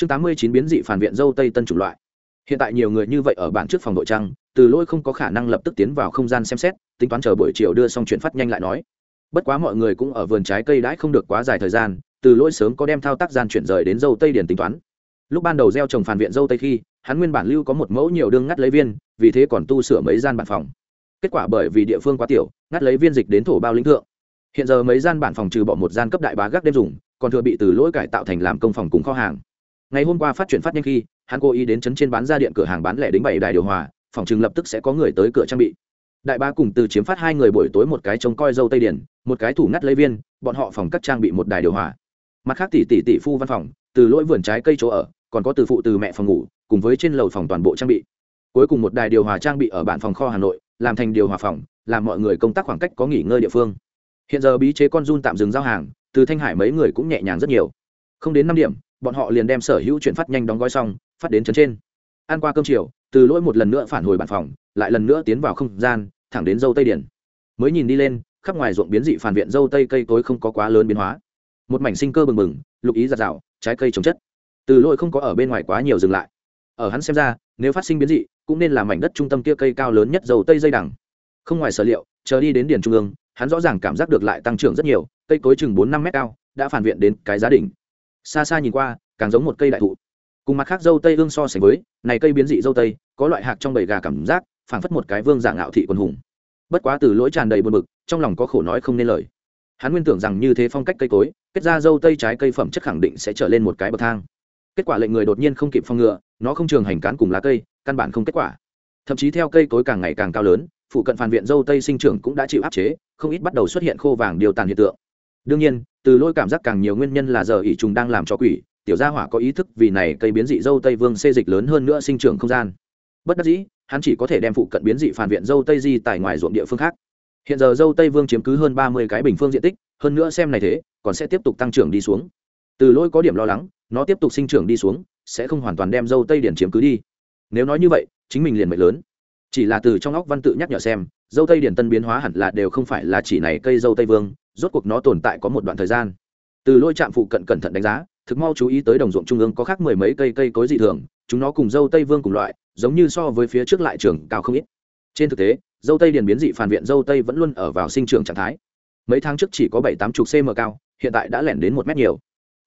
chương tám mươi chín biến dị phản viện dâu tây tân chủng loại. Hiện tại nhiều người như vậy ở bản trước phòng đội trang từ lỗi không có khả năng lập tức tiến vào không gian xem xét, tính toán chờ buổi chiều đưa xong chuyện phát nhanh lại nói. Bất quá mọi người cũng ở vườn trái cây đãi không được quá dài thời gian, từ lỗi sớm có đem thao tác gian chuyển rời đến dâu tây điển tính toán. Lúc ban đầu gieo trồng phản viện dâu tây khi, hắn nguyên bản lưu có một mẫu nhiều đương ngắt lấy viên, vì thế còn tu sửa mấy gian bản phòng. Kết quả bởi vì địa phương quá tiểu, ngắt lấy viên dịch đến thổ bao lĩnh thượng. Hiện giờ mấy gian bản phòng trừ bỏ một gian cấp đại bá gác đêm dùng, còn thừa bị từ lỗi cải tạo thành làm công phòng cùng kho hàng ngày hôm qua phát chuyển phát nhanh khi, hắn cố ý đến chấn trên bán ra điện cửa hàng bán lẻ đến bảy đài điều hòa, phòng chừng lập tức sẽ có người tới cửa trang bị. Đại ba cùng từ chiếm phát hai người buổi tối một cái trông coi dâu tây điển, một cái thủ ngắt lấy viên, bọn họ phòng các trang bị một đài điều hòa. Mặt khác tỷ tỷ tỷ phu văn phòng, từ lỗi vườn trái cây chỗ ở, còn có từ phụ từ mẹ phòng ngủ, cùng với trên lầu phòng toàn bộ trang bị. Cuối cùng một đài điều hòa trang bị ở bản phòng kho hà nội, làm thành điều hòa phòng, làm mọi người công tác khoảng cách có nghỉ ngơi địa phương. Hiện giờ bí chế con run tạm dừng giao hàng, từ thanh hải mấy người cũng nhẹ nhàng rất nhiều. Không đến năm điểm bọn họ liền đem sở hữu chuyển phát nhanh đóng gói xong, phát đến trấn trên. Ăn qua cơm chiều, từ lỗi một lần nữa phản hồi bản phòng, lại lần nữa tiến vào không gian, thẳng đến dâu tây điển. Mới nhìn đi lên, khắp ngoài ruộng biến dị phản viện dâu tây cây tối không có quá lớn biến hóa. Một mảnh sinh cơ bừng bừng, lục ý giặt rào, trái cây trồng chất. Từ lỗi không có ở bên ngoài quá nhiều dừng lại. Ở hắn xem ra, nếu phát sinh biến dị, cũng nên là mảnh đất trung tâm kia cây cao lớn nhất dầu tây dây đằng. Không ngoài sở liệu, chờ đi đến điển trung ương, hắn rõ ràng cảm giác được lại tăng trưởng rất nhiều, cây cối chừng bốn năm mét cao, đã phản viện đến cái giá đỉnh xa xa nhìn qua càng giống một cây đại thụ. Cùng mặt khác dâu tây ương so sánh với này cây biến dị dâu tây có loại hạt trong bầy gà cảm giác phảng phất một cái vương giả ngạo thị quân hùng. Bất quá từ lỗi tràn đầy buồn bực trong lòng có khổ nói không nên lời. Hắn nguyên tưởng rằng như thế phong cách cây cối kết ra dâu tây trái cây phẩm chất khẳng định sẽ trở lên một cái bậc thang. Kết quả lệnh người đột nhiên không kịp phong ngựa, nó không trường hành cán cùng lá cây căn bản không kết quả. Thậm chí theo cây cối càng ngày càng cao lớn phụ cận phản viện dâu tây sinh trưởng cũng đã chịu áp chế không ít bắt đầu xuất hiện khô vàng điều tàn hiện tượng đương nhiên, từ lôi cảm giác càng nhiều nguyên nhân là giờ ỷ trùng đang làm cho quỷ, tiểu gia hỏa có ý thức vì này cây biến dị dâu tây vương xê dịch lớn hơn nữa sinh trưởng không gian. Bất đắc dĩ, hắn chỉ có thể đem phụ cận biến dị phản viện dâu tây di tại ngoài ruộng địa phương khác. Hiện giờ dâu tây vương chiếm cứ hơn ba mươi cái bình phương diện tích, hơn nữa xem này thế, còn sẽ tiếp tục tăng trưởng đi xuống. Từ lôi có điểm lo lắng, nó tiếp tục sinh trưởng đi xuống, sẽ không hoàn toàn đem dâu tây điển chiếm cứ đi. Nếu nói như vậy, chính mình liền mệnh lớn chỉ là từ trong óc văn tự nhắc nhở xem, dâu tây điển tân biến hóa hẳn là đều không phải là chỉ này cây dâu tây vương, rốt cuộc nó tồn tại có một đoạn thời gian. Từ lôi trạm phụ cận cẩn thận đánh giá, thực mau chú ý tới đồng ruộng trung ương có khác mười mấy cây cây cối dị thường, chúng nó cùng dâu tây vương cùng loại, giống như so với phía trước lại trường cao không ít. Trên thực tế, dâu tây điền biến dị phản viện dâu tây vẫn luôn ở vào sinh trưởng trạng thái. Mấy tháng trước chỉ có bảy tám chục cm cao, hiện tại đã lẻn đến một mét nhiều.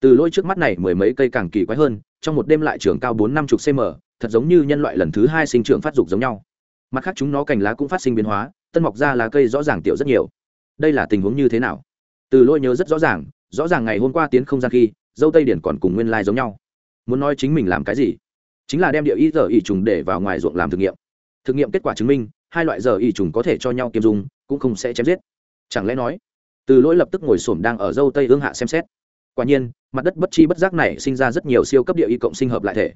Từ lôi trước mắt này mười mấy cây càng kỳ quái hơn, trong một đêm lại trưởng cao bốn năm chục cm thật giống như nhân loại lần thứ hai sinh trưởng phát dục giống nhau mặt khác chúng nó cành lá cũng phát sinh biến hóa, tân mọc ra lá cây rõ ràng tiểu rất nhiều. Đây là tình huống như thế nào? Từ lôi nhớ rất rõ ràng rõ ràng ngày hôm qua tiến không gian khi, dâu tây điển còn cùng nguyên lai giống nhau. Muốn nói chính mình làm cái gì? Chính là đem địa y giờ ỉ trùng để vào ngoài ruộng làm thực nghiệm. Thực nghiệm kết quả chứng minh, hai loại giờ ỉ trùng có thể cho nhau kiêm dung, cũng không sẽ chém giết. Chẳng lẽ nói, từ lỗi lập tức ngồi xổm đang ở dâu tây ương hạ xem xét. Quả nhiên, mặt đất bất chi bất giác này sinh ra rất nhiều siêu cấp địa y cộng sinh hợp lại thể.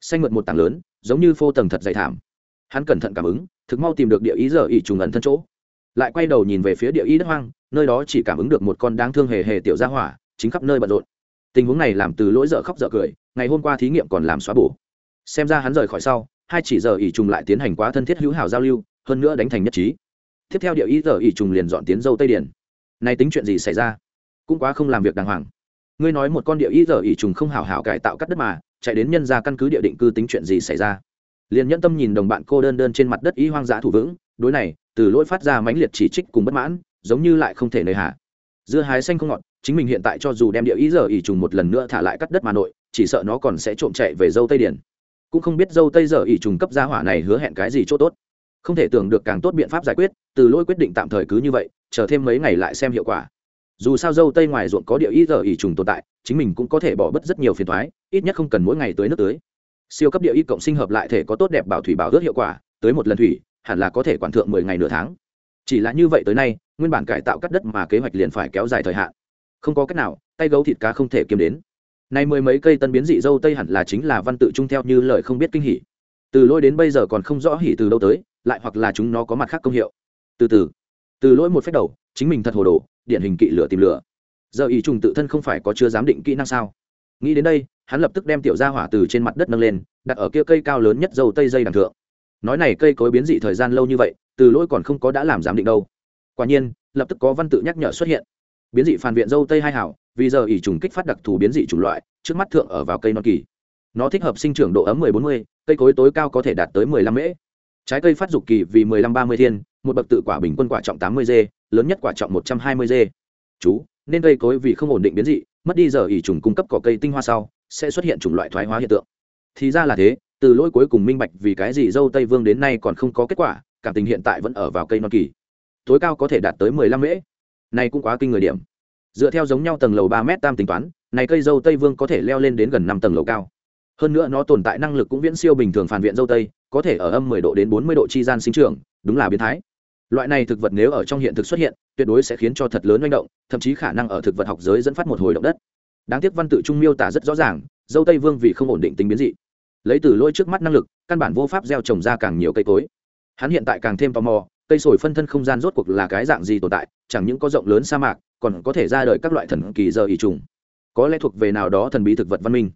Xanh mượt một tảng lớn, giống như phô tầng thật dày thảm hắn cẩn thận cảm ứng, thực mau tìm được địa ý giờ ỉ trùng ẩn thân chỗ. Lại quay đầu nhìn về phía địa ý đất hoang, nơi đó chỉ cảm ứng được một con đáng thương hề hề tiểu gia hỏa, chính khắp nơi bận rộn. Tình huống này làm từ lỗi dở khóc dở cười, ngày hôm qua thí nghiệm còn làm xóa bổ. Xem ra hắn rời khỏi sau, hai chỉ giờ ỉ trùng lại tiến hành quá thân thiết hữu hảo giao lưu, hơn nữa đánh thành nhất trí. Tiếp theo địa ý giờ ỉ trùng liền dọn tiến dâu tây điển này tính chuyện gì xảy ra? Cũng quá không làm việc đàng hoàng. Ngươi nói một con địa ý giờ ỉ trùng không hảo hảo cải tạo cắt đất mà, chạy đến nhân ra căn cứ địa định cư tính chuyện gì xảy ra? Liền nhẫn tâm nhìn đồng bạn cô đơn đơn trên mặt đất ý hoang dã thủ vững, đối này, từ lỗi phát ra mãnh liệt chỉ trích cùng bất mãn, giống như lại không thể nơi hạ dưa hái xanh không ngọt, chính mình hiện tại cho dù đem địa ý giờ ỉ trùng một lần nữa thả lại cắt đất mà nội, chỉ sợ nó còn sẽ trộm chạy về dâu tây điển cũng không biết dâu tây giờ ỉ trùng cấp gia hỏa này hứa hẹn cái gì chỗ tốt. Không thể tưởng được càng tốt biện pháp giải quyết, từ lỗi quyết định tạm thời cứ như vậy, chờ thêm mấy ngày lại xem hiệu quả. Dù sao dâu tây ngoài ruộng có địa ý giờ ỉ trùng tồn tại, chính mình cũng có thể bỏ bớt rất nhiều phiền thoái ít nhất không cần mỗi ngày tới nước tưới siêu cấp địa y cộng sinh hợp lại thể có tốt đẹp bảo thủy bảo ước hiệu quả, tới một lần thủy, hẳn là có thể quản thượng mười ngày nửa tháng. Chỉ là như vậy tới nay, nguyên bản cải tạo cắt đất mà kế hoạch liền phải kéo dài thời hạn. Không có cách nào, tay gấu thịt cá không thể kiếm đến. Nay mười mấy cây tân biến dị dâu tây hẳn là chính là văn tự trung theo như lời không biết kinh hỉ. Từ lỗi đến bây giờ còn không rõ hỉ từ đâu tới, lại hoặc là chúng nó có mặt khác công hiệu. Từ từ. Từ lỗi một phép đầu, chính mình thật hồ đồ, điển hình kỵ lửa tìm lửa. Giờ ý trùng tự thân không phải có chưa giám định kỹ năng sao? Nghĩ đến đây hắn lập tức đem tiểu gia hỏa từ trên mặt đất nâng lên đặt ở kia cây cao lớn nhất dầu tây dây đằng thượng. Nói này cây cối biến dị thời gian lâu như vậy từ lỗi còn không có đã làm giám định đâu. Quả nhiên lập tức có văn tự nhắc nhở xuất hiện. Biến dị phản viện dâu tây hai hảo vì giờ ỉ trùng kích phát đặc thù biến dị chủng loại trước mắt thượng ở vào cây non kỳ. Nó thích hợp sinh trưởng độ ấm 10-40, cây cối tối cao có thể đạt tới 15 mễ. Trái cây phát dục kỳ vì 15-30 thiên một bậc tự quả bình quân quả trọng 80 g lớn nhất quả trọng 120 g. Chú nên cây cối vì không ổn định biến dị mất đi giờ ỉ trùng cung cấp cỏ cây tinh hoa sau sẽ xuất hiện chủng loại thoái hóa hiện tượng. Thì ra là thế, từ lỗi cuối cùng minh bạch vì cái gì dâu tây vương đến nay còn không có kết quả, cảm tình hiện tại vẫn ở vào cây non kỳ. Tối cao có thể đạt tới 15 mễ. Này cũng quá kinh người điểm. Dựa theo giống nhau tầng lầu ba m tam tính toán, này cây dâu tây vương có thể leo lên đến gần năm tầng lầu cao. Hơn nữa nó tồn tại năng lực cũng viễn siêu bình thường phản viện dâu tây, có thể ở âm 10 độ đến 40 độ chi gian sinh trưởng, đúng là biến thái. Loại này thực vật nếu ở trong hiện thực xuất hiện, tuyệt đối sẽ khiến cho thật lớn manh động, thậm chí khả năng ở thực vật học giới dẫn phát một hồi động đất đáng tiếc văn tự trung miêu tả rất rõ ràng, dâu tây vương vì không ổn định tính biến dị. Lấy từ lôi trước mắt năng lực, căn bản vô pháp gieo trồng ra càng nhiều cây cối. Hắn hiện tại càng thêm tò mò, cây sồi phân thân không gian rốt cuộc là cái dạng gì tồn tại, chẳng những có rộng lớn sa mạc, còn có thể ra đời các loại thần kỳ giờ ỉ trùng. Có lẽ thuộc về nào đó thần bí thực vật văn minh.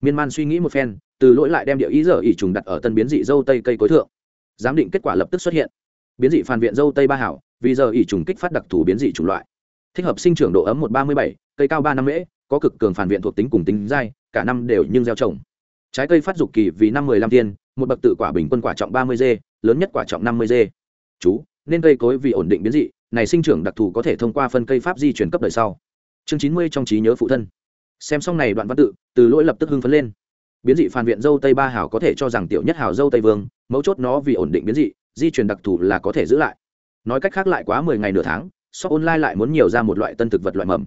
Miên man suy nghĩ một phen, từ lỗi lại đem địa ý giờ ỉ trùng đặt ở tân biến dị dâu tây cây cối thượng. Giám định kết quả lập tức xuất hiện. Biến dị phản viện dâu tây ba hảo, vì giờ ỉ trùng kích phát đặc thù biến dị chủng loại. Thích hợp sinh trưởng độ ấm một ba mươi bảy, cây cao ba năm mễ có cực cường phản viện thuộc tính cùng tính dai cả năm đều nhưng gieo trồng. Trái cây phát dục kỳ vì năm mười lăm tiên, một bậc tự quả bình quân quả trọng ba mươi g, lớn nhất quả trọng năm mươi g. Chú, nên cây cối vì ổn định biến dị, này sinh trưởng đặc thù có thể thông qua phân cây pháp di chuyển cấp đời sau. Chương chín mươi trong trí nhớ phụ thân. Xem xong này đoạn văn tự, từ lỗi lập tức hưng phấn lên. Biến dị phản viện dâu tây ba hảo có thể cho rằng tiểu nhất hảo dâu tây vương, mấu chốt nó vì ổn định biến dị, di chuyển đặc thù là có thể giữ lại. Nói cách khác lại quá mười ngày nửa tháng, shop online lại muốn nhiều ra một loại tân thực vật loại mầm.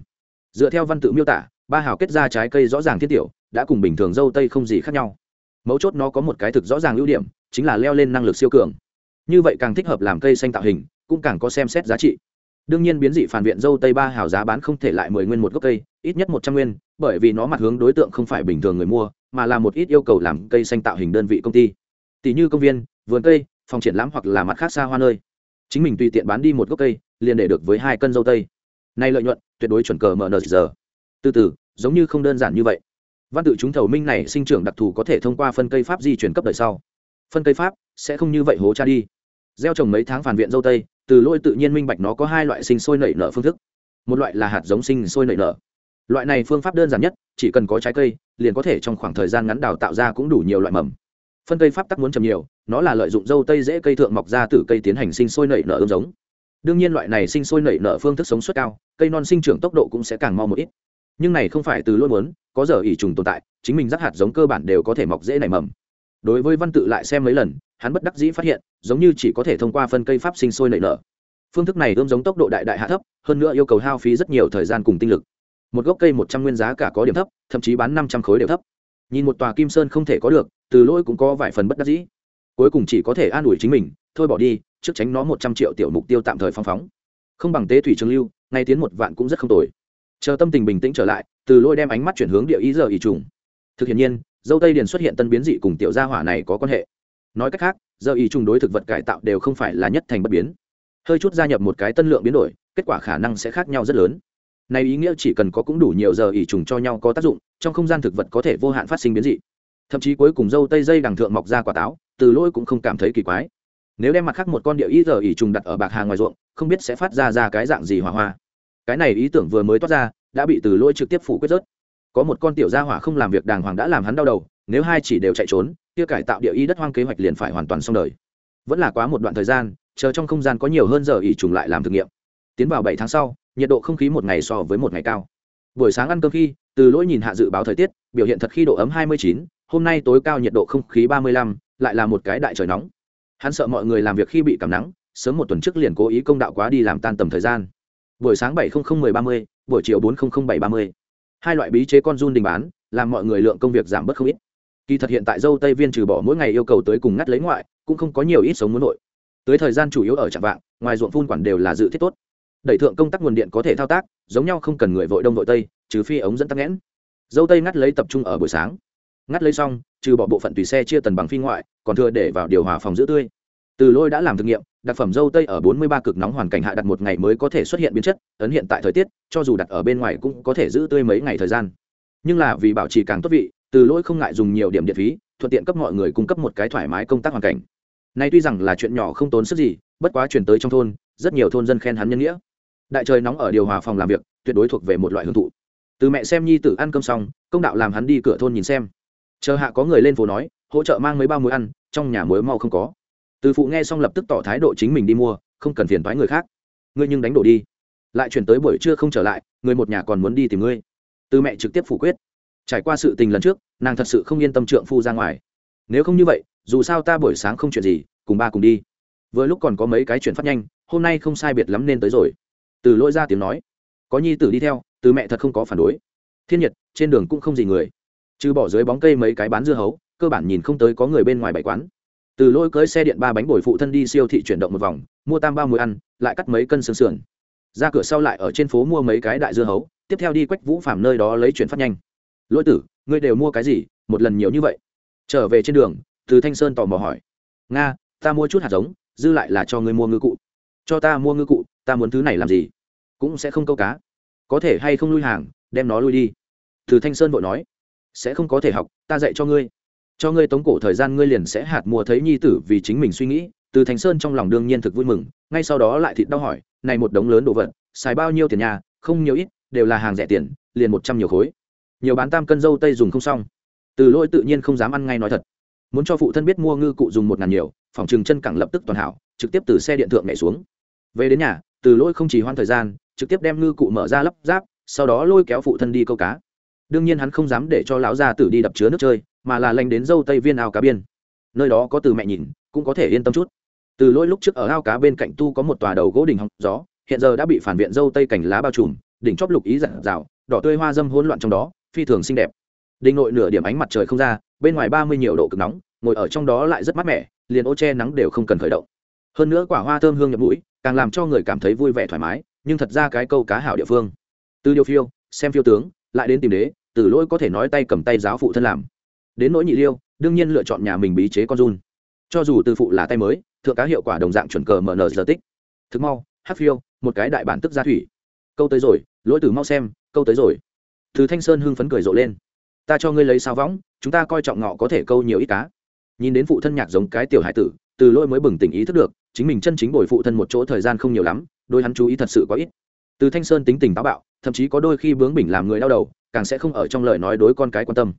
Dựa theo văn tự miêu tả ba hảo kết ra trái cây rõ ràng thiết tiểu, đã cùng bình thường dâu tây không gì khác nhau. Mấu chốt nó có một cái thực rõ ràng ưu điểm, chính là leo lên năng lực siêu cường. Như vậy càng thích hợp làm cây xanh tạo hình, cũng càng có xem xét giá trị. Đương nhiên biến dị phản viện dâu tây ba hào giá bán không thể lại mười nguyên một gốc cây, ít nhất một trăm nguyên, bởi vì nó mặt hướng đối tượng không phải bình thường người mua, mà là một ít yêu cầu làm cây xanh tạo hình đơn vị công ty. Tỷ như công viên, vườn cây, phòng triển lãm hoặc là mặt khác xa hoa nơi. Chính mình tùy tiện bán đi một gốc cây, liền để được với hai cân dâu tây. Nay lợi nhuận tuyệt đối chuẩn cờ mn giờ từ từ, giống như không đơn giản như vậy. Văn tự chúng thầu minh này sinh trưởng đặc thù có thể thông qua phân cây pháp di chuyển cấp đời sau. Phân cây pháp sẽ không như vậy hố cha đi. Gieo trồng mấy tháng phản viện dâu tây, từ lôi tự nhiên minh bạch nó có hai loại sinh sôi nảy nở phương thức. Một loại là hạt giống sinh sôi nảy nở. Loại này phương pháp đơn giản nhất, chỉ cần có trái cây, liền có thể trong khoảng thời gian ngắn đào tạo ra cũng đủ nhiều loại mầm. Phân cây pháp tắc muốn trầm nhiều, nó là lợi dụng dâu tây dễ cây thượng mọc ra từ cây tiến hành sinh sôi nảy nở ương giống. Đương nhiên loại này sinh sôi nảy nở phương thức sống suất cao, cây non sinh trưởng tốc độ cũng sẽ càng mau một ít nhưng này không phải từ lôi muốn, có giờ ỉ trùng tồn tại, chính mình rắc hạt giống cơ bản đều có thể mọc dễ nảy mầm. Đối với văn tự lại xem mấy lần, hắn bất đắc dĩ phát hiện, giống như chỉ có thể thông qua phân cây pháp sinh sôi nảy nở. Phương thức này ươm giống tốc độ đại đại hạ thấp, hơn nữa yêu cầu hao phí rất nhiều thời gian cùng tinh lực. Một gốc cây một trăm nguyên giá cả có điểm thấp, thậm chí bán năm trăm khối đều thấp. Nhìn một tòa kim sơn không thể có được, từ lỗi cũng có vài phần bất đắc dĩ. Cuối cùng chỉ có thể an ủi chính mình, thôi bỏ đi, trước tránh nó một trăm triệu tiểu mục tiêu tạm thời phong phóng. Không bằng tế thủy trường lưu, ngay tiến một vạn cũng rất không tồi chờ tâm tình bình tĩnh trở lại, từ lôi đem ánh mắt chuyển hướng địa ý giờ ý trùng. Thực hiện nhiên, dâu tây điền xuất hiện tân biến dị cùng tiểu gia hỏa này có quan hệ. Nói cách khác, giờ ý trùng đối thực vật cải tạo đều không phải là nhất thành bất biến. Hơi chút gia nhập một cái tân lượng biến đổi, kết quả khả năng sẽ khác nhau rất lớn. Này ý nghĩa chỉ cần có cũng đủ nhiều giờ Ý trùng cho nhau có tác dụng, trong không gian thực vật có thể vô hạn phát sinh biến dị. Thậm chí cuối cùng dâu tây dây đằng thượng mọc ra quả táo, từ lôi cũng không cảm thấy kỳ quái. Nếu đem mặt khác một con điệu ý giờ ỉ trùng đặt ở bạc hà ngoài ruộng, không biết sẽ phát ra ra cái dạng gì hỏa hoa cái này ý tưởng vừa mới toát ra, đã bị từ lôi trực tiếp phủ quyết rớt. Có một con tiểu gia hỏa không làm việc đàng hoàng đã làm hắn đau đầu, nếu hai chỉ đều chạy trốn, kia cải tạo địa y đất hoang kế hoạch liền phải hoàn toàn xong đời. Vẫn là quá một đoạn thời gian, chờ trong không gian có nhiều hơn giờ ỉ trùng lại làm thực nghiệm. Tiến vào bảy tháng sau, nhiệt độ không khí một ngày so với một ngày cao. Buổi sáng ăn cơm khi, từ lỗi nhìn hạ dự báo thời tiết, biểu hiện thật khi độ ấm hai mươi chín, hôm nay tối cao nhiệt độ không khí ba mươi lăm, lại là một cái đại trời nóng. Hắn sợ mọi người làm việc khi bị cảm nắng, sớm một tuần trước liền cố ý công đạo quá đi làm tan tầm thời gian buổi sáng bảy trăm linh ba mươi, buổi chiều bốn trăm linh bảy ba mươi. Hai loại bí chế con run đình bán, làm mọi người lượng công việc giảm bớt không ít. Kỳ thật hiện tại dâu tây viên trừ bỏ mỗi ngày yêu cầu tới cùng ngắt lấy ngoại, cũng không có nhiều ít sống muốn nội. Tới thời gian chủ yếu ở trạm vạng, ngoài ruộng phun quản đều là dự thiết tốt. Đẩy thượng công tắc nguồn điện có thể thao tác, giống nhau không cần người vội đông vội tây, trừ phi ống dẫn tắc nghẽn. Dâu tây ngắt lấy tập trung ở buổi sáng. Ngắt lấy xong, trừ bỏ bộ phận tùy xe chia tần bằng phi ngoại, còn thừa để vào điều hòa phòng giữ tươi từ lôi đã làm thực nghiệm, đặc phẩm dâu tây ở 43 cực nóng hoàn cảnh hạ đặt một ngày mới có thể xuất hiện biến chất, ấn hiện tại thời tiết, cho dù đặt ở bên ngoài cũng có thể giữ tươi mấy ngày thời gian. Nhưng là vì bảo trì càng tốt vị, từ lỗi không ngại dùng nhiều điểm điện phí, thuận tiện cấp mọi người cung cấp một cái thoải mái công tác hoàn cảnh. Nay tuy rằng là chuyện nhỏ không tốn sức gì, bất quá chuyển tới trong thôn, rất nhiều thôn dân khen hắn nhân nghĩa. Đại trời nóng ở điều hòa phòng làm việc, tuyệt đối thuộc về một loại hưởng thụ. Từ mẹ xem nhi tử ăn cơm xong, công đạo làm hắn đi cửa thôn nhìn xem. Chờ hạ có người lên phố nói, hỗ trợ mang mấy bao muối ăn, trong nhà muối mau không có từ phụ nghe xong lập tức tỏ thái độ chính mình đi mua, không cần phiền thoái người khác. Ngươi nhưng đánh đổ đi. Lại chuyển tới buổi trưa không trở lại, người một nhà còn muốn đi tìm ngươi. Từ mẹ trực tiếp phủ quyết. Trải qua sự tình lần trước, nàng thật sự không yên tâm trượng phu ra ngoài. Nếu không như vậy, dù sao ta buổi sáng không chuyện gì, cùng ba cùng đi. Vừa lúc còn có mấy cái chuyện phát nhanh, hôm nay không sai biệt lắm nên tới rồi. Từ lỗi ra tiếng nói. Có nhi tử đi theo, từ mẹ thật không có phản đối. Thiên nhiệt trên đường cũng không gì người. Trừ bỏ dưới bóng cây mấy cái bán dưa hấu, cơ bản nhìn không tới có người bên ngoài bảy quán từ lỗi cưới xe điện ba bánh bồi phụ thân đi siêu thị chuyển động một vòng, mua tam bao muối ăn, lại cắt mấy cân xương sườn. Ra cửa sau lại ở trên phố mua mấy cái đại dưa hấu, tiếp theo đi quách vũ phạm nơi đó lấy chuyển phát nhanh. Lỗi tử, ngươi đều mua cái gì, một lần nhiều như vậy? Trở về trên đường, từ thanh sơn tò mò hỏi. Nga, ta mua chút hạt giống, dư lại là cho ngươi mua ngư cụ. Cho ta mua ngư cụ, ta muốn thứ này làm gì? Cũng sẽ không câu cá. Có thể hay không lui hàng, đem nó lui đi. Từ thanh sơn vội nói. Sẽ không có thể học, ta dạy cho ngươi cho ngươi tống cổ thời gian ngươi liền sẽ hạt mua thấy nhi tử vì chính mình suy nghĩ. Từ thành sơn trong lòng đương nhiên thực vui mừng, ngay sau đó lại thịt đau hỏi, này một đống lớn đồ vật, xài bao nhiêu tiền nhà? Không nhiều ít, đều là hàng rẻ tiền, liền một trăm nhiều khối. Nhiều bán tam cân dâu tây dùng không xong. Từ lỗi tự nhiên không dám ăn ngay nói thật. Muốn cho phụ thân biết mua ngư cụ dùng một ngàn nhiều, phòng trừng chân cẳng lập tức toàn hảo, trực tiếp từ xe điện thượng nhảy xuống. Về đến nhà, từ lỗi không chỉ hoãn thời gian, trực tiếp đem ngư cụ mở ra lắp ráp, sau đó lôi kéo phụ thân đi câu cá đương nhiên hắn không dám để cho lão gia tử đi đập chứa nước chơi, mà là lanh đến dâu tây viên ao cá biên. Nơi đó có từ mẹ nhìn, cũng có thể yên tâm chút. Từ lỗi lúc trước ở ao cá bên cạnh tu có một tòa đầu gỗ đỉnh hóng gió, hiện giờ đã bị phản viện dâu tây cành lá bao trùm, đỉnh chóp lục ý dặn rào, đỏ tươi hoa dâm hỗn loạn trong đó, phi thường xinh đẹp. Đỉnh nội nửa điểm ánh mặt trời không ra, bên ngoài ba mươi nhiều độ cực nóng, ngồi ở trong đó lại rất mát mẻ, liền ô che nắng đều không cần khởi động. Hơn nữa quả hoa thơm hương nhập mũi, càng làm cho người cảm thấy vui vẻ thoải mái, nhưng thật ra cái câu cá hảo địa phương. Từ điều phiêu, xem phiêu tướng lại đến tìm đế, từ lỗi có thể nói tay cầm tay giáo phụ thân làm. Đến nỗi nhị liêu, đương nhiên lựa chọn nhà mình bí chế con run. Cho dù từ phụ là tay mới, thượng cá hiệu quả đồng dạng chuẩn cờ mở nờ giờ tích. Thực mau, hát phiêu, một cái đại bản tức gia thủy. Câu tới rồi, lỗi từ mau xem, câu tới rồi. Từ thanh sơn hưng phấn cười rộ lên. Ta cho ngươi lấy sao võng, chúng ta coi trọng ngọ có thể câu nhiều ít cá. Nhìn đến phụ thân nhạc giống cái tiểu hải tử, từ lỗi mới bừng tỉnh ý thức được, chính mình chân chính bồi phụ thân một chỗ thời gian không nhiều lắm đôi hắn chú ý thật sự có ít từ thanh sơn tính tình táo bạo, thậm chí có đôi khi bướng bỉnh làm người đau đầu, càng sẽ không ở trong lời nói đối con cái quan tâm.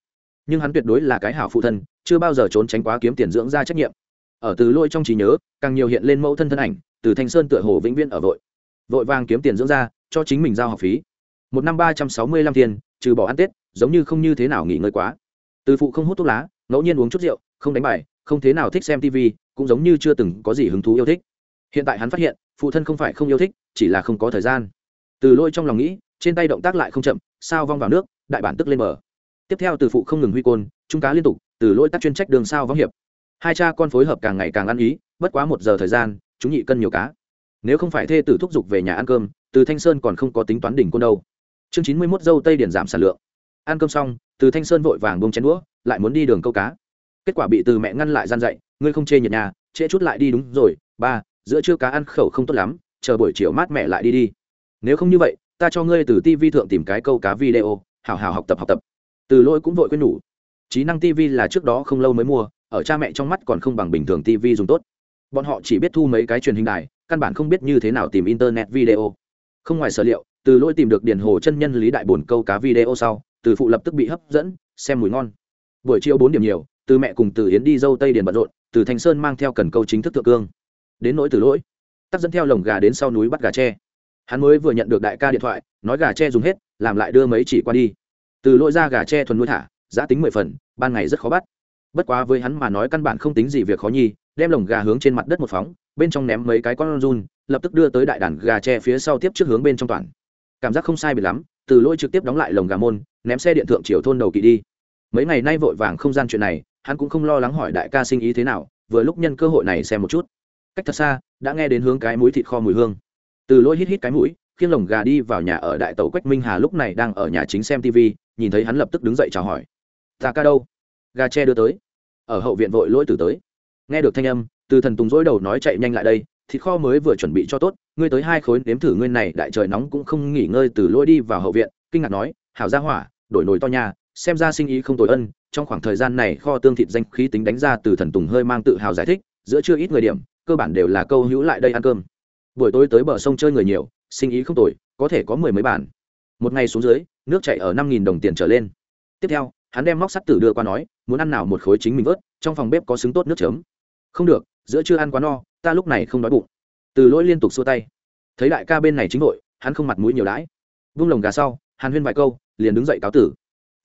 Nhưng hắn tuyệt đối là cái hảo phụ thân, chưa bao giờ trốn tránh quá kiếm tiền dưỡng ra trách nhiệm. Ở từ lôi trong trí nhớ, càng nhiều hiện lên mẫu thân thân ảnh, từ thanh sơn tựa hồ vĩnh viễn ở vội. Vội vàng kiếm tiền dưỡng ra, cho chính mình giao học phí. Một năm ba trăm sáu mươi lăm tiền, trừ bỏ ăn tết, giống như không như thế nào nghỉ ngơi quá. Từ phụ không hút thuốc lá, ngẫu nhiên uống chút rượu, không đánh bài, không thế nào thích xem tv cũng giống như chưa từng có gì hứng thú yêu thích. Hiện tại hắn phát hiện, phụ thân không phải không yêu thích, chỉ là không có thời gian từ lôi trong lòng nghĩ, trên tay động tác lại không chậm, sao vong vào nước, đại bản tức lên mở tiếp theo từ phụ không ngừng huy côn, trung cá liên tục, từ lôi tác chuyên trách đường sao vong hiệp. Hai cha con phối hợp càng ngày càng ăn ý, bất quá một giờ thời gian, chúng nhị cân nhiều cá. Nếu không phải thê tử thúc giục về nhà ăn cơm, từ thanh sơn còn không có tính toán đỉnh côn đâu. Chương chín mươi mốt dâu tây điển giảm sản lượng. Ăn cơm xong, từ thanh sơn vội vàng bông chén đũa, lại muốn đi đường câu cá. Kết quả bị từ mẹ ngăn lại gian dậy, ngươi không chê nhiệt nhà, trễ chút lại đi đúng rồi, ba, giữa trưa cá ăn khẩu không tốt lắm, chờ buổi chiều mát mẹ lại đi đi nếu không như vậy, ta cho ngươi từ tv thượng tìm cái câu cá video hào hào học tập học tập. Từ lỗi cũng vội quên nhủ. Trí năng tv là trước đó không lâu mới mua, ở cha mẹ trong mắt còn không bằng bình thường tv dùng tốt. Bọn họ chỉ biết thu mấy cái truyền hình đài, căn bản không biết như thế nào tìm internet video. Không ngoài sở liệu, từ lỗi tìm được điền hồ chân nhân lý đại bồn câu cá video sau, từ phụ lập tức bị hấp dẫn, xem mùi ngon. Buổi chiều bốn điểm nhiều, từ mẹ cùng từ yến đi dâu tây điền bận rộn, từ thanh sơn mang theo cần câu chính thức thượng cương. Đến nỗi từ lỗi, tắt dẫn theo lồng gà đến sau núi bắt gà tre hắn mới vừa nhận được đại ca điện thoại, nói gà tre dùng hết, làm lại đưa mấy chỉ qua đi. Từ lỗi ra gà tre thuần nuôi thả, giá tính mười phần, ban ngày rất khó bắt. Bất quá với hắn mà nói căn bản không tính gì việc khó nhi, đem lồng gà hướng trên mặt đất một phóng, bên trong ném mấy cái con run, lập tức đưa tới đại đàn gà tre phía sau tiếp trước hướng bên trong toàn. Cảm giác không sai bị lắm, từ lỗi trực tiếp đóng lại lồng gà môn, ném xe điện thượng chiều thôn đầu kỳ đi. Mấy ngày nay vội vàng không gian chuyện này, hắn cũng không lo lắng hỏi đại ca sinh ý thế nào, vừa lúc nhân cơ hội này xem một chút. Cách thật xa, đã nghe đến hướng cái mũi thịt kho mùi hương từ lỗi hít hít cái mũi, khiêng lồng gà đi vào nhà ở đại tàu quách minh hà lúc này đang ở nhà chính xem tv nhìn thấy hắn lập tức đứng dậy chào hỏi. Ta ca đâu? Gà tre đưa tới. Ở hậu viện vội lỗi từ tới. Nghe được thanh âm, từ thần tùng dối đầu nói chạy nhanh lại đây, thịt kho mới vừa chuẩn bị cho tốt, ngươi tới hai khối nếm thử ngươi này, đại trời nóng cũng không nghỉ ngơi, từ lỗi đi vào hậu viện, kinh ngạc nói, hảo ra hỏa, đổi nồi to nhà xem ra sinh ý không tồi ân, trong khoảng thời gian này kho tương thịt danh khí tính đánh ra, từ thần tùng hơi mang tự hào giải thích, giữa chưa ít người điểm, cơ bản đều là câu hữu lại đây ăn cơm buổi tối tới bờ sông chơi người nhiều, sinh ý không tồi, có thể có mười mấy bản. Một ngày xuống dưới, nước chạy ở năm nghìn đồng tiền trở lên. Tiếp theo, hắn đem móc sắt tử đưa qua nói, muốn ăn nào một khối chính mình vớt, trong phòng bếp có xứng tốt nước chấm. Không được, giữa chưa ăn quá no, ta lúc này không đói bụng. Từ lỗi liên tục xua tay. Thấy đại ca bên này chính vội, hắn không mặt mũi nhiều đãi. Vung lồng gà sau hàn huyên vài câu, liền đứng dậy cáo tử.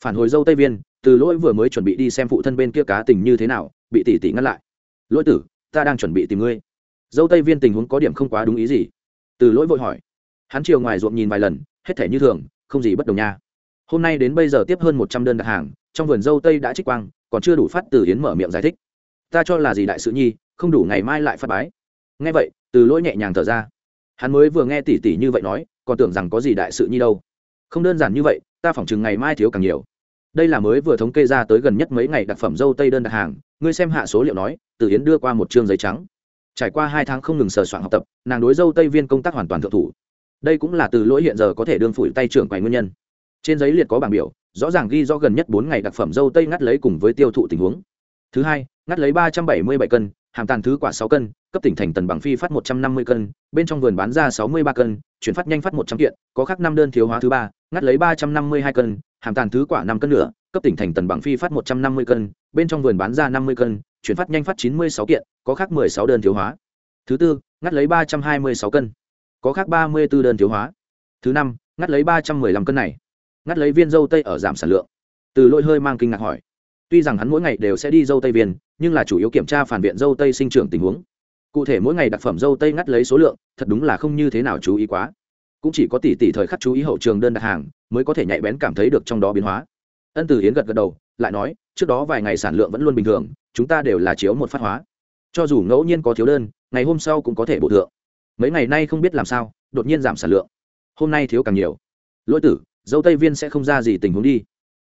Phản hồi dâu tây viên, từ lỗi vừa mới chuẩn bị đi xem phụ thân bên kia cá tình như thế nào, bị tỷ tỷ ngăn lại. Lỗi tử, ta đang chuẩn bị tìm ngươi dâu tây viên tình huống có điểm không quá đúng ý gì. Từ lỗi vội hỏi. Hắn chiều ngoài ruộng nhìn vài lần, hết thể như thường, không gì bất đồng nha. Hôm nay đến bây giờ tiếp hơn một trăm đơn đặt hàng, trong vườn dâu tây đã trích quang, còn chưa đủ phát từ Yến mở miệng giải thích. Ta cho là gì đại sự nhi, không đủ ngày mai lại phát bái. Nghe vậy, từ lỗi nhẹ nhàng thở ra. Hắn mới vừa nghe tỉ tỉ như vậy nói, còn tưởng rằng có gì đại sự nhi đâu. Không đơn giản như vậy, ta phỏng chừng ngày mai thiếu càng nhiều. Đây là mới vừa thống kê ra tới gần nhất mấy ngày đặc phẩm dâu tây đơn đặt hàng, ngươi xem hạ số liệu nói, từ Yến đưa qua một chương giấy trắng trải qua hai tháng không ngừng sờ soạn học tập, nàng đối dâu tây viên công tác hoàn toàn thượng thủ. Đây cũng là từ lỗi hiện giờ có thể đương phủi tay trưởng quầy nguyên nhân. Trên giấy liệt có bảng biểu, rõ ràng ghi rõ gần nhất bốn ngày đặc phẩm dâu tây ngắt lấy cùng với tiêu thụ tình huống. Thứ hai, ngắt lấy ba trăm bảy mươi bảy cân, hàm tàn thứ quả sáu cân, cấp tỉnh thành tần bằng phi phát một trăm năm mươi cân, bên trong vườn bán ra sáu mươi ba cân, chuyển phát nhanh phát một trăm kiện, có khác năm đơn thiếu hóa thứ ba, ngắt lấy ba trăm năm mươi hai cân, hàm tàn thứ quả năm cân nữa, cấp tỉnh thành tần bằng phi phát một trăm năm mươi cân, bên trong vườn bán ra năm mươi cân chuyển phát nhanh phát chín mươi sáu kiện, có khác mười sáu đơn thiếu hóa. Thứ tư, ngắt lấy ba trăm hai mươi sáu cân, có khác ba mươi b ố đơn thiếu hóa. Thứ năm, ngắt lấy ba trăm mười lăm cân này, ngắt lấy viên dâu tây ở giảm sản lượng. Từ lỗi hơi mang kinh ngạc hỏi. Tuy rằng hắn mỗi ngày đều sẽ đi dâu tây viên, nhưng là chủ yếu kiểm tra phản biện dâu tây sinh trưởng tình huống. Cụ thể mỗi ngày đặc phẩm dâu tây ngắt lấy số lượng, thật đúng là không như thế nào chú ý quá. Cũng chỉ có tỷ tỷ thời khắc chú ý hậu trường đơn đặt hàng, mới có thể nhạy bén cảm thấy được trong đó biến hóa. Ân từ hiến gật gật đầu, lại nói, trước đó vài ngày sản lượng vẫn luôn bình thường chúng ta đều là chiếu một phát hóa. Cho dù ngẫu nhiên có thiếu đơn, ngày hôm sau cũng có thể bổ thượng. Mấy ngày nay không biết làm sao, đột nhiên giảm sản lượng. Hôm nay thiếu càng nhiều. Lỗi tử, dâu tây viên sẽ không ra gì tình huống đi.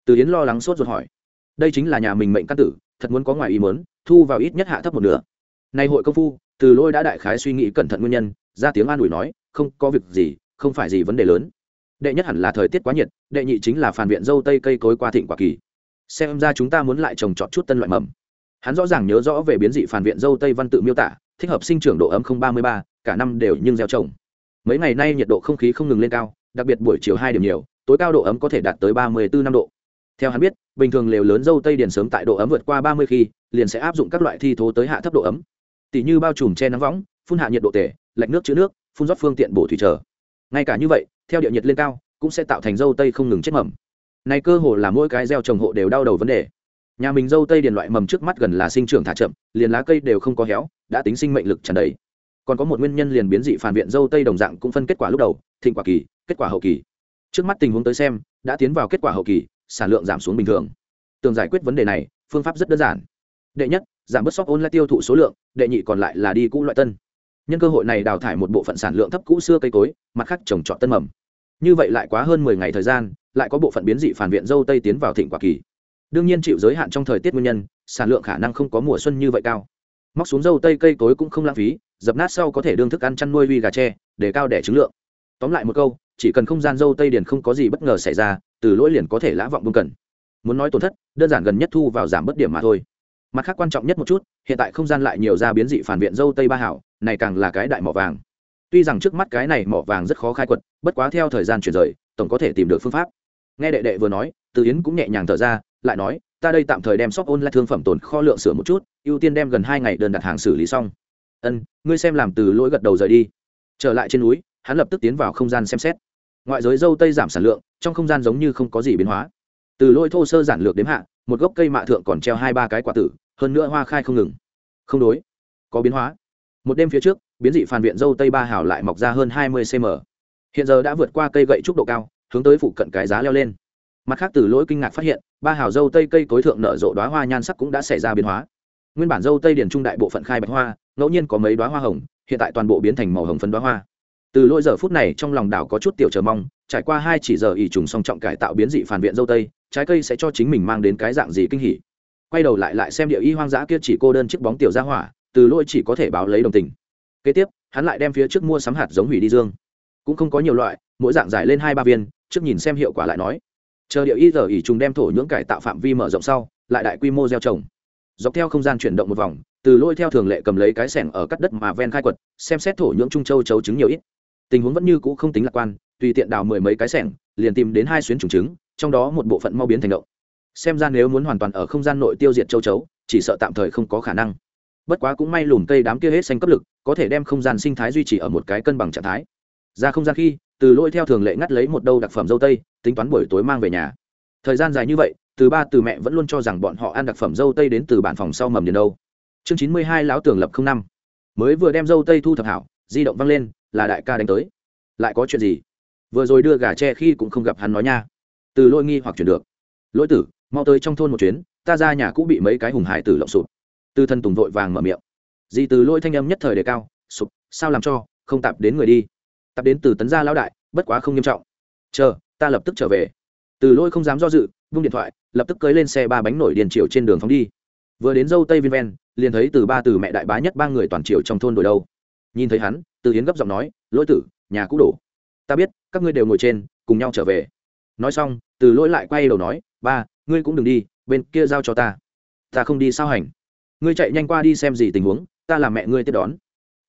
Từ yến lo lắng sốt ruột hỏi. Đây chính là nhà mình mệnh căn tử, thật muốn có ngoài ý mớn thu vào ít nhất hạ thấp một nửa. Nay hội công phu, từ lôi đã đại khái suy nghĩ cẩn thận nguyên nhân, ra tiếng an ủi nói, không, có việc gì, không phải gì vấn đề lớn. Đệ nhất hẳn là thời tiết quá nhiệt, đệ nhị chính là phản viện dâu tây cây cối qua thịnh quả kỳ. Xem ra chúng ta muốn lại trồng trọt chút tân loại mầm hắn rõ ràng nhớ rõ về biến dị phản viện dâu tây văn tự miêu tả, thích hợp sinh trưởng độ ấm không ba mươi ba, cả năm đều nhưng gieo trồng. Mấy ngày nay nhiệt độ không khí không ngừng lên cao, đặc biệt buổi chiều hai điểm nhiều, tối cao độ ấm có thể đạt tới ba mươi bốn năm độ. Theo hắn biết, bình thường lều lớn dâu tây điền sớm tại độ ấm vượt qua ba mươi khi, liền sẽ áp dụng các loại thi thố tới hạ thấp độ ấm. Tỷ như bao trùm che nắng võng, phun hạ nhiệt độ tể lạnh nước chữ nước, phun rót phương tiện bổ thủy trở ngay cả như vậy, theo địa nhiệt lên cao, cũng sẽ tạo thành dâu tây không ngừng chết mầm này cơ hồ là mỗi cái gieo trồng hộ đều đau đầu vấn đề nhà mình dâu tây điền loại mầm trước mắt gần là sinh trưởng thả chậm, liền lá cây đều không có héo, đã tính sinh mệnh lực tràn đầy. Còn có một nguyên nhân liền biến dị phản viện dâu tây đồng dạng cũng phân kết quả lúc đầu, thịnh quả kỳ, kết quả hậu kỳ. Trước mắt tình huống tới xem, đã tiến vào kết quả hậu kỳ, sản lượng giảm xuống bình thường. Tường giải quyết vấn đề này, phương pháp rất đơn giản. Đệ nhất, giảm bớt sóc ôn lại tiêu thụ số lượng, đệ nhị còn lại là đi cũ loại tân. Nhân cơ hội này đào thải một bộ phận sản lượng thấp cũ xưa cây cối, mặt khác trồng trọt tân mầm. Như vậy lại quá hơn mười ngày thời gian, lại có bộ phận biến dị phản viện dâu tây tiến vào thịnh quả kỳ đương nhiên chịu giới hạn trong thời tiết nguyên nhân, sản lượng khả năng không có mùa xuân như vậy cao. Móc xuống dâu tây cây cối cũng không lãng phí, dập nát sau có thể đương thức ăn chăn nuôi vi gà tre, để cao đẻ trứng lượng. Tóm lại một câu, chỉ cần không gian dâu tây điền không có gì bất ngờ xảy ra, từ lỗi liền có thể lã vọng bưng cần. Muốn nói tổn thất, đơn giản gần nhất thu vào giảm bất điểm mà thôi. Mặt khác quan trọng nhất một chút, hiện tại không gian lại nhiều ra biến dị phản viện dâu tây ba hảo, này càng là cái đại mỏ vàng. Tuy rằng trước mắt cái này mỏ vàng rất khó khai quật, bất quá theo thời gian chuyển rời, tổng có thể tìm được phương pháp. Nghe đệ đệ vừa nói, từ yến cũng nhẹ nhàng thở ra lại nói, ta đây tạm thời đem shop online thương phẩm tồn kho lượng sửa một chút, ưu tiên đem gần hai ngày đơn đặt hàng xử lý xong. Ân, ngươi xem làm từ lỗi gật đầu rời đi. Trở lại trên núi, hắn lập tức tiến vào không gian xem xét. Ngoại giới dâu tây giảm sản lượng, trong không gian giống như không có gì biến hóa. Từ lỗi thô sơ giản lược đếm hạ, một gốc cây mạ thượng còn treo hai ba cái quả tử, hơn nữa hoa khai không ngừng. Không đối, có biến hóa. Một đêm phía trước, biến dị phản viện dâu tây ba hảo lại mọc ra hơn hai mươi cm hiện giờ đã vượt qua cây gậy trúc độ cao, hướng tới phụ cận cái giá leo lên mặt khác, từ lỗi kinh ngạc phát hiện, ba hào dâu tây cây cối thượng nở rộ đoá hoa nhan sắc cũng đã xảy ra biến hóa. Nguyên bản dâu tây điển trung đại bộ phận khai bạch hoa, ngẫu nhiên có mấy đoá hoa hồng, hiện tại toàn bộ biến thành màu hồng phấn đoá hoa. Từ lỗi giờ phút này, trong lòng đảo có chút tiểu chờ mong, trải qua hai chỉ giờ ỉ trùng song trọng cải tạo biến dị phản viện dâu tây, trái cây sẽ cho chính mình mang đến cái dạng gì kinh hỉ. Quay đầu lại lại xem địa y hoang dã kia chỉ cô đơn chiếc bóng tiểu ra hỏa, từ lỗi chỉ có thể báo lấy đồng tình. Kế tiếp, hắn lại đem phía trước mua sắm hạt giống hủy đi dương. Cũng không có nhiều loại, mỗi dạng giải lên hai ba viên, trước nhìn xem hiệu quả lại nói chờ địa y giờ ỉ trùng đem thổ nhưỡng cải tạo phạm vi mở rộng sau, lại đại quy mô gieo trồng. Dọc theo không gian chuyển động một vòng, từ lôi theo thường lệ cầm lấy cái sẻng ở cắt đất mà ven khai quật, xem xét thổ nhưỡng trung châu chấu trứng nhiều ít. Tình huống vẫn như cũ không tính lạc quan, tùy tiện đào mười mấy cái sẻng, liền tìm đến hai xuyến trùng trứng, trong đó một bộ phận mau biến thành động. Xem ra nếu muốn hoàn toàn ở không gian nội tiêu diệt châu chấu, chỉ sợ tạm thời không có khả năng. Bất quá cũng may lùm cây đám kia hết xanh cấp lực, có thể đem không gian sinh thái duy trì ở một cái cân bằng trạng thái. Ra không gian khi, từ lôi theo thường lệ ngắt lấy một đâu đặc phẩm dâu tây tính toán buổi tối mang về nhà. Thời gian dài như vậy, từ ba từ mẹ vẫn luôn cho rằng bọn họ ăn đặc phẩm dâu tây đến từ bản phòng sau mầm điền đâu. Chương chín mươi hai lão tường lập không năm. Mới vừa đem dâu tây thu thập hảo, di động văng lên, là đại ca đánh tới. Lại có chuyện gì? Vừa rồi đưa gà tre khi cũng không gặp hắn nói nha. Từ lôi nghi hoặc chuyển được. Lỗi tử, mau tới trong thôn một chuyến, ta ra nhà cũng bị mấy cái hùng hải tử lộng sụp từ thân tùng vội vàng mở miệng. Di từ lỗi thanh âm nhất thời đề cao, sụp, sao làm cho? Không tạp đến người đi. Tạp đến từ tấn gia lão đại, bất quá không nghiêm trọng. Chờ ta lập tức trở về. Từ lỗi không dám do dự, vung điện thoại, lập tức cưới lên xe ba bánh nổi điền chiều trên đường phóng đi. Vừa đến dâu tây viên ven, liền thấy từ ba từ mẹ đại bá nhất ba người toàn triều trong thôn đổi đâu. Nhìn thấy hắn, từ hiến gấp giọng nói lỗi tử, nhà cũ đổ. Ta biết, các ngươi đều ngồi trên, cùng nhau trở về. Nói xong, từ lỗi lại quay đầu nói, ba, ngươi cũng đừng đi, bên kia giao cho ta. Ta không đi sao hành? Ngươi chạy nhanh qua đi xem gì tình huống, ta làm mẹ ngươi tiếp đón.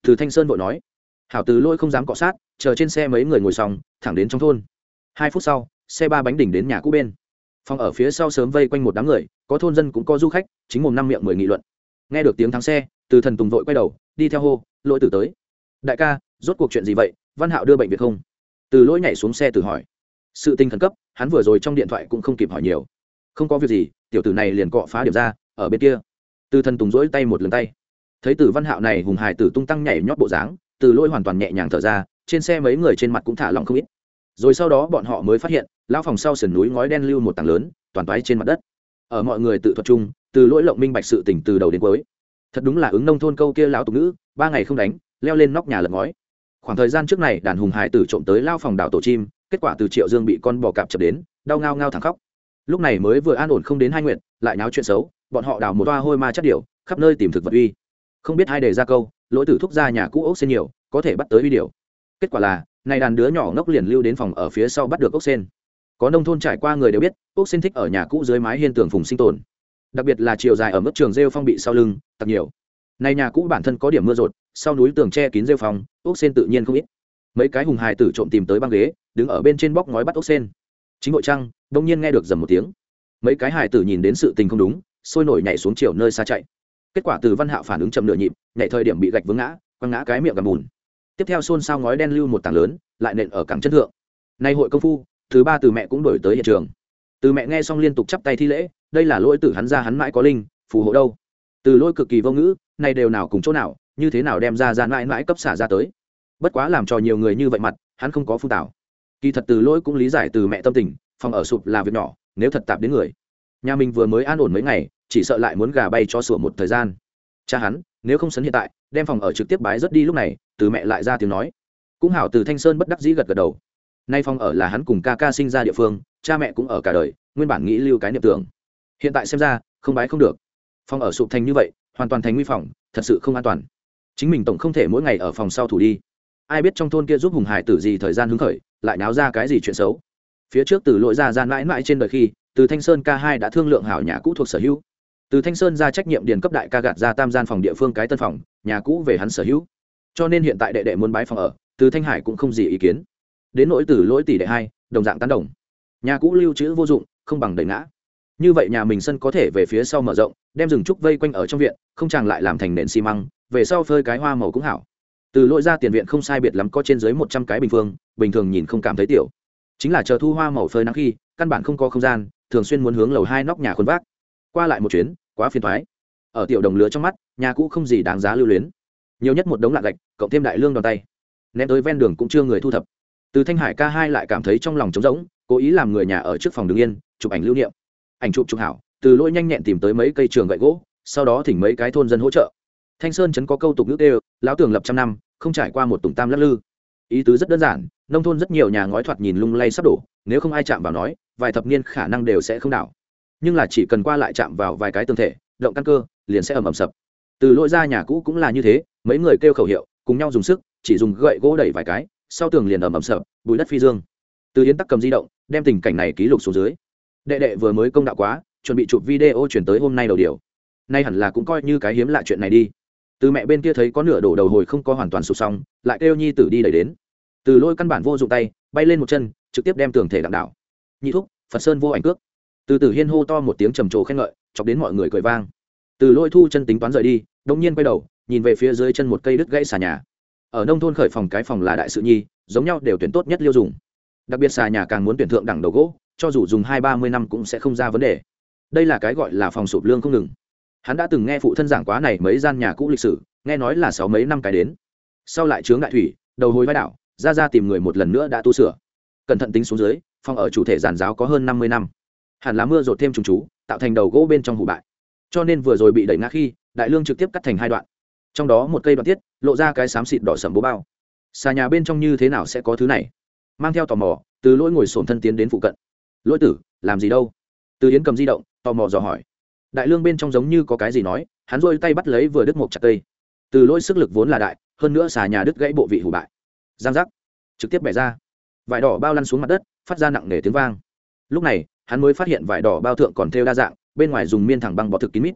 Từ thanh sơn vội nói. Hảo từ lỗi không dám cọ sát, chờ trên xe mấy người ngồi xong, thẳng đến trong thôn hai phút sau, xe ba bánh đỉnh đến nhà cũ bên. Phòng ở phía sau sớm vây quanh một đám người, có thôn dân cũng có du khách, chính mồm năm miệng mười nghị luận. Nghe được tiếng thắng xe, từ thần tùng vội quay đầu, đi theo hô, lỗi tử tới. Đại ca, rốt cuộc chuyện gì vậy? Văn hạo đưa bệnh viện không? Từ lỗi nhảy xuống xe từ hỏi. Sự tình khẩn cấp, hắn vừa rồi trong điện thoại cũng không kịp hỏi nhiều. Không có việc gì, tiểu tử này liền cọ phá điểm ra, ở bên kia. Từ thần tùng rỗi tay một lần tay. Thấy từ văn hạo này hùng hải tử tung tăng nhảy nhót bộ dáng, từ lỗi hoàn toàn nhẹ nhàng thở ra, trên xe mấy người trên mặt cũng thả lòng không ít rồi sau đó bọn họ mới phát hiện lao phòng sau sườn núi ngói đen lưu một tảng lớn, toàn toái trên mặt đất. Ở mọi người tự thuật chung, từ lỗi lộng minh bạch sự tỉnh từ đầu đến cuối. Thật đúng là ứng nông thôn câu kia lão tục ngữ, ba ngày không đánh, leo lên nóc nhà lật ngói. Khoảng thời gian trước này, đàn hùng hải tử trộm tới lao phòng đảo tổ chim, kết quả từ triệu dương bị con bò cạp chập đến, đau ngao ngao thẳng khóc. Lúc này mới vừa an ổn không đến hai nguyện, lại náo chuyện xấu, bọn họ đào một toa hôi ma chất điệu khắp nơi tìm thực vật uy. Không biết hai đề ra câu, lỗi tử thúc ra nhà cũ ốc xin nhiều, có thể bắt tới uy điều kết quả là này đàn đứa nhỏ ngốc liền lưu đến phòng ở phía sau bắt được ốc sen. Có nông thôn trải qua người đều biết, ốc sen thích ở nhà cũ dưới mái hiên tường phùng sinh tồn. Đặc biệt là chiều dài ở mức trường rêu phong bị sau lưng tặc nhiều. Này nhà cũ bản thân có điểm mưa rột, sau núi tường che kín rêu phong, ốc sen tự nhiên không ít. Mấy cái hùng hài tử trộm tìm tới băng ghế, đứng ở bên trên bóc ngói bắt ốc sen. Chính hội trăng, đông nhiên nghe được dầm một tiếng. Mấy cái hài tử nhìn đến sự tình không đúng, sôi nổi nhảy xuống chiều nơi xa chạy. Kết quả từ văn hạo phản ứng chậm nửa nhịp, nhảy thời điểm bị gạch vướng ngã, quăng ngã cái miệng gầm bùn tiếp theo xôn xao ngói đen lưu một tảng lớn, lại nện ở cảng chân thượng. Nay hội công phu, thứ ba từ mẹ cũng đổi tới hiện trường. Từ mẹ nghe xong liên tục chắp tay thi lễ, đây là lỗi tử hắn ra hắn mãi có linh, phù hộ đâu. Từ lỗi cực kỳ vô ngữ này đều nào cùng chỗ nào, như thế nào đem ra ra mãi mãi cấp xả ra tới. Bất quá làm cho nhiều người như vậy mặt, hắn không có phun tảo. Kỳ thật từ lỗi cũng lý giải từ mẹ tâm tình, phòng ở sụp là việc nhỏ, nếu thật tạp đến người. Nhà mình vừa mới an ổn mấy ngày, chỉ sợ lại muốn gà bay cho sủa một thời gian. Cha hắn nếu không sấn hiện tại, đem phòng ở trực tiếp bái rất đi lúc này, từ mẹ lại ra tiếng nói. Cũng hảo từ thanh sơn bất đắc dĩ gật gật đầu. Nay phòng ở là hắn cùng ca ca sinh ra địa phương, cha mẹ cũng ở cả đời, nguyên bản nghĩ lưu cái niệm tưởng. Hiện tại xem ra, không bái không được. Phòng ở sụp thành như vậy, hoàn toàn thành nguy phòng, thật sự không an toàn. Chính mình tổng không thể mỗi ngày ở phòng sau thủ đi. Ai biết trong thôn kia giúp hùng hải tử gì thời gian hứng khởi, lại náo ra cái gì chuyện xấu. Phía trước từ lội ra ra mãi mãi trên đời khi, từ thanh sơn ca hai đã thương lượng hảo nhà cũ thuộc sở hữu từ thanh sơn ra trách nhiệm điền cấp đại ca gạt ra tam gian phòng địa phương cái tân phòng, nhà cũ về hắn sở hữu. Cho nên hiện tại đệ đệ muốn bái phòng ở, từ thanh hải cũng không gì ý kiến. Đến nỗi từ lỗi tỷ đệ hai, đồng dạng tán đồng. Nhà cũ lưu trữ vô dụng, không bằng đầy ngã. Như vậy nhà mình sân có thể về phía sau mở rộng, đem rừng trúc vây quanh ở trong viện, không chàng lại làm thành nền xi măng, về sau phơi cái hoa màu cũng hảo. Từ lỗi ra tiền viện không sai biệt lắm có trên dưới một trăm cái bình phương, bình thường nhìn không cảm thấy tiểu. Chính là chờ thu hoa màu phơi nắng khi, căn bản không có không gian, thường xuyên muốn hướng lầu hai nóc nhà khuôn vác qua lại một chuyến, quá phiền thoái ở tiểu đồng lứa trong mắt, nhà cũ không gì đáng giá lưu luyến. Nhiều nhất một đống lạ gạch, cộng thêm đại lương đòn tay. Ném tới ven đường cũng chưa người thu thập. Từ thanh hải ca hai lại cảm thấy trong lòng trống rỗng, cố ý làm người nhà ở trước phòng đứng yên, chụp ảnh lưu niệm. Ảnh chụp chụp hảo, từ lỗi nhanh nhẹn tìm tới mấy cây trường gậy gỗ, sau đó thỉnh mấy cái thôn dân hỗ trợ. Thanh sơn chấn có câu tục nước đều lão tường lập trăm năm, không trải qua một tùng tam lắc lư. Ý tứ rất đơn giản, nông thôn rất nhiều nhà ngói thoạt nhìn lung lay sắp đổ, nếu không ai chạm vào nói, vài thập niên khả năng đều sẽ không đảo nhưng là chỉ cần qua lại chạm vào vài cái tương thể, động căn cơ, liền sẽ ẩm ẩm sập. Từ lỗi ra nhà cũ cũng là như thế, mấy người kêu khẩu hiệu, cùng nhau dùng sức, chỉ dùng gậy gỗ đẩy vài cái, sau tường liền ẩm ẩm sập, bùi đất phi dương. Từ yến tắc cầm di động, đem tình cảnh này ký lục xuống dưới. Đệ đệ vừa mới công đạo quá, chuẩn bị chụp video chuyển tới hôm nay đầu điều. Nay hẳn là cũng coi như cái hiếm lạ chuyện này đi. Từ mẹ bên kia thấy có nửa đổ đầu hồi không có hoàn toàn sụp xong, lại kêu nhi tử đi đẩy đến. Từ lôi căn bản vô dụng tay, bay lên một chân, trực tiếp đem tường thể đạn đảo. Nhị thúc, phật sơn vô ảnh cước từ từ hiên hô to một tiếng trầm trồ khen ngợi, chọc đến mọi người cười vang. Từ lôi thu chân tính toán rời đi đông nhiên quay đầu, nhìn về phía dưới chân một cây đứt gãy xà nhà. Ở nông thôn khởi phòng cái phòng là đại sự nhi, giống nhau đều tuyển tốt nhất liêu dùng. Đặc biệt xà nhà càng muốn tuyển thượng đẳng đầu gỗ, cho dù dùng hai ba mươi năm cũng sẽ không ra vấn đề. Đây là cái gọi là phòng sụp lương không ngừng. Hắn đã từng nghe phụ thân giảng quá này mấy gian nhà cũ lịch sử, nghe nói là sáu mấy năm cái đến. Sau lại chướng đại thủy, đầu hồi vai đảo, ra ra tìm người một lần nữa đã tu sửa. Cẩn thận tính xuống dưới, phòng ở chủ thể giản giáo có hơn năm mươi năm hẳn là mưa rột thêm trùng chú, tạo thành đầu gỗ bên trong hủ bại. Cho nên vừa rồi bị đẩy ngã khi, đại lương trực tiếp cắt thành hai đoạn. Trong đó một cây đoạn tiết, lộ ra cái xám xịt đỏ sầm bố bao. Xà nhà bên trong như thế nào sẽ có thứ này? Mang theo tò mò, từ lỗi ngồi sổn thân tiến đến phụ cận. Lỗi tử, làm gì đâu? Từ yến cầm di động, tò mò dò hỏi. Đại lương bên trong giống như có cái gì nói, hắn rôi tay bắt lấy vừa đứt một chặt cây. Từ lỗi sức lực vốn là đại, hơn nữa xà nhà đứt gãy bộ vị hủ bại. Giang giác. Trực tiếp bẻ ra. Vải đỏ bao lăn xuống mặt đất, phát ra nặng nề tiếng vang. Lúc này hắn mới phát hiện vải đỏ bao thượng còn thêu đa dạng, bên ngoài dùng miên thẳng băng bọ thực kín mít.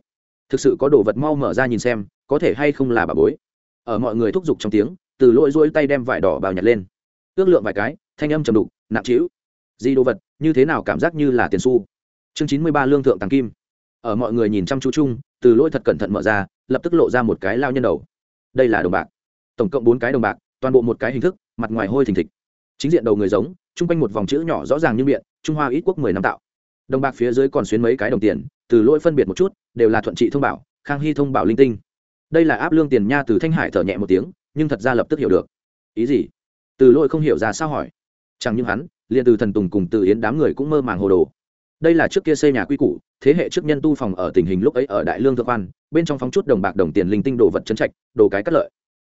Thực sự có đồ vật mau mở ra nhìn xem, có thể hay không là bà bối. Ở mọi người thúc giục trong tiếng, từ lỗi rỗi tay đem vải đỏ bao nhặt lên. Ước lượng vài cái, thanh âm trầm đục, nặng trĩu. Di đồ vật, như thế nào cảm giác như là tiền xu? Chương chín mươi ba lương thượng tàng kim. Ở mọi người nhìn chăm chú chung, từ lỗi thật cẩn thận mở ra, lập tức lộ ra một cái lao nhân đầu. Đây là đồng bạc. Tổng cộng bốn cái đồng bạc, toàn bộ một cái hình thức, mặt ngoài hôi thình thịch chính diện đầu người giống, chung quanh một vòng chữ nhỏ rõ ràng như miệng, trung hoa ít quốc mười năm tạo. Đồng bạc phía dưới còn xuyến mấy cái đồng tiền, từ lỗi phân biệt một chút, đều là thuận trị thông bảo, khang hy thông bảo linh tinh. Đây là áp lương tiền nha từ thanh hải thở nhẹ một tiếng, nhưng thật ra lập tức hiểu được. Ý gì? Từ lỗi không hiểu ra sao hỏi. Chẳng những hắn, liền từ thần tùng cùng từ yến đám người cũng mơ màng hồ đồ. Đây là trước kia xây nhà quy củ, thế hệ trước nhân tu phòng ở tình hình lúc ấy ở đại lương thượng quan, bên trong phóng chút đồng bạc đồng tiền linh tinh đồ vật chấn trạch, đồ cái cắt lợi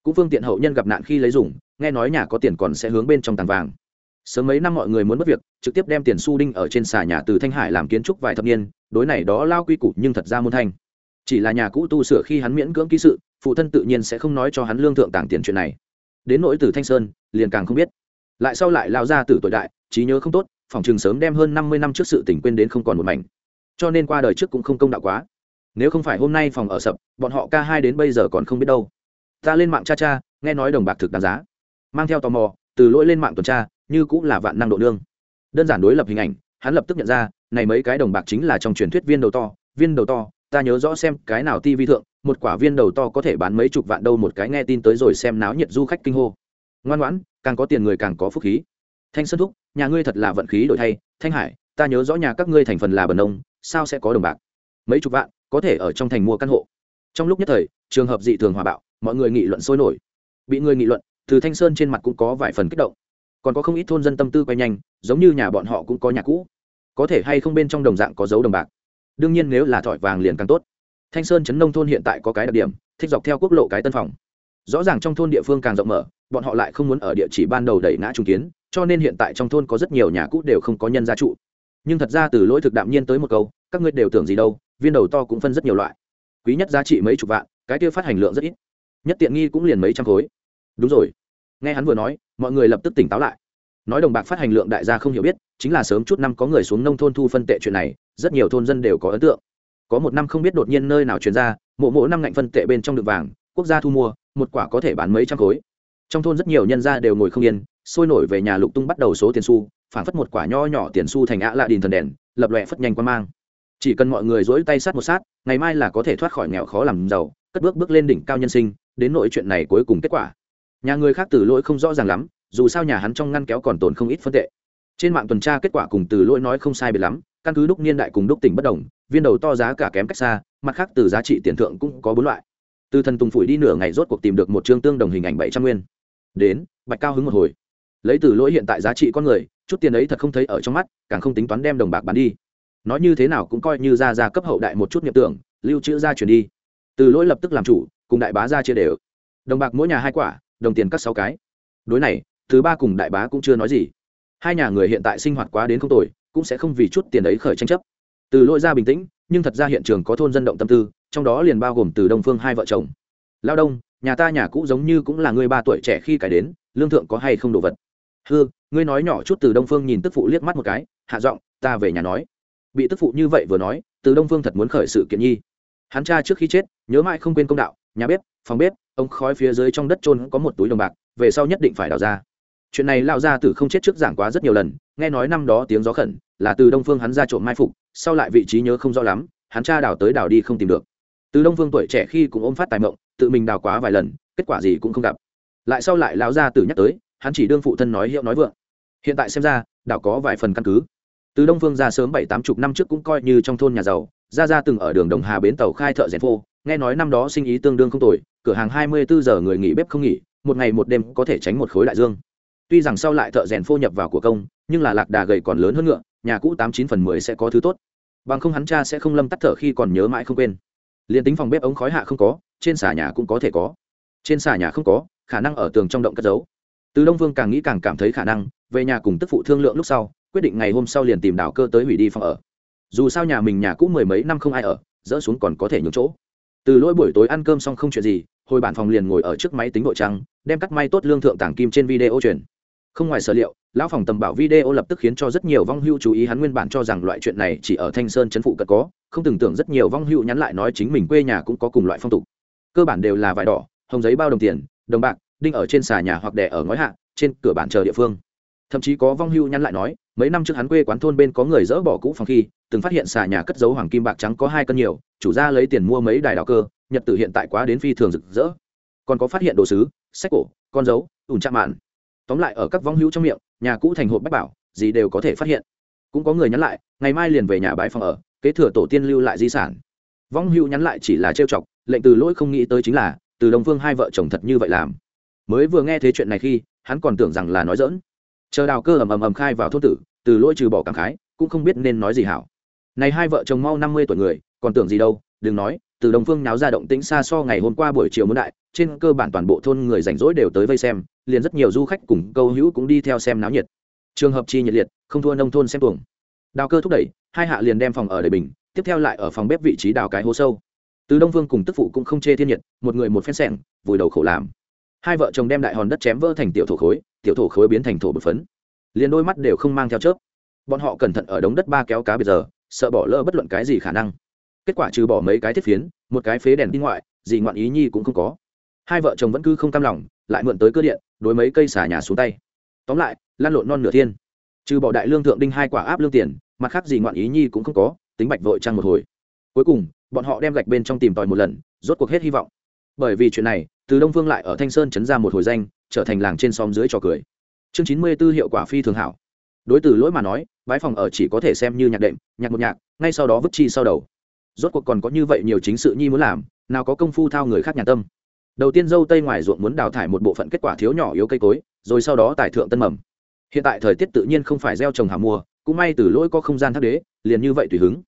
cũng phương tiện hậu nhân gặp nạn khi lấy dùng, nghe nói nhà có tiền còn sẽ hướng bên trong tàng vàng. Sớm mấy năm mọi người muốn mất việc, trực tiếp đem tiền su đinh ở trên xà nhà từ thanh hải làm kiến trúc vài thập niên, đối này đó lao quy củ nhưng thật ra môn thanh. Chỉ là nhà cũ tu sửa khi hắn miễn cưỡng ký sự, phụ thân tự nhiên sẽ không nói cho hắn lương thượng tàng tiền chuyện này. Đến nỗi từ thanh sơn, liền càng không biết. Lại sau lại lao ra từ tuổi đại, trí nhớ không tốt, phòng trường sớm đem hơn năm mươi năm trước sự tỉnh quên đến không còn một mảnh. Cho nên qua đời trước cũng không công đạo quá. Nếu không phải hôm nay phòng ở sập, bọn họ ca hai đến bây giờ còn không biết đâu ta lên mạng cha cha, nghe nói đồng bạc thực đáng giá. Mang theo tò mò, từ lỗi lên mạng tuần tra, như cũng là vạn năng độ nương đơn giản đối lập hình ảnh, hắn lập tức nhận ra, này mấy cái đồng bạc chính là trong truyền thuyết viên đầu to, viên đầu to, ta nhớ rõ xem cái nào ti vi thượng, một quả viên đầu to có thể bán mấy chục vạn đâu một cái nghe tin tới rồi xem náo nhiệt du khách kinh hô. Ngoan ngoãn, càng có tiền người càng có phúc khí. Thanh sơn thúc, nhà ngươi thật là vận khí đổi thay, thanh hải, ta nhớ rõ nhà các ngươi thành phần là bần nông, sao sẽ có đồng bạc? Mấy chục vạn, có thể ở trong thành mua căn hộ. Trong lúc nhất thời, trường hợp dị thường hòa bạo mọi người nghị luận sôi nổi. Bị người nghị luận, từ thanh sơn trên mặt cũng có vài phần kích động. Còn có không ít thôn dân tâm tư quay nhanh, giống như nhà bọn họ cũng có nhà cũ. Có thể hay không bên trong đồng dạng có dấu đồng bạc. Đương nhiên nếu là thỏi vàng liền càng tốt. Thanh sơn chấn nông thôn hiện tại có cái đặc điểm, thích dọc theo quốc lộ cái tân phòng. Rõ ràng trong thôn địa phương càng rộng mở, bọn họ lại không muốn ở địa chỉ ban đầu đẩy ngã trung kiến, cho nên hiện tại trong thôn có rất nhiều nhà cũ đều không có nhân gia trụ. Nhưng thật ra từ lỗi thực đạm nhiên tới một câu, các ngươi đều tưởng gì đâu, viên đầu to cũng phân rất nhiều loại. Quý nhất giá trị mấy chục vạn, cái kia phát hành lượng rất ít nhất tiện nghi cũng liền mấy trăm khối. Đúng rồi. Nghe hắn vừa nói, mọi người lập tức tỉnh táo lại. Nói đồng bạc phát hành lượng đại gia không hiểu biết, chính là sớm chút năm có người xuống nông thôn thu phân tệ chuyện này, rất nhiều thôn dân đều có ấn tượng. Có một năm không biết đột nhiên nơi nào chuyển ra, mộ mộ năm ngạnh phân tệ bên trong được vàng, quốc gia thu mua, một quả có thể bán mấy trăm khối. Trong thôn rất nhiều nhân gia đều ngồi không yên, sôi nổi về nhà lục tung bắt đầu số tiền xu phản phất một quả nho nhỏ tiền xu thành ạ lạ đình thần đèn, lập lòe phất nhanh quan mang. Chỉ cần mọi người dỗi tay sát một sát, ngày mai là có thể thoát khỏi nghèo khó làm giàu, cất bước bước lên đỉnh cao nhân sinh đến nội chuyện này cuối cùng kết quả. Nhà người khác từ lỗi không rõ ràng lắm, dù sao nhà hắn trong ngăn kéo còn tồn không ít phân tệ. Trên mạng tuần tra kết quả cùng từ lỗi nói không sai biệt lắm, căn cứ đúc niên đại cùng đúc tỉnh bất đồng, viên đầu to giá cả kém cách xa, mặt khác từ giá trị tiền thượng cũng có bốn loại. Từ thần tùng phủi đi nửa ngày rốt cuộc tìm được một chương tương đồng hình ảnh bảy trăm nguyên. Đến, bạch cao hứng một hồi. Lấy từ lỗi hiện tại giá trị con người, chút tiền ấy thật không thấy ở trong mắt, càng không tính toán đem đồng bạc bán đi. Nói như thế nào cũng coi như ra ra cấp hậu đại một chút nghiệp tưởng, lưu trữ ra chuyển đi từ lỗi lập tức làm chủ, cùng đại bá ra chia đều. Đồng bạc mỗi nhà hai quả, đồng tiền cắt sáu cái. Đối này, thứ ba cùng đại bá cũng chưa nói gì. Hai nhà người hiện tại sinh hoạt quá đến không tồi, cũng sẽ không vì chút tiền ấy khởi tranh chấp. Từ lỗi ra bình tĩnh, nhưng thật ra hiện trường có thôn dân động tâm tư, trong đó liền bao gồm từ đông phương hai vợ chồng. Lao đông, nhà ta nhà cũ giống như cũng là người ba tuổi trẻ khi cải đến, lương thượng có hay không đồ vật? Hư ngươi nói nhỏ chút từ đông phương nhìn tức phụ liếc mắt một cái, hạ giọng, ta về nhà nói. Bị tức phụ như vậy vừa nói, từ đông phương thật muốn khởi sự kiện nhi hắn cha trước khi chết, nhớ mãi không quên công đạo, nhà bếp, phòng bếp, ông khói phía dưới trong đất trôn có một túi đồng bạc, về sau nhất định phải đào ra. Chuyện này lão gia tử không chết trước giảng quá rất nhiều lần, nghe nói năm đó tiếng gió khẩn, là từ đông phương hắn ra trộm mai phục, sau lại vị trí nhớ không rõ lắm, hắn cha đào tới đào đi không tìm được. Từ đông phương tuổi trẻ khi cũng ôm phát tài mộng, tự mình đào quá vài lần, kết quả gì cũng không gặp. Lại sau lại lão gia tử nhắc tới, hắn chỉ đương phụ thân nói hiệu nói vượng. Hiện tại xem ra đảo có vài phần căn cứ. Từ đông phương ra sớm bảy tám chục năm trước cũng coi như trong thôn nhà giàu Gia Gia từng ở đường đồng hà bến tàu khai thợ rèn phô, nghe nói năm đó sinh ý tương đương không tồi, cửa hàng hai mươi bốn giờ người nghỉ bếp không nghỉ, một ngày một đêm có thể tránh một khối đại dương. Tuy rằng sau lại thợ rèn phô nhập vào của công, nhưng là lạc đà gầy còn lớn hơn ngựa, nhà cũ tám chín phần mười sẽ có thứ tốt. Bằng không hắn cha sẽ không lâm tắt thở khi còn nhớ mãi không quên. Liền tính phòng bếp ống khói hạ không có, trên xà nhà cũng có thể có. Trên xà nhà không có, khả năng ở tường trong động cất giấu. Từ đông vương càng nghĩ càng cảm thấy khả năng, về nhà cùng tức phụ thương lượng lúc sau, quyết định ngày hôm sau liền tìm đảo cơ tới hủy đi phòng ở dù sao nhà mình nhà cũ mười mấy năm không ai ở, dỡ xuống còn có thể nhường chỗ. Từ lỗi buổi tối ăn cơm xong không chuyện gì, hồi bản phòng liền ngồi ở trước máy tính nội trắng đem cắt may tốt lương thượng tảng kim trên video truyền. Không ngoài sở liệu, lão phòng tầm bảo video lập tức khiến cho rất nhiều vong hưu chú ý hắn nguyên bản cho rằng loại chuyện này chỉ ở thanh sơn chấn phụ cận có, không tưởng tượng rất nhiều vong hưu nhắn lại nói chính mình quê nhà cũng có cùng loại phong tục. Cơ bản đều là vải đỏ, hồng giấy bao đồng tiền, đồng bạc, đinh ở trên xà nhà hoặc đẻ ở ngói hạ, trên cửa bản chờ địa phương thậm chí có vong hưu nhắn lại nói, mấy năm trước hắn quê quán thôn bên có người dỡ bỏ cũ phòng khi, từng phát hiện xà nhà cất dấu hoàng kim bạc trắng có hai cân nhiều, chủ gia lấy tiền mua mấy đài đào cơ, nhật tử hiện tại quá đến phi thường rực rỡ. Còn có phát hiện đồ sứ, sách cổ, con dấu, ủn chạm mạn. Tóm lại ở các vong hữu trong miệng, nhà cũ thành hộp bách bảo, gì đều có thể phát hiện. Cũng có người nhắn lại, ngày mai liền về nhà bãi phòng ở, kế thừa tổ tiên lưu lại di sản. Vong hữu nhắn lại chỉ là trêu chọc, lệnh từ lỗi không nghĩ tới chính là, từ đồng phương hai vợ chồng thật như vậy làm. Mới vừa nghe thấy chuyện này khi, hắn còn tưởng rằng là nói dỡn chờ đào cơ ầm ầm ầm khai vào thôn tử, từ lỗi trừ bỏ cảm khái, cũng không biết nên nói gì hảo. Này hai vợ chồng mau năm mươi tuổi người, còn tưởng gì đâu, đừng nói, từ đồng phương náo ra động tĩnh xa so ngày hôm qua buổi chiều muốn đại, trên cơ bản toàn bộ thôn người rảnh rỗi đều tới vây xem, liền rất nhiều du khách cùng câu hữu cũng đi theo xem náo nhiệt. Trường hợp chi nhiệt liệt, không thua nông thôn xem tuồng. Đào cơ thúc đẩy, hai hạ liền đem phòng ở đầy bình, tiếp theo lại ở phòng bếp vị trí đào cái hố sâu. Từ đông vương cùng tức phụ cũng không chê thiên nhiệt, một người một phen sẻng vùi đầu khổ làm hai vợ chồng đem đại hòn đất chém vỡ thành tiểu thổ khối, tiểu thổ khối biến thành thổ bột phấn. Liền đôi mắt đều không mang theo chớp. Bọn họ cẩn thận ở đống đất ba kéo cá bây giờ, sợ bỏ lỡ bất luận cái gì khả năng. Kết quả trừ bỏ mấy cái thiết phiến, một cái phế đèn đi ngoại, gì ngoạn ý nhi cũng không có. Hai vợ chồng vẫn cứ không cam lòng, lại mượn tới cơ điện, đối mấy cây xả nhà xuống tay. Tóm lại, lan lộn non nửa thiên. Trừ bỏ đại lương thượng đinh hai quả áp lương tiền, mặt khác gì ngoạn ý nhi cũng không có, tính bạch vội trăng một hồi. Cuối cùng, bọn họ đem gạch bên trong tìm tòi một lần, rốt cuộc hết hy vọng. Bởi vì chuyện này từ đông phương lại ở thanh sơn chấn ra một hồi danh, trở thành làng trên xóm dưới trò cười. Chương chín mươi b ố hiệu quả phi thường hảo. Đối từ lỗi mà nói bãi phòng ở chỉ có thể xem như nhạc đệm, nhạc một nhạc, ngay sau đó vứt chi sau đầu. Rốt cuộc còn có như vậy nhiều chính sự nhi muốn làm, nào có công phu thao người khác nhà tâm. Đầu tiên dâu tây ngoài ruộng muốn đào thải một bộ phận kết quả thiếu nhỏ yếu cây cối, rồi sau đó tài thượng tân mầm. Hiện tại thời tiết tự nhiên không phải gieo trồng hào mùa, cũng may từ lỗi có không gian thác đế, liền như vậy tùy hứng.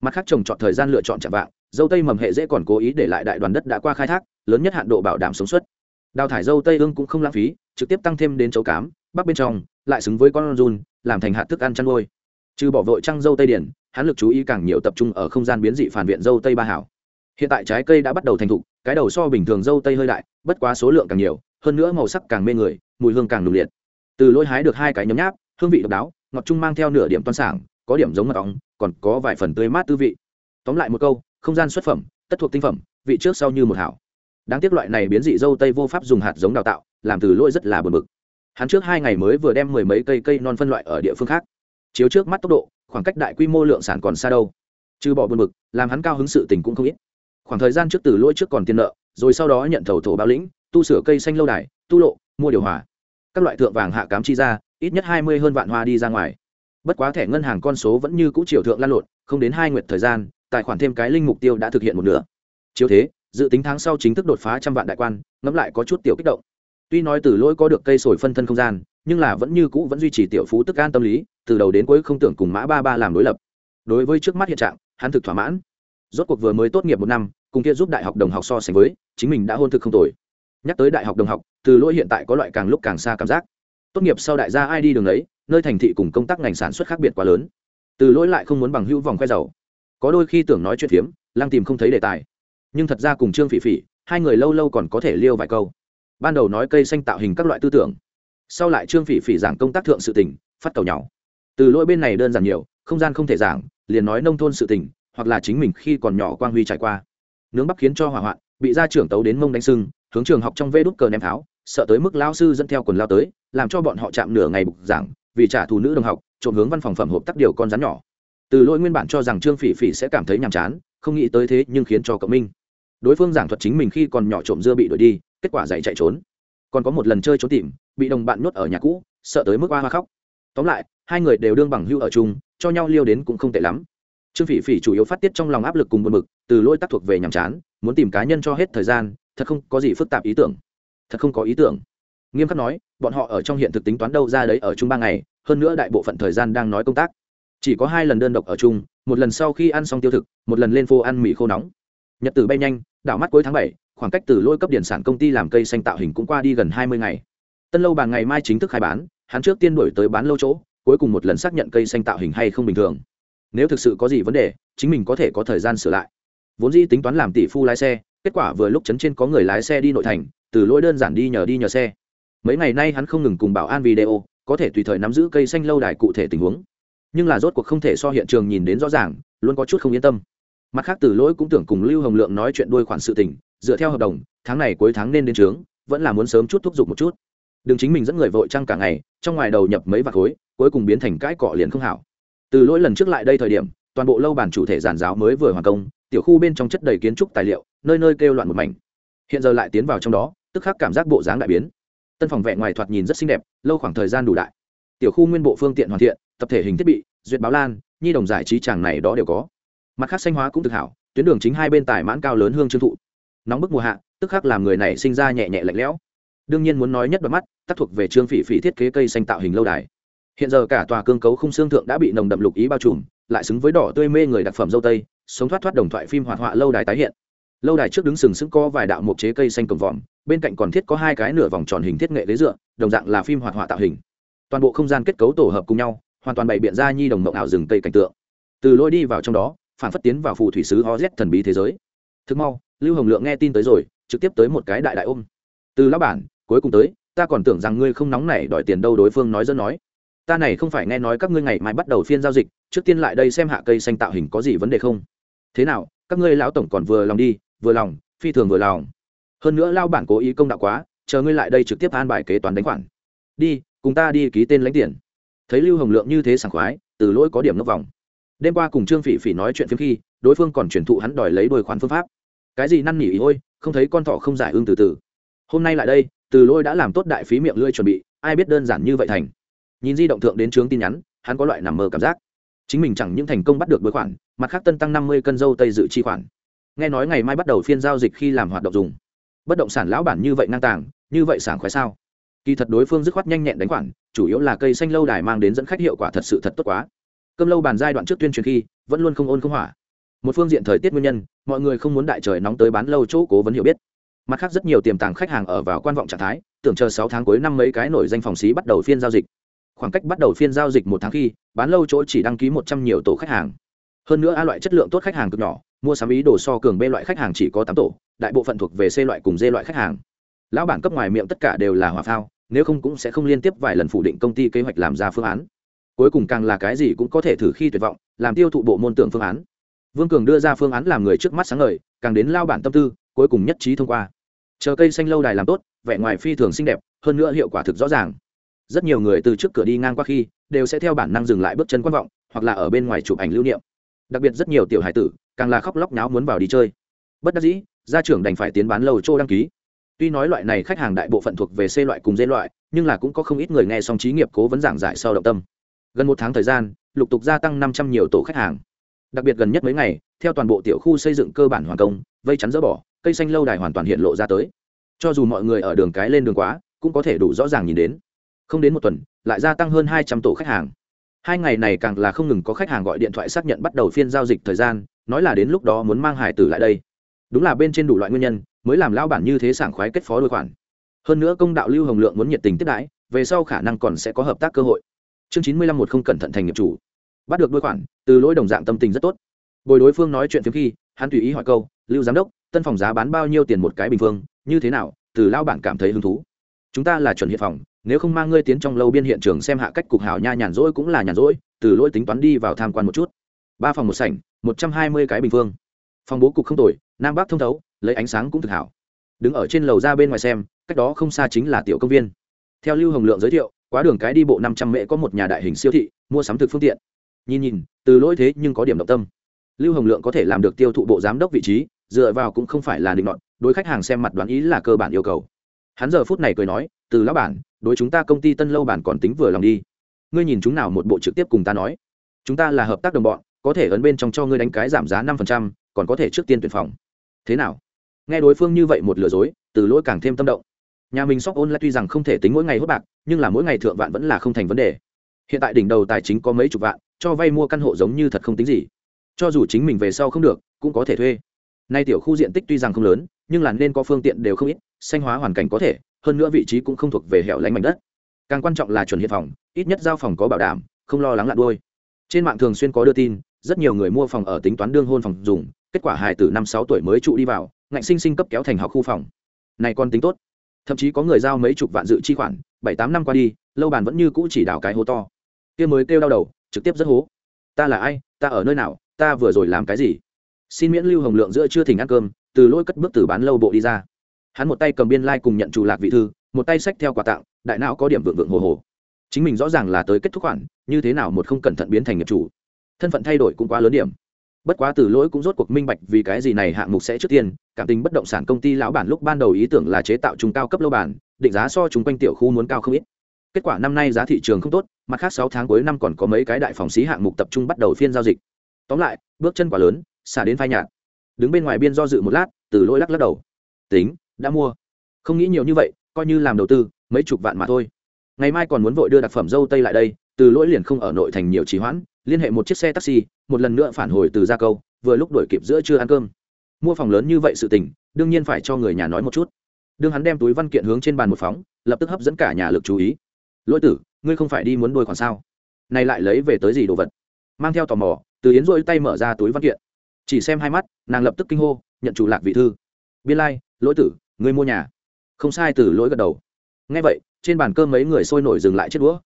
Mặt khác trồng chọn thời gian lựa chọn chạm vạng dâu tây mầm hệ dễ còn cố ý để lại đại đoàn đất đã qua khai thác, lớn nhất hạn độ bảo đảm sống suất đào thải dâu tây ương cũng không lãng phí, trực tiếp tăng thêm đến chấu cám, bắc bên trong, lại xứng với con run, làm thành hạt thức ăn chăn nuôi. Trừ bỏ vội trăng dâu tây điển, hắn lực chú ý càng nhiều tập trung ở không gian biến dị phản viện dâu tây ba hảo. Hiện tại trái cây đã bắt đầu thành thục, cái đầu so bình thường dâu tây hơi đại, bất quá số lượng càng nhiều, hơn nữa màu sắc càng mê người, mùi hương càng nùng liệt. Từ lôi hái được hai cái nhấm nháp, hương vị độc đáo, ngọt trung mang theo nửa điểm toan sảng, có điểm giống mật ong, còn có vài phần tươi mát tư vị. Tóm lại một câu không gian xuất phẩm, tất thuộc tinh phẩm, vị trước sau như một hảo. Đáng tiếc loại này biến dị dâu tây vô pháp dùng hạt giống đào tạo, làm từ lôi rất là bờ bực. Hắn trước hai ngày mới vừa đem mười mấy cây cây non phân loại ở địa phương khác. Chiếu trước mắt tốc độ, khoảng cách đại quy mô lượng sản còn xa đâu. Trừ bỏ buồn bực, làm hắn cao hứng sự tình cũng không ít. Khoảng thời gian trước từ lỗi trước còn tiền nợ, rồi sau đó nhận thầu thổ bao lĩnh, tu sửa cây xanh lâu đài, tu lộ, mua điều hòa. Các loại thượng vàng hạ cám chi ra, ít nhất hai mươi hơn vạn hoa đi ra ngoài. Bất quá thẻ ngân hàng con số vẫn như cũ chiều thượng lan lộn, không đến hai nguyệt thời gian tài khoản thêm cái linh mục tiêu đã thực hiện một nửa. Chiếu thế, dự tính tháng sau chính thức đột phá trăm vạn đại quan, ngẫm lại có chút tiểu kích động. Tuy nói từ lỗi có được cây sồi phân thân không gian, nhưng là vẫn như cũ vẫn duy trì tiểu phú tức an tâm lý, từ đầu đến cuối không tưởng cùng mã ba ba làm đối lập. Đối với trước mắt hiện trạng, hắn thực thỏa mãn. Rốt cuộc vừa mới tốt nghiệp một năm, cùng kia giúp đại học đồng học so sánh với, chính mình đã hôn thực không tồi. Nhắc tới đại học đồng học, từ lỗi hiện tại có loại càng lúc càng xa cảm giác. Tốt nghiệp sau đại gia ai đi đường ấy, nơi thành thị cùng công tác ngành sản xuất khác biệt quá lớn. Từ lỗi lại không muốn bằng hữu vòng khoe giàu có đôi khi tưởng nói chuyện phiếm, lăng tìm không thấy đề tài. Nhưng thật ra cùng trương phỉ phỉ, hai người lâu lâu còn có thể liêu vài câu. Ban đầu nói cây xanh tạo hình các loại tư tưởng. Sau lại trương phỉ phỉ giảng công tác thượng sự tình, phát cầu nhau. Từ lỗi bên này đơn giản nhiều, không gian không thể giảng, liền nói nông thôn sự tình, hoặc là chính mình khi còn nhỏ quang huy trải qua. Nướng bắp khiến cho hỏa hoạn, bị gia trưởng tấu đến mông đánh sưng, hướng trường học trong vê đút cờ ném tháo, sợ tới mức lao sư dẫn theo quần lao tới, làm cho bọn họ chạm nửa ngày bục giảng, vì trả thù nữ đồng học, trộm hướng văn phòng phẩm hộp tắc điều con rắn nhỏ từ lỗi nguyên bản cho rằng trương phỉ phỉ sẽ cảm thấy nhàm chán, không nghĩ tới thế nhưng khiến cho cậu minh. Đối phương giảng thuật chính mình khi còn nhỏ trộm dưa bị đuổi đi, kết quả dạy chạy trốn. Còn có một lần chơi trốn tìm, bị đồng bạn nhốt ở nhà cũ, sợ tới mức hoa hoa khóc. Tóm lại, hai người đều đương bằng hưu ở chung, cho nhau liêu đến cũng không tệ lắm. Trương phỉ phỉ chủ yếu phát tiết trong lòng áp lực cùng buồn bực, từ lỗi tác thuộc về nhàm chán, muốn tìm cá nhân cho hết thời gian, thật không có gì phức tạp ý tưởng. Thật không có ý tưởng. Nghiêm khắc nói, bọn họ ở trong hiện thực tính toán đâu ra đấy ở chung ba ngày, hơn nữa đại bộ phận thời gian đang nói công tác chỉ có hai lần đơn độc ở chung, một lần sau khi ăn xong tiêu thực, một lần lên phô ăn mì khô nóng. Nhật tử bay nhanh, đảo mắt cuối tháng bảy, khoảng cách từ lôi cấp điện sản công ty làm cây xanh tạo hình cũng qua đi gần hai mươi ngày. Tân lâu bàn ngày mai chính thức khai bán, hắn trước tiên đổi tới bán lâu chỗ, cuối cùng một lần xác nhận cây xanh tạo hình hay không bình thường. Nếu thực sự có gì vấn đề, chính mình có thể có thời gian sửa lại. Vốn dĩ tính toán làm tỷ phu lái xe, kết quả vừa lúc chấn trên có người lái xe đi nội thành, từ lỗi đơn giản đi nhờ đi nhờ xe. Mấy ngày nay hắn không ngừng cùng bảo an video, có thể tùy thời nắm giữ cây xanh lâu đài cụ thể tình huống nhưng là rốt cuộc không thể so hiện trường nhìn đến rõ ràng, luôn có chút không yên tâm. Mặt khác, từ lỗi cũng tưởng cùng lưu hồng lượng nói chuyện đuôi khoản sự tình, dựa theo hợp đồng, tháng này cuối tháng nên đến trướng, vẫn là muốn sớm chút thúc giục một chút. Đừng chính mình dẫn người vội trăng cả ngày, trong ngoài đầu nhập mấy vạt khối, cuối cùng biến thành cãi cọ liền không hảo. Từ lỗi lần trước lại đây thời điểm, toàn bộ lâu bản chủ thể giàn giáo mới vừa hoàn công, tiểu khu bên trong chất đầy kiến trúc tài liệu, nơi nơi kêu loạn một mảnh. Hiện giờ lại tiến vào trong đó, tức khắc cảm giác bộ dáng đại biến. Tân phòng vẹn ngoài thoạt nhìn rất xinh đẹp, lâu khoảng thời gian đủ đại. Tiểu khu nguyên bộ phương tiện hoàn thiện tập thể hình thiết bị, duyệt báo lan, nhi đồng giải trí tràng này đó đều có. Mặt khác xanh hóa cũng thực hảo, tuyến đường chính hai bên tải mãn cao lớn hương trương thụ. Nóng bức mùa hạ, tức khắc làm người này sinh ra nhẹ nhẹ lạnh lẽo. Đương nhiên muốn nói nhất bắt mắt, tác thuộc về trương phỉ phỉ thiết kế cây xanh tạo hình lâu đài. Hiện giờ cả tòa cương cấu khung xương thượng đã bị nồng đậm lục ý bao trùm, lại xứng với đỏ tươi mê người đặc phẩm dâu tây, sống thoát thoát đồng thoại phim hoạt họa lâu đài tái hiện. Lâu đài trước đứng sừng sững có vài đạo mục chế cây xanh cầm vòm, bên cạnh còn thiết có hai cái nửa vòng tròn hình thiết nghệ ghế dựa, đồng dạng là phim hoạt họa tạo hình. Toàn bộ không gian kết cấu tổ hợp cùng nhau hoàn toàn bày biện ra nhi đồng mộng ảo rừng cây cảnh tượng. Từ lôi đi vào trong đó, phản phất tiến vào phù thủy sứ ho z thần bí thế giới. Thực mau, lưu hồng lượng nghe tin tới rồi, trực tiếp tới một cái đại đại ôm. Từ lão bản, cuối cùng tới, ta còn tưởng rằng ngươi không nóng nảy đòi tiền đâu đối phương nói dân nói. Ta này không phải nghe nói các ngươi ngày mai bắt đầu phiên giao dịch, trước tiên lại đây xem hạ cây xanh tạo hình có gì vấn đề không? Thế nào, các ngươi lão tổng còn vừa lòng đi, vừa lòng, phi thường vừa lòng. Hơn nữa lao bản cố ý công đạo quá, chờ ngươi lại đây trực tiếp an bài kế toán đánh khoản. Đi, cùng ta đi ký tên lãnh tiền thấy lưu hồng lượng như thế sảng khoái, từ lỗi có điểm ngốc vòng. Đêm qua cùng trương phỉ phỉ nói chuyện phim khi, đối phương còn truyền thụ hắn đòi lấy đôi khoản phương pháp. Cái gì năn nỉ ý ôi, không thấy con thỏ không giải ương từ từ. Hôm nay lại đây, từ lỗi đã làm tốt đại phí miệng lưỡi chuẩn bị, ai biết đơn giản như vậy thành. Nhìn di động thượng đến trướng tin nhắn, hắn có loại nằm mơ cảm giác. Chính mình chẳng những thành công bắt được bối khoản, mặt khác tân tăng năm mươi cân dâu tây dự chi khoản. Nghe nói ngày mai bắt đầu phiên giao dịch khi làm hoạt động dùng. Bất động sản lão bản như vậy ngang tàng, như vậy sảng khoái sao? Kỳ thật đối phương dứt khoát nhanh nhẹn đánh khoản, chủ yếu là cây xanh lâu đài mang đến dẫn khách hiệu quả thật sự thật tốt quá. Cơm lâu bàn giai đoạn trước tuyên truyền khi, vẫn luôn không ôn không hỏa. Một phương diện thời tiết nguyên nhân, mọi người không muốn đại trời nóng tới bán lâu chỗ cố vấn hiểu biết. Mặt khác rất nhiều tiềm tàng khách hàng ở vào quan vọng trạng thái, tưởng chờ sáu tháng cuối năm mấy cái nổi danh phòng xí bắt đầu phiên giao dịch. Khoảng cách bắt đầu phiên giao dịch một tháng khi, bán lâu chỗ chỉ đăng ký một trăm nhiều tổ khách hàng. Hơn nữa a loại chất lượng tốt khách hàng cực nhỏ, mua sắm ý đồ so cường b loại khách hàng chỉ có tám tổ, đại bộ phận thuộc về c loại cùng d loại khách hàng lão bản cấp ngoài miệng tất cả đều là hòa phao, nếu không cũng sẽ không liên tiếp vài lần phủ định công ty kế hoạch làm ra phương án. Cuối cùng càng là cái gì cũng có thể thử khi tuyệt vọng, làm tiêu thụ bộ môn tưởng phương án. Vương cường đưa ra phương án làm người trước mắt sáng ngời, càng đến lao bản tâm tư, cuối cùng nhất trí thông qua. Chờ cây xanh lâu đài làm tốt, vẻ ngoài phi thường xinh đẹp, hơn nữa hiệu quả thực rõ ràng. Rất nhiều người từ trước cửa đi ngang qua khi, đều sẽ theo bản năng dừng lại bước chân quan vọng, hoặc là ở bên ngoài chụp ảnh lưu niệm. Đặc biệt rất nhiều tiểu hải tử, càng là khóc lóc nháo muốn vào đi chơi. Bất đắc dĩ, gia trưởng đành phải tiến bán lầu châu đăng ký tuy nói loại này khách hàng đại bộ phận thuộc về c loại cùng d loại, nhưng là cũng có không ít người nghe xong trí nghiệp cố vấn giảng giải sau động tâm. Gần một tháng thời gian, lục tục gia tăng năm trăm nhiều tổ khách hàng. Đặc biệt gần nhất mấy ngày, theo toàn bộ tiểu khu xây dựng cơ bản hoàn công, vây chắn dỡ bỏ, cây xanh lâu đài hoàn toàn hiện lộ ra tới. Cho dù mọi người ở đường cái lên đường quá, cũng có thể đủ rõ ràng nhìn đến. Không đến một tuần, lại gia tăng hơn hai trăm tổ khách hàng. Hai ngày này càng là không ngừng có khách hàng gọi điện thoại xác nhận bắt đầu phiên giao dịch thời gian, nói là đến lúc đó muốn mang hải tử lại đây. Đúng là bên trên đủ loại nguyên nhân mới làm lao bản như thế sảng khoái kết phó đôi khoản. Hơn nữa công đạo lưu hồng lượng muốn nhiệt tình tiếp đãi, về sau khả năng còn sẽ có hợp tác cơ hội. Chương chín mươi lăm một không cẩn thận thành nghiệp chủ. Bắt được đôi khoản, từ lỗi đồng dạng tâm tình rất tốt. Bồi đối phương nói chuyện phiếm khi, hắn tùy ý hỏi câu, lưu giám đốc, tân phòng giá bán bao nhiêu tiền một cái bình phương, như thế nào, từ lao bản cảm thấy hứng thú? Chúng ta là chuẩn hiện phòng, nếu không mang ngươi tiến trong lâu biên hiện trường xem hạ cách cục hảo nha nhàn rỗi cũng là nhàn rỗi, từ lỗi tính toán đi vào tham quan một chút. Ba phòng một sảnh, một trăm hai mươi cái bình phương. Phòng bố cục không tồi nam bắc thông thấu, lấy ánh sáng cũng thực hảo. Đứng ở trên lầu ra bên ngoài xem, cách đó không xa chính là tiểu công viên. Theo lưu hồng lượng giới thiệu, quá đường cái đi bộ năm trăm mễ có một nhà đại hình siêu thị, mua sắm thực phương tiện. Nhìn nhìn, từ lỗi thế nhưng có điểm động tâm. Lưu hồng lượng có thể làm được tiêu thụ bộ giám đốc vị trí, dựa vào cũng không phải là định đoạn, đối khách hàng xem mặt đoán ý là cơ bản yêu cầu. Hắn giờ phút này cười nói, từ lão bản, đối chúng ta công ty tân lâu bản còn tính vừa lòng đi. Ngươi nhìn chúng nào một bộ trực tiếp cùng ta nói. Chúng ta là hợp tác đồng bọn, có thể ấn bên trong cho ngươi đánh cái giảm giá năm phần trăm, còn có thể trước tiên tuyển phòng thế nào? Nghe đối phương như vậy một lừa dối, từ lỗi càng thêm tâm động. Nhà mình sóc ôn lại tuy rằng không thể tính mỗi ngày hốt bạc, nhưng là mỗi ngày thượng vạn vẫn là không thành vấn đề. Hiện tại đỉnh đầu tài chính có mấy chục vạn, cho vay mua căn hộ giống như thật không tính gì. Cho dù chính mình về sau không được, cũng có thể thuê. Nay tiểu khu diện tích tuy rằng không lớn, nhưng là nên có phương tiện đều không ít, xanh hóa hoàn cảnh có thể, hơn nữa vị trí cũng không thuộc về hẻo lánh mảnh đất. Càng quan trọng là chuẩn hiện phòng, ít nhất giao phòng có bảo đảm, không lo lắng lặn đôi trên mạng thường xuyên có đưa tin, rất nhiều người mua phòng ở tính toán đương hôn phòng dùng kết quả hài tử năm sáu tuổi mới trụ đi vào, ngạnh sinh sinh cấp kéo thành học khu phòng. Này còn tính tốt. Thậm chí có người giao mấy chục vạn dự chi khoản, bảy tám năm qua đi, lâu bàn vẫn như cũ chỉ đào cái hố to. Kia mới kêu đau đầu, trực tiếp rất hố. Ta là ai? Ta ở nơi nào? Ta vừa rồi làm cái gì? Xin miễn lưu hồng lượng giữa chưa thỉnh ăn cơm, từ lỗi cất bước từ bán lâu bộ đi ra. Hắn một tay cầm biên lai、like、cùng nhận trù lạc vị thư, một tay sách theo quà tặng, đại não có điểm vượng vượng hồ hồ. Chính mình rõ ràng là tới kết thúc khoản, như thế nào một không cẩn thận biến thành nghiệp chủ. Thân phận thay đổi cũng quá lớn điểm bất quá từ lỗi cũng rốt cuộc minh bạch vì cái gì này hạng mục sẽ trước tiên, cảm tình bất động sản công ty lão bản lúc ban đầu ý tưởng là chế tạo chúng cao cấp lâu bản, định giá so chúng quanh tiểu khu muốn cao không ít. Kết quả năm nay giá thị trường không tốt, mặt khác sáu tháng cuối năm còn có mấy cái đại phòng xí hạng mục tập trung bắt đầu phiên giao dịch. Tóm lại, bước chân quá lớn, xả đến phai nhạt. Đứng bên ngoài biên do dự một lát, từ lỗi lắc lắc đầu. Tính, đã mua. Không nghĩ nhiều như vậy, coi như làm đầu tư, mấy chục vạn mà thôi. Ngày mai còn muốn vội đưa đặc phẩm dâu tây lại đây, từ lỗi liền không ở nội thành nhiều trì hoãn, liên hệ một chiếc xe taxi một lần nữa phản hồi từ gia câu, vừa lúc đổi kịp giữa chưa ăn cơm. Mua phòng lớn như vậy sự tình, đương nhiên phải cho người nhà nói một chút. Đương hắn đem túi văn kiện hướng trên bàn một phóng, lập tức hấp dẫn cả nhà lực chú ý. Lỗi tử, ngươi không phải đi muốn đôi khoản sao? Này lại lấy về tới gì đồ vật? Mang theo tò mò, từ yến rỗi tay mở ra túi văn kiện. Chỉ xem hai mắt, nàng lập tức kinh hô, nhận chủ lạc vị thư. Biên lai, lỗi tử, ngươi mua nhà. Không sai từ lỗi gật đầu. Ngay vậy, trên bàn cơm mấy người sôi nổi dừng lại chết đũa.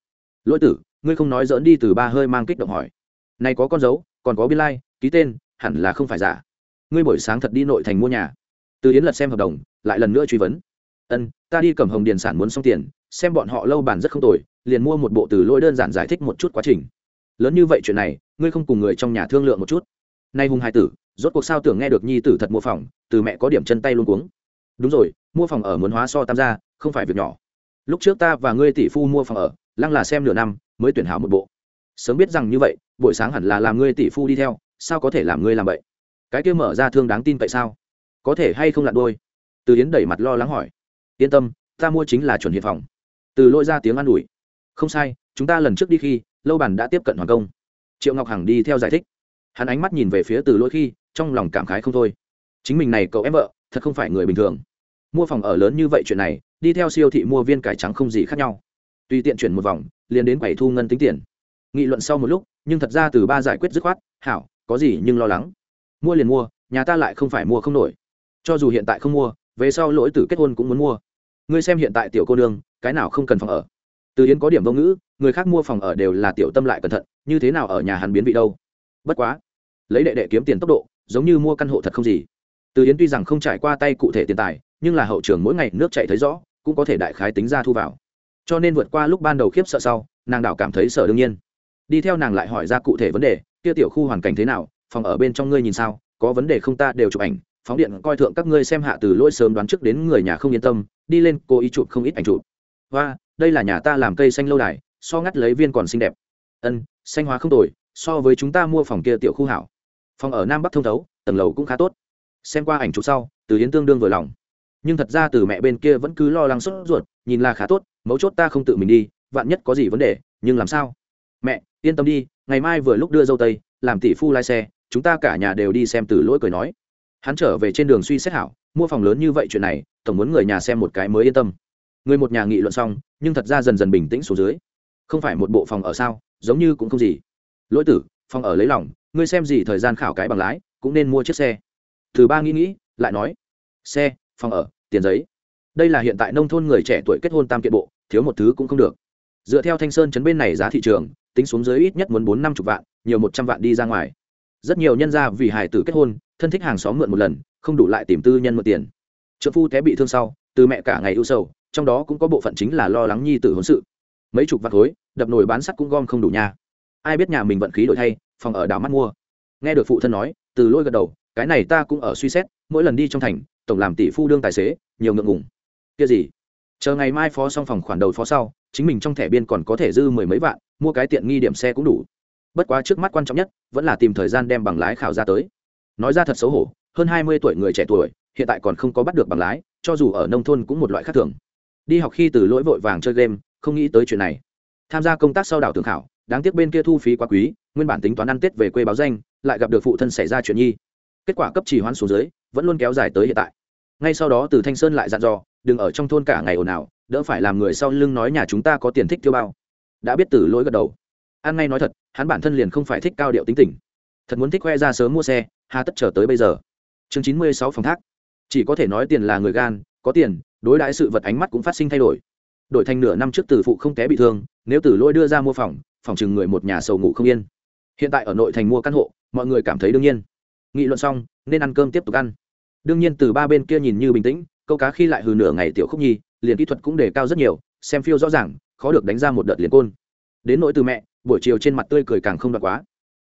Lỗi tử, ngươi không nói dỡn đi từ ba hơi mang kích động hỏi này có con dấu, còn có biên lai, ký tên, hẳn là không phải giả. Ngươi buổi sáng thật đi nội thành mua nhà. Từ yến lật xem hợp đồng, lại lần nữa truy vấn. Ân, ta đi cầm hồng điền sản muốn xong tiền, xem bọn họ lâu bàn rất không tồi, liền mua một bộ từ lỗi đơn giản giải thích một chút quá trình. Lớn như vậy chuyện này, ngươi không cùng người trong nhà thương lượng một chút. Nay hùng hai tử, rốt cuộc sao tưởng nghe được nhi tử thật mua phòng, từ mẹ có điểm chân tay luôn cuống. Đúng rồi, mua phòng ở muốn hóa so tam gia, không phải việc nhỏ. Lúc trước ta và ngươi tỷ phu mua phòng ở, lăng là xem nửa năm, mới tuyển hảo một bộ sớm biết rằng như vậy, buổi sáng hẳn là làm ngươi tỷ phu đi theo, sao có thể làm ngươi làm vậy cái kia mở ra thương đáng tin tại sao? Có thể hay không lặn đôi từ yến đẩy mặt lo lắng hỏi. Yên tâm, ta mua chính là chuẩn hiện phòng. Từ lôi ra tiếng an ủi. Không sai, chúng ta lần trước đi khi, lâu bàn đã tiếp cận hoàng công. Triệu ngọc hằng đi theo giải thích. Hắn ánh mắt nhìn về phía từ lỗi khi, trong lòng cảm khái không thôi. Chính mình này cậu em vợ, thật không phải người bình thường. Mua phòng ở lớn như vậy chuyện này, đi theo siêu thị mua viên cải trắng không gì khác nhau. Tùy tiện chuyển một vòng, liền đến quầy thu ngân tính tiền nghị luận sau một lúc, nhưng thật ra từ ba giải quyết dứt khoát, hảo, có gì nhưng lo lắng. Mua liền mua, nhà ta lại không phải mua không nổi. Cho dù hiện tại không mua, về sau lỗi tử kết hôn cũng muốn mua. Ngươi xem hiện tại tiểu cô nương, cái nào không cần phòng ở? Từ yến có điểm vô ngữ, người khác mua phòng ở đều là tiểu tâm lại cẩn thận, như thế nào ở nhà hắn biến vị đâu? Bất quá, lấy đệ đệ kiếm tiền tốc độ, giống như mua căn hộ thật không gì. Từ yến tuy rằng không trải qua tay cụ thể tiền tài, nhưng là hậu trường mỗi ngày nước chạy thấy rõ, cũng có thể đại khái tính ra thu vào. Cho nên vượt qua lúc ban đầu khiếp sợ sau, nàng đảo cảm thấy sợ đương nhiên đi theo nàng lại hỏi ra cụ thể vấn đề, kia tiểu khu hoàn cảnh thế nào? Phòng ở bên trong ngươi nhìn sao? Có vấn đề không ta đều chụp ảnh. Phóng điện coi thượng các ngươi xem hạ từ lỗi sớm đoán trước đến người nhà không yên tâm, đi lên, cô ý chụp không ít ảnh chụp. Và đây là nhà ta làm cây xanh lâu đài, so ngắt lấy viên còn xinh đẹp. Ân, xanh hóa không tồi, so với chúng ta mua phòng kia tiểu khu hảo. Phòng ở nam bắc thông thấu, tầng lầu cũng khá tốt. Xem qua ảnh chụp sau, từ hiến tương đương vừa lòng. Nhưng thật ra từ mẹ bên kia vẫn cứ lo lắng sốt ruột, nhìn là khá tốt, mấu chốt ta không tự mình đi, vạn nhất có gì vấn đề, nhưng làm sao? Mẹ, yên tâm đi, ngày mai vừa lúc đưa dâu tây, làm tỷ phu lái xe, chúng ta cả nhà đều đi xem từ lỗi cười nói. Hắn trở về trên đường suy xét hảo, mua phòng lớn như vậy chuyện này, tổng muốn người nhà xem một cái mới yên tâm. Người một nhà nghị luận xong, nhưng thật ra dần dần bình tĩnh xuống dưới. Không phải một bộ phòng ở sao, giống như cũng không gì. Lỗi tử, phòng ở lấy lòng, ngươi xem gì thời gian khảo cái bằng lái, cũng nên mua chiếc xe. Thứ ba nghĩ nghĩ, lại nói. Xe, phòng ở, tiền giấy. Đây là hiện tại nông thôn người trẻ tuổi kết hôn tam kiện bộ, thiếu một thứ cũng không được. Dựa theo thanh sơn chấn bên này giá thị trường tính xuống dưới ít nhất muốn bốn năm chục vạn, nhiều một trăm vạn đi ra ngoài. Rất nhiều nhân gia vì hải tử kết hôn, thân thích hàng xóm mượn một lần, không đủ lại tìm tư nhân mượn tiền. Trợ phu té bị thương sau, từ mẹ cả ngày ưu sầu, trong đó cũng có bộ phận chính là lo lắng nhi tử hôn sự. Mấy chục vạn khối đập nồi bán sắt cũng gom không đủ nhà. ai biết nhà mình vận khí đổi thay, phòng ở đảo mắt mua. Nghe được phụ thân nói, từ lôi gật đầu, cái này ta cũng ở suy xét, mỗi lần đi trong thành, tổng làm tỷ phu đương tài xế, nhiều ngượng ngùng. Kia gì? Chờ ngày mai phó xong phòng khoản đầu phó sau chính mình trong thẻ biên còn có thể dư mười mấy vạn, mua cái tiện nghi điểm xe cũng đủ. Bất quá trước mắt quan trọng nhất, vẫn là tìm thời gian đem bằng lái khảo ra tới. Nói ra thật xấu hổ, hơn hai mươi tuổi người trẻ tuổi, hiện tại còn không có bắt được bằng lái, cho dù ở nông thôn cũng một loại khác thường. Đi học khi từ lỗi vội vàng chơi game, không nghĩ tới chuyện này. Tham gia công tác sau đảo tưởng khảo, đáng tiếc bên kia thu phí quá quý, nguyên bản tính toán ăn tết về quê báo danh, lại gặp được phụ thân xảy ra chuyện nhi. Kết quả cấp chỉ hoãn xuống dưới, vẫn luôn kéo dài tới hiện tại. Ngay sau đó từ thanh sơn lại dặn dò, đừng ở trong thôn cả ngày ồn ào đỡ phải làm người sau lưng nói nhà chúng ta có tiền thích tiêu bao. Đã biết từ lỗi gật đầu. An ngay nói thật, hắn bản thân liền không phải thích cao điệu tính tình. Thật muốn thích khoe ra sớm mua xe, hà tất chờ tới bây giờ. Chương chín mươi sáu phòng thác. Chỉ có thể nói tiền là người gan, có tiền, đối đãi sự vật ánh mắt cũng phát sinh thay đổi. Đổi thành nửa năm trước từ phụ không té bị thương, nếu từ lỗi đưa ra mua phòng phòng chừng người một nhà sầu ngủ không yên. Hiện tại ở nội thành mua căn hộ, mọi người cảm thấy đương nhiên. Nghị luận xong, nên ăn cơm tiếp tục ăn. Đương nhiên từ ba bên kia nhìn như bình tĩnh câu cá khi lại hừ nửa ngày tiểu khúc nhi, liền kỹ thuật cũng đề cao rất nhiều, xem phiêu rõ ràng, khó được đánh ra một đợt liền côn. Đến nỗi từ mẹ, buổi chiều trên mặt tươi cười càng không đoạt quá.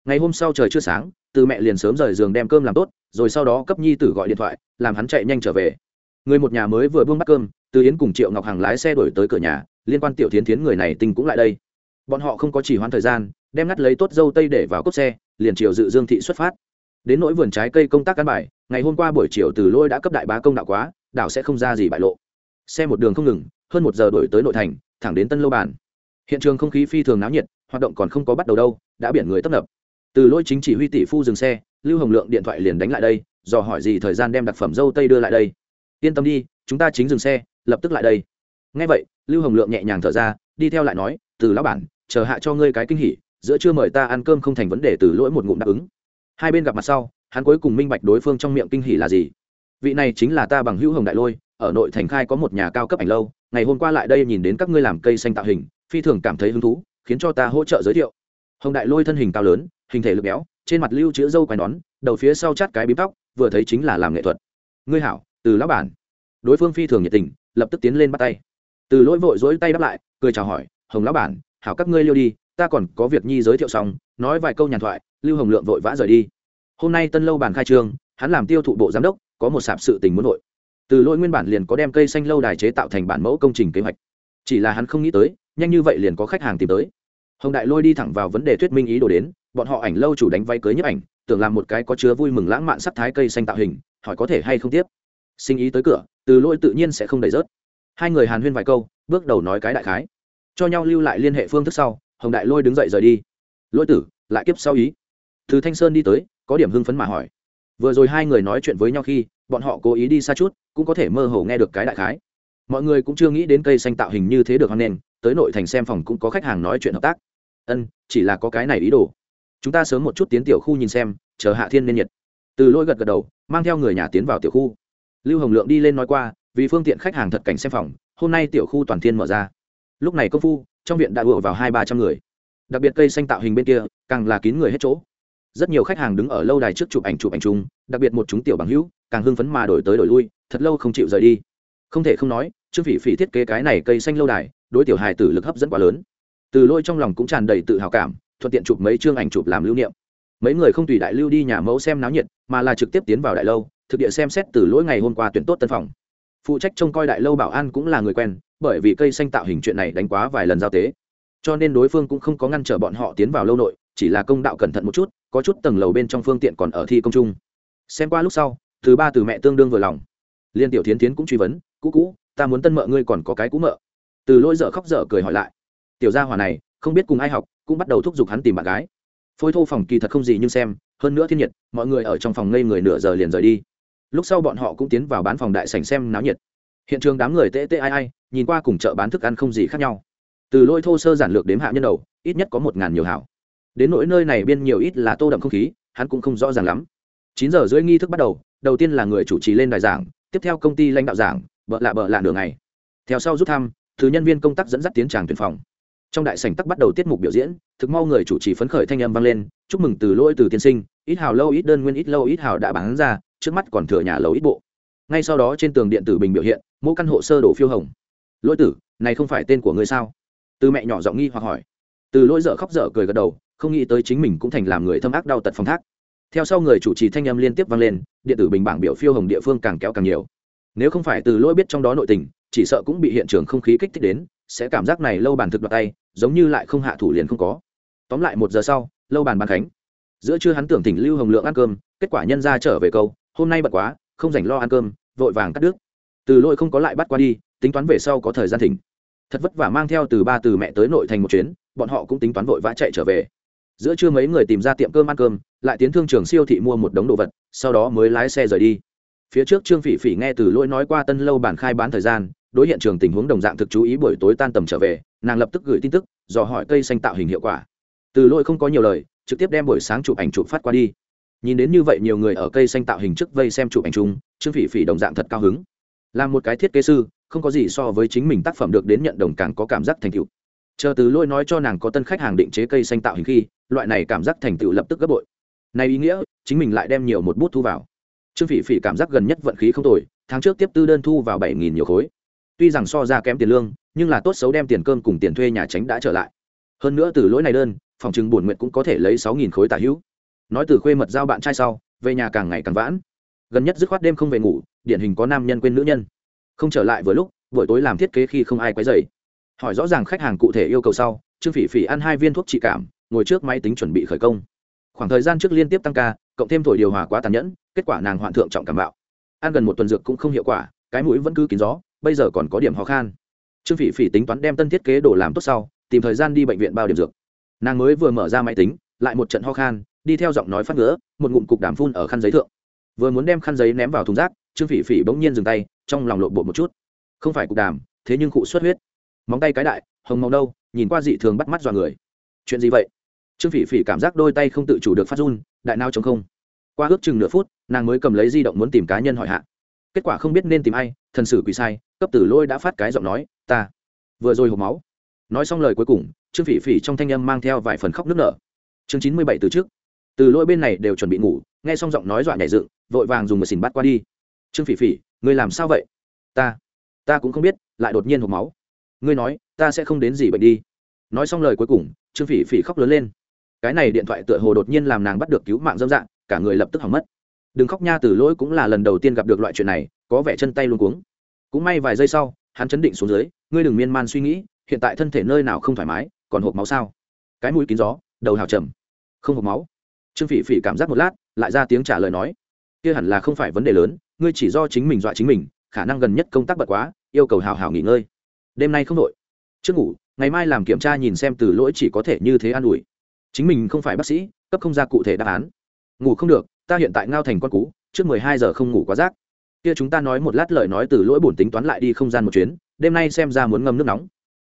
Ngày hôm sau trời chưa sáng, từ mẹ liền sớm rời giường đem cơm làm tốt, rồi sau đó cấp nhi tử gọi điện thoại, làm hắn chạy nhanh trở về. Người một nhà mới vừa buông bắt cơm, từ yến cùng triệu ngọc hằng lái xe đổi tới cửa nhà, liên quan tiểu tiến tiến người này tình cũng lại đây. Bọn họ không có chỉ hoãn thời gian, đem ngắt lấy tốt dâu tây để vào cốc xe, liền chiều dự dương thị xuất phát. Đến nỗi vườn trái cây công tác căn bài, ngày hôm qua buổi chiều từ lôi đã cấp đại bá công đạo quá đảo sẽ không ra gì bại lộ. Xe một đường không ngừng, hơn một giờ đổi tới nội thành, thẳng đến tân lâu bàn. Hiện trường không khí phi thường náo nhiệt, hoạt động còn không có bắt đầu đâu, đã biển người tấp nập. Từ Lỗi chính chỉ huy tỷ phu dừng xe, lưu hồng lượng điện thoại liền đánh lại đây, dò hỏi gì thời gian đem đặc phẩm dâu tây đưa lại đây. Yên tâm đi, chúng ta chính dừng xe, lập tức lại đây. Ngay vậy, lưu hồng lượng nhẹ nhàng thở ra, đi theo lại nói, từ lão bản, chờ hạ cho ngươi cái kinh hỉ, giữa chưa mời ta ăn cơm không thành vấn đề từ lỗi một ngụm đáp ứng. Hai bên gặp mặt sau, hắn cuối cùng minh bạch đối phương trong miệng kinh hỉ là gì vị này chính là ta bằng hữu hồng đại lôi, ở nội thành khai có một nhà cao cấp ảnh lâu, ngày hôm qua lại đây nhìn đến các ngươi làm cây xanh tạo hình, phi thường cảm thấy hứng thú, khiến cho ta hỗ trợ giới thiệu. Hồng đại lôi thân hình cao lớn, hình thể lực béo, trên mặt lưu chữ dâu quai nón, đầu phía sau chát cái bím tóc, vừa thấy chính là làm nghệ thuật. Ngươi hảo, từ lão bản. Đối phương phi thường nhiệt tình, lập tức tiến lên bắt tay. Từ lỗi vội dỗi tay đáp lại, cười chào hỏi, hồng lão bản, hảo các ngươi liêu đi, ta còn có việc nhi giới thiệu xong, nói vài câu nhàn thoại, lưu hồng lượng vội vã rời đi. Hôm nay tân lâu bản khai trương, hắn làm tiêu thụ bộ giám đốc có một sạp sự tình muốn nội từ lỗi nguyên bản liền có đem cây xanh lâu đài chế tạo thành bản mẫu công trình kế hoạch. Chỉ là hắn không nghĩ tới, nhanh như vậy liền có khách hàng tìm tới. Hồng đại lôi đi thẳng vào vấn đề thuyết minh ý đồ đến, bọn họ ảnh lâu chủ đánh vay cưới nhấp ảnh, tưởng làm một cái có chứa vui mừng lãng mạn sắc thái cây xanh tạo hình, hỏi có thể hay không tiếp. Sinh ý tới cửa, từ lôi tự nhiên sẽ không đầy rớt. Hai người hàn huyên vài câu, bước đầu nói cái đại khái. Cho nhau lưu lại liên hệ phương thức sau, hồng đại lôi đứng dậy rời đi. Lôi tử, lại kiếp sau ý. Từ thanh sơn đi tới, có điểm hưng phấn mà hỏi vừa rồi hai người nói chuyện với nhau khi, bọn họ cố ý đi xa chút, cũng có thể mơ hồ nghe được cái đại khái. Mọi người cũng chưa nghĩ đến cây xanh tạo hình như thế được hoan nền tới nội thành xem phòng cũng có khách hàng nói chuyện hợp tác. Ân, chỉ là có cái này ý đồ. Chúng ta sớm một chút tiến tiểu khu nhìn xem, chờ hạ thiên nên nhiệt. Từ lôi gật gật đầu, mang theo người nhà tiến vào tiểu khu. Lưu hồng lượng đi lên nói qua, vì phương tiện khách hàng thật cảnh xem phòng, hôm nay tiểu khu toàn thiên mở ra. Lúc này công phu, trong viện đã ùa vào hai ba trăm người. Đặc biệt cây xanh tạo hình bên kia, càng là kín người hết chỗ rất nhiều khách hàng đứng ở lâu đài trước chụp ảnh chụp ảnh chung, đặc biệt một chúng tiểu bằng hữu, càng hưng phấn mà đổi tới đổi lui, thật lâu không chịu rời đi. Không thể không nói, trương phỉ phỉ thiết kế cái này cây xanh lâu đài, đối tiểu hài tử lực hấp dẫn quá lớn. Từ lôi trong lòng cũng tràn đầy tự hào cảm, thuận tiện chụp mấy chương ảnh chụp làm lưu niệm. Mấy người không tùy đại lưu đi nhà mẫu xem náo nhiệt, mà là trực tiếp tiến vào đại lâu, thực địa xem xét từ lỗi ngày hôm qua tuyển tốt tân phòng. Phụ trách trông coi đại lâu bảo an cũng là người quen, bởi vì cây xanh tạo hình chuyện này đánh quá vài lần giao tế. Cho nên đối phương cũng không có ngăn trở bọn họ tiến vào lâu nội, chỉ là công đạo cẩn thận một chút có chút tầng lầu bên trong phương tiện còn ở thi công chung. Xem qua lúc sau, thứ ba từ mẹ tương đương vừa lòng. Liên tiểu tiến tiến cũng truy vấn, cũ cũ, ta muốn tân mợ ngươi còn có cái cũ mợ. Từ lỗi dở khóc dở cười hỏi lại, tiểu gia hòa này, không biết cùng ai học, cũng bắt đầu thúc giục hắn tìm bạn gái. Phôi thô phòng kỳ thật không gì nhưng xem, hơn nữa thiên nhiệt, mọi người ở trong phòng ngây người nửa giờ liền rời đi. Lúc sau bọn họ cũng tiến vào bán phòng đại sảnh xem náo nhiệt. Hiện trường đám người tê tê ai ai, nhìn qua cùng chợ bán thức ăn không gì khác nhau. Từ lôi thô sơ giản lược đếm hạ nhân đầu, ít nhất có một ngàn nhiều hảo đến nỗi nơi này biên nhiều ít là tô đậm không khí, hắn cũng không rõ ràng lắm. Chín giờ rưỡi nghi thức bắt đầu đầu tiên là người chủ trì lên đài giảng, tiếp theo công ty lãnh đạo giảng, bợ lạ bợ lạ đường ngày. Theo sau rút thăm, thứ nhân viên công tác dẫn dắt tiến tràng tuyển phòng. Trong đại sảnh tắc bắt đầu tiết mục biểu diễn, thực mau người chủ trì phấn khởi thanh âm vang lên, chúc mừng từ lỗi từ tiên sinh, ít hào lâu ít đơn nguyên ít lâu ít hào đã bán ra, trước mắt còn thừa nhà lầu ít bộ. Ngay sau đó trên tường điện tử bình biểu hiện, mỗi căn hộ sơ đổ phiêu hồng. Lỗi tử, này không phải tên của ngươi sao? Từ mẹ nhỏ giọng nghi hoặc hỏi. Từ lỗi dở khóc dở cười gật đầu không nghĩ tới chính mình cũng thành làm người thâm ác đau tật phong thác. Theo sau người chủ trì thanh âm liên tiếp vang lên, điện tử bình bảng biểu phiêu hồng địa phương càng kéo càng nhiều. Nếu không phải từ lỗi biết trong đó nội tình, chỉ sợ cũng bị hiện trường không khí kích thích đến, sẽ cảm giác này lâu bàn thực đoạt tay, giống như lại không hạ thủ liền không có. Tóm lại một giờ sau, lâu bàn bàn khánh. Giữa trưa hắn tưởng tỉnh lưu hồng lượng ăn cơm, kết quả nhân ra trở về câu, hôm nay bận quá, không dành lo ăn cơm, vội vàng cắt đứt. Từ lỗi không có lại bắt qua đi, tính toán về sau có thời gian thỉnh. Thật vất vả mang theo từ ba từ mẹ tới nội thành một chuyến, bọn họ cũng tính toán vội vã chạy trở về giữa trưa mấy người tìm ra tiệm cơm ăn cơm, lại tiến thương trường siêu thị mua một đống đồ vật, sau đó mới lái xe rời đi. Phía trước trương phỉ phỉ nghe từ lỗi nói qua tân lâu bản khai bán thời gian, đối hiện trường tình huống đồng dạng thực chú ý buổi tối tan tầm trở về, nàng lập tức gửi tin tức, dò hỏi cây xanh tạo hình hiệu quả. Từ lỗi không có nhiều lời, trực tiếp đem buổi sáng chụp ảnh chụp phát qua đi. Nhìn đến như vậy nhiều người ở cây xanh tạo hình trước vây xem chụp ảnh chung, trương phỉ phỉ đồng dạng thật cao hứng. Là một cái thiết kế sư, không có gì so với chính mình tác phẩm được đến nhận đồng càng có cảm giác thành tựu chờ từ lôi nói cho nàng có tân khách hàng định chế cây xanh tạo hình khi, loại này cảm giác thành tựu lập tức gấp bội. Này ý nghĩa, chính mình lại đem nhiều một bút thu vào. Trương phỉ phỉ cảm giác gần nhất vận khí không tồi, tháng trước tiếp tư đơn thu vào bảy nghìn nhiều khối. Tuy rằng so ra kém tiền lương, nhưng là tốt xấu đem tiền cơm cùng tiền thuê nhà tránh đã trở lại. Hơn nữa từ lỗi này đơn, phòng chừng buồn nguyện cũng có thể lấy sáu nghìn khối tả hữu. Nói từ khuê mật giao bạn trai sau, về nhà càng ngày càng vãn. Gần nhất dứt khoát đêm không về ngủ, điển hình có nam nhân quên nữ nhân. Không trở lại vừa lúc, buổi tối làm thiết kế khi không ai quấy dày hỏi rõ ràng khách hàng cụ thể yêu cầu sau, trương phỉ phỉ ăn hai viên thuốc trị cảm, ngồi trước máy tính chuẩn bị khởi công. Khoảng thời gian trước liên tiếp tăng ca, cộng thêm thổi điều hòa quá tàn nhẫn, kết quả nàng hoạn thượng trọng cảm bạo. Ăn gần một tuần dược cũng không hiệu quả, cái mũi vẫn cứ kín gió, bây giờ còn có điểm khó khăn trương phỉ phỉ tính toán đem tân thiết kế đồ làm tốt sau, tìm thời gian đi bệnh viện bao điểm dược. Nàng mới vừa mở ra máy tính, lại một trận ho khan, đi theo giọng nói phát ngứa, một ngụm cục đàm phun ở khăn giấy thượng. Vừa muốn đem khăn giấy ném vào thùng rác, trương phỉ phỉ bỗng nhiên dừng tay, trong lòng lộn bộ một chút. Không phải cục đàm, thế nhưng cụ xuất huyết móng tay cái đại, hồng màu đâu nhìn qua dị thường bắt mắt dọa người. Chuyện gì vậy? Trương phỉ phỉ cảm giác đôi tay không tự chủ được phát run, đại nao chống không. Qua ước chừng nửa phút, nàng mới cầm lấy di động muốn tìm cá nhân hỏi hạ. Kết quả không biết nên tìm ai, thần sử quỷ sai, cấp tử lôi đã phát cái giọng nói, ta vừa rồi hộp máu. Nói xong lời cuối cùng, trương phỉ phỉ trong thanh âm mang theo vài phần khóc nước nở. Chương chín mươi bảy từ trước. Từ lôi bên này đều chuẩn bị ngủ, nghe xong giọng nói dọa nhảy dựng, vội vàng dùng một xìn bắt qua đi. Trương phỉ phỉ, ngươi làm sao vậy? Ta ta cũng không biết, lại đột nhiên hộp máu ngươi nói, ta sẽ không đến gì bệnh đi. Nói xong lời cuối cùng, trương phỉ phỉ khóc lớn lên. Cái này điện thoại tựa hồ đột nhiên làm nàng bắt được cứu mạng dâm dạng, cả người lập tức hỏng mất. Đừng khóc nha, từ lỗi cũng là lần đầu tiên gặp được loại chuyện này, có vẻ chân tay luôn cuống. Cũng may vài giây sau, hắn chấn định xuống dưới, ngươi đừng miên man suy nghĩ, hiện tại thân thể nơi nào không thoải mái, còn hộp máu sao? Cái mũi kín gió, đầu hào trầm. Không hộp máu. Trương phỉ phỉ cảm giác một lát, lại ra tiếng trả lời nói. Kia hẳn là không phải vấn đề lớn, ngươi chỉ do chính mình dọa chính mình, khả năng gần nhất công tác bật quá, yêu cầu hào hào nghỉ ngơi đêm nay không đội. Trước ngủ, ngày mai làm kiểm tra nhìn xem từ lỗi chỉ có thể như thế an ủi. Chính mình không phải bác sĩ, cấp không ra cụ thể đáp án. Ngủ không được, ta hiện tại ngao thành con cú, trước mười hai giờ không ngủ quá rác. Kia chúng ta nói một lát lời nói từ lỗi bổn tính toán lại đi không gian một chuyến, đêm nay xem ra muốn ngâm nước nóng.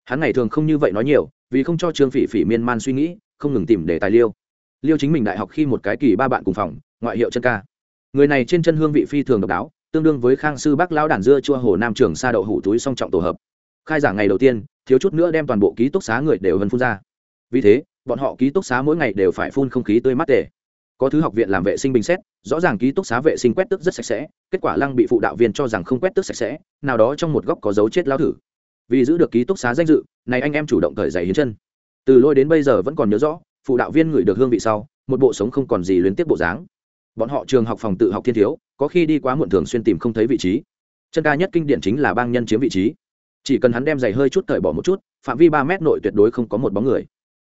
Hắn ngày thường không như vậy nói nhiều, vì không cho trương phỉ phỉ miên man suy nghĩ, không ngừng tìm để tài liêu. Liêu chính mình đại học khi một cái kỳ ba bạn cùng phòng, ngoại hiệu chân ca. Người này trên chân hương vị phi thường độc đáo, tương đương với khang sư bác lão đàn dưa chua hồ nam trường sa đậu hủ túi song trọng tổ hợp khai giảng ngày đầu tiên, thiếu chút nữa đem toàn bộ ký túc xá người đều vân phun ra. Vì thế, bọn họ ký túc xá mỗi ngày đều phải phun không khí tươi mát tề. Có thứ học viện làm vệ sinh bình xét, rõ ràng ký túc xá vệ sinh quét tức rất sạch sẽ, kết quả lăng bị phụ đạo viên cho rằng không quét tức sạch sẽ, nào đó trong một góc có dấu chết lao thử. Vì giữ được ký túc xá danh dự, này anh em chủ động thời giày hiến chân. Từ lôi đến bây giờ vẫn còn nhớ rõ, phụ đạo viên ngửi được hương vị sau, một bộ sống không còn gì luyến tiếp bộ dáng. Bọn họ trường học phòng tự học thiên thiếu, có khi đi quá muộn thường xuyên tìm không thấy vị trí. Chân ca nhất kinh điển chính là bang nhân chiếm vị trí chỉ cần hắn đem giày hơi chút cởi bỏ một chút, phạm vi ba mét nội tuyệt đối không có một bóng người.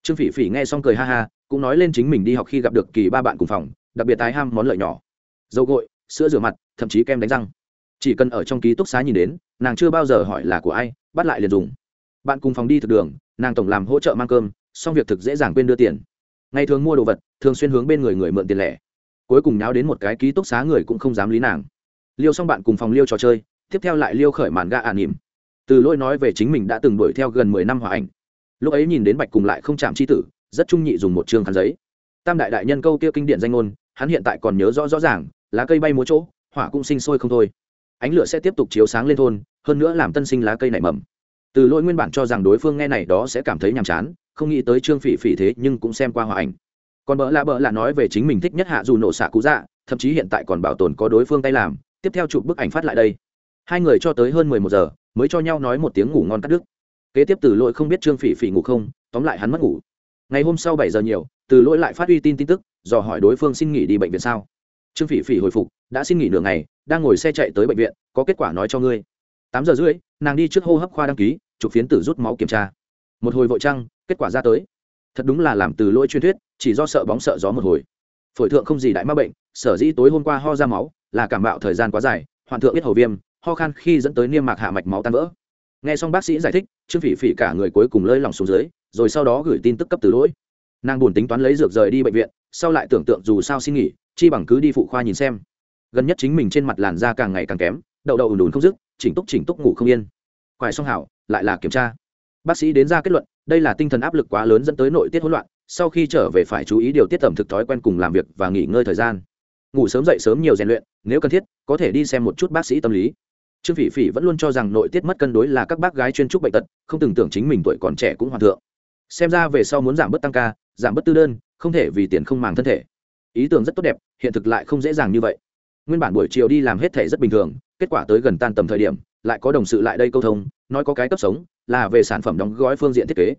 Trương phỉ phỉ nghe xong cười ha ha, cũng nói lên chính mình đi học khi gặp được kỳ ba bạn cùng phòng, đặc biệt tái ham món lợi nhỏ. Dầu gội, sữa rửa mặt, thậm chí kem đánh răng. Chỉ cần ở trong ký túc xá nhìn đến, nàng chưa bao giờ hỏi là của ai, bắt lại liền dùng. Bạn cùng phòng đi thực đường, nàng tổng làm hỗ trợ mang cơm, xong việc thực dễ dàng quên đưa tiền. Ngày thường mua đồ vật, thường xuyên hướng bên người người mượn tiền lẻ. Cuối cùng nháo đến một cái ký túc xá người cũng không dám lý nàng. Liêu xong bạn cùng phòng liêu trò chơi, tiếp theo lại liêu khởi màn ga ả nỉm từ lỗi nói về chính mình đã từng đuổi theo gần mười năm hòa ảnh. Lúc ấy nhìn đến bạch cùng lại không chạm c h i tử, rất trung nhị dùng một chương khăn giấy. Tam đại đại nhân câu kia kinh điển danh ngôn, hắn hiện tại còn nhớ rõ rõ ràng, lá cây bay múa chỗ, hỏa cũng sinh sôi không thôi. Ánh lửa sẽ tiếp tục chiếu sáng lên thôn, hơn nữa làm tân sinh lá cây nảy mầm. Từ lỗi nguyên bản cho rằng đối phương nghe này đó sẽ cảm thấy nhàm chán, không nghĩ tới trương phỉ phỉ thế nhưng cũng xem qua hòa ảnh. Còn bỡ lạ bỡ là nói về chính mình thích nhất hạ dù nổ xạ cú dạ thậm chí hiện tại còn bảo tồn có đối phương tay làm, tiếp theo chụp bức ảnh phát lại đây. Hai người cho tới hơn mười một giờ mới cho nhau nói một tiếng ngủ ngon cắt đứt. Kế tiếp từ lỗi không biết trương phỉ phỉ ngủ không, tóm lại hắn mất ngủ. Ngày hôm sau bảy giờ nhiều, từ lỗi lại phát uy tin tin tức, dò hỏi đối phương xin nghỉ đi bệnh viện sao. Trương phỉ phỉ hồi phục, đã xin nghỉ nửa ngày, đang ngồi xe chạy tới bệnh viện, có kết quả nói cho ngươi. Tám giờ rưỡi, nàng đi trước hô hấp khoa đăng ký, chụp phiến tử rút máu kiểm tra. Một hồi vội trăng, kết quả ra tới. Thật đúng là làm từ lỗi truyền thuyết, chỉ do sợ bóng sợ gió một hồi. Phổi thượng không gì đại mắc bệnh, sở dĩ tối hôm qua ho ra máu, là cảm bạo thời gian quá dài hoàn thượng biết hầu viêm ho khan khi dẫn tới niêm mạc hạ mạch máu tan vỡ. Nghe xong bác sĩ giải thích, trương phỉ phỉ cả người cuối cùng lơi lỏng xuống dưới, rồi sau đó gửi tin tức cấp từ lỗi. Nàng buồn tính toán lấy dược rời đi bệnh viện, sau lại tưởng tượng dù sao xin nghỉ, chi bằng cứ đi phụ khoa nhìn xem. Gần nhất chính mình trên mặt làn da càng ngày càng kém, đậu đậu ùn ùn không dứt, chỉnh túc chỉnh túc ngủ không yên. Quài xong hảo, lại là kiểm tra. Bác sĩ đến ra kết luận, đây là tinh thần áp lực quá lớn dẫn tới nội tiết hỗn loạn, sau khi trở về phải chú ý điều tiết tẩm thực thói quen cùng làm việc và nghỉ ngơi thời gian. Ngủ sớm dậy sớm nhiều rèn luyện, nếu cần thiết, có thể đi xem một chút bác sĩ tâm lý trương phỉ phỉ vẫn luôn cho rằng nội tiết mất cân đối là các bác gái chuyên trúc bệnh tật, không từng tưởng chính mình tuổi còn trẻ cũng hoàn thượng. Xem ra về sau muốn giảm bớt tăng ca, giảm bớt tư đơn, không thể vì tiền không màng thân thể. Ý tưởng rất tốt đẹp, hiện thực lại không dễ dàng như vậy. Nguyên bản buổi chiều đi làm hết thể rất bình thường, kết quả tới gần tan tầm thời điểm, lại có đồng sự lại đây câu thông, nói có cái cấp sống, là về sản phẩm đóng gói phương diện thiết kế.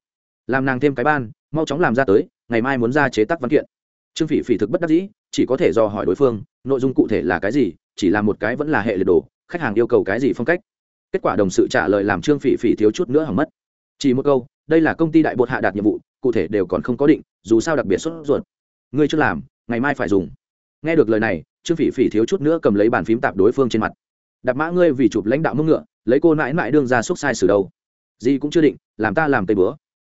Làm nàng thêm cái ban, mau chóng làm ra tới, ngày mai muốn ra chế tác văn kiện. Trương phỉ phỉ thực bất đắc dĩ, chỉ có thể do hỏi đối phương, nội dung cụ thể là cái gì, chỉ là một cái vẫn là hệ liệt đồ khách hàng yêu cầu cái gì phong cách. Kết quả đồng sự trả lời làm trương phỉ phỉ thiếu chút nữa hỏng mất. Chỉ một câu, đây là công ty đại bột hạ đạt nhiệm vụ, cụ thể đều còn không có định, dù sao đặc biệt sốt ruột. Ngươi chưa làm, ngày mai phải dùng. Nghe được lời này, trương phỉ phỉ thiếu chút nữa cầm lấy bàn phím tạp đối phương trên mặt. Đạp mã ngươi vì chụp lãnh đạo mức ngựa, lấy cô mãi mãi đương ra xúc sai xử đâu? Gì cũng chưa định, làm ta làm tây bữa.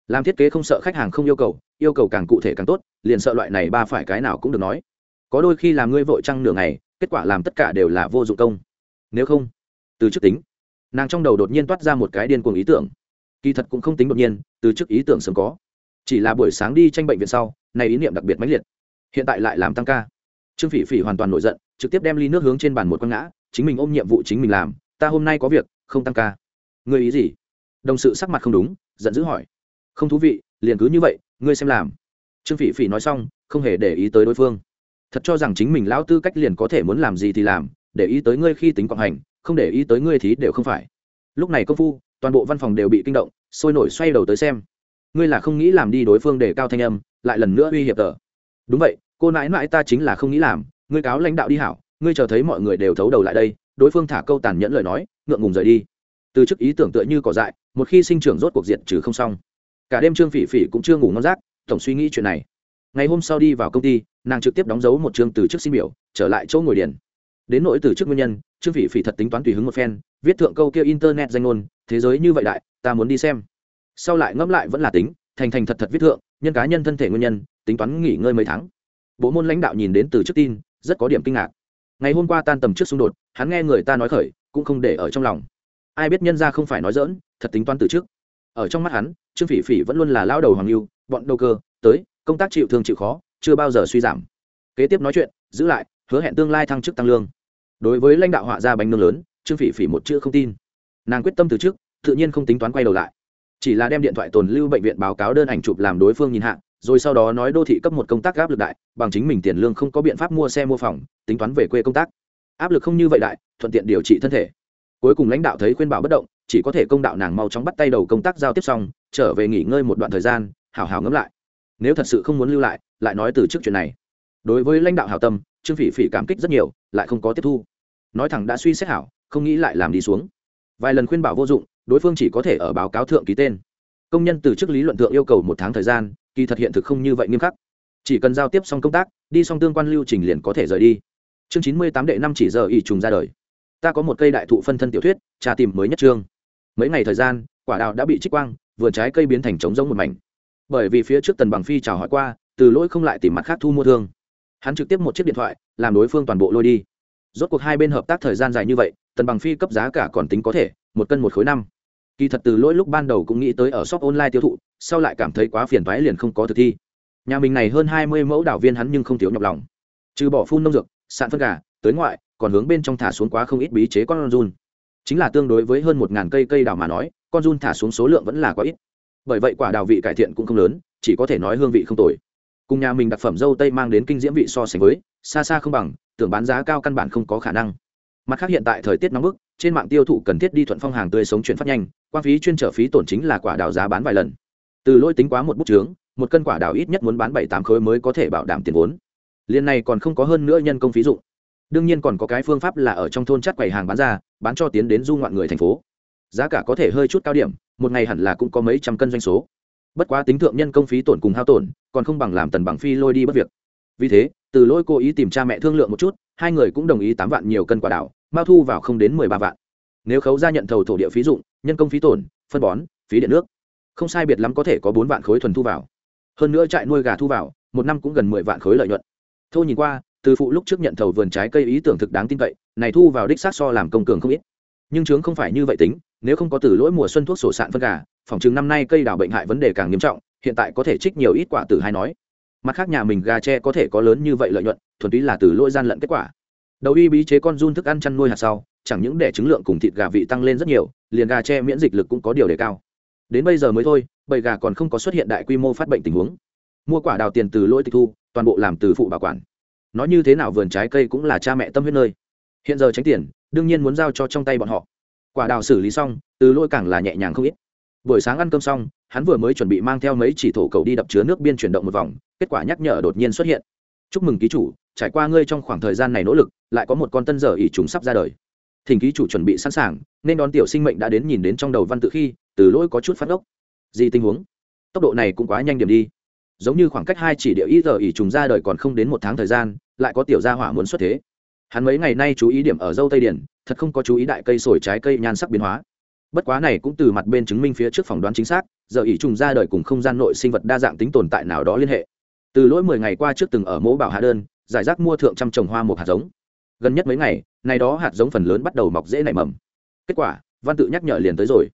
Làm thiết kế không sợ khách hàng không yêu cầu yêu cầu càng cụ thể càng tốt, liền sợ loại này ba phải cái nào cũng được nói. Có đôi khi làm ngươi vội trăng nửa ngày, kết quả làm tất cả đều là vô dụng công nếu không, từ chức tính. Nàng trong đầu đột nhiên toát ra một cái điên cuồng ý tưởng. Kỳ thật cũng không tính đột nhiên, từ chức ý tưởng sớm có. Chỉ là buổi sáng đi tranh bệnh viện sau, này ý niệm đặc biệt mãnh liệt. Hiện tại lại làm tăng ca. Trương phỉ phỉ hoàn toàn nổi giận, trực tiếp đem ly nước hướng trên bàn một con ngã, chính mình ôm nhiệm vụ chính mình làm, ta hôm nay có việc, không tăng ca. Ngươi ý gì? Đồng sự sắc mặt không đúng, giận dữ hỏi. Không thú vị, liền cứ như vậy, ngươi xem làm. Trương phỉ phỉ nói xong, không hề để ý tới đối phương. Thật cho rằng chính mình lão tư cách liền có thể muốn làm gì thì làm để ý tới ngươi khi tính quảng hành, không để ý tới ngươi thì đều không phải. Lúc này công phu, toàn bộ văn phòng đều bị kinh động, sôi nổi xoay đầu tới xem. Ngươi là không nghĩ làm đi đối phương để cao thanh âm, lại lần nữa uy hiệp tờ. Đúng vậy, cô nãi nãi ta chính là không nghĩ làm, ngươi cáo lãnh đạo đi hảo, ngươi chờ thấy mọi người đều thấu đầu lại đây, đối phương thả câu tàn nhẫn lời nói, ngượng ngùng rời đi. Từ chức ý tưởng tựa như cỏ dại, một khi sinh trưởng rốt cuộc diệt trừ không xong. Cả đêm trương phỉ phỉ cũng chưa ngủ ngon giấc, tổng suy nghĩ chuyện này. Ngày hôm sau đi vào công ty, nàng trực tiếp đóng dấu một chương từ chức xin biểu, trở lại chỗ ngồi điền đến nỗi từ trước nguyên nhân, trương phỉ phỉ thật tính toán tùy hứng một phen, viết thượng câu kia internet danh ngôn, thế giới như vậy đại, ta muốn đi xem. Sau lại ngẫm lại vẫn là tính, thành thành thật thật viết thượng, nhân cá nhân thân thể nguyên nhân, tính toán nghỉ ngơi mấy tháng. Bộ môn lãnh đạo nhìn đến từ trước tin, rất có điểm kinh ngạc. Ngày hôm qua tan tầm trước xung đột, hắn nghe người ta nói khởi, cũng không để ở trong lòng. Ai biết nhân ra không phải nói dỡn thật tính toán từ trước. Ở trong mắt hắn, trương phỉ phỉ vẫn luôn là lao đầu hoàng lưu bọn đầu cơ, tới, công tác chịu thương chịu khó, chưa bao giờ suy giảm. Kế tiếp nói chuyện, giữ lại, hứa hẹn tương lai thăng chức tăng lương đối với lãnh đạo họa ra bánh nướng lớn, trương phỉ phỉ một chữ không tin. Nàng quyết tâm từ trước, tự nhiên không tính toán quay đầu lại. Chỉ là đem điện thoại tồn lưu bệnh viện báo cáo đơn ảnh chụp làm đối phương nhìn hạ, rồi sau đó nói đô thị cấp một công tác áp lực đại, bằng chính mình tiền lương không có biện pháp mua xe mua phòng, tính toán về quê công tác. Áp lực không như vậy đại, thuận tiện điều trị thân thể. Cuối cùng lãnh đạo thấy khuyên bảo bất động, chỉ có thể công đạo nàng mau chóng bắt tay đầu công tác giao tiếp xong, trở về nghỉ ngơi một đoạn thời gian, hảo hảo ngẫm lại. Nếu thật sự không muốn lưu lại lại nói từ trước chuyện này đối với lãnh đạo hảo tâm, trương phỉ phỉ cảm kích rất nhiều, lại không có tiếp thu. Nói thẳng đã suy xét hảo, không nghĩ lại làm đi xuống. Vài lần khuyên bảo vô dụng, đối phương chỉ có thể ở báo cáo thượng ký tên. Công nhân từ chức lý luận thượng yêu cầu một tháng thời gian, kỳ thật hiện thực không như vậy nghiêm khắc. Chỉ cần giao tiếp xong công tác, đi xong tương quan lưu trình liền có thể rời đi. Chương chín mươi tám đệ năm chỉ giờ ỉ trùng ra đời. Ta có một cây đại thụ phân thân tiểu thuyết trà tìm mới nhất trương mấy ngày thời gian, quả đào đã bị trích quang, vườn trái cây biến thành trống rỗng một mảnh. Bởi vì phía trước tần bằng phi chào hỏi qua, từ lỗi không lại tìm mặt khác thu mua thương hắn trực tiếp một chiếc điện thoại, làm đối phương toàn bộ lôi đi. Rốt cuộc hai bên hợp tác thời gian dài như vậy, tần bằng phi cấp giá cả còn tính có thể, một cân một khối năm. Kỳ thật từ lỗi lúc ban đầu cũng nghĩ tới ở shop online tiêu thụ, sau lại cảm thấy quá phiền thoái liền không có thực thi. Nhà mình này hơn hai mươi mẫu đảo viên hắn nhưng không thiếu nhọc lòng. Trừ bỏ phun nông dược, sạn phân gà, tới ngoại, còn hướng bên trong thả xuống quá không ít bí chế con run. Chính là tương đối với hơn một ngàn cây cây đào mà nói, con run thả xuống số lượng vẫn là quá ít. Bởi vậy quả đào vị cải thiện cũng không lớn, chỉ có thể nói hương vị không tồi cùng nhà mình đặc phẩm dâu tây mang đến kinh diễm vị so sánh với, xa xa không bằng, tưởng bán giá cao căn bản không có khả năng. Mặt khác hiện tại thời tiết nóng bức, trên mạng tiêu thụ cần thiết đi thuận phong hàng tươi sống chuyển phát nhanh quan phí chuyên trở phí tổn chính là quả đào giá bán vài lần. Từ lỗi tính quá một bút trướng một cân quả đào ít nhất muốn bán bảy tám khối mới có thể bảo đảm tiền vốn. Liên này còn không có hơn nữa nhân công phí dụng. Đương nhiên còn có cái phương pháp là ở trong thôn chắt quầy hàng bán ra, bán cho tiến đến du ngoạn người thành phố. Giá cả có thể hơi chút cao điểm, một ngày hẳn là cũng có mấy trăm cân doanh số bất quá tính thượng nhân công phí tổn cùng hao tổn, còn không bằng làm tần bằng phi lôi đi bất việc. Vì thế, từ lôi cố ý tìm cha mẹ thương lượng một chút, hai người cũng đồng ý tám vạn nhiều cân quả đảo mao thu vào không đến mười ba vạn. Nếu khấu ra nhận thầu thổ địa phí dụng, nhân công phí tổn, phân bón, phí điện nước. Không sai biệt lắm có thể có bốn vạn khối thuần thu vào. Hơn nữa trại nuôi gà thu vào, một năm cũng gần mười vạn khối lợi nhuận. Thôi nhìn qua, từ phụ lúc trước nhận thầu vườn trái cây ý tưởng thực đáng tin cậy, này thu vào đích xác so làm công cường không ít. Nhưng chướng không phải như vậy tính nếu không có từ lỗi mùa xuân thuốc sổ sạn phân gà, phòng chừng năm nay cây đào bệnh hại vấn đề càng nghiêm trọng, hiện tại có thể trích nhiều ít quả từ hai nói. Mặt khác nhà mình gà tre có thể có lớn như vậy lợi nhuận, thuần túy là từ lỗi gian lận kết quả. Đầu y bí chế con run thức ăn chăn nuôi hạt sau, chẳng những để trứng lượng cùng thịt gà vị tăng lên rất nhiều, liền gà tre miễn dịch lực cũng có điều đề cao. Đến bây giờ mới thôi, bầy gà còn không có xuất hiện đại quy mô phát bệnh tình huống. Mua quả đào tiền từ lỗi tịch thu, toàn bộ làm từ phụ bảo quản. Nói như thế nào vườn trái cây cũng là cha mẹ tâm huyết nơi. Hiện giờ tránh tiền, đương nhiên muốn giao cho trong tay bọn họ quả đào xử lý xong, từ lôi càng là nhẹ nhàng không ít. Buổi sáng ăn cơm xong, hắn vừa mới chuẩn bị mang theo mấy chỉ thổ cầu đi đập chứa nước biên chuyển động một vòng, kết quả nhắc nhở đột nhiên xuất hiện. Chúc mừng ký chủ, trải qua ngươi trong khoảng thời gian này nỗ lực, lại có một con tân dở ỉ trùng sắp ra đời. Thỉnh ký chủ chuẩn bị sẵn sàng, nên đón tiểu sinh mệnh đã đến nhìn đến trong đầu văn tự khi, từ lỗi có chút phát ốc. Gì tình huống? Tốc độ này cũng quá nhanh điểm đi. Giống như khoảng cách hai chỉ địa ý giờ ỉ trùng ra đời còn không đến một tháng thời gian, lại có tiểu gia hỏa muốn xuất thế hắn mấy ngày nay chú ý điểm ở dâu tây điển, thật không có chú ý đại cây sồi trái cây nhan sắc biến hóa. Bất quá này cũng từ mặt bên chứng minh phía trước phỏng đoán chính xác, giờ ỉ trùng ra đời cùng không gian nội sinh vật đa dạng tính tồn tại nào đó liên hệ. Từ lỗi mười ngày qua trước từng ở mẫu bảo hạ đơn, giải rác mua thượng trăm trồng hoa một hạt giống. Gần nhất mấy ngày nay đó hạt giống phần lớn bắt đầu mọc dễ nảy mầm. Kết quả, văn tự nhắc nhở liền tới rồi.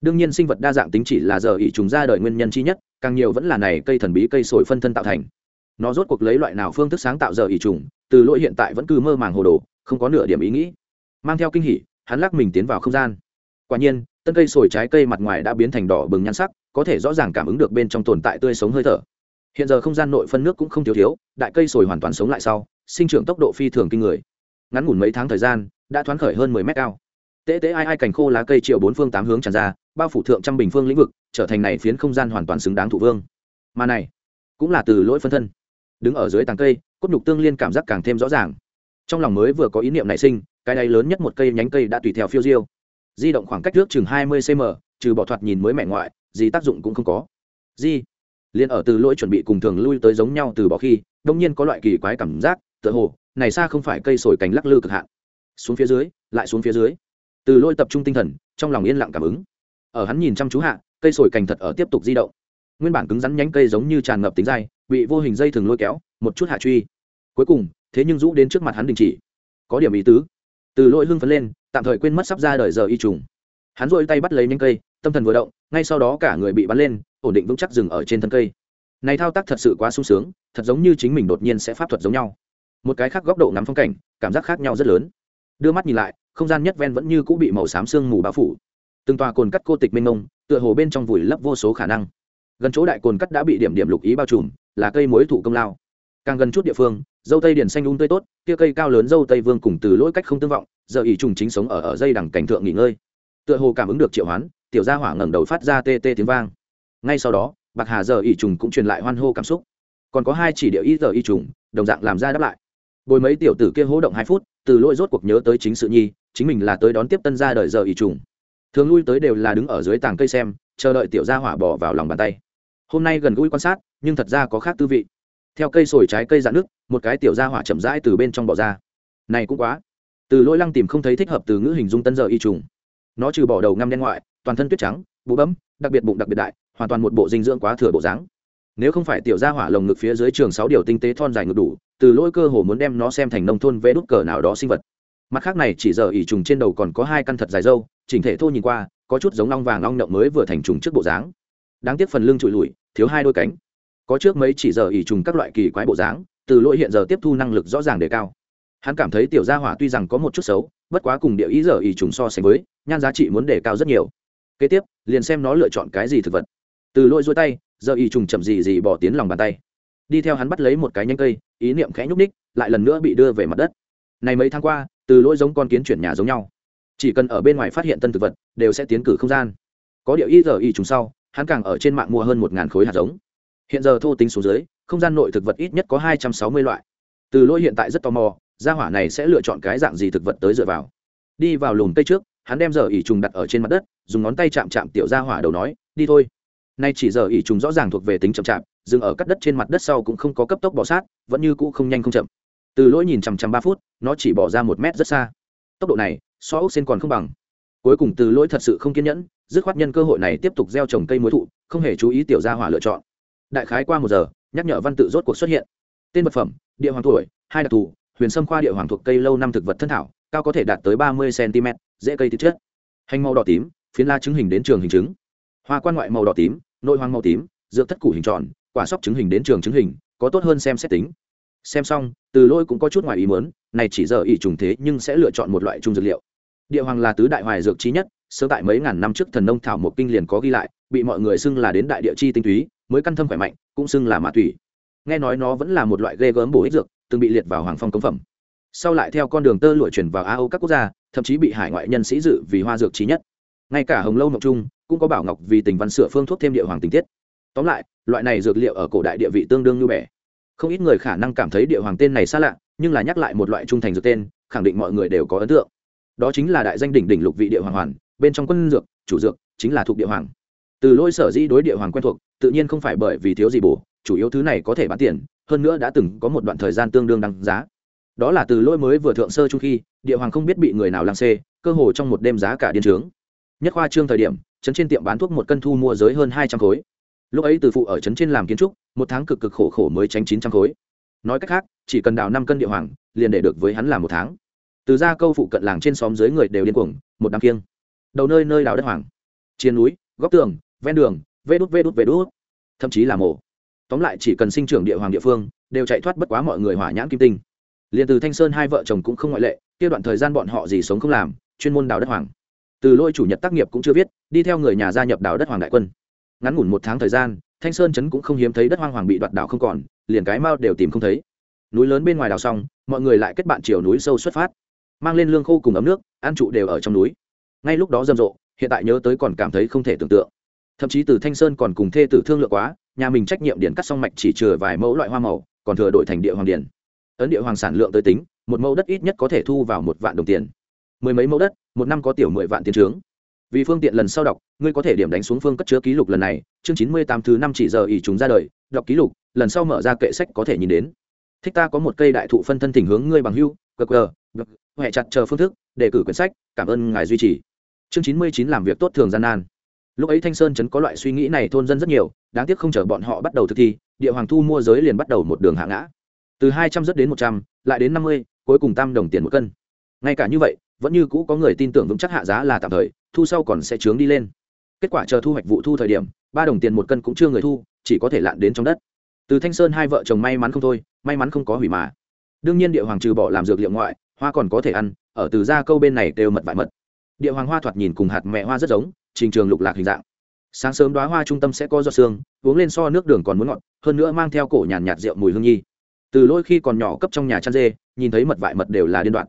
Đương nhiên sinh vật đa dạng tính chỉ là giờ ỉ trùng ra đời nguyên nhân chi nhất, càng nhiều vẫn là này cây thần bí cây sồi phân thân tạo thành nó rốt cuộc lấy loại nào phương thức sáng tạo giờ ỉ trùng, từ lỗi hiện tại vẫn cứ mơ màng hồ đồ, không có nửa điểm ý nghĩ. Mang theo kinh hỉ, hắn lắc mình tiến vào không gian. Quả nhiên, tân cây sồi trái cây mặt ngoài đã biến thành đỏ bừng nhan sắc, có thể rõ ràng cảm ứng được bên trong tồn tại tươi sống hơi thở. Hiện giờ không gian nội phân nước cũng không thiếu thiếu, đại cây sồi hoàn toàn sống lại sau, sinh trưởng tốc độ phi thường kinh người. Ngắn ngủn mấy tháng thời gian, đã thoáng khởi hơn mười mét cao. Tế tế ai ai cành khô lá cây triệu bốn phương tám hướng tràn ra, bao phủ thượng trăm bình phương lĩnh vực, trở thành này phiến không gian hoàn toàn xứng đáng thụ vương. Mà này, cũng là từ lỗi phân thân đứng ở dưới tàng cây, cốt nhục tương liên cảm giác càng thêm rõ ràng. Trong lòng mới vừa có ý niệm nảy sinh, cái đáy lớn nhất một cây nhánh cây đã tùy theo phiêu diêu. Di động khoảng cách trước chừng hai mươi cm trừ bỏ thoạt nhìn mới mẹ ngoại, gì tác dụng cũng không có. Di, liền ở từ lỗi chuẩn bị cùng thường lui tới giống nhau từ bỏ khi, đông nhiên có loại kỳ quái cảm giác, tựa hồ, này xa không phải cây sồi cành lắc lư cực hạn. Xuống phía dưới, lại xuống phía dưới. Từ lỗi tập trung tinh thần, trong lòng yên lặng cảm ứng. Ở hắn nhìn chăm chú hạ, cây sồi cành thật ở tiếp tục di động. Nguyên bản cứng rắn nhánh cây giống như tràn ngập tính dai bị vô hình dây thường lôi kéo, một chút hạ truy. Cuối cùng, thế nhưng rũ đến trước mặt hắn đình chỉ. Có điểm ý tứ. Từ lỗi hưng phấn lên, tạm thời quên mất sắp ra đời giờ y trùng. Hắn dội tay bắt lấy nhánh cây, tâm thần vừa động, ngay sau đó cả người bị bắn lên, ổn định vững chắc dừng ở trên thân cây. Này thao tác thật sự quá sung sướng, thật giống như chính mình đột nhiên sẽ pháp thuật giống nhau. Một cái khác góc độ ngắm phong cảnh, cảm giác khác nhau rất lớn. Đưa mắt nhìn lại, không gian nhất ven vẫn như cũ bị màu xám sương mù bao phủ. Từng tòa cồn cắt cô tịch mênh mông, tựa hồ bên trong vùi lấp vô số khả năng gần chỗ đại cồn cắt đã bị điểm điểm lục ý bao trùm, là cây mối thủ công lao. Càng gần chút địa phương, dâu tây điển xanh ung tươi tốt, kia cây cao lớn dâu tây vương cùng từ lỗi cách không tương vọng, giờ ỉ trùng chính sống ở ở dây đằng cảnh thượng nghỉ ngơi. Tựa hồ cảm ứng được triệu hoán, tiểu gia hỏa ngẩng đầu phát ra tê tê tiếng vang. Ngay sau đó, bạc hà giờ ỉ trùng cũng truyền lại hoan hô cảm xúc. Còn có hai chỉ địa y giờ y trùng, đồng dạng làm ra đáp lại. Bồi mấy tiểu tử kia hố động hai phút, từ lỗi rốt cuộc nhớ tới chính sự nhi, chính mình là tới đón tiếp tân gia đời giờ y trùng. Thường lui tới đều là đứng ở dưới tàng cây xem, chờ đợi tiểu gia hỏa bỏ vào lòng bàn tay hôm nay gần gũi quan sát, nhưng thật ra có khác tư vị. Theo cây sồi trái cây dạn nước một cái tiểu gia hỏa chậm rãi từ bên trong bỏ ra. Này cũng quá. Từ lỗi lăng tìm không thấy thích hợp từ ngữ hình dung tân giờ y trùng. Nó trừ bỏ đầu ngăm đen ngoại, toàn thân tuyết trắng, bụ bấm, đặc biệt bụng đặc biệt đại, hoàn toàn một bộ dinh dưỡng quá thừa bộ dáng. Nếu không phải tiểu gia hỏa lồng ngực phía dưới trường sáu điều tinh tế thon dài ngực đủ, từ lỗi cơ hồ muốn đem nó xem thành nông thôn vẽ đút cờ nào đó sinh vật. Mặt khác này chỉ giờ ỉ trùng trên đầu còn có hai căn thật dài dâu, chỉnh thể thô nhìn qua, có chút giống long vàng long nhộng mới vừa thành trùng trước bộ dáng đáng tiếc phần lưng trụi lùi, thiếu hai đôi cánh. Có trước mấy chỉ giờ ỉ trùng các loại kỳ quái bộ dáng, từ lỗi hiện giờ tiếp thu năng lực rõ ràng đề cao. Hắn cảm thấy tiểu gia hỏa tuy rằng có một chút xấu, bất quá cùng địa ý giờ ỉ trùng so sánh với, nhan giá trị muốn đề cao rất nhiều. Kế tiếp, liền xem nó lựa chọn cái gì thực vật. Từ lỗi dôi tay, giờ ỉ trùng chậm gì gì bỏ tiến lòng bàn tay. Đi theo hắn bắt lấy một cái nhánh cây, ý niệm khẽ nhúc ních lại lần nữa bị đưa về mặt đất. Này mấy tháng qua, từ lỗi giống con kiến chuyển nhà giống nhau. Chỉ cần ở bên ngoài phát hiện tân thực vật, đều sẽ tiến cử không gian. Có địa y giờ y trùng sau hắn càng ở trên mạng mua hơn một khối hạt giống. Hiện giờ thô tính số dưới, không gian nội thực vật ít nhất có hai trăm sáu mươi loại. Từ lỗi hiện tại rất tò mò, gia hỏa này sẽ lựa chọn cái dạng gì thực vật tới dựa vào. Đi vào lùm cây trước, hắn đem giờ ỉ trùng đặt ở trên mặt đất, dùng ngón tay chạm chạm tiểu gia hỏa đầu nói, đi thôi. Nay chỉ giờ ỉ trùng rõ ràng thuộc về tính chậm chạp, dừng ở cắt đất trên mặt đất sau cũng không có cấp tốc bỏ sát, vẫn như cũ không nhanh không chậm. Từ lỗi nhìn chằm chằm ba phút, nó chỉ bỏ ra một mét rất xa. Tốc độ này, so ốc xên còn không bằng. Cuối cùng từ lỗi thật sự không kiên nhẫn dứt khoát nhân cơ hội này tiếp tục gieo trồng cây muối thụ, không hề chú ý tiểu gia hỏa lựa chọn. Đại khái qua một giờ, nhắc nhở văn tự rốt cuộc xuất hiện. Tên vật phẩm, địa hoàng tuổi, hai đặc thù, huyền sâm khoa địa hoàng thuộc cây lâu năm thực vật thân thảo, cao có thể đạt tới ba mươi cm dễ cây tiết chất. Hành màu đỏ tím, phiến la chứng hình đến trường hình chứng hoa quan ngoại màu đỏ tím, nội hoang màu tím, dược thất củ hình tròn, quả sóc chứng hình đến trường chứng hình, có tốt hơn xem xét tính. Xem xong, từ lôi cũng có chút ngoài ý muốn, này chỉ giờ ỉ trùng thế nhưng sẽ lựa chọn một loại trung dược liệu. Địa hoàng là tứ đại hoài dược trí nhất sớm tại mấy ngàn năm trước thần nông thảo một kinh liền có ghi lại, bị mọi người xưng là đến đại địa chi tinh túy, mới căn thâm khỏe mạnh, cũng xưng là mã thủy nghe nói nó vẫn là một loại ghê gớm bổ ích dược, từng bị liệt vào hoàng phong công phẩm. Sau lại theo con đường tơ lụa chuyển vào a âu các quốc gia, thậm chí bị hải ngoại nhân sĩ dự vì hoa dược trí nhất. Ngay cả hồng lâu ngọc trung, cũng có bảo ngọc vì tình văn sửa phương thuốc thêm địa hoàng tình tiết. Tóm lại, loại này dược liệu ở cổ đại địa vị tương đương như bẻ. Không ít người khả năng cảm thấy địa hoàng tên này xa lạ, nhưng là nhắc lại một loại trung thành dược tên, khẳng định mọi người đều có ấn tượng. Đó chính là đại danh đỉnh đỉnh lục vị địa hoàng hoàn bên trong quân dược, chủ dược chính là thuộc địa hoàng. Từ lôi sở di đối địa hoàng quen thuộc, tự nhiên không phải bởi vì thiếu gì bổ, chủ yếu thứ này có thể bán tiền, hơn nữa đã từng có một đoạn thời gian tương đương đăng giá. Đó là từ lôi mới vừa thượng sơ trung khi, địa hoàng không biết bị người nào lăng xê, cơ hồ trong một đêm giá cả điên trướng. Nhất khoa trương thời điểm, trấn trên tiệm bán thuốc một cân thu mua giới hơn hai trăm khối. Lúc ấy từ phụ ở trấn trên làm kiến trúc, một tháng cực cực khổ khổ mới tránh chín trăm khối. Nói cách khác, chỉ cần đào năm cân địa hoàng, liền để được với hắn làm một tháng. Từ ra câu phụ cận làng trên xóm dưới người đều điên cuồng, một đám kiêng đầu nơi nơi đào đất hoàng. Chiến núi, góc tường, ven đường, vê đút vê đút vê đút. Thậm chí là mổ tóm lại chỉ cần sinh trưởng địa hoàng địa phương, đều chạy thoát bất quá mọi người hỏa nhãn kim tinh. Liền từ thanh sơn hai vợ chồng cũng không ngoại lệ, kia đoạn thời gian bọn họ gì sống không làm, chuyên môn đào đất hoàng. Từ lôi chủ nhật tác nghiệp cũng chưa viết, đi theo người nhà gia nhập đào đất hoàng đại quân. Ngắn ngủn một tháng thời gian, thanh sơn chấn cũng không hiếm thấy đất hoang hoàng bị đoạt đảo không còn, liền cái mao đều tìm không thấy. Núi lớn bên ngoài đào xong, mọi người lại kết bạn chiều núi sâu xuất phát, mang lên lương khô cùng ấm nước, ăn trụ đều ở trong núi ngay lúc đó rầm rộ, hiện tại nhớ tới còn cảm thấy không thể tưởng tượng. Thậm chí từ thanh sơn còn cùng thê tử thương lượng quá, nhà mình trách nhiệm điện cắt xong mạch chỉ chừa vài mẫu loại hoa màu, còn thừa đổi thành địa hoàng điển. Ấn địa hoàng sản lượng tới tính, một mẫu đất ít nhất có thể thu vào một vạn đồng tiền. Mười mấy mẫu đất, một năm có tiểu mười vạn tiền trướng. Vì phương tiện lần sau đọc, ngươi có thể điểm đánh xuống phương cất chứa ký lục lần này, chương chín mươi tám thứ năm chỉ giờ ỉ chúng ra đời, đọc ký lục, lần sau mở ra kệ sách có thể nhìn đến. Thích ta có một cây đại thụ phân thân tình hướng ngươi bằng hưu qr huệ chặt chờ phương thức đề cử quyển sách, cảm ơn ngài duy trì chương chín mươi chín làm việc tốt thường gian nan. Lúc ấy thanh sơn chấn có loại suy nghĩ này thôn dân rất nhiều, đáng tiếc không chờ bọn họ bắt đầu thực thi, địa hoàng thu mua giới liền bắt đầu một đường hạ ngã. Từ hai trăm rớt đến một trăm, lại đến năm mươi, cuối cùng tam đồng tiền một cân. Ngay cả như vậy, vẫn như cũ có người tin tưởng vững chắc hạ giá là tạm thời, thu sau còn sẽ trướng đi lên. Kết quả chờ thu hoạch vụ thu thời điểm, ba đồng tiền một cân cũng chưa người thu, chỉ có thể lặn đến trong đất. Từ thanh sơn hai vợ chồng may mắn không thôi, may mắn không có hủy mà. Đương nhiên địa hoàng trừ bỏ làm dược liệu ngoại, hoa còn có thể ăn, ở từ gia câu bên này đều mật vải mật địa hoàng hoa thoạt nhìn cùng hạt mẹ hoa rất giống, trình trường lục lạc hình dạng. Sáng sớm đoá hoa trung tâm sẽ có giọt xương uống lên so nước đường còn muốn ngọt, hơn nữa mang theo cổ nhàn nhạt rượu mùi hương nhi. Từ lôi khi còn nhỏ cấp trong nhà chăn dê, nhìn thấy mật vải mật đều là điên đoạn.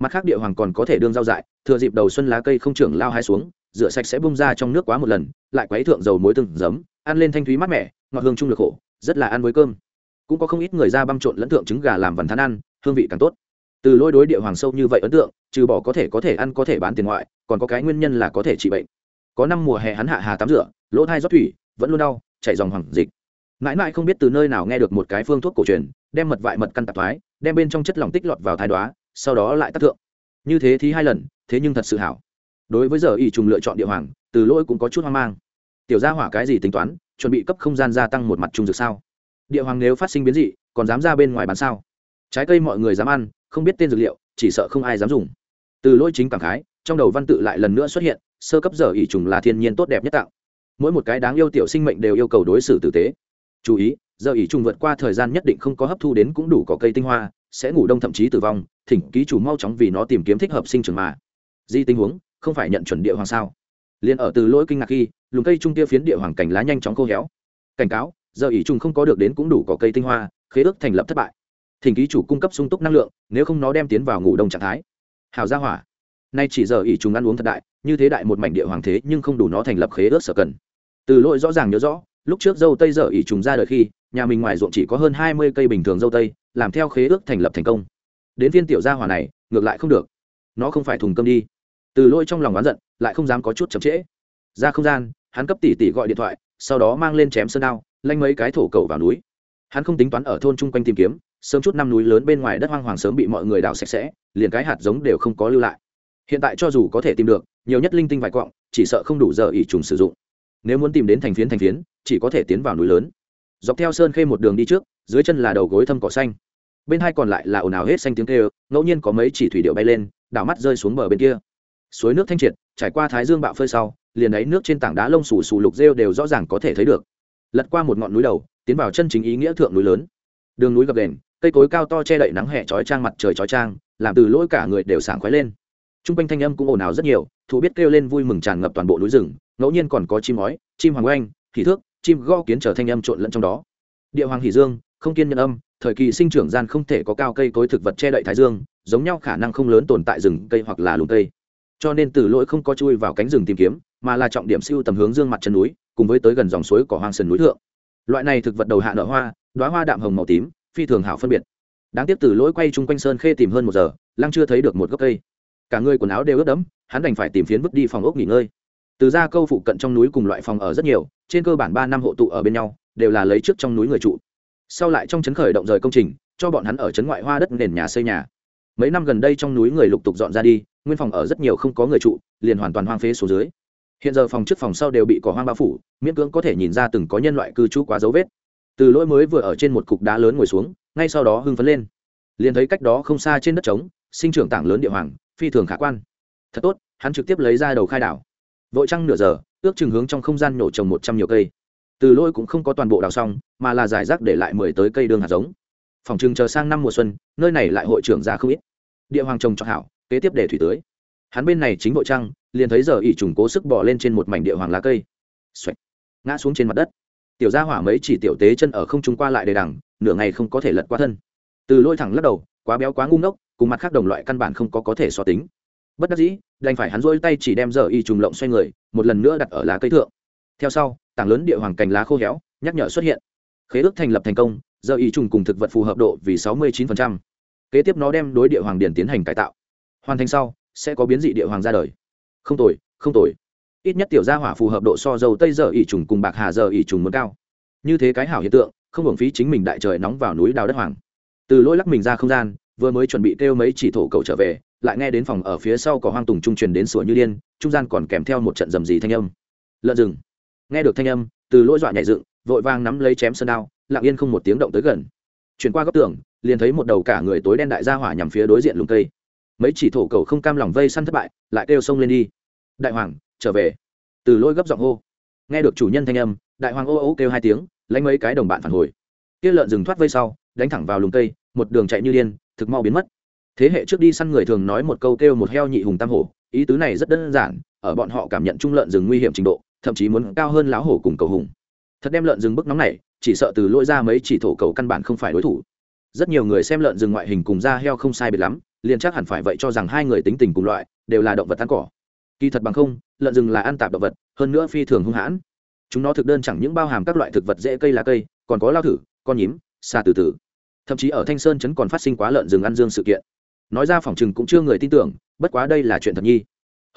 Mặt khác địa hoàng còn có thể đương rau dại, thừa dịp đầu xuân lá cây không trưởng lao hai xuống, rửa sạch sẽ bung ra trong nước quá một lần, lại quấy thượng dầu muối từng giấm, ăn lên thanh thúy mát mẻ, ngọt hương trung được khổ, rất là ăn với cơm. Cũng có không ít người ra băm trộn lẫn thượng trứng gà làm vằn thán ăn, hương vị càng tốt từ lôi đối địa hoàng sâu như vậy ấn tượng, trừ bỏ có thể có thể ăn có thể bán tiền ngoại, còn có cái nguyên nhân là có thể trị bệnh. Có năm mùa hè hắn hạ hà tắm rửa, lỗ thai rót thủy, vẫn luôn đau, chảy dòng hoàng dịch. Mãi mãi không biết từ nơi nào nghe được một cái phương thuốc cổ truyền, đem mật vại mật căn tạp thoái, đem bên trong chất lỏng tích lọt vào thai đoá sau đó lại tác thượng. Như thế thì hai lần, thế nhưng thật sự hảo. Đối với giờ ỷ trùng lựa chọn địa hoàng, từ lỗi cũng có chút hoang mang. Tiểu gia hỏa cái gì tính toán, chuẩn bị cấp không gian gia tăng một mặt trung dược sao? Địa hoàng nếu phát sinh biến dị, còn dám ra bên ngoài bán sao? Trái cây mọi người dám ăn, không biết tên dược liệu, chỉ sợ không ai dám dùng. Từ lỗi chính cảm khái, trong đầu văn tự lại lần nữa xuất hiện, sơ cấp giờ ỷ trùng là thiên nhiên tốt đẹp nhất tạo. Mỗi một cái đáng yêu tiểu sinh mệnh đều yêu cầu đối xử tử tế. Chú ý, giờ ỷ trùng vượt qua thời gian nhất định không có hấp thu đến cũng đủ có cây tinh hoa, sẽ ngủ đông thậm chí tử vong, thỉnh ký chủ mau chóng vì nó tìm kiếm thích hợp sinh trưởng mà. Di tình huống, không phải nhận chuẩn địa hoàng sao? Liền ở từ lỗi kinh ngạc khi lùm cây trung kia phiến địa hoàng cảnh lá nhanh chóng khô héo. Cảnh cáo, giờ ỷ trùng không có được đến cũng đủ có cây tinh hoa, khế ước thành lập thất bại thỉnh ký chủ cung cấp sung túc năng lượng, nếu không nó đem tiến vào ngủ đông trạng thái. Hào gia hỏa. Nay chỉ giờ ỷ trùng ăn uống thật đại, như thế đại một mảnh địa hoàng thế nhưng không đủ nó thành lập khế ước sở cần. Từ lỗi rõ ràng nhớ rõ, lúc trước dâu tây giờ ỷ trùng ra đời khi, nhà mình ngoài ruộng chỉ có hơn hai mươi cây bình thường dâu tây, làm theo khế ước thành lập thành công. Đến viên tiểu gia hỏa này, ngược lại không được. Nó không phải thùng cơm đi. Từ lỗi trong lòng oán giận, lại không dám có chút chậm trễ. Ra không gian, hắn cấp tỷ tỷ gọi điện thoại, sau đó mang lên chém sơn đao, lanh mấy cái thổ cầu vào núi. Hắn không tính toán ở thôn chung quanh tìm kiếm sớm chút năm núi lớn bên ngoài đất hoang hoàng sớm bị mọi người đào sạch sẽ, liền cái hạt giống đều không có lưu lại. Hiện tại cho dù có thể tìm được, nhiều nhất linh tinh vài quọng, chỉ sợ không đủ giờ ỉ trùng sử dụng. Nếu muốn tìm đến thành phiến thành phiến, chỉ có thể tiến vào núi lớn. Dọc theo sơn khê một đường đi trước, dưới chân là đầu gối thâm cỏ xanh. Bên hai còn lại là ồn ào hết xanh tiếng kêu, ngẫu nhiên có mấy chỉ thủy điệu bay lên, đảo mắt rơi xuống bờ bên kia. Suối nước thanh triệt, trải qua thái dương bạo phơi sau, liền ấy nước trên tảng đá lông xù xù lục rêu đều rõ ràng có thể thấy được. Lật qua một ngọn núi đầu, tiến vào chân chính ý nghĩa thượng núi lớn. Đường núi gập đền cây cối cao to che đậy nắng hè chói trang mặt trời chói trang làm từ lỗi cả người đều sảng khoái lên. T r u n g quanh thanh âm cũng ồn ào rất nhiều, thú biết kêu lên vui mừng tràn ngập toàn bộ núi rừng, ngẫu nhiên còn có chim ói chim hoàng oanh thì thước, chim go kiến trở thanh âm trộn lẫn trong đó. Địa hoàng hỷ dương, không kiên nhân âm, thời kỳ sinh trưởng gian không thể có cao cây cối thực vật che đậy thái dương, giống nhau khả năng không lớn tồn tại rừng cây hoặc là lùm cây. Cho nên từ lỗi không có chui vào cánh rừng tìm kiếm, mà là trọng điểm siêu tầm hướng dương mặt chân núi, cùng với tới gần dòng suối cỏ hoang sườn núi thượng. Loại này thực vật đầu hạ nở hoa đoá hoa đạm hồng màu tím phi thường hảo phân biệt. Đáng tiếc từ lỗi quay chung quanh sơn khê tìm hơn một giờ, lăng chưa thấy được một gốc cây. Cả người quần áo đều ướt đẫm, hắn đành phải tìm phiến vứt đi phòng ốc nghỉ ngơi. Từ ra câu phụ cận trong núi cùng loại phòng ở rất nhiều, trên cơ bản ba năm hộ tụ ở bên nhau, đều là lấy trước trong núi người trụ. Sau lại trong chấn khởi động rời công trình, cho bọn hắn ở chấn ngoại hoa đất nền nhà xây nhà. Mấy năm gần đây trong núi người lục tục dọn ra đi, nguyên phòng ở rất nhiều không có người trụ, liền hoàn toàn hoang phế số dưới. Hiện giờ phòng trước phòng sau đều bị cỏ hoang bao phủ, miễn cưỡng có thể nhìn ra từng có nhân loại cư trú quá dấu vết từ lỗi mới vừa ở trên một cục đá lớn ngồi xuống, ngay sau đó hưng phấn lên. Liền thấy cách đó không xa trên đất trống, sinh trưởng tảng lớn địa hoàng, phi thường khả quan. Thật tốt, hắn trực tiếp lấy ra đầu khai đảo. Vội trăng nửa giờ, ước chừng hướng trong không gian nhổ trồng một trăm nhiều cây. Từ lỗi cũng không có toàn bộ đào xong, mà là giải rác để lại mười tới cây đường hạt giống. Phòng chừng chờ sang năm mùa xuân, nơi này lại hội trưởng ra không ít. Địa hoàng trồng cho hảo, kế tiếp để thủy tưới. Hắn bên này chính vội trăng, liền thấy giờ ỉ trùng cố sức bỏ lên trên một mảnh địa hoàng lá cây. Xoạch. ngã xuống trên mặt đất tiểu gia hỏa mấy chỉ tiểu tế chân ở không trung qua lại đề đằng, nửa ngày không có thể lật qua thân. Từ lôi thẳng lắc đầu, quá béo quá ngu ngốc, cùng mặt khác đồng loại căn bản không có có thể so tính. Bất đắc dĩ, đành phải hắn rôi tay chỉ đem giờ y trùng lộng xoay người, một lần nữa đặt ở lá cây thượng. Theo sau, tảng lớn địa hoàng cành lá khô héo, nhắc nhở xuất hiện. Khế ước thành lập thành công, giờ y trùng cùng thực vật phù hợp độ vì sáu mươi 69%. kế tiếp nó đem đối địa hoàng điển tiến hành cải tạo. Hoàn thành sau, sẽ có biến dị địa hoàng ra đời. Không tồi không tồi ít nhất tiểu gia hỏa phù hợp độ so dầu tây giờ ỉ trùng cùng bạc hà giờ ỉ trùng muốn cao. Như thế cái hảo hiện tượng, không hưởng phí chính mình đại trời nóng vào núi đào đất hoàng. Từ lỗi lắc mình ra không gian, vừa mới chuẩn bị kêu mấy chỉ thổ cầu trở về, lại nghe đến phòng ở phía sau có hoang tùng trung truyền đến sủa như điên, trung gian còn kèm theo một trận rầm rì thanh âm. Lợn rừng. Nghe được thanh âm, từ lỗi dọa nhảy dựng, vội vang nắm lấy chém sơn đao, lặng yên không một tiếng động tới gần. Chuyển qua góc tường, liền thấy một đầu cả người tối đen đại gia hỏa nhằm phía đối diện lùng cây. Mấy chỉ thổ cầu không cam lòng vây săn thất bại, lại kêu sông lên đi. Đại hoàng trở về. Từ lôi gấp giọng hô. Nghe được chủ nhân thanh âm, đại hoàng ô ô kêu hai tiếng, lấy mấy cái đồng bạn phản hồi. Kia lợn rừng thoát vây sau, đánh thẳng vào lùng cây, một đường chạy như điên, thực mau biến mất. Thế hệ trước đi săn người thường nói một câu kêu một heo nhị hùng tam hổ, ý tứ này rất đơn giản, ở bọn họ cảm nhận trung lợn rừng nguy hiểm trình độ, thậm chí muốn cao hơn láo hổ cùng cầu hùng. Thật đem lợn rừng bức nóng này, chỉ sợ từ lỗi ra mấy chỉ thổ cầu căn bản không phải đối thủ. Rất nhiều người xem lợn rừng ngoại hình cùng da heo không sai biệt lắm, liền chắc hẳn phải vậy cho rằng hai người tính tình cùng loại, đều là động vật ăn cỏ kỳ thật bằng không, lợn rừng là ăn tạp động vật, hơn nữa phi thường hung hãn. Chúng nó thực đơn chẳng những bao hàm các loại thực vật dễ cây lá cây, còn có lao thử, con nhím xa từ từ thậm chí ở thanh sơn chấn còn phát sinh quá lợn rừng ăn dương sự kiện. Nói ra phòng chừng cũng chưa người tin tưởng, bất quá đây là chuyện thật nhi.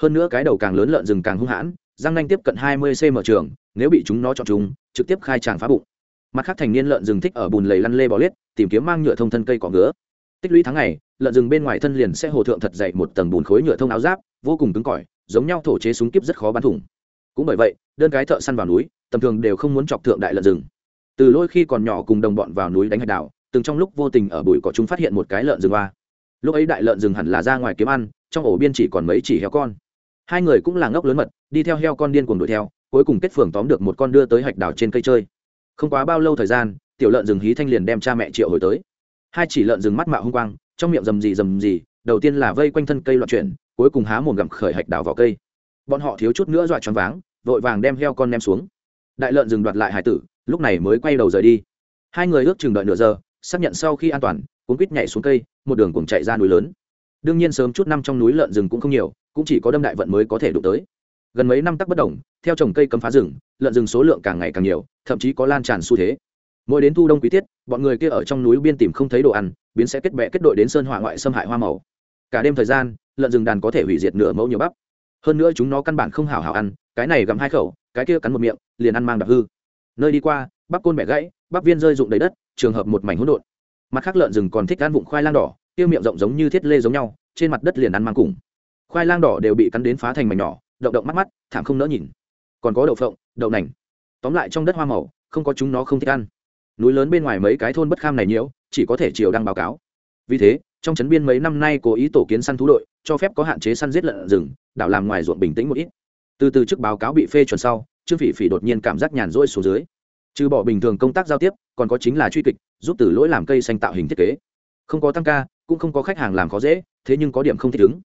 Hơn nữa cái đầu càng lớn lợn rừng càng hung hãn, răng nanh tiếp cận hai mươi cm trường, nếu bị chúng nó chọn chúng trực tiếp khai tràng phá bụng. Mặt khác thành niên lợn rừng thích ở bùn lầy lăn lê bò liết, tìm kiếm mang nhựa thông thân cây cỏ ngứa. Tích lũy tháng ngày, lợn rừng bên ngoài thân liền sẽ hồ thượng thật dậy một tầng bùn khối nhựa thông áo giáp, vô cùng cứng cỏi giống nhau thổ chế súng kíp rất khó bắn thủng. Cũng bởi vậy, đơn cái thợ săn vào núi, tầm thường đều không muốn chọc thượng đại lợn rừng. Từ lôi khi còn nhỏ cùng đồng bọn vào núi đánh hạch đảo, từng trong lúc vô tình ở bụi cỏ chúng phát hiện một cái lợn rừng hoa. Lúc ấy đại lợn rừng hẳn là ra ngoài kiếm ăn, trong ổ biên chỉ còn mấy chỉ heo con. Hai người cũng là ngốc lớn mật, đi theo heo con điên cuồng đuổi theo, cuối cùng kết phường tóm được một con đưa tới hạch đảo trên cây chơi. Không quá bao lâu thời gian, tiểu lợn rừng hí thanh liền đem cha mẹ triệu hồi tới. Hai chỉ lợn rừng mắt mạo hung quang, trong miệng rầm rì rầm rì đầu tiên là vây quanh thân cây loạn chuyển, cuối cùng há mồm gặm khởi hạch đào vào cây. Bọn họ thiếu chút nữa dọa choáng váng, vội vàng đem heo con ném xuống. Đại lợn dừng đoạt lại hải tử, lúc này mới quay đầu rời đi. Hai người ước chừng đợi nửa giờ, xác nhận sau khi an toàn cuốn quýt nhảy xuống cây, một đường cùng chạy ra núi lớn. Đương nhiên sớm chút năm trong núi lợn rừng cũng không nhiều, cũng chỉ có đâm đại vận mới có thể đụng tới. Gần mấy năm tắc bất đồng, theo trồng cây cấm phá rừng, lợn rừng số lượng càng ngày càng nhiều, thậm chí có lan tràn xu thế. Mỗi đến thu đông quý tiết, bọn người kia ở trong núi biên tìm không thấy đồ ăn, biến sẽ kết bè kết đội đến sơn hỏa ngoại xâm hại hoa màu cả đêm thời gian, lợn rừng đàn có thể hủy diệt nửa mẫu nhiều bắp. Hơn nữa chúng nó căn bản không hảo hảo ăn, cái này gặm hai khẩu, cái kia cắn một miệng, liền ăn mang đặc hư. Nơi đi qua, bắp côn bẻ gãy, bắp viên rơi rụng đầy đất, trường hợp một mảnh hỗn độn. Mặt khác lợn rừng còn thích ăn vụng khoai lang đỏ tiêu miệng rộng giống như thiết lê giống nhau, trên mặt đất liền ăn mang cùng. Khoai lang đỏ đều bị cắn đến phá thành mảnh nhỏ, động động mắt mắt, thảm không nỡ nhìn. Còn có đậu phộng, đậu nành. Tóm lại trong đất hoa màu, không có chúng nó không thích ăn. Núi lớn bên ngoài mấy cái thôn bất kham này nhiễu, chỉ có thể chiều đăng báo cáo. Vì thế trong trấn biên mấy năm nay cố ý tổ kiến săn thú đội, cho phép có hạn chế săn giết lợn rừng, đảo làm ngoài ruộng bình tĩnh một ít. Từ từ trước báo cáo bị phê chuẩn sau, trương phỉ phỉ đột nhiên cảm giác nhàn rỗi xuống dưới. Trừ bỏ bình thường công tác giao tiếp, còn có chính là truy kịch, giúp từ lỗi làm cây xanh tạo hình thiết kế. Không có tăng ca, cũng không có khách hàng làm khó dễ, thế nhưng có điểm không thích ứng.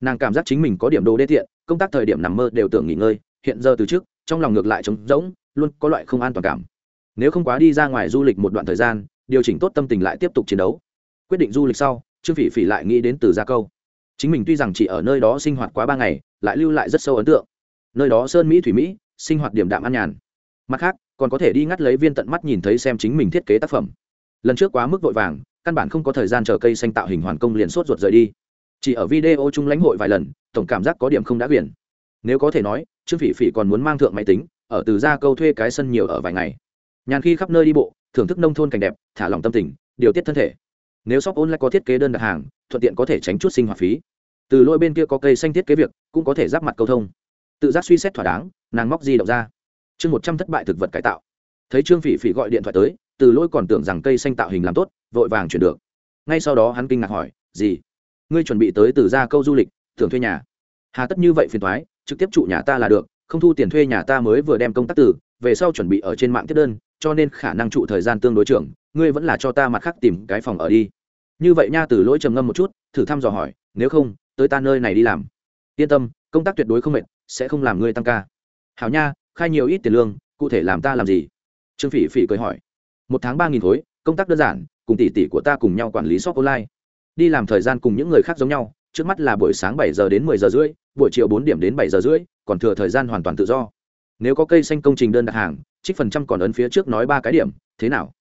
Nàng cảm giác chính mình có điểm đồ đê tiện, công tác thời điểm nằm mơ đều tưởng nghỉ ngơi, hiện giờ từ trước, trong lòng ngược lại trống rỗng, luôn có loại không an toàn cảm. Nếu không quá đi ra ngoài du lịch một đoạn thời gian, điều chỉnh tốt tâm tình lại tiếp tục chiến đấu. Quyết định du lịch sau trương phỉ phỉ lại nghĩ đến từ gia câu. Chính mình tuy rằng chỉ ở nơi đó sinh hoạt quá ba ngày, lại lưu lại rất sâu ấn tượng. Nơi đó sơn mỹ thủy mỹ, sinh hoạt điểm đạm an nhàn. Mặt khác, còn có thể đi ngắt lấy viên tận mắt nhìn thấy xem chính mình thiết kế tác phẩm. Lần trước quá mức vội vàng, căn bản không có thời gian chờ cây xanh tạo hình hoàn công liền sốt ruột rời đi. Chỉ ở video chung lãnh hội vài lần, tổng cảm giác có điểm không đã quyển. Nếu có thể nói, trương phỉ phỉ còn muốn mang thượng máy tính, ở từ Gia câu thuê cái sân nhiều ở vài ngày. Nhàn khi khắp nơi đi bộ, thưởng thức nông thôn cảnh đẹp, thả lòng tâm tình, điều tiết thân thể nếu shop online có thiết kế đơn đặt hàng, thuận tiện có thể tránh chút sinh hoạt phí. Từ lôi bên kia có cây xanh thiết kế việc, cũng có thể giáp mặt câu thông. Tự giác suy xét thỏa đáng, nàng móc di động ra. Chương một trăm thất bại thực vật cải tạo. Thấy trương phỉ phỉ gọi điện thoại tới, từ lôi còn tưởng rằng cây xanh tạo hình làm tốt, vội vàng chuyển được. Ngay sau đó hắn kinh ngạc hỏi, gì? Ngươi chuẩn bị tới từ ra câu du lịch thường thuê nhà? Hà, tất như vậy phiền thoái trực tiếp trụ nhà ta là được, không thu tiền thuê nhà ta mới vừa đem công tác từ, về sau chuẩn bị ở trên mạng tiếp đơn, cho nên khả năng trụ thời gian tương đối trưởng ngươi vẫn là cho ta mặt khác tìm cái phòng ở đi. Như vậy nha, từ lỗi trầm ngâm một chút, thử thăm dò hỏi, nếu không, tới ta nơi này đi làm. Yên tâm, công tác tuyệt đối không mệt, sẽ không làm ngươi tăng ca. Hảo nha, khai nhiều ít tiền lương, cụ thể làm ta làm gì? Trương phỉ phỉ cười hỏi. Một tháng ba nghìn khối, công tác đơn giản, cùng tỷ tỷ của ta cùng nhau quản lý shop online. Đi làm thời gian cùng những người khác giống nhau, trước mắt là buổi sáng bảy giờ đến mười giờ rưỡi, buổi chiều bốn điểm đến bảy giờ rưỡi, còn thừa thời gian hoàn toàn tự do. Nếu có cây xanh công trình đơn đặt hàng, trích phần trăm còn ấn phía trước nói ba cái điểm, thế nào?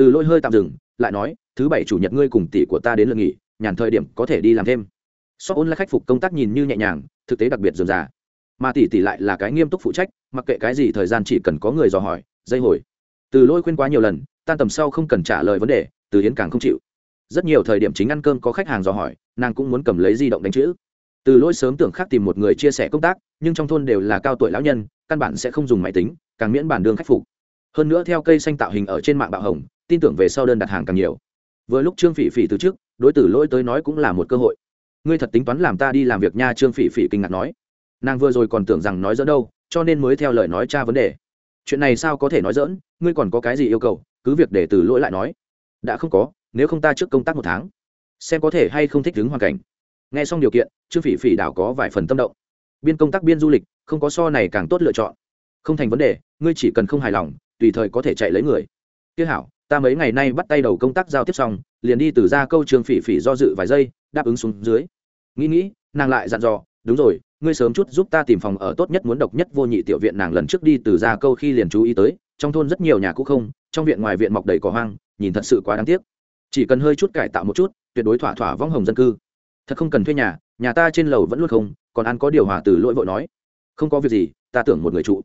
Từ lôi hơi tạm dừng, lại nói, thứ bảy chủ nhật ngươi cùng tỷ của ta đến lượt nghỉ, nhàn thời điểm có thể đi làm thêm. Shop lại khắc phục công tác nhìn như nhẹ nhàng, thực tế đặc biệt dườm già. Mà tỷ tỷ lại là cái nghiêm túc phụ trách, mặc kệ cái gì thời gian chỉ cần có người dò hỏi, dây hồi. Từ lôi khuyên quá nhiều lần, tan tầm sau không cần trả lời vấn đề, từ hiến càng không chịu. Rất nhiều thời điểm chính ăn cơm có khách hàng dò hỏi, nàng cũng muốn cầm lấy di động đánh chữ. Từ lôi sớm tưởng khác tìm một người chia sẻ công tác, nhưng trong thôn đều là cao tuổi lão nhân, căn bản sẽ không dùng máy tính, càng miễn bản đường khắc phục. Hơn nữa theo cây xanh tạo hình ở trên mạng bạo hồng tin tưởng về sau đơn đặt hàng càng nhiều. Vừa lúc trương phỉ phỉ từ trước đối tử lỗi tới nói cũng là một cơ hội. Ngươi thật tính toán làm ta đi làm việc nha, trương phỉ phỉ kinh ngạc nói. Nàng vừa rồi còn tưởng rằng nói dỡ đâu, cho nên mới theo lời nói tra vấn đề. Chuyện này sao có thể nói dỡn ngươi còn có cái gì yêu cầu, cứ việc để từ lỗi lại nói. Đã không có, nếu không ta trước công tác một tháng. Xem có thể hay không thích ứng hoàn cảnh. Nghe xong điều kiện, trương phỉ phỉ đảo có vài phần tâm động. Biên công tác biên du lịch, không có so này càng tốt lựa chọn. Không thành vấn đề, ngươi chỉ cần không hài lòng, tùy thời có thể chạy lấy người. Tiếc hảo ta mấy ngày nay bắt tay đầu công tác giao tiếp xong, liền đi từ ra câu trường phỉ phỉ do dự vài giây, đáp ứng xuống dưới. Nghĩ nghĩ, nàng lại dặn dò, đúng rồi, ngươi sớm chút giúp ta tìm phòng ở tốt nhất muốn độc nhất vô nhị tiểu viện nàng lần trước đi từ ra câu khi liền chú ý tới, trong thôn rất nhiều nhà cũ không, trong viện ngoài viện mọc đầy cỏ hoang, nhìn thật sự quá đáng tiếc. Chỉ cần hơi chút cải tạo một chút, tuyệt đối thỏa thỏa vong hồng dân cư. Thật không cần thuê nhà nhà ta trên lầu vẫn luôn không, còn ăn có điều hòa từ lỗi vội nói. Không có việc gì, ta tưởng một người trụ.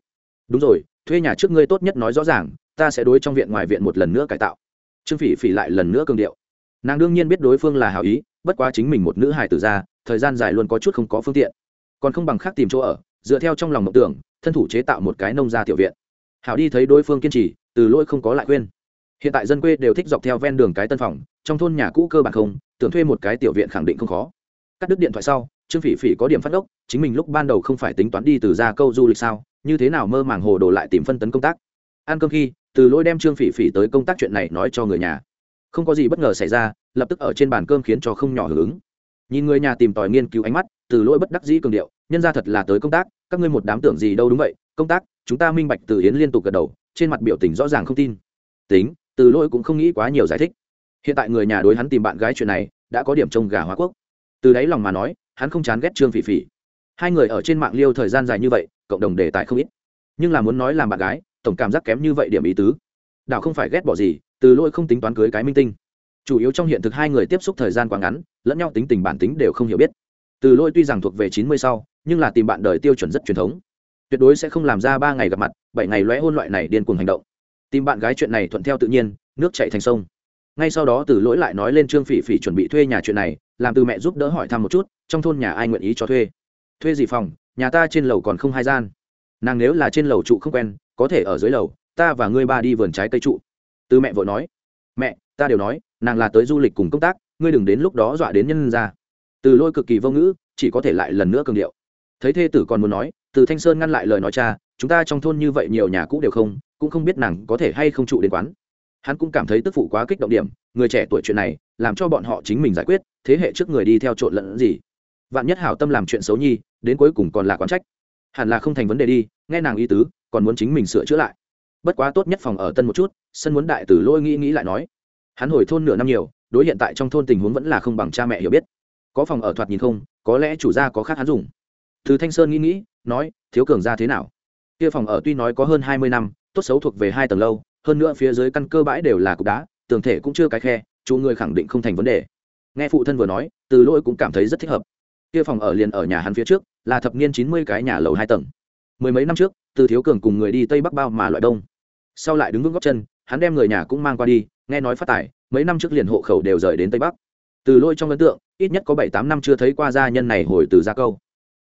Đúng rồi, thuê nhà trước ngươi tốt nhất nói rõ ràng ta sẽ đối trong viện ngoài viện một lần nữa cải tạo. Trương phỉ phỉ lại lần nữa cương điệu. Nàng đương nhiên biết đối phương là hào ý, bất quá chính mình một nữ hài tử ra, thời gian dài luôn có chút không có phương tiện. Còn không bằng khác tìm chỗ ở, dựa theo trong lòng mộng tưởng, thân thủ chế tạo một cái nông gia tiểu viện. Hảo đi thấy đối phương kiên trì, từ lỗi không có lại khuyên. Hiện tại dân quê đều thích dọc theo ven đường cái tân phòng, trong thôn nhà cũ cơ bản không, tưởng thuê một cái tiểu viện khẳng định không khó. Cắt đứt điện thoại sau, trương phỉ phỉ có điểm phát ốc, chính mình lúc ban đầu không phải tính toán đi từ ra câu du lịch sao, như thế nào mơ màng hồ đồ lại tìm phân tấn công tác. Ăn cơm khi từ lỗi đem trương phỉ phỉ tới công tác chuyện này nói cho người nhà. Không có gì bất ngờ xảy ra, lập tức ở trên bàn cơm khiến cho không nhỏ hưởng ứng. Nhìn người nhà tìm tòi nghiên cứu ánh mắt, từ lỗi bất đắc dĩ cường điệu, nhân ra thật là tới công tác, các ngươi một đám tưởng gì đâu đúng vậy, công tác, chúng ta minh bạch từ hiến liên tục gật đầu, trên mặt biểu tình rõ ràng không tin. Tính, từ lỗi cũng không nghĩ quá nhiều giải thích. Hiện tại người nhà đối hắn tìm bạn gái chuyện này, đã có điểm trông gà hóa quốc. Từ đáy lòng mà nói, hắn không chán ghét trương phỉ phỉ. Hai người ở trên mạng liêu thời gian dài như vậy, cộng đồng đề tài không ít. Nhưng là muốn nói làm bạn gái tổng cảm giác kém như vậy điểm ý tứ. Đảo không phải ghét bỏ gì, từ lỗi không tính toán cưới cái minh tinh. Chủ yếu trong hiện thực hai người tiếp xúc thời gian quá ngắn, lẫn nhau tính tình bản tính đều không hiểu biết. Từ lỗi tuy rằng thuộc về chín mươi sau, nhưng là tìm bạn đời tiêu chuẩn rất truyền thống. Tuyệt đối sẽ không làm ra ba ngày gặp mặt, bảy ngày lóe hôn loại này điên cuồng hành động. Tìm bạn gái chuyện này thuận theo tự nhiên, nước chạy thành sông. Ngay sau đó từ lỗi lại nói lên trương phỉ phỉ chuẩn bị thuê nhà chuyện này, làm từ mẹ giúp đỡ hỏi thăm một chút, trong thôn nhà ai nguyện ý cho thuê? Thuê gì phòng? Nhà ta trên lầu còn không hai gian. Nàng nếu là trên lầu trụ không quen có thể ở dưới lầu, ta và ngươi ba đi vườn trái cây trụ. Từ mẹ vội nói. Mẹ, ta đều nói, nàng là tới du lịch cùng công tác, ngươi đừng đến lúc đó dọa đến nhân ra. Từ lôi cực kỳ vô ngữ, chỉ có thể lại lần nữa cường điệu. Thấy thê tử còn muốn nói, từ thanh sơn ngăn lại lời nói cha, chúng ta trong thôn như vậy nhiều nhà cũ đều không, cũng không biết nàng có thể hay không trụ đến quán. Hắn cũng cảm thấy tức phụ quá kích động điểm, người trẻ tuổi chuyện này, làm cho bọn họ chính mình giải quyết, thế hệ trước người đi theo trộn lẫn gì. Vạn nhất hảo tâm làm chuyện xấu nhi, đến cuối cùng còn là quán trách. Hẳn là không thành vấn đề đi, nghe nàng ý tứ còn muốn chính mình sửa chữa lại. Bất quá tốt nhất phòng ở tân một chút, sân muốn đại tử lôi nghĩ nghĩ lại nói. Hắn hồi thôn nửa năm nhiều, đối hiện tại trong thôn tình huống vẫn là không bằng cha mẹ hiểu biết. Có phòng ở thoạt nhìn không, có lẽ chủ gia có khác hắn dùng. Từ thanh sơn nghĩ nghĩ, nói, thiếu cường ra thế nào? Kia phòng ở tuy nói có hơn hai mươi năm, tốt xấu thuộc về hai tầng lâu, hơn nữa phía dưới căn cơ bãi đều là cục đá, tường thể cũng chưa cái khe, chủ người khẳng định không thành vấn đề. Nghe phụ thân vừa nói, từ lỗi cũng cảm thấy rất thích hợp. Kia phòng ở liền ở nhà hắn phía trước, là thập niên chín mươi cái nhà lầu hai tầng. Mười mấy năm trước từ thiếu cường cùng người đi tây bắc bao mà loại đông. Sau lại đứng vững góc chân, hắn đem người nhà cũng mang qua đi, nghe nói phát tài, mấy năm trước liền hộ khẩu đều rời đến tây bắc. Từ lôi trong ấn tượng, ít nhất có bảy tám năm chưa thấy qua gia nhân này hồi từ gia câu.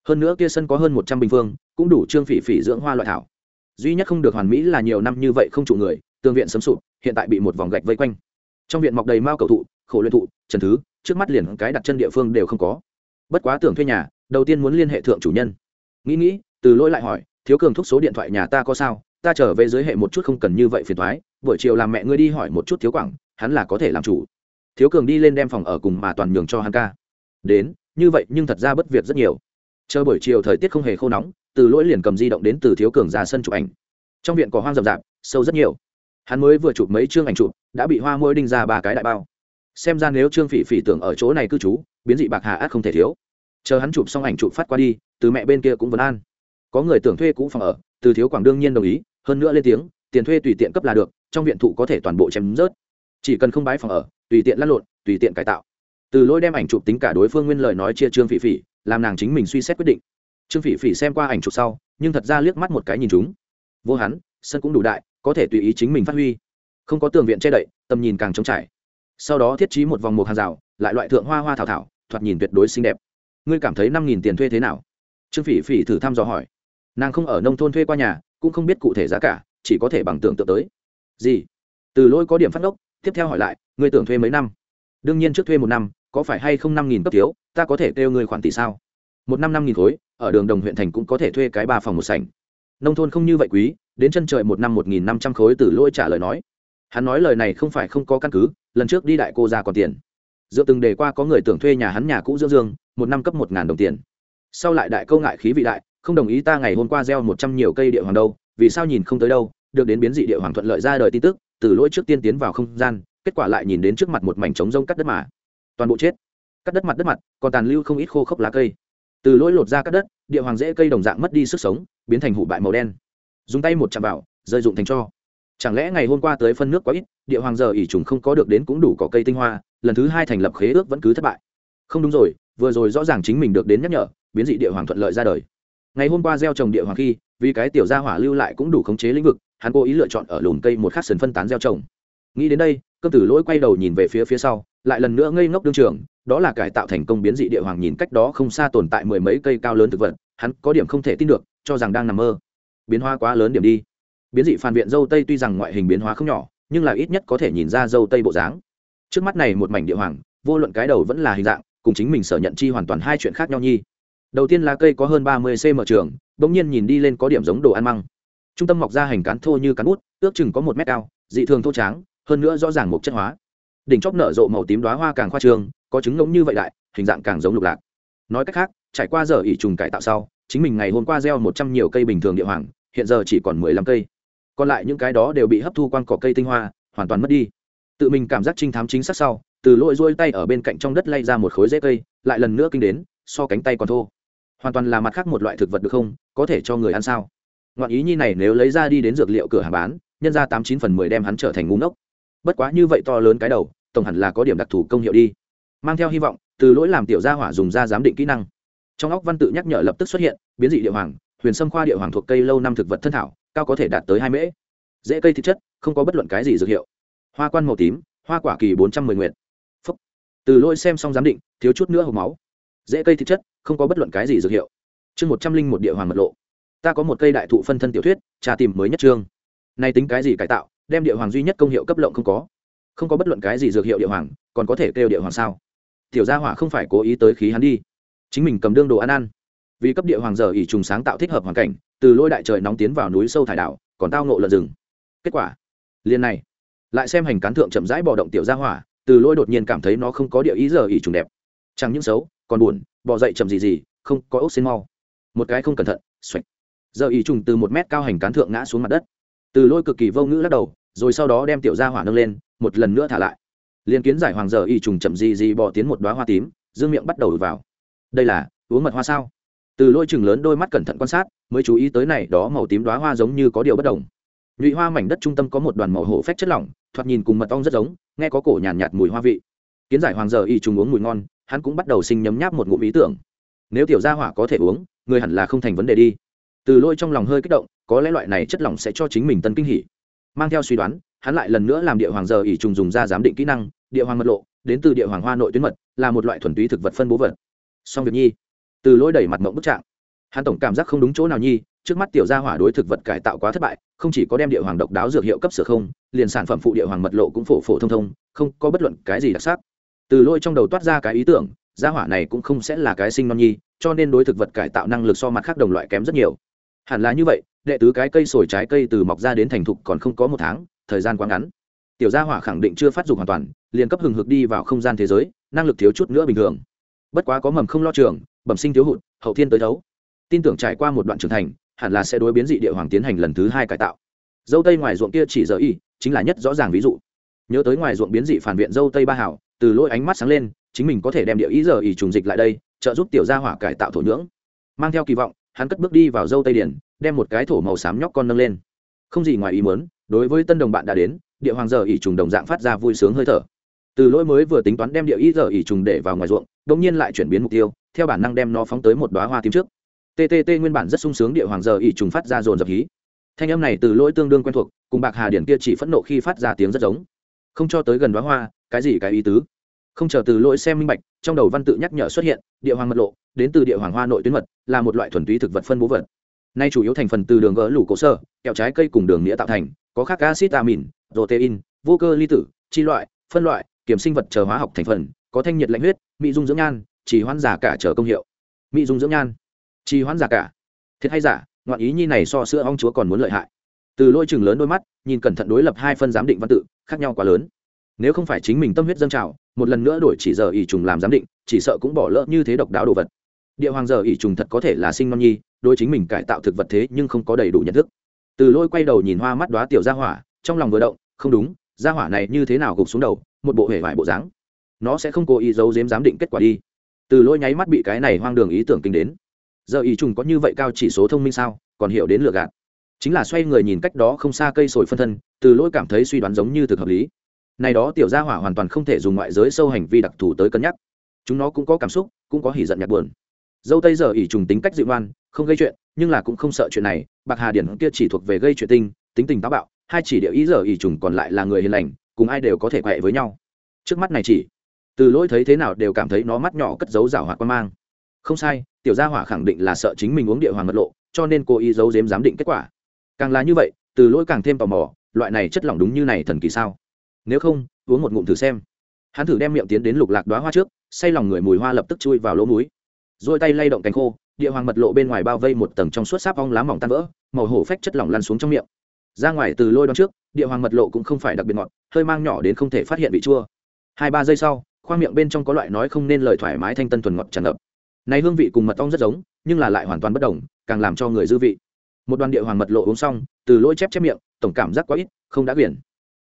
Hơn nữa kia sân có hơn một trăm bình phương, cũng đủ trương phỉ phỉ dưỡng hoa loại thảo. Duy nhất không được hoàn mỹ là nhiều năm như vậy không trụ người tương viện sấm sụp, hiện tại bị một vòng gạch vây quanh. Trong viện mọc đầy mao cầu thụ, khổ luyện thụ, trần thứ, trước mắt liền cái đặt chân địa phương đều không có. Bất quá tưởng thuê nhà, đầu tiên muốn liên hệ thượng chủ nhân. Nghĩ nghĩ, từ lỗi lại hỏi thiếu cường thúc số điện thoại nhà ta có sao? Ta trở về dưới hệ một chút không cần như vậy phiền thoái buổi chiều làm mẹ ngươi đi hỏi một chút thiếu quảng, hắn là có thể làm chủ. Thiếu cường đi lên đem phòng ở cùng mà toàn nhường cho hắn ca. Đến, như vậy nhưng thật ra bất việc rất nhiều. Chờ buổi chiều thời tiết không hề khô nóng, từ lỗi liền cầm di động đến từ thiếu cường ra sân chụp ảnh. Trong viện có hoang rậm rạp, sâu rất nhiều. Hắn mới vừa chụp mấy chương ảnh chụp, đã bị hoa môi đinh ra ba cái đại bao. Xem ra nếu trương phỉ phỉ tưởng ở chỗ này cư trú, biến dị bạc hà át không thể thiếu. Chờ hắn chụp xong ảnh chụp phát qua đi, từ mẹ bên kia cũng vẫn an có người tưởng thuê cũ phòng ở, từ thiếu quảng đương nhiên đồng ý, hơn nữa lên tiếng, tiền thuê tùy tiện cấp là được, trong viện thụ có thể toàn bộ chém rớt. Chỉ cần không bái phòng ở, tùy tiện lăn lộn, tùy tiện cải tạo. Từ lỗi đem ảnh chụp tính cả đối phương nguyên lời nói chia trương phỉ phỉ, làm nàng chính mình suy xét quyết định. Trương phỉ phỉ xem qua ảnh chụp sau, nhưng thật ra liếc mắt một cái nhìn chúng. Vô hắn, sân cũng đủ đại, có thể tùy ý chính mình phát huy. Không có tường viện che đậy, tầm nhìn càng trống trải. Sau đó thiết trí một vòng một hàng rào, lại loại thượng hoa hoa thảo thảo, thoạt nhìn tuyệt đối xinh đẹp. Ngươi cảm thấy năm nghìn tiền thuê thế nào? Trương phỉ phỉ thử thăm dò hỏi nàng không ở nông thôn thuê qua nhà, cũng không biết cụ thể giá cả, chỉ có thể bằng tưởng tượng tới. Gì? Từ lỗi có điểm phát ốc tiếp theo hỏi lại, ngươi tưởng thuê mấy năm? Đương nhiên trước thuê một năm, có phải hay không năm nghìn cấp thiếu, ta có thể kêu người khoản tỷ sao? Một năm năm nghìn khối, ở đường đồng huyện thành cũng có thể thuê cái ba phòng một sảnh. Nông thôn không như vậy quý, đến chân trời một năm một nghìn năm trăm khối từ lỗi trả lời nói. Hắn nói lời này không phải không có căn cứ, lần trước đi đại cô ra còn tiền. Dựa từng đề qua có người tưởng thuê nhà hắn nhà cũ dưỡng dương, một năm cấp một ngàn đồng tiền. Sau lại đại câu ngại khí vị đại không đồng ý ta ngày hôm qua gieo một trăm nhiều cây địa hoàng đâu, vì sao nhìn không tới đâu, được đến biến dị địa hoàng thuận lợi ra đời tin tức, từ lỗi trước tiên tiến vào không gian, kết quả lại nhìn đến trước mặt một mảnh trống rông cắt đất mà. Toàn bộ chết. Cắt đất mặt đất mặt, còn tàn lưu không ít khô khốc lá cây. Từ lỗi lột ra cắt đất, địa hoàng dễ cây đồng dạng mất đi sức sống, biến thành hụ bại màu đen. Dùng tay một chạm vào, rơi dụng thành cho. Chẳng lẽ ngày hôm qua tới phân nước quá ít, địa hoàng giờ ỉ trùng không có được đến cũng đủ có cây tinh hoa, lần thứ hai thành lập khế ước vẫn cứ thất bại. Không đúng rồi, vừa rồi rõ ràng chính mình được đến nhắc nhở, biến dị địa hoàng thuận lợi ra đời ngày hôm qua gieo trồng địa hoàng khi, vì cái tiểu gia hỏa lưu lại cũng đủ khống chế lĩnh vực, hắn cố ý lựa chọn ở lùm cây một khắc sần phân tán gieo trồng. Nghĩ đến đây, cơm tử lỗi quay đầu nhìn về phía phía sau, lại lần nữa ngây ngốc đương trường, đó là cải tạo thành công biến dị địa hoàng nhìn cách đó không xa tồn tại mười mấy cây cao lớn thực vật, hắn có điểm không thể tin được, cho rằng đang nằm mơ. Biến hóa quá lớn điểm đi. Biến dị phản viện dâu tây tuy rằng ngoại hình biến hóa không nhỏ, nhưng là ít nhất có thể nhìn ra dâu tây bộ dáng. Trước mắt này một mảnh địa hoàng, vô luận cái đầu vẫn là hình dạng, cùng chính mình sở nhận chi hoàn toàn hai chuyện khác nhau nhi đầu tiên là cây có hơn ba mươi cm trường, bỗng nhiên nhìn đi lên có điểm giống đồ ăn măng. Trung tâm mọc ra hành cán thô như cán bút, ước chừng có một mét cao, dị thường thô tráng, hơn nữa rõ ràng một chất hóa. Đỉnh chóp nở rộ màu tím đoá hoa càng khoa trương, có trứng ngỗng như vậy đại hình dạng càng giống lục lạc. Nói cách khác, trải qua giờ ỉ trùng cải tạo sau, chính mình ngày hôm qua gieo một trăm nhiều cây bình thường địa hoàng, hiện giờ chỉ còn mười lăm cây. Còn lại những cái đó đều bị hấp thu quan cỏ cây tinh hoa, hoàn toàn mất đi. Tự mình cảm giác trinh thám chính xác sau, từ lỗi rôi tay ở bên cạnh trong đất lay ra một khối rễ cây, lại lần nữa kinh đến, so cánh tay còn thô hoàn toàn là mặt khác một loại thực vật được không? Có thể cho người ăn sao? Ngoạn ý nhi này nếu lấy ra đi đến dược liệu cửa hàng bán, nhân ra tám chín phần mười đem hắn trở thành ngu ngốc. Bất quá như vậy to lớn cái đầu, tổng hẳn là có điểm đặc thù công hiệu đi. Mang theo hy vọng, từ lỗi làm tiểu gia hỏa dùng ra giám định kỹ năng. Trong óc văn tự nhắc nhở lập tức xuất hiện, biến dị địa hoàng, huyền sâm khoa địa hoàng thuộc cây lâu năm thực vật thân thảo, cao có thể đạt tới hai mễ. Dễ cây thực chất, không có bất luận cái gì dược hiệu. Hoa quan màu tím, hoa quả kỳ bốn trăm mười nguyện từ lỗi xem xong giám định, thiếu chút nữa hộp máu dễ cây thực chất, không có bất luận cái gì dược hiệu. Chương một trăm linh một địa hoàng mật lộ. Ta có một cây đại thụ phân thân tiểu thuyết, trà tìm mới nhất trương nay tính cái gì cải tạo, đem địa hoàng duy nhất công hiệu cấp lộng không có. Không có bất luận cái gì dược hiệu địa hoàng, còn có thể kêu địa hoàng sao? Tiểu gia hỏa không phải cố ý tới khí hắn đi. Chính mình cầm đương đồ ăn ăn. Vì cấp địa hoàng giờ ỉ trùng sáng tạo thích hợp hoàn cảnh, từ lôi đại trời nóng tiến vào núi sâu thải đảo, còn tao ngộ lợn rừng. Kết quả, liền này, lại xem hành cán thượng chậm rãi bò động tiểu gia hỏa, từ lôi đột nhiên cảm thấy nó không có địa ý giờ ỉ trùng đẹp. Chẳng những xấu còn buồn bỏ dậy chậm gì gì không có ốc xin mau. Một cái không cẩn thận xoạch. Giờ ý trùng từ một mét cao hành cán thượng ngã xuống mặt đất. Từ lôi cực kỳ vô ngữ lắc đầu rồi sau đó đem tiểu gia hỏa nâng lên một lần nữa thả lại. Liên kiến giải hoàng giờ y trùng chậm gì gì bỏ tiến một đoá hoa tím dương miệng bắt đầu vào. Đây là uống mật hoa sao? Từ lôi chừng lớn đôi mắt cẩn thận quan sát mới chú ý tới này đó màu tím đoá hoa giống như có điều bất đồng. Nhụy hoa mảnh đất trung tâm có một đoàn màu hổ phách chất lỏng thoạt nhìn cùng mật ong rất giống nghe có cổ nhàn nhạt, nhạt mùi hoa vị. Kiến giải hoàng giờ y trùng uống mùi ngon hắn cũng bắt đầu sinh nhấm nháp một ngụm ý tưởng. Nếu tiểu gia hỏa có thể uống, người hẳn là không thành vấn đề đi. Từ lôi trong lòng hơi kích động, có lẽ loại này chất lỏng sẽ cho chính mình tân kinh hỉ. Mang theo suy đoán, hắn lại lần nữa làm địa hoàng giờ ỉ trùng dùng ra giám định kỹ năng, địa hoàng mật lộ, đến từ địa hoàng hoa nội tuyến mật, là một loại thuần túy thực vật phân bố vật. Song việc nhi, từ lôi đẩy mặt mộng bức trạng. Hắn tổng cảm giác không đúng chỗ nào nhi, trước mắt tiểu gia hỏa đối thực vật cải tạo quá thất bại, không chỉ có đem địa hoàng độc đáo dược hiệu cấp sửa không, liền sản phẩm phụ địa hoàng mật lộ cũng phổ phổ thông thông, không có bất luận cái gì đặc sắc từ lôi trong đầu toát ra cái ý tưởng, gia hỏa này cũng không sẽ là cái sinh non nhi, cho nên đối thực vật cải tạo năng lực so mặt khác đồng loại kém rất nhiều. Hẳn là như vậy, đệ tứ cái cây sồi trái cây từ mọc ra đến thành thục còn không có một tháng, thời gian quá ngắn. Tiểu gia hỏa khẳng định chưa phát dục hoàn toàn, liền cấp hừng hực đi vào không gian thế giới, năng lực thiếu chút nữa bình thường. Bất quá có mầm không lo trường, bẩm sinh thiếu hụt, hậu thiên tới thấu. Tin tưởng trải qua một đoạn trưởng thành, hẳn là sẽ đối biến dị địa hoàng tiến hành lần thứ hai cải tạo. Dâu tây ngoài ruộng kia chỉ giờ y, chính là nhất rõ ràng ví dụ. Nhớ tới ngoài ruộng biến dị phản viện dâu tây ba hảo từ lỗi ánh mắt sáng lên, chính mình có thể đem địa ý giờ y trùng dịch lại đây, trợ giúp tiểu gia hỏa cải tạo thổ nhưỡng. Mang theo kỳ vọng, hắn cất bước đi vào dâu tây điển, đem một cái thổ màu xám nhóc con nâng lên. Không gì ngoài ý muốn, đối với tân đồng bạn đã đến, địa hoàng giờ ỉ trùng đồng dạng phát ra vui sướng hơi thở. Từ lỗi mới vừa tính toán đem địa ý giờ ỉ trùng để vào ngoài ruộng đông nhiên lại chuyển biến mục tiêu, theo bản năng đem nó phóng tới một đoá hoa tím trước. Ttt nguyên bản rất sung sướng địa hoàng giờ ỉ trùng phát ra dồn dập hí. Thanh âm này từ lỗi tương đương quen thuộc, cùng bạc hà điển kia chỉ phẫn nộ khi phát ra tiếng rất giống. Không cho tới gần đoá hoa cái gì cái ý tứ? Không chờ từ lỗi xem minh bạch, trong đầu văn tự nhắc nhở xuất hiện, địa hoàng mật lộ, đến từ địa hoàng hoa nội tuyến mật, là một loại thuần túy thực vật phân bố vật. Nay chủ yếu thành phần từ đường gỡ lủ cổ sơ, kẹo trái cây cùng đường nghĩa tạo thành, có khác acid amin, protein, vô cơ ly tử, chi loại, phân loại, kiểm sinh vật chờ hóa học thành phần, có thanh nhiệt lạnh huyết, mỹ dung dưỡng nhan chỉ hoãn giả cả chờ công hiệu. Mỹ dung dưỡng nhan chỉ hoãn giả cả. Thiệt hay giả, ngoạn ý nhi này so sữa ong chúa còn muốn lợi hại. Từ lôi chừng lớn đôi mắt, nhìn cẩn thận đối lập hai phân giám định văn tự, khác nhau quá lớn nếu không phải chính mình tâm huyết dâng trào, một lần nữa đổi chỉ giờ ỉ trùng làm giám định, chỉ sợ cũng bỏ lỡ như thế độc đáo đồ vật. Địa hoàng giờ ỉ trùng thật có thể là sinh non nhi đôi chính mình cải tạo thực vật thế nhưng không có đầy đủ nhận thức. Từ lôi quay đầu nhìn hoa mắt đoá tiểu gia hỏa, trong lòng vừa động, không đúng, gia hỏa này như thế nào gục xuống đầu, một bộ hề vải bộ dáng. Nó sẽ không cố ý giấu giếm giám định kết quả đi. Từ lôi nháy mắt bị cái này hoang đường ý tưởng kinh đến. Giờ ý trùng có như vậy cao chỉ số thông minh sao, còn hiểu đến lựa gạt. Chính là xoay người nhìn cách đó không xa cây sồi phân thân, từ lôi cảm thấy suy đoán giống như thực hợp lý này đó tiểu gia hỏa hoàn toàn không thể dùng ngoại giới sâu hành vi đặc thù tới cân nhắc. Chúng nó cũng có cảm xúc, cũng có hỉ giận nhạt buồn. Dâu tây giờ ỉ trùng tính cách dịu ngoan, không gây chuyện, nhưng là cũng không sợ chuyện này, bạc hà điển kia chỉ thuộc về gây chuyện tinh tính tình táo bạo, hai chỉ địa ý giờ ỉ trùng còn lại là người hiền lành, cùng ai đều có thể quẹ với nhau. Trước mắt này chỉ, từ lỗi thấy thế nào đều cảm thấy nó mắt nhỏ cất giấu rào hoạt quan mang. Không sai, tiểu gia hỏa khẳng định là sợ chính mình uống địa hoàng mật lộ, cho nên cô ý giấu giếm giám định kết quả. Càng là như vậy, từ lỗi càng thêm tò mò, loại này chất lỏng đúng như này thần kỳ sao? Nếu không, uống một ngụm thử xem. Hắn thử đem miệng tiến đến lục lạc đoá hoa trước, say lòng người mùi hoa lập tức chui vào lỗ múi rồi tay lay động cánh khô, địa hoàng mật lộ bên ngoài bao vây một tầng trong suốt sáp ong lá mỏng tan vỡ, màu hổ phách chất lỏng lăn xuống trong miệng. Ra ngoài từ lôi đón trước, địa hoàng mật lộ cũng không phải đặc biệt ngọt, hơi mang nhỏ đến không thể phát hiện vị chua. Hai ba giây sau, khoang miệng bên trong có loại nói không nên lời thoải mái thanh tân thuần ngọt tràn ngập. Này hương vị cùng mật ong rất giống, nhưng là lại hoàn toàn bất đồng, càng làm cho người dư vị. Một đoàn địa hoàng mật lộ uống xong, từ lỗi chép chép miệng, tổng cảm giác quá ít, không đã quyển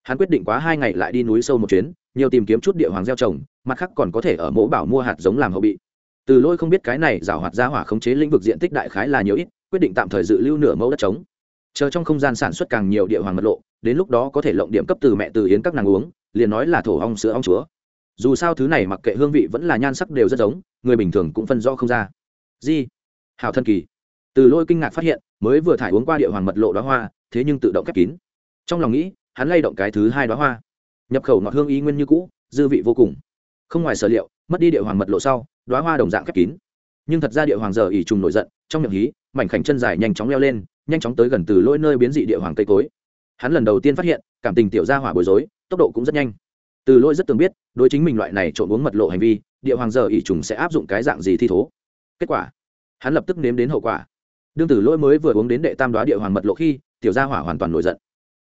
hắn quyết định quá hai ngày lại đi núi sâu một chuyến, nhiều tìm kiếm chút địa hoàng gieo trồng, mặt khác còn có thể ở mỗ bảo mua hạt giống làm hậu bị. Từ lôi không biết cái này giảo hoạt ra hỏa khống chế lĩnh vực diện tích đại khái là nhiều ít, quyết định tạm thời dự lưu nửa mẫu đất trống. Chờ trong không gian sản xuất càng nhiều địa hoàng mật lộ, đến lúc đó có thể lộng điểm cấp từ mẹ từ yến các nàng uống, liền nói là thổ ong sữa ong chúa. Dù sao thứ này mặc kệ hương vị vẫn là nhan sắc đều rất giống, người bình thường cũng phân rõ không ra. Di hào thân kỳ. Từ lôi kinh ngạc phát hiện, mới vừa thải uống qua địa hoàng mật lộ đó hoa, thế nhưng tự động khép kín. Trong lòng nghĩ hắn lay động cái thứ hai đoá hoa. Nhập khẩu ngọt hương ý nguyên như cũ, dư vị vô cùng. Không ngoài sở liệu, mất đi địa hoàng mật lộ sau, đoá hoa đồng dạng khép kín. Nhưng thật ra địa hoàng giờ ỉ trùng nổi giận, trong miệng hí, mảnh khảnh chân dài nhanh chóng leo lên, nhanh chóng tới gần từ lỗi nơi biến dị địa hoàng cây cối. Hắn lần đầu tiên phát hiện, cảm tình tiểu gia hỏa bối rối, tốc độ cũng rất nhanh. Từ lỗi rất từng biết, đối chính mình loại này trộn uống mật lộ hành vi, địa hoàng giờ ỉ trùng sẽ áp dụng cái dạng gì thi thố. Kết quả, hắn lập tức nếm đến hậu quả. Đương tử lỗi mới vừa uống đến đệ tam đoá địa hoàng mật lộ khi, tiểu gia hỏa hoàn toàn nổi giận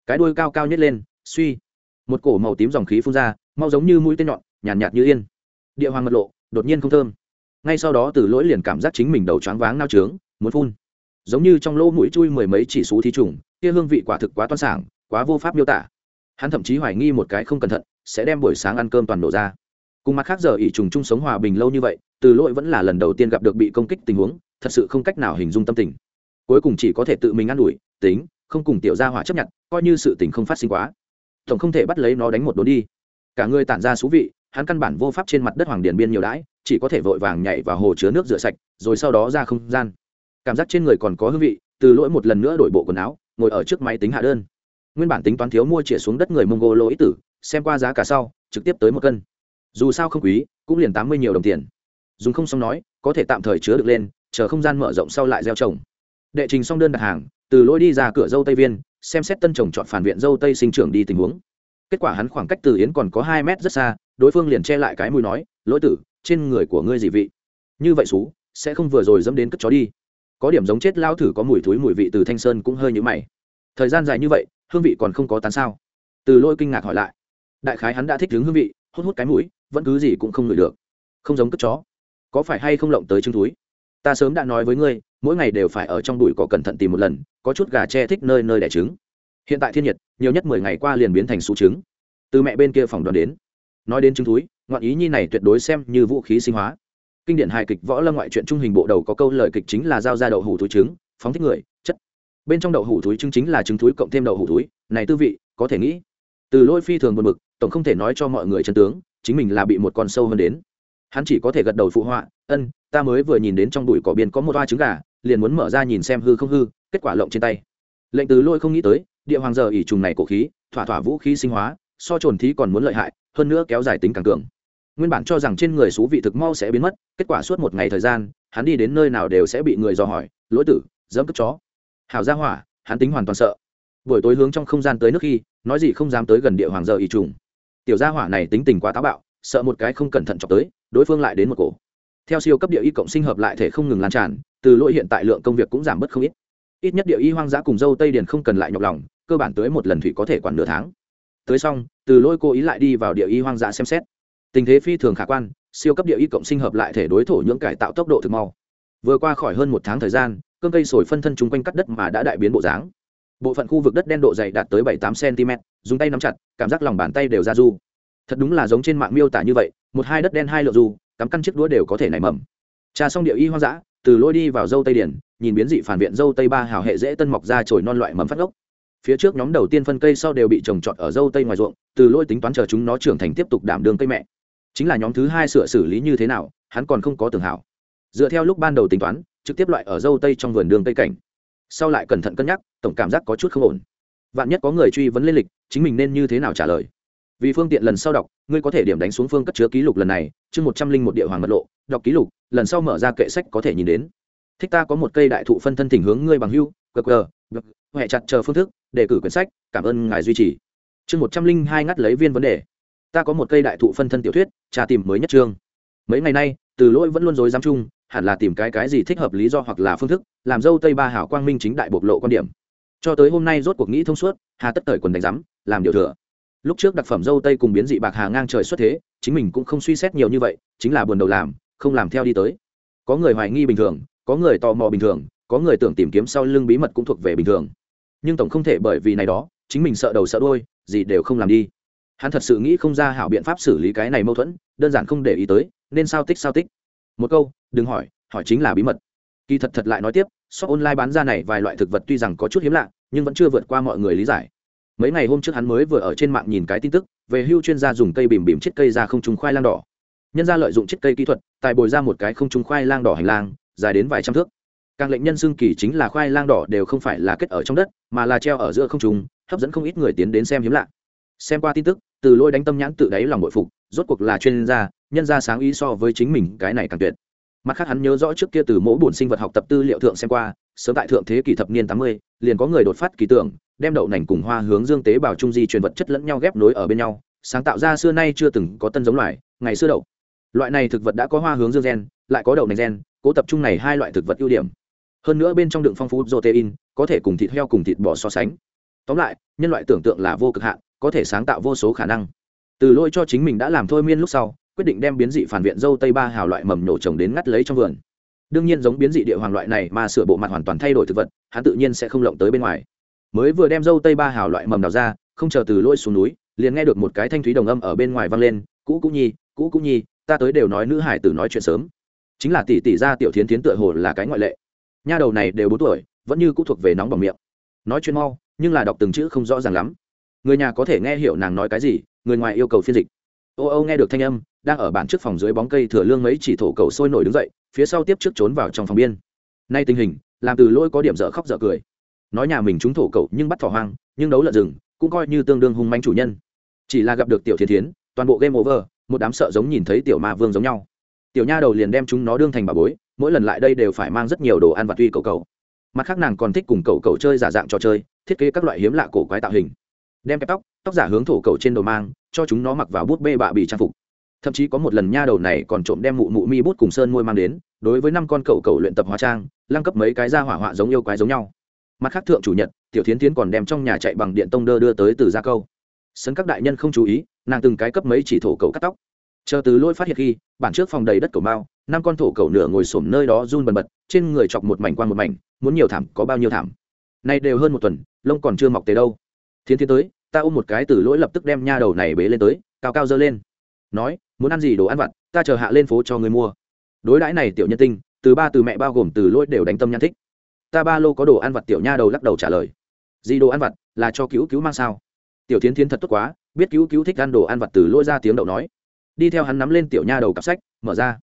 cái đuôi cao cao nhất lên suy. Một cổ màu tím dòng khí phun ra mau giống như mũi tên nhọn nhàn nhạt, nhạt như yên. Địa hoàng mật lộ đột nhiên không thơm. Ngay sau đó từ lỗi liền cảm giác chính mình đầu choáng váng nao trướng muốn phun. Giống như trong lỗ mũi chui mười mấy chỉ số thí trùng kia hương vị quả thực quá toan sảng quá vô pháp miêu tả. Hắn thậm chí hoài nghi một cái không cẩn thận sẽ đem buổi sáng ăn cơm toàn đổ ra. Cùng mặt khác giờ ỷ trùng chung sống hòa bình lâu như vậy từ lỗi vẫn là lần đầu tiên gặp được bị công kích tình huống thật sự không cách nào hình dung tâm tình. Cuối cùng chỉ có thể tự mình ă n ủi tính không cùng tiểu gia hỏa chấp nhận, coi như sự tình không phát sinh quá. Tổng không thể bắt lấy nó đánh một đốn đi. Cả người tản ra xú vị, hắn căn bản vô pháp trên mặt đất hoàng điền biên nhiều đãi, chỉ có thể vội vàng nhảy vào hồ chứa nước rửa sạch, rồi sau đó ra không gian. Cảm giác trên người còn có hương vị, từ lỗi một lần nữa đổi bộ quần áo, ngồi ở trước máy tính hạ đơn. Nguyên bản tính toán thiếu mua chĩa xuống đất người mông gô lỗ ý tử, xem qua giá cả sau, trực tiếp tới một cân. Dù sao không quý, cũng liền tám mươi nhiều đồng tiền. Dùng không xong nói, có thể tạm thời chứa được lên, chờ không gian mở rộng sau lại gieo trồng đệ trình xong đơn đặt hàng, từ lỗi đi ra cửa dâu tây viên, xem xét tân chồng chọn phản viện dâu tây sinh trưởng đi tình huống. Kết quả hắn khoảng cách từ yến còn có hai mét rất xa, đối phương liền che lại cái mùi nói, lỗi tử, trên người của ngươi gì vị. Như vậy xú, sẽ không vừa rồi dẫm đến cất chó đi. Có điểm giống chết lao thử có mùi thúi mùi vị từ thanh sơn cũng hơi nhữ mày. Thời gian dài như vậy, hương vị còn không có tán sao? Từ lỗi kinh ngạc hỏi lại. Đại khái hắn đã thích đứng hương vị, hút hút cái mũi, vẫn cứ gì cũng không ngửi được. Không giống cất chó. Có phải hay không lộng tới trứng túi ta sớm đã nói với ngươi mỗi ngày đều phải ở trong đùi cỏ cẩn thận tìm một lần, có chút gà tre thích nơi nơi đẻ trứng. Hiện tại thiên nhiệt, nhiều nhất mười ngày qua liền biến thành số trứng. Từ mẹ bên kia phòng đoàn đến. Nói đến trứng túi ngọn ý nhi này tuyệt đối xem như vũ khí sinh hóa. Kinh điển hài kịch võ lâm ngoại truyện trung hình bộ đầu có câu lời kịch chính là giao ra đậu hủ túi trứng, phóng thích người, chất. Bên trong đậu hủ túi trứng chính là trứng túi cộng thêm đậu hủ túi này tư vị, có thể nghĩ. Từ lôi phi thường buồn bực, tổng không thể nói cho mọi người chân tướng, chính mình là bị một con sâu hơn đến. Hắn chỉ có thể gật đầu phụ họa ân, ta mới vừa nhìn đến trong bụi cỏ biên có một toa trứng gà, liền muốn mở ra nhìn xem hư không hư. Kết quả lộng trên tay. Lệnh từ lôi không nghĩ tới, địa hoàng giờ ỉ trùng này cổ khí, thỏa thỏa vũ khí sinh hóa, so trồn thí còn muốn lợi hại, hơn nữa kéo dài tính càng cường. Nguyên bản cho rằng trên người xú vị thực mau sẽ biến mất, kết quả suốt một ngày thời gian, hắn đi đến nơi nào đều sẽ bị người dò hỏi, lỗi tử dẫm cất chó. Hảo ra hỏa, hắn tính hoàn toàn sợ. Buổi tối hướng trong không gian tới nước khi, nói gì không dám tới gần địa hoàng giờ ỉ trùng. Tiểu gia hỏa này tính tình quá táo bạo, sợ một cái không cẩn thận chọc tới, đối phương lại đến một cổ theo siêu cấp địa y cộng sinh hợp lại thể không ngừng lan tràn, từ lỗi hiện tại lượng công việc cũng giảm bớt không ít. Ít nhất địa y hoang dã cùng dâu tây điền không cần lại nhọc lòng, cơ bản tới một lần thủy có thể quản nửa tháng. Tới xong, từ lỗi cố ý lại đi vào địa y hoang dã xem xét. Tình thế phi thường khả quan, siêu cấp địa y cộng sinh hợp lại thể đối thổ nhưỡng cải tạo tốc độ thực mau. Vừa qua khỏi hơn một tháng thời gian cơm cây sồi phân thân chung quanh cắt đất mà đã đại biến bộ dáng. Bộ phận khu vực đất đen độ dày đạt tới bảy tám cm dùng tay nắm chặt, cảm giác lòng bàn tay đều ra du. Thật đúng là giống trên mạng miêu tả như vậy, một hai đất đen hai lượng du cắm căn chiếc đũa đều có thể nảy mầm. Trà xong điệu y hoang dã, từ lôi đi vào dâu tây điển, nhìn biến dị phản viện dâu tây ba hào hệ dễ tân mọc ra trồi non loại mầm phát gốc phía trước nhóm đầu tiên phân cây sau đều bị trồng trọt ở dâu tây ngoài ruộng, từ lôi tính toán chờ chúng nó trưởng thành tiếp tục đảm đường cây mẹ. Chính là nhóm thứ hai sửa xử lý như thế nào, hắn còn không có tưởng hảo. Dựa theo lúc ban đầu tính toán, trực tiếp loại ở dâu tây trong vườn đường tây cảnh. Sau lại cẩn thận cân nhắc, tổng cảm giác có chút không ổn. Vạn nhất có người truy vấn lên lịch, chính mình nên như thế nào trả lời? Vì phương tiện lần sau đọc, ngươi có thể điểm đánh xuống phương cất chứa ký lục lần này, chương một trăm linh một địa hoàng mật lộ, đọc ký lục, lần sau mở ra kệ sách có thể nhìn đến. Thích ta có một cây đại thụ phân thân thỉnh hướng ngươi bằng hưu qr huệ chặt chờ phương thức đề cử quyển sách, cảm ơn ngài duy trì. Chương một trăm linh hai ngắt lấy viên vấn đề. Ta có một cây đại thụ phân thân tiểu thuyết, trà tìm mới nhất chương. Mấy ngày nay, từ lỗi vẫn luôn dối dám chung, hẳn là tìm cái cái gì thích hợp lý do hoặc là phương thức, làm dâu tây ba hảo quang minh chính đại bộc lộ quan điểm. Cho tới hôm nay rốt cuộc nghĩ thông suốt, hà tất thời quần đánh giám, làm điều thừa lúc trước đặc phẩm dâu tây cùng biến dị bạc hà ngang trời xuất thế, chính mình cũng không suy xét nhiều như vậy, chính là buồn đầu làm, không làm theo đi tới. Có người hoài nghi bình thường, có người tò mò bình thường, có người tưởng tìm kiếm sau lưng bí mật cũng thuộc về bình thường. Nhưng tổng không thể bởi vì này đó, chính mình sợ đầu sợ đôi gì đều không làm đi. Hắn thật sự nghĩ không ra hảo biện pháp xử lý cái này mâu thuẫn, đơn giản không để ý tới, nên sao tích sao tích. Một câu, đừng hỏi hỏi chính là bí mật. Kỳ thật thật lại nói tiếp, shop online bán ra này vài loại thực vật tuy rằng có chút hiếm lạ, nhưng vẫn chưa vượt qua mọi người lý giải mấy ngày hôm trước hắn mới vừa ở trên mạng nhìn cái tin tức, về hưu chuyên gia dùng cây bìm bìm chiết cây ra không trùng khoai lang đỏ. Nhân ra lợi dụng chiết cây kỹ thuật, tài bồi ra một cái không trùng khoai lang đỏ hành lang, dài đến vài trăm thước. Càng lệnh nhân xương kỳ chính là khoai lang đỏ đều không phải là kết ở trong đất, mà là treo ở giữa không trùng hấp dẫn không ít người tiến đến xem hiếm lạ. Xem qua tin tức, từ lôi đánh tâm nhãn tự đáy lòng bội phục, rốt cuộc là chuyên gia, nhân ra sáng ý so với chính mình, cái này càng tuyệt mặt khác hắn nhớ rõ trước kia từ mỗi bổn sinh vật học tập tư liệu thượng xem qua, sớm tại thượng thế kỷ thập niên tám mươi, liền có người đột phát kỳ tưởng, đem đậu nành cùng hoa hướng dương tế bào trung di truyền vật chất lẫn nhau ghép nối ở bên nhau, sáng tạo ra xưa nay chưa từng có tân giống loài, ngày xưa đậu. Loại này thực vật đã có hoa hướng dương gen, lại có đậu nành gen, cố tập trung này hai loại thực vật ưu điểm. Hơn nữa bên trong đựng phong phú protein, có thể cùng thịt heo cùng thịt bò so sánh. Tóm lại, nhân loại tưởng tượng là vô cực hạn, có thể sáng tạo vô số khả năng. Từ lỗi cho chính mình đã làm thôi miên lúc sau quyết định đem biến dị phản viện dâu tây ba hào loại mầm nổ trồng đến ngắt lấy trong vườn. Đương nhiên giống biến dị địa hoàng loại này mà sửa bộ mặt hoàn toàn thay đổi thực vật, hắn tự nhiên sẽ không lộng tới bên ngoài. Mới vừa đem dâu tây ba hào loại mầm đào ra, không chờ từ lôi xuống núi, liền nghe được một cái thanh thúy đồng âm ở bên ngoài vang lên, cũ cũ nhi, cũ cũ nhi, ta tới đều nói nữ hải tử nói chuyện sớm. Chính là tỷ tỷ gia tiểu thiến thiến tựa hồ là cái ngoại lệ. Nha đầu này đều bốn tuổi, vẫn như cũ thuộc về nóng bằng miệng. Nói chuyện mau, nhưng là đọc từng chữ không rõ ràng lắm. Người nhà có thể nghe hiểu nàng nói cái gì, người ngoài yêu cầu phiên dịch. Ô ô nghe được thanh âm đang ở bản trước phòng dưới bóng cây thừa lương mấy chỉ thổ cầu sôi nổi đứng dậy, phía sau tiếp trước trốn vào trong phòng biên. Nay tình hình, làm từ lôi có điểm dở khóc dở cười. Nói nhà mình trúng thổ cầu nhưng bắt thỏ hoang, nhưng đấu lợn rừng, cũng coi như tương đương hung manh chủ nhân. Chỉ là gặp được tiểu thiên thiến, toàn bộ game over, một đám sợ giống nhìn thấy tiểu ma vương giống nhau. Tiểu nha đầu liền đem chúng nó đương thành bà bối, mỗi lần lại đây đều phải mang rất nhiều đồ ăn và tuy cầu cầu. Mặt khác nàng còn thích cùng cầu cầu chơi giả dạng trò chơi, thiết kế các loại hiếm lạ cổ quái tạo hình. Đem kẹp tóc tóc giả hướng thổ cầu trên đầu mang, cho chúng nó mặc vào bút bê bạ bị trang phục thậm chí có một lần nha đầu này còn trộm đem mụ mụ mi bút cùng sơn môi mang đến, đối với năm con cậu cậu luyện tập hóa trang, lăng cấp mấy cái ra hỏa họa giống yêu quái giống nhau. Mặt khác thượng chủ nhật, tiểu thiến tiến còn đem trong nhà chạy bằng điện tông đơ đưa tới từ gia câu. Sân các đại nhân không chú ý, nàng từng cái cấp mấy chỉ thổ cầu cắt tóc. Chờ từ lôi phát hiện khi, bản trước phòng đầy đất cầu mao năm con thổ cầu nửa ngồi xổm nơi đó run bần bật, trên người chọc một mảnh quan một mảnh, muốn nhiều thảm, có bao nhiêu thảm. Nay đều hơn một tuần, lông còn chưa mọc tới đâu. Thiến tiến tới, ta ôm một cái từ lỗi lập tức đem nha đầu này bế lên tới, cao cao dơ lên nói, muốn ăn gì đồ ăn vặt, ta chờ hạ lên phố cho người mua. Đối đãi này tiểu nhân tinh, từ ba từ mẹ bao gồm từ lỗi đều đánh tâm nhan thích. Ta ba lô có đồ ăn vặt tiểu nha đầu lắc đầu trả lời. Gì đồ ăn vặt, là cho cứu cứu mang sao? Tiểu tiến tiến thật tốt quá, biết cứu cứu thích ăn đồ ăn vặt từ lỗi ra tiếng đậu nói. Đi theo hắn nắm lên tiểu nha đầu cặp sách, mở ra.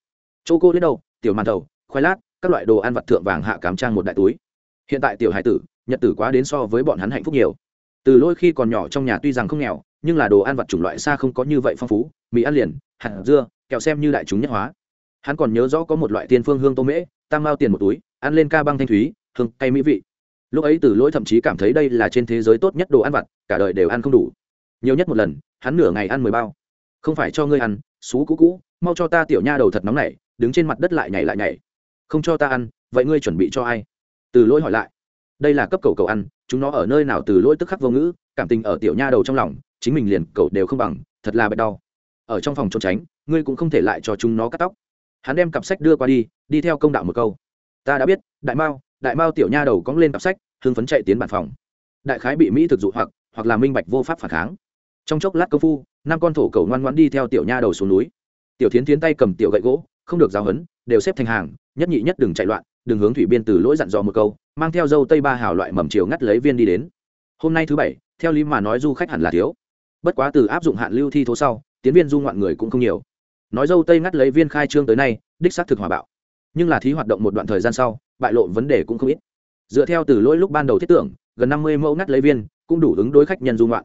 Chỗ cô đến đầu, tiểu màn đầu, khoai lát, các loại đồ ăn vặt thượng vàng hạ cám trang một đại túi. Hiện tại tiểu hải tử, nhật tử quá đến so với bọn hắn hạnh phúc nhiều. Từ lôi khi còn nhỏ trong nhà tuy rằng không nghèo nhưng là đồ ăn vặt chủng loại xa không có như vậy phong phú, mì ăn liền, hạt dưa, kẹo xem như đại chúng nhất hóa. Hắn còn nhớ rõ có một loại tiên phương hương tô mễ, tam mao tiền một túi, ăn lên ca băng thanh thúy, hương cay mỹ vị. Lúc ấy từ lỗi thậm chí cảm thấy đây là trên thế giới tốt nhất đồ ăn vặt, cả đời đều ăn không đủ. Nhiều nhất một lần, hắn nửa ngày ăn mười bao. Không phải cho ngươi ăn, xú cũ cũ, mau cho ta tiểu nha đầu thật nóng này đứng trên mặt đất lại nhảy lại nhảy. Không cho ta ăn, vậy ngươi chuẩn bị cho ai? Từ lỗi hỏi lại. Đây là cấp cầu cầu ăn, chúng nó ở nơi nào từ lỗi tức khắc vô ngữ, cảm tình ở tiểu nha đầu trong lòng chính mình liền cậu đều không bằng, thật là bạch đau. Ở trong phòng trốn tránh, ngươi cũng không thể lại cho chúng nó cắt tóc. Hắn đem cặp sách đưa qua đi đi theo công đạo một câu. Ta đã biết, đại mao đại mao tiểu nha đầu cóng lên cặp sách, hưng phấn chạy tiến bàn phòng. Đại khái bị mỹ thực dụ hoặc hoặc là minh bạch vô pháp phản kháng. Trong chốc lát công phu, năm con thổ cầu ngoan ngoãn đi theo tiểu nha đầu xuống núi. Tiểu tiến tiến tay cầm tiểu gậy gỗ, không được giáo hấn đều xếp thành hàng, nhất nhị nhất đừng chạy loạn, đừng hướng thủy biên từ lỗi dặn dò một câu, mang theo dâu tây ba hào loại mầm chiều ngắt lấy viên đi đến. Hôm nay thứ bảy, theo lý mà nói du khách hẳn là thiếu bất quá từ áp dụng hạn lưu thi thố sau, tiến viên du ngoạn người cũng không nhiều. Nói dâu tây ngắt lấy viên khai trương tới nay, đích xác thực hòa bạo. Nhưng là thí hoạt động một đoạn thời gian sau, bại lộ vấn đề cũng không ít. Dựa theo từ lỗi lúc ban đầu thiết tưởng, gần năm mươi mẫu ngắt lấy viên cũng đủ ứng đối khách nhân du ngoạn.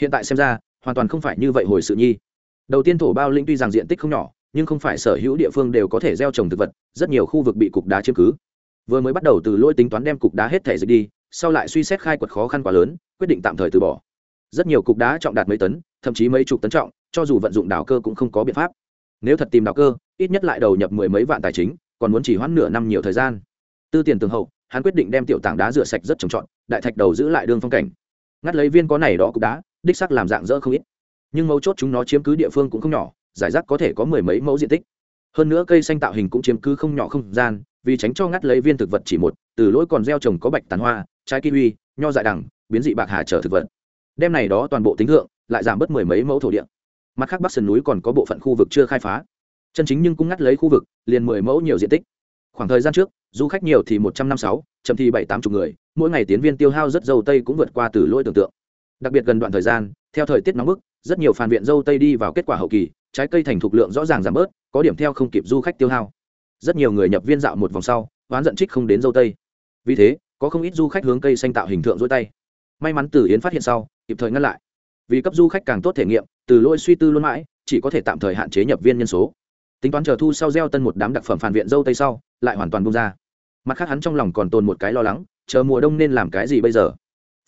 Hiện tại xem ra, hoàn toàn không phải như vậy hồi sự nhi. Đầu tiên thổ bao linh tuy rằng diện tích không nhỏ, nhưng không phải sở hữu địa phương đều có thể gieo trồng thực vật, rất nhiều khu vực bị cục đá chiếm cứ. Vừa mới bắt đầu từ lỗi tính toán đem cục đá hết thể dịch đi, sau lại suy xét khai quật khó khăn quá lớn, quyết định tạm thời từ bỏ rất nhiều cục đá trọng đạt mấy tấn, thậm chí mấy chục tấn trọng, cho dù vận dụng đào cơ cũng không có biện pháp. Nếu thật tìm đào cơ, ít nhất lại đầu nhập mười mấy vạn tài chính, còn muốn chỉ hoãn nửa năm nhiều thời gian. Tư tiền tường hậu, hắn quyết định đem tiểu tảng đá rửa sạch rất trồng trọt, đại thạch đầu giữ lại đường phong cảnh. Ngắt lấy viên có này đó cục đá, đích sắc làm dạng dỡ không ít. Nhưng mấu chốt chúng nó chiếm cứ địa phương cũng không nhỏ, giải rác có thể có mười mấy mẫu diện tích. Hơn nữa cây xanh tạo hình cũng chiếm cứ không nhỏ không gian, vì tránh cho ngắt lấy viên thực vật chỉ một, từ lỗi còn gieo trồng có bạch tàn hoa, trái kiwi, nho dại đằng, biến dị bạc hà trở thực vật đem này đó toàn bộ tính thượng, lại giảm bớt mười mấy mẫu thổ địa. Mặt khác bắc sườn núi còn có bộ phận khu vực chưa khai phá. Chân chính nhưng cũng ngắt lấy khu vực, liền mười mẫu nhiều diện tích. Khoảng thời gian trước, du khách nhiều thì một trăm năm sáu, chậm thì bảy tám chục người, mỗi ngày tiến viên tiêu hao rất dâu tây cũng vượt qua từ lỗi tưởng tượng. Đặc biệt gần đoạn thời gian, theo thời tiết nóng bức, rất nhiều phàn viện dâu tây đi vào kết quả hậu kỳ, trái cây thành thục lượng rõ ràng giảm bớt, có điểm theo không kịp du khách tiêu hao. Rất nhiều người nhập viên dạo một vòng sau, oán giận trích không đến dâu tây. Vì thế, có không ít du khách hướng cây xanh tạo hình tượng dối tay. May mắn từ yến phát hiện sau kịp thời ngăn lại. Vì cấp du khách càng tốt thể nghiệm, từ lỗi suy tư luôn mãi, chỉ có thể tạm thời hạn chế nhập viên nhân số. Tính toán chờ thu sau gieo tân một đám đặc phẩm phản viện dâu tây sau, lại hoàn toàn bung ra. Mặt khác hắn trong lòng còn tồn một cái lo lắng, chờ mùa đông nên làm cái gì bây giờ?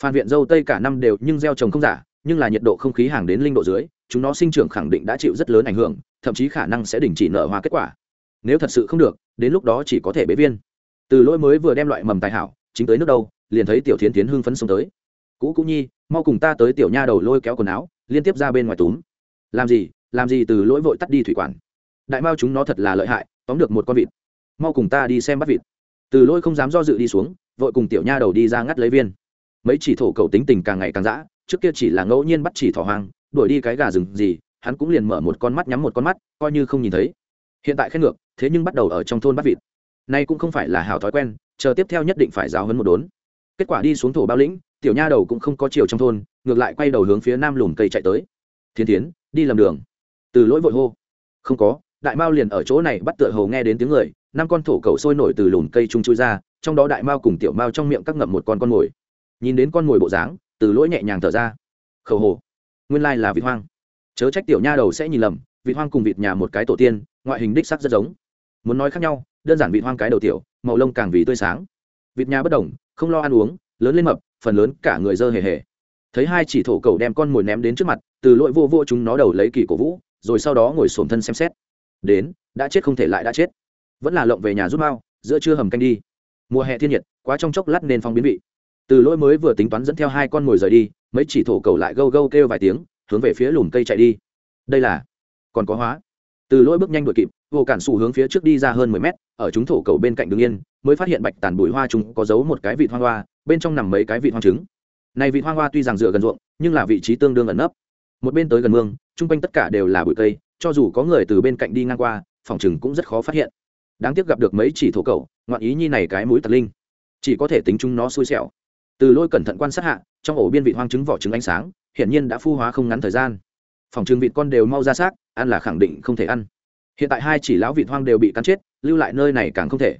Phan viện dâu tây cả năm đều nhưng gieo trồng không giả, nhưng là nhiệt độ không khí hàng đến linh độ dưới, chúng nó sinh trưởng khẳng định đã chịu rất lớn ảnh hưởng, thậm chí khả năng sẽ đình chỉ nở hoa kết quả. Nếu thật sự không được, đến lúc đó chỉ có thể bế viên. Từ lỗi mới vừa đem loại mầm tài hảo, chính tới nước đâu, liền thấy tiểu thiến tiến hưng phấn xông tới. Cũ cũ nhi mau cùng ta tới tiểu nha đầu lôi kéo quần áo, liên tiếp ra bên ngoài túm. Làm gì làm gì từ lỗi vội tắt đi thủy quản. Đại mao chúng nó thật là lợi hại, tóm được một con vịt. Mau cùng ta đi xem bắt vịt. Từ lỗi không dám do dự đi xuống, vội cùng tiểu nha đầu đi ra ngắt lấy viên. Mấy chỉ thổ cầu tính tình càng ngày càng dã, trước kia chỉ là ngẫu nhiên bắt chỉ thỏ hoang, đuổi đi cái gà rừng gì, hắn cũng liền mở một con mắt nhắm một con mắt, coi như không nhìn thấy. Hiện tại khen ngược, thế nhưng bắt đầu ở trong thôn bắt vịt. Nay cũng không phải là hào thói quen, chờ tiếp theo nhất định phải giáo hấn một đốn. Kết quả đi xuống thổ bao lĩnh tiểu nha đầu cũng không có chiều trong thôn, ngược lại quay đầu hướng phía nam lùm cây chạy tới. Thiên tiến đi lầm đường. Từ lỗi vội hô. Không có, đại mao liền ở chỗ này bắt tựa hầu nghe đến tiếng người, năm con thổ cầu sôi nổi từ lùm cây trung chui ra, trong đó đại mao cùng tiểu mao trong miệng các ngậm một con con mồi. Nhìn đến con mồi bộ dáng, từ lỗi nhẹ nhàng thở ra. Khẩu hồ. Nguyên lai là vịt hoang. Chớ trách tiểu nha đầu sẽ nhìn lầm, vịt hoang cùng vịt nhà một cái tổ tiên, ngoại hình đích sắc rất giống. Muốn nói khác nhau, đơn giản vịt hoang cái đầu tiểu, màu lông càng vì tươi sáng. Vịt nhà bất đồng, không lo ăn uống, lớn lên mập phần lớn cả người dơ hề hề. Thấy hai chỉ thổ cầu đem con mồi ném đến trước mặt, từ lỗi vô vô chúng nó đầu lấy kỳ cổ vũ, rồi sau đó ngồi xổm thân xem xét. Đến, đã chết không thể lại đã chết. Vẫn là lộng về nhà rút mau, giữa trưa hầm canh đi. Mùa hè thiên nhiệt, quá trong chốc lát nên phong biến vị. Từ lỗi mới vừa tính toán dẫn theo hai con mồi rời đi, mấy chỉ thổ cầu lại gâu gâu kêu vài tiếng, hướng về phía lùm cây chạy đi. Đây là, còn có hóa. Từ lỗi bước nhanh đuổi kịp, vô cản xù hướng phía trước đi ra hơn mười mét, ở chúng thổ cầu bên cạnh đứng yên, mới phát hiện bạch tàn bụi hoa chúng có giấu một cái vị hoa hoa bên trong nằm mấy cái vị hoang trứng. Này vị hoang hoa tuy rằng dựa gần ruộng, nhưng là vị trí tương đương ẩn nấp. Một bên tới gần mương, chung quanh tất cả đều là bụi cây, cho dù có người từ bên cạnh đi ngang qua, phòng chừng cũng rất khó phát hiện. Đáng tiếc gặp được mấy chỉ thổ cầu ngoạn ý nhi này cái mũi tật linh. Chỉ có thể tính chúng nó xui xẻo. Từ lôi cẩn thận quan sát hạ, trong ổ biên vị hoang trứng vỏ trứng ánh sáng, hiển nhiên đã phu hóa không ngắn thời gian. Phòng trừng vịt con đều mau ra xác, ăn là khẳng định không thể ăn. Hiện tại hai chỉ lão vịt hoang đều bị cắn chết, lưu lại nơi này càng không thể.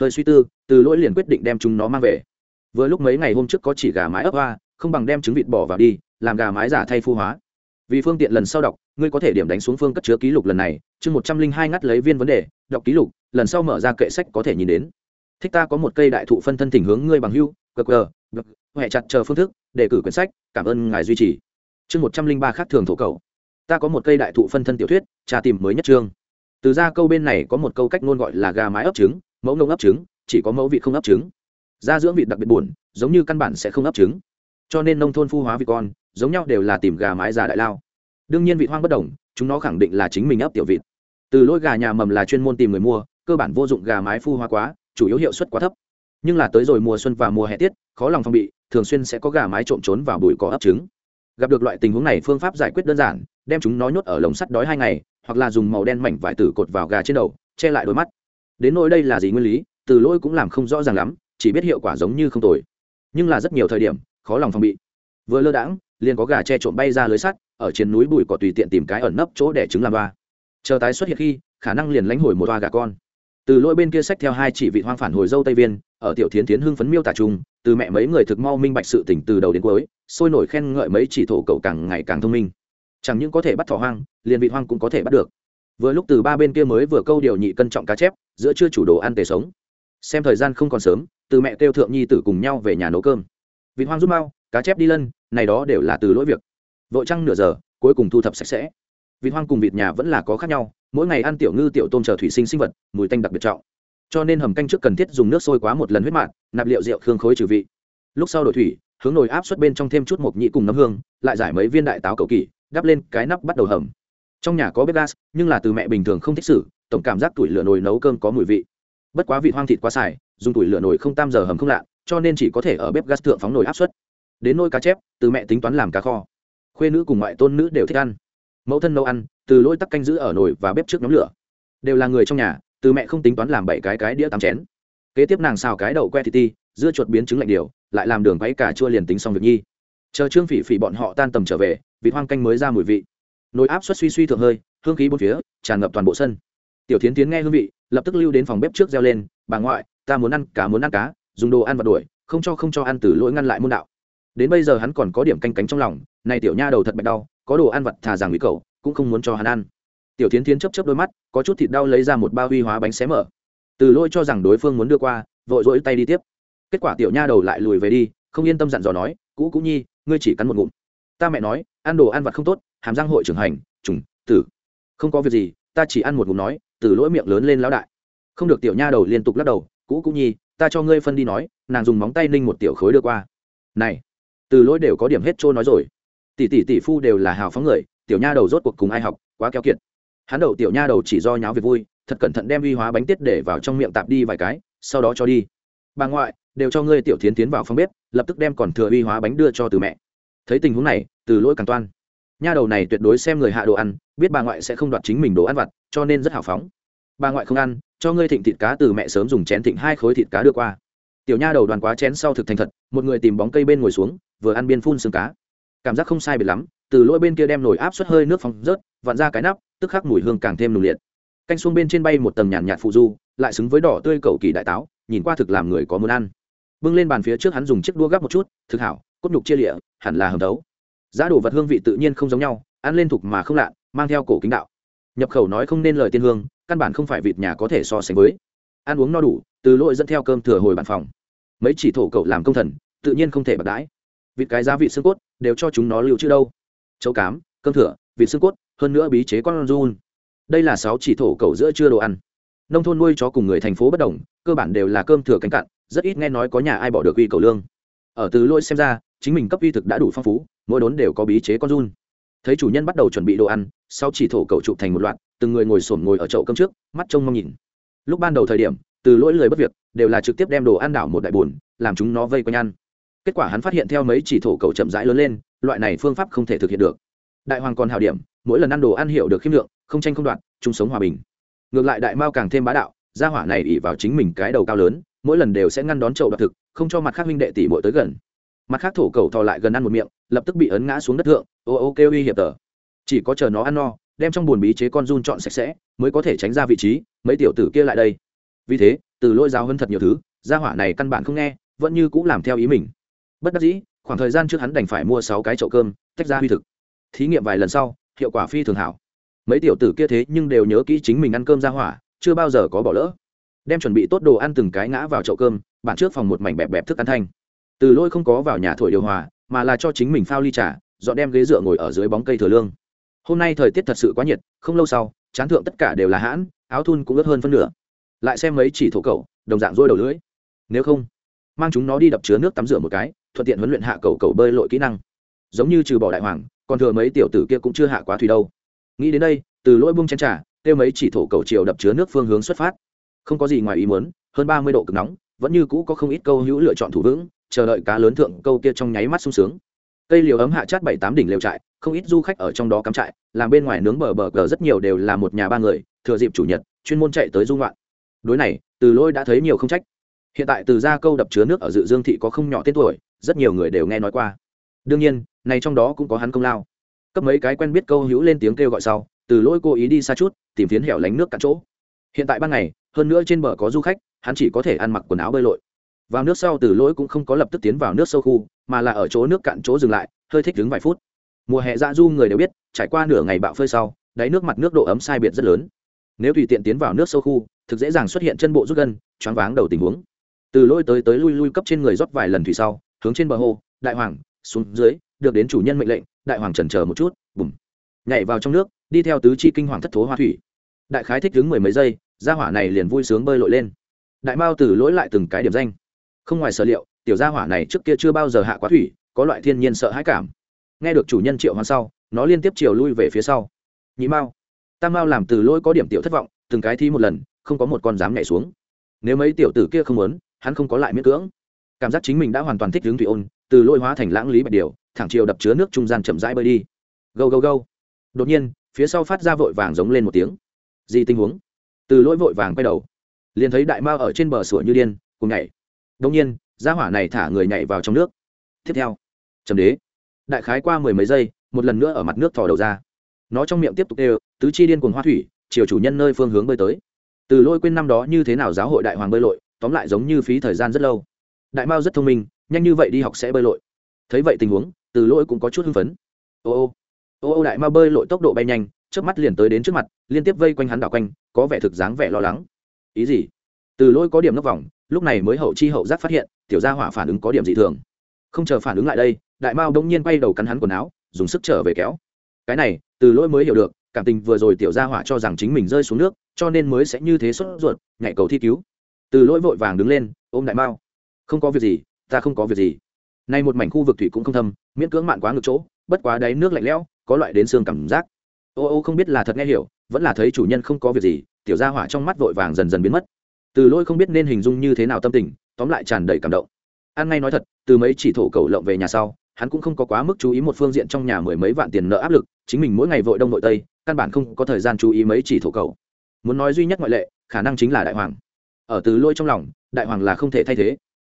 Hơi suy tư, từ lỗi liền quyết định đem chúng nó mang về vừa lúc mấy ngày hôm trước có chỉ gà mái ấp hoa, không bằng đem trứng vịt bỏ vào đi, làm gà mái giả thay phu hóa. Vì phương tiện lần sau đọc, ngươi có thể điểm đánh xuống phương cất chứa ký lục lần này, chương một trăm linh hai ngắt lấy viên vấn đề, đọc ký lục, lần sau mở ra kệ sách có thể nhìn đến. Thích ta có một cây đại thụ phân thân thỉnh hướng ngươi bằng hưu, gờ huệ chặt chờ phương thức, đề cử quyển sách, cảm ơn ngài duy trì. Chương một trăm linh ba khác thường thổ cầu ta có một cây đại thụ phân thân tiểu thuyết trà tìm mới nhất trương từ ra câu bên này có một câu cách ngôn gọi là gà mái ấp trứng, mẫu ngông ấp trứng, chỉ có mẫu vị không ấp trứng da dưỡng vị đặc biệt buồn, giống như căn bản sẽ không ấp trứng. Cho nên nông thôn phu hóa vị con, giống nhau đều là tìm gà mái già đại lao. Đương nhiên vị hoang bất đồng, chúng nó khẳng định là chính mình ấp tiểu vịt. Từ lỗi gà nhà mầm là chuyên môn tìm người mua, cơ bản vô dụng gà mái phu hóa quá, chủ yếu hiệu suất quá thấp. Nhưng là tới rồi mùa xuân và mùa hè tiết, khó lòng phòng bị, thường xuyên sẽ có gà mái trộm trốn vào bụi cỏ ấp trứng. Gặp được loại tình huống này, phương pháp giải quyết đơn giản, đem chúng nó nhốt ở lồng sắt đói hai ngày, hoặc là dùng màu đen mảnh vải tử cột vào gà trên đầu, che lại đôi mắt. Đến nỗi đây là gì nguyên lý, từ lỗi cũng làm không rõ ràng lắm chỉ biết hiệu quả giống như không tồi. Nhưng là rất nhiều thời điểm, khó lòng phòng bị. Vừa lơ đãng, liền có gà che trộm bay ra lưới sắt, ở trên núi bụi cỏ tùy tiện tìm cái ẩn nấp chỗ để trứng làm ba chờ tái xuất hiện khi, khả năng liền lánh hồi một toa gà con. Từ lỗi bên kia sách theo hai chỉ vị hoang phản hồi dâu tây viên, ở tiểu thiến tiến hưng phấn miêu tả chung, từ mẹ mấy người thực mau minh bạch sự tỉnh từ đầu đến cuối, sôi nổi khen ngợi mấy chỉ thổ cậu càng ngày càng thông minh. Chẳng những có thể bắt thỏ hoang, liền vị hoang cũng có thể bắt được. Vừa lúc từ ba bên kia mới vừa câu điều nhị cân trọng cá chép, giữa chưa chủ đồ ăn tề sống xem thời gian không còn sớm, từ mẹ kêu thượng nhi tử cùng nhau về nhà nấu cơm. Vị hoang rút mau, cá chép đi lân, này đó đều là từ lỗi việc. Vội trăng nửa giờ, cuối cùng thu thập sạch sẽ. Vịt hoang cùng vịt nhà vẫn là có khác nhau, mỗi ngày ăn tiểu ngư tiểu tôm chờ thủy sinh sinh vật, mùi tanh đặc biệt trọng. Cho nên hầm canh trước cần thiết dùng nước sôi quá một lần huyết mạn nạp liệu rượu khương khối trừ vị. Lúc sau đổi thủy, hướng nồi áp suất bên trong thêm chút mộc nhị cùng nấm hương, lại giải mấy viên đại táo cầu kỳ, đắp lên cái nắp bắt đầu hầm. Trong nhà có bếp gas, nhưng là từ mẹ bình thường không thích xử, tổng cảm giác tuổi lửa nồi nấu cơm có mùi vị bất quá vị hoang thịt quá xài, dùng tuổi lửa nồi không tam giờ hầm không lạ, cho nên chỉ có thể ở bếp gas thượng phóng nồi áp suất. Đến nôi cá chép, từ mẹ tính toán làm cá kho. Khuê nữ cùng ngoại tôn nữ đều thích ăn. Mẫu thân nấu ăn, từ lỗi tắc canh giữ ở nồi và bếp trước nhóm lửa. Đều là người trong nhà, từ mẹ không tính toán làm bảy cái cái đĩa tám chén. Kế tiếp nàng xào cái đậu que thịt ti, dưa chuột biến trứng lạnh điều, lại làm đường quấy cả chua liền tính xong việc nhi. Chờ trương phỉ phỉ bọn họ tan tầm trở về, vị hoang canh mới ra mùi vị. Nồi áp suất suy suy thượng hơi, hương khí bốn phía, tràn ngập toàn bộ sân tiểu Thiến tiến nghe hương vị, lập tức lưu đến phòng bếp trước reo lên, bà ngoại, ta muốn ăn cá, muốn ăn cá, dùng đồ ăn và đuổi, không cho không cho ăn từ lỗi ngăn lại môn đạo. Đến bây giờ hắn còn có điểm canh cánh trong lòng, này tiểu nha đầu thật bạch đau, có đồ ăn vật thà rằng bị cậu, cũng không muốn cho hắn ăn. Tiểu tiến tiến chấp chấp đôi mắt, có chút thịt đau lấy ra một bao huy hóa bánh xé mở. Từ lỗi cho rằng đối phương muốn đưa qua, vội rỗi tay đi tiếp. Kết quả tiểu nha đầu lại lùi về đi, không yên tâm dặn dò nói, cũ cũ nhi, ngươi chỉ cắn một ngụm. Ta mẹ nói, ăn đồ ăn vặt không tốt, hàm răng hội trưởng hành, trùng, tử. Không có việc gì, ta chỉ ăn một ngụm nói từ lỗi miệng lớn lên lão đại. Không được tiểu nha đầu liên tục lắc đầu, cũ cũng nhi, ta cho ngươi phân đi nói, nàng dùng móng tay ninh một tiểu khối đưa qua. Này, từ lỗi đều có điểm hết trôi nói rồi. Tỷ tỷ tỷ phu đều là hào phóng người, tiểu nha đầu rốt cuộc cùng ai học, quá keo kiệt. Hắn đầu tiểu nha đầu chỉ do nháo việc vui, thật cẩn thận đem uy hóa bánh tiết để vào trong miệng tạp đi vài cái, sau đó cho đi. Bà ngoại, đều cho ngươi tiểu tiến tiến vào phòng bếp, lập tức đem còn thừa uy hóa bánh đưa cho từ mẹ. Thấy tình huống này, từ lỗi càng toan. Nha đầu này tuyệt đối xem người hạ đồ ăn, biết bà ngoại sẽ không đoạt chính mình đồ ăn vặt, cho nên rất hào phóng bà ngoại không ăn, cho ngươi thịnh thịt cá từ mẹ sớm dùng chén thịnh hai khối thịt cá đưa qua. Tiểu nha đầu đoàn quá chén sau thực thành thật, một người tìm bóng cây bên ngồi xuống, vừa ăn biên phun xương cá. Cảm giác không sai biệt lắm, từ lỗi bên kia đem nồi áp suất hơi nước phóng rớt, vặn ra cái nắp, tức khắc mùi hương càng thêm nùng liệt. Canh xuông bên trên bay một tầng nhàn nhạt phụ du, lại xứng với đỏ tươi cầu kỳ đại táo, nhìn qua thực làm người có muốn ăn. Bưng lên bàn phía trước hắn dùng chiếc đua gắp một chút, thực hảo, cốt nhục chia lịa, hẳn là hầm đấu. giá đồ vật hương vị tự nhiên không giống nhau, ăn lên thục mà không lạ, mang theo cổ kính đạo. Nhập khẩu nói không nên lời tiên hương căn bản không phải vịt nhà có thể so sánh với. Ăn uống no đủ, từ lỗi dẫn theo cơm thừa hồi bàn phòng. Mấy chỉ thổ cậu làm công thần, tự nhiên không thể bạc đãi. Vịt cái giá vị xương cốt, đều cho chúng nó lưu trữ đâu. Châu cám, cơm thừa, vịt xương cốt, hơn nữa bí chế con run. Đây là sáu chỉ thổ cậu giữa chưa đồ ăn. Nông thôn nuôi chó cùng người thành phố bất đồng, cơ bản đều là cơm thừa cánh cặn rất ít nghe nói có nhà ai bỏ được uy cầu lương. Ở từ lỗi xem ra, chính mình cấp uy thực đã đủ phong phú, mỗi đốn đều có bí chế con run. Thấy chủ nhân bắt đầu chuẩn bị đồ ăn sau chỉ thổ cậu chụp thành một loạt từng người ngồi xổm ngồi ở chậu cơm trước mắt trông mong nhìn. Lúc ban đầu thời điểm từ lỗi lời bất việc đều là trực tiếp đem đồ ăn đảo một đại bùn, làm chúng nó vây quanh ăn. Kết quả hắn phát hiện theo mấy chỉ thổ cầu chậm rãi lớn lên loại này phương pháp không thể thực hiện được. Đại hoàng còn hào điểm mỗi lần ăn đồ ăn hiểu được khiêm lượng không tranh không đoạt chung sống hòa bình. Ngược lại đại mao càng thêm bá đạo gia hỏa này ỉ vào chính mình cái đầu cao lớn mỗi lần đều sẽ ngăn đón chậu đoạt thực không cho mặt khác huynh đệ tỷ bội tới gần. Mặt khác thổ cầu thò lại gần ăn một miệng lập tức bị ấn ngã xuống đất thượng ô ô kêu uy hiệp tờ. Chỉ có chờ nó ăn no đem trong buồn bí chế con run chọn sạch sẽ, mới có thể tránh ra vị trí, mấy tiểu tử kia lại đây. Vì thế, từ lôi giáo hơn thật nhiều thứ, gia hỏa này căn bản không nghe, vẫn như cũng làm theo ý mình. Bất đắc dĩ, khoảng thời gian trước hắn đành phải mua sáu cái chậu cơm, tách ra huy thực. Thí nghiệm vài lần sau, hiệu quả phi thường hảo. Mấy tiểu tử kia thế nhưng đều nhớ kỹ chính mình ăn cơm ra hỏa, chưa bao giờ có bỏ lỡ. Đem chuẩn bị tốt đồ ăn từng cái ngã vào chậu cơm, bạn trước phòng một mảnh bẹp bẹp thức ăn thanh. Từ lôi không có vào nhà thổi điều hòa, mà là cho chính mình phao ly trà, dọn đem ghế dựa ngồi ở dưới bóng cây thừa lương hôm nay thời tiết thật sự quá nhiệt, không lâu sau chán thượng tất cả đều là hãn, áo thun cũng ướt hơn phân nửa. Lại xem mấy chỉ thổ cậu đồng dạng rôi đầu lưỡi. Nếu không, mang chúng nó đi đập chứa nước tắm rửa một cái, thuận tiện huấn luyện hạ cầu cầu bơi lội kỹ năng. Giống như trừ bỏ đại hoàng, còn thừa mấy tiểu tử kia cũng chưa hạ quá thủy đâu. Nghĩ đến đây, từ lỗi bung chén trà, kêu mấy chỉ thổ cầu chiều đập chứa nước phương hướng xuất phát. Không có gì ngoài ý muốn, hơn ba mươi độ cực nóng, vẫn như cũ có không ít câu hữu lựa chọn thủ vững, chờ đợi cá lớn thượng câu kia trong nháy mắt sung sướng cây liều ấm hạ chát bảy tám đỉnh lều trại, không ít du khách ở trong đó cắm trại, làm bên ngoài nướng bờ bờ cờ rất nhiều đều là một nhà ba người, thừa dịp chủ nhật, chuyên môn chạy tới dung loạn đối này, từ lôi đã thấy nhiều không trách. Hiện tại từ ra câu đập chứa nước ở dự dương thị có không nhỏ tên tuổi, rất nhiều người đều nghe nói qua. Đương nhiên, này trong đó cũng có hắn công lao. Cấp mấy cái quen biết câu hữu lên tiếng kêu gọi sau, từ Lỗi cố ý đi xa chút, tìm phiến hẻo lánh nước cạn chỗ. Hiện tại ban ngày, hơn nữa trên bờ có du khách, hắn chỉ có thể ăn mặc quần áo bơi lội. Vào nước sau từ lỗi cũng không có lập tức tiến vào nước sâu khu mà là ở chỗ nước cạn chỗ dừng lại, hơi thích đứng vài phút. Mùa hè dạ du người đều biết, trải qua nửa ngày bạo phơi sau, đáy nước mặt nước độ ấm sai biệt rất lớn. Nếu tùy tiện tiến vào nước sâu khu, thực dễ dàng xuất hiện chân bộ rút gân, choáng váng đầu tình huống. Từ lôi tới tới lui lui cấp trên người rót vài lần thủy sau, hướng trên bờ hồ, đại hoàng, xuống dưới, được đến chủ nhân mệnh lệnh, đại hoàng chần chờ một chút, bùm. Nhảy vào trong nước, đi theo tứ chi kinh hoàng thất thố hoa thủy. Đại khái thích đứng mười mấy giây, gia hỏa này liền vui sướng bơi lội lên. Đại mao từ lỗi lại từng cái điểm danh. Không ngoài sở liệu tiểu gia hỏa này trước kia chưa bao giờ hạ quá thủy, có loại thiên nhiên sợ hãi cảm. Nghe được chủ nhân triệu hoan sau, nó liên tiếp chiều lui về phía sau. Nhị mao, tam mao làm từ lỗi có điểm tiểu thất vọng, từng cái thi một lần, không có một con dám nhảy xuống. Nếu mấy tiểu tử kia không muốn, hắn không có lại miễn cưỡng. Cảm giác chính mình đã hoàn toàn thích hướng thủy ôn, từ lôi hóa thành lãng lý bạch điều, thẳng chiều đập chứa nước trung gian chậm rãi bơi đi. Gâu gâu gâu. Đột nhiên, phía sau phát ra vội vàng giống lên một tiếng. Gì tình huống? Từ lỗi vội vàng quay đầu, liền thấy đại mao ở trên bờ sủa như điên, cùng nhảy. Đột nhiên gia hỏa này thả người nhảy vào trong nước. Tiếp theo, trầm đế. Đại khái qua mười mấy giây, một lần nữa ở mặt nước thò đầu ra. Nó trong miệng tiếp tục đều tứ chi điên cuồng hoa thủy, chiều chủ nhân nơi phương hướng bơi tới. Từ lôi quên năm đó như thế nào giáo hội đại hoàng bơi lội, tóm lại giống như phí thời gian rất lâu. Đại mao rất thông minh, nhanh như vậy đi học sẽ bơi lội. Thấy vậy tình huống, từ lôi cũng có chút hưng phấn. Ô ô ô ô đại mao bơi lội tốc độ bay nhanh trước mắt liền tới đến trước mặt, liên tiếp vây quanh hắn đảo quanh, có vẻ thực dáng vẻ lo lắng. Ý gì? Từ lôi có điểm nấp vòng lúc này mới hậu chi hậu giác phát hiện, tiểu gia hỏa phản ứng có điểm dị thường. Không chờ phản ứng lại đây, đại mao đông nhiên quay đầu cắn hắn quần áo, dùng sức trở về kéo. Cái này, từ lỗi mới hiểu được, cảm tình vừa rồi tiểu gia hỏa cho rằng chính mình rơi xuống nước, cho nên mới sẽ như thế sốt ruột, nhảy cầu thi cứu. Từ lỗi vội vàng đứng lên, ôm đại mao. Không có việc gì, ta không có việc gì. Nay một mảnh khu vực thủy cũng không thâm, miễn cưỡng mạn quá ngược chỗ, bất quá đáy nước lạnh lẽo, có loại đến xương cảm giác. Ô ô không biết là thật nghe hiểu, vẫn là thấy chủ nhân không có việc gì, tiểu gia hỏa trong mắt vội vàng dần dần biến mất từ lỗi không biết nên hình dung như thế nào tâm tình, tóm lại tràn đầy cảm động. An ngay nói thật, từ mấy chỉ thổ cầu lộng về nhà sau, hắn cũng không có quá mức chú ý một phương diện trong nhà mười mấy vạn tiền nợ áp lực, chính mình mỗi ngày vội đông vội tây, căn bản không có thời gian chú ý mấy chỉ thổ cầu. Muốn nói duy nhất ngoại lệ, khả năng chính là đại hoàng. Ở từ lôi trong lòng, đại hoàng là không thể thay thế.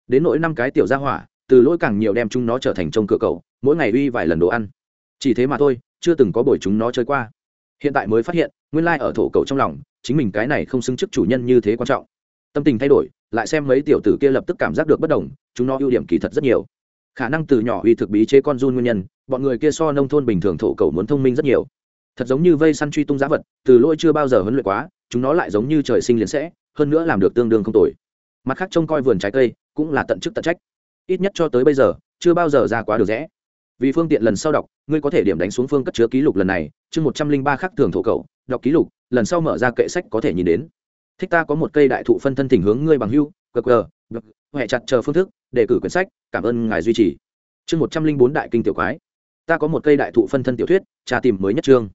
Đến nỗi năm cái tiểu gia hỏa, từ lỗi càng nhiều đem chúng nó trở thành trông cửa cầu, mỗi ngày uy vài lần đồ ăn. Chỉ thế mà thôi, chưa từng có buổi chúng nó chơi qua. Hiện tại mới phát hiện, nguyên lai ở thổ cầu trong lòng, chính mình cái này không xứng chức chủ nhân như thế quan trọng tâm tình thay đổi, lại xem mấy tiểu tử kia lập tức cảm giác được bất đồng, chúng nó ưu điểm kỳ thật rất nhiều. Khả năng từ nhỏ uy thực bí chế con run nguyên nhân, bọn người kia so nông thôn bình thường thổ cầu muốn thông minh rất nhiều. Thật giống như vây săn truy tung giá vật, từ lỗi chưa bao giờ huấn luyện quá, chúng nó lại giống như trời sinh liền sẽ, hơn nữa làm được tương đương không tồi. Mặt khác trông coi vườn trái cây, cũng là tận chức tận trách. Ít nhất cho tới bây giờ, chưa bao giờ ra quá được rẽ. Vì phương tiện lần sau đọc, ngươi có thể điểm đánh xuống phương cất chứa ký lục lần này, chương một trăm linh ba khắc thường thổ cầu đọc ký lục, lần sau mở ra kệ sách có thể nhìn đến thích ta có một cây đại thụ phân thân tình hướng ngươi bằng hưu qr huệ chặt chờ phương thức đề cử quyển sách, cảm ơn ngài duy trì. Chương một trăm linh bốn đại kinh tiểu quái. Ta có một cây đại thụ phân thân tiểu thuyết trà tìm mới nhất trương.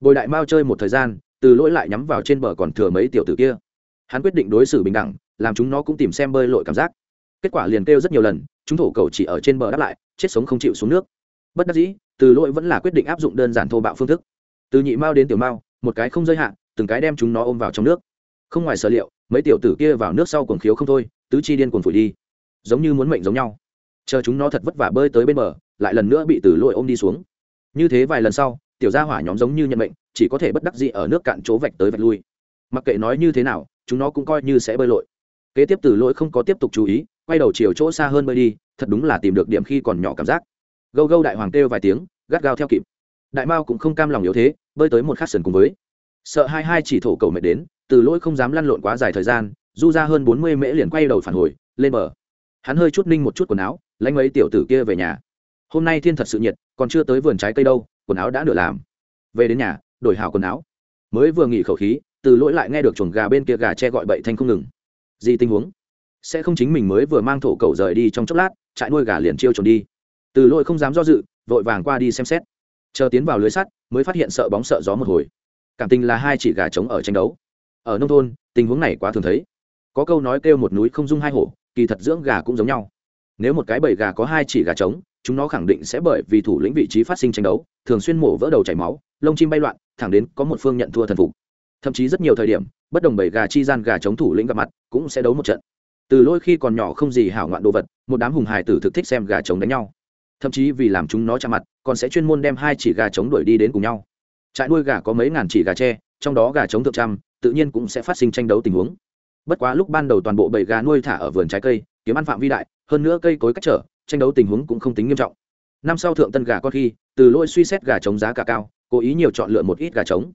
bồi đại mao chơi một thời gian, từ lỗi lại nhắm vào trên bờ còn thừa mấy tiểu tử kia. Hắn quyết định đối xử bình đẳng, làm chúng nó cũng tìm xem bơi lội cảm giác. Kết quả liền kêu rất nhiều lần, chúng thổ cầu chỉ ở trên bờ đáp lại, chết sống không chịu xuống nước. Bất đắc dĩ, từ lỗi vẫn là quyết định áp dụng đơn giản thô bạo phương thức. Từ nhị mao đến tiểu mao, một cái không giới hạn từng cái đem chúng nó ôm vào trong nước không ngoài sở liệu, mấy tiểu tử kia vào nước sau cuồng khiếu không thôi, tứ chi điên cuồng phủi đi. Giống như muốn mệnh giống nhau. Chờ chúng nó thật vất vả bơi tới bên bờ, lại lần nữa bị từ lội ôm đi xuống. Như thế vài lần sau, tiểu gia hỏa nhóm giống như nhận mệnh, chỉ có thể bất đắc dĩ ở nước cạn chỗ vạch tới vạch lui. Mặc kệ nói như thế nào, chúng nó cũng coi như sẽ bơi lội. Kế tiếp từ lỗi không có tiếp tục chú ý, quay đầu chiều chỗ xa hơn bơi đi, thật đúng là tìm được điểm khi còn nhỏ cảm giác. Gâu gâu đại hoàng kêu vài tiếng, gắt gao theo kịp. Đại mao cũng không cam lòng yếu thế, bơi tới một khắc sườn cùng với. Sợ hai hai chỉ thổ cầu mệt đến từ lỗi không dám lăn lộn quá dài thời gian, du ra hơn bốn mươi mễ liền quay đầu phản hồi, lên bờ. Hắn hơi chút ninh một chút quần áo lãnh mấy tiểu tử kia về nhà. Hôm nay thiên thật sự nhiệt, còn chưa tới vườn trái cây đâu, quần áo đã nửa làm. Về đến nhà, đổi hào quần áo. Mới vừa nghỉ khẩu khí, từ lỗi lại nghe được chuồng gà bên kia gà che gọi bậy thanh không ngừng. Gì tình huống? Sẽ không chính mình mới vừa mang thổ cầu rời đi trong chốc lát, trại nuôi gà liền chiêu trồn đi. Từ lỗi không dám do dự, vội vàng qua đi xem xét. Chờ tiến vào lưới sắt, mới phát hiện sợ bóng sợ gió một hồi. Cảm tình là hai chỉ gà trống ở tranh đấu ở nông thôn, tình huống này quá thường thấy. Có câu nói kêu một núi không dung hai hổ, kỳ thật dưỡng gà cũng giống nhau. Nếu một cái bầy gà có hai chỉ gà trống, chúng nó khẳng định sẽ bởi vì thủ lĩnh vị trí phát sinh tranh đấu, thường xuyên mổ vỡ đầu chảy máu, lông chim bay loạn, thẳng đến có một phương nhận thua thần phục. Thậm chí rất nhiều thời điểm, bất đồng bầy gà chi gian gà chống thủ lĩnh gặp mặt cũng sẽ đấu một trận. Từ lôi khi còn nhỏ không gì hảo ngoạn đồ vật, một đám hùng hài tử thực thích xem gà trống đánh nhau. Thậm chí vì làm chúng nó chạm mặt, còn sẽ chuyên môn đem hai chỉ gà trống đuổi đi đến cùng nhau. Trại nuôi gà có mấy ngàn chỉ gà tre trong đó gà trống thượng trăm, tự nhiên cũng sẽ phát sinh tranh đấu tình huống. Bất quá lúc ban đầu toàn bộ bầy gà nuôi thả ở vườn trái cây, kiếm ăn phạm vi đại, hơn nữa cây cối cách trở, tranh đấu tình huống cũng không tính nghiêm trọng. Năm sau thượng tân gà con khi, từ lỗi suy xét gà trống giá cả cao, cố ý nhiều chọn lựa một ít gà trống.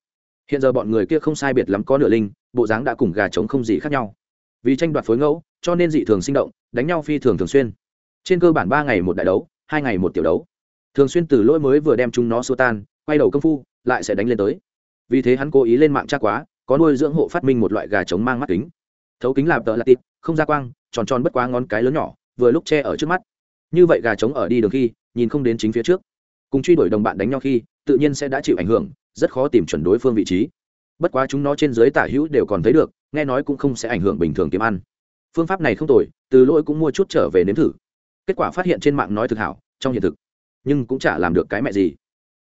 Hiện giờ bọn người kia không sai biệt lắm có nửa linh, bộ dáng đã cùng gà trống không gì khác nhau. Vì tranh đoạt phối ngẫu, cho nên dị thường sinh động, đánh nhau phi thường thường xuyên. Trên cơ bản ba ngày một đại đấu, hai ngày một tiểu đấu. Thường xuyên từ lỗi mới vừa đem chúng nó xua tan, quay đầu công phu, lại sẽ đánh lên tới vì thế hắn cố ý lên mạng tra quá, có nuôi dưỡng hộ phát minh một loại gà trống mang mắt kính. Thấu kính làm tợ là tịt, không ra quang, tròn tròn bất quá ngón cái lớn nhỏ, vừa lúc che ở trước mắt. Như vậy gà trống ở đi đường khi, nhìn không đến chính phía trước. Cùng truy đuổi đồng bạn đánh nhau khi, tự nhiên sẽ đã chịu ảnh hưởng, rất khó tìm chuẩn đối phương vị trí. Bất quá chúng nó trên dưới tả hữu đều còn thấy được, nghe nói cũng không sẽ ảnh hưởng bình thường kiếm ăn. Phương pháp này không tồi, từ lỗi cũng mua chút trở về nếm thử. Kết quả phát hiện trên mạng nói thực hảo, trong hiện thực. Nhưng cũng chả làm được cái mẹ gì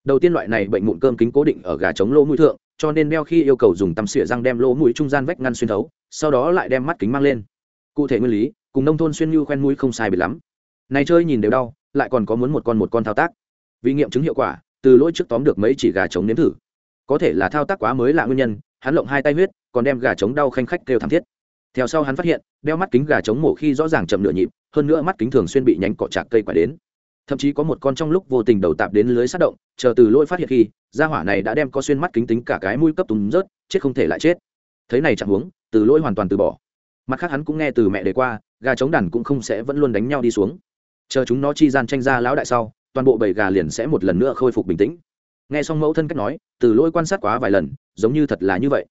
đầu tiên loại này bệnh mụn cơm kính cố định ở gà chống lỗ mũi thượng, cho nên đeo khi yêu cầu dùng tăm xỉa răng đem lỗ mũi trung gian vách ngăn xuyên thấu, sau đó lại đem mắt kính mang lên. Cụ thể nguyên lý, cùng nông thôn xuyên như khoen mũi không sai biệt lắm. Này chơi nhìn đều đau, lại còn có muốn một con một con thao tác. Vì nghiệm chứng hiệu quả, từ lỗi trước tóm được mấy chỉ gà trống nếm thử. Có thể là thao tác quá mới là nguyên nhân, hắn lộng hai tay huyết, còn đem gà trống đau khanh khách kêu thảm thiết. Theo sau hắn phát hiện, đeo mắt kính gà trống mổ khi rõ ràng chậm nửa nhịp, hơn nữa mắt kính thường xuyên bị nhánh cỏ chạc cây quả đến thậm chí có một con trong lúc vô tình đầu tạp đến lưới sát động, chờ từ lỗi phát hiện khi, gia hỏa này đã đem có xuyên mắt kính tính cả cái mũi cấp tùng rớt, chết không thể lại chết. Thấy này chẳng huống, từ lỗi hoàn toàn từ bỏ. Mặt khác hắn cũng nghe từ mẹ đề qua, gà chống đàn cũng không sẽ vẫn luôn đánh nhau đi xuống. Chờ chúng nó chi gian tranh ra lão đại sau, toàn bộ bầy gà liền sẽ một lần nữa khôi phục bình tĩnh. Nghe xong mẫu thân cách nói, từ lỗi quan sát quá vài lần, giống như thật là như vậy.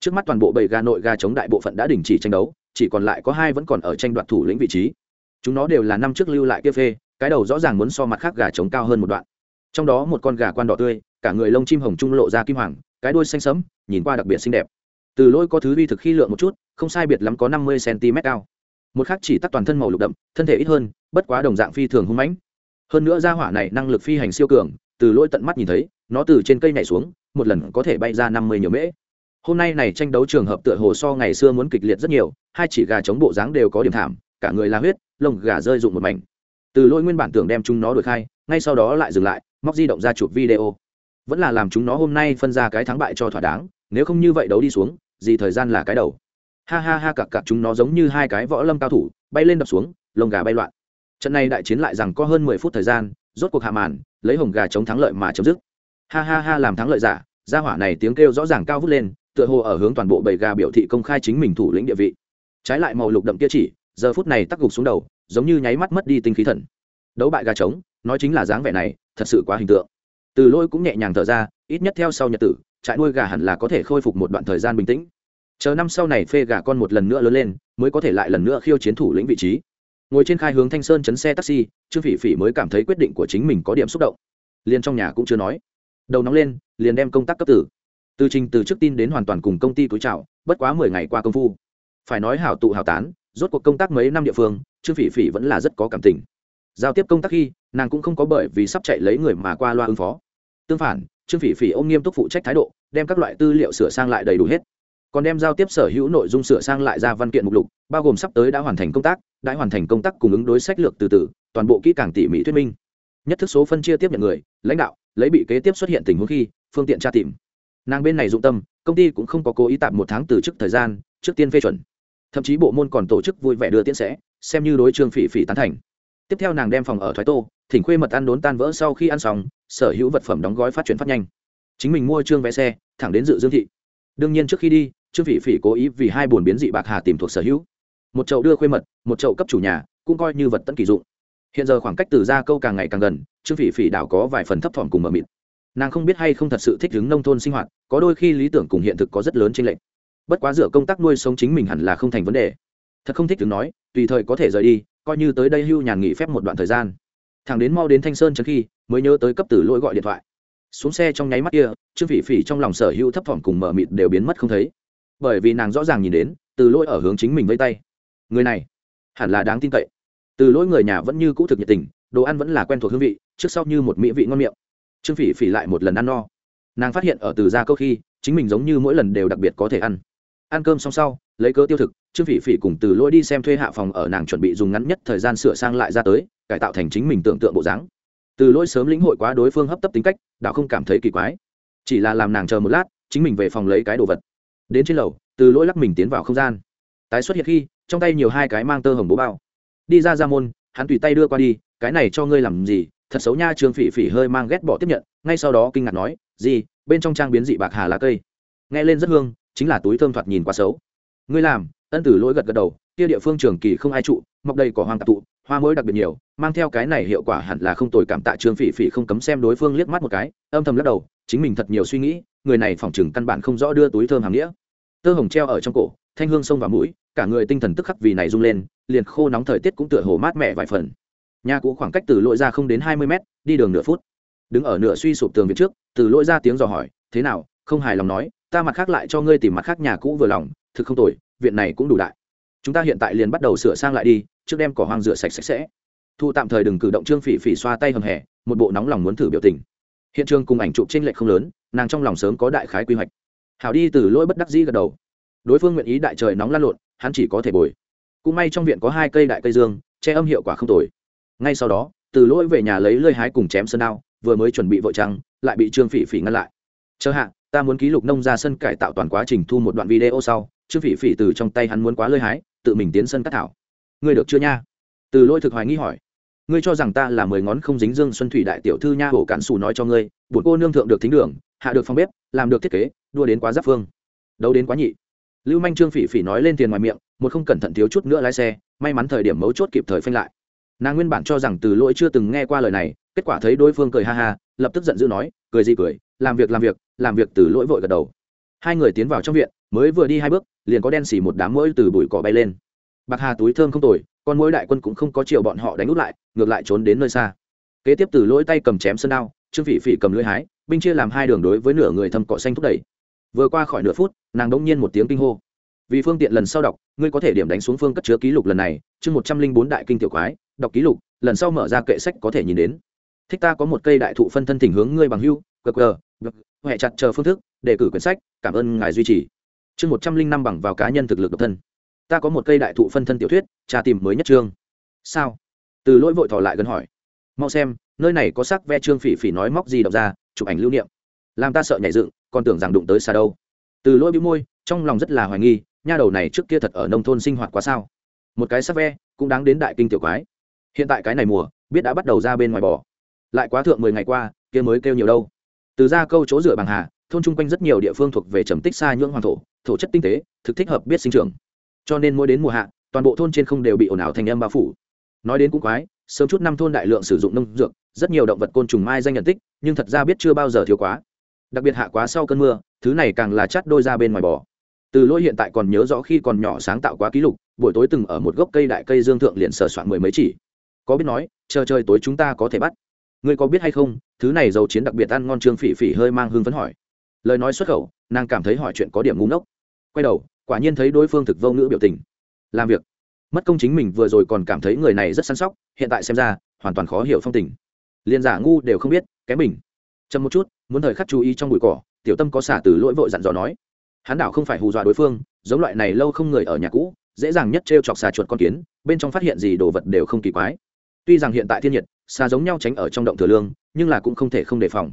Trước mắt toàn bộ bầy gà nội gà chống đại bộ phận đã đình chỉ tranh đấu, chỉ còn lại có hai vẫn còn ở tranh đoạt thủ lĩnh vị trí. Chúng nó đều là năm trước lưu lại kia phê cái đầu rõ ràng muốn so mặt khác gà trống cao hơn một đoạn. Trong đó một con gà quan đỏ tươi, cả người lông chim hồng trung lộ ra kim hoàng, cái đuôi xanh sẫm, nhìn qua đặc biệt xinh đẹp. Từ lỗi có thứ vi thực khi lượng một chút, không sai biệt lắm có năm mươi cm cao. Một khác chỉ tắt toàn thân màu lục đậm, thân thể ít hơn, bất quá đồng dạng phi thường hung mãnh. Hơn nữa gia hỏa này năng lực phi hành siêu cường, từ lỗi tận mắt nhìn thấy, nó từ trên cây nhảy xuống, một lần có thể bay ra năm mươi nhiều mễ. Hôm nay này tranh đấu trường hợp tựa hồ so ngày xưa muốn kịch liệt rất nhiều, hai chỉ gà chống bộ dáng đều có điểm thảm, cả người la huyết, lông gà rơi rụng một mảnh từ lỗi nguyên bản tưởng đem chúng nó đổi khai, ngay sau đó lại dừng lại, móc di động ra chụp video. Vẫn là làm chúng nó hôm nay phân ra cái thắng bại cho thỏa đáng, nếu không như vậy đấu đi xuống, gì thời gian là cái đầu. Ha ha ha cặp cặp chúng nó giống như hai cái võ lâm cao thủ, bay lên đập xuống, lông gà bay loạn. Trận này đại chiến lại rằng có hơn mười phút thời gian, rốt cuộc hạ màn, lấy hồng gà chống thắng lợi mà chấm dứt. Ha ha ha, làm thắng lợi giả, gia hỏa này tiếng kêu rõ ràng cao vút lên, tựa hồ ở hướng toàn bộ bầy gà biểu thị công khai chính mình thủ lĩnh địa vị. Trái lại màu lục đậm kia chỉ giờ phút này tắc gục xuống đầu, giống như nháy mắt mất đi tinh khí thần. Đấu bại gà trống, nói chính là dáng vẻ này, thật sự quá hình tượng. Từ lôi cũng nhẹ nhàng thở ra, ít nhất theo sau nhật tử, trại nuôi gà hẳn là có thể khôi phục một đoạn thời gian bình tĩnh. Chờ năm sau này phê gà con một lần nữa lớn lên, mới có thể lại lần nữa khiêu chiến thủ lĩnh vị trí. Ngồi trên khai hướng thanh sơn chấn xe taxi, trương phỉ phỉ mới cảm thấy quyết định của chính mình có điểm xúc động. Liền trong nhà cũng chưa nói. Đầu nóng lên, liền đem công tác cấp tử. Từ trình từ trước tin đến hoàn toàn cùng công ty túi trào bất quá mười ngày qua công phu. Phải nói hảo tụ hảo tán rốt cuộc công tác mấy năm địa phương, trương phỉ phỉ vẫn là rất có cảm tình. Giao tiếp công tác khi, nàng cũng không có bởi vì sắp chạy lấy người mà qua loa ứng phó. Tương phản, trương phỉ phỉ ôm nghiêm túc phụ trách thái độ, đem các loại tư liệu sửa sang lại đầy đủ hết. Còn đem giao tiếp sở hữu nội dung sửa sang lại ra văn kiện mục lục, bao gồm sắp tới đã hoàn thành công tác, đã hoàn thành công tác cung ứng đối sách lược từ từ, toàn bộ kỹ càng tỉ mỉ thuyết minh. Nhất thức số phân chia tiếp nhận người, lãnh đạo, lấy bị kế tiếp xuất hiện tình huống khi, phương tiện tra tìm. Nàng bên này dụng tâm, công ty cũng không có cố ý tạm một tháng từ chức thời gian, trước tiên phê chuẩn thậm chí bộ môn còn tổ chức vui vẻ đưa tiễn sẽ, xem như đối trương phỉ phỉ tán thành. Tiếp theo nàng đem phòng ở thoái tô, thỉnh khuê mật ăn đốn tan vỡ sau khi ăn xong, sở hữu vật phẩm đóng gói phát chuyển phát nhanh. Chính mình mua trương vé xe, thẳng đến dự dương thị. Đương nhiên trước khi đi, trương phỉ phỉ cố ý vì hai buồn biến dị bạc hà tìm thuộc sở hữu. Một chậu đưa khuê mật, một chậu cấp chủ nhà, cũng coi như vật tận kỳ dụng. Hiện giờ khoảng cách từ ra câu càng ngày càng gần, trương phỉ phỉ đảo có vài phần thấp thỏm cùng mờ mịt. Nàng không biết hay không thật sự thích ứng nông thôn sinh hoạt, có đôi khi lý tưởng cùng hiện thực có rất lớn chênh lệch bất quá dựa công tác nuôi sống chính mình hẳn là không thành vấn đề. Thật không thích đứng nói, tùy thời có thể rời đi, coi như tới đây hưu nhàn nghỉ phép một đoạn thời gian. Thằng đến mau đến thanh sơn trước khi, mới nhớ tới cấp tử lỗi gọi điện thoại. Xuống xe trong nháy mắt kia, trương phỉ phỉ trong lòng sở hữu thấp thỏm cùng mở mịt đều biến mất không thấy. Bởi vì nàng rõ ràng nhìn đến từ lỗi ở hướng chính mình vây tay. Người này, hẳn là đáng tin cậy. Từ lỗi người nhà vẫn như cũ thực nhiệt tình, đồ ăn vẫn là quen thuộc hương vị, trước sau như một mỹ vị ngon miệng. Trương phỉ phỉ lại một lần ăn no. Nàng phát hiện ở từ ra câu khi, chính mình giống như mỗi lần đều đặc biệt có thể ăn ăn cơm xong sau, lấy cớ tiêu thực, trương phỉ phỉ cùng từ lỗi đi xem thuê hạ phòng ở nàng chuẩn bị dùng ngắn nhất thời gian sửa sang lại ra tới, cải tạo thành chính mình tưởng tượng bộ dáng. Từ lỗi sớm lĩnh hội quá đối phương hấp tấp tính cách đạo không cảm thấy kỳ quái. Chỉ là làm nàng chờ một lát, chính mình về phòng lấy cái đồ vật. Đến trên lầu, từ lỗi lắc mình tiến vào không gian. Tái xuất hiện khi, trong tay nhiều hai cái mang tơ hồng bố bao. Đi ra ra môn, hắn tùy tay đưa qua đi, cái này cho ngươi làm gì? Thật xấu nha. Trương phỉ phỉ hơi mang ghét bỏ tiếp nhận, ngay sau đó kinh ngạc nói, gì? Bên trong trang biến dị bạc hà lá cây. Nghe lên rất hương chính là túi thơm thoạt nhìn quá xấu. Ngươi làm, ân tử lỗi gật gật đầu, kia địa phương trường kỳ không ai trụ, mọc đầy cỏ hoang tạp tụ, hoa mũi đặc biệt nhiều, mang theo cái này hiệu quả hẳn là không tồi cảm tạ trương phỉ phỉ không cấm xem đối phương liếc mắt một cái, âm thầm lắc đầu, chính mình thật nhiều suy nghĩ, người này phỏng chừng căn bản không rõ đưa túi thơm hàm nghĩa. Tơ hồng treo ở trong cổ, thanh hương sông vào mũi, cả người tinh thần tức khắc vì này rung lên, liền khô nóng thời tiết cũng tựa hồ mát mẻ vài phần. Nhà cũ khoảng cách từ lỗi ra không đến hai mươi mét, đi đường nửa phút. Đứng ở nửa suy sụp tường viện trước, từ lỗi ra tiếng dò hỏi, thế nào, không hài lòng nói ta mặt khác lại cho ngươi tìm mặt khác nhà cũ vừa lòng, thực không tồi, viện này cũng đủ đại. Chúng ta hiện tại liền bắt đầu sửa sang lại đi, trước đem cỏ hoang rửa sạch sạch sẽ. Thu tạm thời đừng cử động trương phỉ phỉ xoa tay hầm hẻ một bộ nóng lòng muốn thử biểu tình. Hiện trường cùng ảnh chụp t r ê n lệch không lớn, nàng trong lòng sớm có đại khái quy hoạch. Hảo đi từ lỗi bất đắc dĩ gật đầu. Đối phương nguyện ý đại trời nóng lan lộn, hắn chỉ có thể bồi. Cũng may trong viện có hai cây đại cây dương, che âm hiệu quả không tồi. Ngay sau đó, từ lỗi về nhà lấy lơi hái cùng chém sơn đao, vừa mới chuẩn bị vội trăng, lại bị trương phỉ phỉ ngăn lại. Chờ hạ ta muốn ký lục nông ra sân cải tạo toàn quá trình thu một đoạn video sau, trương phỉ phỉ từ trong tay hắn muốn quá lơi hái, tự mình tiến sân cắt thảo. Ngươi được chưa nha? Từ lỗi thực hoài nghi hỏi. Ngươi cho rằng ta là mười ngón không dính dương xuân thủy đại tiểu thư nha hổ cản xù nói cho ngươi bụt cô nương thượng được thính đường, hạ được phòng bếp, làm được thiết kế, đua đến quá giáp phương. Đấu đến quá nhị. Lưu manh trương phỉ phỉ nói lên tiền ngoài miệng, một không cẩn thận thiếu chút nữa lái xe, may mắn thời điểm mấu chốt kịp thời phanh lại. Nàng nguyên bản cho rằng từ lỗi chưa từng nghe qua lời này, kết quả thấy đối phương cười ha ha lập tức giận dữ nói, cười gì cười, làm việc làm việc làm việc từ lỗi vội gật đầu. Hai người tiến vào trong viện, mới vừa đi hai bước, liền có đen xỉ một đám mũi từ bụi cỏ bay lên. Bạc hà túi thơm không tồi, con mũi đại quân cũng không có chiều bọn họ đánh út lại, ngược lại trốn đến nơi xa. Kế tiếp từ lỗi tay cầm chém sơn đao, trương phỉ phỉ cầm lưỡi hái, binh chia làm hai đường đối với nửa người thâm cỏ xanh thúc đẩy. Vừa qua khỏi nửa phút, nàng đống nhiên một tiếng kinh hô. Vì phương tiện lần sau đọc, ngươi có thể điểm đánh xuống phương cất chứa ký lục lần này, chương một trăm linh bốn đại kinh tiểu quái, đọc ký lục, lần sau mở ra kệ sách có thể nhìn đến thích ta có một cây đại thụ phân thân thỉnh hướng ngươi bằng hưu gờ gờ huệ chặt chờ phương thức đề cử quyển sách, cảm ơn ngài duy trì. Chương một trăm linh năm bằng vào cá nhân thực lực độc thân. Ta có một cây đại thụ phân thân tiểu thuyết tra tìm mới nhất trương sao? Từ lỗi vội thỏ lại gần hỏi. Mau xem, nơi này có sắc ve trương phỉ phỉ nói móc gì đọc ra, chụp ảnh lưu niệm. Làm ta sợ nhảy dựng, còn tưởng rằng đụng tới xa đâu. Từ lỗi bĩu môi, trong lòng rất là hoài nghi, nha đầu này trước kia thật ở nông thôn sinh hoạt quá sao. Một cái sắc ve, cũng đáng đến đại kinh tiểu quái. Hiện tại cái này mùa, biết đã bắt đầu ra bên ngoài bò lại quá thượng mười ngày qua, kia mới kêu nhiều đâu. Từ ra câu chỗ rửa bằng hà, thôn chung quanh rất nhiều địa phương thuộc về trầm tích xa nhưỡng hoàng thổ thổ chất tinh tế, thực thích hợp biết sinh trưởng. Cho nên mỗi đến mùa hạ, toàn bộ thôn trên không đều bị ồn ào thành âm bao phủ. Nói đến cũng quái, sớm chút năm thôn đại lượng sử dụng nông dược, rất nhiều động vật côn trùng mai danh nhận tích, nhưng thật ra biết chưa bao giờ thiếu quá. Đặc biệt hạ quá sau cơn mưa, thứ này càng là chắt đôi ra bên ngoài bò. Từ lỗi hiện tại còn nhớ rõ khi còn nhỏ sáng tạo quá ký lục, buổi tối từng ở một gốc cây đại cây dương thượng liền sờ soạn mười mấy chỉ. Có biết nói, chờ trời tối chúng ta có thể bắt ngươi có biết hay không, thứ này dầu chiến đặc biệt ăn ngon trương phỉ phỉ hơi mang hương phấn hỏi. Lời nói xuất khẩu, nàng cảm thấy hỏi chuyện có điểm ngu ngốc. Quay đầu, quả nhiên thấy đối phương thực vô ngữ biểu tình. Làm việc. Mất công chính mình vừa rồi còn cảm thấy người này rất săn sóc, hiện tại xem ra, hoàn toàn khó hiểu phong tình. Liền giả ngu đều không biết, kém mình. Chậm một chút, muốn thời khắc chú ý trong bụi cỏ, tiểu tâm có xả từ lỗi vội dặn dò nói. Hắn đảo không phải hù dọa đối phương, giống loại này lâu không người ở nhà cũ, dễ dàng nhất t r e o chọc xà chuột con kiến, bên trong phát hiện gì đồ vật đều không kỳ quái. Tuy rằng hiện tại thiên nhiệt xa giống nhau tránh ở trong động thừa lương nhưng là cũng không thể không đề phòng.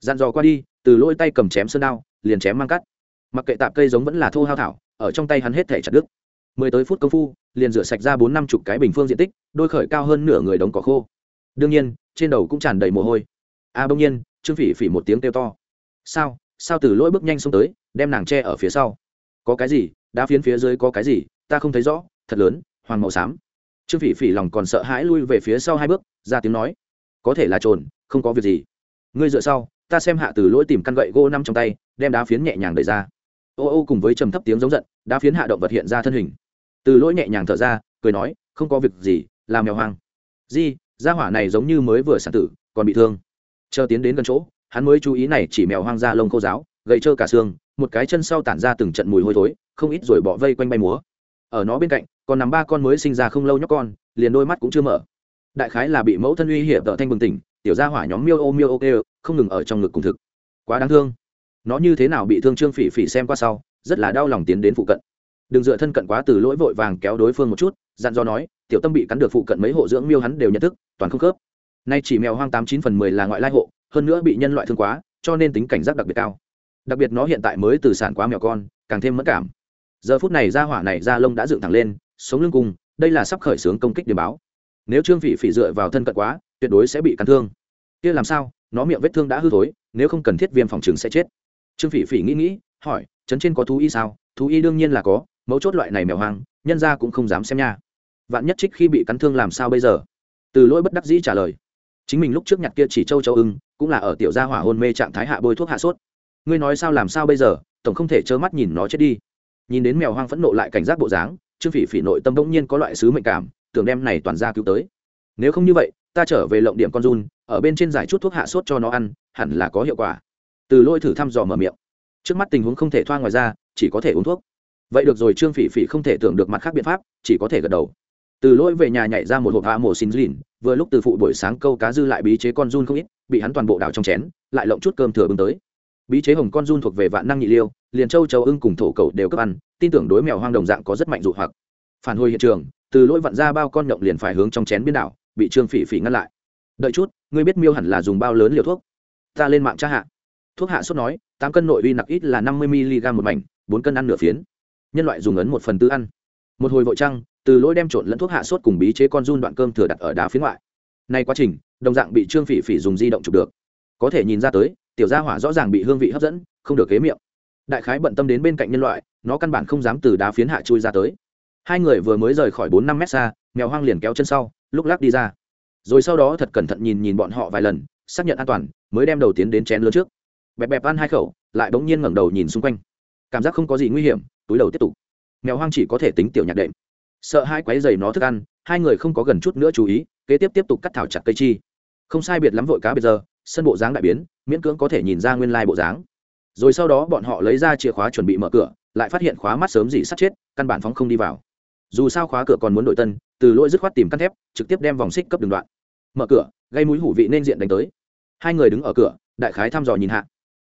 Dặn dò qua đi từ lỗi tay cầm chém sơn đao liền chém mang cắt. Mặc kệ tạp cây giống vẫn là thô hao thảo ở trong tay hắn hết thể chặt đứt. Mười tới phút công phu liền rửa sạch ra bốn năm chục cái bình phương diện tích đôi khởi cao hơn nửa người đống cỏ khô. Đương nhiên trên đầu cũng tràn đầy mồ hôi. A à, bỗng nhiên trương phỉ phỉ một tiếng kêu to. Sao? Sao từ lỗi bước nhanh xông tới đem nàng tre ở phía sau? Có cái gì? Đá phiến phía dưới có cái gì? Ta không thấy rõ thật lớn hoàng màu xám. Trương phỉ phỉ lòng còn sợ hãi lui về phía sau hai bước ra tiếng nói. Có thể là trồn, không có việc gì. Ngươi dựa sau, ta xem hạ từ lỗi tìm căn gậy gỗ năm trong tay, đem đá phiến nhẹ nhàng đẩy ra. Ô ô cùng với trầm thấp tiếng giống giận, đá phiến hạ động vật hiện ra thân hình. Từ lỗi nhẹ nhàng thở ra, cười nói, không có việc gì, làm mèo hoang. Di, gia hỏa này giống như mới vừa sản tử, còn bị thương. Chờ tiến đến gần chỗ, hắn mới chú ý này chỉ mèo hoang ra lông khô giáo, gậy trơ cả xương, một cái chân sau tản ra từng trận mùi hôi thối, không ít rồi bỏ vây quanh bay múa. Ở nó bên cạnh, còn nằm ba con mới sinh ra không lâu nhóc con, liền đôi mắt cũng chưa mở đại khái là bị mẫu thân uy hiểm tợ thanh bừng tỉnh, tiểu gia hỏa nhóm miêu ô miêu ô kêu, không ngừng ở trong ngực cùng thực. Quá đáng thương. Nó như thế nào bị thương trương phỉ phỉ xem qua sau, rất là đau lòng tiến đến phụ cận. Đừng dựa thân cận quá từ lỗi vội vàng kéo đối phương một chút, dặn do nói, tiểu tâm bị cắn được phụ cận mấy hộ dưỡng miêu hắn đều nhận thức, toàn không khớp. Nay chỉ mèo hoang tám chín phần mười là ngoại lai hộ, hơn nữa bị nhân loại thương quá, cho nên tính cảnh giác đặc biệt cao. Đặc biệt nó hiện tại mới từ sản quá mèo con, càng thêm mất cảm. Giờ phút này ra hỏa này da lông đã dựng thẳng lên, sống lưng cùng, đây là sắp khởi xướng công kích điểm báo nếu trương phỉ phỉ dựa vào thân cận quá, tuyệt đối sẽ bị cắn thương. Kia làm sao? Nó miệng vết thương đã hư thối, nếu không cần thiết viêm phòng trừng sẽ chết. Trương phỉ phỉ nghĩ nghĩ, hỏi, trấn trên có thú y sao? Thú y đương nhiên là có, mấu chốt loại này mèo hoang, nhân ra cũng không dám xem nha. Vạn nhất trích khi bị cắn thương làm sao bây giờ? Từ lỗi bất đắc dĩ trả lời, chính mình lúc trước nhặt kia chỉ châu châu ưng, cũng là ở tiểu gia hỏa hôn mê trạng thái hạ bôi thuốc hạ sốt. Ngươi nói sao làm sao bây giờ? Tổng không thể trơ mắt nhìn nó chết đi. Nhìn đến mèo hoang phẫn nộ lại cảnh giác bộ dáng, trương phỉ phỉ nội tâm bỗng nhiên có loại sứ mệnh cảm tưởng đem này toàn ra cứu tới. Nếu không như vậy, ta trở về lộng điểm con run, ở bên trên giải chút thuốc hạ sốt cho nó ăn, hẳn là có hiệu quả. Từ lôi thử thăm dò mở miệng. Trước mắt tình huống không thể thoa ngoài ra, chỉ có thể uống thuốc. Vậy được rồi, trương phỉ phỉ không thể tưởng được mặt khác biện pháp, chỉ có thể gật đầu. Từ lỗi về nhà nhảy ra một hộp hạ mổ xin lìn, vừa lúc từ phụ buổi sáng câu cá dư lại bí chế con run không ít, bị hắn toàn bộ đảo trong chén, lại lộng chút cơm thừa bưng tới. Bí chế hồng con run thuộc về vạn năng nhị liêu, liền châu châu ưng cùng thổ cầu đều cấp ăn, tin tưởng đối mèo hoang đồng dạng có rất mạnh dụ hoặc. Phản hồi hiện trường từ lỗi vặn ra bao con nhộng liền phải hướng trong chén biên đảo, bị trương phỉ phỉ ngăn lại. Đợi chút, ngươi biết miêu hẳn là dùng bao lớn liều thuốc? Ta lên mạng tra hạ. Thuốc hạ sốt nói, tám cân nội uy nặc ít là năm mươi mg một mảnh, bốn cân ăn nửa phiến. Nhân loại dùng ấn một phần tư ăn. Một hồi vội trăng, từ lỗi đem trộn lẫn thuốc hạ sốt cùng bí chế con run đoạn cơm thừa đặt ở đá phía ngoại. Nay quá trình, đồng dạng bị trương phỉ phỉ dùng di động chụp được. Có thể nhìn ra tới, tiểu gia hỏa rõ ràng bị hương vị hấp dẫn, không được kế miệng. Đại khái bận tâm đến bên cạnh nhân loại, nó căn bản không dám từ đá phiến hạ chui ra tới hai người vừa mới rời khỏi bốn năm mét xa, mèo hoang liền kéo chân sau, lúc lắc đi ra. Rồi sau đó thật cẩn thận nhìn nhìn bọn họ vài lần, xác nhận an toàn, mới đem đầu tiến đến chén lớn trước. Bẹp bẹp ăn hai khẩu, lại bỗng nhiên ngẩng đầu nhìn xung quanh. Cảm giác không có gì nguy hiểm, túi đầu tiếp tục. Mèo hoang chỉ có thể tính tiểu nhạc đệm. Sợ hai quái dày nó thức ăn, hai người không có gần chút nữa chú ý, kế tiếp tiếp tục cắt thảo chặt cây chi. Không sai biệt lắm vội cá bây giờ, sân bộ dáng đại biến, miễn cưỡng có thể nhìn ra nguyên lai bộ dáng. Rồi sau đó bọn họ lấy ra chìa khóa chuẩn bị mở cửa, lại phát hiện khóa mắt sớm gì sắt chết, căn bản phóng không đi vào dù sao khóa cửa còn muốn đội tân, từ lỗi dứt khoát tìm căn thép, trực tiếp đem vòng xích cấp đường đoạn. Mở cửa, gây mũi hủ vị nên diện đánh tới. Hai người đứng ở cửa, đại khái thăm dò nhìn hạ.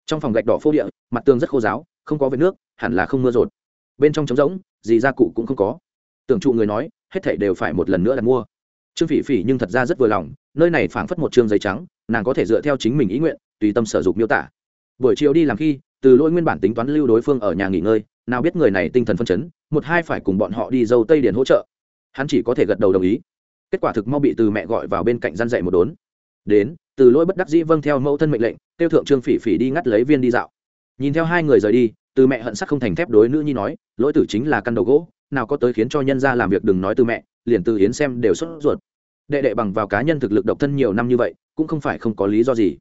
Trong phòng gạch đỏ phô địa, mặt tường rất khô giáo, không có vết nước, hẳn là không mưa rột. Bên trong trống rỗng, gì gia cụ cũng không có. Tưởng trụ người nói, hết thảy đều phải một lần nữa đặt mua. Trương phỉ phỉ nhưng thật ra rất vừa lòng, nơi này phảng phất một chương giấy trắng, nàng có thể dựa theo chính mình ý nguyện, tùy tâm sở dụng miêu tả. Buổi chiều đi làm khi từ lỗi nguyên bản tính toán lưu đối phương ở nhà nghỉ ngơi, nào biết người này tinh thần phân chấn, một hai phải cùng bọn họ đi dâu tây điền hỗ trợ. Hắn chỉ có thể gật đầu đồng ý. Kết quả thực mau bị từ mẹ gọi vào bên cạnh gian dạy một đốn. Đến, từ lỗi bất đắc dĩ vâng theo mẫu thân mệnh lệnh tiêu thượng trương phỉ phỉ đi ngắt lấy viên đi dạo. Nhìn theo hai người rời đi, từ mẹ hận sắc không thành thép đối nữ nhi nói, lỗi tử chính là căn đầu gỗ, nào có tới khiến cho nhân ra làm việc đừng nói từ mẹ, liền từ hiến xem đều sốt ruột. Đệ đệ bằng vào cá nhân thực lực độc thân nhiều năm như vậy, cũng không phải không có lý do gì.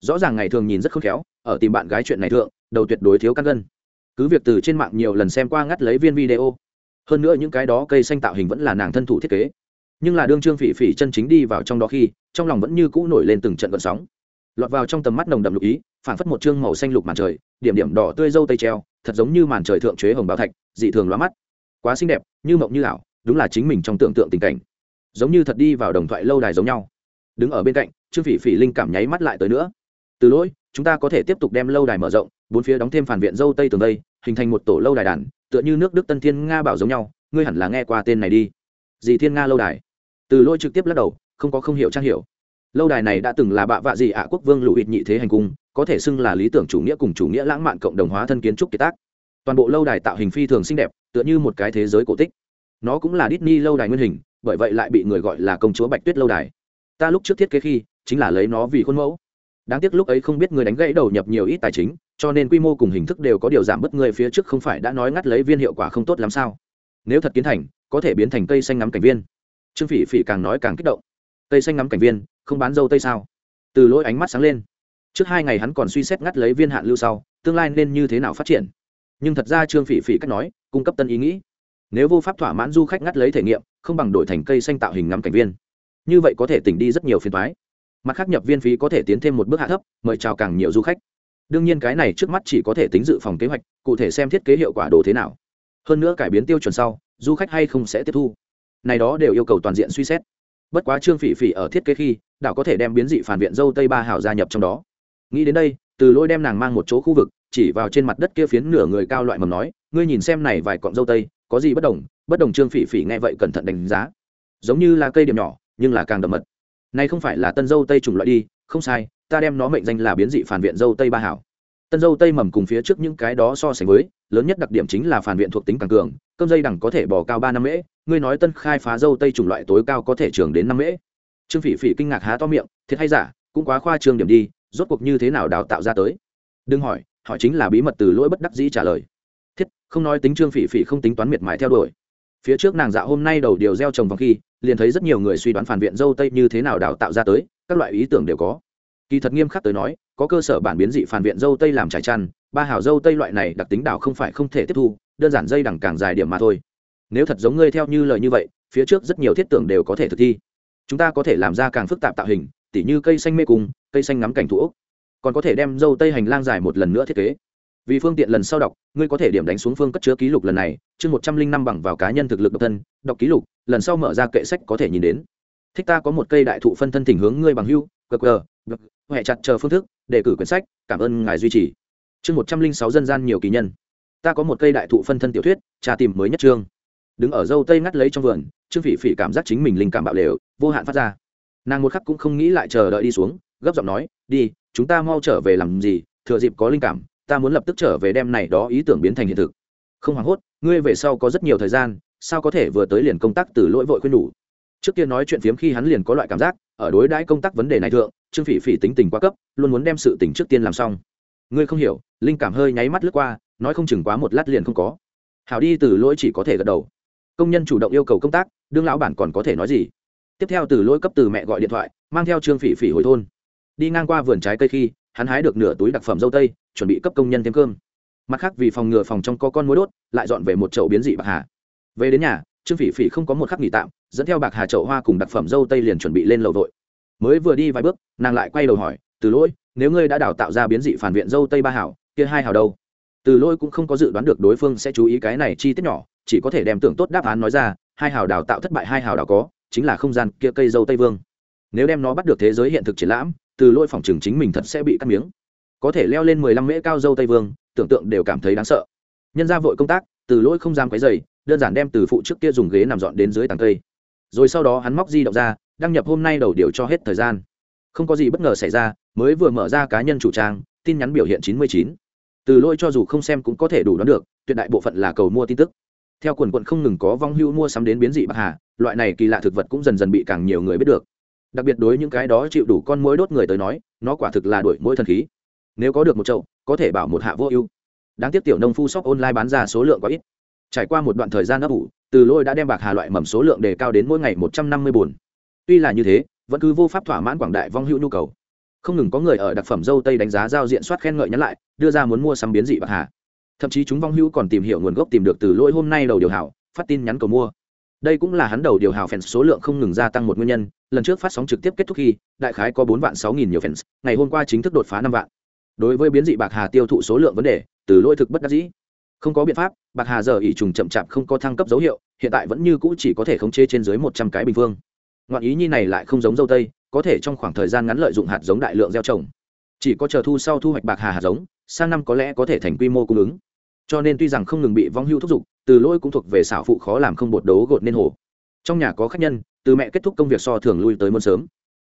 Rõ ràng ngày thường nhìn rất khôn khéo, ở tìm bạn gái chuyện này thượng đầu tuyệt đối thiếu căn gân cứ việc từ trên mạng nhiều lần xem qua ngắt lấy viên video, hơn nữa những cái đó cây xanh tạo hình vẫn là nàng thân thủ thiết kế. Nhưng là đương trương phỉ phỉ chân chính đi vào trong đó khi, trong lòng vẫn như cũ nổi lên từng trận gợn sóng. Lọt vào trong tầm mắt nồng đậm lục ý phản phất một chương màu xanh lục màn trời, điểm điểm đỏ tươi dâu tây treo, thật giống như màn trời thượng chế hồng báo thạch, dị thường lóa mắt. Quá xinh đẹp, như mộng như ảo, đúng là chính mình trong tưởng tượng tình cảnh. Giống như thật đi vào đồng thoại lâu đài giống nhau. Đứng ở bên cạnh, trương phỉ phỉ linh cảm nháy mắt lại tới nữa từ lỗi, chúng ta có thể tiếp tục đem lâu đài mở rộng, bốn phía đóng thêm phản viện dâu tây tường tây hình thành một tổ lâu đài đàn, tựa như nước đức tân thiên nga bảo giống nhau, ngươi hẳn là nghe qua tên này đi. Dì thiên nga lâu đài. Từ lỗi trực tiếp lắc đầu, không có không hiểu trang hiểu. Lâu đài này đã từng là bạ vạ gì ạ quốc vương lụ ít nhị thế hành cung, có thể xưng là lý tưởng chủ nghĩa cùng chủ nghĩa lãng mạn cộng đồng hóa thân kiến trúc kiệt tác. Toàn bộ lâu đài tạo hình phi thường xinh đẹp, tựa như một cái thế giới cổ tích. Nó cũng là Disney lâu đài nguyên hình, bởi vậy lại bị người gọi là công chúa bạch tuyết lâu đài. Ta lúc trước thiết kế khi, chính là lấy nó vì khuôn mẫu đáng tiếc lúc ấy không biết người đánh gãy đầu nhập nhiều ít tài chính, cho nên quy mô cùng hình thức đều có điều giảm bớt người phía trước không phải đã nói ngắt lấy viên hiệu quả không tốt lắm sao. Nếu thật kiến thành, có thể biến thành cây xanh ngắm cảnh viên. Trương phỉ phỉ càng nói càng kích động. Cây xanh ngắm cảnh viên, không bán dâu tây sao? Từ lỗi ánh mắt sáng lên. Trước hai ngày hắn còn suy xét ngắt lấy viên hạn lưu sau, tương lai nên như thế nào phát triển. Nhưng thật ra trương phỉ phỉ cách nói, cung cấp tân ý nghĩ. Nếu vô pháp thỏa mãn du khách ngắt lấy thể nghiệm, không bằng đổi thành cây xanh tạo hình ngắm cảnh viên. Như vậy có thể tỉnh đi rất nhiều phiền thoái mặt khác nhập viên phí có thể tiến thêm một bước hạ thấp, mời chào càng nhiều du khách. Đương nhiên cái này trước mắt chỉ có thể tính dự phòng kế hoạch, cụ thể xem thiết kế hiệu quả đồ thế nào. Hơn nữa cải biến tiêu chuẩn sau, du khách hay không sẽ tiếp thu. Này đó đều yêu cầu toàn diện suy xét. Bất quá trương phỉ phỉ ở thiết kế khi, đảo có thể đem biến dị phản viện dâu tây ba hảo gia nhập trong đó. Nghĩ đến đây, từ lôi đem nàng mang một chỗ khu vực, chỉ vào trên mặt đất kia phiến nửa người cao loại mầm nói, ngươi nhìn xem này vài cọng dâu tây, có gì bất đồng? Bất đồng trương phỉ phỉ nghe vậy cẩn thận đánh giá. Giống như là cây điểm nhỏ, nhưng là càng đậm mật này không phải là tân dâu tây chủng loại đi, không sai, ta đem nó mệnh danh là biến dị phản viện dâu tây ba hảo. Tân dâu tây mầm cùng phía trước những cái đó so sánh với, lớn nhất đặc điểm chính là phản viện thuộc tính càng cường, cơm dây đẳng có thể bò cao ba năm mễ, ngươi nói tân khai phá dâu tây chủng loại tối cao có thể trường đến năm mễ. Trương phỉ phỉ kinh ngạc há to miệng, thiệt hay giả, cũng quá khoa trương điểm đi, rốt cuộc như thế nào đào tạo ra tới? Đừng hỏi hỏi chính là bí mật từ lỗi bất đắc dĩ trả lời. Thiết, không nói tính trương phỉ phỉ không tính toán miệt mài theo đuổi. Phía trước nàng dạ hôm nay đầu điều gieo trồng vòng khi liền thấy rất nhiều người suy đoán phản viện dâu tây như thế nào đào tạo ra tới, các loại ý tưởng đều có. Kỳ thật nghiêm khắc tới nói, có cơ sở bản biến dị phản viện dâu tây làm trải chăn, ba hào dâu tây loại này đặc tính đào không phải không thể tiếp thu, đơn giản dây đằng càng dài điểm mà thôi. Nếu thật giống ngươi theo như lời như vậy, phía trước rất nhiều thiết tưởng đều có thể thực thi. Chúng ta có thể làm ra càng phức tạp tạo hình, tỉ như cây xanh mê cung, cây xanh ngắm cảnh thủ ốc. Còn có thể đem dâu tây hành lang dài một lần nữa thiết kế. Vì phương tiện lần sau đọc, ngươi có thể điểm đánh xuống phương cất chứa ký lục lần này, chương một trăm linh năm bằng vào cá nhân thực lực độc thân, đọc ký lục lần sau mở ra kệ sách có thể nhìn đến. Thích ta có một cây đại thụ phân thân tình hướng ngươi bằng hưu gờ huệ chặt chờ phương thức đề cử quyển sách, cảm ơn ngài duy trì. Chương một trăm linh sáu dân gian nhiều kỳ nhân. Ta có một cây đại thụ phân thân tiểu thuyết trà tìm mới nhất trương đứng ở dâu tây ngắt lấy trong vườn, trương phỉ phỉ cảm giác chính mình linh cảm bạo lều, vô hạn phát ra. Nàng một khắc cũng không nghĩ lại chờ đợi đi xuống, gấp giọng nói, đi, chúng ta mau trở về làm gì? Thừa dịp có linh cảm, ta muốn lập tức trở về đem này đó ý tưởng biến thành hiện thực. Không hoảng hốt, ngươi về sau có rất nhiều thời gian sao có thể vừa tới liền công tác từ lỗi vội khuyên đủ trước kia nói chuyện phiếm khi hắn liền có loại cảm giác, ở đối đãi công tác vấn đề này thượng, trương phỉ phỉ tính tình quá cấp, luôn muốn đem sự tình trước tiên làm xong. Ngươi không hiểu, linh cảm hơi nháy mắt lướt qua, nói không chừng quá một lát liền không có. Hảo đi, từ lỗi chỉ có thể gật đầu. Công nhân chủ động yêu cầu công tác, đương lão bản còn có thể nói gì? Tiếp theo từ lỗi cấp từ mẹ gọi điện thoại, mang theo trương phỉ phỉ hồi thôn. Đi ngang qua vườn trái cây khi, hắn hái được nửa túi đặc phẩm dâu tây, chuẩn bị cấp công nhân thêm cơm. Mặt khác vì phòng ngừa phòng trong có con mối đốt, lại dọn về một chậu biến dị bạc hà về đến nhà, trương phỉ phỉ không có một khắc nghỉ tạm, dẫn theo bạc hà chậu hoa cùng đặc phẩm dâu tây liền chuẩn bị lên lầu vội. Mới vừa đi vài bước, nàng lại quay đầu hỏi, từ lỗi, nếu ngươi đã đào tạo ra biến dị phản viện dâu tây ba hảo, kia hai hảo đâu? Từ lỗi cũng không có dự đoán được đối phương sẽ chú ý cái này chi tiết nhỏ, chỉ có thể đem tưởng tốt đáp án nói ra, hai hảo đào tạo thất bại, hai hảo đào có, chính là không gian kia cây dâu tây vương. Nếu đem nó bắt được thế giới hiện thực triển lãm, từ lỗi phòng trường chính mình thật sẽ bị cắt miếng. Có thể leo lên mười lăm mễ cao dâu tây vương, tưởng tượng đều cảm thấy đáng sợ. Nhân ra vội công tác, từ lỗi không dám quấy dày đơn giản đem từ phụ trước kia dùng ghế nằm dọn đến dưới tàng cây. Rồi sau đó hắn móc di động ra, đăng nhập hôm nay đầu điều cho hết thời gian. Không có gì bất ngờ xảy ra, mới vừa mở ra cá nhân chủ trang, tin nhắn biểu hiện chín mươi chín. Từ lỗi cho dù không xem cũng có thể đủ đoán được, tuyệt đại bộ phận là cầu mua tin tức. Theo quần quận không ngừng có vong hưu mua sắm đến biến dị bạc hà, loại này kỳ lạ thực vật cũng dần dần bị càng nhiều người biết được. Đặc biệt đối những cái đó chịu đủ con mối đốt người tới nói, nó quả thực là đuổi mỗi thần khí. Nếu có được một chậu, có thể bảo một hạ vô ưu. Đáng tiếc tiểu nông phu shop online bán ra số lượng quá ít trải qua một đoạn thời gian ấp ủ, từ lôi đã đem bạc hà loại mầm số lượng đề cao đến mỗi ngày một trăm năm mươi bồn tuy là như thế, vẫn cứ vô pháp thỏa mãn quảng đại vong hữu nhu cầu. Không ngừng có người ở đặc phẩm dâu tây đánh giá giao diện soát khen ngợi nhắn lại, đưa ra muốn mua sắm biến dị bạc hà. Thậm chí chúng vong hữu còn tìm hiểu nguồn gốc tìm được từ lỗi hôm nay đầu điều hảo, phát tin nhắn cầu mua. Đây cũng là hắn đầu điều hào fans số lượng không ngừng gia tăng một nguyên nhân, lần trước phát sóng trực tiếp kết thúc khi, đại khái có bốn vạn sáu nghìn nhiều fans, ngày hôm qua chính thức đột phá năm vạn. Đối với biến dị bạc hà tiêu thụ số lượng vấn đề, từ Lỗi thực bất đắc dĩ. Không có biện pháp bạc hà giờ ỉ trùng chậm chạp không có thăng cấp dấu hiệu, hiện tại vẫn như cũ chỉ có thể khống chế trên dưới một trăm cái bình phương. Ngoạn ý nhi này lại không giống dâu tây, có thể trong khoảng thời gian ngắn lợi dụng hạt giống đại lượng gieo trồng. Chỉ có chờ thu sau thu hoạch bạc hà hạt giống, sang năm có lẽ có thể thành quy mô cung ứng. Cho nên tuy rằng không ngừng bị vong hưu thúc giục, từ lỗi cũng thuộc về xảo phụ khó làm không bột đấu gột nên hồ. Trong nhà có khách nhân, từ mẹ kết thúc công việc so thường lui tới muôn sớm.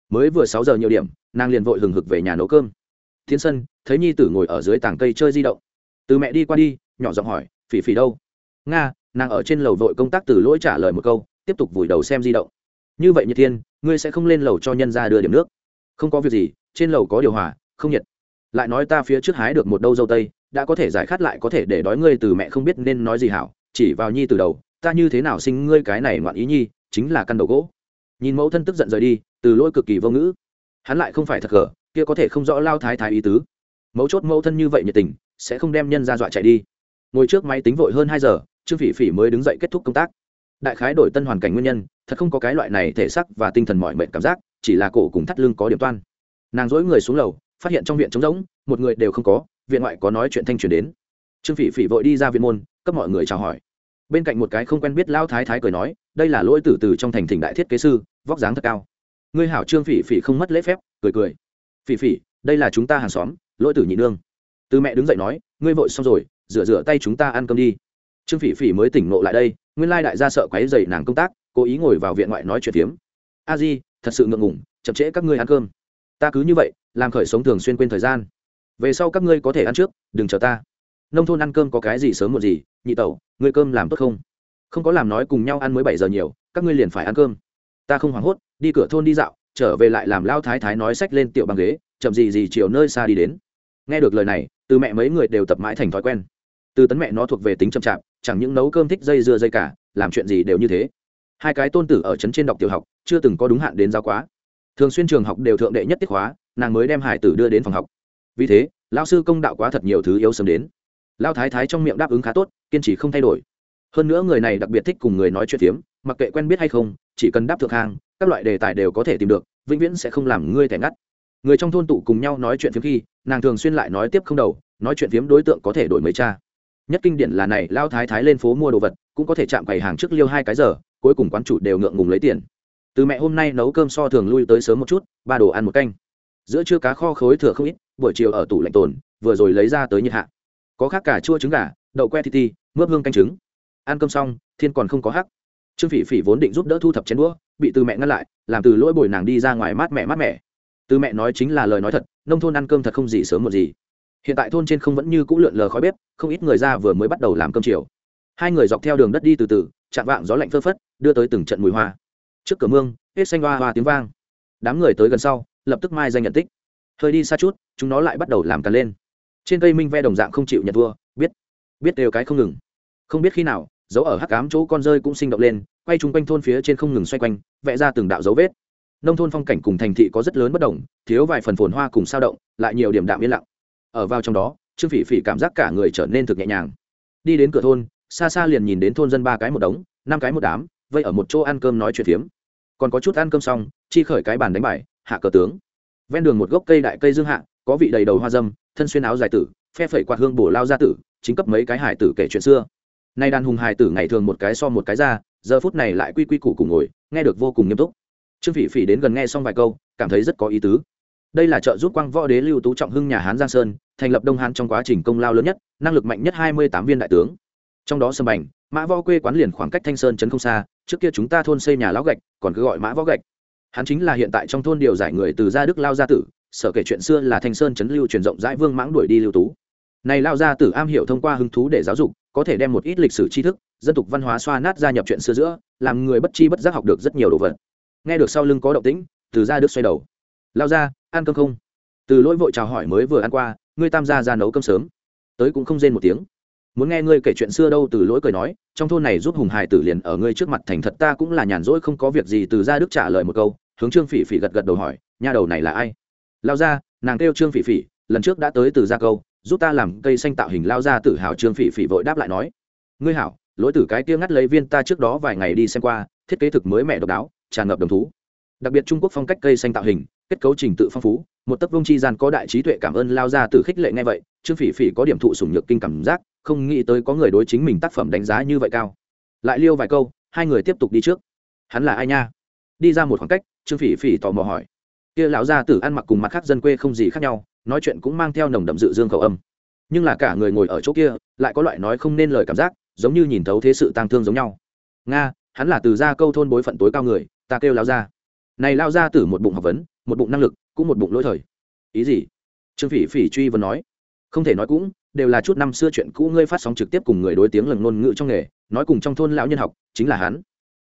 Mới vừa sáu giờ nhiều điểm, nàng liền vội hừng hực về nhà nấu cơm. Thiên sân, thấy nhi tử ngồi ở dưới tảng cây chơi di động. Từ mẹ đi qua đi, nhỏ giọng hỏi phỉ phỉ đâu. Nga, nàng ở trên lầu vội công tác từ lỗi trả lời một câu, tiếp tục vùi đầu xem di động. Như vậy nhật thiên, ngươi sẽ không lên lầu cho nhân ra đưa điểm nước. Không có việc gì, trên lầu có điều hòa, không nhiệt. Lại nói ta phía trước hái được một đâu dâu tây, đã có thể giải khát lại có thể để đói ngươi từ mẹ không biết nên nói gì hảo, chỉ vào nhi từ đầu, ta như thế nào sinh ngươi cái này ngoạn ý nhi, chính là căn đầu gỗ. Nhìn mẫu thân tức giận rời đi, từ lỗi cực kỳ vô ngữ. Hắn lại không phải thật gở kia có thể không rõ lao thái thái ý tứ. Mẫu chốt mẫu thân như vậy nhiệt tình, sẽ không đem nhân ra dọa chạy đi ngồi trước máy tính vội hơn hai giờ, trương phỉ phỉ mới đứng dậy kết thúc công tác. Đại khái đổi tân hoàn cảnh nguyên nhân, thật không có cái loại này thể sắc và tinh thần mọi mệnh cảm giác, chỉ là cổ cùng thắt lưng có điểm toan. Nàng dỗi người xuống lầu, phát hiện trong viện trống rỗng, một người đều không có, viện ngoại có nói chuyện thanh truyền đến. Trương phỉ phỉ vội đi ra viện môn, cấp mọi người chào hỏi. Bên cạnh một cái không quen biết lao thái thái cười nói, đây là lỗi tử từ trong thành thỉnh đại thiết kế sư, vóc dáng thật cao. Ngươi hảo trương phỉ phỉ không mất lễ phép, cười cười. Phỉ phỉ, đây là chúng ta hàng xóm, lỗi tử nhị nương. Từ mẹ đứng dậy nói, ngươi vội xong rồi rửa rửa tay chúng ta ăn cơm đi. Trương phỉ phỉ mới tỉnh ngộ lại đây, nguyên lai đại gia sợ quấy dày nàng công tác, cố ý ngồi vào viện ngoại nói chuyện phiếm. A di, thật sự ngượng ngủng chậm trễ các ngươi ăn cơm. Ta cứ như vậy, làm khởi sống thường xuyên quên thời gian. Về sau các ngươi có thể ăn trước, đừng chờ ta. Nông thôn ăn cơm có cái gì sớm một gì, nhị tẩu, ngươi cơm làm tốt không? Không có làm nói cùng nhau ăn mới bảy giờ nhiều, các ngươi liền phải ăn cơm. Ta không hoảng hốt, đi cửa thôn đi dạo, trở về lại làm lao thái thái nói sách lên tiểu bằng ghế, chậm gì gì chiều nơi xa đi đến. Nghe được lời này, từ mẹ mấy người đều tập mãi thành thói quen từ tấn mẹ nó thuộc về tính chậm chạp, chẳng những nấu cơm thích dây dưa dây cả, làm chuyện gì đều như thế. Hai cái tôn tử ở trấn trên đọc tiểu học, chưa từng có đúng hạn đến giáo quá. Thường xuyên trường học đều thượng đệ nhất tiết hóa nàng mới đem hải tử đưa đến phòng học. Vì thế lao sư công đạo quá thật nhiều thứ yếu sớm đến. Lao thái thái trong miệng đáp ứng khá tốt, kiên trì không thay đổi. Hơn nữa người này đặc biệt thích cùng người nói chuyện phiếm, mặc kệ quen biết hay không, chỉ cần đáp thượng hàng các loại đề tài đều có thể tìm được, vĩnh viễn sẽ không làm ngươi thẻ ngắt. Người trong thôn tụ cùng nhau nói chuyện phiếm khi, nàng thường xuyên lại nói tiếp không đầu, nói chuyện phiếm đối tượng có thể đổi mấy cha nhất kinh điển là này lao thái thái lên phố mua đồ vật, cũng có thể chạm quầy hàng trước liêu hai cái giờ, cuối cùng quán chủ đều ngượng ngùng lấy tiền. Từ mẹ hôm nay nấu cơm so thường lui tới sớm một chút, ba đồ ăn một canh. Giữa trưa cá kho khối thừa không ít, buổi chiều ở tủ lạnh tồn, vừa rồi lấy ra tới nhiệt hạ. Có khác cả chua trứng gà, đậu que thịt ti, mướp hương canh trứng. Ăn cơm xong, thiên còn không có hắc. Trương phỉ phỉ vốn định giúp đỡ thu thập chén đũa, bị từ mẹ ngăn lại, làm từ lỗi bồi nàng đi ra ngoài mát mẹ mát mẹ. Từ mẹ nói chính là lời nói thật, nông thôn ăn cơm thật không gì sớm một gì hiện tại thôn trên không vẫn như cũ lượn lờ khói bếp, không ít người ra vừa mới bắt đầu làm cơm chiều. Hai người dọc theo đường đất đi từ từ, chạm vạng gió lạnh phơ phất, đưa tới từng trận mùi hoa. Trước cửa mương, hết xanh hoa hoa tiếng vang. Đám người tới gần sau, lập tức mai danh nhận tích. Hơi đi xa chút, chúng nó lại bắt đầu làm càn lên. Trên cây minh ve đồng dạng không chịu nhận thua, biết biết đều cái không ngừng. Không biết khi nào, dấu ở hắc cám chỗ con rơi cũng sinh động lên, quay chung quanh thôn phía trên không ngừng xoay quanh, vẽ ra từng đạo dấu vết. Nông thôn phong cảnh cùng thành thị có rất lớn bất đồng, thiếu vài phần phồn hoa cùng sao động, lại nhiều điểm đạm yên lặng ở vào trong đó, trương phỉ phỉ cảm giác cả người trở nên thực nhẹ nhàng. Đi đến cửa thôn, xa xa liền nhìn đến thôn dân ba cái một đống, năm cái một đám, vây ở một chỗ ăn cơm nói chuyện phiếm. Còn có chút ăn cơm xong, chi khởi cái bàn đánh bài, hạ cờ tướng. Ven đường một gốc cây đại cây dương hạ, có vị đầy đầu hoa dâm, thân xuyên áo dài tử, phe phẩy quạt hương bổ lao ra tử, chính cấp mấy cái hải tử kể chuyện xưa. Nay đàn hùng hải tử ngày thường một cái so một cái ra, giờ phút này lại quy quy củ cùng ngồi, nghe được vô cùng nghiêm túc. Trương phỉ phỉ đến gần nghe xong vài câu, cảm thấy rất có ý tứ đây là trợ giúp quang võ đế lưu tú trọng hưng nhà hán giang sơn, thành lập đông hán trong quá trình công lao lớn nhất, năng lực mạnh nhất hai mươi tám viên đại tướng. Trong đó sâm bành, mã võ quê quán liền khoảng cách thanh sơn trấn không xa, trước kia chúng ta thôn xây nhà lão gạch, còn cứ gọi mã võ gạch. Hắn chính là hiện tại trong thôn điều giải người từ gia đức lao gia tử, sở kể chuyện xưa là thanh sơn trấn lưu truyền rộng rãi vương mãng đuổi đi lưu tú. Này lao gia tử am hiểu thông qua hứng thú để giáo dục, có thể đem một ít lịch sử tri thức, dân tục văn hóa xoa nát gia nhập chuyện xưa giữa, làm người bất chi bất giác học được rất nhiều đồ vật. Nghe được sau lưng có động tĩnh, từ gia đức xoay đầu lao ra, ăn cơm không? Từ lỗi vội chào hỏi mới vừa ăn qua, ngươi tam gia ra nấu cơm sớm. Tới cũng không rên một tiếng. Muốn nghe ngươi kể chuyện xưa đâu, từ lỗi cười nói, trong thôn này giúp hùng hải tử liền ở ngươi trước mặt thành thật ta cũng là nhàn rỗi không có việc gì, từ gia đức trả lời một câu, hướng trương phỉ phỉ gật gật đầu hỏi, nha đầu này là ai? Lao ra, nàng kêu trương phỉ phỉ, lần trước đã tới từ gia câu, giúp ta làm cây xanh tạo hình lao ra tự hào. Trương phỉ phỉ vội đáp lại nói, ngươi hảo, lỗi tử cái kia ngắt lấy viên ta trước đó vài ngày đi xem qua, thiết kế thực mới mẹ độc đáo, tràn ngập đồng thú. Đặc biệt trung quốc phong cách cây xanh tạo hình kết cấu trình tự phong phú, một tấc vông chi gian có đại trí tuệ cảm ơn lao ra từ khích lệ ngay vậy, trương phỉ phỉ có điểm thụ sủng nhược kinh cảm giác, không nghĩ tới có người đối chính mình tác phẩm đánh giá như vậy cao. Lại liêu vài câu, hai người tiếp tục đi trước. Hắn là ai nha? Đi ra một khoảng cách, trương phỉ phỉ tò mò hỏi. Kia lão gia tử ăn mặc cùng mặt khác dân quê không gì khác nhau, nói chuyện cũng mang theo nồng đậm dự dương khẩu âm. Nhưng là cả người ngồi ở chỗ kia, lại có loại nói không nên lời cảm giác, giống như nhìn thấu thế sự tang thương giống nhau. Nga, hắn là từ gia câu thôn bối phận tối cao người, ta kêu lão gia này lao gia tử một bụng học vấn, một bụng năng lực, cũng một bụng lỗi thời. Ý gì? Trương phỉ phỉ truy vấn nói. Không thể nói cũng, đều là chút năm xưa chuyện cũ ngươi phát sóng trực tiếp cùng người đối tiếng lần ngôn ngữ trong nghề, nói cùng trong thôn lão nhân học, chính là hắn.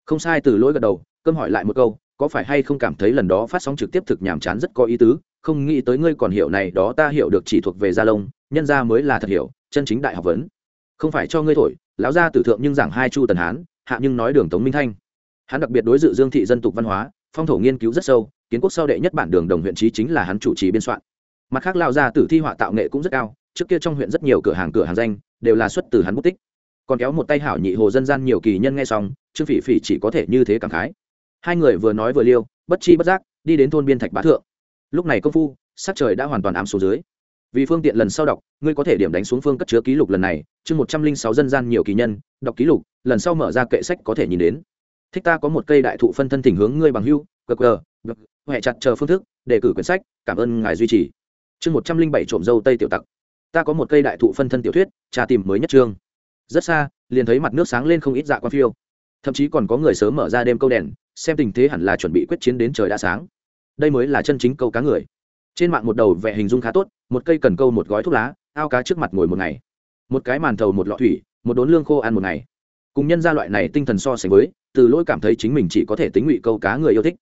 Không sai, từ lỗi gật đầu cơm hỏi lại một câu, có phải hay không cảm thấy lần đó phát sóng trực tiếp thực nhàm chán rất có ý tứ, không nghĩ tới ngươi còn hiểu này, đó ta hiểu được chỉ thuộc về gia lông, nhân gia mới là thật hiểu, chân chính đại học vấn. Không phải cho ngươi thổi, lão gia tử thượng nhưng giảng hai chu tần hán, hạ nhưng nói đường tống minh thanh. Hắn đặc biệt đối dự dương thị dân tục văn hóa phong thổ nghiên cứu rất sâu, kiến quốc sau đệ nhất bản đường đồng huyện trí chính là hắn chủ trì biên soạn. Mặt khác lao gia tử thi họa tạo nghệ cũng rất cao, trước kia trong huyện rất nhiều cửa hàng cửa hàng danh, đều là xuất từ hắn bút tích. Còn kéo một tay hảo nhị hồ dân gian nhiều kỳ nhân nghe xong, trương phỉ phỉ chỉ có thể như thế cảm khái. Hai người vừa nói vừa liêu, bất chi bất giác, đi đến thôn biên thạch bá thượng. Lúc này công phu, sắc trời đã hoàn toàn ám xuống dưới. Vì phương tiện lần sau đọc, ngươi có thể điểm đánh xuống phương cất chứa ký lục lần này, chương một trăm linh sáu dân gian nhiều kỳ nhân, đọc ký lục, lần sau mở ra kệ sách có thể nhìn đến thích ta có một cây đại thụ phân thân thỉnh hướng ngươi bằng hưu gg huệ chặt chờ phương thức đề cử quyển sách, cảm ơn ngài duy trì. Chương một trăm linh bảy trộm dâu tây tiểu tặc. Ta có một cây đại thụ phân thân tiểu thuyết, trà tìm mới nhất trương rất xa, liền thấy mặt nước sáng lên không ít dạ quan phiêu. Thậm chí còn có người sớm mở ra đêm câu đèn, xem tình thế hẳn là chuẩn bị quyết chiến đến trời đã sáng. Đây mới là chân chính câu cá người. Trên mạng một đầu vẽ hình dung khá tốt, một cây cần câu một gói thuốc lá, ao cá trước mặt ngồi một ngày. Một cái màn thầu một lọ thủy, một đốn lương khô ăn một ngày cùng nhân gia loại này tinh thần so sánh với, từ lỗi cảm thấy chính mình chỉ có thể tính ngụy câu cá người yêu thích.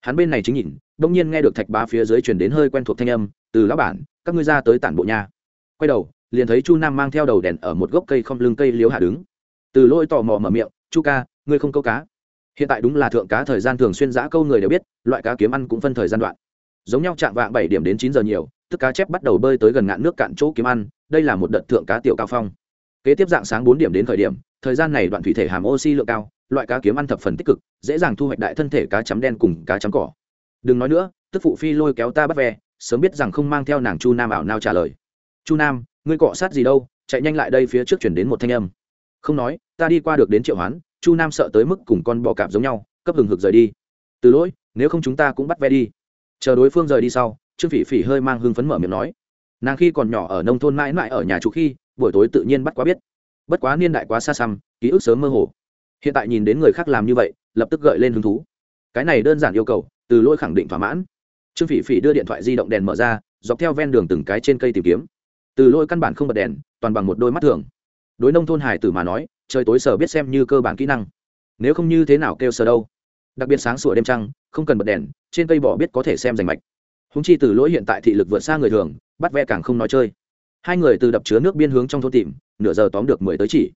Hắn bên này chính nhìn, đông nhiên nghe được thạch bá phía dưới truyền đến hơi quen thuộc thanh âm, từ lão bản, các ngươi ra tới tản bộ nhà quay đầu, liền thấy chu nam mang theo đầu đèn ở một gốc cây không lưng cây liếu hạ đứng. Từ lỗi tò mò mở miệng, chu ca, ngươi không câu cá. Hiện tại đúng là thượng cá thời gian thường xuyên giã câu người đều biết, loại cá kiếm ăn cũng phân thời gian đoạn. Giống nhau chạm vạng bảy điểm đến chín giờ nhiều, tức cá chép bắt đầu bơi tới gần ngạn nước cạn chỗ kiếm ăn, đây là một đợt thượng cá tiểu cao phong. Kế tiếp dạng sáng bốn điểm đến khởi điểm thời gian này đoạn thủy thể hàm oxy lượng cao, loại cá kiếm ăn thập phần tích cực, dễ dàng thu hoạch đại thân thể cá chấm đen cùng cá chấm cỏ. Đừng nói nữa, tức phụ phi lôi kéo ta bắt ve sớm biết rằng không mang theo nàng chu nam ảo nào trả lời. Chu nam, ngươi cọ sát gì đâu, chạy nhanh lại đây phía trước chuyển đến một thanh âm. Không nói, ta đi qua được đến triệu hoán, chu nam sợ tới mức cùng con bò cạp giống nhau, cấp hừng hực rời đi. Từ lỗi, nếu không chúng ta cũng bắt ve đi. Chờ đối phương rời đi sau, trương phỉ phỉ hơi mang hưng phấn mở miệng nói. Nàng khi còn nhỏ ở nông thôn mãi mãi ở nhà chú khi, buổi tối tự nhiên bắt quá biết bất quá niên đại quá xa xăm, ký ức sớm mơ hồ. Hiện tại nhìn đến người khác làm như vậy, lập tức gợi lên hứng thú. Cái này đơn giản yêu cầu, từ lỗi khẳng định thỏa mãn. Trương phỉ phỉ đưa điện thoại di động đèn mở ra, dọc theo ven đường từng cái trên cây tìm kiếm. Từ lỗi căn bản không bật đèn, toàn bằng một đôi mắt thường. Đối nông thôn hải tử mà nói, trời tối sở biết xem như cơ bản kỹ năng. Nếu không như thế nào kêu sờ đâu. Đặc biệt sáng sủa đêm trăng, không cần bật đèn, trên cây bỏ biết có thể xem rành mạch. Húng chi từ lỗi hiện tại thị lực vượt xa người thường, bắt ve càng không nói chơi hai người từ đập chứa nước biên hướng trong thôn tìm, nửa giờ tóm được mười tới chỉ.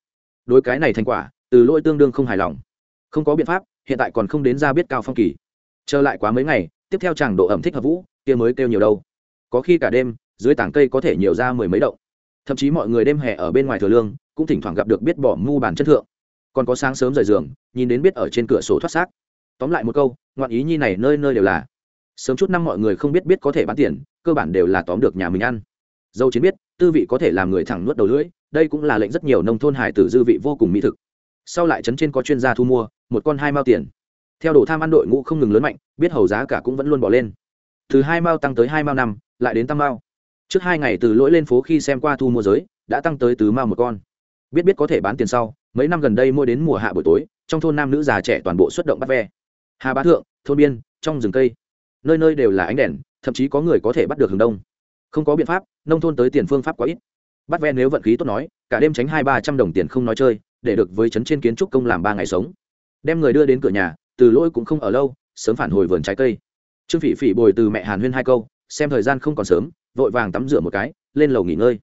Đối cái này thành quả, từ lỗi tương đương không hài lòng. Không có biện pháp, hiện tại còn không đến ra biết cao phong kỳ. Trở lại quá mấy ngày, tiếp theo chàng độ ẩm thích hợp vũ, kia mới kêu nhiều đâu. Có khi cả đêm, dưới tảng cây có thể nhiều ra mười mấy động. Thậm chí mọi người đêm hè ở bên ngoài thừa lương, cũng thỉnh thoảng gặp được biết bỏ mu bàn chất thượng. Còn có sáng sớm rời giường, nhìn đến biết ở trên cửa sổ thoát xác. Tóm lại một câu, ngoạn ý nhi này nơi nơi đều là. Sớm chút năm mọi người không biết biết có thể bán tiền, cơ bản đều là tóm được nhà mình ăn. Dâu chiến biết tư vị có thể làm người thẳng nuốt đầu lưỡi, đây cũng là lệnh rất nhiều nông thôn hải tử dư vị vô cùng mỹ thực. Sau lại trấn trên có chuyên gia thu mua, một con hai mao tiền. Theo đồ tham ăn đội ngũ không ngừng lớn mạnh, biết hầu giá cả cũng vẫn luôn bỏ lên. Từ hai mao tăng tới hai mao năm, lại đến tam mao. Trước hai ngày từ lỗi lên phố khi xem qua thu mua giới, đã tăng tới tứ mao một con. Biết biết có thể bán tiền sau, mấy năm gần đây mua đến mùa hạ buổi tối, trong thôn nam nữ già trẻ toàn bộ xuất động bắt ve. Hà bá thượng, thôn biên, trong rừng cây. Nơi nơi đều là ánh đèn, thậm chí có người có thể bắt được hướng đông không có biện pháp, nông thôn tới tiền phương pháp quá ít. Bắt ve nếu vận khí tốt nói, cả đêm tránh hai ba trăm đồng tiền không nói chơi, để được với chấn trên kiến trúc công làm ba ngày sống. Đem người đưa đến cửa nhà, từ lỗi cũng không ở lâu, sớm phản hồi vườn trái cây. Trương phỉ phỉ bồi từ mẹ hàn huyên hai câu, xem thời gian không còn sớm, vội vàng tắm rửa một cái, lên lầu nghỉ ngơi.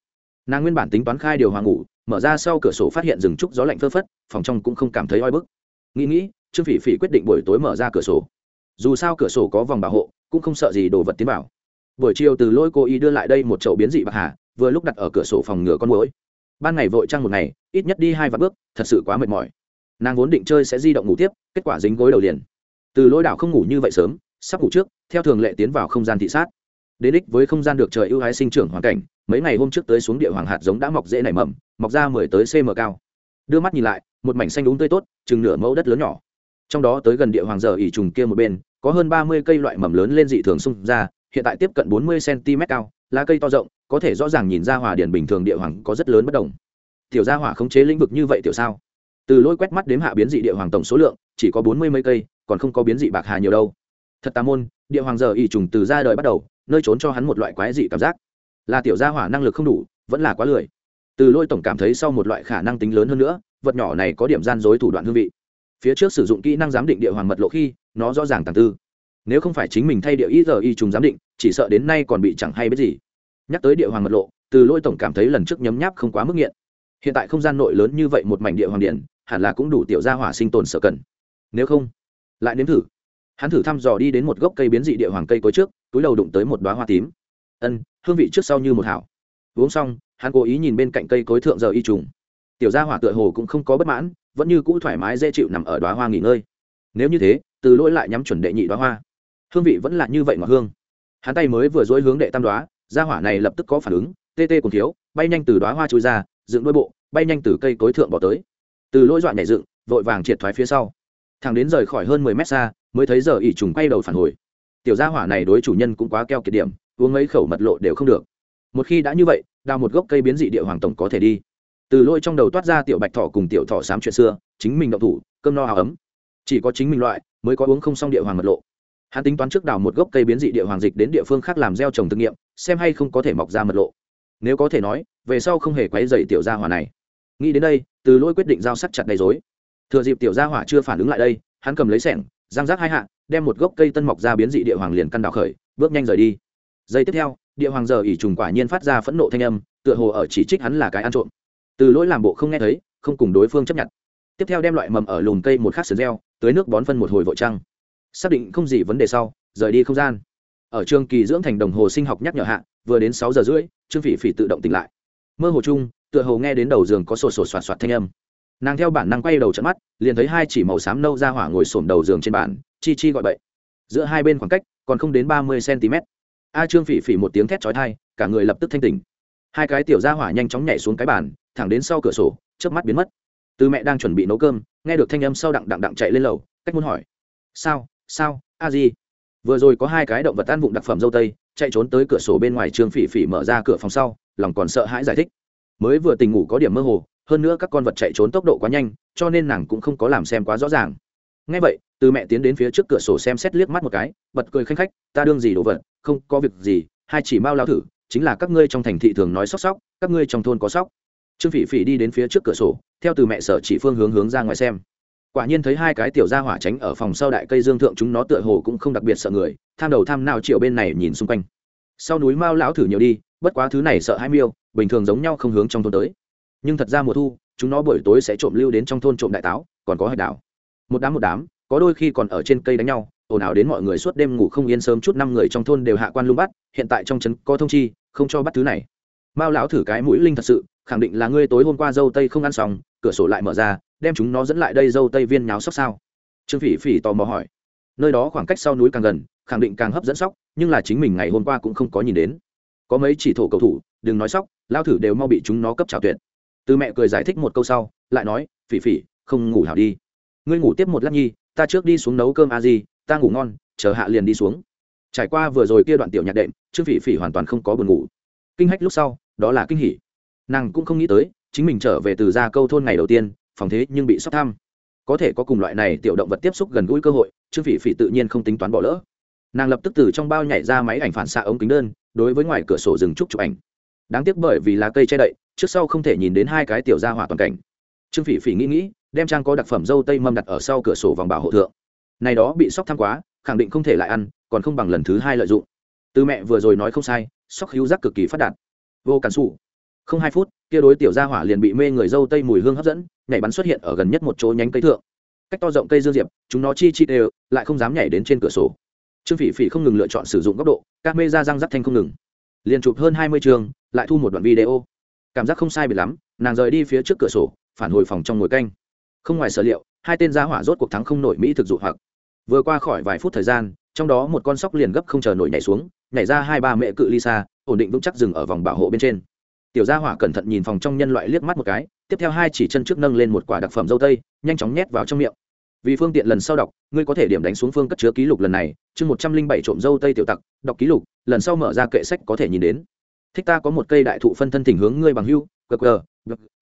Nàng nguyên bản tính toán khai điều hòa ngủ, mở ra sau cửa sổ phát hiện rừng trúc gió lạnh phơ phất, phòng trong cũng không cảm thấy oi bức. Nghĩ nghĩ, trương phỉ phỉ quyết định buổi tối mở ra cửa sổ. Dù sao cửa sổ có vòng bảo hộ, cũng không sợ gì đồ vật tiến vào buổi chiều từ lôi cô y đưa lại đây một chậu biến dị bạc hà, vừa lúc đặt ở cửa sổ phòng ngừa con mũi ban ngày vội trăng một ngày, ít nhất đi hai vạn bước, thật sự quá mệt mỏi. Nàng vốn định chơi sẽ di động ngủ tiếp, kết quả dính gối đầu liền. Từ lôi đảo không ngủ như vậy sớm, sắp ngủ trước, theo thường lệ tiến vào không gian thị sát. Đến đích với không gian được trời ưu ái sinh trưởng hoàn cảnh, mấy ngày hôm trước tới xuống địa hoàng hạt giống đã mọc dễ nảy mầm, mọc ra mười tới cm cao. Đưa mắt nhìn lại, một mảnh xanh đúng tươi tốt, chừng nửa mẫu đất lớn nhỏ. Trong đó tới gần địa hoàng giờ ỉ trùng kia một bên, có hơn ba mươi cây loại mầm lớn lên dị thường xung ra hiện tại tiếp cận bốn mươi cm cao, lá cây to rộng, có thể rõ ràng nhìn ra hòa điển bình thường địa hoàng có rất lớn bất đồng. Tiểu gia hỏa khống chế lĩnh vực như vậy tiểu sao? Từ lôi quét mắt đếm hạ biến dị địa hoàng tổng số lượng, chỉ có bốn mươi mấy cây, còn không có biến dị bạc hà nhiều đâu. Thật tà môn, địa hoàng giờ ỷ trùng từ ra đời bắt đầu, nơi trốn cho hắn một loại quái dị cảm giác. Là tiểu gia hỏa năng lực không đủ, vẫn là quá lười. Từ lôi tổng cảm thấy sau một loại khả năng tính lớn hơn nữa, vật nhỏ này có điểm gian dối thủ đoạn hương vị. Phía trước sử dụng kỹ năng giám định địa hoàng mật lộ khi, nó rõ ràng tàng tư nếu không phải chính mình thay địa ý giờ y trùng giám định, chỉ sợ đến nay còn bị chẳng hay biết gì. Nhắc tới địa hoàng mật lộ, từ lôi tổng cảm thấy lần trước nhấm nháp không quá mức nghiện. Hiện tại không gian nội lớn như vậy một mảnh địa hoàng điện, hẳn là cũng đủ tiểu gia hỏa sinh tồn sợ cần. Nếu không, lại nếm thử. Hắn thử thăm dò đi đến một gốc cây biến dị địa hoàng cây cối trước, túi đầu đụng tới một đoá hoa tím. Ân, hương vị trước sau như một hảo. Uống xong, hắn cố ý nhìn bên cạnh cây cối thượng giờ y trùng. Tiểu gia hỏa tựa hồ cũng không có bất mãn, vẫn như cũ thoải mái dễ chịu nằm ở đoá hoa nghỉ ngơi. Nếu như thế, từ lỗi lại nhắm chuẩn đệ nhị đoá hoa hương vị vẫn là như vậy ngọt hương. Hắn tay mới vừa dối hướng đệ tam đoá, gia hỏa này lập tức có phản ứng, tê tê cùng thiếu, bay nhanh từ đoá hoa trôi ra, dựng đôi bộ, bay nhanh từ cây cối thượng bỏ tới. Từ lỗi dọa nhảy dựng, vội vàng triệt thoái phía sau. Thằng đến rời khỏi hơn mười mét xa, mới thấy giờ ỉ trùng quay đầu phản hồi. Tiểu gia hỏa này đối chủ nhân cũng quá keo kiệt điểm, uống ấy khẩu mật lộ đều không được. Một khi đã như vậy, đào một gốc cây biến dị địa hoàng tổng có thể đi. Từ lôi trong đầu toát ra tiểu bạch thỏ cùng tiểu thỏ sám chuyện xưa, chính mình động thủ, cơm no hào ấm. Chỉ có chính mình loại, mới có uống không xong địa hoàng mật lộ hắn tính toán trước đào một gốc cây biến dị địa hoàng dịch đến địa phương khác làm gieo trồng thực nghiệm, xem hay không có thể mọc ra mật lộ. Nếu có thể nói, về sau không hề quấy dậy tiểu gia hỏa này. Nghĩ đến đây, từ lỗi quyết định giao sắc chặt đầy dối thừa dịp tiểu gia hỏa chưa phản ứng lại đây, hắn cầm lấy sẻng giang rác hai hạ, đem một gốc cây tân mọc ra biến dị địa hoàng liền căn đào khởi, bước nhanh rời đi. Giây tiếp theo, địa hoàng giờ ỉ trùng quả nhiên phát ra phẫn nộ thanh âm, tựa hồ ở chỉ trích hắn là cái ăn trộm. Từ lỗi làm bộ không nghe thấy, không cùng đối phương chấp nhận. Tiếp theo đem loại mầm ở lùm cây một khắc sườn reo tưới nước bón phân một hồi vội trăng xác định không gì vấn đề sau, rời đi không gian. Ở trường kỳ dưỡng thành đồng hồ sinh học nhắc nhở hạ, vừa đến sáu giờ rưỡi, trương phỉ phỉ tự động tỉnh lại. Mơ hồ chung, tựa hồ nghe đến đầu giường có sổ sổ soạt soạt thanh âm. Nàng theo bản năng quay đầu trận mắt, liền thấy hai chỉ màu xám nâu ra hỏa ngồi xổm đầu giường trên bàn, chi chi gọi bậy. Giữa hai bên khoảng cách, còn không đến ba mươi cm a trương phỉ phỉ một tiếng thét trói thai cả người lập tức thanh tỉnh. Hai cái tiểu ra hỏa nhanh chóng nhảy xuống cái bàn, thẳng đến sau cửa sổ trước mắt biến mất. Từ mẹ đang chuẩn bị nấu cơm, nghe được thanh âm sau đặng đặng đặng chạy lên lầu, cách muốn hỏi, sao? Sao? A di. Vừa rồi có hai cái động vật tan vụng đặc phẩm dâu tây, chạy trốn tới cửa sổ bên ngoài trương phỉ phỉ mở ra cửa phòng sau, lòng còn sợ hãi giải thích. Mới vừa tình ngủ có điểm mơ hồ, hơn nữa các con vật chạy trốn tốc độ quá nhanh, cho nên nàng cũng không có làm xem quá rõ ràng. Ngay vậy, từ mẹ tiến đến phía trước cửa sổ xem xét liếc mắt một cái, bật cười khanh khách, ta đương gì đồ vật, không có việc gì, hai chỉ mau lao thử, chính là các ngươi trong thành thị thường nói sóc sóc, các ngươi trong thôn có sóc. Trương phỉ phỉ đi đến phía trước cửa sổ, theo từ mẹ sở chỉ phương hướng hướng ra ngoài xem quả nhiên thấy hai cái tiểu gia hỏa tránh ở phòng sau đại cây dương thượng chúng nó tựa hồ cũng không đặc biệt sợ người, tham đầu tham nào triệu bên này nhìn xung quanh. Sau núi mao lão thử nhiều đi, bất quá thứ này sợ hai miêu, bình thường giống nhau không hướng trong thôn tới. Nhưng thật ra mùa thu, chúng nó buổi tối sẽ trộm lưu đến trong thôn trộm đại táo, còn có hải đảo. Một đám một đám, có đôi khi còn ở trên cây đánh nhau, ồn ào đến mọi người suốt đêm ngủ không yên sớm chút năm người trong thôn đều hạ quan lung bắt, hiện tại trong trấn có thông chi, không cho bắt thứ này. Mao lão thử cái mũi linh thật sự, khẳng định là ngươi tối hôm qua dâu tây không ăn xong, cửa sổ lại mở ra đem chúng nó dẫn lại đây dâu tây viên nháo sóc sao? Trương phỉ phỉ tò mò hỏi. Nơi đó khoảng cách sau núi càng gần, khẳng định càng hấp dẫn sóc, nhưng là chính mình ngày hôm qua cũng không có nhìn đến. Có mấy chỉ thổ cầu thủ, đừng nói sóc, lao thử đều mau bị chúng nó cấp trào tuyệt. Từ mẹ cười giải thích một câu sau, lại nói, phỉ phỉ, không ngủ hảo đi. Ngươi ngủ tiếp một lát nhi, ta trước đi xuống nấu cơm a di, ta ngủ ngon, chờ hạ liền đi xuống. Trải qua vừa rồi kia đoạn tiểu nhạc đệm, trương phỉ phỉ hoàn toàn không có buồn ngủ. Kinh hách lúc sau, đó là kinh hỉ. Nàng cũng không nghĩ tới, chính mình trở về từ gia câu thôn ngày đầu tiên phòng thế nhưng bị sốc thăm có thể có cùng loại này tiểu động vật tiếp xúc gần gũi cơ hội, trương phỉ phỉ tự nhiên không tính toán bỏ lỡ. Nàng lập tức từ trong bao nhảy ra máy ảnh phản xạ ống kính đơn, đối với ngoài cửa sổ rừng trúc chụp ảnh. Đáng tiếc bởi vì lá cây che đậy, trước sau không thể nhìn đến hai cái tiểu gia hỏa toàn cảnh. Trương phỉ phỉ nghĩ nghĩ, đem trang có đặc phẩm dâu tây mâm đặt ở sau cửa sổ vòng bảo hộ thượng. Này đó bị sóc tham quá, khẳng định không thể lại ăn, còn không bằng lần thứ hai lợi dụng. Từ mẹ vừa rồi nói không sai sóc hữu giác cực kỳ phát đạt. Vô cản xù không hai phút, kia đối tiểu gia hỏa liền bị mê người dâu tây mùi hương hấp dẫn nhảy bắn xuất hiện ở gần nhất một chỗ nhánh cây thượng. Cách to rộng cây dương diệp, chúng nó chi chi đều, lại không dám nhảy đến trên cửa sổ. Trương phỉ phỉ không ngừng lựa chọn sử dụng góc độ các mê ra răng rắc thanh không ngừng. Liền chụp hơn hai mươi trường, lại thu một đoạn video. Cảm giác không sai biệt lắm, nàng rời đi phía trước cửa sổ, phản hồi phòng trong ngồi canh. Không ngoài sở liệu, hai tên gia hỏa rốt cuộc thắng không nổi mỹ thực dụ hoặc. Vừa qua khỏi vài phút thời gian, trong đó một con sóc liền gấp không chờ nổi nhảy xuống, nhảy ra hai ba mẹ cự ly xa, ổn định vững chắc dừng ở vòng bảo hộ bên trên tiểu gia hỏa cẩn thận nhìn phòng trong nhân loại liếc mắt một cái, tiếp theo hai chỉ chân trước nâng lên một quả đặc phẩm dâu tây, nhanh chóng nhét vào trong miệng. Vì phương tiện lần sau đọc, ngươi có thể điểm đánh xuống phương cất chứa ký lục lần này, chương một trăm linh bảy trộm dâu tây tiểu tặc, đọc ký lục, lần sau mở ra kệ sách có thể nhìn đến. Thích ta có một cây đại thụ phân thân thỉnh hướng ngươi bằng hưu qr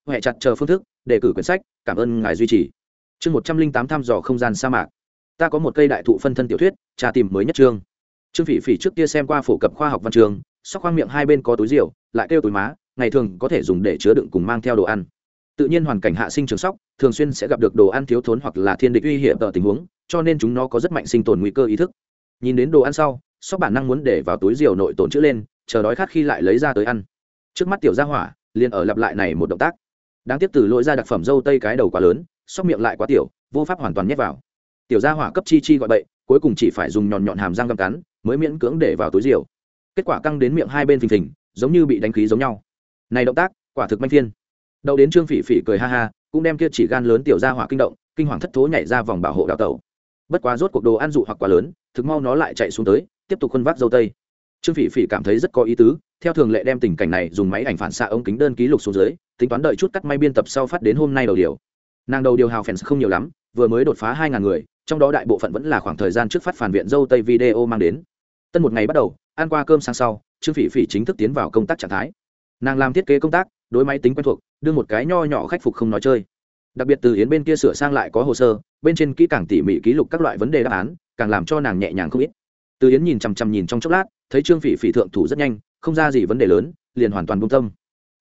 huệ chặt chờ phương thức đề cử quyển sách, cảm ơn ngài duy trì. Chương một trăm linh tám thăm dò không gian sa mạc. Ta có một cây đại thụ phân thân tiểu thuyết trà tìm mới nhất chương. Trương phỉ phỉ trước kia xem qua phổ cập khoa học văn trường, sóc khoang miệng hai bên có túi rượu, lại kêu túi má ngày thường có thể dùng để chứa đựng cùng mang theo đồ ăn. Tự nhiên hoàn cảnh hạ sinh trường sóc thường xuyên sẽ gặp được đồ ăn thiếu thốn hoặc là thiên địch uy hiểm ở tình huống, cho nên chúng nó có rất mạnh sinh tồn nguy cơ ý thức. Nhìn đến đồ ăn sau, sóc bản năng muốn để vào túi diều nội tồn chữ lên, chờ đói khát khi lại lấy ra tới ăn. Trước mắt tiểu gia hỏa liền ở lặp lại này một động tác. Đáng tiếc từ lỗi ra đặc phẩm dâu tây cái đầu quá lớn, sóc miệng lại quá tiểu, vô pháp hoàn toàn nhét vào. Tiểu gia hỏa cấp chi chi gọi bậy, cuối cùng chỉ phải dùng nhọn nhọn hàm răng găm cắn, mới miễn cưỡng để vào túi diều. kết quả căng đến miệng hai bên phình phình, giống như bị đánh khí giống nhau này động tác, quả thực manh thiên đậu đến trương phỉ phỉ cười ha ha, cũng đem kia chỉ gan lớn tiểu gia hỏa kinh động, kinh hoàng thất thố nhảy ra vòng bảo hộ đào tẩu. Bất quá rốt cuộc đồ ăn dụ hoặc quá lớn, thực mau nó lại chạy xuống tới, tiếp tục khuân vác dâu tây. Trương phỉ phỉ cảm thấy rất có ý tứ, theo thường lệ đem tình cảnh này dùng máy ảnh phản xạ ống kính đơn ký lục xuống dưới, tính toán đợi chút cắt may biên tập sau phát đến hôm nay đầu điều. Nàng đầu điều hào phèn không nhiều lắm, vừa mới đột phá hai ngàn người, trong đó đại bộ phận vẫn là khoảng thời gian trước phát phản viện dâu tây video mang đến. Tân một ngày bắt đầu, ăn qua cơm sáng sau, trương phỉ phỉ chính thức tiến vào công tác trạng thái nàng làm thiết kế công tác, đối máy tính quen thuộc, đưa một cái nho nhỏ khắc phục không nói chơi. Đặc biệt từ yến bên kia sửa sang lại có hồ sơ, bên trên kỹ càng tỉ mỉ ký lục các loại vấn đề đáp án, càng làm cho nàng nhẹ nhàng không ít. Từ yến nhìn chằm chằm nhìn trong chốc lát, thấy trương phỉ phỉ thượng thủ rất nhanh, không ra gì vấn đề lớn, liền hoàn toàn bung tâm.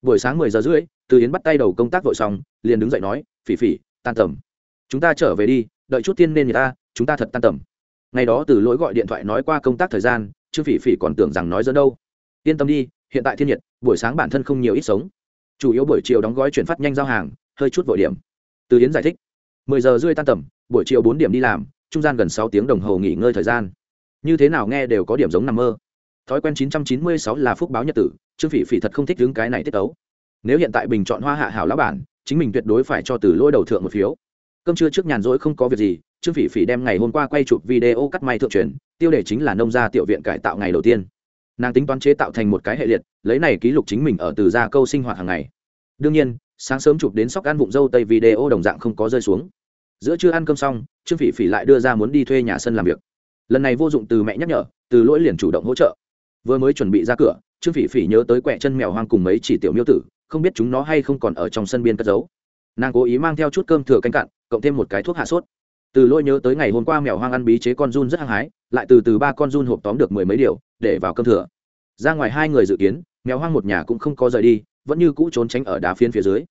Buổi sáng mười giờ rưỡi, từ yến bắt tay đầu công tác vội xong, liền đứng dậy nói, phỉ phỉ, tan tầm. Chúng ta trở về đi, đợi chút tiên nên người ta, chúng ta thật tan tầm. Ngày đó từ lỗi gọi điện thoại nói qua công tác thời gian, trương phỉ phỉ còn tưởng rằng nói dẫn đâu. Yên tâm đi, hiện tại thiên nhiệt buổi sáng bản thân không nhiều ít sống. Chủ yếu buổi chiều đóng gói chuyển phát nhanh giao hàng, hơi chút vội điểm. Từ yến giải thích, mười giờ rưỡi tan tầm, buổi chiều bốn điểm đi làm, trung gian gần sáu tiếng đồng hồ nghỉ ngơi thời gian. Như thế nào nghe đều có điểm giống nằm mơ. Thói quen 996 là phúc báo nhật tử, trương phỉ phỉ thật không thích đứng cái này tiết tấu. Nếu hiện tại bình chọn hoa hạ hảo lão bản, chính mình tuyệt đối phải cho từ lôi đầu thượng một phiếu. Cơm trưa trước nhàn rỗi không có việc gì, trương phỉ phỉ đem ngày hôm qua quay chụp video cắt may thượng truyền, tiêu đề chính là nông gia tiểu viện cải tạo ngày đầu tiên nàng tính toán chế tạo thành một cái hệ liệt, lấy này ký lục chính mình ở từ gia câu sinh hoạt hàng ngày. Đương nhiên, sáng sớm chụp đến sóc ăn vụng dâu tây video đồng dạng không có rơi xuống. Giữa chưa ăn cơm xong, trương phỉ phỉ lại đưa ra muốn đi thuê nhà sân làm việc. Lần này vô dụng từ mẹ nhắc nhở, từ lỗi liền chủ động hỗ trợ. Vừa mới chuẩn bị ra cửa, trương phỉ phỉ nhớ tới quẹ chân mèo hoang cùng mấy chỉ tiểu miêu tử, không biết chúng nó hay không còn ở trong sân biên cất giấu. Nàng cố ý mang theo chút cơm thừa canh cặn cộng thêm một cái thuốc hạ sốt. Từ lỗi nhớ tới ngày hôm qua mèo hoang ăn bí chế con run rất hăng hái lại từ từ ba con run hộp tóm được mười mấy điều, để vào cơm thừa. Ra ngoài hai người dự kiến, mèo hoang một nhà cũng không có rời đi, vẫn như cũ trốn tránh ở đá phiến phía dưới.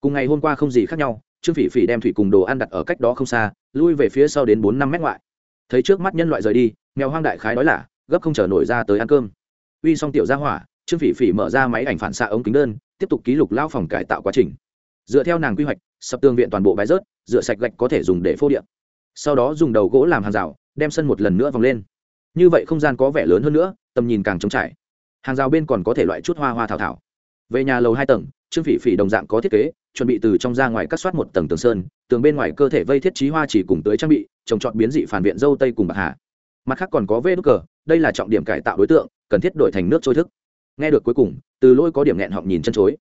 Cùng ngày hôm qua không gì khác nhau, trương phỉ phỉ đem thủy cùng đồ ăn đặt ở cách đó không xa, lui về phía sau đến bốn năm mét ngoại. Thấy trước mắt nhân loại rời đi, mèo hoang đại khái đói là gấp không chờ nổi ra tới ăn cơm. Uy xong tiểu ra hỏa, trương phỉ phỉ mở ra máy ảnh phản xạ ống kính đơn, tiếp tục ký lục lao phòng cải tạo quá trình. Dựa theo nàng quy hoạch, sập tường viện toàn bộ bãi rớt dựa sạch gạch có thể dùng để phô điện. Sau đó dùng đầu gỗ làm hàng rào đem sân một lần nữa vòng lên. Như vậy không gian có vẻ lớn hơn nữa, tầm nhìn càng trống trải. Hàng rào bên còn có thể loại chút hoa hoa thảo thảo. Về nhà lầu hai tầng, trương phỉ phỉ đồng dạng có thiết kế, chuẩn bị từ trong ra ngoài cắt soát một tầng tường sơn, tường bên ngoài cơ thể vây thiết trí hoa chỉ cùng tới trang bị, trồng trọt biến dị phản viện dâu tây cùng bạc hà. Mặt khác còn có vê đ cờ, đây là trọng điểm cải tạo đối tượng, cần thiết đổi thành nước trôi thức. Nghe được cuối cùng, từ lôi có điểm nghẹn họng nhìn chân chối.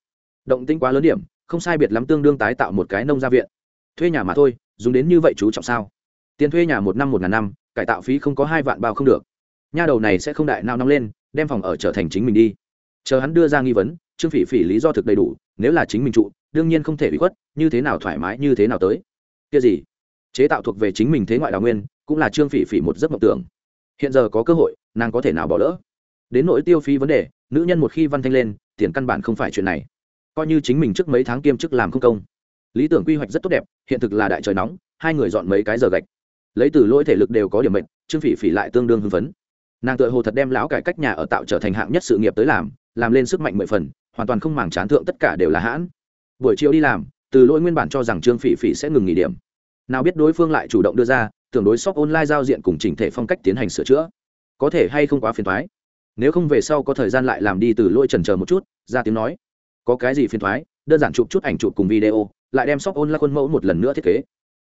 Động tinh quá lớn điểm, không sai biệt lắm tương đương tái tạo một cái nông gia viện. Thuê nhà mà thôi, dùng đến như vậy chú trọng sao? Tiền thuê nhà một năm một ngàn năm cải tạo phí không có hai vạn bao không được. Nha đầu này sẽ không đại nao nóng lên, đem phòng ở trở thành chính mình đi. Chờ hắn đưa ra nghi vấn, trương phỉ phỉ lý do thực đầy đủ, nếu là chính mình trụ, đương nhiên không thể bị khuất, như thế nào thoải mái, như thế nào tới. Kia gì? Chế tạo thuộc về chính mình thế ngoại đào nguyên, cũng là trương phỉ phỉ một giấc mộng tưởng. Hiện giờ có cơ hội, nàng có thể nào bỏ lỡ? Đến nỗi tiêu phí vấn đề, nữ nhân một khi văn thanh lên, tiền căn bản không phải chuyện này. Coi như chính mình trước mấy tháng kiêm chức làm không công. Lý tưởng quy hoạch rất tốt đẹp, hiện thực là đại trời nóng, hai người dọn mấy cái giờ gạch lấy từ lỗi thể lực đều có điểm mệnh, trương phỉ phỉ lại tương đương hưng phấn. Nàng tự hồ thật đem lão cải cách nhà ở tạo trở thành hạng nhất sự nghiệp tới làm làm lên sức mạnh mười phần, hoàn toàn không màng chán thượng tất cả đều là hãn. Buổi chiều đi làm, từ lỗi nguyên bản cho rằng trương phỉ phỉ sẽ ngừng nghỉ điểm. Nào biết đối phương lại chủ động đưa ra, tưởng đối shop online giao diện cùng chỉnh thể phong cách tiến hành sửa chữa. Có thể hay không quá phiền thoái nếu không về sau có thời gian lại làm đi từ lỗi trần chờ một chút, ra tiếng nói. Có cái gì phiền thoái đơn giản chụp chút ảnh chụp cùng video, lại đem shop online khuôn mẫu một lần nữa thiết kế.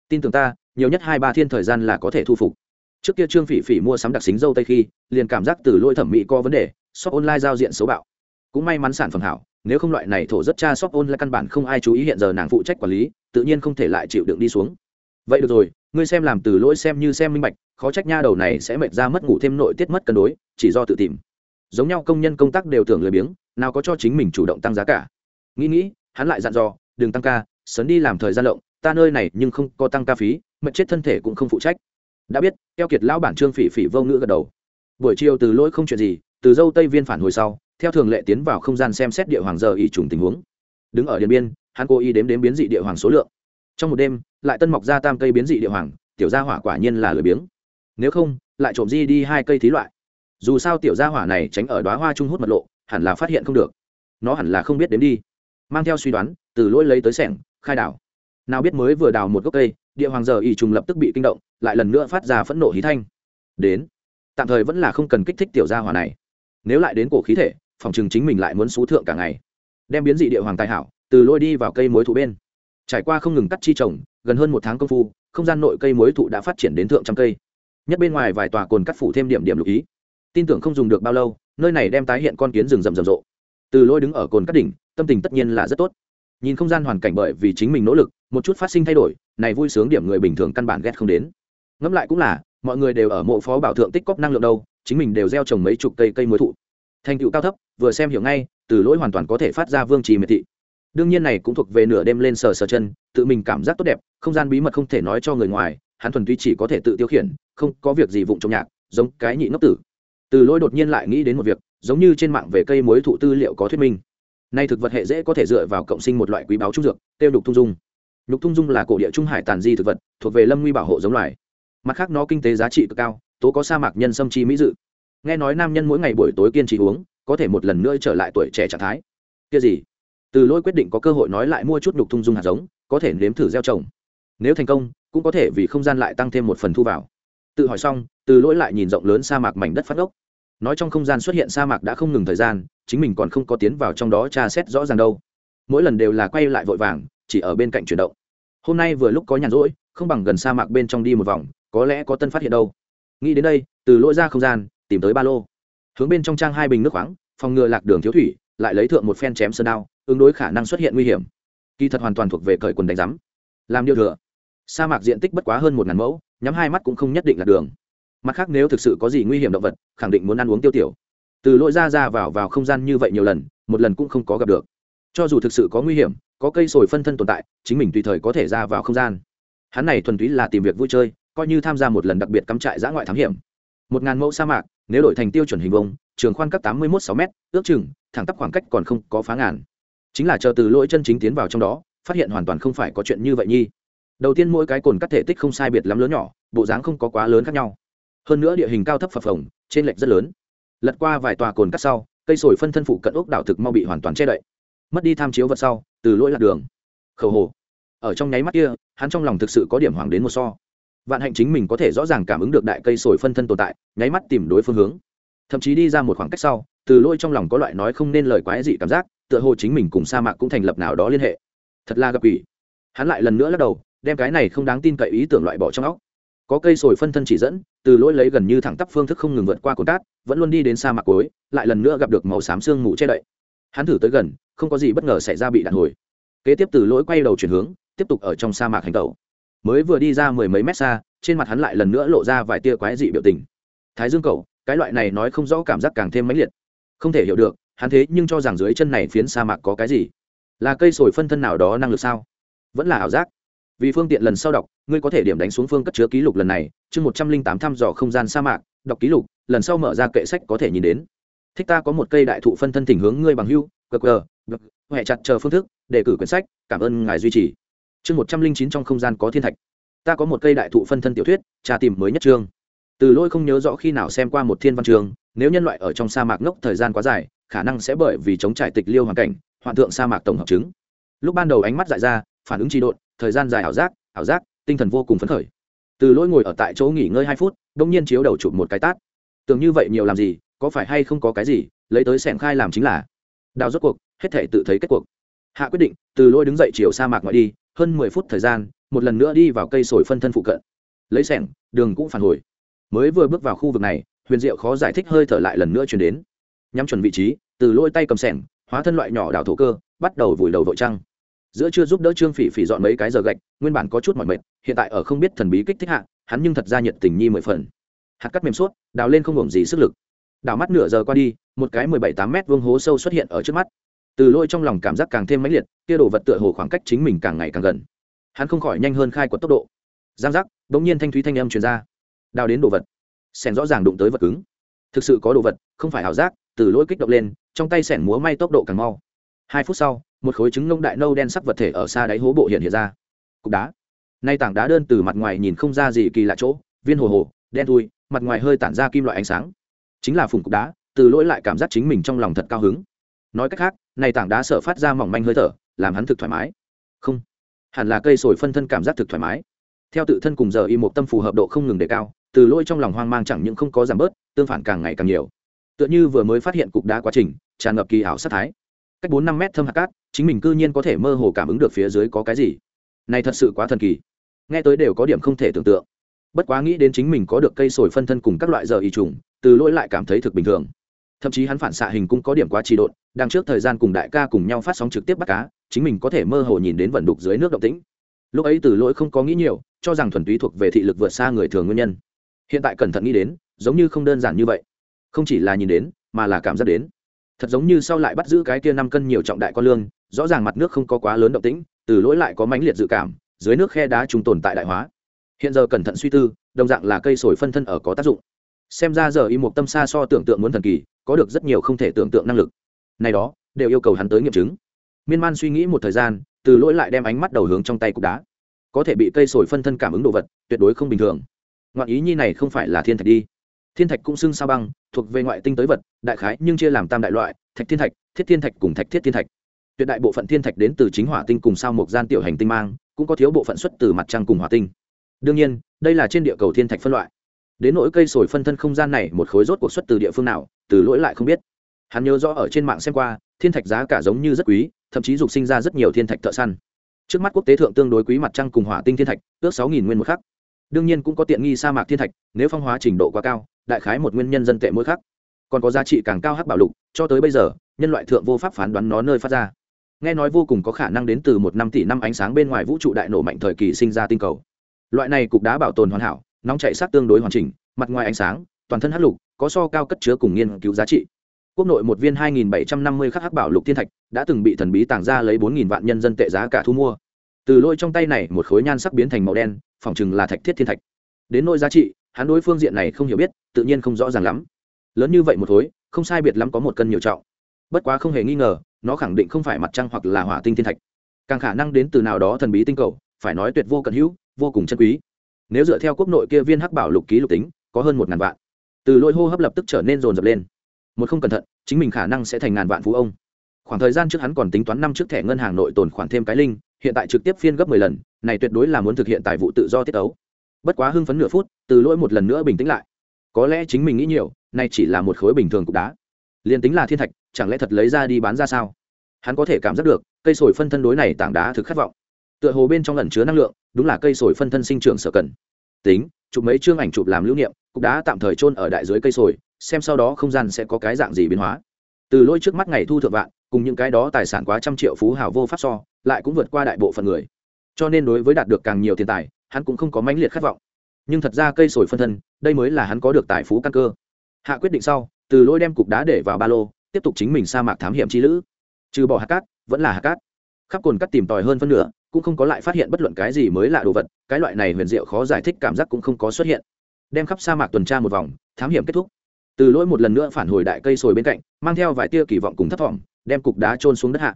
Tin tưởng ta nhiều nhất hai ba thiên thời gian là có thể thu phục. Trước kia trương phỉ phỉ mua sắm đặc xính dâu tây khi, liền cảm giác từ lỗi thẩm mỹ có vấn đề, shop online giao diện xấu bạo. Cũng may mắn sản phẩm hảo, nếu không loại này thổ rất cha shop online căn bản không ai chú ý hiện giờ nàng phụ trách quản lý, tự nhiên không thể lại chịu đựng đi xuống. Vậy được rồi, ngươi xem làm từ lỗi xem như xem minh bạch, khó trách nha đầu này sẽ mệt ra mất ngủ thêm nội tiết mất cân đối, chỉ do tự tìm. Giống nhau công nhân công tác đều tưởng lười biếng, nào có cho chính mình chủ động tăng giá cả. Nghĩ nghĩ, hắn lại dặn dò, đừng tăng ca sớm đi làm thời gian lộng, ta nơi này nhưng không có tăng ca phí mật chết thân thể cũng không phụ trách. Đã biết, keo kiệt lão bản trương phỉ phỉ vô ngữ gật đầu. Buổi chiều từ lỗi không chuyện gì, từ dâu tây viên phản hồi sau, theo thường lệ tiến vào không gian xem xét địa hoàng giờ ỷ trùng tình huống. Đứng ở điện biên, hắn cố ý đếm đếm biến dị địa hoàng số lượng. Trong một đêm, lại tân mọc ra tam cây biến dị địa hoàng, tiểu gia hỏa quả nhiên là lười biếng. Nếu không, lại trộm di đi hai cây thí loại. Dù sao tiểu gia hỏa này tránh ở đoá hoa trung hút mật lộ, hẳn là phát hiện không được. Nó hẳn là không biết đến đi. Mang theo suy đoán, từ lỗi lấy tới sẻng, khai đảo. Nào biết mới vừa đào một gốc cây địa hoàng giờ ỷ trùng lập tức bị kinh động, lại lần nữa phát ra phẫn nộ hí thanh. Đến, tạm thời vẫn là không cần kích thích tiểu gia hỏa này. Nếu lại đến cổ khí thể, phòng chừng chính mình lại muốn xú thượng cả ngày. Đem biến dị địa hoàng tài hảo, từ lôi đi vào cây mối thụ bên. Trải qua không ngừng cắt chi trồng, gần hơn một tháng công phu, không gian nội cây mối thụ đã phát triển đến thượng trăm cây. Nhất bên ngoài vài tòa cồn cắt phủ thêm điểm điểm lục ý. Tin tưởng không dùng được bao lâu, nơi này đem tái hiện con kiến rừng rậm rầm rộ. Từ lôi đứng ở cồn cắt đỉnh, tâm tình tất nhiên là rất tốt. Nhìn không gian hoàn cảnh bởi vì chính mình nỗ lực một chút phát sinh thay đổi, này vui sướng điểm người bình thường căn bản ghét không đến. Ngẫm lại cũng là, mọi người đều ở mộ phó bảo thượng tích cóp năng lượng đâu, chính mình đều gieo trồng mấy chục cây cây muối thụ. Thành tựu cao thấp, vừa xem hiểu ngay, từ lỗi hoàn toàn có thể phát ra vương trì miệt thị. Đương nhiên này cũng thuộc về nửa đêm lên sờ sờ chân, tự mình cảm giác tốt đẹp, không gian bí mật không thể nói cho người ngoài, hắn thuần túy chỉ có thể tự tiêu khiển, không có việc gì vụng trong nhạc, giống cái nhị ngốc tử. Từ lỗi đột nhiên lại nghĩ đến một việc, giống như trên mạng về cây muối thụ tư liệu có thuyết minh. Nay thực vật hệ dễ có thể dựa vào cộng sinh một loại quý báo trung dược, tiêu đục thung dung nhục thung dung là cổ địa trung hải tàn di thực vật, thuộc về lâm nguy bảo hộ giống loài. Mặt khác nó kinh tế giá trị cực cao, tố có sa mạc nhân sâm chi mỹ dự. Nghe nói nam nhân mỗi ngày buổi tối kiên trì uống, có thể một lần nữa trở lại tuổi trẻ trạng thái. Kia gì? Từ lỗi quyết định có cơ hội nói lại mua chút nhục thung dung hạt giống, có thể nếm thử gieo trồng. Nếu thành công, cũng có thể vì không gian lại tăng thêm một phần thu vào. Tự hỏi xong, từ lỗi lại nhìn rộng lớn sa mạc mảnh đất phát ốc nói trong không gian xuất hiện sa mạc đã không ngừng thời gian, chính mình còn không có tiến vào trong đó tra xét rõ ràng đâu. Mỗi lần đều là quay lại vội vàng chỉ ở bên cạnh chuyển động. Hôm nay vừa lúc có nhàn rỗi, không bằng gần sa mạc bên trong đi một vòng, có lẽ có tân phát hiện đâu. Nghĩ đến đây, từ lỗi ra không gian, tìm tới ba lô. Hướng bên trong trang hai bình nước khoáng, phòng ngừa lạc đường thiếu thủy, lại lấy thượng một phen chém sơn đao, ứng đối khả năng xuất hiện nguy hiểm. Kỳ thật hoàn toàn thuộc về cởi quần đánh rắm làm điều thừa. Sa mạc diện tích bất quá hơn một ngàn mẫu, nhắm hai mắt cũng không nhất định là đường. Mặt khác nếu thực sự có gì nguy hiểm động vật, khẳng định muốn ăn uống tiêu tiểu. Từ lỗi ra ra vào vào không gian như vậy nhiều lần, một lần cũng không có gặp được. Cho dù thực sự có nguy hiểm có cây sồi phân thân tồn tại, chính mình tùy thời có thể ra vào không gian. Hắn này thuần túy là tìm việc vui chơi, coi như tham gia một lần đặc biệt cắm trại giã ngoại thám hiểm. Một ngàn mẫu sa mạc, nếu đổi thành tiêu chuẩn hình vông trường khoan cấp tám mươi một sáu m ước chừng, thẳng tắp khoảng cách còn không có phá ngàn. Chính là chờ từ lỗi chân chính tiến vào trong đó, phát hiện hoàn toàn không phải có chuyện như vậy nhi. Đầu tiên mỗi cái cồn cắt thể tích không sai biệt lắm lớn nhỏ, bộ dáng không có quá lớn khác nhau. Hơn nữa địa hình cao thấp phập phồng, trên lệch rất lớn. Lật qua vài tòa cồn cắt sau, cây sồi phân thân phụ cận ốc đảo thực mau bị hoàn toàn che đậy mất đi tham chiếu vật sau, từ lỗi lạc đường. Khẩu hồ. Ở trong nháy mắt kia, hắn trong lòng thực sự có điểm hoảng đến một so. Vạn hạnh chính mình có thể rõ ràng cảm ứng được đại cây sồi phân thân tồn tại, nháy mắt tìm đối phương hướng. Thậm chí đi ra một khoảng cách sau, từ lỗi trong lòng có loại nói không nên lời quái dị cảm giác, tựa hồ chính mình cùng sa mạc cũng thành lập nào đó liên hệ. Thật là gặp ủy hắn lại lần nữa lắc đầu, đem cái này không đáng tin cậy ý tưởng loại bỏ trong óc. Có cây sồi phân thân chỉ dẫn, từ lỗi lấy gần như thẳng tắp phương thức không ngừng vượt qua cồn cát, vẫn luôn đi đến sa mạc cối lại lần nữa gặp được màu xám sương mù che đậy. Hắn thử tới gần không có gì bất ngờ xảy ra bị đạn hồi. Kế tiếp từ lỗi quay đầu chuyển hướng, tiếp tục ở trong sa mạc hành tẩu. Mới vừa đi ra mười mấy mét xa, trên mặt hắn lại lần nữa lộ ra vài tia quái dị biểu tình. Thái dương cầu cái loại này nói không rõ cảm giác càng thêm mãnh liệt. Không thể hiểu được, hắn thế nhưng cho rằng dưới chân này phiến sa mạc có cái gì? Là cây sồi phân thân nào đó năng lực sao? Vẫn là ảo giác. Vì phương tiện lần sau đọc, ngươi có thể điểm đánh xuống phương cất chứa ký lục lần này, chương một trăm linh tám thăm dò không gian sa mạc, đọc ký lục, lần sau mở ra kệ sách có thể nhìn đến. Thích ta có một cây đại thụ phân thân tình hướng ngươi bằng hưu gờ huệ chặt chờ phương thức đề cử quyển sách, cảm ơn ngài duy trì. Chương một trăm linh chín trong không gian có thiên thạch. Ta có một cây đại thụ phân thân tiểu thuyết, tra tìm mới nhất chương. Từ lôi không nhớ rõ khi nào xem qua một thiên văn trường nếu nhân loại ở trong sa mạc ngốc thời gian quá dài, khả năng sẽ bởi vì chống trải tịch liêu hoàn cảnh, hoạn thượng sa mạc tổng hợp chứng. Lúc ban đầu ánh mắt dại ra, phản ứng trị độn, thời gian dài ảo giác ảo giác, tinh thần vô cùng phấn khởi. Từ lỗi ngồi ở tại chỗ nghỉ ngơi hai phút đ ỗ n g nhiên chiếu đầu chụp một cái tát. Tưởng như vậy nhiều làm gì, có phải hay không có cái gì, lấy tới sẻng khai làm chính là. Đào rốt cuộc hết thể tự thấy kết cuộc. Hạ quyết định, từ lôi đứng dậy chiều sa mạc ngoại đi, hơn mười phút thời gian, một lần nữa đi vào cây sồi phân thân phụ cận. Lấy sẻng, đường cũng phản hồi. Mới vừa bước vào khu vực này, huyền diệu khó giải thích hơi thở lại lần nữa chuyển đến. Nhắm chuẩn vị trí, từ lôi tay cầm sẻng, hóa thân loại nhỏ đào thổ cơ, bắt đầu vùi đầu vội trăng. Giữa chưa giúp đỡ trương phỉ phỉ dọn mấy cái giờ gạch, nguyên bản có chút mỏi mệt, hiện tại ở không biết thần bí kích thích hạ, hắn nhưng thật ra nhiệt tình nhi mười phần. Hạt cắt mềm suốt, đào lên không hưởng gì sức lực. Đào mắt nửa giờ qua đi, một cái mười bảy tám mét vuông hố sâu xuất hiện ở trước mắt từ lôi trong lòng cảm giác càng thêm mãnh liệt, kia đồ vật tựa hồ khoảng cách chính mình càng ngày càng gần. Hắn không khỏi nhanh hơn khai quật tốc độ. Giang giác đ ỗ n g nhiên thanh thúy thanh âm truyền ra. Đào đến đồ vật. Sẻn rõ ràng đụng tới vật cứng. Thực sự có đồ vật, không phải ảo giác, từ lôi kích động lên, trong tay sẻn múa may tốc độ càng mau. Hai phút sau, một khối trứng nông đại nâu đen sắc vật thể ở xa đáy hố bộ hiện hiện ra. Cục đá. Nay tảng đá đơn từ mặt ngoài nhìn không ra gì kỳ lạ chỗ, viên hồ hồ, đen thui, mặt ngoài hơi tản ra kim loại ánh sáng. Chính là phùng cục đá, từ lỗi lại cảm giác chính mình trong lòng thật cao hứng. Nói cách khác này tảng đá sở phát ra mỏng manh hơi thở, làm hắn thực thoải mái. Không, hẳn là cây sồi phân thân cảm giác thực thoải mái. Theo tự thân cùng giờ y một tâm phù hợp độ không ngừng đề cao, từ lỗi trong lòng hoang mang chẳng những không có giảm bớt, tương phản càng ngày càng nhiều. Tựa như vừa mới phát hiện cục đá quá trình, tràn ngập kỳ ảo sát thái. Cách bốn năm mét thâm hạt cát, chính mình cư nhiên có thể mơ hồ cảm ứng được phía dưới có cái gì. Này thật sự quá thần kỳ. Nghe tới đều có điểm không thể tưởng tượng. Bất quá nghĩ đến chính mình có được cây sồi phân thân cùng các loại giờ y trùng, từ lỗi lại cảm thấy thực bình thường thậm chí hắn phản xạ hình cũng có điểm quá trì độn đang trước thời gian cùng đại ca cùng nhau phát sóng trực tiếp bắt cá, chính mình có thể mơ hồ nhìn đến vận đục dưới nước động tĩnh. Lúc ấy từ lỗi không có nghĩ nhiều, cho rằng thuần túy thuộc về thị lực vượt xa người thường nguyên nhân. Hiện tại cẩn thận nghĩ đến, giống như không đơn giản như vậy. Không chỉ là nhìn đến, mà là cảm giác đến. Thật giống như sau lại bắt giữ cái kia năm cân nhiều trọng đại con lương, rõ ràng mặt nước không có quá lớn động tĩnh, từ lỗi lại có mãnh liệt dự cảm, dưới nước khe đá trùng tồn tại đại hóa. Hiện giờ cẩn thận suy tư, đồng dạng là cây sồi phân thân ở có tác dụng xem ra giờ y một tâm xa so tưởng tượng muốn thần kỳ, có được rất nhiều không thể tưởng tượng năng lực. Này đó, đều yêu cầu hắn tới nghiệm chứng. Miên man suy nghĩ một thời gian, từ lỗi lại đem ánh mắt đầu hướng trong tay cục đá. Có thể bị cây sồi phân thân cảm ứng đồ vật, tuyệt đối không bình thường. Ngoạn ý nhi này không phải là thiên thạch đi. Thiên thạch cũng xưng sao băng, thuộc về ngoại tinh tới vật, đại khái nhưng chia làm tam đại loại, thạch thiên thạch, thiết thiên thạch cùng thạch thiết thiên thạch. Tuyệt đại bộ phận thiên thạch đến từ chính hỏa tinh cùng sao một gian tiểu hành tinh mang, cũng có thiếu bộ phận xuất từ mặt trăng cùng hỏa tinh. Đương nhiên, đây là trên địa cầu thiên thạch phân loại đến nỗi cây sồi phân thân không gian này một khối rốt cuộc xuất từ địa phương nào, từ lỗi lại không biết. Hắn nhớ rõ ở trên mạng xem qua, thiên thạch giá cả giống như rất quý, thậm chí dục sinh ra rất nhiều thiên thạch thợ săn. Trước mắt quốc tế thượng tương đối quý mặt trăng cùng hỏa tinh thiên thạch, ước sáu nguyên một khắc. Đương nhiên cũng có tiện nghi sa mạc thiên thạch, nếu phong hóa trình độ quá cao, đại khái một nguyên nhân dân tệ mỗi khắc. Còn có giá trị càng cao hắc bảo lục, cho tới bây giờ, nhân loại thượng vô pháp phán đoán nó nơi phát ra. Nghe nói vô cùng có khả năng đến từ một năm tỷ năm ánh sáng bên ngoài vũ trụ đại nổ mạnh thời kỳ sinh ra tinh cầu. Loại này cục đá bảo tồn hoàn hảo nóng chảy sát tương đối hoàn chỉnh, mặt ngoài ánh sáng, toàn thân hắc lục, có so cao cất chứa cùng nghiên cứu giá trị. Quốc nội một viên 2.750 khắc hắc bảo lục thiên thạch đã từng bị thần bí tàng ra lấy 4.000 vạn nhân dân tệ giá cả thu mua. Từ lôi trong tay này, một khối nhan sắc biến thành màu đen, phỏng chừng là thạch thiết thiên thạch. Đến nỗi giá trị, hắn đối phương diện này không hiểu biết, tự nhiên không rõ ràng lắm. Lớn như vậy một khối, không sai biệt lắm có một cân nhiều trọng. Bất quá không hề nghi ngờ, nó khẳng định không phải mặt trăng hoặc là hỏa tinh thiên thạch. Càng khả năng đến từ nào đó thần bí tinh cầu, phải nói tuyệt vô cận hữu, vô cùng chân quý nếu dựa theo quốc nội kia viên hắc bảo lục ký lục tính, có hơn một ngàn vạn. Từ lôi hô hấp lập tức trở nên rồn rập lên. Một không cẩn thận, chính mình khả năng sẽ thành ngàn vạn phú ông. Khoảng thời gian trước hắn còn tính toán năm trước thẻ ngân hàng nội tồn khoản thêm cái linh, hiện tại trực tiếp phiên gấp mười lần, này tuyệt đối là muốn thực hiện tài vụ tự do tiết ấu bất quá hưng phấn nửa phút, từ lỗi một lần nữa bình tĩnh lại. Có lẽ chính mình nghĩ nhiều, nay chỉ là một khối bình thường cục đá. Liền tính là thiên thạch, chẳng lẽ thật lấy ra đi bán ra sao? Hắn có thể cảm giác được, cây sồi phân thân đối này tảng đá thực khát vọng tựa hồ bên trong ẩn chứa năng lượng, đúng là cây sồi phân thân sinh trưởng sở cần. Tính, chụp mấy chương ảnh chụp làm lưu niệm cũng đã tạm thời chôn ở đại dưới cây sồi, xem sau đó không gian sẽ có cái dạng gì biến hóa. Từ lỗi trước mắt ngày thu thượng vạn, cùng những cái đó tài sản quá trăm triệu phú hào vô pháp so, lại cũng vượt qua đại bộ phận người. Cho nên đối với đạt được càng nhiều tiền tài, hắn cũng không có mãnh liệt khát vọng. Nhưng thật ra cây sồi phân thân, đây mới là hắn có được tài phú căn cơ. Hạ quyết định sau, từ lỗi đem cục đá để vào ba lô, tiếp tục chính mình sa mạc thám hiểm chi lữ. Trừ bỏ hạt cát, vẫn là hạt cát. Khắp cồn cắt tìm tòi hơn phân nửa cũng không có lại phát hiện bất luận cái gì mới lạ đồ vật, cái loại này huyền diệu khó giải thích cảm giác cũng không có xuất hiện. Đem khắp sa mạc tuần tra một vòng, thám hiểm kết thúc. Từ lỗi một lần nữa phản hồi đại cây sồi bên cạnh, mang theo vài tia kỳ vọng cùng thấp thỏm đem cục đá trôn xuống đất hạ.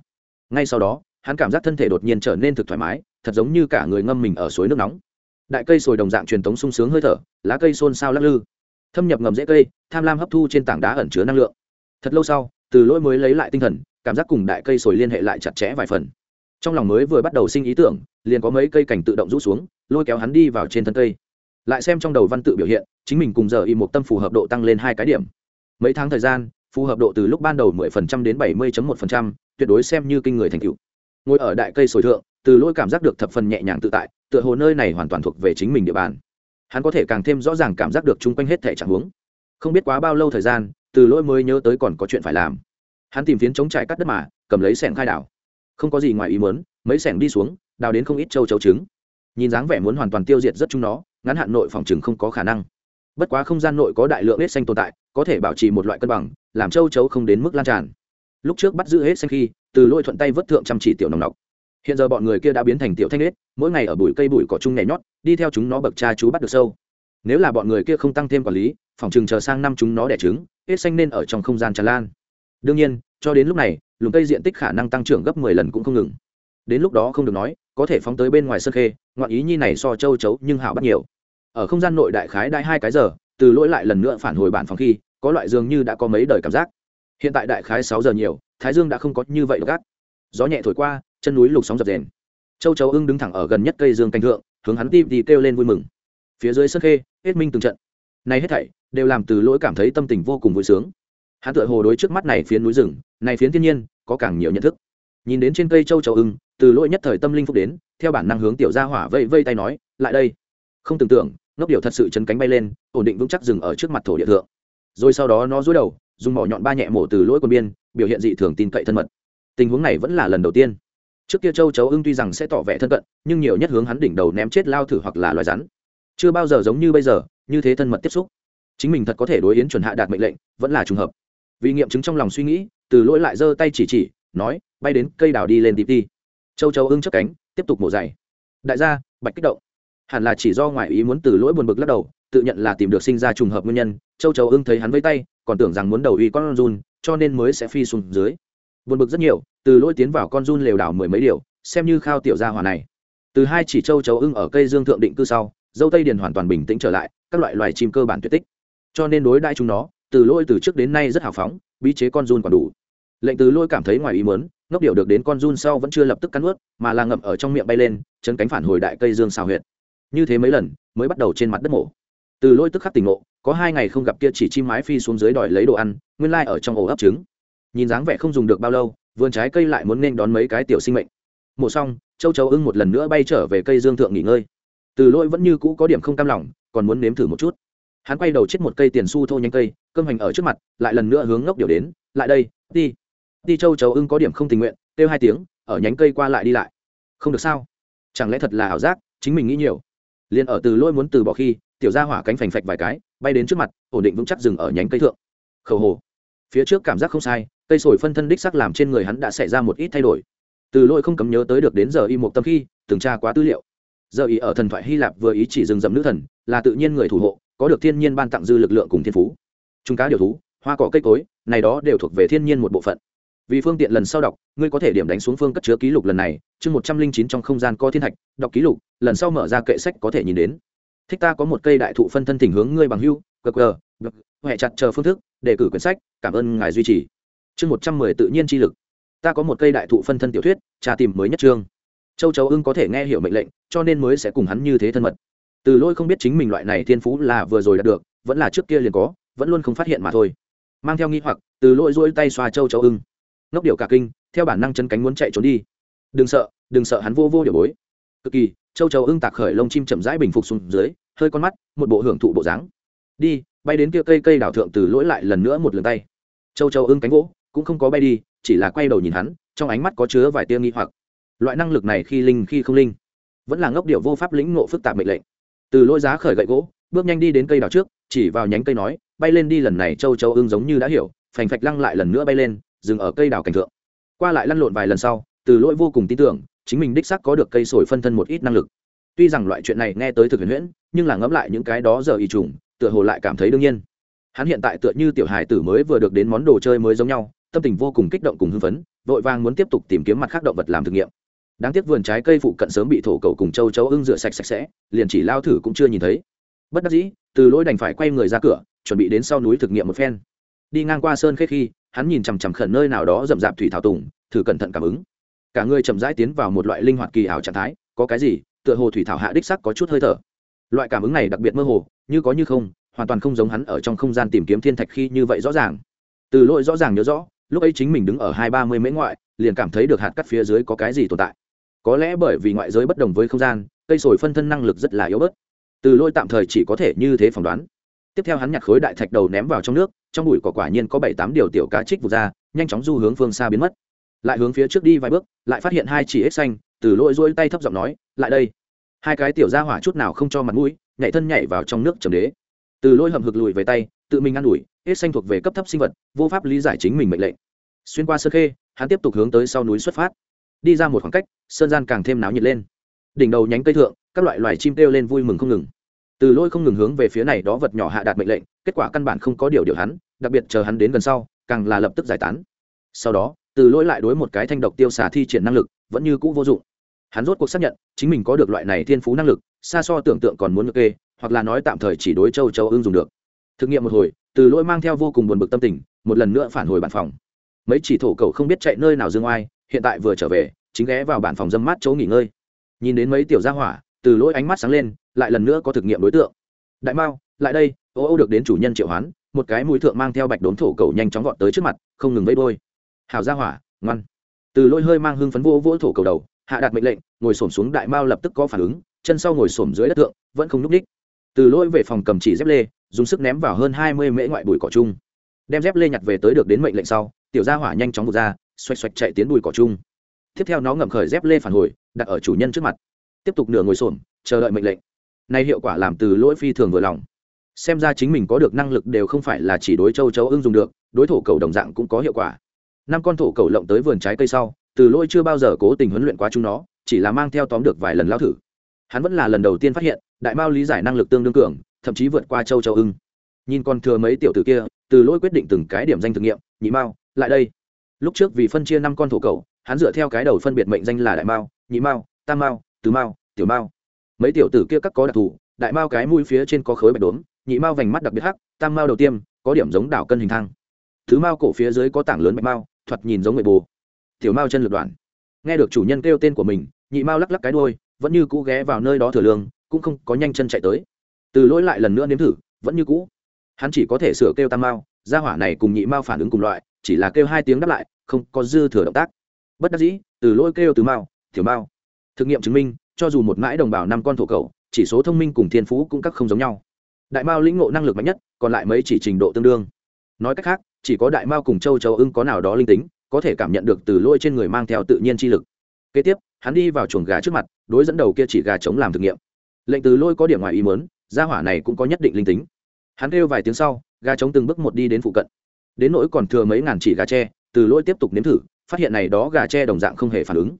Ngay sau đó, hắn cảm giác thân thể đột nhiên trở nên thực thoải mái, thật giống như cả người ngâm mình ở suối nước nóng. Đại cây sồi đồng dạng truyền thống sung sướng hơi thở, lá cây xôn xao lắc lư. Thâm nhập ngầm dễ cây, tham lam hấp thu trên tảng đá ẩn chứa năng lượng. Thật lâu sau, từ lỗi mới lấy lại tinh thần, cảm giác cùng đại cây sồi liên hệ lại chặt chẽ vài phần trong lòng mới vừa bắt đầu sinh ý tưởng liền có mấy cây cảnh tự động rũ xuống lôi kéo hắn đi vào trên thân cây. Lại xem trong đầu văn tự biểu hiện chính mình cùng giờ y một tâm phù hợp độ tăng lên hai cái điểm. Mấy tháng thời gian phù hợp độ từ lúc ban đầu 10% đến 70.1%, tuyệt đối xem như kinh người thành tựu. Ngồi ở đại cây sồi thượng từ lỗi cảm giác được thập phần nhẹ nhàng tự tại tựa hồ nơi này hoàn toàn thuộc về chính mình địa bàn. Hắn có thể càng thêm rõ ràng cảm giác được chung quanh hết thể trạng huống. Không biết quá bao lâu thời gian từ lỗi mới nhớ tới còn có chuyện phải làm. Hắn tìm phiến chống trải cắt đất mà cầm lấy sẻng khai đảo không có gì ngoài ý muốn, mấy sẻng đi xuống, đào đến không ít châu chấu trứng. Nhìn dáng vẻ muốn hoàn toàn tiêu diệt rất chúng nó, ngắn hạn nội phòng trừng không có khả năng. Bất quá không gian nội có đại lượng hết xanh tồn tại, có thể bảo trì một loại cân bằng, làm châu chấu không đến mức lan tràn. Lúc trước bắt giữ hết xanh khi, từ lôi thuận tay vớt thượng chăm chỉ tiểu nồng nọc. Hiện giờ bọn người kia đã biến thành tiểu thanh nết mỗi ngày ở bụi cây bụi cỏ chung nhảy nhót, đi theo chúng nó bậc cha chú bắt được sâu. Nếu là bọn người kia không tăng thêm quản lý, phòng chừng chờ sang năm chúng nó đẻ trứng, hết xanh nên ở trong không gian tràn lan. Đương nhiên, cho đến lúc này lùm cây diện tích khả năng tăng trưởng gấp mười lần cũng không ngừng. Đến lúc đó không được nói, có thể phóng tới bên ngoài sân khê, ngoạn ý nhi này so châu chấu nhưng hảo bắt nhiều. Ở không gian nội đại khái đại hai cái giờ, từ lỗi lại lần nữa phản hồi bản phòng khi, có loại dường như đã có mấy đời cảm giác. Hiện tại đại khái sáu giờ nhiều, thái dương đã không có như vậy gắt. Gió nhẹ thổi qua, chân núi lục sóng dập dền châu chấu ưng đứng thẳng ở gần nhất cây dương canh thượng, hướng hắn tim thì kêu lên vui mừng. Phía dưới sân khê, hết minh từng trận. Này hết thảy, đều làm từ lỗi cảm thấy tâm tình vô cùng vui sướng. Hắn tựa hồ đối trước mắt này phiến núi rừng này phiến thiên nhiên, có càng nhiều nhận thức. Nhìn đến trên cây châu chấu ưng, từ lỗi nhất thời tâm linh phúc đến, theo bản năng hướng tiểu gia hỏa vây vây tay nói, lại đây. Không tưởng tượng, ngốc điệu thật sự chấn cánh bay lên, ổn định vững chắc dừng ở trước mặt thổ địa thượng. Rồi sau đó nó dối đầu, dùng mỏ nhọn ba nhẹ mổ từ lỗi quân biên, biểu hiện dị thường tin cậy thân mật. Tình huống này vẫn là lần đầu tiên. Trước kia châu chấu ưng tuy rằng sẽ tỏ vẻ thân cận, nhưng nhiều nhất hướng hắn đỉnh đầu ném chết lao thử hoặc là loài rắn. Chưa bao giờ giống như bây giờ, như thế thân mật tiếp xúc. Chính mình thật có thể đối yến chuẩn hạ đạt mệnh lệnh, vẫn là trùng hợp vì nghiệm chứng trong lòng suy nghĩ, từ lỗi lại giơ tay chỉ chỉ, nói, bay đến cây đào đi lên tìm đi châu Châu ưng chấp cánh, tiếp tục mổ dày đại gia, bạch kích động. Hẳn là chỉ do ngoại ý muốn từ lỗi buồn bực lắc đầu, tự nhận là tìm được sinh ra trùng hợp nguyên nhân, châu Châu ưng thấy hắn với tay, còn tưởng rằng muốn đầu uy con run, cho nên mới sẽ phi xuống dưới. Buồn bực rất nhiều, từ lỗi tiến vào con run lều đảo mười mấy điều, xem như khao tiểu gia hòa này. Từ hai chỉ châu chấu ưng ở cây dương thượng định cư sau, dâu tây điền hoàn toàn bình tĩnh trở lại, các loại loài chim cơ bản tuyệt tích. Cho nên đối đãi chúng nó từ Lôi từ trước đến nay rất hào phóng, bí chế con run còn đủ. Lệnh từ Lôi cảm thấy ngoài ý mớn ngốc điệu được đến con run sau vẫn chưa lập tức cắn ướt mà là ngậm ở trong miệng bay lên chân cánh phản hồi đại cây dương xào huyệt. Như thế mấy lần, mới bắt đầu trên mặt đất mổ. Từ Lôi tức khắc tỉnh ngộ, có hai ngày không gặp kia chỉ chim mái phi xuống dưới đòi lấy đồ ăn, nguyên lai ở trong ổ ấp trứng. Nhìn dáng vẻ không dùng được bao lâu, vườn trái cây lại muốn nên đón mấy cái tiểu sinh mệnh. Mổ xong, châu chấu ưng một lần nữa bay trở về cây dương thượng nghỉ ngơi. Từ Lôi vẫn như cũ có điểm không cam lòng, còn muốn nếm thử một chút hắn quay đầu chết một cây tiền su thô nhanh cây, cơm hành ở trước mặt, lại lần nữa hướng ngốc điều đến, lại đây đi đi châu chấu ưng có điểm không tình nguyện, kêu hai tiếng, ở nhánh cây qua lại đi lại. Không được sao? Chẳng lẽ thật là ảo giác, chính mình nghĩ nhiều? Liền ở từ lôi muốn từ bỏ khi, tiểu gia hỏa cánh phành phạch vài cái, bay đến trước mặt, ổn định vững chắc dừng ở nhánh cây thượng. Khẩu hồ. Phía trước cảm giác không sai, cây sồi phân thân đích sắc làm trên người hắn đã xảy ra một ít thay đổi. Từ lôi không cấm nhớ tới được đến giờ y một tâm khi, từng tra quá tư liệu. Giờ ý ở thần thoại hy lạp vừa ý chỉ dừng dầm nữ thần, là tự nhiên người thủ hộ có được thiên nhiên ban tặng dư lực lượng cùng thiên phú. Chúng cá điều thú, hoa cỏ cây cối, này đó đều thuộc về thiên nhiên một bộ phận. Vì phương tiện lần sau đọc, ngươi có thể điểm đánh xuống phương cất chứa ký lục lần này, chương một trăm linh chín trong không gian có thiên thạch, đọc ký lục, lần sau mở ra kệ sách có thể nhìn đến. Thích ta có một cây đại thụ phân thân tình hướng ngươi bằng hưu qr huệ chặt chờ phương thức đề cử quyển sách, cảm ơn ngài duy trì. Chương một trăm mười tự nhiên chi lực. Ta có một cây đại thụ phân thân tiểu thuyết trà tìm mới nhất chương. Châu chấu ưng có thể nghe hiểu mệnh lệnh, cho nên mới sẽ cùng hắn như thế thân mật từ lôi không biết chính mình loại này thiên phú là vừa rồi đạt được, vẫn là trước kia liền có, vẫn luôn không phát hiện mà thôi. Mang theo nghi hoặc, từ lôi rỗi tay xoa châu Châu ưng. Ngốc điệu cả kinh, theo bản năng chân cánh muốn chạy trốn đi. Đừng sợ đừng sợ hắn vô vô điều bối. Cực kỳ, châu Châu ưng tạc khởi lông chim chậm rãi bình phục xuống dưới, hơi con mắt, một bộ hưởng thụ bộ dáng. Đi, bay đến kia cây cây đảo thượng từ lỗi lại lần nữa một lần tay. Châu châu ưng cánh gỗ, cũng không có bay đi, chỉ là quay đầu nhìn hắn, trong ánh mắt có chứa vài tia nghi hoặc. Loại năng lực này khi linh khi không linh, vẫn là ngốc điệu vô pháp lĩnh ngộ phức tạp mệnh lệnh từ lôi giá khởi gậy gỗ, bước nhanh đi đến cây đào trước, chỉ vào nhánh cây nói, bay lên đi lần này châu châu ưng giống như đã hiểu, phành phạch lăng lại lần nữa bay lên, dừng ở cây đào cảnh thượng. Qua lại lăn lộn vài lần sau, từ lỗi vô cùng tin tưởng, chính mình đích xác có được cây sồi phân thân một ít năng lực. Tuy rằng loại chuyện này nghe tới thực huyền huyễn, nhưng là ngẫm lại những cái đó giờ y trùng, tựa hồ lại cảm thấy đương nhiên. Hắn hiện tại tựa như tiểu hài tử mới vừa được đến món đồ chơi mới giống nhau, tâm tình vô cùng kích động cùng hưng phấn, vội vàng muốn tiếp tục tìm kiếm mặt khác động vật làm thực nghiệm đáng tiếc vườn trái cây phụ cận sớm bị thổ cầu cùng châu chấu ưng rửa sạch sạch sẽ, liền chỉ lao thử cũng chưa nhìn thấy. Bất đắc dĩ, từ lỗi đành phải quay người ra cửa, chuẩn bị đến sau núi thực nghiệm một phen. Đi ngang qua sơn khê khi, hắn nhìn chằm chằm khẩn nơi nào đó rậm rạp thủy thảo tùng, thử cẩn thận cảm ứng. Cả người chậm rãi tiến vào một loại linh hoạt kỳ ảo trạng thái, có cái gì, tựa hồ thủy thảo hạ đích sắc có chút hơi thở. Loại cảm ứng này đặc biệt mơ hồ, như có như không, hoàn toàn không giống hắn ở trong không gian tìm kiếm thiên thạch khi như vậy rõ ràng. Từ lỗi rõ ràng nhớ rõ, lúc ấy chính mình đứng ở hai ba mươi mễ ngoại, liền cảm thấy được hạt cắt phía dưới có cái gì tồn tại có lẽ bởi vì ngoại giới bất đồng với không gian, cây sồi phân thân năng lực rất là yếu bớt. Từ lôi tạm thời chỉ có thể như thế phỏng đoán. Tiếp theo hắn nhặt khối đại thạch đầu ném vào trong nước, trong bụi cỏ quả nhiên có bảy tám điều tiểu cá trích vụt ra, nhanh chóng du hướng phương xa biến mất. Lại hướng phía trước đi vài bước, lại phát hiện hai chỉ ếch xanh, từ lôi rỗi tay thấp giọng nói, lại đây. Hai cái tiểu ra hỏa chút nào không cho mặt mũi, nhảy thân nhảy vào trong nước trầm đế. Từ lôi hầm hực lùi về tay, tự mình ă n ủi, ếch xanh thuộc về cấp thấp sinh vật, vô pháp lý giải chính mình mệnh lệnh. Xuyên qua sơ khê, hắn tiếp tục hướng tới sau núi xuất phát đi ra một khoảng cách, sơn gian càng thêm náo nhiệt lên. Đỉnh đầu nhánh cây thượng, các loại loài chim kêu lên vui mừng không ngừng. Từ lôi không ngừng hướng về phía này đó vật nhỏ hạ đạt mệnh lệnh, kết quả căn bản không có điều điều hắn, đặc biệt chờ hắn đến gần sau, càng là lập tức giải tán. Sau đó, từ lôi lại đối một cái thanh độc tiêu xả thi triển năng lực, vẫn như cũ vô dụng. Hắn rốt cuộc xác nhận, chính mình có được loại này thiên phú năng lực, xa so tưởng tượng còn muốn ngược kê, hoặc là nói tạm thời chỉ đối châu châu ưng dùng được. Thực nghiệm một hồi, từ lỗi mang theo vô cùng buồn bực tâm tình, một lần nữa phản hồi bản phòng. Mấy chỉ thổ cầu không biết chạy nơi nào dương oai hiện tại vừa trở về, chính ghé vào bản phòng dâm mát chỗ nghỉ ngơi. Nhìn đến mấy tiểu gia hỏa, từ lỗi ánh mắt sáng lên, lại lần nữa có thực nghiệm đối tượng. Đại mao, lại đây, ô ô được đến chủ nhân triệu hoán, một cái mũi thượng mang theo bạch đốn thổ cầu nhanh chóng gọn tới trước mặt, không ngừng vây đôi hào gia hỏa, ngoan. Từ lỗi hơi mang hưng phấn vô vỗ thổ cầu đầu, hạ đạt mệnh lệnh, ngồi xổm xuống đại mao lập tức có phản ứng, chân sau ngồi xổm dưới đất thượng, vẫn không n ú c ních từ lỗi về phòng cầm chỉ dép lê, dùng sức ném vào hơn hai mươi mễ ngoại bụi cỏ chung. Đem dép lê nhặt về tới được đến mệnh lệnh sau, tiểu gia hỏa nhanh chóng vụt ra xoạch xoạch chạy tiến bùi cỏ chung. Tiếp theo nó ngậm khởi dép lê phản hồi, đặt ở chủ nhân trước mặt. Tiếp tục nửa ngồi xổm, chờ đợi mệnh lệnh. Nay hiệu quả làm từ lỗi phi thường vừa lòng. Xem ra chính mình có được năng lực đều không phải là chỉ đối châu chấu ưng dùng được, đối thổ cầu đồng dạng cũng có hiệu quả. Năm con thổ cầu lộng tới vườn trái cây sau, từ lỗi chưa bao giờ cố tình huấn luyện quá chúng nó, chỉ là mang theo tóm được vài lần lao thử. Hắn vẫn là lần đầu tiên phát hiện, đại mao lý giải năng lực tương đương cường, thậm chí vượt qua châu châu ưng. Nhìn con thừa mấy tiểu t ử kia, từ lỗi quyết định từng cái điểm danh thực nghiệm, nhị mao, lại đây lúc trước vì phân chia năm con thổ cầu hắn dựa theo cái đầu phân biệt mệnh danh là đại mao nhị mao tam mao tứ mao tiểu mao. Mấy tiểu tử kia các có đặc thù đại mao cái mũi phía trên có khối bạch đốm nhị mao vành mắt đặc biệt hắc tam mao đầu tiêm, có điểm giống đảo cân hình thang. Thứ mao cổ phía dưới có tảng lớn bạch mao thoạt nhìn giống người bồ. Tiểu mao chân lượt đoạn. Nghe được chủ nhân kêu tên của mình nhị mao lắc lắc cái đôi vẫn như cũ ghé vào nơi đó thừa lương cũng không có nhanh chân chạy tới. Từ lỗi lại lần nữa nếm thử vẫn như cũ. Hắn chỉ có thể sửa kêu tam mao gia hỏa này cùng nhị mao phản ứng cùng loại chỉ là kêu hai tiếng đáp lại, không có dư thừa động tác. Bất đắc dĩ, từ lỗi kêu từ mao tiểu mao thực nghiệm chứng minh, cho dù một mãi đồng bào năm con thổ cầu chỉ số thông minh cùng thiên phú cũng các không giống nhau. Đại mao lĩnh ngộ năng lực mạnh nhất, còn lại mấy chỉ trình độ tương đương. Nói cách khác, chỉ có đại mao cùng châu châu ưng có nào đó linh tính, có thể cảm nhận được từ lôi trên người mang theo tự nhiên chi lực. Kế tiếp, hắn đi vào chuồng gà trước mặt, đối dẫn đầu kia chỉ gà chống làm thực nghiệm. Lệnh từ lôi có điểm ngoài ý mớn gia hỏa này cũng có nhất định linh tính. Hắn kêu vài tiếng sau, gà trống từng bước một đi đến phụ cận đến nỗi còn thừa mấy ngàn chỉ gà tre, từ lỗi tiếp tục nếm thử, phát hiện này đó gà tre đồng dạng không hề phản ứng.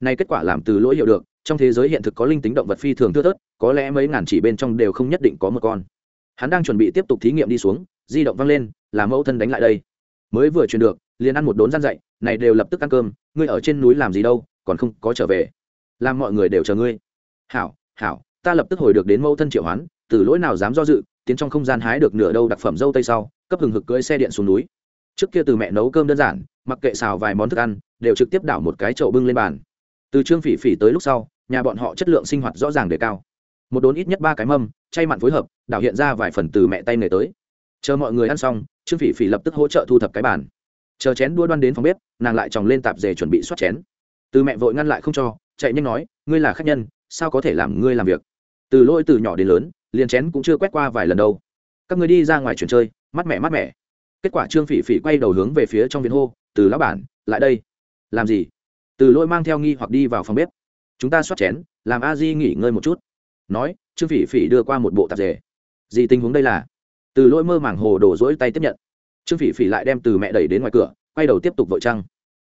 Này kết quả làm từ lỗi hiểu được, trong thế giới hiện thực có linh tính động vật phi thường thưa thớt, có lẽ mấy ngàn chỉ bên trong đều không nhất định có một con. Hắn đang chuẩn bị tiếp tục thí nghiệm đi xuống, di động văng lên, là mẫu thân đánh lại đây. Mới vừa truyền được, liền ăn một đốn gian dậy này đều lập tức ăn cơm, ngươi ở trên núi làm gì đâu, còn không có trở về. Làm mọi người đều chờ ngươi. Hảo hảo, ta lập tức hồi được đến mẫu thân triệu hoán, từ lỗi nào dám do dự, tiến trong không gian hái được nửa đâu đặc phẩm dâu tây sau cấp hừng hực cưỡi xe điện xuống núi. Trước kia từ mẹ nấu cơm đơn giản, mặc kệ xào vài món thức ăn, đều trực tiếp đảo một cái chậu bưng lên bàn. Từ trương phỉ phỉ tới lúc sau, nhà bọn họ chất lượng sinh hoạt rõ ràng đề cao. Một đốn ít nhất ba cái mâm, chay mặn phối hợp, đảo hiện ra vài phần từ mẹ tay người tới. Chờ mọi người ăn xong, trương phỉ phỉ lập tức hỗ trợ thu thập cái bàn. Chờ chén đua đoan đến phòng bếp, nàng lại chòng lên tạp dề chuẩn bị xoát chén. Từ mẹ vội ngăn lại không cho, chạy nhanh nói, ngươi là khách nhân, sao có thể làm ngươi làm việc? Từ lôi từ nhỏ đến lớn, liền chén cũng chưa quét qua vài lần đâu. Các người đi ra ngoài chuyển chơi mắt mẹ mắt mẹ kết quả trương phỉ phỉ quay đầu hướng về phía trong viện hô, từ lão bản, lại đây. Làm gì? Từ lôi mang theo nghi hoặc đi vào phòng bếp. Chúng ta xoát chén, làm a di nghỉ ngơi một chút. Nói, trương phỉ phỉ đưa qua một bộ tạp dề. Gì tình huống đây là? Từ lôi mơ màng hồ đổ rỗi tay tiếp nhận. Trương phỉ phỉ lại đem từ mẹ đẩy đến ngoài cửa, quay đầu tiếp tục vội trăng.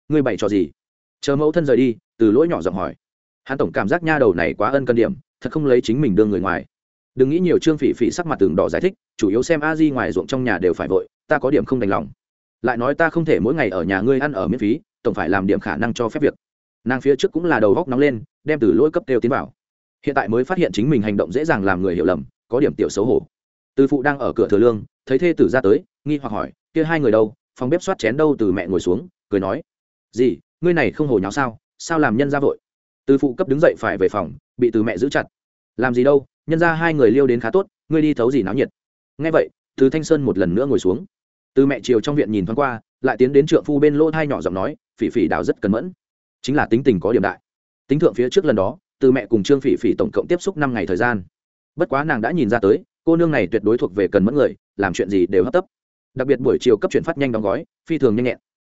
Ngươi bày trò gì? Chờ mẫu thân rời đi, từ lỗi nhỏ giọng hỏi. Hắn tổng cảm giác nha đầu này quá ân cân điểm, thật không lấy chính mình đưa người ngoài đừng nghĩ nhiều, trương phỉ phỉ sắc mặt tường đỏ giải thích, chủ yếu xem a di ngoài ruộng trong nhà đều phải vội, ta có điểm không đành lòng. Lại nói ta không thể mỗi ngày ở nhà ngươi ăn ở miễn phí, tổng phải làm điểm khả năng cho phép việc. Nàng phía trước cũng là đầu góc nóng lên, đem từ lỗi cấp kêu tiến vào. Hiện tại mới phát hiện chính mình hành động dễ dàng làm người hiểu lầm, có điểm tiểu xấu hổ. Từ phụ đang ở cửa thừa lương, thấy thê tử ra tới, nghi hoặc hỏi, kia hai người đâu? Phòng bếp soát chén đâu? Từ mẹ ngồi xuống, cười nói, gì? Ngươi này không hồ nháo sao? Sao làm nhân ra vội? Từ phụ cấp đứng dậy phải về phòng, bị từ mẹ giữ chặt. Làm gì đâu? Nhân ra hai người liêu đến khá tốt, ngươi đi thấu gì náo nhiệt. Ngay vậy, từ thanh sơn một lần nữa ngồi xuống. Từ mẹ chiều trong viện nhìn thoáng qua, lại tiến đến trượng phu bên lỗ thai nhỏ giọng nói, phỉ phỉ đào rất cẩn mẫn. Chính là tính tình có điểm đại. Tính thượng phía trước lần đó, từ mẹ cùng trương phỉ phỉ tổng cộng tiếp xúc năm ngày thời gian. Bất quá nàng đã nhìn ra tới, cô nương này tuyệt đối thuộc về cần mẫn người, làm chuyện gì đều hấp tấp. Đặc biệt buổi chiều cấp chuyển phát nhanh đóng gói, phi thường nhanh nhẹn.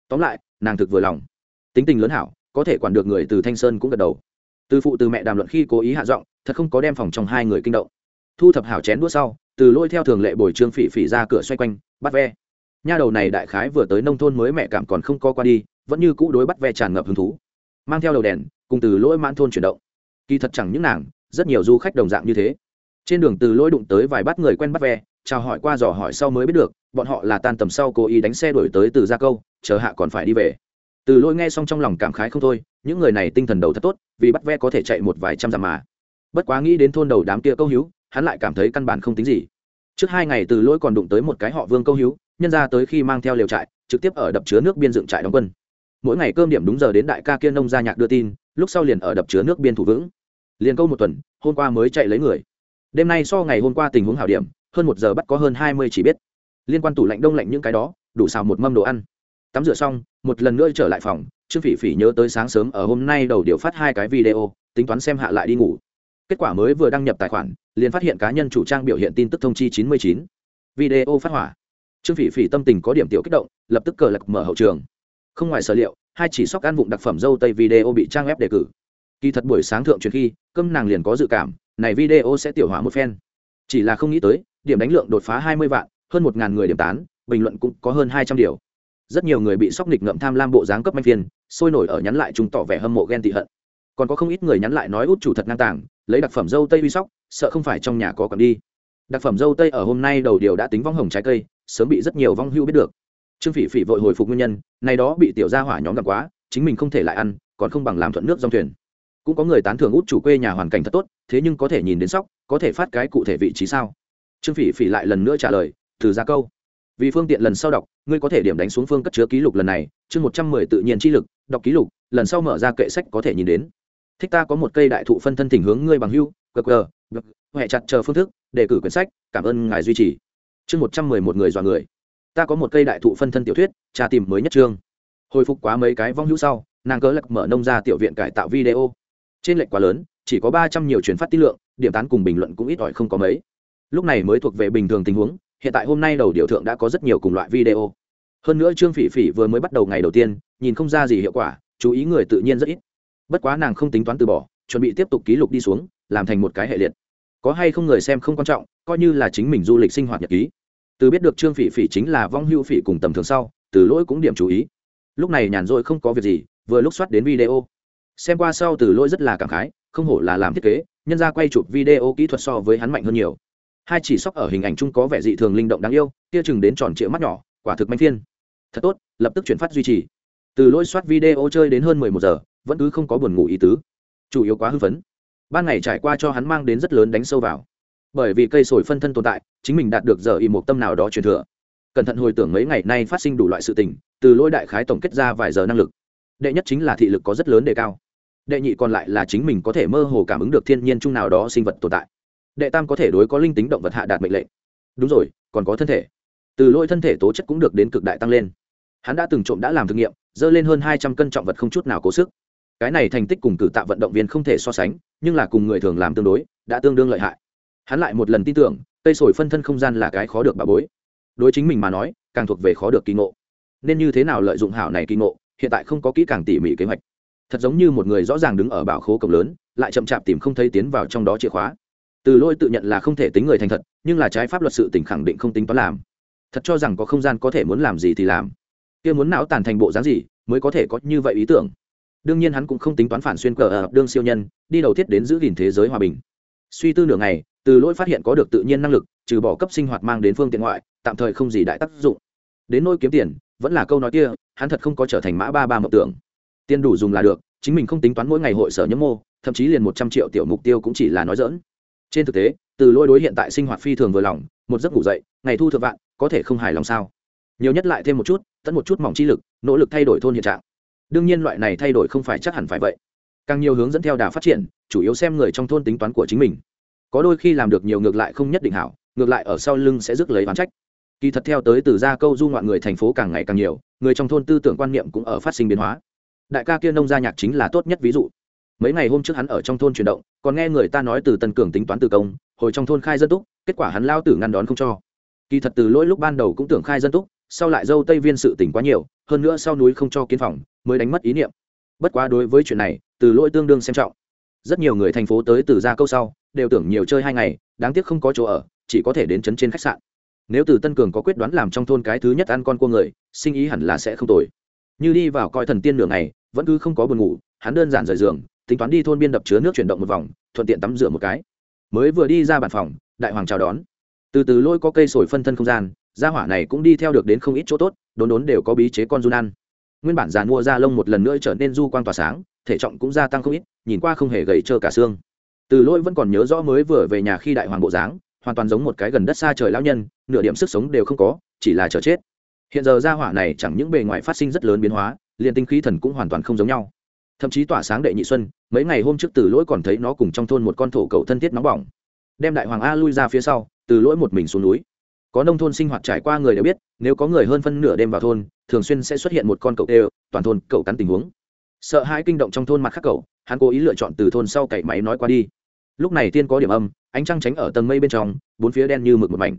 Tóm lại, nàng thực vừa lòng. Tính tình lớn hảo, có thể quản được người từ thanh sơn cũng gật đầu từ phụ từ mẹ đàm luận khi cố ý hạ giọng, thật không có đem phòng trong hai người kinh động. Thu thập hảo chén đũa sau, từ lôi theo thường lệ bồi trương phỉ phỉ ra cửa xoay quanh, bắt ve. Nha đầu này đại khái vừa tới nông thôn mới mẹ cảm còn không co qua đi, vẫn như cũ đối bắt ve tràn ngập hứng thú. Mang theo đầu đèn, cùng từ lỗi mãn thôn chuyển động. Kỳ thật chẳng những nàng, rất nhiều du khách đồng dạng như thế. Trên đường từ lỗi đụng tới vài bắt người quen bắt ve, chào hỏi qua dò hỏi sau mới biết được, bọn họ là tan tầm sau cố ý đánh xe đổi tới từ gia câu, chờ hạ còn phải đi về từ lỗi nghe xong trong lòng cảm khái không thôi, những người này tinh thần đầu thật tốt, vì bắt ve có thể chạy một vài trăm dặm mà. Bất quá nghĩ đến thôn đầu đám kia câu hữu, hắn lại cảm thấy căn bản không tính gì. Trước hai ngày từ lỗi còn đụng tới một cái họ vương câu hữu, nhân ra tới khi mang theo liều trại, trực tiếp ở đập chứa nước biên dựng trại đóng quân. Mỗi ngày cơm điểm đúng giờ đến đại ca kia nông gia nhạc đưa tin, lúc sau liền ở đập chứa nước biên thủ vững. Liền câu một tuần, hôm qua mới chạy lấy người. Đêm nay so ngày hôm qua tình huống hảo điểm, hơn một giờ bắt có hơn hai mươi chỉ biết. Liên quan tủ lạnh đông lạnh những cái đó, đủ xào một mâm đồ ăn tắm rửa xong, một lần nữa trở lại phòng, trương phỉ phỉ nhớ tới sáng sớm ở hôm nay đầu điều phát hai cái video, tính toán xem hạ lại đi ngủ. Kết quả mới vừa đăng nhập tài khoản, liền phát hiện cá nhân chủ trang biểu hiện tin tức thông chi chín mươi chín. Video phát hỏa. Trương phỉ phỉ tâm tình có điểm tiểu kích động, lập tức cờ lạc mở hậu trường. Không ngoài sở liệu, hai chỉ sóc ăn vụng đặc phẩm dâu tây video bị trang web đề cử. Kỳ thật buổi sáng thượng truyền khi, cơm nàng liền có dự cảm, này video sẽ tiểu hóa một phen. Chỉ là không nghĩ tới, điểm đánh lượng đột phá hai mươi vạn, hơn một ngàn người điểm tán, bình luận cũng có hơn hai trăm điều rất nhiều người bị sóc nịch ngậm tham lam bộ dáng cấp manh phiên, sôi nổi ở nhắn lại chúng tỏ vẻ hâm mộ ghen tị hận. Còn có không ít người nhắn lại nói út chủ thật ngang tàng, lấy đặc phẩm dâu tây uy sóc, sợ không phải trong nhà có còn đi. Đặc phẩm dâu tây ở hôm nay đầu điều đã tính vong hồng trái cây, sớm bị rất nhiều vong hưu biết được. Trương phỉ phỉ vội hồi phục nguyên nhân này đó bị tiểu gia hỏa nhóm gặp quá, chính mình không thể lại ăn, còn không bằng làm thuận nước dòng thuyền. Cũng có người tán thưởng út chủ quê nhà hoàn cảnh thật tốt, thế nhưng có thể nhìn đến sóc, có thể phát cái cụ thể vị trí sao? Trương phỉ phỉ lại lần nữa trả lời, từ ra câu vì phương tiện lần sau đọc, ngươi có thể điểm đánh xuống phương cất chứa ký lục lần này, chương một trăm mười tự nhiên chi lực, đọc ký lục, lần sau mở ra kệ sách có thể nhìn đến. Thích ta có một cây đại thụ phân thân tình hướng ngươi bằng hưu gg huệ chặt chờ phương thức đề cử quyển sách, cảm ơn ngài duy trì. Chương một trăm mười một người dọa người. Ta có một cây đại thụ phân thân tiểu thuyết, tra tìm mới nhất chương. Hồi phục quá mấy cái vong hữu sau, nàng cớ lạc mở nông ra tiểu viện cải tạo video. Trên lệnh quá lớn, chỉ có ba trăm nhiều chuyển phát tiết lượng, điểm tán cùng bình luận cũng ít ỏi không có mấy. Lúc này mới thuộc về bình thường tình huống hiện tại hôm nay đầu điều thượng đã có rất nhiều cùng loại video. Hơn nữa trương phỉ phỉ vừa mới bắt đầu ngày đầu tiên, nhìn không ra gì hiệu quả, chú ý người tự nhiên rất ít. Bất quá nàng không tính toán từ bỏ, chuẩn bị tiếp tục ký lục đi xuống, làm thành một cái hệ liệt. Có hay không người xem không quan trọng, coi như là chính mình du lịch sinh hoạt nhật ký. Từ biết được trương phỉ phỉ chính là vong hưu phỉ cùng tầm thường sau, từ lỗi cũng điểm chú ý. Lúc này nhàn rỗi không có việc gì, vừa lúc soát đến video. Xem qua sau từ lỗi rất là cảm khái, không hổ là làm thiết kế, nhân ra quay chụp video kỹ thuật so với hắn mạnh hơn nhiều hai chỉ sóc ở hình ảnh chung có vẻ dị thường linh động đáng yêu, kia chừng đến tròn trịa mắt nhỏ, quả thực manh thiên. thật tốt, lập tức chuyển phát duy trì. Từ lỗi soát video chơi đến hơn mười một giờ, vẫn cứ không có buồn ngủ ý tứ. Chủ yếu quá hư phấn. Ban ngày trải qua cho hắn mang đến rất lớn đánh sâu vào. Bởi vì cây sồi phân thân tồn tại, chính mình đạt được giờ y một tâm nào đó truyền thừa. Cẩn thận hồi tưởng mấy ngày nay phát sinh đủ loại sự tình, từ lỗi đại khái tổng kết ra vài giờ năng lực. Đệ nhất chính là thị lực có rất lớn đề cao. Đệ nhị còn lại là chính mình có thể mơ hồ cảm ứng được thiên nhiên chung nào đó sinh vật tồn tại đệ tam có thể đối có linh tính động vật hạ đạt mệnh lệnh. Đúng rồi, còn có thân thể. Từ lỗi thân thể tố chất cũng được đến cực đại tăng lên. Hắn đã từng trộm đã làm thử nghiệm, dơ lên hơn hai trăm cân trọng vật không chút nào cố sức. Cái này thành tích cùng cử tạ vận động viên không thể so sánh, nhưng là cùng người thường làm tương đối, đã tương đương lợi hại. Hắn lại một lần tin tưởng, cây sồi phân thân không gian là cái khó được bà bối. Đối chính mình mà nói, càng thuộc về khó được kỳ ngộ. Nên như thế nào lợi dụng hảo này kỳ ngộ, hiện tại không có kỹ càng tỉ mỉ kế hoạch. Thật giống như một người rõ ràng đứng ở bảo khố cổng lớn, lại chậm chạp tìm không thấy tiến vào trong đó chìa khóa từ lôi tự nhận là không thể tính người thành thật, nhưng là trái pháp luật sự tỉnh khẳng định không tính toán làm. Thật cho rằng có không gian có thể muốn làm gì thì làm. Kia muốn não tàn thành bộ dáng gì, mới có thể có như vậy ý tưởng. Đương nhiên hắn cũng không tính toán phản xuyên cờ ở đương siêu nhân, đi đầu thiết đến giữ gìn thế giới hòa bình. Suy tư nửa ngày, từ lỗi phát hiện có được tự nhiên năng lực, trừ bỏ cấp sinh hoạt mang đến phương tiện ngoại, tạm thời không gì đại tác dụng. Đến nỗi kiếm tiền, vẫn là câu nói kia, hắn thật không có trở thành mã ba ba mộng tưởng. Tiền đủ dùng là được, chính mình không tính toán mỗi ngày hội sở nhấm mô, thậm chí liền một trăm triệu tiểu mục tiêu cũng chỉ là nói dỡn trên thực tế, từ lôi đối hiện tại sinh hoạt phi thường vừa lòng, một giấc ngủ dậy, ngày thu thượng vạn, có thể không hài lòng sao? Nhiều nhất lại thêm một chút, tận một chút mỏng chi lực, nỗ lực thay đổi thôn hiện trạng. Đương nhiên loại này thay đổi không phải chắc hẳn phải vậy. Càng nhiều hướng dẫn theo đà phát triển, chủ yếu xem người trong thôn tính toán của chính mình. Có đôi khi làm được nhiều ngược lại không nhất định hảo, ngược lại ở sau lưng sẽ rước lấy bán trách. Kỳ thật theo tới từ gia câu du ngoạn người thành phố càng ngày càng nhiều, người trong thôn tư tưởng quan niệm cũng ở phát sinh biến hóa. Đại ca kia nông gia nhạc chính là tốt nhất ví dụ mấy ngày hôm trước hắn ở trong thôn chuyển động, còn nghe người ta nói từ tân cường tính toán từ công, hồi trong thôn khai dân túc, kết quả hắn lao tử ngăn đón không cho. Kỳ thật từ lỗi lúc ban đầu cũng tưởng khai dân túc, sau lại dâu tây viên sự tỉnh quá nhiều, hơn nữa sau núi không cho kiến phòng, mới đánh mất ý niệm. Bất quá đối với chuyện này, từ lỗi tương đương xem trọng. Rất nhiều người thành phố tới từ ra câu sau, đều tưởng nhiều chơi hai ngày, đáng tiếc không có chỗ ở, chỉ có thể đến chấn trên khách sạn. Nếu từ tân cường có quyết đoán làm trong thôn cái thứ nhất ăn con cua người, sinh ý hẳn là sẽ không tồi. Như đi vào coi thần tiên đường này vẫn cứ không có buồn ngủ, hắn đơn giản rời giường tính toán đi thôn biên đập chứa nước chuyển động một vòng, thuận tiện tắm rửa một cái. Mới vừa đi ra bàn phòng, đại hoàng chào đón. Từ từ lôi có cây sồi phân thân không gian, gia hỏa này cũng đi theo được đến không ít chỗ tốt, đốn đốn đều có bí chế con run ăn. Nguyên bản giàn mua da lông một lần nữa trở nên du quan tỏa sáng, thể trọng cũng gia tăng không ít, nhìn qua không hề gầy trơ cả xương. Từ lôi vẫn còn nhớ rõ mới vừa về nhà khi đại hoàng bộ dáng, hoàn toàn giống một cái gần đất xa trời lão nhân, nửa điểm sức sống đều không có, chỉ là chờ chết. Hiện giờ gia hỏa này chẳng những bề ngoài phát sinh rất lớn biến hóa, liền tinh khí thần cũng hoàn toàn không giống nhau thậm chí tỏa sáng đệ nhị xuân, mấy ngày hôm trước từ lỗi còn thấy nó cùng trong thôn một con thổ cầu thân thiết nóng bỏng. Đem đại hoàng a lui ra phía sau, từ lỗi một mình xuống núi. Có nông thôn sinh hoạt trải qua người đều biết, nếu có người hơn phân nửa đêm vào thôn, thường xuyên sẽ xuất hiện một con cậu đều, toàn thôn cậu cắn tình huống. Sợ hãi kinh động trong thôn mặt khác cậu hắn cố ý lựa chọn từ thôn sau cậy máy nói qua đi. Lúc này tiên có điểm âm, ánh trăng tránh ở tầng mây bên trong, bốn phía đen như mực một mảnh.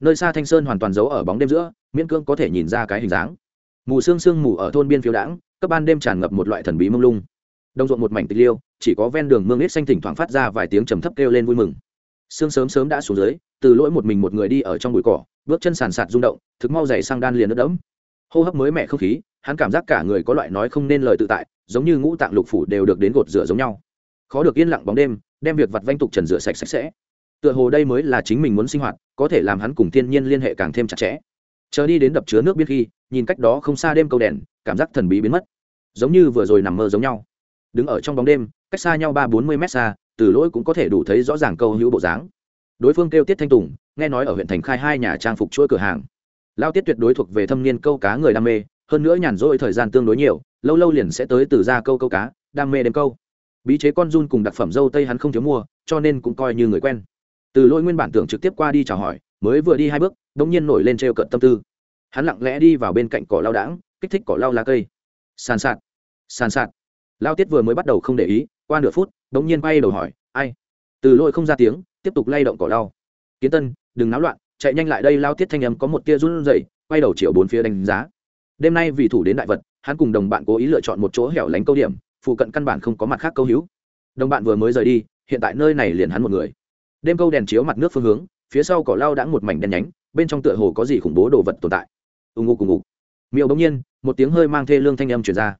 Nơi xa thanh sơn hoàn toàn giấu ở bóng đêm giữa, miễn cưỡng có thể nhìn ra cái hình dáng. Mù sương sương mù ở thôn biên phiếu đãng cấp ban đêm tràn ngập một loại thần bí mông lung. Đông ruộng một mảnh tịch liêu, chỉ có ven đường mương ít xanh thỉnh thoảng phát ra vài tiếng trầm thấp kêu lên vui mừng. Sương sớm sớm đã xuống dưới, từ lỗi một mình một người đi ở trong bụi cỏ, bước chân sàn sạt rung động, thực mau dày sang đan liền đất đẫm. Hô hấp mới mẻ không khí, hắn cảm giác cả người có loại nói không nên lời tự tại, giống như ngũ tạng lục phủ đều được đến gột rửa giống nhau. Khó được yên lặng bóng đêm, đem việc vặt vanh tục trần rửa sạch sạch sẽ. Tựa hồ đây mới là chính mình muốn sinh hoạt, có thể làm hắn cùng thiên nhiên liên hệ càng thêm chặt chẽ. Chờ đi đến đập chứa nước biết khi, nhìn cách đó không xa đêm câu đèn, cảm giác thần bí biến mất giống như vừa rồi nằm mơ giống nhau. Đứng ở trong bóng đêm, cách xa nhau ba bốn mươi mét xa, từ lỗi cũng có thể đủ thấy rõ ràng câu hữu bộ dáng. Đối phương kêu tiết thanh tùng, nghe nói ở huyện thành khai hai nhà trang phục chuỗi cửa hàng. Lao tiết tuyệt đối thuộc về thâm niên câu cá người đam mê, hơn nữa nhàn rỗi thời gian tương đối nhiều, lâu lâu liền sẽ tới từ ra câu câu cá, đam mê đêm câu. Bí chế con run cùng đặc phẩm dâu tây hắn không thiếu mua, cho nên cũng coi như người quen. Từ lỗi nguyên bản tưởng trực tiếp qua đi chào hỏi, mới vừa đi hai bước đ ỗ n g nhiên nổi lên t r e o cận tâm tư. Hắn lặng lẽ đi vào bên cạnh cỏ lao đãng, kích thích cỏ lao lá cây sàn sạt. Sàn sạt. Lao tiết vừa mới bắt đầu không để ý, qua nửa phút đ ỗ n g nhiên quay đầu hỏi, ai? Từ lỗi không ra tiếng, tiếp tục lay động cỏ lau kiến tân, đừng náo loạn, chạy nhanh lại đây. Lao tiết thanh âm có một tia run rẩy, quay đầu chiều bốn phía đánh giá. Đêm nay vì thủ đến đại vật, hắn cùng đồng bạn cố ý lựa chọn một chỗ hẻo lánh câu điểm, phụ cận căn bản không có mặt khác câu hữu. Đồng bạn vừa mới rời đi, hiện tại nơi này liền hắn một người. Đêm câu đèn chiếu mặt nước phương hướng, phía sau cỏ lao đã một mảnh đen nhánh, bên trong tựa hồ có gì khủng bố đồ vật tồn tại. Ưng ngô cùng ngục miệu bỗng nhiên, một tiếng hơi mang thê lương thanh âm chuyển ra.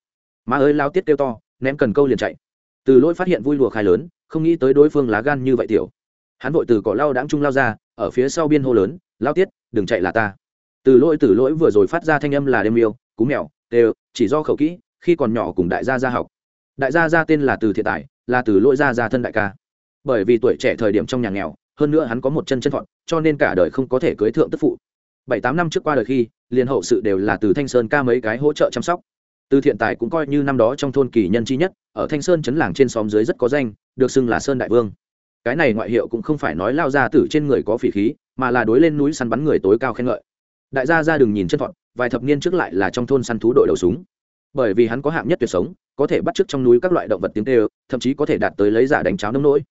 Má ơi, lao tiết kêu to, ném cần câu liền chạy. Từ lỗi phát hiện vui lùa khai lớn, không nghĩ tới đối phương lá gan như vậy tiểu. Hắn vội từ cỏ lao đáng trung lao ra, ở phía sau biên hô lớn, lao tiết, đừng chạy là ta. Từ lỗi từ lỗi vừa rồi phát ra thanh âm là đêm miêu, cú mèo đều chỉ do khẩu kỹ, khi còn nhỏ cùng đại gia gia học. Đại gia gia tên là từ thiện tài, là từ lỗi gia gia thân đại ca. Bởi vì tuổi trẻ thời điểm trong nhà nghèo, hơn nữa hắn có một chân chân thọn, cho nên cả đời không có thể cưới thượng tức phụ bảy tám năm trước qua đời khi, liền hậu sự đều là từ thanh sơn ca mấy cái hỗ trợ chăm sóc. Từ thiện tài cũng coi như năm đó trong thôn kỳ nhân chi nhất, ở thanh sơn chấn làng trên xóm dưới rất có danh, được xưng là sơn đại vương. Cái này ngoại hiệu cũng không phải nói lao ra tử trên người có phỉ khí, mà là đối lên núi săn bắn người tối cao khen ngợi. Đại gia ra đừng nhìn chân thọn vài thập niên trước lại là trong thôn săn thú đội đầu súng. Bởi vì hắn có hạng nhất tuyệt sống, có thể bắt chước trong núi các loại động vật tiếng tê thậm chí có thể đạt tới lấy giả đánh cháo nông nỗi.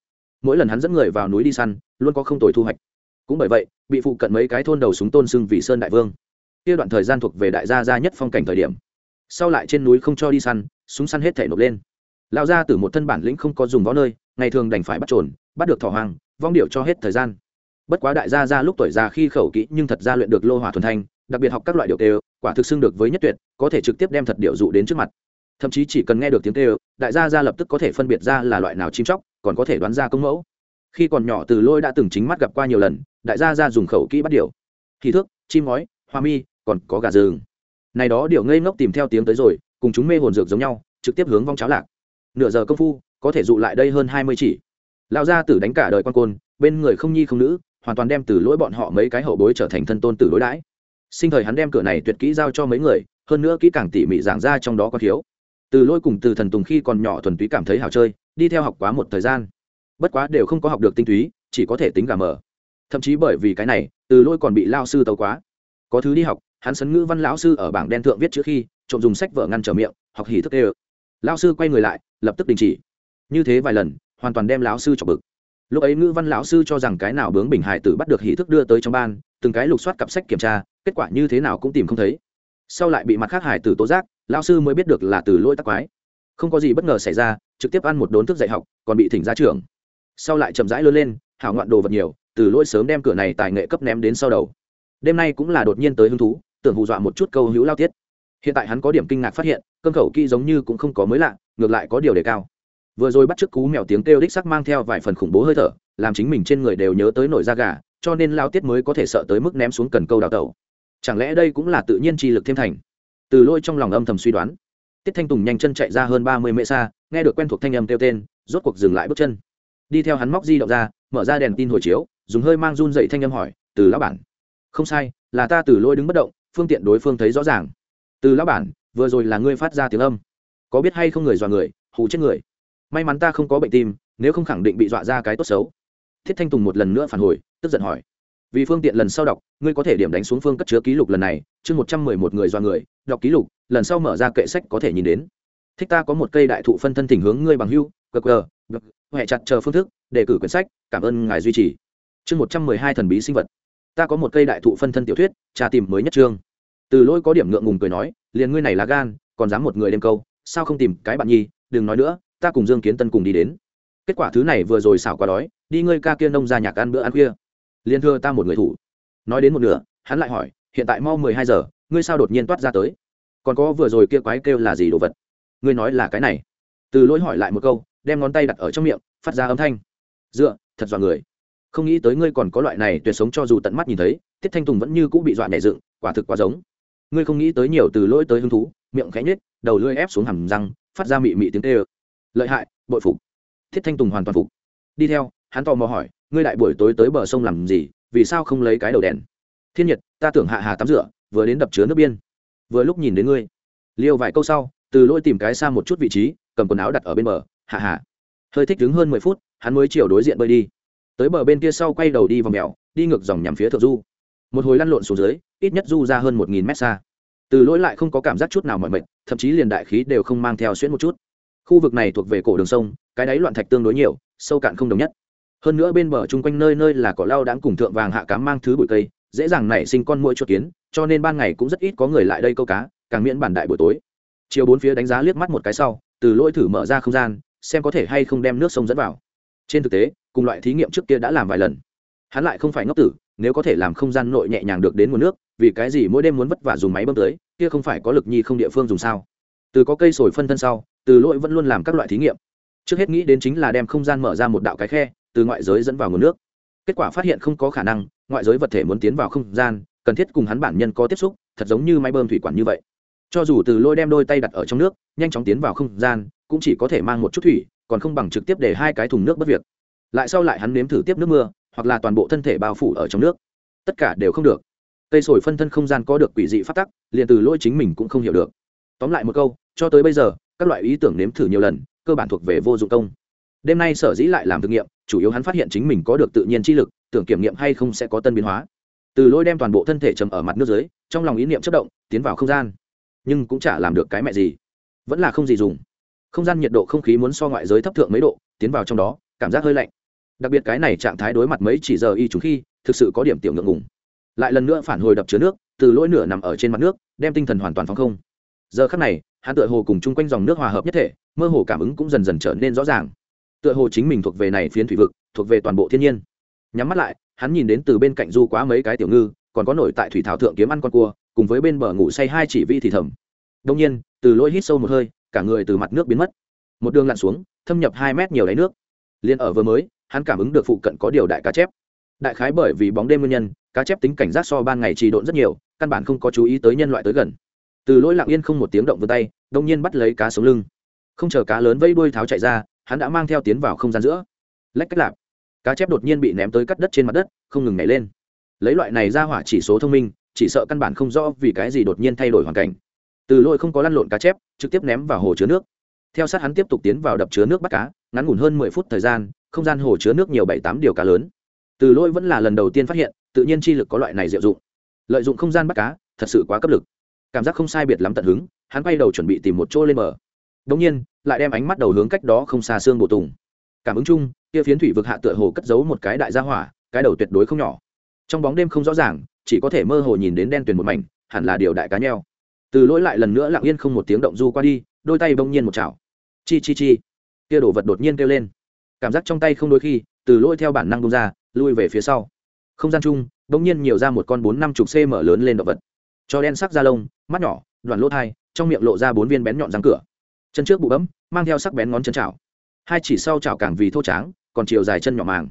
Mỗi lần hắn dẫn người vào núi đi săn, luôn có không tồi thu hoạch cũng bởi vậy, bị phụ cận mấy cái thôn đầu súng tôn xưng vị sơn đại vương. Kia đoạn thời gian thuộc về đại gia gia nhất phong cảnh thời điểm. Sau lại trên núi không cho đi săn, súng săn hết thể nộp lên. Lão gia từ một thân bản lĩnh không có dùng võ nơi, ngày thường đành phải bắt trồn, bắt được thỏ hoàng vong điệu cho hết thời gian. Bất quá đại gia gia lúc tuổi già khi khẩu kỹ nhưng thật ra luyện được lô hỏa thuần thanh, đặc biệt học các loại điệu kêu quả thực xưng được với nhất tuyệt, có thể trực tiếp đem thật điệu dụ đến trước mặt. Thậm chí chỉ cần nghe được tiếng kêu, đại gia gia lập tức có thể phân biệt ra là loại nào chim chóc, còn có thể đoán ra công mẫu khi còn nhỏ từ lôi đã từng chính mắt gặp qua nhiều lần, đại gia gia dùng khẩu kỹ bắt điều thì thước, chim ngói, hoa mi, còn có gà rừng. Này đó điều ngây ngốc tìm theo tiếng tới rồi, cùng chúng mê hồn dược giống nhau, trực tiếp hướng vong cháo lạc. Nửa giờ công phu, có thể dụ lại đây hơn hai mươi chỉ. Lão gia tử đánh cả đời quan côn, bên người không nhi không nữ, hoàn toàn đem từ lỗi bọn họ mấy cái hậu bối trở thành thân tôn tử đối đãi. Sinh thời hắn đem cửa này tuyệt kỹ giao cho mấy người, hơn nữa kỹ càng tỉ mỉ giảng ra trong đó có thiếu. Từ lỗi cùng từ thần tùng khi còn nhỏ thuần túy cảm thấy hào chơi, đi theo học quá một thời gian bất quá đều không có học được tinh túy, chỉ có thể tính gà mờ. Thậm chí bởi vì cái này, từ lỗi còn bị lao sư tấu quá. Có thứ đi học, hắn sấn ngữ văn lão sư ở bảng đen thượng viết chữ khi, trộm dùng sách vở ngăn trở miệng, học hỉ thức ê ơ. Lão sư quay người lại, lập tức đình chỉ. Như thế vài lần, hoàn toàn đem lão sư chọc bực. Lúc ấy ngữ văn lão sư cho rằng cái nào bướng bình hải tử bắt được hỉ thức đưa tới trong ban, từng cái lục soát cặp sách kiểm tra, kết quả như thế nào cũng tìm không thấy. Sau lại bị mặt khác hải tử tố giác, lão sư mới biết được là từ lỗi tắc quái. Không có gì bất ngờ xảy ra, trực tiếp ăn một đốn thức dạy học, còn bị thỉnh ra trường sau lại chậm rãi lớn lên, hảo ngoạn đồ vật nhiều, từ lỗi sớm đem cửa này tài nghệ cấp ném đến sau đầu. Đêm nay cũng là đột nhiên tới hứng thú, tưởng hù dọa một chút câu hữu lao tiết. Hiện tại hắn có điểm kinh ngạc phát hiện, cơm khẩu kỹ giống như cũng không có mới lạ, ngược lại có điều đề cao. Vừa rồi bắt chước cú mèo tiếng kêu đích sắc mang theo vài phần khủng bố hơi thở, làm chính mình trên người đều nhớ tới nổi da gà, cho nên lao tiết mới có thể sợ tới mức ném xuống cần câu đào tẩu. Chẳng lẽ đây cũng là tự nhiên chi lực thêm thành? Từ lôi trong lòng âm thầm suy đoán. Tiết thanh tùng nhanh chân chạy ra hơn ba mươi mễ xa, nghe được quen thuộc thanh âm kêu tên, rốt cuộc dừng lại bước chân đi theo hắn móc di động ra, mở ra đèn tin hồi chiếu, dùng hơi mang run dậy thanh âm hỏi, từ lão bản. Không sai, là ta từ lôi đứng bất động, phương tiện đối phương thấy rõ ràng. Từ lão bản, vừa rồi là ngươi phát ra tiếng âm. Có biết hay không người dọa người, hù chết người. May mắn ta không có bệnh tim, nếu không khẳng định bị dọa ra cái tốt xấu. Thiết thanh tùng một lần nữa phản hồi, tức giận hỏi, vì phương tiện lần sau đọc, ngươi có thể điểm đánh xuống phương cất chứa ký lục lần này, chương một trăm mười một người dọa người, đọc ký lục, lần sau mở ra kệ sách có thể nhìn đến. Thích ta có một cây đại thụ phân thân tình hướng ngươi bằng hưu gờ gờ huệ chặt chờ phương thức, đề cử quyển sách, cảm ơn ngài duy trì. Chương một trăm mười hai thần bí sinh vật. Ta có một cây đại thụ phân thân tiểu thuyết, tra tìm mới nhất trương từ lỗi có điểm ngượng ngùng cười nói, liền ngươi này là gan, còn dám một người đêm câu, sao không tìm cái bạn nhi, đừng nói nữa, ta cùng dương kiến tân cùng đi đến. Kết quả thứ này vừa rồi xảo qua đói, đi ngươi ca kia nông ra nhạc ăn bữa ăn khuya. Liền thưa ta một người thủ. Nói đến một nửa, hắn lại hỏi, hiện tại mau mười hai giờ, ngươi sao đột nhiên toát ra tới? Còn có vừa rồi kia quái kêu là gì đồ vật? Ngươi nói là cái này. Từ lỗi hỏi lại một câu đem ngón tay đặt ở trong miệng, phát ra âm thanh. Dựa, thật dọa người. Không nghĩ tới ngươi còn có loại này tuyệt sống cho dù tận mắt nhìn thấy, tiết thanh tùng vẫn như cũng bị dọa nhẹ dựng, quả thực quá giống. Ngươi không nghĩ tới nhiều từ lỗi tới hứng thú, miệng khẽ nhếch, đầu lưỡi ép xuống hầm răng, phát ra mị mị tiếng tê ơ lợi hại, bội phục. Thiết thanh tùng hoàn toàn phục. Đi theo, hắn tò mò hỏi, ngươi đại buổi tối tới bờ sông làm gì, vì sao không lấy cái đầu đèn? Thiên nhiệt ta tưởng hạ hà tắm rửa, vừa đến đập chứa nước biên. Vừa lúc nhìn đến ngươi. Liêu vài câu sau, từ lỗi tìm cái xa một chút vị trí, cầm quần áo đặt ở bên bờ hạ hạ. Hơi thích đứng hơn mười phút, hắn mới chiều đối diện bơi đi. Tới bờ bên kia sau quay đầu đi vào mèo, đi ngược dòng nhằm phía thượng du. Một hồi lăn lộn xuống dưới, ít nhất du ra hơn một nghìn mét xa. Từ lỗi lại không có cảm giác chút nào mọi mệt, thậm chí liền đại khí đều không mang theo xuyễn một chút. Khu vực này thuộc về cổ đường sông, cái đáy loạn thạch tương đối nhiều, sâu cạn không đồng nhất. Hơn nữa bên bờ chung quanh nơi nơi là cỏ lau đáng cùng thượng vàng hạ cám mang thứ bụi cây, dễ dàng nảy sinh con mũi chuột kiến, cho nên ban ngày cũng rất ít có người lại đây câu cá, càng miễn bản đại buổi tối. Chiều bốn phía đánh giá liếc mắt một cái sau, từ lỗi thử mở ra không gian xem có thể hay không đem nước sông dẫn vào. Trên thực tế, cùng loại thí nghiệm trước kia đã làm vài lần. Hắn lại không phải ngốc tử, nếu có thể làm không gian nội nhẹ nhàng được đến nguồn nước, vì cái gì mỗi đêm muốn vất vả dùng máy bơm tới kia không phải có lực nhi không địa phương dùng sao? Từ có cây sồi phân thân sau, từ lỗi vẫn luôn làm các loại thí nghiệm. Trước hết nghĩ đến chính là đem không gian mở ra một đạo cái khe, từ ngoại giới dẫn vào nguồn nước. Kết quả phát hiện không có khả năng, ngoại giới vật thể muốn tiến vào không gian, cần thiết cùng hắn bản nhân có tiếp xúc, thật giống như máy bơm thủy quản như vậy. Cho dù từ lôi đem đôi tay đặt ở trong nước, nhanh chóng tiến vào không gian cũng chỉ có thể mang một chút thủy, còn không bằng trực tiếp để hai cái thùng nước bất việc. Lại sau lại hắn nếm thử tiếp nước mưa, hoặc là toàn bộ thân thể bao phủ ở trong nước. Tất cả đều không được. Cây sồi phân thân không gian có được quỷ dị phát tắc, liền từ lỗi chính mình cũng không hiểu được. Tóm lại một câu, cho tới bây giờ, các loại ý tưởng nếm thử nhiều lần, cơ bản thuộc về vô dụng công. Đêm nay sở dĩ lại làm thực nghiệm, chủ yếu hắn phát hiện chính mình có được tự nhiên chi lực, tưởng kiểm nghiệm hay không sẽ có tân biến hóa. Từ lỗi đem toàn bộ thân thể trầm ở mặt nước dưới, trong lòng ý niệm chất động, tiến vào không gian. Nhưng cũng chả làm được cái mẹ gì. Vẫn là không gì dùng không gian nhiệt độ không khí muốn so ngoại giới thấp thượng mấy độ, tiến vào trong đó, cảm giác hơi lạnh. Đặc biệt cái này trạng thái đối mặt mấy chỉ giờ y chúng khi, thực sự có điểm tiểu ngượng ngùng. Lại lần nữa phản hồi đập chứa nước, từ lỗi nửa nằm ở trên mặt nước, đem tinh thần hoàn toàn phóng không. Giờ khắc này, hắn tựa hồ cùng chung quanh dòng nước hòa hợp nhất thể, mơ hồ cảm ứng cũng dần dần trở nên rõ ràng. Tựa hồ chính mình thuộc về này phiến thủy vực, thuộc về toàn bộ thiên nhiên. Nhắm mắt lại, hắn nhìn đến từ bên cạnh du quá mấy cái tiểu ngư, còn có nổi tại thủy thảo thượng kiếm ăn con cua, cùng với bên bờ ngủ say hai chỉ vi thì thầm. Đông nhiên, từ lỗi hít sâu một hơi cả người từ mặt nước biến mất. Một đường lặn xuống, thâm nhập hai mét nhiều đáy nước. Liền ở vừa mới, hắn cảm ứng được phụ cận có điều đại cá chép. Đại khái bởi vì bóng đêm nguyên nhân, cá chép tính cảnh giác so ban ngày trì độn rất nhiều, căn bản không có chú ý tới nhân loại tới gần. Từ lỗi lặng yên không một tiếng động vươn tay, đông nhiên bắt lấy cá sống lưng. Không chờ cá lớn vây đuôi tháo chạy ra, hắn đã mang theo tiến vào không gian giữa. Lách cách lạp. Cá chép đột nhiên bị ném tới cắt đất trên mặt đất, không ngừng nhảy lên. Lấy loại này ra hỏa chỉ số thông minh, chỉ sợ căn bản không rõ vì cái gì đột nhiên thay đổi hoàn cảnh từ lôi không có lăn lộn cá chép, trực tiếp ném vào hồ chứa nước. Theo sát hắn tiếp tục tiến vào đập chứa nước bắt cá, ngắn ngủn hơn mười phút thời gian, không gian hồ chứa nước nhiều bảy tám điều cá lớn. Từ lôi vẫn là lần đầu tiên phát hiện, tự nhiên chi lực có loại này diệu dụng. Lợi dụng không gian bắt cá, thật sự quá cấp lực. Cảm giác không sai biệt lắm tận hứng, hắn quay đầu chuẩn bị tìm một chỗ lên bờ. Đ ỗ n g nhiên, lại đem ánh mắt đầu hướng cách đó không xa xương bổ tùng. Cảm ứng chung, kia phiến thủy vực hạ tựa hồ cất giấu một cái đại gia hỏa, cái đầu tuyệt đối không nhỏ. Trong bóng đêm không rõ ràng, chỉ có thể mơ hồ nhìn đến đen tuyền một mảnh, hẳn là điều đại cá nheo từ lỗi lại lần nữa lặng yên không một tiếng động du qua đi, đôi tay bỗng nhiên một chảo. Chi chi chi. Kia đổ vật đột nhiên kêu lên. Cảm giác trong tay không đôi khi, từ lỗi theo bản năng bông ra, lui về phía sau. Không gian chung, bỗng nhiên nhiều ra một con bốn năm chục cm lớn lên động vật. Cho đen sắc da lông, mắt nhỏ, đoạn lỗ thai, trong miệng lộ ra bốn viên bén nhọn răng cửa. Chân trước bụ bấm, mang theo sắc bén ngón chân chảo. Hai chỉ sau chảo càng vì thô tráng, còn chiều dài chân nhỏ màng.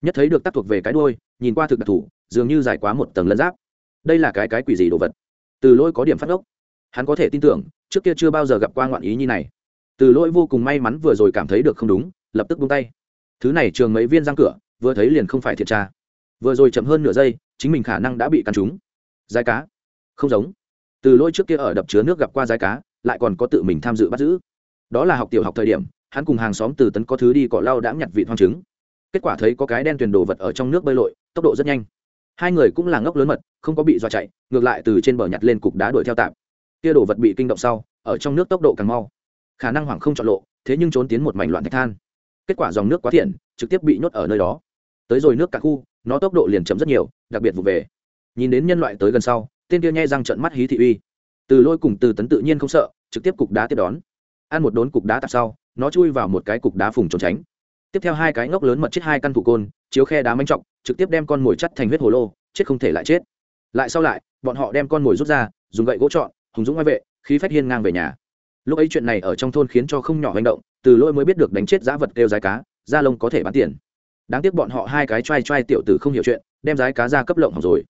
Nhất thấy được tác thuộc về cái đôi nhìn qua thực đặc thủ, dường như dài quá một tầng lân giáp. Đây là cái cái quỷ gì đồ vật? Từ lỗi có điểm phát ốc hắn có thể tin tưởng, trước kia chưa bao giờ gặp qua ngoạn ý như này. Từ lỗi vô cùng may mắn vừa rồi cảm thấy được không đúng, lập tức buông tay. Thứ này trường mấy viên răng cửa, vừa thấy liền không phải thiệt tra. Vừa rồi chậm hơn nửa giây, chính mình khả năng đã bị cắn trúng. Dài cá. Không giống. Từ lỗi trước kia ở đập chứa nước gặp qua dài cá, lại còn có tự mình tham dự bắt giữ. Đó là học tiểu học thời điểm, hắn cùng hàng xóm từ tấn có thứ đi cỏ lau đã nhặt vị hoang trứng. Kết quả thấy có cái đen tuyền đồ vật ở trong nước bơi lội, tốc độ rất nhanh. Hai người cũng là ngốc lớn mật, không có bị dọa chạy, ngược lại từ trên bờ nhặt lên cục đá đuổi theo tạm kia đồ vật bị kinh động sau, ở trong nước tốc độ càng mau. Khả năng hoảng không chọn lộ, thế nhưng trốn tiến một mảnh loạn thạch than. Kết quả dòng nước quá thiện, trực tiếp bị nhốt ở nơi đó. Tới rồi nước cả khu, nó tốc độ liền chấm rất nhiều, đặc biệt vụ về. Nhìn đến nhân loại tới gần sau, tên kia nhai răng trận mắt hí thị uy. Từ lôi cùng từ tấn tự nhiên không sợ, trực tiếp cục đá tiếp đón. Ăn một đốn cục đá tạp sau, nó chui vào một cái cục đá phùng trốn tránh. Tiếp theo hai cái ngốc lớn mật chết hai căn thủ côn, chiếu khe đá manh trọng trực tiếp đem con mồi chắt thành huyết hồ lô, chết không thể lại chết. Lại sau lại, bọn họ đem con mồi rút ra, dùng gậy gỗ trọn hùng dũng ngoại vệ, khí phách hiên ngang về nhà. Lúc ấy chuyện này ở trong thôn khiến cho không nhỏ hành động, từ lỗi mới biết được đánh chết giá vật kêu giá cá, da lông có thể bán tiền. Đáng tiếc bọn họ hai cái t r a i t r a i tiểu tử không hiểu chuyện, đem giá cá ra cấp lộng hỏng rồi.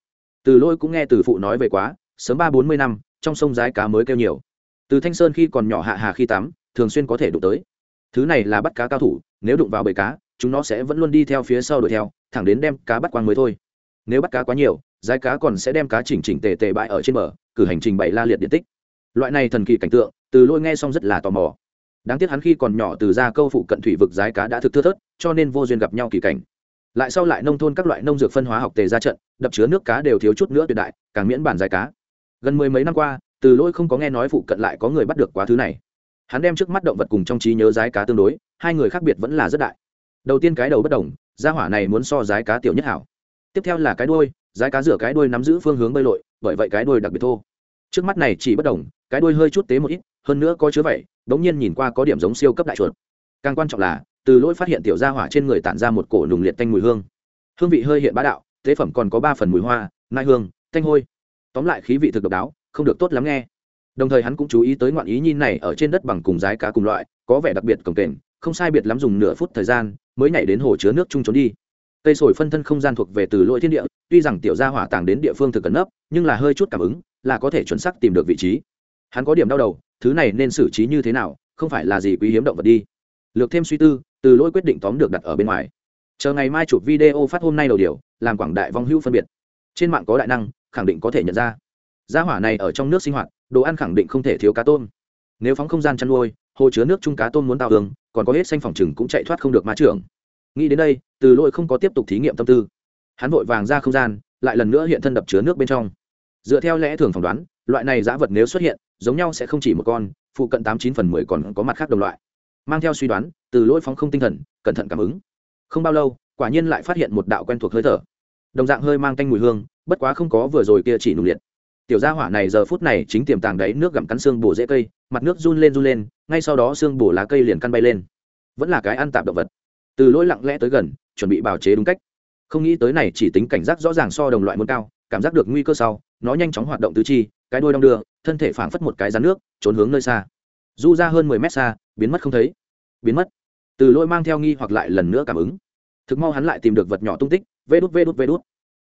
Từ lỗi cũng nghe từ phụ nói về quá, sớm ba bốn mươi năm, trong sông giá cá mới kêu nhiều. Từ thanh sơn khi còn nhỏ hạ hà khi tắm, thường xuyên có thể đụng tới. Thứ này là bắt cá cao thủ, nếu đụng vào bầy cá, chúng nó sẽ vẫn luôn đi theo phía sau đuổi theo, thẳng đến đem cá bắt quang mới thôi. Nếu bắt cá quá nhiều giá cá còn sẽ đem cá chỉnh chỉnh tề tề bại ở trên bờ cử hành trình bày la liệt điện tích. Loại này thần kỳ cảnh tượng, từ lôi nghe xong rất là tò mò. Đáng tiếc hắn khi còn nhỏ từ ra câu phụ cận thủy vực giái cá đã thực thưa thớt, cho nên vô duyên gặp nhau kỳ cảnh. Lại sau lại nông thôn các loại nông dược phân hóa học tề ra trận, đập chứa nước cá đều thiếu chút nữa tuyệt đại, càng miễn bản giái cá. Gần mười mấy năm qua, từ lôi không có nghe nói phụ cận lại có người bắt được quá thứ này. Hắn đem trước mắt động vật cùng trong trí nhớ giái cá tương đối, hai người khác biệt vẫn là rất đại. Đầu tiên cái đầu bất đồng, gia hỏa này muốn so giái cá tiểu nhất hảo. Tiếp theo là cái đuôi, giái cá rửa cái đuôi nắm giữ phương hướng bơi lội, bởi vậy cái đuôi đặc biệt thô trước mắt này chỉ bất đồng, cái đuôi hơi chút tế một ít, hơn nữa có chứa vậy đ n g nhiên nhìn qua có điểm giống siêu cấp đại chuột. Càng quan trọng là, từ lỗi phát hiện tiểu gia hỏa trên người tản ra một cổ nùng liệt tanh mùi hương. Hương vị hơi hiện bá đạo, tế phẩm còn có ba phần mùi hoa nai hương thanh hôi. Tóm lại khí vị thực độc đáo, không được tốt lắm nghe. Đồng thời hắn cũng chú ý tới ngoạn ý nhi này ở trên đất bằng cùng rái cá cùng loại, có vẻ đặc biệt cồng kềnh, không sai biệt lắm dùng nửa phút thời gian mới nhảy đến hồ chứa nước chung trốn đi. Cây sồi phân thân không gian thuộc về từ lỗi thiên địa, tuy rằng tiểu gia hỏa tàng đến địa phương thực cẩn nấp, nhưng là hơi chút cảm ứng là có thể chuẩn xác tìm được vị trí. Hắn có điểm đau đầu, thứ này nên xử trí như thế nào, không phải là gì quý hiếm động vật đi. Lược thêm suy tư, từ lỗi quyết định tóm được đặt ở bên ngoài. Chờ ngày mai chụp video phát hôm nay đầu điều, làm quảng đại vong hữu phân biệt. Trên mạng có đại năng, khẳng định có thể nhận ra. Gia hỏa này ở trong nước sinh hoạt, đồ ăn khẳng định không thể thiếu cá tôm. Nếu phóng không gian chăn nuôi, hồ chứa nước chung cá tôm muốn tạo hương, còn có hết xanh phòng chừng cũng chạy thoát không được má trưởng. Nghĩ đến đây, từ lỗi không có tiếp tục thí nghiệm tâm tư. Hắn vội vàng ra không gian, lại lần nữa hiện thân đập chứa nước bên trong dựa theo lẽ thường phỏng đoán, loại này giã vật nếu xuất hiện, giống nhau sẽ không chỉ một con, phụ cận tám chín phần mười còn có mặt khác đồng loại. Mang theo suy đoán, từ lỗi phóng không tinh thần, cẩn thận cảm ứng. Không bao lâu, quả nhiên lại phát hiện một đạo quen thuộc hơi thở. Đồng dạng hơi mang tanh mùi hương, bất quá không có vừa rồi kia chỉ nùng liệt. Tiểu gia hỏa này giờ phút này chính tiềm tàng đáy nước gặm cắn xương bổ dễ cây, mặt nước run lên run lên, ngay sau đó xương bổ lá cây liền căn bay lên. Vẫn là cái ăn tạp động vật. Từ lỗi lặng lẽ tới gần, chuẩn bị bào chế đúng cách. Không nghĩ tới này chỉ tính cảnh giác rõ ràng so đồng loại muốn cao, cảm giác được nguy cơ sau nó nhanh chóng hoạt động tứ chi, cái đuôi đong đưa, thân thể phảng phất một cái rắn nước, trốn hướng nơi xa. Du ra hơn mười mét xa, biến mất không thấy. Biến mất. Từ lỗi mang theo nghi hoặc lại lần nữa cảm ứng. Thực mau hắn lại tìm được vật nhỏ tung tích, vê đút vê đút vê đút.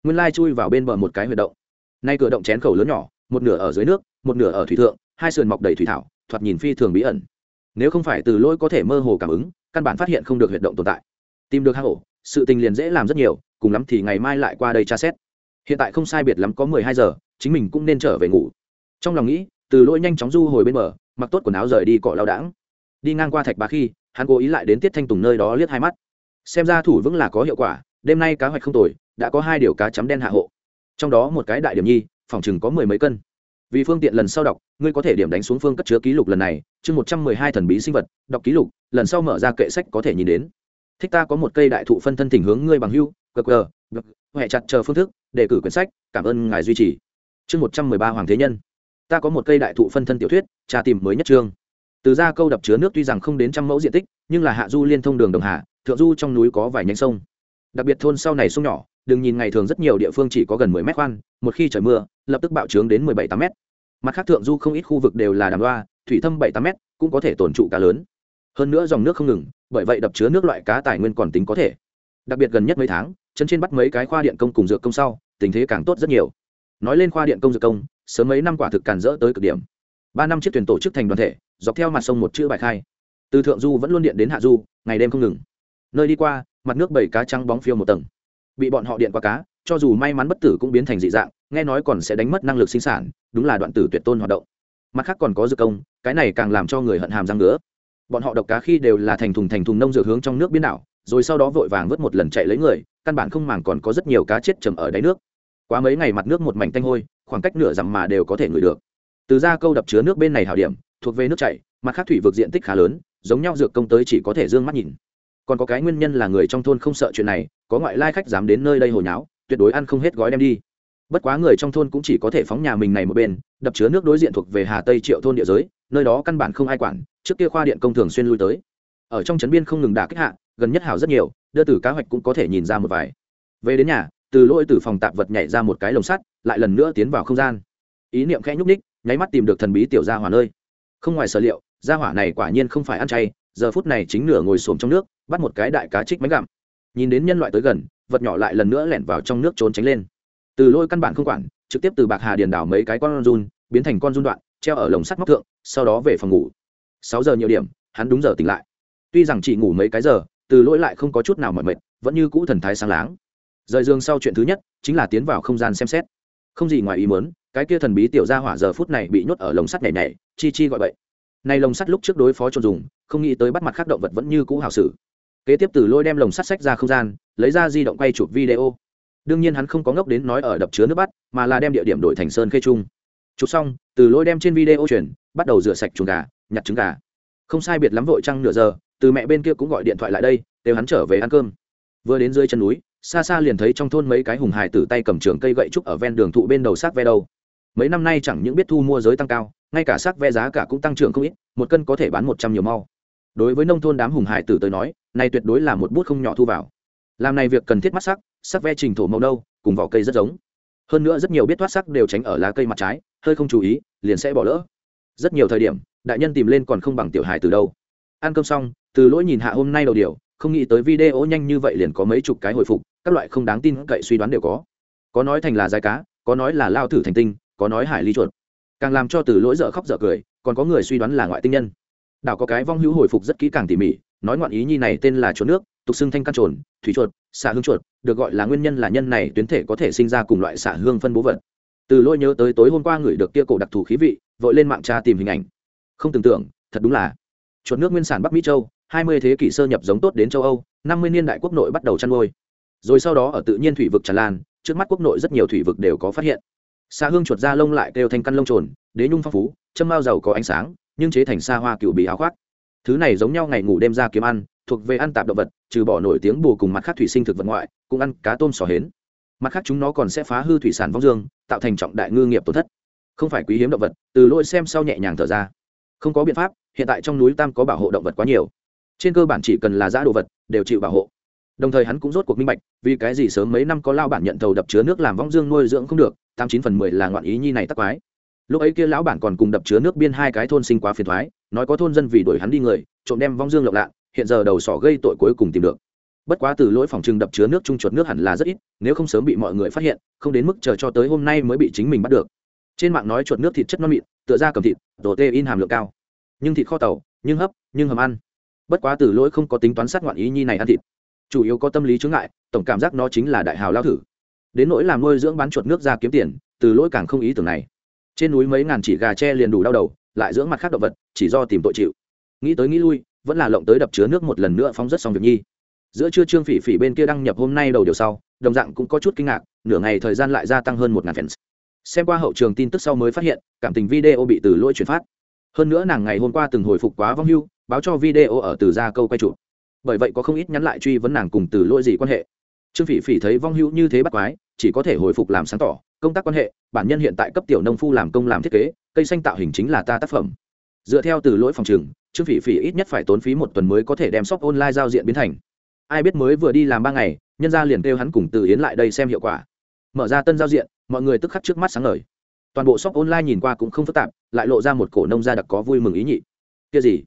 Nguyên lai chui vào bên bờ một cái huyệt động. Nay cửa động chén khẩu lớn nhỏ, một nửa ở dưới nước, một nửa ở thủy thượng, hai sườn mọc đầy thủy thảo, thoạt nhìn phi thường bí ẩn. Nếu không phải từ lỗi có thể mơ hồ cảm ứng, căn bản phát hiện không được huyệt động tồn tại. Tìm được hang ổ, sự tình liền dễ làm rất nhiều, cùng lắm thì ngày mai lại qua đây tra xét hiện tại không sai biệt lắm có mười hai giờ, chính mình cũng nên trở về ngủ. Trong lòng nghĩ, từ lỗi nhanh chóng du hồi bên bờ, mặc tốt quần áo rời đi cọ lao đãng. Đi ngang qua thạch bá khi, hắn cố ý lại đến tiết thanh tùng nơi đó liếc hai mắt. Xem ra thủ vững là có hiệu quả, đêm nay cá hoạch không tồi, đã có hai điều cá chấm đen hạ hộ. Trong đó một cái đại điểm nhi, phòng chừng có mười mấy cân. Vì phương tiện lần sau đọc, ngươi có thể điểm đánh xuống phương cất chứa ký lục lần này, chương một trăm mười hai thần bí sinh vật, đọc ký lục, lần sau mở ra kệ sách có thể nhìn đến. Thích ta có một cây đại thụ phân thân tình hướng ngươi bằng hưu gg huệ chặt chờ phương thức đề cử quyển sách, cảm ơn ngài duy trì. Chương một trăm mười ba hoàng thế nhân. Ta có một cây đại thụ phân thân tiểu thuyết tra tìm mới nhất trương từ ra câu đập chứa nước tuy rằng không đến trăm mẫu diện tích, nhưng là hạ du liên thông đường đồng hạ, thượng du trong núi có vài nhánh sông. Đặc biệt thôn sau này sông nhỏ, đừng nhìn ngày thường rất nhiều địa phương chỉ có gần mười mét khoan, một khi trời mưa, lập tức bạo trướng đến mười bảy tám mét. Mặt khác thượng du không ít khu vực đều là đàm loa, thủy thâm bảy tám mét, cũng có thể tồn trụ cá lớn. Hơn nữa dòng nước không ngừng, bởi vậy đập chứa nước loại cá tài nguyên còn tính có thể. Đặc biệt gần nhất mấy tháng, chân trên bắt mấy cái khoa điện công cùng dược công sau tình thế càng tốt rất nhiều. Nói lên khoa điện công dược công, sớm mấy năm quả thực càn rỡ tới cực điểm. Ba năm chiếc thuyền tổ chức thành đoàn thể, dọc theo mặt sông một chữ bài khai. Từ thượng du vẫn luôn điện đến hạ du, ngày đêm không ngừng. Nơi đi qua, mặt nước bảy cá trắng bóng phiêu một tầng. Bị bọn họ điện qua cá, cho dù may mắn bất tử cũng biến thành dị dạng, nghe nói còn sẽ đánh mất năng lực sinh sản, đúng là đoạn tử tuyệt tôn hoạt động. Mặt khác còn có dược công, cái này càng làm cho người hận hàm răng nữa bọn họ độc cá khi đều là thành thùng thành thùng nông dược hướng trong nước biến đảo, rồi sau đó vội vàng vớt một lần chạy lấy người căn bản không màng còn có rất nhiều cá chết chầm ở đáy nước. Quá mấy ngày mặt nước một mảnh tanh hôi, khoảng cách nửa dặm mà đều có thể ngửi được. Từ ra câu đập chứa nước bên này hảo điểm, thuộc về nước chảy, mặt khác thủy vực diện tích khá lớn, giống nhau dược công tới chỉ có thể d ư ơ n g mắt nhìn. Còn có cái nguyên nhân là người trong thôn không sợ chuyện này, có ngoại lai khách dám đến nơi đây hồi nháo, tuyệt đối ăn không hết gói đem đi. Bất quá người trong thôn cũng chỉ có thể phóng nhà mình này một bên, đập chứa nước đối diện thuộc về hà tây triệu thôn địa giới, nơi đó căn bản không ai quản, trước kia khoa điện công thường xuyên lui tới. Ở trong trấn biên không ngừng đả kích hạ, gần nhất hảo rất nhiều đưa từ cá hoạch cũng có thể nhìn ra một vài. Về đến nhà, từ lỗi từ phòng tạp vật nhảy ra một cái lồng sắt, lại lần nữa tiến vào không gian. Ý niệm khẽ nhúc ních nháy mắt tìm được thần bí tiểu gia hỏa nơi. Không ngoài sở liệu, gia hỏa này quả nhiên không phải ăn chay, giờ phút này chính nửa ngồi xổm trong nước, bắt một cái đại cá trích máy gặm. Nhìn đến nhân loại tới gần, vật nhỏ lại lần nữa lẻn vào trong nước trốn tránh lên. Từ lôi căn bản không quản, trực tiếp từ bạc hà điền đảo mấy cái con run, biến thành con run đoạn, treo ở lồng sắt móc thượng, sau đó về phòng ngủ. Sáu giờ nhiều điểm, hắn đúng giờ tỉnh lại. Tuy rằng chỉ ngủ mấy cái giờ từ lỗi lại không có chút nào mỏi mệt, vẫn như cũ thần thái sáng láng. Rời giường sau chuyện thứ nhất, chính là tiến vào không gian xem xét. Không gì ngoài ý muốn, cái kia thần bí tiểu gia hỏa giờ phút này bị nhốt ở lồng sắt nhảy nhảy, chi chi gọi vậy nay lồng sắt lúc trước đối phó trôn dùng, không nghĩ tới bắt mặt khác động vật vẫn như cũ hào sử kế tiếp từ lôi đem lồng sắt sách ra không gian, lấy ra di động quay chụp video. Đương nhiên hắn không có ngốc đến nói ở đập chứa nước bắt mà là đem địa điểm đổi thành sơn khê trung. Chụp xong, từ lôi đem trên video chuyển, bắt đầu rửa sạch chuồng gà, nhặt trứng gà. Không sai biệt lắm vội trăng nửa giờ từ mẹ bên kia cũng gọi điện thoại lại đây đều hắn trở về ăn cơm. Vừa đến dưới chân núi, xa xa liền thấy trong thôn mấy cái hùng hải tử tay cầm trường cây gậy trúc ở ven đường thụ bên đầu xác ve đâu. Mấy năm nay chẳng những biết thu mua giới tăng cao, ngay cả xác ve giá cả cũng tăng trưởng không ít, một cân có thể bán một trăm nhiều mau. Đối với nông thôn đám hùng hải tử tới nói, này tuyệt đối là một bút không nhỏ thu vào. Làm này việc cần thiết mắt sắc sắc ve trình thổ màu đâu cùng vỏ cây rất giống. Hơn nữa rất nhiều biết thoát sắc đều tránh ở lá cây mặt trái, hơi không chú ý, liền sẽ bỏ lỡ. Rất nhiều thời điểm, đại nhân tìm lên còn không bằng tiểu hài từ đâu ăn cơm xong, từ lỗi nhìn hạ hôm nay đầu điều, không nghĩ tới video nhanh như vậy liền có mấy chục cái hồi phục, các loại không đáng tin cậy suy đoán đều có. Có nói thành là dài cá, có nói là lao thử thành tinh, có nói hải ly chuột. Càng làm cho từ lỗi dở khóc dở cười, còn có người suy đoán là ngoại tinh nhân. Đảo có cái vong hữu hồi phục rất kỹ càng tỉ mỉ, nói ngoạn ý nhi này tên là chuột nước, tục xưng thanh căn trồn, thủy chuột, xạ hương chuột, được gọi là nguyên nhân là nhân này tuyến thể có thể sinh ra cùng loại xạ hương phân bố vật. Từ lỗi nhớ tới tối hôm qua người được kia cổ đặc thù khí vị, vội lên mạng tra tìm hình ảnh. Không tưởng tượng, thật đúng là chuột nước nguyên sản bắc mỹ châu, hai mươi thế kỷ sơ nhập giống tốt đến châu âu, năm mươi niên đại quốc nội bắt đầu chăn nuôi. Rồi sau đó ở tự nhiên thủy vực tràn lan, trước mắt quốc nội rất nhiều thủy vực đều có phát hiện. Xa hương chuột da lông lại kêu thành căn lông trồn, đế nhung phong phú, châm mao giàu có ánh sáng, nhưng chế thành xa hoa cựu bì áo khoác. Thứ này giống nhau ngày ngủ đêm ra kiếm ăn, thuộc về ăn tạp động vật, trừ bỏ nổi tiếng bù cùng mặt khác thủy sinh thực vật ngoại, cũng ăn cá tôm sò hến. Mặt khác chúng nó còn sẽ phá hư thủy sản vong dương, tạo thành trọng đại ngư nghiệp tổn thất. Không phải quý hiếm động vật, từ lỗi xem sau nhẹ nhàng thở ra. Không có biện pháp hiện tại trong núi tam có bảo hộ động vật quá nhiều. Trên cơ bản chỉ cần là giã đồ vật, đều chịu bảo hộ. Đồng thời hắn cũng rốt cuộc minh bạch, vì cái gì sớm mấy năm có lao bản nhận thầu đập chứa nước làm vong dương nuôi dưỡng không được, tám chín phần mười là ngoạn ý nhi này tắc quái. Lúc ấy kia lão bản còn cùng đập chứa nước biên hai cái thôn sinh quá phiền thoái, nói có thôn dân vì đuổi hắn đi người, trộm đem vong dương lộng lạ, hiện giờ đầu sỏ gây tội cuối cùng tìm được. Bất quá từ lỗi phòng trừng đập chứa nước trung chuột nước hẳn là rất ít, nếu không sớm bị mọi người phát hiện, không đến mức chờ cho tới hôm nay mới bị chính mình bắt được. Trên mạng nói chuột nước thịt chất non mịn, tựa ra cầm thịt đồ tê in hàm lượng cao nhưng thịt kho tàu, nhưng hấp, nhưng hầm ăn. Bất quá từ lỗi không có tính toán sát ngoạn ý nhi này ăn thịt. Chủ yếu có tâm lý chướng ngại, tổng cảm giác nó chính là đại hào lao thử. Đến nỗi làm nuôi dưỡng bán chuột nước ra kiếm tiền, từ lỗi càng không ý tưởng này. Trên núi mấy ngàn chỉ gà tre liền đủ đau đầu, lại dưỡng mặt khác động vật, chỉ do tìm tội chịu. Nghĩ tới nghĩ lui, vẫn là lộng tới đập chứa nước một lần nữa phóng rất xong việc nhi. Giữa trưa trương phỉ phỉ bên kia đăng nhập hôm nay đầu điều sau, đồng dạng cũng có chút kinh ngạc, nửa ngày thời gian lại gia tăng hơn một ngàn fans. Xem qua hậu trường tin tức sau mới phát hiện, cảm tình video bị từ lỗi chuyển phát hơn nữa nàng ngày hôm qua từng hồi phục quá vong hưu, báo cho video ở từ ra câu quay chụp. Bởi vậy có không ít nhắn lại truy vấn nàng cùng từ lỗi gì quan hệ. Trương phỉ phỉ thấy vong hưu như thế bắt quái, chỉ có thể hồi phục làm sáng tỏ, công tác quan hệ, bản nhân hiện tại cấp tiểu nông phu làm công làm thiết kế, cây xanh tạo hình chính là ta tác phẩm. Dựa theo từ lỗi phòng trường, trương phỉ phỉ ít nhất phải tốn phí một tuần mới có thể đem shop online giao diện biến thành. Ai biết mới vừa đi làm ba ngày, nhân ra liền kêu hắn cùng từ yến lại đây xem hiệu quả. Mở ra tân giao diện, mọi người tức khắc trước mắt sáng ngời toàn bộ shop online nhìn qua cũng không phức tạp, lại lộ ra một cổ nông gia đặc có vui mừng ý nhị. Kia gì?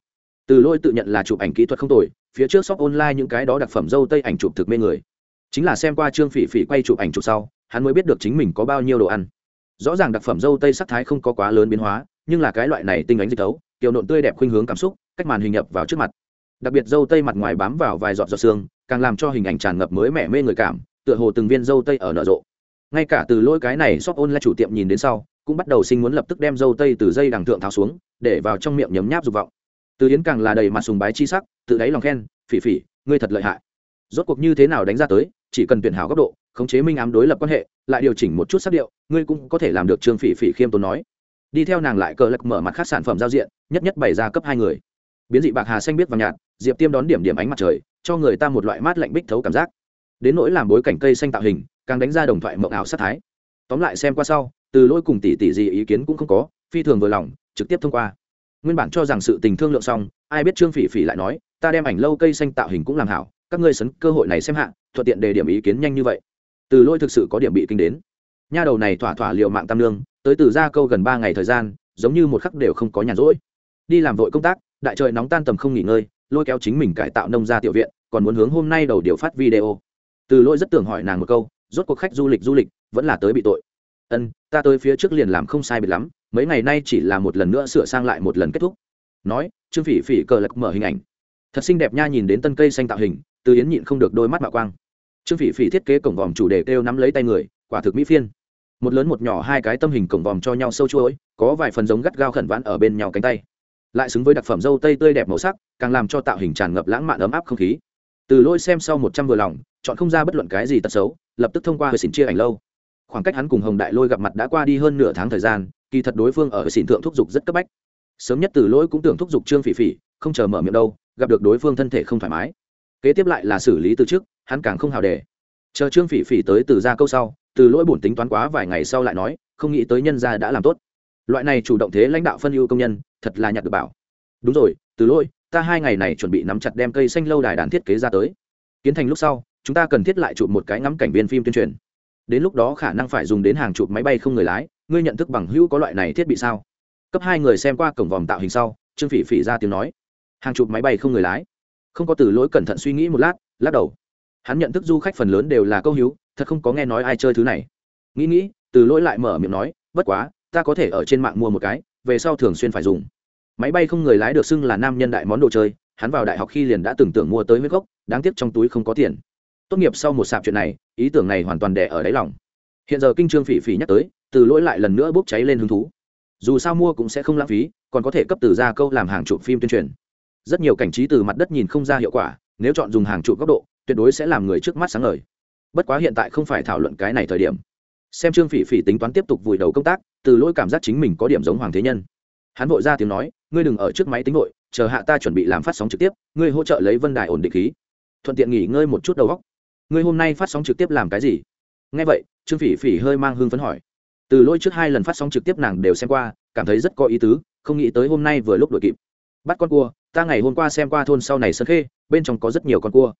Từ lôi tự nhận là chụp ảnh kỹ thuật không tồi, phía trước shop online những cái đó đặc phẩm dâu tây ảnh chụp thực mê người. Chính là xem qua trương phỉ phỉ quay chụp ảnh chụp sau, hắn mới biết được chính mình có bao nhiêu đồ ăn. Rõ ràng đặc phẩm dâu tây sắc thái không có quá lớn biến hóa, nhưng là cái loại này tinh ánh dịch tấu kiểu nộn tươi đẹp khuynh hướng cảm xúc, cách màn hình nhập vào trước mặt. Đặc biệt dâu tây mặt ngoài bám vào vài giọt giọt xương càng làm cho hình ảnh tràn ngập mới mẻ mê người cảm, tựa hồ từng viên dâu tây ở nở rộ. Ngay cả từ lỗi cái này shop online chủ tiệm nhìn đến sau cũng bắt đầu sinh muốn lập tức đem dâu tây từ dây đằng thượng tháo xuống, để vào trong miệng nhấm nháp dục vọng. Từ yến càng là đầy mặt sùng bái chi sắc, tự đáy lòng khen, phỉ phỉ, ngươi thật lợi hại. Rốt cuộc như thế nào đánh ra tới, chỉ cần tuyển hảo góc độ, khống chế minh ám đối lập quan hệ, lại điều chỉnh một chút sắc điệu, ngươi cũng có thể làm được trương phỉ phỉ khiêm tốn nói. Đi theo nàng lại cờ lật mở mặt khác sản phẩm giao diện, nhất nhất bày ra cấp hai người. Biến dị bạc hà xanh biết và nhạt, diệp tiêm đón điểm điểm ánh mặt trời, cho người ta một loại mát lạnh bích thấu cảm giác. Đến nỗi làm bối cảnh cây xanh tạo hình, càng đánh ra đồng thoại mộng ảo sát thái. Tóm lại xem qua sau từ lôi cùng tỷ tỷ gì ý kiến cũng không có, phi thường vừa lòng, trực tiếp thông qua. Nguyên bản cho rằng sự tình thương lượng xong, ai biết trương phỉ phỉ lại nói, ta đem ảnh lâu cây xanh tạo hình cũng làm hảo, các ngươi sấn cơ hội này xem hạ, thuận tiện đề điểm ý kiến nhanh như vậy. Từ lôi thực sự có điểm bị kinh đến. Nha đầu này thỏa thỏa liệu mạng tam lương, tới từ ra câu gần ba ngày thời gian, giống như một khắc đều không có nhàn rỗi. Đi làm vội công tác, đại trời nóng tan tầm không nghỉ ngơi, lôi kéo chính mình cải tạo nông ra tiểu viện, còn muốn hướng hôm nay đầu điều phát video. Từ lôi rất tưởng hỏi nàng một câu, rốt cuộc khách du lịch du lịch, vẫn là tới bị tội ân, ta tới phía trước liền làm không sai biệt lắm, mấy ngày nay chỉ là một lần nữa sửa sang lại một lần kết thúc. Nói, trương phỉ phỉ cờ lật mở hình ảnh. Thật xinh đẹp nha nhìn đến tân cây xanh tạo hình, từ yến nhịn không được đôi mắt mạo quang. Trương phỉ phỉ thiết kế cổng vòm chủ đề kêu nắm lấy tay người, quả thực mỹ phiên. Một lớn một nhỏ hai cái tâm hình cổng vòm cho nhau sâu chuỗi, có vài phần giống gắt gao khẩn vãn ở bên nhau cánh tay. Lại xứng với đặc phẩm dâu tây tươi đẹp màu sắc, càng làm cho tạo hình tràn ngập lãng mạn ấm áp không khí. Từ lôi xem sau một trăm vừa lòng, chọn không ra bất luận cái gì tật xấu, lập tức thông qua hệ xỉn chia ảnh lâu khoảng cách hắn cùng hồng đại lôi gặp mặt đã qua đi hơn nửa tháng thời gian, kỳ thật đối phương ở hệ xỉn thượng thúc giục rất cấp bách. Sớm nhất từ lỗi cũng tưởng thúc giục trương phỉ phỉ, không chờ mở miệng đâu, gặp được đối phương thân thể không thoải mái. Kế tiếp lại là xử lý từ trước, hắn càng không hào đề chờ trương phỉ phỉ tới từ ra câu sau, từ lỗi bổn tính toán quá vài ngày sau lại nói, không nghĩ tới nhân gia đã làm tốt. Loại này chủ động thế lãnh đạo phân ưu công nhân, thật là nhặt được bảo. Đúng rồi, từ lỗi, ta hai ngày này chuẩn bị nắm chặt đem cây xanh lâu đài đàn thiết kế ra tới. Kiến thành lúc sau, chúng ta cần thiết lại chụp một cái ngắm cảnh viên phim tuyên truyền đến lúc đó khả năng phải dùng đến hàng chục máy bay không người lái, ngươi nhận thức bằng hữu có loại này thiết bị sao? Cấp hai người xem qua cổng vòm tạo hình sau, trương phỉ phỉ ra tiếng nói. Hàng chục máy bay không người lái. Không có từ lỗi cẩn thận suy nghĩ một lát, lắc đầu. Hắn nhận thức du khách phần lớn đều là câu hữu, thật không có nghe nói ai chơi thứ này. Nghĩ nghĩ, từ lỗi lại mở miệng nói, bất quá, ta có thể ở trên mạng mua một cái, về sau thường xuyên phải dùng. Máy bay không người lái được xưng là nam nhân đại món đồ chơi, hắn vào đại học khi liền đã tưởng tượng mua tới huyết gốc, đáng tiếc trong túi không có tiền tốt nghiệp sau một sạp chuyện này, ý tưởng này hoàn toàn đẻ ở đáy lòng. Hiện giờ kinh trương phỉ phỉ nhắc tới, từ lỗi lại lần nữa bốc cháy lên hứng thú. Dù sao mua cũng sẽ không lãng phí, còn có thể cấp từ ra câu làm hàng chụp phim tuyên truyền. Rất nhiều cảnh trí từ mặt đất nhìn không ra hiệu quả, nếu chọn dùng hàng chụp góc độ, tuyệt đối sẽ làm người trước mắt sáng ngời. Bất quá hiện tại không phải thảo luận cái này thời điểm. Xem trương phỉ phỉ tính toán tiếp tục vùi đầu công tác, từ lỗi cảm giác chính mình có điểm giống hoàng thế nhân. Hắn vội ra tiếng nói, ngươi đừng ở trước máy tính vội, chờ hạ ta chuẩn bị làm phát sóng trực tiếp, ngươi hỗ trợ lấy vân đài ổn định khí. Thuận tiện nghỉ ngơi một chút đầu góc ngươi hôm nay phát sóng trực tiếp làm cái gì? Nghe vậy, trương phỉ phỉ hơi mang hương phấn hỏi. Từ lỗi trước hai lần phát sóng trực tiếp nàng đều xem qua, cảm thấy rất có ý tứ, không nghĩ tới hôm nay vừa lúc đội kịp. Bắt con cua, ta ngày hôm qua xem qua thôn sau này sơn khê, bên trong có rất nhiều con cua.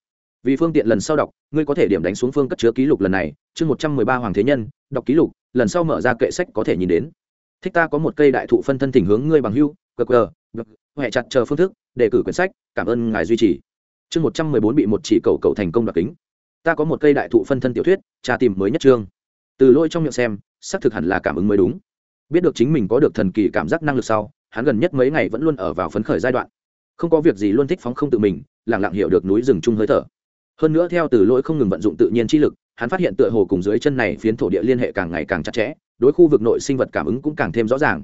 Vì phương tiện lần sau đọc, ngươi có thể điểm đánh xuống phương cất chứa ký lục lần này, chương một trăm mười ba hoàng thế nhân, đọc ký lục, lần sau mở ra kệ sách có thể nhìn đến. Thích ta có một cây đại thụ phân thân tình hướng ngươi bằng hưu qr huệ chặt chờ phương thức đề cử quyển sách, cảm ơn ngài duy trì. Chương một trăm mười bốn bị một chỉ cầu cầu thành công đoạt kính ta có một cây đại thụ phân thân tiểu thuyết tra tìm mới nhất trương. từ lôi trong miệng xem, xác thực hẳn là cảm ứng mới đúng. Biết được chính mình có được thần kỳ cảm giác năng lực sau, hắn gần nhất mấy ngày vẫn luôn ở vào phấn khởi giai đoạn. Không có việc gì luôn thích phóng không tự mình lẳng lặng hiểu được núi rừng chung hơi thở. Hơn nữa theo từ lỗi không ngừng vận dụng tự nhiên chi lực, hắn phát hiện tựa hồ cùng dưới chân này phiến thổ địa liên hệ càng ngày càng chặt chẽ, đối khu vực nội sinh vật cảm ứng cũng càng thêm rõ ràng.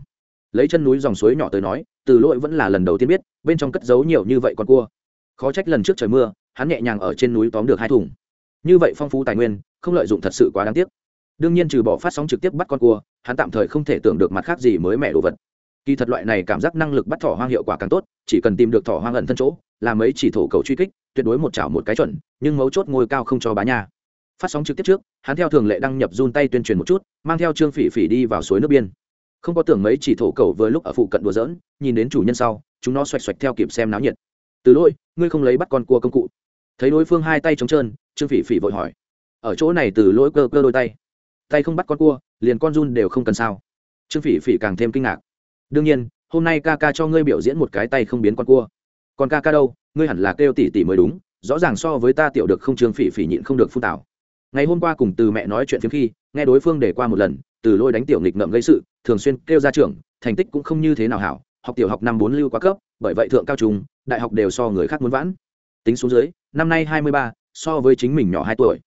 Lấy chân núi dòng suối nhỏ tới nói, từ lỗi vẫn là lần đầu tiên biết, bên trong cất giấu nhiều như vậy con cua. Khó trách lần trước trời mưa, hắn nhẹ nhàng ở trên núi tóm được hai thùng như vậy phong phú tài nguyên, không lợi dụng thật sự quá đáng tiếc. Đương nhiên trừ bỏ phát sóng trực tiếp bắt con cua, hắn tạm thời không thể tưởng được mặt khác gì mới mẻ đồ vật. Kỳ thật loại này cảm giác năng lực bắt thỏ hoang hiệu quả càng tốt, chỉ cần tìm được thỏ hoang ẩn thân chỗ, là mấy chỉ thổ cầu truy kích, tuyệt đối một chảo một cái chuẩn, nhưng mấu chốt ngôi cao không cho bá nha. Phát sóng trực tiếp trước, hắn theo thường lệ đăng nhập run tay tuyên truyền một chút, mang theo trương phỉ phỉ đi vào suối nước biên. Không có tưởng mấy chỉ thổ cầu vừa lúc ở phụ cận đùa dỡn nhìn đến chủ nhân sau, chúng nó xoạch xoạch theo kịp xem náo nhiệt. Từ lỗi, ngươi không lấy bắt con cua công cụ. Thấy đối phương hai tay trống trơn trương phỉ phỉ vội hỏi, ở chỗ này từ lỗi cơ cơ đôi tay tay không bắt con cua, liền con run đều không cần sao? Trương phỉ phỉ càng thêm kinh ngạc, đương nhiên, hôm nay ca ca cho ngươi biểu diễn một cái tay không biến con cua. Còn ca ca đâu, ngươi hẳn là kêu tỷ tỷ mới đúng, rõ ràng so với ta tiểu được không trương phỉ phỉ nhịn không được phun tảo. Ngày hôm qua cùng từ mẹ nói chuyện phiếm khi, nghe đối phương để qua một lần, từ lôi đánh tiểu nghịch ngợm gây sự, thường xuyên kêu ra trường thành tích cũng không như thế nào hảo, học tiểu học năm bốn lưu quá cấp, bởi vậy thượng cao trung, đại học đều so người khác muốn vãn. Tính xuống dưới, năm nay hai mươi ba so với chính mình nhỏ hai tuổi.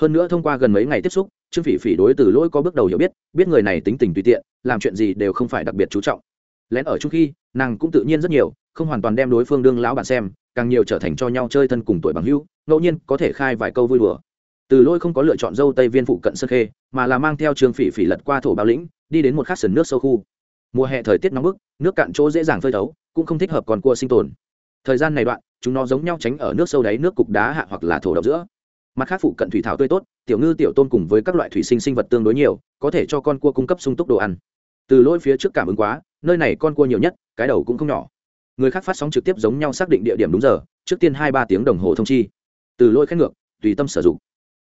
Hơn nữa thông qua gần mấy ngày tiếp xúc, trương phỉ phỉ đối từ lỗi có bước đầu hiểu biết biết người này tính tình tùy tiện, làm chuyện gì đều không phải đặc biệt chú trọng. Lén ở chung khi, nàng cũng tự nhiên rất nhiều, không hoàn toàn đem đối phương đương lão bạn xem, càng nhiều trở thành cho nhau chơi thân cùng tuổi bằng hữu, ngẫu nhiên có thể khai vài câu vui đùa. Từ lôi không có lựa chọn dâu tây viên phụ cận sơn khê, mà là mang theo trương phỉ phỉ lật qua thổ bao lĩnh, đi đến một khắc sườn nước sâu khu. Mùa hè thời tiết nóng bức, nước cạn chỗ dễ dàng phơi thấu, cũng không thích hợp còn cua sinh tồn thời gian này đoạn, chúng nó giống nhau tránh ở nước sâu đáy nước cục đá hạ hoặc là thổ đậu giữa. Mặt khác phụ cận thủy thảo tươi tốt, tiểu ngư tiểu tôn cùng với các loại thủy sinh sinh vật tương đối nhiều, có thể cho con cua cung cấp sung túc đồ ăn. Từ lỗi phía trước cảm ứng quá, nơi này con cua nhiều nhất, cái đầu cũng không nhỏ. Người khác phát sóng trực tiếp giống nhau xác định địa điểm đúng giờ, trước tiên hai ba tiếng đồng hồ thông chi. Từ lỗi khét ngược, tùy tâm sử dụng.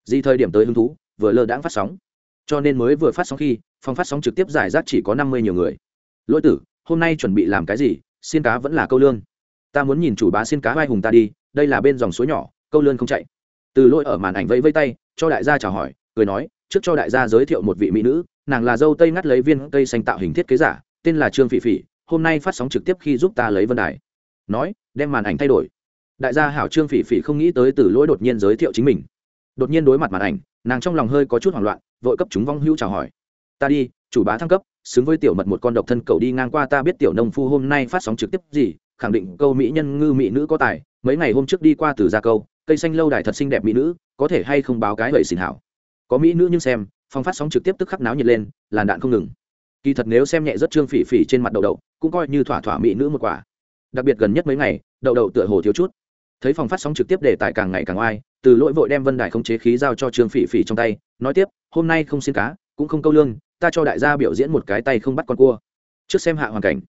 Di thời điểm tới hứng thú, vừa lơ đãng phát sóng. Cho nên mới vừa phát sóng khi, phòng phát sóng trực tiếp giải rác chỉ có năm mươi nhiều người. Lỗi tử, hôm nay chuẩn bị làm cái gì? Xin cá vẫn là câu lương ta muốn nhìn chủ bá xin cá vai hùng ta đi, đây là bên dòng suối nhỏ, câu lươn không chạy. Từ lỗi ở màn ảnh vẫy vây tay, cho đại gia chào hỏi, cười nói, trước cho đại gia giới thiệu một vị mỹ nữ, nàng là dâu tây ngắt lấy viên cây xanh tạo hình thiết kế giả, tên là trương phỉ phỉ, hôm nay phát sóng trực tiếp khi giúp ta lấy vân đài. Nói, đem màn ảnh thay đổi. Đại gia hảo trương phỉ phỉ không nghĩ tới từ lỗi đột nhiên giới thiệu chính mình. Đột nhiên đối mặt màn ảnh, nàng trong lòng hơi có chút hoảng loạn, vội cấp chúng vong hữu chào hỏi. Ta đi, chủ bá thăng cấp, xứng với tiểu mật một con độc thân cầu đi ngang qua ta biết tiểu nông phu hôm nay phát sóng trực tiếp gì khẳng định câu mỹ nhân ngư mỹ nữ có tài, mấy ngày hôm trước đi qua từ gia câu, cây xanh lâu đài thật xinh đẹp mỹ nữ, có thể hay không báo cái vậy xin hảo. Có mỹ nữ nhưng xem, phong phát sóng trực tiếp tức khắc náo nhiệt lên, làn đạn không ngừng. Kỳ thật nếu xem nhẹ rất trương phỉ phỉ trên mặt đậu đậu, cũng coi như thỏa thỏa mỹ nữ một quả. Đặc biệt gần nhất mấy ngày, đậu đậu tựa hồ thiếu chút. Thấy phòng phát sóng trực tiếp đề tài càng ngày càng oai, từ lỗi vội đem vân đài không chế khí giao cho trương phỉ phỉ trong tay, nói tiếp, hôm nay không xin cá, cũng không câu lương, ta cho đại gia biểu diễn một cái tay không bắt con cua. Trước xem hạ hoàn cảnh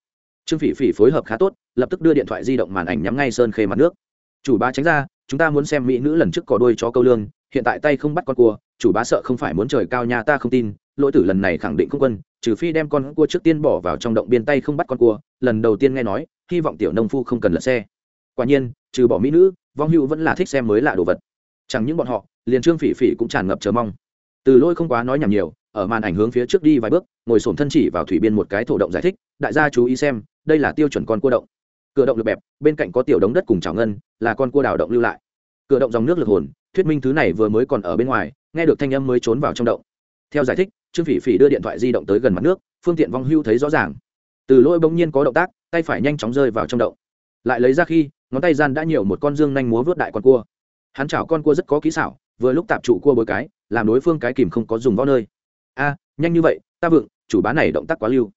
trương phỉ phỉ phối hợp khá tốt, lập tức đưa điện thoại di động màn ảnh nhắm ngay sơn khê mặt nước. Chủ bá tránh ra, chúng ta muốn xem mỹ nữ lần trước có đôi chó câu lương, hiện tại tay không bắt con cua, chủ bá sợ không phải muốn trời cao nhà ta không tin, lỗi tử lần này khẳng định không quân, trừ phi đem con cua trước tiên bỏ vào trong động biên tay không bắt con cua, lần đầu tiên nghe nói, hy vọng tiểu nông phu không cần lật xe. Quả nhiên, trừ bỏ mỹ nữ, vong hữu vẫn là thích xem mới lạ đồ vật. Chẳng những bọn họ, liền trương phỉ phỉ cũng tràn ngập chờ mong. Từ lôi không quá nói nhảm nhiều ở màn ảnh hướng phía trước đi vài bước, ngồi sổm thân chỉ vào thủy biên một cái thổ động giải thích, đại gia chú ý xem, đây là tiêu chuẩn con cua động. Cửa động lực bẹp, bên cạnh có tiểu đống đất cùng trào ngân, là con cua đào động lưu lại. Cửa động dòng nước lực hồn, thuyết minh thứ này vừa mới còn ở bên ngoài, nghe được thanh âm mới trốn vào trong động. Theo giải thích, trương phỉ phỉ đưa điện thoại di động tới gần mặt nước, phương tiện vong hưu thấy rõ ràng. Từ lỗi bỗng nhiên có động tác, tay phải nhanh chóng rơi vào trong động. Lại lấy ra khi, ngón tay gian đã nhiều một con dương nhanh múa vớt đại con cua. Hắn chảo con cua rất có kỹ xảo, vừa lúc tạp trụ cua bối cái, làm đối phương cái kìm không có dùng võ nơi a, nhanh như vậy, ta vựng chủ bá này động tác quá lưu.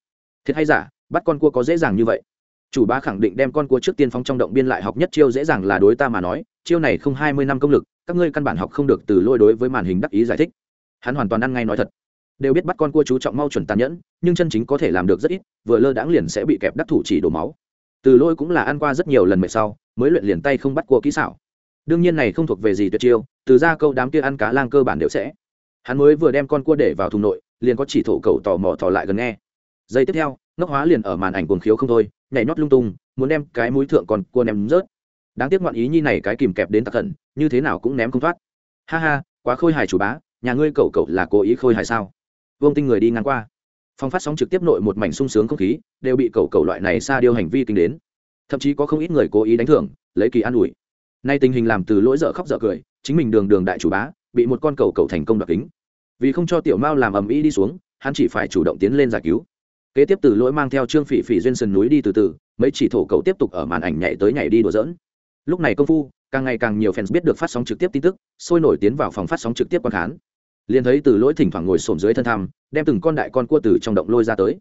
Thiệt hay giả, bắt con cua có dễ dàng như vậy? Chủ bá khẳng định đem con cua trước tiên phóng trong động biên lại học nhất chiêu dễ dàng là đối ta mà nói, chiêu này không hai mươi năm công lực, các ngươi căn bản học không được từ lôi đối với màn hình đắc ý giải thích. Hắn hoàn toàn ăn ngay nói thật. Đều biết bắt con cua chú trọng mau chuẩn tàn nhẫn, nhưng chân chính có thể làm được rất ít, vừa lơ đãng liền sẽ bị kẹp đắc thủ chỉ đổ máu. Từ lôi cũng là ăn qua rất nhiều lần mệt sau, mới luyện liền tay không bắt cua kỹ xảo. Đương nhiên này không thuộc về gì tuyệt chiêu, từ ra câu đám kia ăn cá lang cơ bản đều sẽ hắn mới vừa đem con cua để vào thùng nội, liền có chỉ thổ cầu tò mò thò lại gần nghe. Giây tiếp theo, ngốc hóa liền ở màn ảnh cuồng khiếu không thôi, nhảy nhót lung tung, muốn đem cái mũi thượng còn cua ném rớt. Đáng tiếc ngoạn ý nhi này cái kìm kẹp đến tặc thần như thế nào cũng ném không thoát. Ha ha, quá khôi hài chủ bá, nhà ngươi cậu cậu là cố ý khôi hài sao? Vương tinh người đi ngang qua. Phong phát sóng trực tiếp nội một mảnh sung sướng không khí, đều bị cậu cậu loại này xa điêu hành vi kinh đến. Thậm chí có không ít người cố ý đánh thưởng, lấy kỳ an ủi. Nay tình hình làm từ lỗi dở khóc dở cười, chính mình đường đường đại chủ bá bị một con cầu cầu thành công đoạt kính. Vì không cho tiểu mao làm ầm ĩ đi xuống, hắn chỉ phải chủ động tiến lên giải cứu. Kế tiếp từ lỗi mang theo trương phỉ phỉ duyên sườn núi đi từ từ, mấy chỉ thổ cầu tiếp tục ở màn ảnh nhảy tới nhảy đi đùa dỡn lúc này công phu, càng ngày càng nhiều fans biết được phát sóng trực tiếp tin tức, sôi nổi tiến vào phòng phát sóng trực tiếp quan khán. Liền thấy từ lỗi thỉnh thoảng ngồi xổm dưới thân thăm đem từng con đại con cua từ trong động lôi ra tới.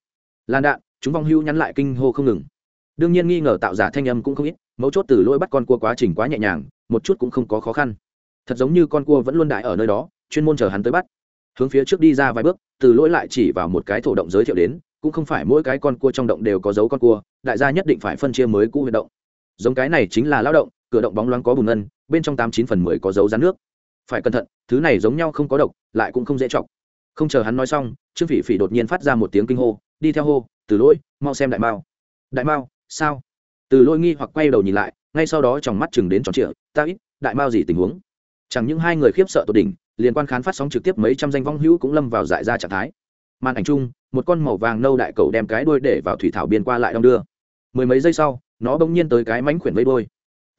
Lan đạn, chúng vong hưu nhắn lại kinh hô không ngừng. Đương nhiên nghi ngờ tạo giả thanh âm cũng không ít, mấu chốt từ lỗi bắt con cua quá trình quá nhẹ nhàng, một chút cũng không có khó khăn thật giống như con cua vẫn luôn đại ở nơi đó, chuyên môn chờ hắn tới bắt. Hướng phía trước đi ra vài bước, từ lỗi lại chỉ vào một cái thổ động giới thiệu đến, cũng không phải mỗi cái con cua trong động đều có dấu con cua, đại gia nhất định phải phân chia mới cũ huyệt động. Giống cái này chính là lao động, cửa động bóng loáng có bùn ngân, bên trong tám chín phần mười có dấu rán nước. Phải cẩn thận, thứ này giống nhau không có độc, lại cũng không dễ chọc. Không chờ hắn nói xong, trương phỉ phỉ đột nhiên phát ra một tiếng kinh hô, đi theo hô, từ lỗi, mau xem đại mao. Đại mao, sao? Từ lỗi nghi hoặc quay đầu nhìn lại, ngay sau đó trong mắt chừng đến tròn trịa, ta ít, đại mao gì tình huống? Chẳng những hai người khiếp sợ tột đỉnh, liên quan khán phát sóng trực tiếp mấy trăm danh vong hữu cũng lâm vào dại ra trạng thái. Màn ảnh chung, một con màu vàng nâu đại cầu đem cái đuôi để vào thủy thảo biên qua lại đong đưa. Mười mấy giây sau, nó bỗng nhiên tới cái mánh khuyển vây đôi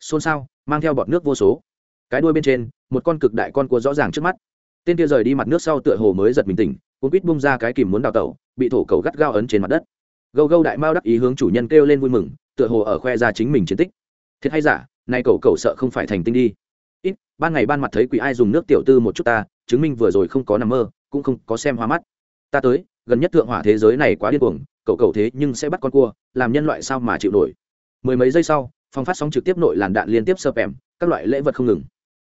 xôn xao, mang theo bọt nước vô số. Cái đuôi bên trên, một con cực đại con cua rõ ràng trước mắt. Tên kia rời đi mặt nước sau tựa hồ mới giật mình tỉnh, cuốn quýt bung ra cái kìm muốn đào tẩu, bị thổ cầu gắt gao ấn trên mặt đất. Gâu gâu đại mao đắc ý hướng chủ nhân kêu lên vui mừng, tựa hồ ở khoe ra chính mình chiến tích. Thiệt hay giả, nay cầu cầu sợ không phải thành tinh đi ít, ban ngày ban mặt thấy quỷ ai dùng nước tiểu tư một chút ta, chứng minh vừa rồi không có nằm mơ, cũng không có xem hoa mắt. Ta tới, gần nhất thượng hỏa thế giới này quá điên cuồng, cậu cậu thế nhưng sẽ bắt con cua, làm nhân loại sao mà chịu nổi. Mười mấy giây sau phong phát sóng trực tiếp nội làn đạn liên tiếp sơ pèm các loại lễ vật không ngừng.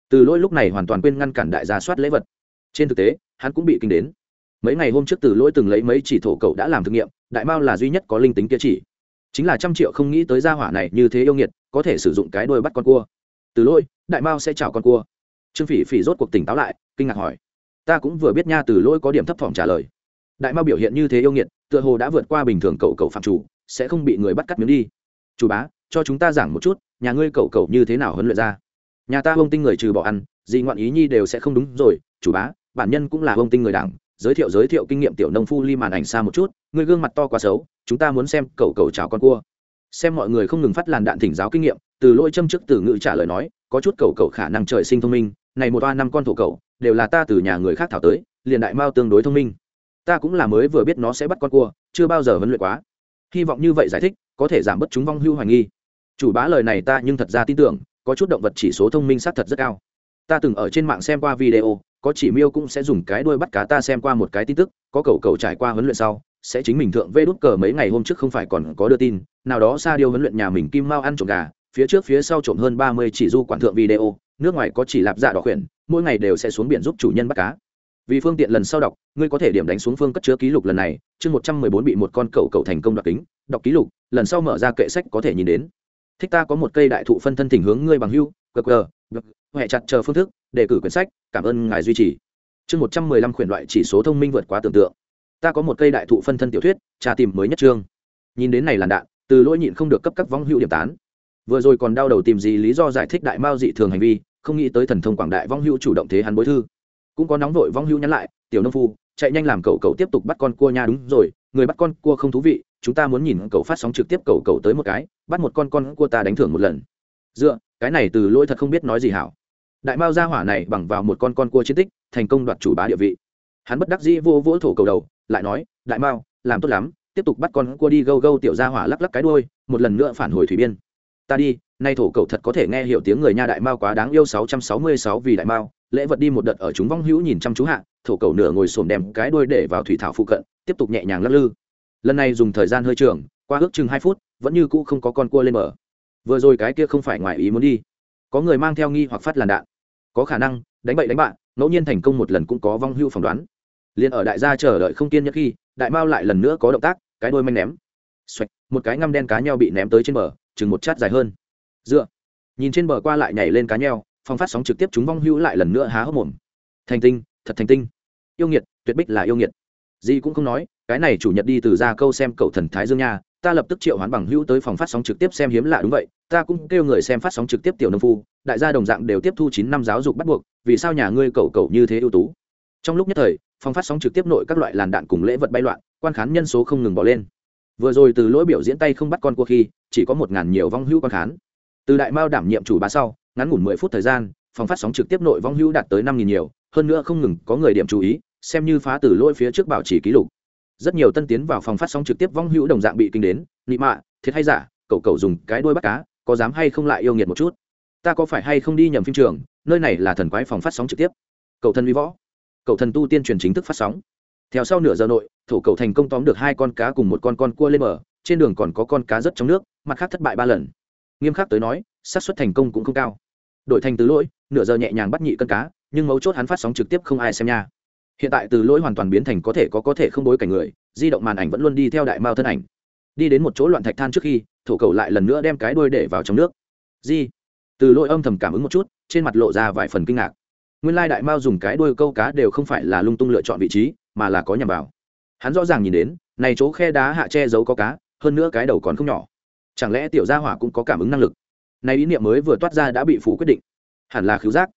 Từ lỗi lúc này hoàn toàn quên ngăn cản đại gia soát lễ vật. Trên thực tế, hắn cũng bị kinh đến. Mấy ngày hôm trước từ lỗi từng lấy mấy chỉ thổ cậu đã làm thực nghiệm, đại mao là duy nhất có linh tính kia chỉ. Chính là trăm triệu không nghĩ tới gia hỏa này như thế yêu nghiệt, có thể sử dụng cái đôi bắt con cua từ lỗi đại mao sẽ chào con cua. Trương phỉ phỉ rốt cuộc tỉnh táo lại, kinh ngạc hỏi. Ta cũng vừa biết nha, từ lỗi có điểm thấp thỏm trả lời. Đại mao biểu hiện như thế yêu nghiệt, tựa hồ đã vượt qua bình thường cậu cậu phạm chủ, sẽ không bị người bắt cắt miếng đi. Chủ bá, cho chúng ta giảng một chút, nhà ngươi cậu cậu như thế nào huấn luyện ra? Nhà ta bông tinh người trừ bỏ ăn, gì ngoạn ý nhi đều sẽ không đúng rồi. Chủ bá, bản nhân cũng là bông tinh người đảng, giới thiệu giới thiệu kinh nghiệm tiểu nông phu ly màn ảnh xa một chút người gương mặt to quá xấu, chúng ta muốn xem cậu cậu chào con cua. Xem mọi người không ngừng phát làn đạn thỉnh giáo kinh nghiệm từ lỗi châm chức từ ngữ trả lời nói, có chút cầu cầu khả năng trời sinh thông minh, này một ba năm con thổ cậu đều là ta từ nhà người khác thảo tới, liền đại mao tương đối thông minh. Ta cũng là mới vừa biết nó sẽ bắt con cua, chưa bao giờ huấn luyện quá. Hy vọng như vậy giải thích, có thể giảm bớt chúng vong hưu hoài nghi. Chủ bá lời này ta nhưng thật ra tin tưởng, có chút động vật chỉ số thông minh sát thật rất cao. Ta từng ở trên mạng xem qua video, có chỉ miêu cũng sẽ dùng cái đuôi bắt cá ta xem qua một cái tin tức, có cầu cầu trải qua huấn luyện sau, sẽ chính mình thượng vê đút cờ mấy ngày hôm trước không phải còn có đưa tin, nào đó xa điêu huấn luyện nhà mình kim mao ăn trộm gà phía trước phía sau trộm hơn ba mươi chỉ du quản thượng video nước ngoài có chỉ lạp dạ đỏ khuyển mỗi ngày đều sẽ xuống biển giúp chủ nhân bắt cá. Vì phương tiện lần sau đọc ngươi có thể điểm đánh xuống phương cất chứa ký lục lần này chương một trăm mười bốn bị một con cẩu cẩu thành công đoạt kính đọc ký lục lần sau mở ra kệ sách có thể nhìn đến. Thích ta có một cây đại thụ phân thân thỉnh hướng ngươi bằng hưu gờ, huệ chặt chờ phương thức đề cử quyển sách cảm ơn ngài duy trì. Chương một trăm mười lăm khuyển loại chỉ số thông minh vượt quá tưởng tượng. Ta có một cây đại thụ phân thân tiểu thuyết tra tìm mới nhất chương. Nhìn đến này làn đạn từ lỗi nhịn không được cấp các vong hữu điểm tán vừa rồi còn đau đầu tìm gì lý do giải thích đại mao dị thường hành vi, không nghĩ tới thần thông quảng đại vong hữu chủ động thế hắn bối thư. Cũng có nóng vội vong hữu nhắn lại, tiểu nông phu, chạy nhanh làm cậu cậu tiếp tục bắt con cua nha. Đúng rồi, người bắt con cua không thú vị, chúng ta muốn nhìn cậu phát sóng trực tiếp cậu cậu tới một cái, bắt một con con cua ta đánh thưởng một lần. Dựa, cái này từ lỗi thật không biết nói gì hảo. Đại mao gia hỏa này bằng vào một con con cua chiến tích, thành công đoạt chủ bá địa vị. Hắn bất đắc dĩ vô vỗ thổ cầu đầu, lại nói, đại mao, làm tốt lắm, tiếp tục bắt con cua đi gâu gâu tiểu gia hỏa lắc lắc cái đuôi, một lần nữa phản hồi thủy biên ta đi nay thổ cậu thật có thể nghe hiểu tiếng người nha đại mao quá đáng yêu 666 vì đại mao. Lễ vật đi một đợt ở chúng vong hữu nhìn chăm chú hạ thổ cậu nửa ngồi xổm đem cái đuôi để vào thủy thảo phụ cận tiếp tục nhẹ nhàng lắc lư. Lần này dùng thời gian hơi trường qua ước chừng hai phút vẫn như cũ không có con cua lên mở vừa rồi cái kia không phải ngoài ý muốn đi. Có người mang theo nghi hoặc phát làn đạn. Có khả năng đánh bậy đánh bạn ngẫu nhiên thành công một lần cũng có vong hưu phỏng đoán. Liền ở đại gia chờ đợi không kiên nhất khi đại mao lại lần nữa có động tác cái đôi manh ném. Xoạch, một cái ngăm đen cá nhau bị ném tới trên bờ chừng một chát dài hơn. Dựa. Nhìn trên bờ qua lại nhảy lên cá nheo, phong phát sóng trực tiếp chúng vong hữu lại lần nữa há hốc mồm. Thành tinh, thật thành tinh. Yêu nghiệt, tuyệt bích là yêu nghiệt. Gì cũng không nói, cái này chủ nhật đi từ ra câu xem cậu thần thái dương nha, ta lập tức triệu hoán bằng hữu tới phòng phát sóng trực tiếp xem hiếm lạ đúng vậy, ta cũng kêu người xem phát sóng trực tiếp tiểu nông phu, đại gia đồng dạng đều tiếp thu chín năm giáo dục bắt buộc, vì sao nhà ngươi cậu cậu như thế ưu tú? Trong lúc nhất thời, phòng phát sóng trực tiếp nội các loại làn đạn cùng lễ vật bay loạn, quan khán nhân số không ngừng bỏ lên vừa rồi từ lỗi biểu diễn tay không bắt con cua khi, chỉ có một ngàn nhiều vong hữu quan khán. Từ đại mao đảm nhiệm chủ bá sau, ngắn ngủn mười phút thời gian, phòng phát sóng trực tiếp nội vong hữu đạt tới năm nghìn nhiều, hơn nữa không ngừng có người điểm chú ý, xem như phá từ lỗi phía trước bảo trì ký lục. Rất nhiều tân tiến vào phòng phát sóng trực tiếp vong hữu đồng dạng bị kinh đến, nị mạ, thiệt hay giả, cậu cậu dùng cái đuôi bắt cá, có dám hay không lại yêu nghiệt một chút? Ta có phải hay không đi nhầm phim trường, nơi này là thần quái phòng phát sóng trực tiếp. Cậu thần vi võ, cậu thần tu tiên truyền chính thức phát sóng. Theo sau nửa giờ nội thổ cậu thành công tóm được hai con cá cùng một con con cua lên bờ, trên đường còn có con cá rất trong nước, mặt khác thất bại ba lần. Nghiêm khắc tới nói, xác suất thành công cũng không cao. Đội thành từ lỗi, nửa giờ nhẹ nhàng bắt nhị cân cá, nhưng mấu chốt hắn phát sóng trực tiếp không ai xem nha. Hiện tại từ lỗi hoàn toàn biến thành có thể có có thể không bối cảnh người, di động màn ảnh vẫn luôn đi theo đại mao thân ảnh. Đi đến một chỗ loạn thạch than trước khi, thổ cầu lại lần nữa đem cái đuôi để vào trong nước. Di, từ lỗi âm thầm cảm ứng một chút, trên mặt lộ ra vài phần kinh ngạc. Nguyên lai đại mao dùng cái đuôi câu cá đều không phải là lung tung lựa chọn vị trí, mà là có nhằm vào hắn rõ ràng nhìn đến, này chỗ khe đá hạ che giấu có cá, hơn nữa cái đầu còn không nhỏ. Chẳng lẽ tiểu gia hỏa cũng có cảm ứng năng lực? Này ý niệm mới vừa toát ra đã bị phủ quyết định. Hẳn là khiếu giác.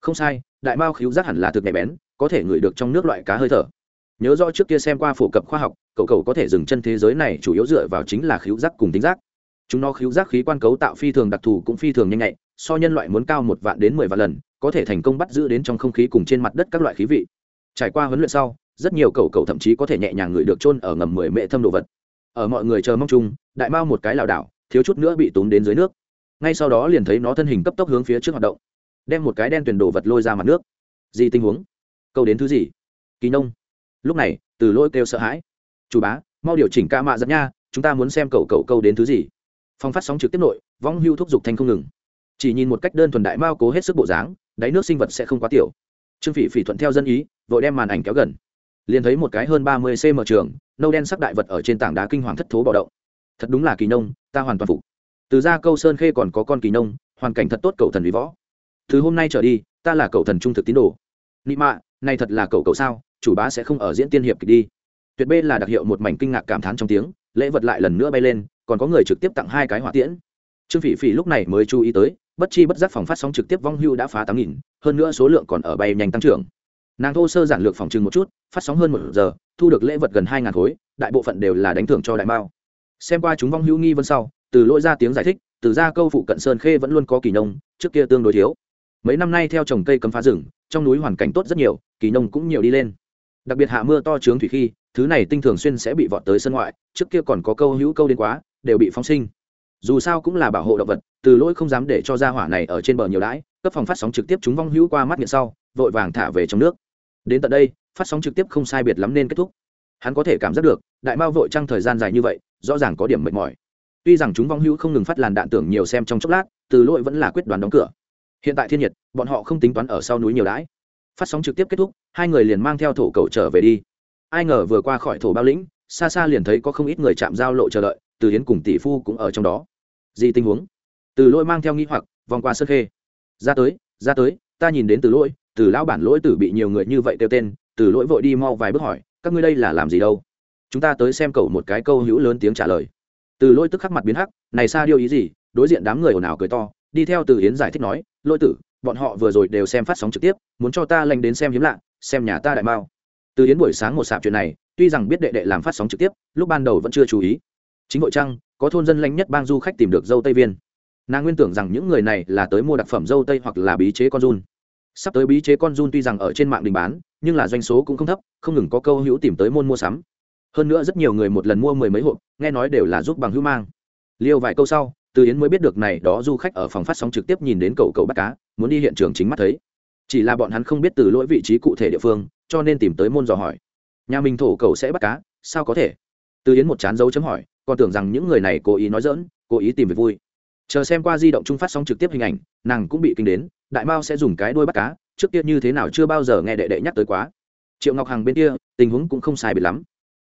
Không sai, đại mao khiếu giác hẳn là thực nhạy bén, có thể ngửi được trong nước loại cá hơi thở. Nhớ rõ trước kia xem qua phổ cập khoa học, cậu cậu có thể dừng chân thế giới này chủ yếu dựa vào chính là khiếu giác cùng tính giác. Chúng nó khiếu giác khí quan cấu tạo phi thường đặc thù cũng phi thường nhanh nhạy, so nhân loại muốn cao một vạn đến mười vạn lần, có thể thành công bắt giữ đến trong không khí cùng trên mặt đất các loại khí vị. Trải qua huấn luyện sau rất nhiều cầu cầu thậm chí có thể nhẹ nhàng ngửi được chôn ở ngầm mười mệ thâm đồ vật. Ở mọi người chờ mong chung, đại mao một cái lảo đảo, thiếu chút nữa bị túm đến dưới nước. Ngay sau đó liền thấy nó thân hình cấp tốc hướng phía trước hoạt động, đem một cái đen tuyển đồ vật lôi ra mặt nước. Gì tình huống? Câu đến thứ gì? Kỳ nông. Lúc này, từ lôi kêu sợ hãi. Chủ bá, mau điều chỉnh ca mạ dẫn nha, chúng ta muốn xem cầu cầu câu đến thứ gì. Phong phát sóng trực tiếp nội, vong hưu thúc giục thanh không ngừng. Chỉ nhìn một cách đơn thuần đại mao cố hết sức bộ dáng, đáy nước sinh vật sẽ không quá tiểu. Trương phỉ phỉ thuận theo dân ý, vội đem màn ảnh kéo gần liền thấy một cái hơn ba mươi cm trường, nâu đen sắc đại vật ở trên tảng đá kinh hoàng thất thố bạo động. Thật đúng là kỳ nông, ta hoàn toàn phục. Từ ra câu sơn khê còn có con kỳ nông, hoàn cảnh thật tốt cậu thần vì võ. Từ hôm nay trở đi, ta là cậu thần trung thực tín đồ. Nị mạ, này thật là cậu cậu sao, chủ bá sẽ không ở diễn tiên hiệp kịch đi. Tuyệt bê là đặc hiệu một mảnh kinh ngạc cảm thán trong tiếng, lễ vật lại lần nữa bay lên, còn có người trực tiếp tặng hai cái hỏa tiễn. Trương phỉ phỉ lúc này mới chú ý tới, bất chi bất giác phòng phát sóng trực tiếp vong hưu đã phá tám nghìn, hơn nữa số lượng còn ở bay nhanh tăng trưởng nàng thô sơ giản lược phòng trừng một chút, phát sóng hơn một giờ, thu được lễ vật gần hai ngàn khối, đại bộ phận đều là đánh thưởng cho đại mao. Xem qua chúng vong hữu nghi vân sau, từ lỗi ra tiếng giải thích, từ ra câu phụ cận sơn khê vẫn luôn có kỳ nông, trước kia tương đối thiếu. Mấy năm nay theo trồng cây cấm phá rừng, trong núi hoàn cảnh tốt rất nhiều, kỳ nông cũng nhiều đi lên. Đặc biệt hạ mưa to trướng thủy khi, thứ này tinh thường xuyên sẽ bị vọt tới sân ngoại, trước kia còn có câu hữu câu đến quá, đều bị phóng sinh. Dù sao cũng là bảo hộ động vật, từ lỗi không dám để cho ra hỏa này ở trên bờ nhiều đãi, cấp phòng phát sóng trực tiếp chúng vong hữu qua mắt miệng sau, vội vàng thả về trong nước đến tận đây, phát sóng trực tiếp không sai biệt lắm nên kết thúc. Hắn có thể cảm giác được, đại mao vội trăng thời gian dài như vậy, rõ ràng có điểm mệt mỏi. Tuy rằng chúng vong hữu không ngừng phát làn đạn tưởng nhiều xem trong chốc lát, từ lỗi vẫn là quyết đoán đóng cửa. Hiện tại thiên nhiệt, bọn họ không tính toán ở sau núi nhiều đãi. Phát sóng trực tiếp kết thúc, hai người liền mang theo thổ cầu trở về đi. Ai ngờ vừa qua khỏi thổ bao lĩnh, xa xa liền thấy có không ít người chạm giao lộ chờ đợi, từ hiến cùng tỷ phu cũng ở trong đó. Gì tình huống? Từ lỗi mang theo nghĩ hoặc, vòng qua sơn khê. Ra tới ra tới, ta nhìn đến từ lỗi từ lão bản lỗi tử bị nhiều người như vậy kêu tên, từ lỗi vội đi mau vài bước hỏi, các ngươi đây là làm gì đâu? Chúng ta tới xem cậu một cái câu hữu lớn tiếng trả lời. Từ lỗi tức khắc mặt biến hắc, này xa điều ý gì? Đối diện đám người ồn ào cười to, đi theo từ hiến giải thích nói, lỗi tử, bọn họ vừa rồi đều xem phát sóng trực tiếp, muốn cho ta lanh đến xem hiếm lạ, xem nhà ta đại mao. Từ hiến buổi sáng một sạp chuyện này, tuy rằng biết đệ đệ làm phát sóng trực tiếp, lúc ban đầu vẫn chưa chú ý. Chính Vội trăng có thôn dân lanh nhất bang du khách tìm được dâu tây viên. Nàng nguyên tưởng rằng những người này là tới mua đặc phẩm dâu tây hoặc là bí chế con run sắp tới bí chế con run tuy rằng ở trên mạng đình bán, nhưng là doanh số cũng không thấp, không ngừng có câu hữu tìm tới môn mua sắm. Hơn nữa rất nhiều người một lần mua mười mấy hộp, nghe nói đều là giúp bằng hữu mang. Liêu vài câu sau, từ yến mới biết được này đó du khách ở phòng phát sóng trực tiếp nhìn đến cầu cầu bắt cá, muốn đi hiện trường chính mắt thấy. Chỉ là bọn hắn không biết từ lỗi vị trí cụ thể địa phương, cho nên tìm tới môn dò hỏi. Nhà mình thổ cầu sẽ bắt cá, sao có thể? Từ yến một chán dấu chấm hỏi, còn tưởng rằng những người này cố ý nói dỡn cố ý tìm việc vui chờ xem qua di động trung phát sóng trực tiếp hình ảnh, nàng cũng bị kinh đến, đại mao sẽ dùng cái đuôi bắt cá, trước kia như thế nào chưa bao giờ nghe đệ đệ nhắc tới quá. Triệu ngọc hằng bên kia, tình huống cũng không sai biệt lắm.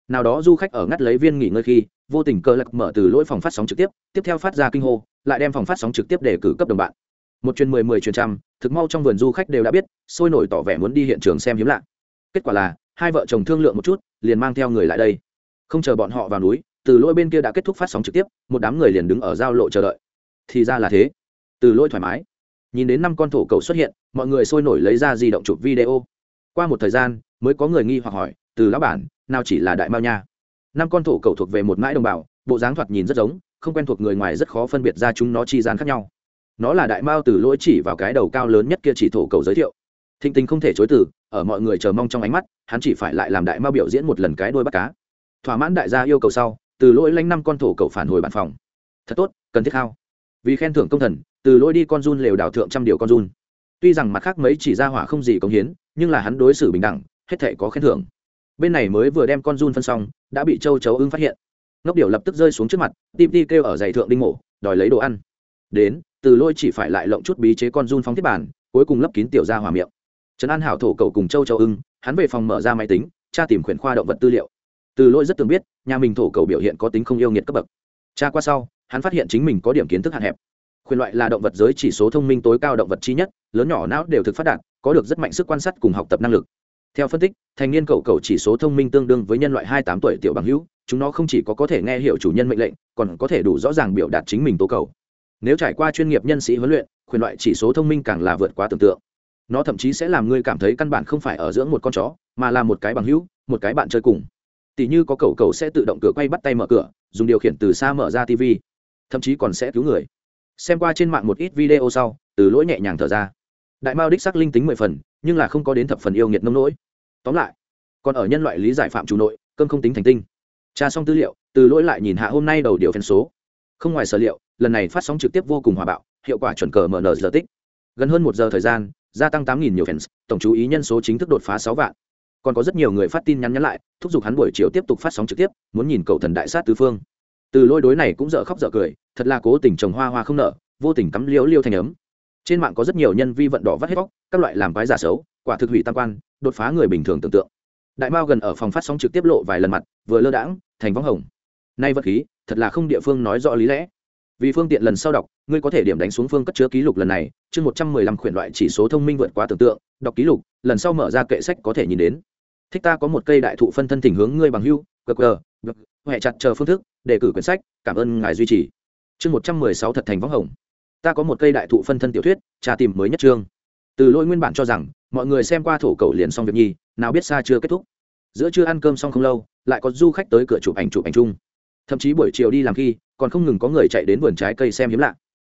Nào đó du khách ở ngắt lấy viên nghỉ ngơi khi, vô tình cơ lạc mở từ lỗi phòng phát sóng trực tiếp tiếp theo phát ra kinh hô, lại đem phòng phát sóng trực tiếp để cử cấp đồng bạn. Một chuyến mười mười chuyến trăm, thực mau trong vườn du khách đều đã biết, sôi nổi tỏ vẻ muốn đi hiện trường xem hiếm lạ. Kết quả là, hai vợ chồng thương lượng một chút, liền mang theo người lại đây. Không chờ bọn họ vào núi, từ lỗi bên kia đã kết thúc phát sóng trực tiếp, một đám người liền đứng ở giao lộ chờ đợi thì ra là thế. Từ lỗi thoải mái. Nhìn đến năm con thổ cầu xuất hiện, mọi người sôi nổi lấy ra di động chụp video. Qua một thời gian, mới có người nghi hoặc hỏi, từ lão bản, nào chỉ là đại mao nha? Năm con thổ cầu thuộc về một mãi đồng bào, bộ dáng thoạt nhìn rất giống, không quen thuộc người ngoài rất khó phân biệt ra chúng nó chi gian khác nhau. Nó là đại mao từ lỗi chỉ vào cái đầu cao lớn nhất kia chỉ thổ cầu giới thiệu. Thinh tình không thể chối từ, ở mọi người chờ mong trong ánh mắt, hắn chỉ phải lại làm đại mao biểu diễn một lần cái đôi bắt cá. Thỏa mãn đại gia yêu cầu sau, từ lỗi lanh năm con thổ cầu phản hồi bàn phòng. Thật tốt, cần thiết hao vì khen thưởng công thần, từ lỗi đi con run lều đào thượng trăm điều con run. Tuy rằng mặt khác mấy chỉ ra hỏa không gì công hiến, nhưng là hắn đối xử bình đẳng, hết thể có khen thưởng. Bên này mới vừa đem con run phân xong, đã bị châu chấu ưng phát hiện. Ngốc điều lập tức rơi xuống trước mặt tim ti kêu ở giày thượng đinh mổ, đòi lấy đồ ăn. Đến, từ lôi chỉ phải lại lộng chút bí chế con run phóng thiết bản, cuối cùng lấp kín tiểu ra hòa miệng. Trấn an hảo thổ cầu cùng châu châu ưng, hắn về phòng mở ra máy tính, tra tìm khuyển khoa động vật tư liệu. Từ lôi rất tưởng biết, nhà mình thổ cầu biểu hiện có tính không yêu nghiệt cấp bậc. Cha qua sau hắn phát hiện chính mình có điểm kiến thức hạn hẹp. Khuyển loại là động vật giới chỉ số thông minh tối cao động vật chi nhất, lớn nhỏ não đều thực phát đạt, có được rất mạnh sức quan sát cùng học tập năng lực. Theo phân tích, thành niên cậu cậu chỉ số thông minh tương đương với nhân loại hai tám tuổi tiểu bằng hữu, chúng nó không chỉ có có thể nghe hiểu chủ nhân mệnh lệnh, còn có thể đủ rõ ràng biểu đạt chính mình tố cầu. Nếu trải qua chuyên nghiệp nhân sĩ huấn luyện khuyển loại chỉ số thông minh càng là vượt quá tưởng tượng. Nó thậm chí sẽ làm ngươi cảm thấy căn bản không phải ở dưỡng một con chó, mà là một cái bằng hữu, một cái bạn chơi cùng. Tỷ như có cầu cầu sẽ tự động cửa quay bắt tay mở cửa, dùng điều khiển từ xa mở ra tv thậm chí còn sẽ cứu người. Xem qua trên mạng một ít video sau, từ lỗi nhẹ nhàng thở ra. Đại mao đích sắc linh tính mười phần, nhưng là không có đến thập phần yêu nghiệt nông nỗi. Tóm lại, còn ở nhân loại lý giải phạm chủ nội, cơm không tính thành tinh. Tra xong tư liệu, từ lỗi lại nhìn hạ hôm nay đầu điều phen số. Không ngoài sở liệu, lần này phát sóng trực tiếp vô cùng hòa bạo, hiệu quả chuẩn cờ mở nở giờ tích gần hơn một giờ thời gian, gia tăng tám nghìn nhiều fans, tổng chú ý nhân số chính thức đột phá sáu vạn. Còn có rất nhiều người phát tin nhắn nhắn lại, thúc giục hắn buổi chiều tiếp tục phát sóng trực tiếp, muốn nhìn cầu thần đại sát tứ phương từ lôi đối này cũng dở khóc dở cười, thật là cố tình trồng hoa hoa không nở, vô tình cắm liễu liêu thành ấm. Trên mạng có rất nhiều nhân vi vận đỏ vắt hết vóc các loại làm quái giả xấu, quả thực hủy tam quan, đột phá người bình thường tưởng tượng. Đại mao gần ở phòng phát sóng trực tiếp lộ vài lần mặt, vừa lơ đãng, thành võng hồng. Nay vật khí, thật là không địa phương nói rõ lý lẽ. Vì phương tiện lần sau đọc, ngươi có thể điểm đánh xuống phương cất chứa ký lục lần này, chương một trăm mười lăm khuyển loại chỉ số thông minh vượt quá tưởng tượng, đọc ký lục, lần sau mở ra kệ sách có thể nhìn đến. Thích ta có một cây đại thụ phân thân thỉnh hướng ngươi bằng hưu, gờ gờ huệ chặt chờ phương thức để cử quyển sách, cảm ơn ngài duy trì. Chương một trăm mười sáu thật thành võng hồng. Ta có một cây đại thụ phân thân tiểu thuyết trà tìm mới nhất chương. Từ lỗi nguyên bản cho rằng, mọi người xem qua thổ cầu liền xong việc nhi, nào biết xa chưa kết thúc. Giữa chưa ăn cơm xong không lâu, lại có du khách tới cửa chụp ảnh chụp ảnh chung. Thậm chí buổi chiều đi làm khi, còn không ngừng có người chạy đến vườn trái cây xem hiếm lạ.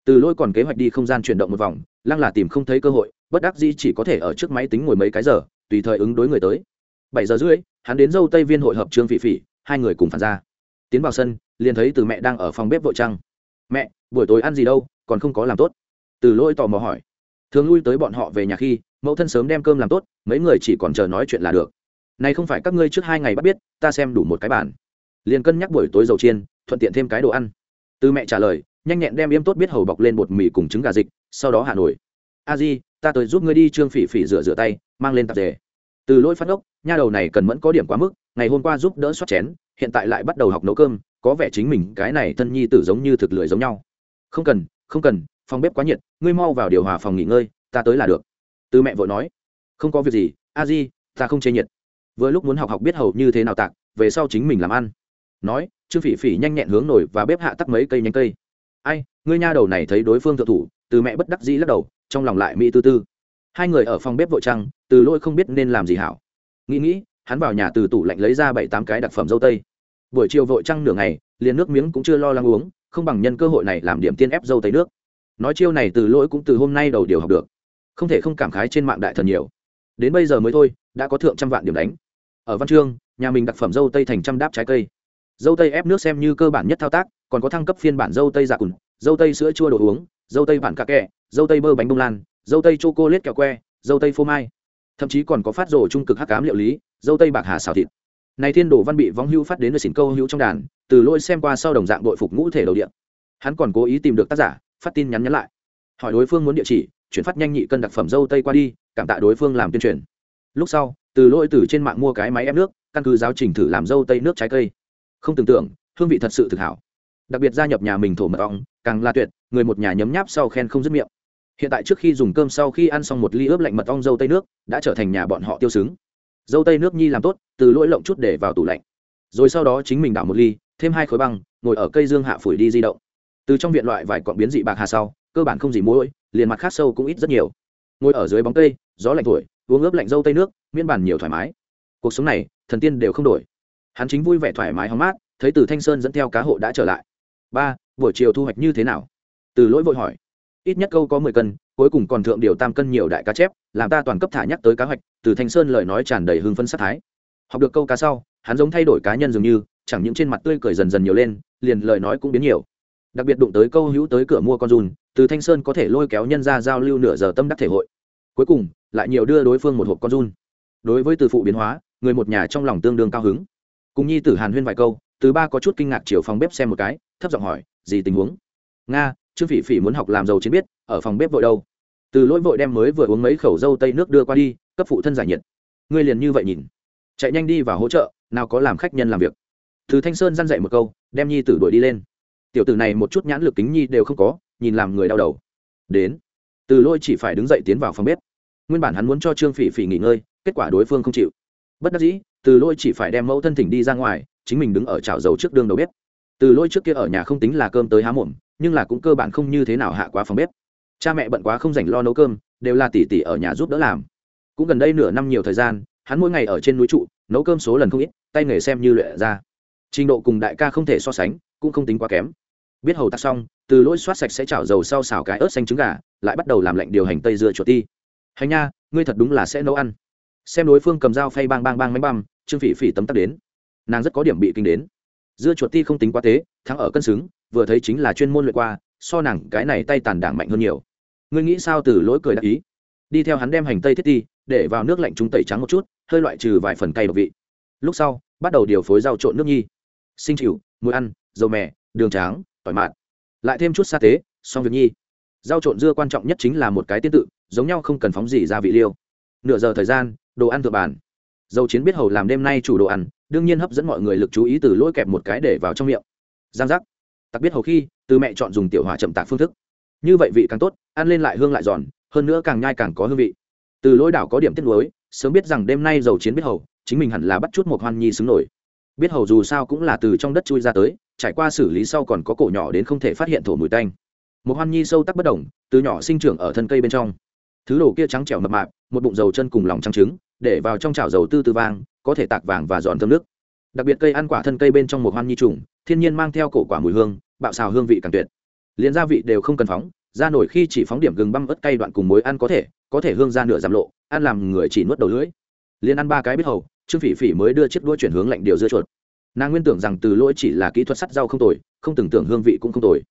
Từ lỗi còn kế hoạch đi không gian chuyển động một vòng, lăng là tìm không thấy cơ hội, bất đắc dĩ chỉ có thể ở trước máy tính ngồi mấy cái giờ, tùy thời ứng đối người tới. Bảy giờ rưỡi, hắn đến dâu tây viên hội hợp trương phỉ phỉ, hai người cùng phản ra tiến vào sân, liền thấy từ mẹ đang ở phòng bếp vội trăng. Mẹ, buổi tối ăn gì đâu, còn không có làm tốt. Từ lỗi tò mò hỏi. Thường lui tới bọn họ về nhà khi, mẫu thân sớm đem cơm làm tốt, mấy người chỉ còn chờ nói chuyện là được. Này không phải các ngươi trước hai ngày bắt biết, ta xem đủ một cái bản liền cân nhắc buổi tối dầu chiên, thuận tiện thêm cái đồ ăn. Từ mẹ trả lời, nhanh nhẹn đem yêm tốt biết hầu bọc lên bột mì cùng trứng gà dịch, sau đó hà nổi a di, ta tới giúp ngươi đi trương phỉ phỉ rửa rửa tay, mang lên tạp dề. Từ lỗi phát ốc, nha đầu này cần mẫn có điểm quá mức, ngày hôm qua giúp đỡ xoát chén hiện tại lại bắt đầu học nấu cơm, có vẻ chính mình cái này thân nhi tử giống như thực lười giống nhau. Không cần không cần, phòng bếp quá nhiệt, ngươi mau vào điều hòa phòng nghỉ ngơi, ta tới là được. Từ mẹ vội nói. Không có việc gì, a di, ta không chê nhiệt. Vừa lúc muốn học học biết hầu như thế nào tạc, về sau chính mình làm ăn. Nói, trương phỉ phỉ nhanh nhẹn hướng nổi và bếp hạ tắt mấy cây nhánh cây. Ai, ngươi nha đầu này thấy đối phương thượng thủ, từ mẹ bất đắc dĩ lắc đầu, trong lòng lại mỹ tư tư. Hai người ở phòng bếp vội trăng, từ lôi không biết nên làm gì hảo. Nghĩ nghĩ, hắn vào nhà từ tủ lạnh lấy ra bảy tám cái đặc phẩm dâu tây buổi chiều vội trăng nửa ngày, liền nước miếng cũng chưa lo lắng uống, không bằng nhân cơ hội này làm điểm tiên ép dâu tây nước. Nói chiêu này từ lỗi cũng từ hôm nay đầu điều học được. Không thể không cảm khái trên mạng đại thần nhiều. Đến bây giờ mới thôi, đã có thượng trăm vạn điểm đánh. Ở văn chương, nhà mình đặc phẩm dâu tây thành trăm đáp trái cây. Dâu tây ép nước xem như cơ bản nhất thao tác, còn có thăng cấp phiên bản dâu tây giả cùn, dâu tây sữa chua đồ uống, dâu tây bản cà kẹ, dâu tây bơ bánh bông lan, dâu tây chocolate lết kẹo que, dâu tây phô mai. Thậm chí còn có phát rổ trung cực hắc cám liệu lý, dâu tây bạc hà xào thịt này thiên đồ văn bị vong hưu phát đến nơi xỉn câu hữu trong đàn, từ lỗi xem qua sau đồng dạng đội phục ngũ thể đầu điện hắn còn cố ý tìm được tác giả, phát tin nhắn nhắn lại. Hỏi đối phương muốn địa chỉ, chuyển phát nhanh nhị cân đặc phẩm dâu tây qua đi, cảm tạ đối phương làm tuyên truyền. Lúc sau, từ lỗi từ trên mạng mua cái máy ép nước, căn cứ giáo trình thử làm dâu tây nước trái cây. Không tưởng tượng, hương vị thật sự thực hảo. Đặc biệt gia nhập nhà mình thổ mật ong, càng là tuyệt, người một nhà nhấm nháp sau khen không dứt miệng. Hiện tại trước khi dùng cơm sau khi ăn xong một ly ướp lạnh mật ong dâu tây nước, đã trở thành nhà bọn họ tiêu xứng dâu tây nước nhi làm tốt, từ lỗi lộng chút để vào tủ lạnh. Rồi sau đó chính mình đảo một ly, thêm hai khối băng, ngồi ở cây dương hạ phủi đi di động. Từ trong viện loại vài cọn biến dị bạc hà sau, cơ bản không gì mũi liền mặt khác sâu cũng ít rất nhiều. Ngồi ở dưới bóng cây, gió lạnh thổi, uống ướp lạnh dâu tây nước, miễn bản nhiều thoải mái. Cuộc sống này, thần tiên đều không đổi. Hắn chính vui vẻ thoải mái hóng mát, thấy từ thanh sơn dẫn theo cá hộ đã trở lại. Ba, buổi chiều thu hoạch như thế nào? Từ lỗi vội hỏi. Ít nhất câu có mười cân, cuối cùng còn thượng điều tam cân nhiều đại cá chép, làm ta toàn cấp thả nhắc tới cá hoạch từ thanh sơn lời nói tràn đầy hưng phân sát thái. Học được câu cá sau, hắn giống thay đổi cá nhân dường như, chẳng những trên mặt tươi cười dần dần nhiều lên, liền lời nói cũng biến nhiều. Đặc biệt đụng tới câu hữu tới cửa mua con dùn từ thanh sơn có thể lôi kéo nhân ra giao lưu nửa giờ tâm đắc thể hội. Cuối cùng, lại nhiều đưa đối phương một hộp con dùn đối với từ phụ biến hóa, người một nhà trong lòng tương đương cao hứng. Cùng nhi tử hàn huyên vài câu, từ ba có chút kinh ngạc chiều phòng bếp xem một cái, thấp giọng hỏi, gì tình huống? Nga, trương phỉ phỉ muốn học làm giàu chiến biết, ở phòng bếp vội đâu? Từ lỗi vội đem mới vừa uống mấy khẩu dâu tây nước đưa qua đi cấp phụ thân giải nhiệt. Ngươi liền như vậy nhìn. Chạy nhanh đi và hỗ trợ, nào có làm khách nhân làm việc. Từ thanh sơn dăn dậy một câu, đem nhi tử đuổi đi lên. Tiểu tử này một chút nhãn lực kính nhi đều không có, nhìn làm người đau đầu. Đến. Từ lôi chỉ phải đứng dậy tiến vào phòng bếp. Nguyên bản hắn muốn cho trương phỉ phỉ nghỉ ngơi, kết quả đối phương không chịu. Bất đắc dĩ, từ lôi chỉ phải đem mẫu thân thỉnh đi ra ngoài, chính mình đứng ở chảo dầu trước đường đầu bếp. Từ lôi trước kia ở nhà không tính là cơm tới há mồm, nhưng là cũng cơ bản không như thế nào hạ quá phòng bếp. Cha mẹ bận quá không dành lo nấu cơm, đều là tỷ tỷ ở nhà giúp đỡ làm cũng gần đây nửa năm nhiều thời gian, hắn mỗi ngày ở trên núi trụ, nấu cơm số lần không ít, tay nghề xem như luyện ra. Trình độ cùng đại ca không thể so sánh, cũng không tính quá kém. Biết hầu tạc xong, từ lỗi xoát sạch sẽ chảo dầu sau xào cái ớt xanh trứng gà, lại bắt đầu làm lạnh điều hành tây dưa chuột ti. Hành nha, ngươi thật đúng là sẽ nấu ăn. Xem đối phương cầm dao phay bang bang bang máy băm, trương phỉ phỉ tấm tắc đến. Nàng rất có điểm bị kinh đến. Dưa chuột ti không tính quá tế, thắng ở cân xứng, vừa thấy chính là chuyên môn luyện qua, so nàng cái này tay tàn đảng mạnh hơn nhiều. Ngươi nghĩ sao? Từ lỗi cười đắc ý. Đi theo hắn đem hành tây thiết ti để vào nước lạnh chúng tẩy trắng một chút, hơi loại trừ vài phần cay độc vị. Lúc sau, bắt đầu điều phối rau trộn nước nhi. Sinh chịu, muối ăn, dầu mè, đường tráng, tỏi mạt. Lại thêm chút sa tế, xong việc nhi. Rau trộn dưa quan trọng nhất chính là một cái tiên tự, giống nhau không cần phóng gì ra vị liêu. Nửa giờ thời gian, đồ ăn thượng bàn. Dầu chiến biết hầu làm đêm nay chủ đồ ăn, đương nhiên hấp dẫn mọi người lực chú ý từ lỗi kẹp một cái để vào trong miệng. Giang giác. Tặc biết hầu khi, từ mẹ chọn dùng tiểu hòa chậm tạc phương thức. Như vậy vị càng tốt, ăn lên lại hương lại giòn, hơn nữa càng nhai càng có hương vị từ lỗi đảo có điểm tiết lối sớm biết rằng đêm nay dầu chiến biết hầu, chính mình hẳn là bắt chút một hoan nhi xứng nổi. Biết hầu dù sao cũng là từ trong đất chui ra tới, trải qua xử lý sau còn có cổ nhỏ đến không thể phát hiện thổ mùi tanh. Một hoan nhi sâu tắc bất đồng từ nhỏ sinh trưởng ở thân cây bên trong. Thứ đồ kia trắng trẻo mập mạp, một bụng dầu chân cùng lòng trắng trứng, để vào trong chảo dầu tư tư vang, có thể tạc vàng và giòn thơm nước. Đặc biệt cây ăn quả thân cây bên trong một hoan nhi trùng, thiên nhiên mang theo cổ quả mùi hương, bạo xào hương vị càng tuyệt. Liền gia vị đều không cần phóng, ra nổi khi chỉ phóng điểm gừng băm ớt cay đoạn cùng muối ăn có thể có thể hương ra nửa giảm lộ, ăn làm người chỉ nuốt đầu lưỡi. Liền ăn ba cái biết hầu, trương phỉ phỉ mới đưa chiếc đũa chuyển hướng lạnh điều dưa chuột. Nàng nguyên tưởng rằng từ lỗi chỉ là kỹ thuật sắt rau không tồi, không tưởng tượng hương vị cũng không tồi.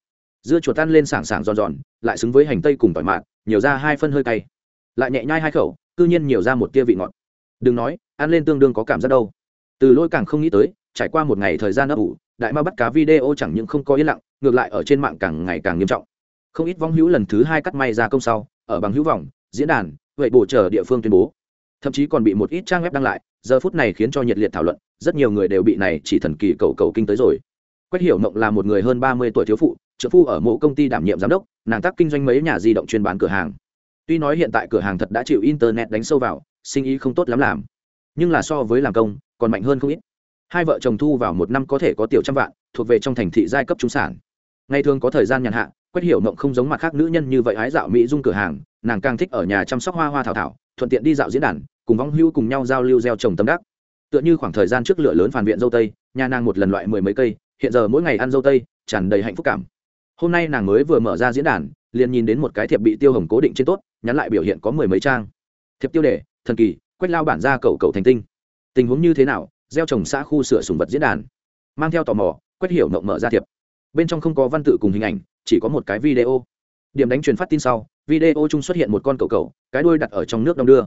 Dưa chuột tan lên sảng sảng giòn giòn, lại xứng với hành tây cùng tỏi mạt, nhiều ra hai phân hơi cay. Lại nhẹ nhai hai khẩu tự nhiên nhiều ra một tia vị ngọt. Đừng nói, ăn lên tương đương có cảm giác đâu. Từ lỗi càng không nghĩ tới, trải qua một ngày thời gian ấp ủ, đại ma bắt cá video chẳng những không có yên lặng, ngược lại ở trên mạng càng ngày càng nghiêm trọng. Không ít vong hữu lần thứ hai cắt may ra công sau, ở bằng hữu vòng diễn đàn, vậy bổ chờ địa phương tuyên bố. Thậm chí còn bị một ít trang web đăng lại, giờ phút này khiến cho nhiệt liệt thảo luận, rất nhiều người đều bị này chỉ thần kỳ cầu cầu kinh tới rồi. Quách hiểu mộng là một người hơn ba mươi tuổi thiếu phụ trợ phu ở mộ công ty đảm nhiệm giám đốc, nàng tác kinh doanh mấy nhà di động chuyên bán cửa hàng. Tuy nói hiện tại cửa hàng thật đã chịu internet đánh sâu vào, sinh ý không tốt lắm làm. Nhưng là so với làm công, còn mạnh hơn không ít. Hai vợ chồng thu vào một năm có thể có tiểu trăm vạn, thuộc về trong thành thị giai cấp trung sản. Ngày thường có thời gian nhàn hạ quách hiểu mộng không giống mặt khác nữ nhân như vậy hái dạo mỹ dung cửa hàng, nàng càng thích ở nhà chăm sóc hoa hoa thảo thảo, thuận tiện đi dạo diễn đàn, cùng vong hưu cùng nhau giao lưu gieo trồng tâm đắc. Tựa như khoảng thời gian trước lửa lớn phản viện dâu tây, nhà nàng một lần loại mười mấy cây, hiện giờ mỗi ngày ăn dâu tây, tràn đầy hạnh phúc cảm. Hôm nay nàng mới vừa mở ra diễn đàn, liền nhìn đến một cái thiệp bị tiêu hồng cố định trên tốt, nhắn lại biểu hiện có mười mấy trang. Thiệp tiêu đề, thần kỳ, quách lao bản ra cầu cầu thành tinh. Tình huống như thế nào, gieo trồng xã khu sửa sùng vật diễn đàn. Mang theo tò mò, quách hiểu mộng mở ra thiệp. Bên trong không có văn tự cùng hình ảnh chỉ có một cái video. Điểm đánh truyền phát tin sau, video chung xuất hiện một con cầu cầu cái đuôi đặt ở trong nước đông đưa.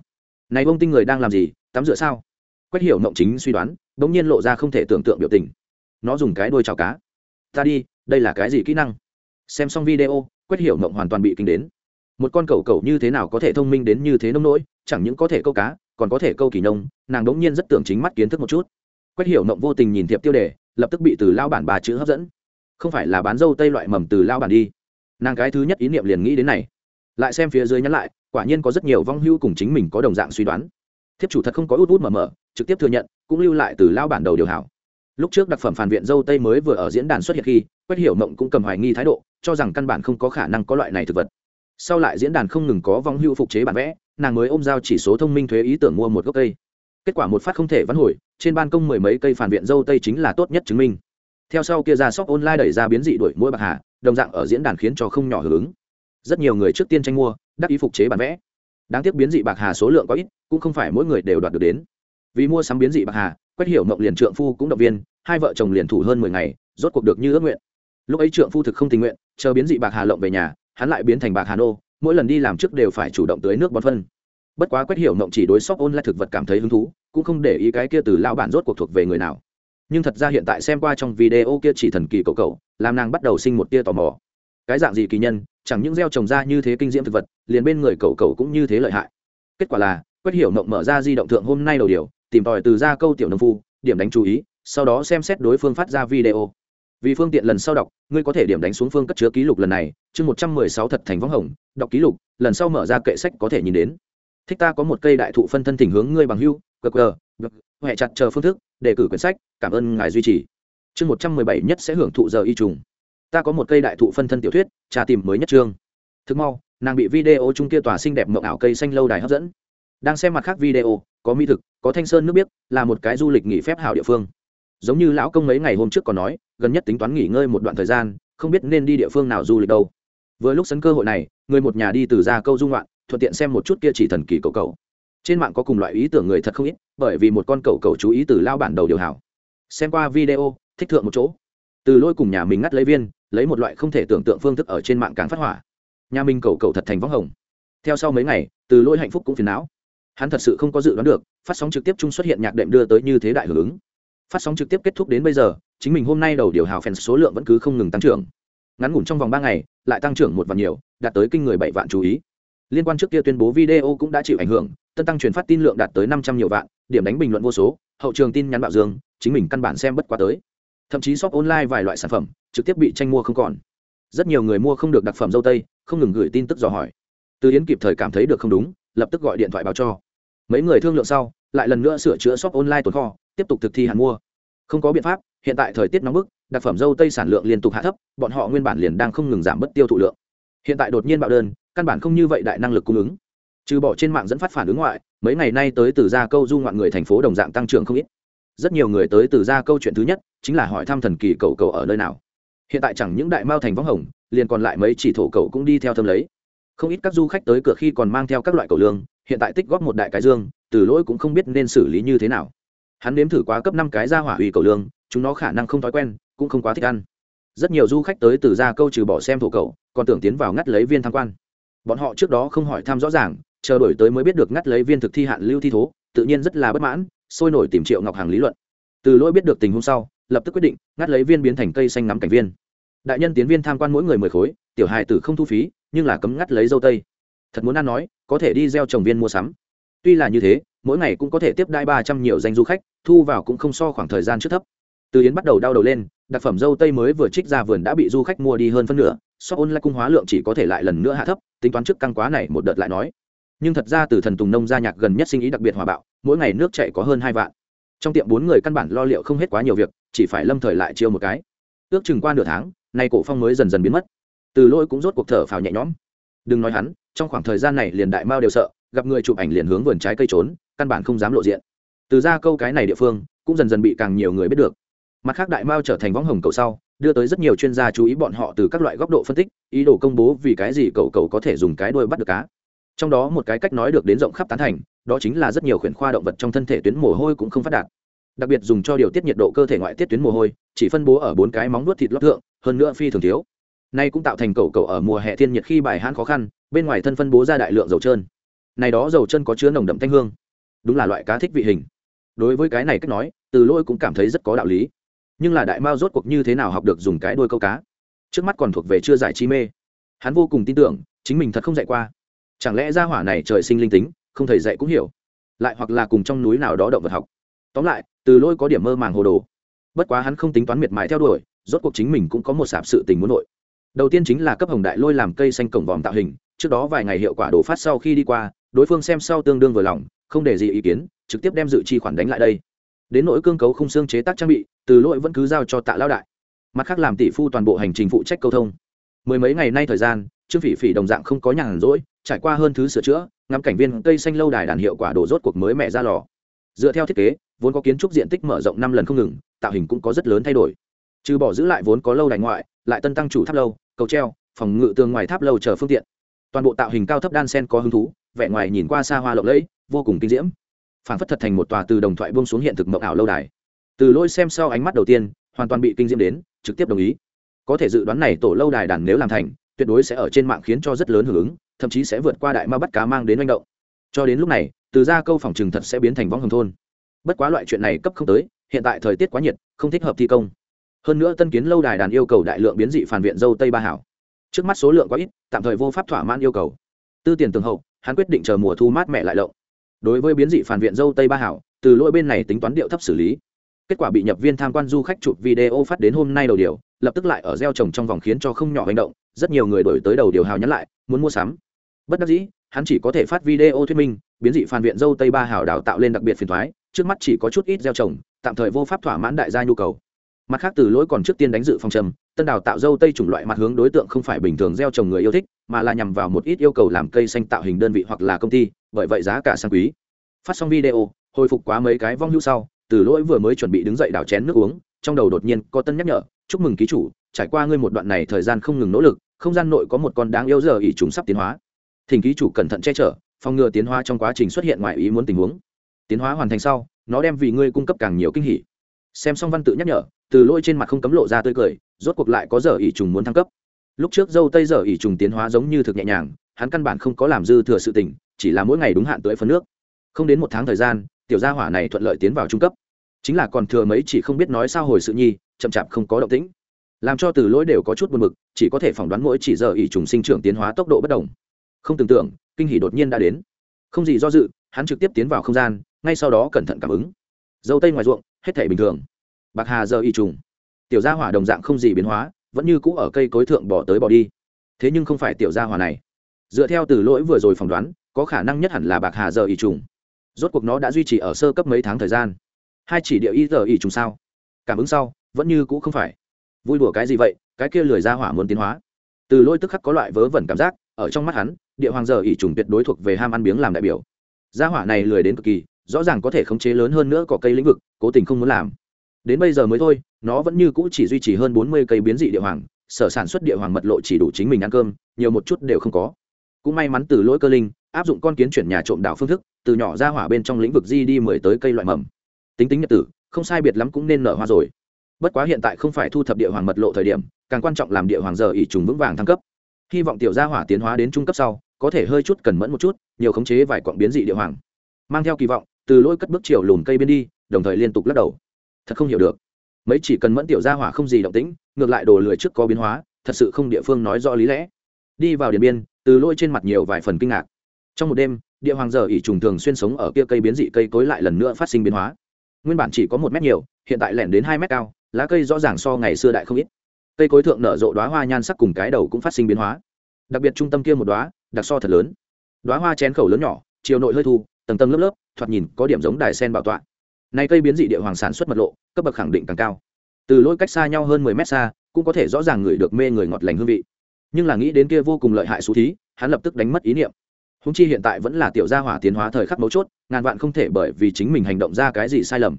Này bông tinh người đang làm gì, tắm rửa sao? Quách hiểu mộng chính suy đoán, bỗng nhiên lộ ra không thể tưởng tượng biểu tình. Nó dùng cái đuôi chào cá. Ta đi, đây là cái gì kỹ năng? Xem xong video, quách hiểu mộng hoàn toàn bị kinh đến. Một con cầu cầu như thế nào có thể thông minh đến như thế nông nỗi, chẳng những có thể câu cá, còn có thể câu kỳ nông, nàng đống nhiên rất tưởng chính mắt kiến thức một chút. Quách hiểu mộng vô tình nhìn thiệp tiêu đề, lập tức bị từ lao bản bà chữ hấp dẫn không phải là bán dâu tây loại mầm từ lao bản đi. Nàng cái thứ nhất ý niệm liền nghĩ đến này. Lại xem phía dưới nhắn lại, quả nhiên có rất nhiều vong hưu cùng chính mình có đồng dạng suy đoán. Thiếp chủ thật không có út út mở mở, trực tiếp thừa nhận, cũng lưu lại từ lao bản đầu điều hảo. Lúc trước đặc phẩm phản viện dâu tây mới vừa ở diễn đàn xuất hiện khi, quách hiểu mộng cũng cầm hoài nghi thái độ, cho rằng căn bản không có khả năng có loại này thực vật. Sau lại diễn đàn không ngừng có vong hưu phục chế bản vẽ, nàng mới ôm giao chỉ số thông minh thuế ý tưởng mua một gốc cây. Kết quả một phát không thể vãn hồi, trên ban công mười mấy cây phản viện dâu tây chính là tốt nhất chứng minh theo sau kia ra shop online đẩy ra biến dị đổi mỗi bạc hà, đồng dạng ở diễn đàn khiến cho không nhỏ hưởng ứng. Rất nhiều người trước tiên tranh mua, đắc ý phục chế bản vẽ. Đáng tiếc biến dị bạc hà số lượng có ít, cũng không phải mỗi người đều đoạt được đến. Vì mua sắm biến dị bạc hà quét hiểu mộng liền trượng phu cũng động viên, hai vợ chồng liền thủ hơn mười ngày, rốt cuộc được như ước nguyện. Lúc ấy trượng phu thực không tình nguyện, chờ biến dị bạc hà lộng về nhà, hắn lại biến thành bạc hà nô, mỗi lần đi làm trước đều phải chủ động tưới nước bón phân. Bất quá quét hiểu mộng chỉ đối shop online thực vật cảm thấy hứng thú, cũng không để ý cái kia từ lao bản rốt cuộc thuộc về người nào nhưng thật ra hiện tại xem qua trong video kia chỉ thần kỳ cậu cậu, làm nàng bắt đầu sinh một tia tò mò. Cái dạng gì kỳ nhân, chẳng những gieo trồng ra như thế kinh diễm thực vật, liền bên người cậu cậu cũng như thế lợi hại. Kết quả là quét hiểu mộng mở ra di động thượng hôm nay đầu điều, tìm tòi từ ra câu tiểu nông phu, điểm đánh chú ý, sau đó xem xét đối phương phát ra video. Vì phương tiện lần sau đọc, ngươi có thể điểm đánh xuống phương cất chứa ký lục lần này, chương một trăm mười sáu thật thành võng hồng, đọc ký lục, lần sau mở ra kệ sách có thể nhìn đến. Thích ta có một cây đại thụ phân thân thỉnh hướng ngươi bằng hưu qr huệ chặt chờ phương thức đề cử quyển sách, cảm ơn ngài duy trì. Chương một trăm mười bảy nhất sẽ hưởng thụ giờ y trùng. Ta có một cây đại thụ phân thân tiểu thuyết, trà tìm mới nhất chương. Thực mau, nàng bị video chung kia tòa xinh đẹp mộng ảo cây xanh lâu đài hấp dẫn. Đang xem mặt khác video, có mỹ thực, có thanh sơn nước biếc, là một cái du lịch nghỉ phép hảo địa phương. Giống như lão công mấy ngày hôm trước còn nói, gần nhất tính toán nghỉ ngơi một đoạn thời gian, không biết nên đi địa phương nào du lịch đâu. Vừa lúc sấn cơ hội này, người một nhà đi từ ra câu dung loạn thuận tiện xem một chút kia chỉ thần kỳ cầu cầu trên mạng có cùng loại ý tưởng người thật không ít, bởi vì một con cầu cầu chú ý từ lao bản đầu điều hảo. Xem qua video, thích thượng một chỗ. Từ lôi cùng nhà mình ngắt lấy viên, lấy một loại không thể tưởng tượng phương thức ở trên mạng càng phát hỏa. Nhà mình cầu cầu thật thành võng hồng. Theo sau mấy ngày, từ lôi hạnh phúc cũng phiền não. Hắn thật sự không có dự đoán được, phát sóng trực tiếp chung xuất hiện nhạc đệm đưa tới như thế đại hưởng ứng. Phát sóng trực tiếp kết thúc đến bây giờ, chính mình hôm nay đầu điều hào phèn số lượng vẫn cứ không ngừng tăng trưởng. Ngắn ngủn trong vòng ba ngày, lại tăng trưởng một vạn nhiều, đạt tới kinh người bảy vạn chú ý. Liên quan trước kia tuyên bố video cũng đã chịu ảnh hưởng tân tăng truyền phát tin lượng đạt tới năm trăm nhiều vạn, điểm đánh bình luận vô số, hậu trường tin nhắn bạo dương, chính mình căn bản xem bất quá tới. Thậm chí shop online vài loại sản phẩm, trực tiếp bị tranh mua không còn. Rất nhiều người mua không được đặc phẩm dâu tây, không ngừng gửi tin tức dò hỏi. Từ yến kịp thời cảm thấy được không đúng, lập tức gọi điện thoại báo cho. Mấy người thương lượng sau, lại lần nữa sửa chữa shop online tồn kho, tiếp tục thực thi hạn mua. Không có biện pháp, hiện tại thời tiết nóng bức, đặc phẩm dâu tây sản lượng liên tục hạ thấp, bọn họ nguyên bản liền đang không ngừng giảm bất tiêu thụ lượng. Hiện tại đột nhiên bạo đơn, căn bản không như vậy đại năng lực cung ứng trừ bỏ trên mạng dẫn phát phản ứng ngoại, mấy ngày nay tới từ gia câu du ngoạn người thành phố đồng dạng tăng trưởng không ít. Rất nhiều người tới từ gia câu chuyện thứ nhất, chính là hỏi thăm thần kỳ cầu cầu ở nơi nào. Hiện tại chẳng những đại mao thành võng hồng, liền còn lại mấy chỉ thổ cầu cũng đi theo thâm lấy. Không ít các du khách tới cửa khi còn mang theo các loại cầu lương, hiện tại tích góp một đại cái dương, từ lỗi cũng không biết nên xử lý như thế nào. Hắn nếm thử quá cấp năm cái ra hỏa ủy cầu lương, chúng nó khả năng không thói quen, cũng không quá thích ăn. Rất nhiều du khách tới từ ra câu trừ bỏ xem thổ cầu, còn tưởng tiến vào ngắt lấy viên tham quan. Bọn họ trước đó không hỏi thăm rõ ràng chờ đổi tới mới biết được ngắt lấy viên thực thi hạn lưu thi thố, tự nhiên rất là bất mãn, sôi nổi tìm triệu ngọc hàng lý luận. Từ lỗi biết được tình huống sau, lập tức quyết định ngắt lấy viên biến thành cây xanh ngắm cảnh viên. Đại nhân tiến viên tham quan mỗi người mười khối, tiểu hài tử không thu phí, nhưng là cấm ngắt lấy dâu tây. Thật muốn ăn nói, có thể đi gieo trồng viên mua sắm. Tuy là như thế, mỗi ngày cũng có thể tiếp đai ba trăm nhiều danh du khách, thu vào cũng không so khoảng thời gian trước thấp. Từ yến bắt đầu đau đầu lên, đặc phẩm dâu tây mới vừa trích ra vườn đã bị du khách mua đi hơn phân nửa so ôn lại cung hóa lượng chỉ có thể lại lần nữa hạ thấp, tính toán trước căng quá này một đợt lại nói nhưng thật ra từ thần tùng nông gia nhạc gần nhất sinh ý đặc biệt hòa bạo, mỗi ngày nước chạy có hơn hai vạn. Trong tiệm bốn người căn bản lo liệu không hết quá nhiều việc, chỉ phải lâm thời lại chiêu một cái. Ước chừng qua nửa tháng, nay cổ phong mới dần dần biến mất. Từ lỗi cũng rốt cuộc thở phào nhẹ nhõm. Đừng nói hắn, trong khoảng thời gian này liền đại mao đều sợ, gặp người chụp ảnh liền hướng vườn trái cây trốn, căn bản không dám lộ diện. Từ ra câu cái này địa phương, cũng dần dần bị càng nhiều người biết được. Mặt khác đại mao trở thành võng hồng cầu sau, đưa tới rất nhiều chuyên gia chú ý bọn họ từ các loại góc độ phân tích, ý đồ công bố vì cái gì cậu cậu có thể dùng cái đuôi bắt được cá trong đó một cái cách nói được đến rộng khắp tán thành, đó chính là rất nhiều khuyển khoa động vật trong thân thể tuyến mồ hôi cũng không phát đạt. Đặc biệt dùng cho điều tiết nhiệt độ cơ thể ngoại tiết tuyến mồ hôi, chỉ phân bố ở bốn cái móng nuốt thịt lót thượng, hơn nữa phi thường thiếu. Nay cũng tạo thành cầu cầu ở mùa hè thiên nhiệt khi bài hãn khó khăn, bên ngoài thân phân bố ra đại lượng dầu trơn. Này đó dầu chân có chứa nồng đậm thanh hương. Đúng là loại cá thích vị hình. Đối với cái này cách nói, từ lôi cũng cảm thấy rất có đạo lý. Nhưng là đại mao rốt cuộc như thế nào học được dùng cái đôi câu cá? Trước mắt còn thuộc về chưa giải chi mê. Hắn vô cùng tin tưởng, chính mình thật không dạy qua chẳng lẽ ra hỏa này trời sinh linh tính, không thầy dạy cũng hiểu? Lại hoặc là cùng trong núi nào đó động vật học? Tóm lại, từ lôi có điểm mơ màng hồ đồ. Bất quá hắn không tính toán miệt mài theo đuổi, rốt cuộc chính mình cũng có một sạp sự tình muốn nội. Đầu tiên chính là cấp hồng đại lôi làm cây xanh cổng vòm tạo hình, trước đó vài ngày hiệu quả đổ phát sau khi đi qua, đối phương xem sau tương đương vừa lòng, không để gì ý kiến, trực tiếp đem dự chi khoản đánh lại đây. Đến nỗi cương cấu không xương chế tác trang bị, từ lỗi vẫn cứ giao cho tạ lao đại. Mặt khác làm tỷ phu toàn bộ hành trình phụ trách câu thông. Mười mấy ngày nay thời gian, trương phỉ phỉ đồng dạng không có nhàn rỗi trải qua hơn thứ sửa chữa, ngắm cảnh viên cây xanh lâu đài đàn hiệu quả đổ rốt cuộc mới mẹ ra lò. Dựa theo thiết kế, vốn có kiến trúc diện tích mở rộng năm lần không ngừng, tạo hình cũng có rất lớn thay đổi. Trừ bỏ giữ lại vốn có lâu đài ngoại, lại tân tăng chủ tháp lâu, cầu treo, phòng ngự tường ngoài tháp lâu chờ phương tiện. Toàn bộ tạo hình cao thấp đan sen có hứng thú, vẻ ngoài nhìn qua xa hoa lộng lẫy, vô cùng kinh diễm. Phản phất thật thành một tòa từ đồng thoại buông xuống hiện thực mộng ảo lâu đài. Từ lôi xem sau ánh mắt đầu tiên, hoàn toàn bị kinh diễm đến, trực tiếp đồng ý. Có thể dự đoán này tổ lâu đài đàn nếu làm thành, tuyệt đối sẽ ở trên mạng khiến cho rất lớn hưởng ứng thậm chí sẽ vượt qua đại ma bắt cá mang đến manh động. Cho đến lúc này, từ ra câu phòng trừng thật sẽ biến thành võng hồng thôn. Bất quá loại chuyện này cấp không tới, hiện tại thời tiết quá nhiệt, không thích hợp thi công. Hơn nữa tân kiến lâu đài đàn yêu cầu đại lượng biến dị phản viện dâu tây ba hảo. Trước mắt số lượng quá ít, tạm thời vô pháp thỏa mãn yêu cầu. Tư tiền tường hậu, hắn quyết định chờ mùa thu mát mẹ lại lộng. Đối với biến dị phản viện dâu tây ba hảo, từ lỗi bên này tính toán điệu thấp xử lý. Kết quả bị nhập viên tham quan du khách chụp video phát đến hôm nay đầu điều, lập tức lại ở gieo trồng trong vòng khiến cho không nhỏ hành động rất nhiều người đổi tới đầu điều hào nhắn lại, muốn mua sắm. Bất đắc dĩ, hắn chỉ có thể phát video thuyết minh, biến dị phản viện dâu tây ba hào đào tạo lên đặc biệt phiền thoái trước mắt chỉ có chút ít gieo trồng, tạm thời vô pháp thỏa mãn đại gia nhu cầu. Mặt khác từ lỗi còn trước tiên đánh dự phòng trầm, tân đào tạo dâu tây chủng loại mặt hướng đối tượng không phải bình thường gieo trồng người yêu thích, mà là nhằm vào một ít yêu cầu làm cây xanh tạo hình đơn vị hoặc là công ty, bởi vậy giá cả sang quý. Phát xong video, hồi phục quá mấy cái vong hữu sau, từ lỗi vừa mới chuẩn bị đứng dậy đảo chén nước uống, trong đầu đột nhiên có tân nhắc nhở, chúc mừng ký chủ trải qua ngươi một đoạn này thời gian không ngừng nỗ lực, không gian nội có một con đáng yêu giờ ỉ chúng sắp tiến hóa. Thỉnh ký chủ cẩn thận che chở, phòng ngừa tiến hóa trong quá trình xuất hiện ngoài ý muốn tình huống. Tiến hóa hoàn thành sau, nó đem vì ngươi cung cấp càng nhiều kinh hỉ. Xem xong văn tự nhắc nhở, từ lôi trên mặt không cấm lộ ra tươi cười, rốt cuộc lại có giờ ỉ trùng muốn thăng cấp. Lúc trước dâu tây giờ ỉ trùng tiến hóa giống như thực nhẹ nhàng, hắn căn bản không có làm dư thừa sự tình, chỉ là mỗi ngày đúng hạn tưới phân nước. Không đến một tháng thời gian, tiểu gia hỏa này thuận lợi tiến vào trung cấp. Chính là còn thừa mấy chỉ không biết nói sao hồi sự nhi, chậm chạp không có động tĩnh làm cho từ lỗi đều có chút buồn mực, chỉ có thể phỏng đoán mỗi chỉ giờ ỷ trùng sinh trưởng tiến hóa tốc độ bất đồng. Không tưởng tượng, kinh hỉ đột nhiên đã đến. Không gì do dự, hắn trực tiếp tiến vào không gian, ngay sau đó cẩn thận cảm ứng. Dâu tây ngoài ruộng, hết thể bình thường. Bạc hà giờ ỷ trùng. Tiểu gia hỏa đồng dạng không gì biến hóa, vẫn như cũ ở cây cối thượng bỏ tới bỏ đi. Thế nhưng không phải tiểu gia hỏa này. Dựa theo từ lỗi vừa rồi phỏng đoán, có khả năng nhất hẳn là bạc hà giờ ỷ trùng. Rốt cuộc nó đã duy trì ở sơ cấp mấy tháng thời gian. Hai chỉ địa y giờ ỷ trùng sao? Cảm ứng sau, vẫn như cũ không phải vui đùa cái gì vậy, cái kia lười ra hỏa muốn tiến hóa. Từ lôi tức khắc có loại vớ vẩn cảm giác, ở trong mắt hắn, địa hoàng giờ ỷ trùng tuyệt đối thuộc về ham ăn biếng làm đại biểu. Gia hỏa này lười đến cực kỳ, rõ ràng có thể khống chế lớn hơn nữa có cây lĩnh vực, cố tình không muốn làm. Đến bây giờ mới thôi, nó vẫn như cũ chỉ duy trì hơn bốn mươi cây biến dị địa hoàng, sở sản xuất địa hoàng mật lộ chỉ đủ chính mình ăn cơm, nhiều một chút đều không có. Cũng may mắn từ lỗi cơ linh, áp dụng con kiến chuyển nhà trộm đảo phương thức, từ nhỏ ra hỏa bên trong lĩnh vực di đi mười tới cây loại mầm. Tính tính nhật tử, không sai biệt lắm cũng nên nở hoa rồi bất quá hiện tại không phải thu thập địa hoàng mật lộ thời điểm, càng quan trọng làm địa hoàng giờ ỉ trùng vững vàng thăng cấp. Hy vọng tiểu gia hỏa tiến hóa đến trung cấp sau, có thể hơi chút cần mẫn một chút, nhiều khống chế vài quặng biến dị địa hoàng. Mang theo kỳ vọng, từ lỗi cất bước chiều lùn cây bên đi, đồng thời liên tục lắc đầu. Thật không hiểu được. Mấy chỉ cần mẫn tiểu gia hỏa không gì động tĩnh, ngược lại đồ lười trước có biến hóa, thật sự không địa phương nói rõ lý lẽ. Đi vào điện biên, từ lỗi trên mặt nhiều vài phần kinh ngạc. Trong một đêm, địa hoàng giờ ỉ trùng thường xuyên sống ở kia cây biến dị cây cối lại lần nữa phát sinh biến hóa. Nguyên bản chỉ có một mét nhiều, hiện tại lẻn đến hai mét cao lá cây rõ ràng so ngày xưa đại không ít. Cây cối thượng nở rộ đoá hoa nhan sắc cùng cái đầu cũng phát sinh biến hóa. Đặc biệt trung tâm kia một đoá đặc so thật lớn. Đoá hoa chén khẩu lớn nhỏ, chiều nội hơi thu, tầng tầng lớp lớp, thoạt nhìn có điểm giống đài sen bảo tọa. Này cây biến dị địa hoàng sản xuất mật lộ, cấp bậc khẳng định càng cao. Từ lỗi cách xa nhau hơn mười mét xa, cũng có thể rõ ràng ngửi được mê người ngọt lành hương vị. Nhưng là nghĩ đến kia vô cùng lợi hại xú thí, hắn lập tức đánh mất ý niệm. Húng chi hiện tại vẫn là tiểu gia hỏa tiến hóa thời khắc mấu chốt, ngàn vạn không thể bởi vì chính mình hành động ra cái gì sai lầm.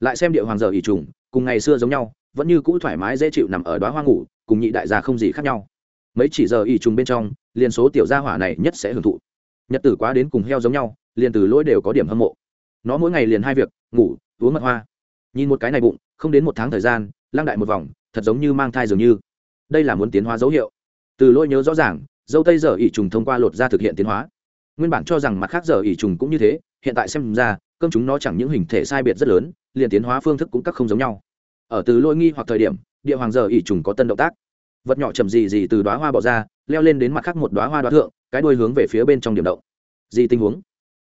Lại xem địa hoàng giờ ỷ trùng cùng ngày xưa giống nhau, vẫn như cũ thoải mái dễ chịu nằm ở đoá hoa ngủ, cùng nhị đại gia không gì khác nhau. Mấy chỉ giờ ỉ trùng bên trong, liền số tiểu gia hỏa này nhất sẽ hưởng thụ. Nhật tử quá đến cùng heo giống nhau, liền từ lỗi đều có điểm hâm mộ. Nó mỗi ngày liền hai việc, ngủ, uống mật hoa. Nhìn một cái này bụng, không đến một tháng thời gian lang đại một vòng, thật giống như mang thai dường như. Đây là muốn tiến hóa dấu hiệu. Từ lỗi nhớ rõ ràng, dâu tây giờ ỉ trùng thông qua lột ra thực hiện tiến hóa. Nguyên bản cho rằng mặt khác giờ ỉ trùng cũng như thế, hiện tại xem ra, cơm chúng nó chẳng những hình thể sai biệt rất lớn liền tiến hóa phương thức cũng các không giống nhau. Ở từ lôi nghi hoặc thời điểm, địa hoàng giờ ỉ trùng có tân động tác. Vật nhỏ chầm gì gì từ đoá hoa bỏ ra, leo lên đến mặt khác một đoá hoa đoá thượng, cái đuôi hướng về phía bên trong điểm động. Gì tình huống?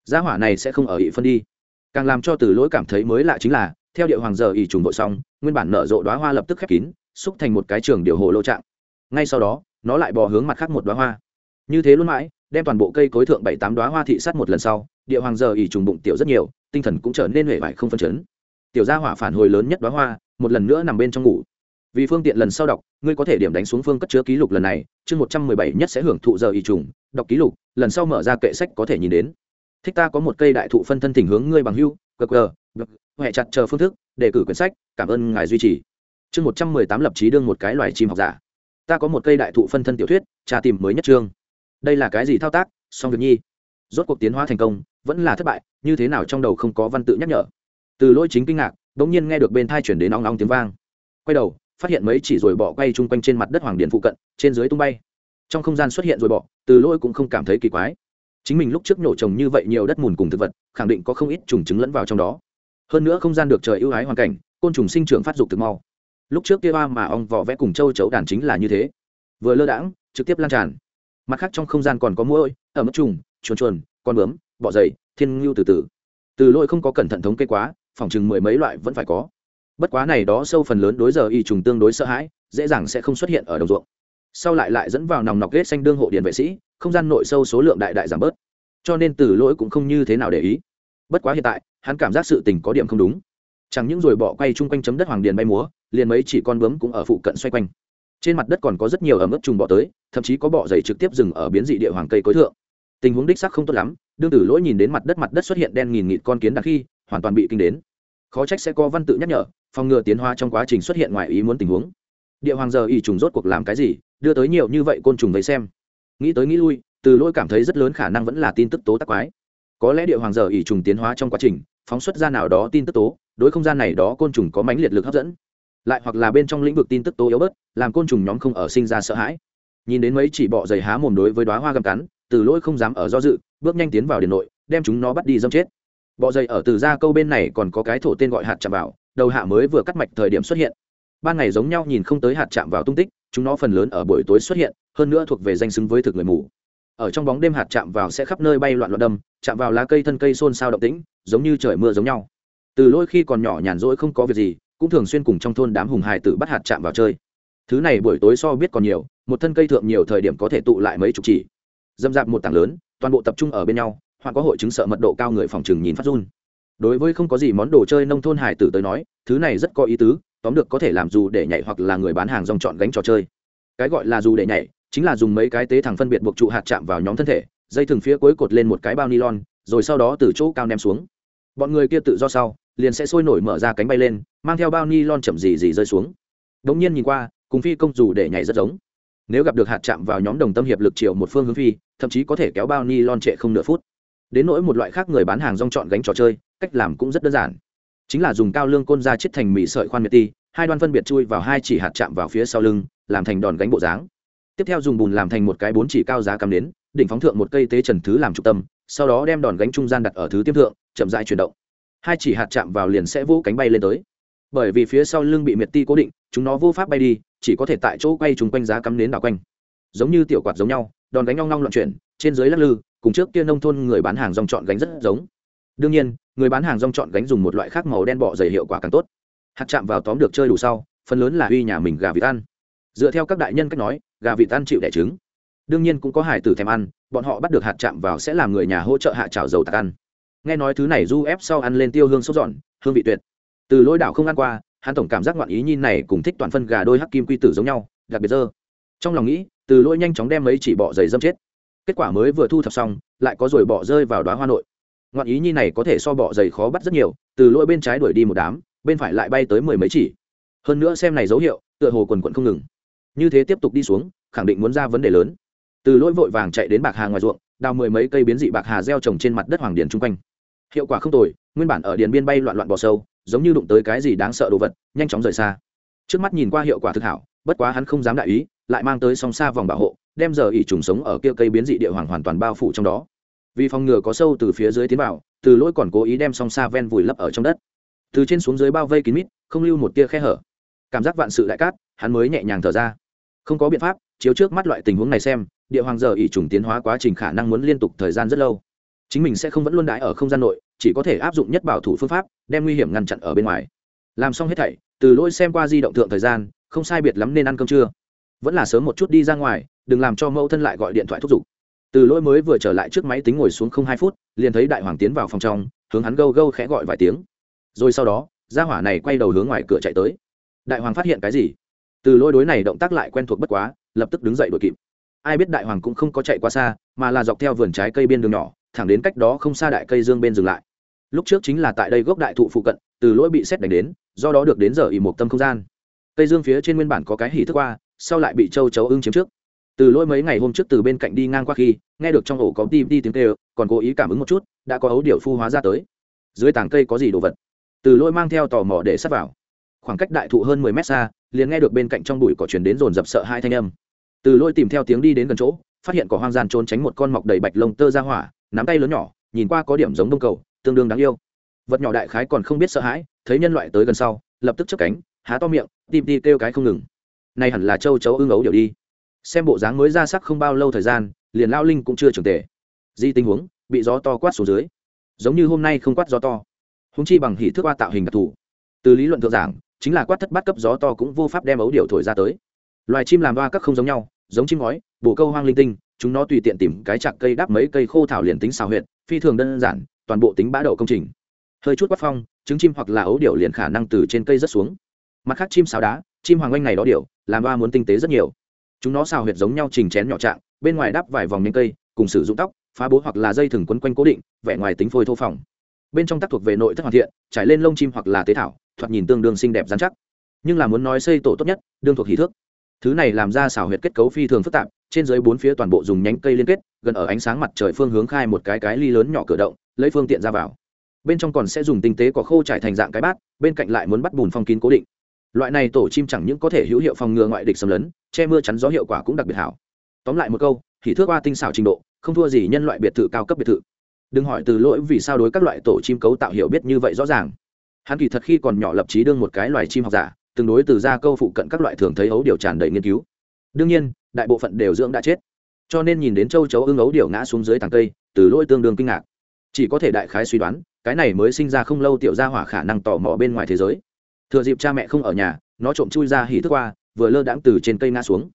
Gia hỏa này sẽ không ở ị phân đi. Càng làm cho từ lỗi cảm thấy mới lạ chính là, theo địa hoàng giờ ỉ trùng vội xong, nguyên bản nở rộ đoá hoa lập tức khép kín, xúc thành một cái trường điều hồ lô trạng. Ngay sau đó, nó lại bò hướng mặt khác một đoá hoa. Như thế luôn mãi, đem toàn bộ cây cối thượng bảy tám đoá hoa thị sát một lần sau, địa hoàng giờ ỉ trùng bụng tiểu rất nhiều, tinh thần cũng trở nên huệ vải không phân chấn tiểu gia hỏa phản hồi lớn nhất đoá hoa, một lần nữa nằm bên trong ngủ. Vì phương tiện lần sau đọc, ngươi có thể điểm đánh xuống phương cất chứa ký lục lần này, chương một trăm mười bảy nhất sẽ hưởng thụ giờ y trùng, đọc ký lục, lần sau mở ra kệ sách có thể nhìn đến. Thích ta có một cây đại thụ phân thân thỉnh hướng ngươi bằng hưu, gờ gờ huệ chặt chờ phương thức đề cử quyển sách, cảm ơn ngài duy trì. Chương một trăm mười tám lập trí đương một cái loài chim học giả. Ta có một cây đại thụ phân thân tiểu thuyết trà tìm mới nhất chương. Đây là cái gì thao tác? Song việc nhi. Rốt cuộc tiến hóa thành công, vẫn là thất bại, như thế nào trong đầu không có văn tự nhắc nhở từ lỗi chính kinh ngạc đ ỗ n g nhiên nghe được bên thai chuyển đến nóng nóng tiếng vang. Quay đầu, phát hiện mấy chỉ rồi bọ quay chung quanh trên mặt đất hoàng điện phụ cận, trên dưới tung bay. Trong không gian xuất hiện rồi bọ từ lỗi cũng không cảm thấy kỳ quái. Chính mình lúc trước nhổ trồng như vậy nhiều đất mùn cùng thực vật, khẳng định có không ít trùng trứng lẫn vào trong đó. Hơn nữa không gian được trời ưu ái hoàn cảnh, côn trùng sinh trưởng phát dục thực mau. Lúc trước kia ba mà ong vỏ vẽ cùng châu chấu đàn chính là như thế. Vừa lơ đãng, trực tiếp lan tràn. Mặt khác trong không gian còn có mũi ở mức trùng, chuồn chuồn, con bướm, bọ dày, thiên ngưu từ từ. Từ lỗi không có cẩn thận thống kê quá phòng chừng mười mấy loại vẫn phải có. Bất quá này đó sâu phần lớn đối giờ y trùng tương đối sợ hãi, dễ dàng sẽ không xuất hiện ở đồng ruộng. Sau lại lại dẫn vào nòng nọc ghét xanh đương hộ điện vệ sĩ, không gian nội sâu số lượng đại đại giảm bớt. Cho nên từ lỗi cũng không như thế nào để ý. Bất quá hiện tại, hắn cảm giác sự tình có điểm không đúng. Chẳng những rồi bọ quay chung quanh chấm đất hoàng điền bay múa, liền mấy chỉ con bướm cũng ở phụ cận xoay quanh. Trên mặt đất còn có rất nhiều ẩm ướt trùng bọ tới, thậm chí có bọ dày trực tiếp dừng ở biến dị địa hoàng cây cối thượng. Tình huống đích sắc không tốt lắm, đương tử lỗi nhìn đến mặt đất mặt đất xuất hiện đen nghìn nghịt con kiến đặc khi hoàn toàn bị kinh đến. Khó trách sẽ có văn tự nhắc nhở, phòng ngừa tiến hóa trong quá trình xuất hiện ngoài ý muốn tình huống. Địa hoàng giờ ỉ trùng rốt cuộc làm cái gì, đưa tới nhiều như vậy côn trùng thấy xem. Nghĩ tới nghĩ lui, từ lỗi cảm thấy rất lớn khả năng vẫn là tin tức tố tắc quái. Có lẽ địa hoàng giờ ỉ trùng tiến hóa trong quá trình, phóng xuất ra nào đó tin tức tố, đối không gian này đó côn trùng có mãnh liệt lực hấp dẫn. Lại hoặc là bên trong lĩnh vực tin tức tố yếu bớt, làm côn trùng nhóm không ở sinh ra sợ hãi. Nhìn đến mấy chỉ bọ dày há mồm đối với đoá hoa gầm cắn, từ lỗi không dám ở do dự, bước nhanh tiến vào điện nội, đem chúng nó bắt đi dâm chết bọ dày ở từ ra câu bên này còn có cái thổ tên gọi hạt chạm vào, đầu hạ mới vừa cắt mạch thời điểm xuất hiện. Ban ngày giống nhau nhìn không tới hạt chạm vào tung tích, chúng nó phần lớn ở buổi tối xuất hiện, hơn nữa thuộc về danh xứng với thực người mù. Ở trong bóng đêm hạt chạm vào sẽ khắp nơi bay loạn loạn đâm, chạm vào lá cây thân cây xôn xao động tĩnh, giống như trời mưa giống nhau. Từ lôi khi còn nhỏ nhàn rỗi không có việc gì, cũng thường xuyên cùng trong thôn đám hùng hài tử bắt hạt chạm vào chơi. Thứ này buổi tối so biết còn nhiều, một thân cây thượng nhiều thời điểm có thể tụ lại mấy chục chỉ. Dâm dạp một tảng lớn, toàn bộ tập trung ở bên nhau hoặc có hội chứng sợ mật độ cao người phòng trừng nhìn phát run. Đối với không có gì món đồ chơi nông thôn hải tử tới nói, thứ này rất có ý tứ, tóm được có thể làm dù để nhảy hoặc là người bán hàng dòng chọn gánh trò chơi. Cái gọi là dù để nhảy, chính là dùng mấy cái tế thẳng phân biệt buộc trụ hạt chạm vào nhóm thân thể, dây thừng phía cuối cột lên một cái bao nylon, rồi sau đó từ chỗ cao ném xuống. Bọn người kia tự do sau, liền sẽ sôi nổi mở ra cánh bay lên, mang theo bao nylon chậm gì gì rơi xuống. Đống nhiên nhìn qua, cùng phi công dù để nhảy rất giống. Nếu gặp được hạt chạm vào nhóm đồng tâm hiệp lực chiều một phương hướng phi, thậm chí có thể kéo bao nylon trệ không nửa phút đến nỗi một loại khác người bán hàng rong chọn gánh trò chơi, cách làm cũng rất đơn giản. Chính là dùng cao lương côn ra chết thành mì sợi khoan miệt ti, hai đoan phân biệt chui vào hai chỉ hạt chạm vào phía sau lưng, làm thành đòn gánh bộ dáng. Tiếp theo dùng bùn làm thành một cái bốn chỉ cao giá cắm đến, đỉnh phóng thượng một cây tế trần thứ làm trung tâm, sau đó đem đòn gánh trung gian đặt ở thứ tiếp thượng, chậm rãi chuyển động. Hai chỉ hạt chạm vào liền sẽ vỗ cánh bay lên tới. Bởi vì phía sau lưng bị miệt ti cố định, chúng nó vô pháp bay đi, chỉ có thể tại chỗ quay trùng quanh giá cắm nến đảo quanh. Giống như tiểu quạt giống nhau đòn đánh ngong ngong loạn chuyển, trên dưới lắc lư, cùng trước kia nông thôn người bán hàng rong chọn gánh rất giống. Đương nhiên, người bán hàng rong chọn gánh dùng một loại khác màu đen bọ dày hiệu quả càng tốt. Hạt chạm vào tóm được chơi đủ sau, phần lớn là uy nhà mình gà vịt ăn. Dựa theo các đại nhân cách nói, gà vịt ăn chịu đẻ trứng. Đương nhiên cũng có hải tử thèm ăn, bọn họ bắt được hạt chạm vào sẽ làm người nhà hỗ trợ hạ chảo dầu tạc ăn. Nghe nói thứ này du ép sau ăn lên tiêu hương sốt giòn, hương vị tuyệt. Từ lôi đảo không ăn qua, hắn tổng cảm giác ngoạn ý nhìn này cùng thích toàn phân gà đôi hắc kim quy tử giống nhau, đặc biệt dơ. Trong lòng nghĩ từ lỗi nhanh chóng đem mấy chỉ bọ giày dâm chết. Kết quả mới vừa thu thập xong, lại có rồi bọ rơi vào đoá hoa nội. Ngoạn ý nhi này có thể so bọ giày khó bắt rất nhiều, từ lỗi bên trái đuổi đi một đám, bên phải lại bay tới mười mấy chỉ. Hơn nữa xem này dấu hiệu, tựa hồ quần quận không ngừng. Như thế tiếp tục đi xuống, khẳng định muốn ra vấn đề lớn. Từ lỗi vội vàng chạy đến bạc hà ngoài ruộng, đào mười mấy cây biến dị bạc hà gieo trồng trên mặt đất hoàng điền chung quanh. Hiệu quả không tồi, nguyên bản ở điền biên bay loạn loạn bò sâu, giống như đụng tới cái gì đáng sợ đồ vật, nhanh chóng rời xa. Trước mắt nhìn qua hiệu quả thực hảo, bất quá hắn không dám đại ý lại mang tới song xa vòng bảo hộ, đem giờ ỉ trùng sống ở kia cây biến dị địa hoàng hoàn toàn bao phủ trong đó. Vì phòng ngừa có sâu từ phía dưới tiến vào, từ lỗi còn cố ý đem song xa ven vùi lấp ở trong đất. Từ trên xuống dưới bao vây kín mít, không lưu một tia khe hở. Cảm giác vạn sự đại cát, hắn mới nhẹ nhàng thở ra. Không có biện pháp, chiếu trước mắt loại tình huống này xem, địa hoàng giờ ỉ trùng tiến hóa quá trình khả năng muốn liên tục thời gian rất lâu. Chính mình sẽ không vẫn luôn đãi ở không gian nội, chỉ có thể áp dụng nhất bảo thủ phương pháp, đem nguy hiểm ngăn chặn ở bên ngoài. Làm xong hết thảy, từ lỗi xem qua di động thượng thời gian, không sai biệt lắm nên ăn cơm trưa vẫn là sớm một chút đi ra ngoài, đừng làm cho mẫu thân lại gọi điện thoại thúc giục. Từ lỗi mới vừa trở lại trước máy tính ngồi xuống không hai phút, liền thấy đại hoàng tiến vào phòng trong, hướng hắn gâu gâu khẽ gọi vài tiếng. Rồi sau đó, gia hỏa này quay đầu hướng ngoài cửa chạy tới. Đại hoàng phát hiện cái gì? Từ lỗi đối này động tác lại quen thuộc bất quá, lập tức đứng dậy đuổi kịp. Ai biết đại hoàng cũng không có chạy quá xa, mà là dọc theo vườn trái cây bên đường nhỏ, thẳng đến cách đó không xa đại cây dương bên dừng lại. Lúc trước chính là tại đây gốc đại thụ phụ cận, từ lỗi bị xét đánh đến, do đó được đến giờ ỉ một tâm không gian. Cây dương phía trên nguyên bản có cái hỉ thức qua sau lại bị châu chấu ưng chiếm trước. Từ lỗi mấy ngày hôm trước từ bên cạnh đi ngang qua khi, nghe được trong ổ có tim đi tiếng tê còn cố ý cảm ứng một chút, đã có ấu điệu phu hóa ra tới. Dưới tảng cây có gì đồ vật? Từ lỗi mang theo tò mò để sắp vào. Khoảng cách đại thụ hơn mười mét xa, liền nghe được bên cạnh trong bụi cỏ truyền đến rồn rập sợ hai thanh âm. Từ lỗi tìm theo tiếng đi đến gần chỗ, phát hiện cỏ hoang gian trốn tránh một con mọc đầy bạch lông tơ ra hỏa, nắm tay lớn nhỏ, nhìn qua có điểm giống đông cầu, tương đương đáng yêu. Vật nhỏ đại khái còn không biết sợ hãi, thấy nhân loại tới gần sau, lập tức chấp cánh, há to miệng tim đi kêu cái không ngừng này hẳn là châu chấu ưng ấu điều đi. Xem bộ dáng mới ra sắc không bao lâu thời gian, liền lao linh cũng chưa trưởng tề. Di tình huống, bị gió to quát xuống dưới. Giống như hôm nay không quát gió to. Húng chi bằng hỉ thước qua tạo hình đặc thù. Từ lý luận thượng giảng, chính là quát thất bát cấp gió to cũng vô pháp đem ấu điều thổi ra tới. Loài chim làm ba các không giống nhau, giống chim ngói, bồ câu hoang linh tinh, chúng nó tùy tiện tìm cái chạc cây đắp mấy cây khô thảo liền tính xào huyệt, phi thường đơn giản, toàn bộ tính bã đậu công trình. Hơi chút quát phong, trứng chim hoặc là ấu điều liền khả năng từ trên cây rất xuống. Mặt khác chim xào đá chim hoàng oanh này đó điệu làm ba muốn tinh tế rất nhiều. Chúng nó xào huyệt giống nhau trình chén nhỏ trạng, bên ngoài đắp vài vòng nhanh cây, cùng sử dụng tóc, phá bố hoặc là dây thừng quấn quanh cố định, vẻ ngoài tính phôi thô phòng bên trong tác thuộc về nội thất hoàn thiện, trải lên lông chim hoặc là tế thảo, thoạt nhìn tương đương xinh đẹp dán chắc. Nhưng là muốn nói xây tổ tốt nhất, đương thuộc hỷ thước. Thứ này làm ra xảo huyệt kết cấu phi thường phức tạp, trên dưới bốn phía toàn bộ dùng nhánh cây liên kết, gần ở ánh sáng mặt trời phương hướng khai một cái cái ly lớn nhỏ cửa động, lấy phương tiện ra vào. Bên trong còn sẽ dùng tinh tế có khô trải thành dạng cái bát, bên cạnh lại muốn bắt bùn phong kín cố định loại này tổ chim chẳng những có thể hữu hiệu phòng ngừa ngoại địch xâm lấn, che mưa chắn gió hiệu quả cũng đặc biệt hảo. Tóm lại một câu thì thước qua tinh xảo trình độ, không thua gì nhân loại biệt thự cao cấp biệt thự. Đừng hỏi từ lỗi vì sao đối các loại tổ chim cấu tạo hiểu biết như vậy rõ ràng. Hắn kỳ thật khi còn nhỏ lập trí đương một cái loài chim học giả tương đối từ ra câu phụ cận các loại thường thấy ấu điều tràn đầy nghiên cứu. Đương nhiên, đại bộ phận đều dưỡng đã chết. Cho nên nhìn đến châu chấu ưng ấu điều ngã xuống dưới tàng cây, từ lỗi tương đương kinh ngạc. Chỉ có thể đại khái suy đoán, cái này mới sinh ra không lâu tiểu gia hỏa khả năng tò mò bên ngoài thế giới thừa dịp cha mẹ không ở nhà, nó trộm chui ra hỉ thức qua vừa lơ đãng từ trên cây ngã xuống.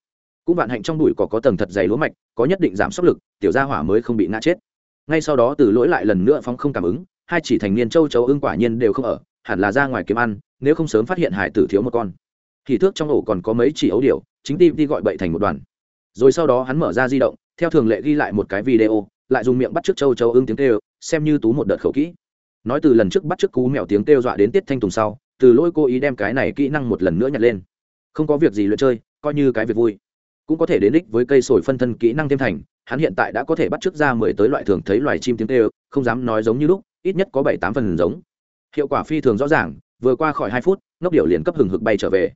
Cũng vạn hạnh trong đùi cỏ có tầng thật dày lúa mạch, có nhất định giảm sốc lực, tiểu gia hỏa mới không bị ngã chết. Ngay sau đó từ lỗi lại lần nữa phóng không cảm ứng, hai chỉ thành niên châu chấu ưng quả nhiên đều không ở, hẳn là ra ngoài kiếm ăn, nếu không sớm phát hiện hải tử thiếu một con. Thì thước trong ổ còn có mấy chỉ ấu điểu, chính tim đi gọi bậy thành một đoàn. Rồi sau đó hắn mở ra di động, theo thường lệ ghi lại một cái video, lại dùng miệng bắt trước châu châu ưng tiếng kêu, xem như tú một đợt khẩu kỹ. Nói từ lần trước bắt trước cú mèo tiếng kêu dọa đến tiết thanh tùng sau từ lỗi cố ý đem cái này kỹ năng một lần nữa nhặt lên. Không có việc gì luyện chơi, coi như cái việc vui. Cũng có thể đến đích với cây sồi phân thân kỹ năng thêm thành, hắn hiện tại đã có thể bắt trước ra mười tới loại thường thấy loài chim tiếng kêu, không dám nói giống như lúc, ít nhất có bảy tám phần giống. Hiệu quả phi thường rõ ràng, vừa qua khỏi hai phút, ngốc điệu liền cấp hừng hực bay trở về.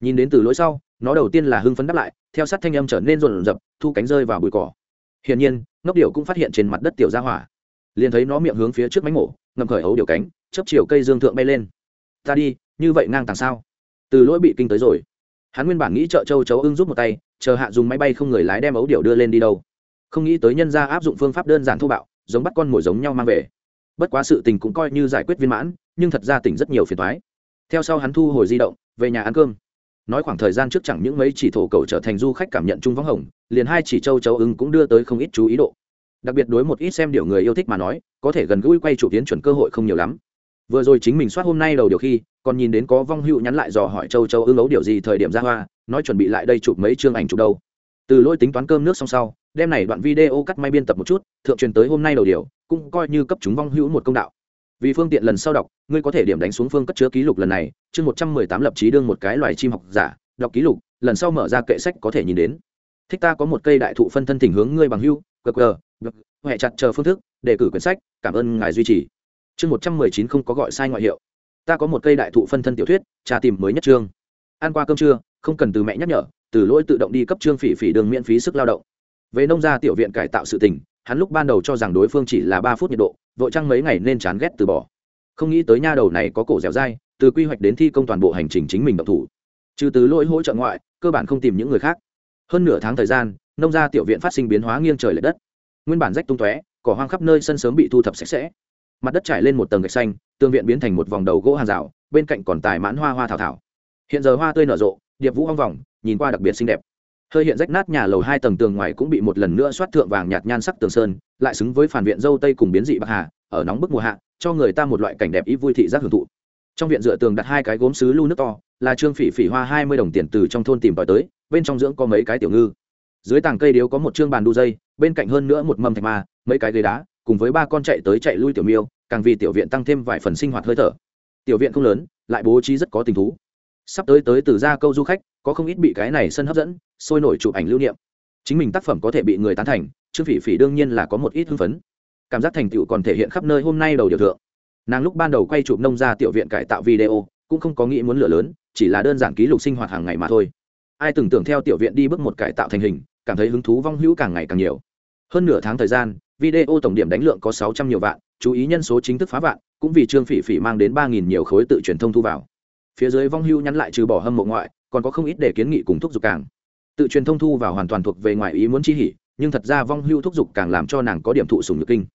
Nhìn đến từ lỗi sau, nó đầu tiên là hưng phấn đáp lại, theo sát thanh âm trở nên rộn rập, thu cánh rơi vào bụi cỏ. Hiển nhiên, ngốc điệu cũng phát hiện trên mặt đất tiểu ra hỏa. Liền thấy nó miệng hướng phía trước mánh mổ ngầm khởi ấu điệu cánh chấp chiều cây dương thượng bay lên ta đi, như vậy ngang tàng sao? Từ lỗi bị kinh tới rồi. Hắn nguyên bản nghĩ chợ châu chấu ưng giúp một tay, chờ hạ dùng máy bay không người lái đem ấu điệu đưa lên đi đâu. Không nghĩ tới nhân ra áp dụng phương pháp đơn giản thô bạo, giống bắt con mồi giống nhau mang về. Bất quá sự tình cũng coi như giải quyết viên mãn, nhưng thật ra tỉnh rất nhiều phiền thoái theo sau hắn thu hồi di động, về nhà ăn cơm. Nói khoảng thời gian trước chẳng những mấy chỉ thổ cầu trở thành du khách cảm nhận chung vắng hồng, liền hai chỉ châu chấu ưng cũng đưa tới không ít chú ý độ. Đặc biệt đối một ít xem điều người yêu thích mà nói, có thể gần gũi quay chủ tiến chuẩn cơ hội không nhiều lắm vừa rồi chính mình soát hôm nay đầu điều khi, còn nhìn đến có vong hữu nhắn lại dò hỏi châu châu ưng ấu điều gì thời điểm ra hoa, nói chuẩn bị lại đây chụp mấy chương ảnh chụp đâu. Từ lỗi tính toán cơm nước xong sau đem này đoạn video cắt may biên tập một chút, thượng truyền tới hôm nay đầu điều, cũng coi như cấp chúng vong hữu một công đạo. Vì phương tiện lần sau đọc, ngươi có thể điểm đánh xuống phương cất chứa ký lục lần này, chương một trăm mười tám lập trí đương một cái loài chim học giả, đọc ký lục, lần sau mở ra kệ sách có thể nhìn đến. Thích ta có một cây đại thụ phân thân thỉnh hướng ngươi bằng hưu gờ huệ chặt chờ phương thức, đề cử quyển sách, cảm ơn ngài duy trì chương một trăm mười chín không có gọi sai ngoại hiệu. Ta có một cây đại thụ phân thân tiểu thuyết trà tìm mới nhất trương. ăn qua cơm trưa, không cần từ mẹ nhắc nhở, từ lỗi tự động đi cấp trương phỉ phỉ đường miễn phí sức lao động. Về nông gia tiểu viện cải tạo sự tình, hắn lúc ban đầu cho rằng đối phương chỉ là ba phút nhiệt độ, vội trăng mấy ngày nên chán ghét từ bỏ. Không nghĩ tới nha đầu này có cổ dẻo dai, từ quy hoạch đến thi công toàn bộ hành trình chính mình độc thủ. Trừ từ lỗi hỗ trợ ngoại, cơ bản không tìm những người khác. Hơn nửa tháng thời gian, nông gia tiểu viện phát sinh biến hóa nghiêng trời l ệ đất. Nguyên bản rách tung tóe, cỏ hoang khắp nơi sân sớm bị thu thập sạch sẽ mặt đất trải lên một tầng gạch xanh tương viện biến thành một vòng đầu gỗ hàng rào, bên cạnh còn tài mãn hoa hoa thảo thảo. Hiện giờ hoa tươi nở rộ, điệp vũ hoang vòng, nhìn qua đặc biệt xinh đẹp. Hơi hiện rách nát nhà lầu hai tầng tường ngoài cũng bị một lần nữa xoát thượng vàng nhạt nhan sắc tường sơn, lại xứng với phản viện dâu tây cùng biến dị bạc hà, ở nóng bức mùa hạ, cho người ta một loại cảnh đẹp ý vui thị giác hưởng thụ. Trong viện dựa tường đặt hai cái gốm sứ lưu nước to, là trương phỉ phỉ hoa hai mươi đồng tiền từ trong thôn tìm tòi tới, bên trong dưỡng có mấy cái tiểu ngư. Dưới tàng cây điếu có một chương bàn đu dây, bên cạnh hơn nữa một mâm thạch ma, mấy cái ghế đá cùng với ba con chạy tới chạy lui tiểu miêu, càng vì tiểu viện tăng thêm vài phần sinh hoạt hơi thở. Tiểu viện không lớn, lại bố trí rất có tình thú. Sắp tới tới từ ra câu du khách, có không ít bị cái này sân hấp dẫn, sôi nổi chụp ảnh lưu niệm. Chính mình tác phẩm có thể bị người tán thành, trương phỉ phỉ đương nhiên là có một ít hưng phấn. Cảm giác thành tựu còn thể hiện khắp nơi hôm nay đầu điều thượng. Nàng lúc ban đầu quay chụp nông ra tiểu viện cải tạo video, cũng không có nghĩ muốn lửa lớn, chỉ là đơn giản ký lục sinh hoạt hàng ngày mà thôi. Ai từng tưởng theo tiểu viện đi bước một cải tạo thành hình, cảm thấy hứng thú vong hữu càng ngày càng nhiều. Hơn nửa tháng thời gian video tổng điểm đánh lượng có sáu trăm nhiều vạn, chú ý nhân số chính thức phá vạn, cũng vì trương phỉ phỉ mang đến ba nghìn nhiều khối tự truyền thông thu vào. Phía dưới vong hưu nhắn lại trừ bỏ hâm mộ ngoại, còn có không ít để kiến nghị cùng thúc giục càng. Tự truyền thông thu vào hoàn toàn thuộc về ngoài ý muốn chi hỉ, nhưng thật ra vong hưu thúc giục càng làm cho nàng có điểm thụ sùng nhược kinh.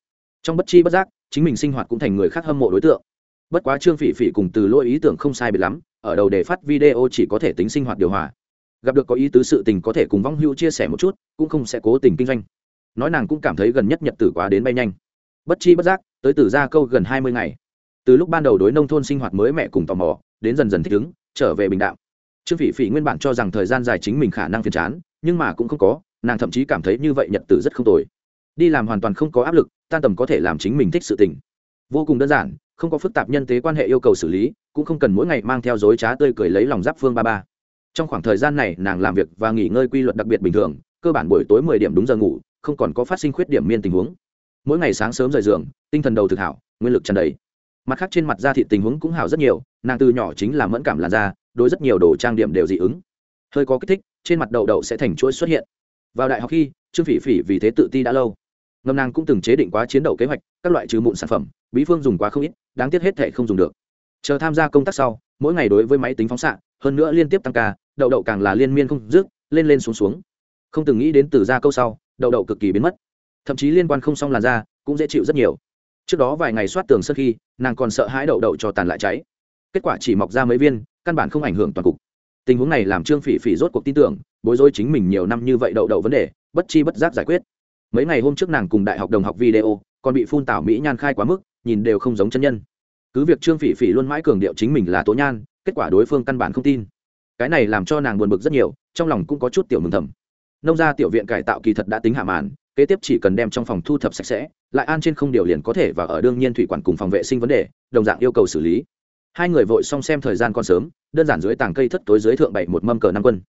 Trong bất chi bất giác, chính mình sinh hoạt cũng thành người khác hâm mộ đối tượng. Bất quá trương phỉ phỉ cùng từ lỗi ý tưởng không sai biệt lắm, ở đầu đề phát video chỉ có thể tính sinh hoạt điều hòa. Gặp được có ý tứ sự tình có thể cùng vong hưu chia sẻ một chút, cũng không sẽ cố tình kinh doanh nói nàng cũng cảm thấy gần nhất nhật tử quá đến bay nhanh. Bất chi bất giác, tới từ ra câu gần hai mươi ngày. Từ lúc ban đầu đối nông thôn sinh hoạt mới mẹ cùng tò mò, đến dần dần thích ứng, trở về bình đạo trương phỉ phỉ nguyên bản cho rằng thời gian dài chính mình khả năng phiền chán, nhưng mà cũng không có, nàng thậm chí cảm thấy như vậy nhật tử rất không tồi. Đi làm hoàn toàn không có áp lực, tan tầm có thể làm chính mình thích sự tình. Vô cùng đơn giản, không có phức tạp nhân tế quan hệ yêu cầu xử lý, cũng không cần mỗi ngày mang theo dối trá tươi cười lấy lòng giáp phương ba ba. Trong khoảng thời gian này, nàng làm việc và nghỉ ngơi quy luật đặc biệt bình thường, cơ bản buổi tối mười điểm đúng giờ ngủ không còn có phát sinh khuyết điểm miên tình huống. Mỗi ngày sáng sớm rời giường, tinh thần đầu thực hảo, nguyên lực tràn đầy. Mặt khác trên mặt da thị tình huống cũng hảo rất nhiều, nàng từ nhỏ chính là mẫn cảm làn da, đối rất nhiều đồ trang điểm đều dị ứng. Hơi có kích thích, trên mặt đậu đậu sẽ thành chuỗi xuất hiện. Vào đại học khi, trương phỉ phỉ vì thế tự ti đã lâu. Ngâm nàng cũng từng chế định quá chiến đấu kế hoạch, các loại trừ mụn sản phẩm, bí phương dùng quá không ít, đáng tiếc hết thể không dùng được. Chờ tham gia công tác sau, mỗi ngày đối với máy tính phóng xạ, hơn nữa liên tiếp tăng ca, đậu đậu càng là liên miên không dứt, lên lên xuống xuống. Không từng nghĩ đến từ ra câu sau đậu đậu cực kỳ biến mất. Thậm chí liên quan không xong làn da, cũng dễ chịu rất nhiều. Trước đó vài ngày soát tường sơ khi, nàng còn sợ hãi đậu đậu cho tàn lại cháy. Kết quả chỉ mọc ra mấy viên, căn bản không ảnh hưởng toàn cục. Tình huống này làm trương phỉ phỉ rốt cuộc tin tưởng, bối rối chính mình nhiều năm như vậy đậu đậu vấn đề, bất chi bất giác giải quyết. Mấy ngày hôm trước nàng cùng đại học đồng học video, còn bị phun tảo mỹ nhan khai quá mức, nhìn đều không giống chân nhân. Cứ việc trương phỉ phỉ luôn mãi cường điệu chính mình là tố nhan, kết quả đối phương căn bản không tin. Cái này làm cho nàng buồn bực rất nhiều, trong lòng cũng có chút tiểu mừng thầm nông gia tiểu viện cải tạo kỳ thật đã tính hạ màn, kế tiếp chỉ cần đem trong phòng thu thập sạch sẽ, lại an trên không điều liền có thể và ở đương nhiên thủy quản cùng phòng vệ sinh vấn đề, đồng dạng yêu cầu xử lý. Hai người vội xong xem thời gian còn sớm, đơn giản dưới tàng cây thất tối dưới thượng bảy một mâm cờ năm quân.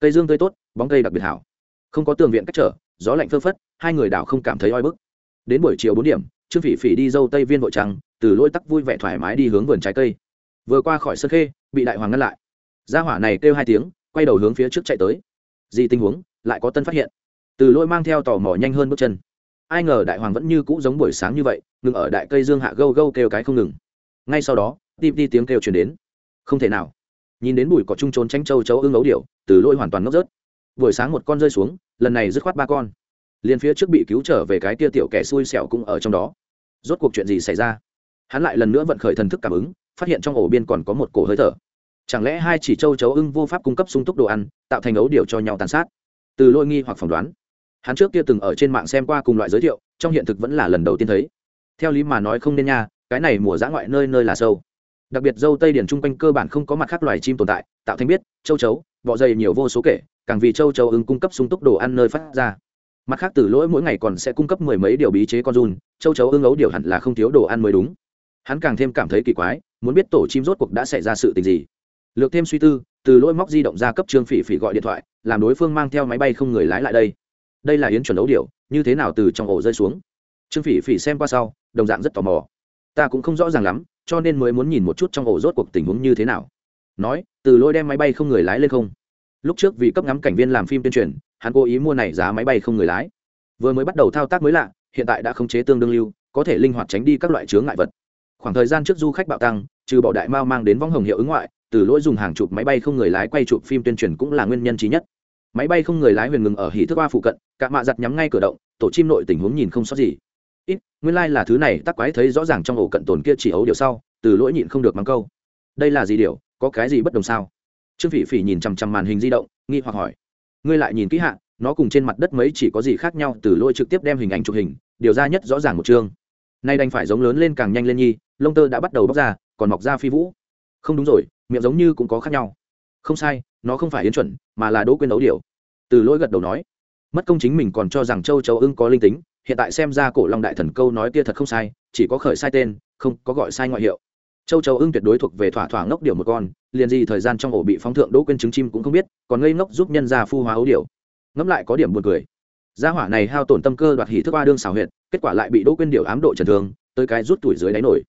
Cây dương tươi tốt, bóng cây đặc biệt hảo. Không có tường viện cách trở, gió lạnh phơ phất, hai người đảo không cảm thấy oi bức. Đến buổi chiều bốn điểm, trương phỉ phỉ đi dâu tây viên vội trắng từ lôi tắc vui vẻ thoải mái đi hướng vườn trái cây. Vừa qua khỏi sân khê, bị đại hoàng ngăn lại. Gia hỏa này kêu hai tiếng, quay đầu hướng phía trước chạy tới. Gì tình huống? Lại có tân phát hiện. Từ lôi mang theo tò mò nhanh hơn bước chân. Ai ngờ đại hoàng vẫn như cũ giống buổi sáng như vậy, ngừng ở đại cây dương hạ gâu gâu kêu cái không ngừng. Ngay sau đó tìm đi tiếng kêu chuyển đến. Không thể nào. Nhìn đến bụi cỏ trung trốn tránh châu chấu ưng ấu điệu từ lôi hoàn toàn ngốc rớt. Buổi sáng một con rơi xuống, lần này dứt khoát ba con. Liền phía trước bị cứu trở về cái tia tiểu kẻ xui xẻo cũng ở trong đó. Rốt cuộc chuyện gì xảy ra? Hắn lại lần nữa vận khởi thần thức cảm ứng, phát hiện trong ổ biên còn có một cổ hơi thở. Chẳng lẽ hai chỉ châu chấu ưng vô pháp cung cấp sung túc đồ ăn, tạo thành ấu điều cho nhau tàn sát? Từ lôi nghi hoặc phỏng đoán. Hắn trước kia từng ở trên mạng xem qua cùng loại giới thiệu, trong hiện thực vẫn là lần đầu tiên thấy. Theo lý mà nói không nên nha, cái này mùa giã ngoại nơi nơi là sâu. Đặc biệt dâu tây điển chung quanh cơ bản không có mặt khác loài chim tồn tại, tạo thành biết, châu chấu bọ dày nhiều vô số kể, càng vì châu chấu ứng cung cấp sung túc đồ ăn nơi phát ra. Mặt khác từ lỗi mỗi ngày còn sẽ cung cấp mười mấy điều bí chế con run, châu chấu ưng ấu điều hẳn là không thiếu đồ ăn mới đúng. Hắn càng thêm cảm thấy kỳ quái, muốn biết tổ chim rốt cuộc đã xảy ra sự tình gì. Lược thêm suy tư, từ lỗi móc di động ra cấp trương phỉ phỉ gọi điện thoại làm đối phương mang theo máy bay không người lái lại đây. Đây là yến chuẩn đấu điều, như thế nào từ trong ổ rơi xuống? Trương phỉ phỉ xem qua sau, đồng dạng rất tò mò. Ta cũng không rõ ràng lắm, cho nên mới muốn nhìn một chút trong ổ rốt cuộc tình huống như thế nào. Nói, từ lôi đem máy bay không người lái lên không? Lúc trước vì cấp ngắm cảnh viên làm phim tuyên truyền, hắn cố ý mua này giá máy bay không người lái. Vừa mới bắt đầu thao tác mới lạ, hiện tại đã khống chế tương đương lưu, có thể linh hoạt tránh đi các loại chướng ngại vật. Khoảng thời gian trước du khách bạo tăng, trừ bỏ đại mao mang đến vong hồng hiệu ứng ngoại từ lỗi dùng hàng chục máy bay không người lái quay chụp phim tuyên truyền cũng là nguyên nhân trí nhất. Máy bay không người lái huyền ngừng ở hỉ thức ba phụ cận, cả mạ giặt nhắm ngay cửa động, tổ chim nội tình huống nhìn không sót gì. Ít, nguyên lai、like、là thứ này, tắc quái thấy rõ ràng trong ổ cận tồn kia chỉ ấu điều sau, từ lỗi nhịn không được mắng câu. Đây là gì điều, có cái gì bất đồng sao? Trương phỉ phỉ nhìn chằm chằm màn hình di động, nghi hoặc hỏi. Ngươi lại nhìn kỹ hạ, nó cùng trên mặt đất mấy chỉ có gì khác nhau, từ lỗi trực tiếp đem hình ảnh chụp hình, điều ra nhất rõ ràng một chương. Nay đành phải giống lớn lên càng nhanh lên nhi, lông tơ đã bắt đầu bóc ra, còn mọc ra phi vũ không đúng rồi miệng giống như cũng có khác nhau. Không sai nó không phải yến chuẩn mà là đỗ quyên đấu điều từ lỗi gật đầu nói. Mất công chính mình còn cho rằng châu Châu ưng có linh tính hiện tại xem ra cổ long đại thần câu nói kia thật không sai chỉ có khởi sai tên không có gọi sai ngoại hiệu. Châu Châu ưng tuyệt đối thuộc về thỏa thỏa ngốc điều một con liền gì thời gian trong ổ bị phóng thượng đỗ quên trứng chim cũng không biết còn ngây ngốc giúp nhân gia phu hóa ấu điều ngẫm lại có điểm buồn cười. Gia hỏa này hao tổn tâm cơ đoạt hỉ thức ba đương xảo huyệt, kết quả lại bị đỗ quên điều ám độ trần thương tới cái rút tuổi dưới đáy nổi.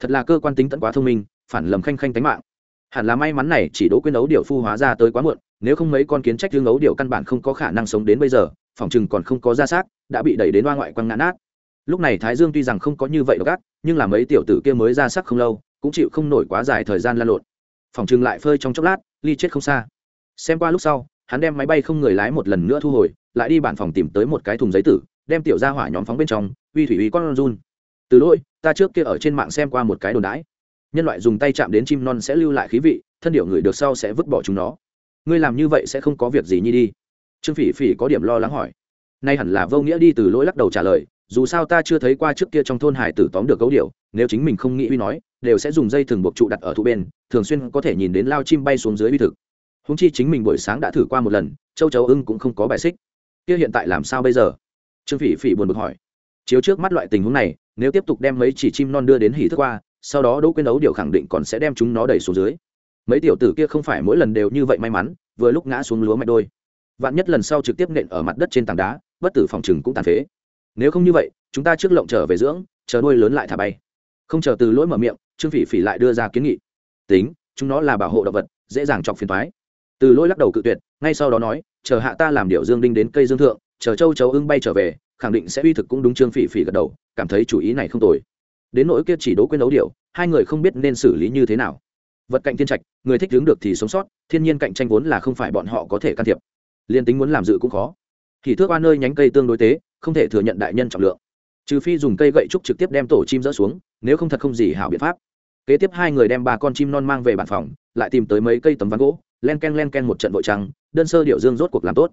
Thật là cơ quan tính tận quá thông minh phản lầm khanh khanh tánh mạng. Hẳn là may mắn này chỉ đỗ Quyên ấu điệu phu hóa ra tới quá muộn, nếu không mấy con kiến trách hương ấu điệu căn bản không có khả năng sống đến bây giờ, phòng chừng còn không có ra xác, đã bị đẩy đến hoa ngoại quăng ngã nát. Lúc này thái dương tuy rằng không có như vậy gắt nhưng là mấy tiểu tử kia mới ra sắc không lâu, cũng chịu không nổi quá dài thời gian lan lộn. Phòng chừng lại phơi trong chốc lát, ly chết không xa. Xem qua lúc sau, hắn đem máy bay không người lái một lần nữa thu hồi, lại đi bản phòng tìm tới một cái thùng giấy tử, đem tiểu ra hỏa nhóm phóng bên trong, uy thủy uy con run. Từ lỗi, ta trước kia ở trên mạng xem qua một cái đồn đãi nhân loại dùng tay chạm đến chim non sẽ lưu lại khí vị, thân điệu người được sau sẽ vứt bỏ chúng nó. Ngươi làm như vậy sẽ không có việc gì nhi đi. Trương phỉ phỉ có điểm lo lắng hỏi. Nay hẳn là vô nghĩa đi từ lỗi lắc đầu trả lời, dù sao ta chưa thấy qua trước kia trong thôn hải tử tóm được gấu điệu nếu chính mình không nghĩ uy nói, đều sẽ dùng dây thừng buộc trụ đặt ở thụ bên, thường xuyên có thể nhìn đến lao chim bay xuống dưới uy thực. Húng chi chính mình buổi sáng đã thử qua một lần, châu chấu ưng cũng không có bài xích. Kia hiện tại làm sao bây giờ? Trương phỉ phỉ buồn bực hỏi. Chiếu trước mắt loại tình huống này, nếu tiếp tục đem mấy chỉ chim non đưa đến hỉ thức qua sau đó đỗ quyên đấu điều khẳng định còn sẽ đem chúng nó đẩy xuống dưới. Mấy tiểu tử kia không phải mỗi lần đều như vậy may mắn, vừa lúc ngã xuống lúa mạch đôi. Vạn nhất lần sau trực tiếp nện ở mặt đất trên tảng đá, bất tử phòng chừng cũng tàn phế. Nếu không như vậy, chúng ta trước lộng trở về dưỡng, chờ nuôi lớn lại thả bay. Không chờ từ lỗi mở miệng, trương phỉ phỉ lại đưa ra kiến nghị. Tính, chúng nó là bảo hộ động vật, dễ dàng chọc phiền thoái từ lỗi lắc đầu cự tuyệt, ngay sau đó nói, chờ hạ ta làm điệu dương đinh đến cây dương thượng, chờ châu chấu ưng bay trở về, khẳng định sẽ uy thực cũng đúng trương phỉ phỉ gật đầu, cảm thấy chủ ý này không tồi đến nỗi kia chỉ đố quên đấu điệu, hai người không biết nên xử lý như thế nào. Vật cạnh thiên trạch, người thích đứng được thì sống sót, thiên nhiên cạnh tranh vốn là không phải bọn họ có thể can thiệp. Liên tính muốn làm dự cũng khó. Thì thước oan nơi nhánh cây tương đối tế, không thể thừa nhận đại nhân trọng lượng. Trừ phi dùng cây gậy trúc trực tiếp đem tổ chim dỡ xuống, nếu không thật không gì hảo biện pháp. Kế tiếp hai người đem ba con chim non mang về bàn phòng, lại tìm tới mấy cây tấm ván gỗ, len ken len ken một trận vội trăng, đơn sơ điệu dương rốt cuộc làm tốt.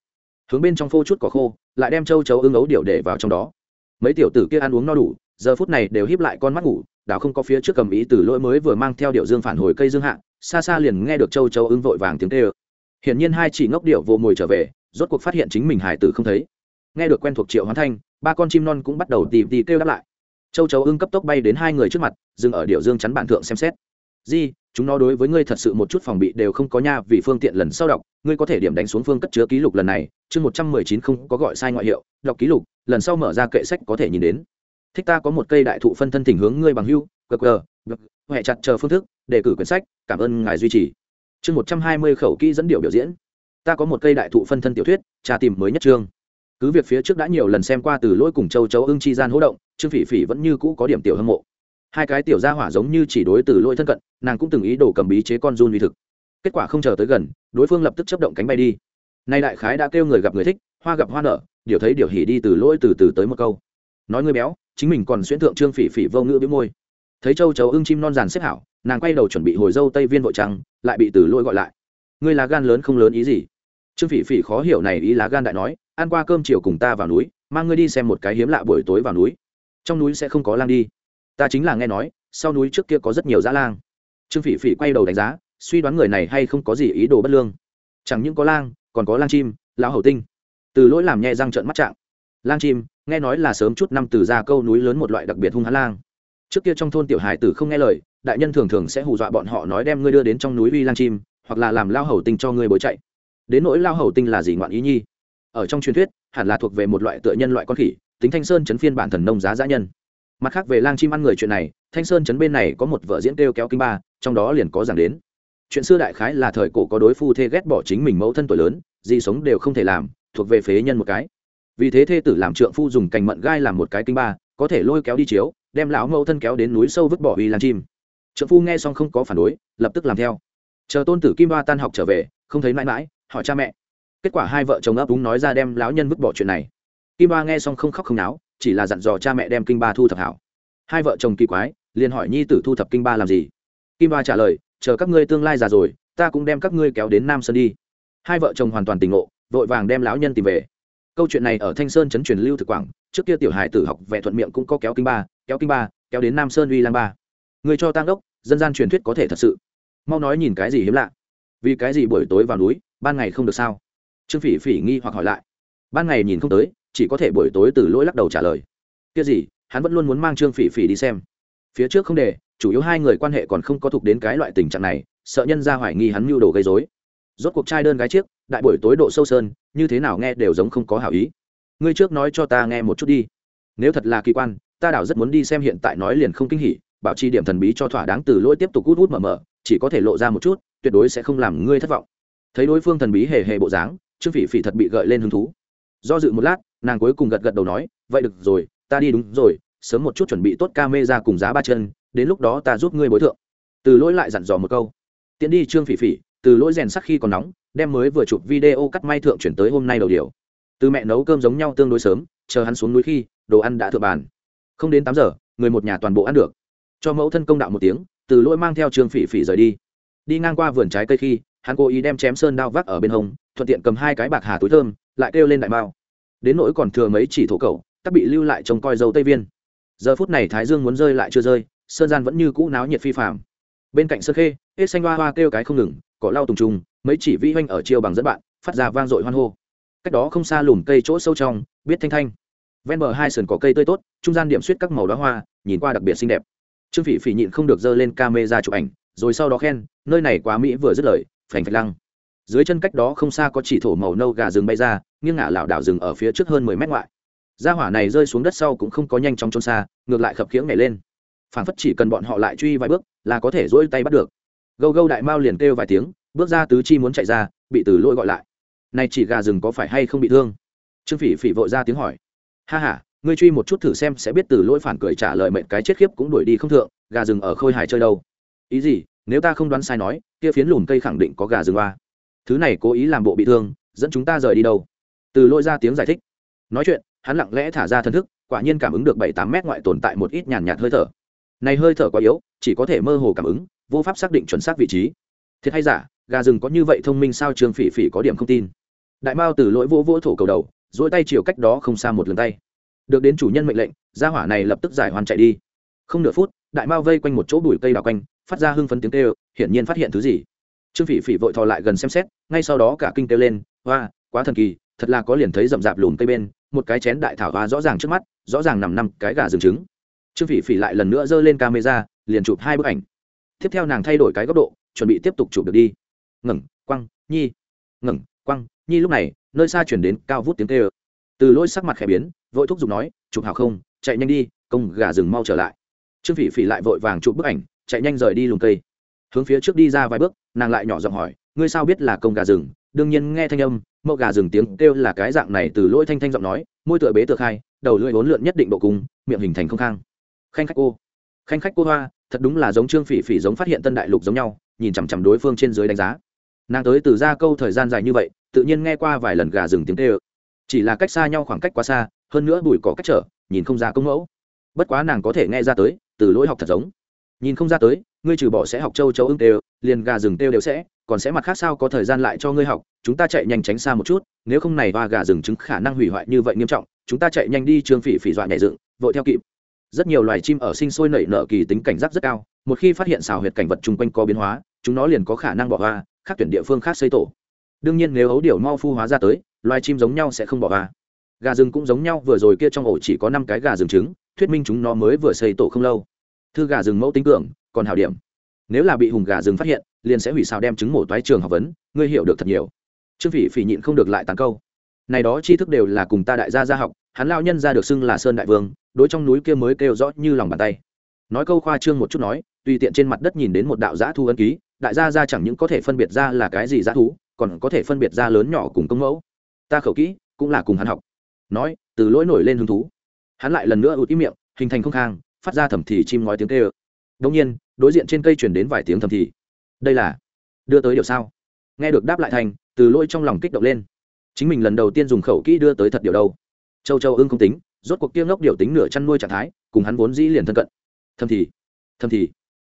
Hướng bên trong phô chút cỏ khô, lại đem châu chấu ưng ấu điệu để vào trong đó. Mấy tiểu tử kia ăn uống no đủ giờ phút này đều híp lại con mắt ngủ, đảo không có phía trước cầm ý từ lỗi mới vừa mang theo điệu dương phản hồi cây dương hạ, xa xa liền nghe được châu châu ưng vội vàng tiếng tê ơ hiển nhiên hai chỉ ngốc điệu vô mồi trở về, rốt cuộc phát hiện chính mình hải tử không thấy. Nghe được quen thuộc triệu hoán thanh, ba con chim non cũng bắt đầu tìm tì kêu đáp lại. Châu chấu ưng cấp tốc bay đến hai người trước mặt, dừng ở điệu dương chắn bản thượng xem xét. Di, chúng nó đối với ngươi thật sự một chút phòng bị đều không có nha, vì phương tiện lần sau đọc, ngươi có thể điểm đánh xuống phương cất chứa ký lục lần này. Chương một trăm mười chín không có gọi sai ngoại hiệu, đọc ký lục, lần sau mở ra kệ sách có thể nhìn đến thích ta có một cây đại thụ phân thân thỉnh hướng ngươi bằng hưu qr huệ chặt chờ phương thức đề cử quyển sách, cảm ơn ngài duy trì. Chương một trăm hai mươi khẩu kỹ dẫn điệu biểu diễn. Ta có một cây đại thụ phân thân tiểu thuyết trà tìm mới nhất chương. Cứ việc phía trước đã nhiều lần xem qua từ lỗi cùng châu chấu ưng chi gian hỗ động, trương phỉ phỉ vẫn như cũ có điểm tiểu hâm mộ. Hai cái tiểu gia hỏa giống như chỉ đối từ lỗi thân cận, nàng cũng từng ý đồ cầm bí chế con run uy thực. Kết quả không chờ tới gần, đối phương lập tức chấp động cánh bay đi. Nay đại khái đã kêu người gặp người thích, hoa gặp hoa nở, điều thấy điều hỉ đi từ lỗi từ từ tới một câu. Nói ngươi béo chính mình còn xuyễn thượng trương phỉ phỉ vô ngữ bĩu môi. Thấy châu chấu ưng chim non giàn xếp hảo, nàng quay đầu chuẩn bị hồi dâu tây viên vội trăng, lại bị từ lỗi gọi lại. Ngươi lá gan lớn không lớn ý gì? Trương phỉ phỉ khó hiểu này ý lá gan đại nói, ăn qua cơm chiều cùng ta vào núi, mang ngươi đi xem một cái hiếm lạ buổi tối vào núi. Trong núi sẽ không có lang đi. Ta chính là nghe nói, sau núi trước kia có rất nhiều dã lang. Trương phỉ phỉ quay đầu đánh giá, suy đoán người này hay không có gì ý đồ bất lương. Chẳng những có lang, còn có lang chim, lão hầu tinh. Từ lỗi làm nhẹ răng trợn mắt trạng lang chim, nghe nói là sớm chút năm từ ra câu núi lớn một loại đặc biệt hung hãn lang. Trước kia trong thôn tiểu hải tử không nghe lời, đại nhân thường thường sẽ hù dọa bọn họ nói đem ngươi đưa đến trong núi uy lang chim, hoặc là làm lao hầu tinh cho ngươi bối chạy. Đến nỗi lao hầu tinh là gì ngoạn ý nhi? Ở trong truyền thuyết, hẳn là thuộc về một loại tựa nhân loại con khỉ, tính thanh sơn chấn phiên bản thần nông giá dã nhân. Mặt khác về lang chim ăn người chuyện này, thanh sơn chấn bên này có một vợ diễn kêu kéo kinh ba, trong đó liền có giảng đến. Chuyện xưa đại khái là thời cổ có đối phu thê ghét bỏ chính mình mẫu thân tuổi lớn gì sống đều không thể làm, thuộc về phế nhân một cái vì thế thê tử làm trượng phu dùng cành mận gai làm một cái kinh ba, có thể lôi kéo đi chiếu, đem lão mẫu thân kéo đến núi sâu vứt bỏ uy làm chim. Trượng phu nghe xong không có phản đối, lập tức làm theo. Chờ tôn tử kim ba tan học trở về, không thấy mãi mãi, hỏi cha mẹ. Kết quả hai vợ chồng ấp úng nói ra đem lão nhân vứt bỏ chuyện này. Kim ba nghe xong không khóc không náo, chỉ là dặn dò cha mẹ đem kinh ba thu thập hảo. Hai vợ chồng kỳ quái, liền hỏi nhi tử thu thập kinh ba làm gì? Kim ba trả lời, chờ các ngươi tương lai già rồi, ta cũng đem các ngươi kéo đến nam sơn đi. Hai vợ chồng hoàn toàn tỉnh ngộ, vội vàng đem lão nhân tìm về câu chuyện này ở thanh sơn chấn truyền lưu thực quảng, trước kia tiểu hải tử học vẽ thuận miệng cũng có kéo kinh ba, kéo kinh ba, kéo đến nam sơn uy lang ba. Người cho tăng đốc, dân gian truyền thuyết có thể thật sự. Mau nói nhìn cái gì hiếm lạ. Vì cái gì buổi tối vào núi, ban ngày không được sao? Trương phỉ phỉ nghi hoặc hỏi lại. Ban ngày nhìn không tới, chỉ có thể buổi tối từ lỗi lắc đầu trả lời. Kia gì, hắn vẫn luôn muốn mang trương phỉ phỉ đi xem. Phía trước không để, chủ yếu hai người quan hệ còn không có thuộc đến cái loại tình trạng này, sợ nhân ra hoài nghi hắn mưu đồ gây dối rốt cuộc trai đơn gái chiếc đại buổi tối độ sâu sơn, như thế nào nghe đều giống không có hảo ý. Ngươi trước nói cho ta nghe một chút đi. Nếu thật là kỳ quan, ta đảo rất muốn đi xem hiện tại nói liền không kinh hỉ, bảo trì điểm thần bí cho thỏa đáng từ lỗi tiếp tục út út mở mở, chỉ có thể lộ ra một chút, tuyệt đối sẽ không làm ngươi thất vọng. Thấy đối phương thần bí hề hề bộ dáng, trương phỉ phỉ thật bị gợi lên hứng thú. Do dự một lát, nàng cuối cùng gật gật đầu nói, vậy được rồi, ta đi đúng rồi, sớm một chút chuẩn bị tốt ca mê ra cùng giá ba chân, đến lúc đó ta giúp ngươi bối thượng. Từ lỗi lại dặn dò một câu. Tiến đi, trương phỉ phỉ, từ lỗi rèn sắc khi còn nóng đem mới vừa chụp video cắt may thượng chuyển tới hôm nay đầu điều. Từ mẹ nấu cơm giống nhau tương đối sớm, chờ hắn xuống núi khi, đồ ăn đã thượng bàn. Không đến tám giờ, người một nhà toàn bộ ăn được. Cho mẫu thân công đạo một tiếng, từ lỗi mang theo trương phỉ phỉ rời đi. Đi ngang qua vườn trái cây khi, hắn cố ý đem chém sơn đao vác ở bên hông, thuận tiện cầm hai cái bạc hà túi thơm, lại kêu lên đại mao. Đến nỗi còn thừa mấy chỉ thổ cầu các bị lưu lại trông coi dâu tây viên. Giờ phút này thái dương muốn rơi lại chưa rơi, sơn gian vẫn như cũ náo nhiệt phi phạm bên cạnh sơ khê, hết xanh hoa hoa kêu cái không ngừng, cỏ lau tùng trùng, mấy chỉ vi hoanh ở chiêu bằng dẫn bạn, phát ra vang dội hoan hô. Cách đó không xa lùm cây chỗ sâu trong, biết thanh thanh. Ven bờ hai sườn có cây tươi tốt, trung gian điểm suýt các màu đóa hoa, nhìn qua đặc biệt xinh đẹp. Trương phỉ phỉ nhịn không được dơ lên camera chụp ảnh, rồi sau đó khen, nơi này quá mỹ vừa dứt lời, phành phạch lăng. Dưới chân cách đó không xa có chỉ thổ màu nâu gà rừng bay ra, nghiêng ngả lảo đảo rừng ở phía trước hơn mười mét ngoại. Gia hỏa này rơi xuống đất sau cũng không có nhanh chóng trôn xa, ngược lại khập khiễng nhảy lên phản phất chỉ cần bọn họ lại truy vài bước, là có thể dỗi tay bắt được. Gâu gâu đại mao liền kêu vài tiếng, bước ra tứ chi muốn chạy ra, bị từ lỗi gọi lại. Này chỉ gà rừng có phải hay không bị thương? Trương phỉ phỉ vội ra tiếng hỏi. Ha h a ngươi truy một chút thử xem sẽ biết từ lỗi phản cười trả lời mệnh cái chết khiếp cũng đuổi đi không thượng, gà rừng ở khôi hải chơi đâu. Ý gì? Nếu ta không đoán sai nói, kia phiến lùn cây khẳng định có gà rừng ba thứ này cố ý làm bộ bị thương, dẫn chúng ta rời đi đâu? Từ lỗi ra tiếng giải thích. Nói chuyện, hắn lặng lẽ thả ra thân thức, quả nhiên cảm ứng được bảy tám mét ngoại tồn tại một ít nhàn nhạt hơi thở này hơi thở quá yếu, chỉ có thể mơ hồ cảm ứng, vô pháp xác định chuẩn xác vị trí. Thiệt hay giả, gà rừng có như vậy thông minh sao trương phỉ phỉ có điểm không tin. Đại mao từ lỗi vô vô thổ cầu đầu dỗi tay chiều cách đó không xa một lần tay. Được đến chủ nhân mệnh lệnh, gia hỏa này lập tức giải hoàn chạy đi. Không nửa phút, đại mao vây quanh một chỗ bụi cây đào quanh, phát ra hưng phấn tiếng kêu, hiển nhiên phát hiện thứ gì. Trương phỉ phỉ vội thò lại gần xem xét, ngay sau đó cả kinh kêu lên hoa quá thần kỳ, thật là có liền thấy rậm rạp lùm cây bên, một cái chén đại thảo hoa rõ ràng trước mắt, rõ ràng nằm năm cái gà rừng trứng trương phỉ phỉ lại lần nữa giơ lên camera, liền chụp hai bức ảnh. Tiếp theo nàng thay đổi cái góc độ, chuẩn bị tiếp tục chụp được đi. Ngẩng quăng, nhi. Ngẩng quăng, nhi lúc này, nơi xa chuyển đến cao vút tiếng kêu. Từ lỗi sắc mặt khẽ biến, vội thúc giục nói, chụp hào không, chạy nhanh đi, công gà rừng mau trở lại. Trương phỉ phỉ lại vội vàng chụp bức ảnh, chạy nhanh rời đi lùm cây. Hướng phía trước đi ra vài bước, nàng lại nhỏ giọng hỏi, ngươi sao biết là công gà rừng? Đương nhiên nghe thanh âm, mẫu gà rừng tiếng kêu là cái dạng này từ lỗi thanh thanh giọng nói, môi tựa bế tựa khai, đầu lưỡi bốn lượn nhất định độ cung, miệng hình thành không khang khanh khách cô. Khanh khách cô hoa, thật đúng là giống trương phỉ phỉ giống phát hiện tân đại lục giống nhau, nhìn chằm chằm đối phương trên dưới đánh giá. Nàng tới từ ra câu thời gian dài như vậy, tự nhiên nghe qua vài lần gà rừng tiếng tê ơ chỉ là cách xa nhau khoảng cách quá xa, hơn nữa bụi có cách trở, nhìn không ra công mẫu. Bất quá nàng có thể nghe ra tới, từ lỗi học thật giống. Nhìn không ra tới, ngươi trừ bỏ sẽ học châu châu ưng tê liền gà rừng tê đều sẽ, còn sẽ mặt khác sao có thời gian lại cho ngươi học, chúng ta chạy nhanh tránh xa một chút, nếu không này và gà rừng chứng khả năng hủy hoại như vậy nghiêm trọng, chúng ta chạy nhanh đi trương phỉ phỉ dọa nhảy dựng, vội theo kịp rất nhiều loài chim ở sinh sôi nảy nở kỳ tính cảnh giác rất cao, một khi phát hiện xào huyệt cảnh vật chung quanh có biến hóa, chúng nó liền có khả năng bỏ hoa khác tuyển địa phương khác xây tổ. Đương nhiên nếu ấu điểu mau phu hóa ra tới, loài chim giống nhau sẽ không bỏ hoa gà rừng cũng giống nhau, vừa rồi kia trong ổ chỉ có năm cái gà rừng trứng, thuyết minh chúng nó mới vừa xây tổ không lâu. Thư gà rừng mẫu tính cường còn hảo điểm. Nếu là bị hùng gà rừng phát hiện, liền sẽ hủy xào đem trứng mổ toái trường học vấn, ngươi hiểu được thật nhiều. Trương phỉ phỉ nhịn không được lại tàn câu. Này đó tri thức đều là cùng ta đại gia gia học hắn lao nhân ra được xưng là sơn đại vương, đối trong núi kia mới kêu rõ như lòng bàn tay. Nói câu khoa trương một chút nói, tùy tiện trên mặt đất nhìn đến một đạo giã thu ân ký, đại gia ra chẳng những có thể phân biệt ra là cái gì giã thú, còn có thể phân biệt ra lớn nhỏ cùng công mẫu. Ta khẩu kỹ, cũng là cùng hắn học. Nói, từ lỗi nổi lên hứng thú. Hắn lại lần nữa ụt ý miệng, hình thành không khang, phát ra thầm thì chim ngói tiếng kêu. Đông nhiên, đối diện trên cây chuyển đến vài tiếng thầm thì. Đây là, đưa tới điều sao? Nghe được đáp lại thành, từ lỗi trong lòng kích động lên. Chính mình lần đầu tiên dùng khẩu kỹ đưa tới thật điều đâu? Châu châu ưng không tính, rốt cuộc kia ngốc điều tính nửa chăn nuôi trạng thái, cùng hắn vốn dĩ liền thân cận. Thầm thì thầm thì,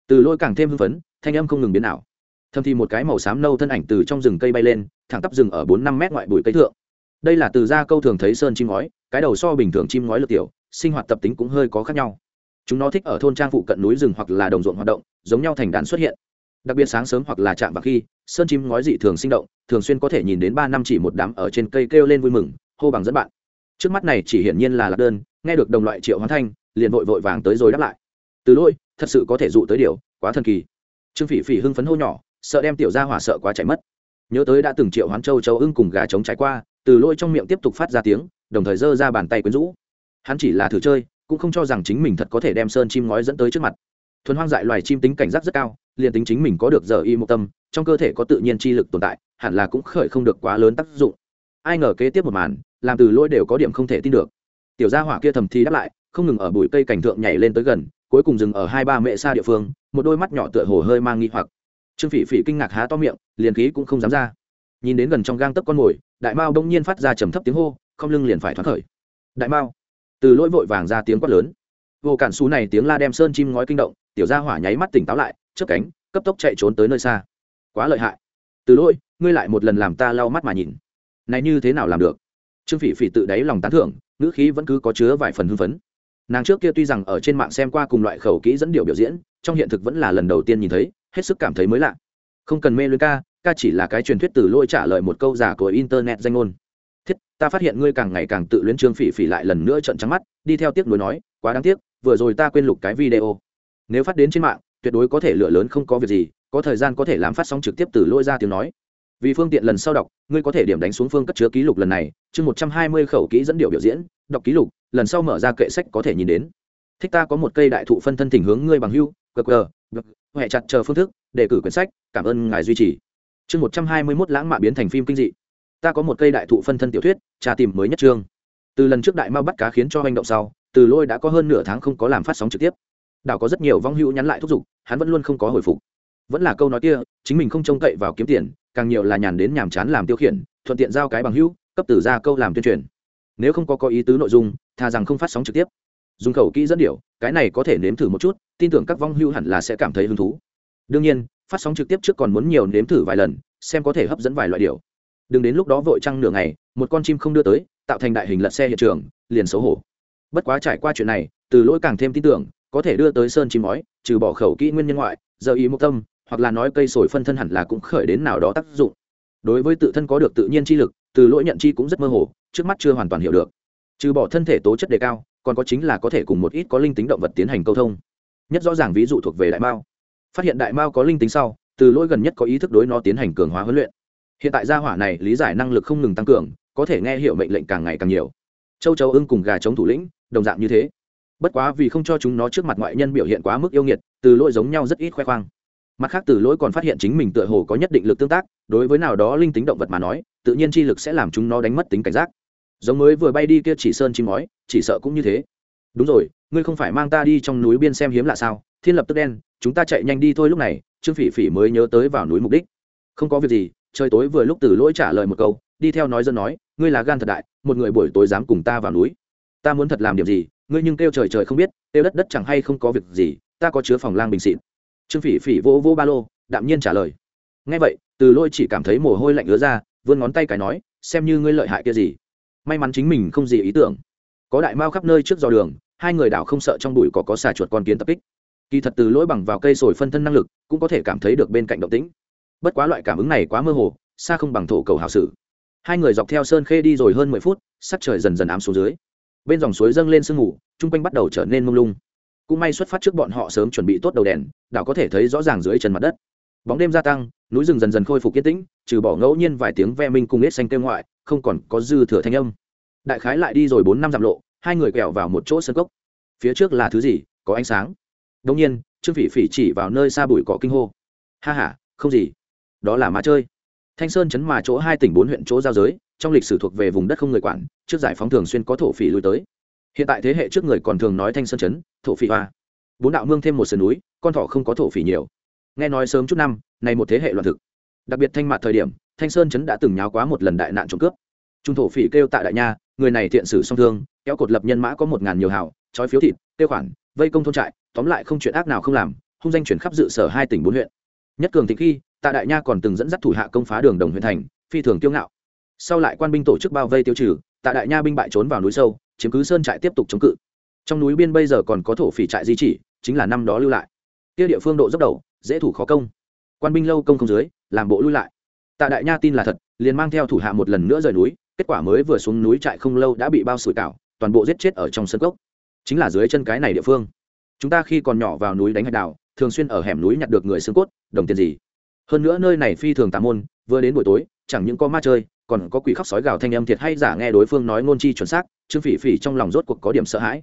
từ lôi càng thêm hưng phấn, thanh âm không ngừng biến ảo. Thầm thì một cái màu xám nâu thân ảnh từ trong rừng cây bay lên, thẳng tắp rừng ở bốn năm mét ngoại bụi cây thượng. Đây là từ gia câu thường thấy sơn chim ngói, cái đầu so bình thường chim ngói lược tiểu, sinh hoạt tập tính cũng hơi có khác nhau. Chúng nó thích ở thôn trang phụ cận núi rừng hoặc là đồng ruộng hoạt động, giống nhau thành đàn xuất hiện. Đặc biệt sáng sớm hoặc là chạm vào khi, sơn chim ngói dị thường sinh động, thường xuyên có thể nhìn đến ba năm chỉ một đám ở trên cây kêu lên vui mừng, hô bằng dẫn bạn trước mắt này chỉ hiển nhiên là lạc đơn, nghe được đồng loại triệu hoán thanh, liền vội vội vàng tới rồi đáp lại. Từ lôi thật sự có thể dụ tới điều, quá thần kỳ. Trương phỉ phỉ hưng phấn hô nhỏ, sợ đem tiểu ra hỏa sợ quá chạy mất. Nhớ tới đã từng triệu hoán châu châu ưng cùng gà trống trải qua, từ lôi trong miệng tiếp tục phát ra tiếng, đồng thời giơ ra bàn tay quyến rũ. Hắn chỉ là thử chơi, cũng không cho rằng chính mình thật có thể đem sơn chim ngói dẫn tới trước mặt. Thuần hoang dại loài chim tính cảnh giác rất cao, liền tính chính mình có được giờ y một tâm, trong cơ thể có tự nhiên chi lực tồn tại, hẳn là cũng khởi không được quá lớn tác dụng ai ngờ kế tiếp một màn, làm từ lỗi đều có điểm không thể tin được. Tiểu gia hỏa kia thầm thì đáp lại, không ngừng ở bụi cây cảnh thượng nhảy lên tới gần, cuối cùng dừng ở hai ba mẹ xa địa phương, một đôi mắt nhỏ tựa hồ hơi mang nghi hoặc. Trương phỉ phỉ kinh ngạc há to miệng, liền khí cũng không dám ra. Nhìn đến gần trong gang tấc con mồi, đại mao đông nhiên phát ra trầm thấp tiếng hô, không lưng liền phải thoát khởi. Đại mao, từ lỗi vội vàng ra tiếng quát lớn. Vô cản xú này tiếng la đem sơn chim ngói kinh động, tiểu gia hỏa nháy mắt tỉnh táo lại, chớp cánh, cấp tốc chạy trốn tới nơi xa. Quá lợi hại. Từ lỗi ngươi lại một lần làm ta lau mắt mà nhìn này như thế nào làm được? Trương phỉ phỉ tự đáy lòng tán thưởng, ngữ khí vẫn cứ có chứa vài phần hưng phấn. Nàng trước kia tuy rằng ở trên mạng xem qua cùng loại khẩu kỹ dẫn điệu biểu diễn, trong hiện thực vẫn là lần đầu tiên nhìn thấy, hết sức cảm thấy mới lạ. Không cần mê luyến ca ca chỉ là cái truyền thuyết từ lôi trả lời một câu giả của internet danh ngôn. Thiết, ta phát hiện ngươi càng ngày càng tự luyến trương phỉ phỉ lại lần nữa trận trắng mắt, đi theo tiếc nuối nói, quá đáng tiếc, vừa rồi ta quên lục cái video. Nếu phát đến trên mạng, tuyệt đối có thể lựa lớn không có việc gì, có thời gian có thể làm phát sóng trực tiếp từ lôi ra tiếng nói vì phương tiện lần sau đọc, ngươi có thể điểm đánh xuống phương cất chứa ký lục lần này, chương một trăm hai mươi khẩu kỹ dẫn điệu biểu diễn, đọc ký lục, lần sau mở ra kệ sách có thể nhìn đến. Thích ta có một cây đại thụ phân thân thỉnh hướng ngươi bằng hưu qr huệ chặt chờ phương thức đề cử quyển sách, cảm ơn ngài duy trì. Chương một trăm hai mươi mốt lãng mạ biến thành phim kinh dị. Ta có một cây đại thụ phân thân tiểu thuyết trà tìm mới nhất trương từ lần trước đại mao bắt cá khiến cho hành động sau, từ lôi đã có hơn nửa tháng không có làm phát sóng trực tiếp. Đảo có rất nhiều vong hữu nhắn lại thúc giục, hắn vẫn luôn không có hồi phục. Vẫn là câu nói kia, chính mình không trông cậy vào kiếm tiền càng nhiều là nhàn đến nhàm chán làm tiêu khiển, thuận tiện giao cái bằng hữu, cấp từ ra câu làm tuyên truyền. Nếu không có có ý tứ nội dung thà rằng không phát sóng trực tiếp. Dùng khẩu kỹ dẫn điệu, cái này có thể nếm thử một chút, tin tưởng các vong hưu hẳn là sẽ cảm thấy hứng thú. Đương nhiên, phát sóng trực tiếp trước còn muốn nhiều nếm thử vài lần, xem có thể hấp dẫn vài loại điều đừng đến lúc đó vội trăng nửa ngày, một con chim không đưa tới, tạo thành đại hình lật xe hiện trường, liền xấu hổ. Bất quá trải qua chuyện này, từ lỗi càng thêm tin tưởng, có thể đưa tới sơn chim mói trừ bỏ khẩu kỹ nguyên nhân ngoại, giờ ý một tâm hoặc là nói cây sồi phân thân hẳn là cũng khởi đến nào đó tác dụng. Đối với tự thân có được tự nhiên chi lực, từ lỗi nhận chi cũng rất mơ hồ, trước mắt chưa hoàn toàn hiểu được. Trừ bỏ thân thể tố chất đề cao, còn có chính là có thể cùng một ít có linh tính động vật tiến hành câu thông. Nhất rõ ràng ví dụ thuộc về đại mao. Phát hiện đại mao có linh tính sau, từ lỗi gần nhất có ý thức đối nó tiến hành cường hóa huấn luyện. Hiện tại gia hỏa này lý giải năng lực không ngừng tăng cường, có thể nghe hiệu mệnh lệnh càng ngày càng nhiều. Châu châu ưng cùng gà chống thủ lĩnh, đồng dạng như thế. Bất quá vì không cho chúng nó trước mặt ngoại nhân biểu hiện quá mức yêu nghiệt, từ lỗi giống nhau rất ít khoe khoang mặt khác từ lỗi còn phát hiện chính mình tựa hồ có nhất định lực tương tác, đối với nào đó linh tính động vật mà nói, tự nhiên chi lực sẽ làm chúng nó đánh mất tính cảnh giác. Giống mới vừa bay đi kia chỉ sơn chim ngói, chỉ sợ cũng như thế. Đúng rồi, ngươi không phải mang ta đi trong núi biên xem hiếm là sao? Thiên lập tức đen, chúng ta chạy nhanh đi thôi lúc này, trương phỉ phỉ mới nhớ tới vào núi mục đích. Không có việc gì, trời tối vừa lúc từ lỗi trả lời một câu, đi theo nói dân nói, ngươi là gan thật đại, một người buổi tối dám cùng ta vào núi. Ta muốn thật làm điểm gì, ngươi nhưng kêu trời trời không biết, kêu đất đất chẳng hay không có việc gì, ta có chứa phòng lang bình xịn trương phỉ phỉ vô vô ba lô, đạm nhiên trả lời. Ngay vậy, từ lôi chỉ cảm thấy mồ hôi lạnh ứa ra, vươn ngón tay cái nói, xem như ngươi lợi hại kia gì. May mắn chính mình không gì ý tưởng. Có đại mao khắp nơi trước dò đường, hai người đảo không sợ trong bụi có có xà chuột con kiến tập kích. Kỳ thật từ lỗi bằng vào cây sồi phân thân năng lực, cũng có thể cảm thấy được bên cạnh động tĩnh. Bất quá loại cảm ứng này quá mơ hồ, xa không bằng thổ cầu hào sử. Hai người dọc theo sơn khê đi rồi hơn mười phút, sắc trời dần dần ám xuống dưới. Bên dòng suối dâng lên sương mù, chung quanh bắt đầu trở nên mông lung cũng may xuất phát trước bọn họ sớm chuẩn bị tốt đầu đèn, đảo có thể thấy rõ ràng dưới chân mặt đất. Bóng đêm gia tăng, núi rừng dần dần khôi phục yên tĩnh, trừ bỏ ngẫu nhiên vài tiếng ve minh cùng ít xanh kêu ngoại, không còn có dư thừa thanh âm. Đại khái lại đi rồi bốn năm dặm lộ, hai người quẹo vào một chỗ sân cốc. Phía trước là thứ gì? Có ánh sáng. Đông nhiên, trương phỉ phỉ chỉ vào nơi xa bụi cỏ kinh hô. Ha h a không gì. Đó là má chơi. Thanh sơn chấn mà chỗ hai tỉnh bốn huyện chỗ giao giới, trong lịch sử thuộc về vùng đất không người quản, trước giải phóng thường xuyên có thổ phỉ lui tới hiện tại thế hệ trước người còn thường nói thanh sơn chấn, thổ phỉ hoa. Bốn đạo mương thêm một sườn núi, con thỏ không có thổ phỉ nhiều. Nghe nói sớm chút năm này một thế hệ loạn thực. Đặc biệt thanh mạt thời điểm, thanh sơn chấn đã từng nháo quá một lần đại nạn trộm cướp. Trung thổ phỉ kêu tại đại nha, người này thiện sử song thương, kéo cột lập nhân mã có một ngàn nhiều hào, trói phiếu thịt tiêu khoản, vây công thôn trại, tóm lại không chuyện ác nào không làm, hung danh chuyển khắp dự sở hai tỉnh bốn huyện. Nhất cường thịnh khi, tạ đại nha còn từng dẫn dắt thủ hạ công phá đường đồng huyện thành, phi thường kiêu ngạo. Sau lại quan binh tổ chức bao vây tiêu trừ, tạ đại nha binh bại trốn vào núi sâu chiếm cứ sơn trại tiếp tục chống cự. Trong núi biên bây giờ còn có thổ phỉ trại di chỉ, chính là năm đó lưu lại. Kia địa phương độ dốc đầu, dễ thủ khó công. Quan binh lâu công không dưới, làm bộ lui lại. Tạ đại nha tin là thật, liền mang theo thủ hạ một lần nữa rời núi, kết quả mới vừa xuống núi trại không lâu đã bị bao sủi cảo, toàn bộ giết chết ở trong sân cốc. Chính là dưới chân cái này địa phương. Chúng ta khi còn nhỏ vào núi đánh hạch đào thường xuyên ở hẻm núi nhặt được người xương cốt, đồng tiền gì. Hơn nữa nơi này phi thường tà môn, vừa đến buổi tối, chẳng những có ma chơi còn có quỷ khóc sói gào thanh âm thiệt hay giả nghe đối phương nói ngôn chi chuẩn xác, trương phỉ phỉ trong lòng rốt cuộc có điểm sợ hãi.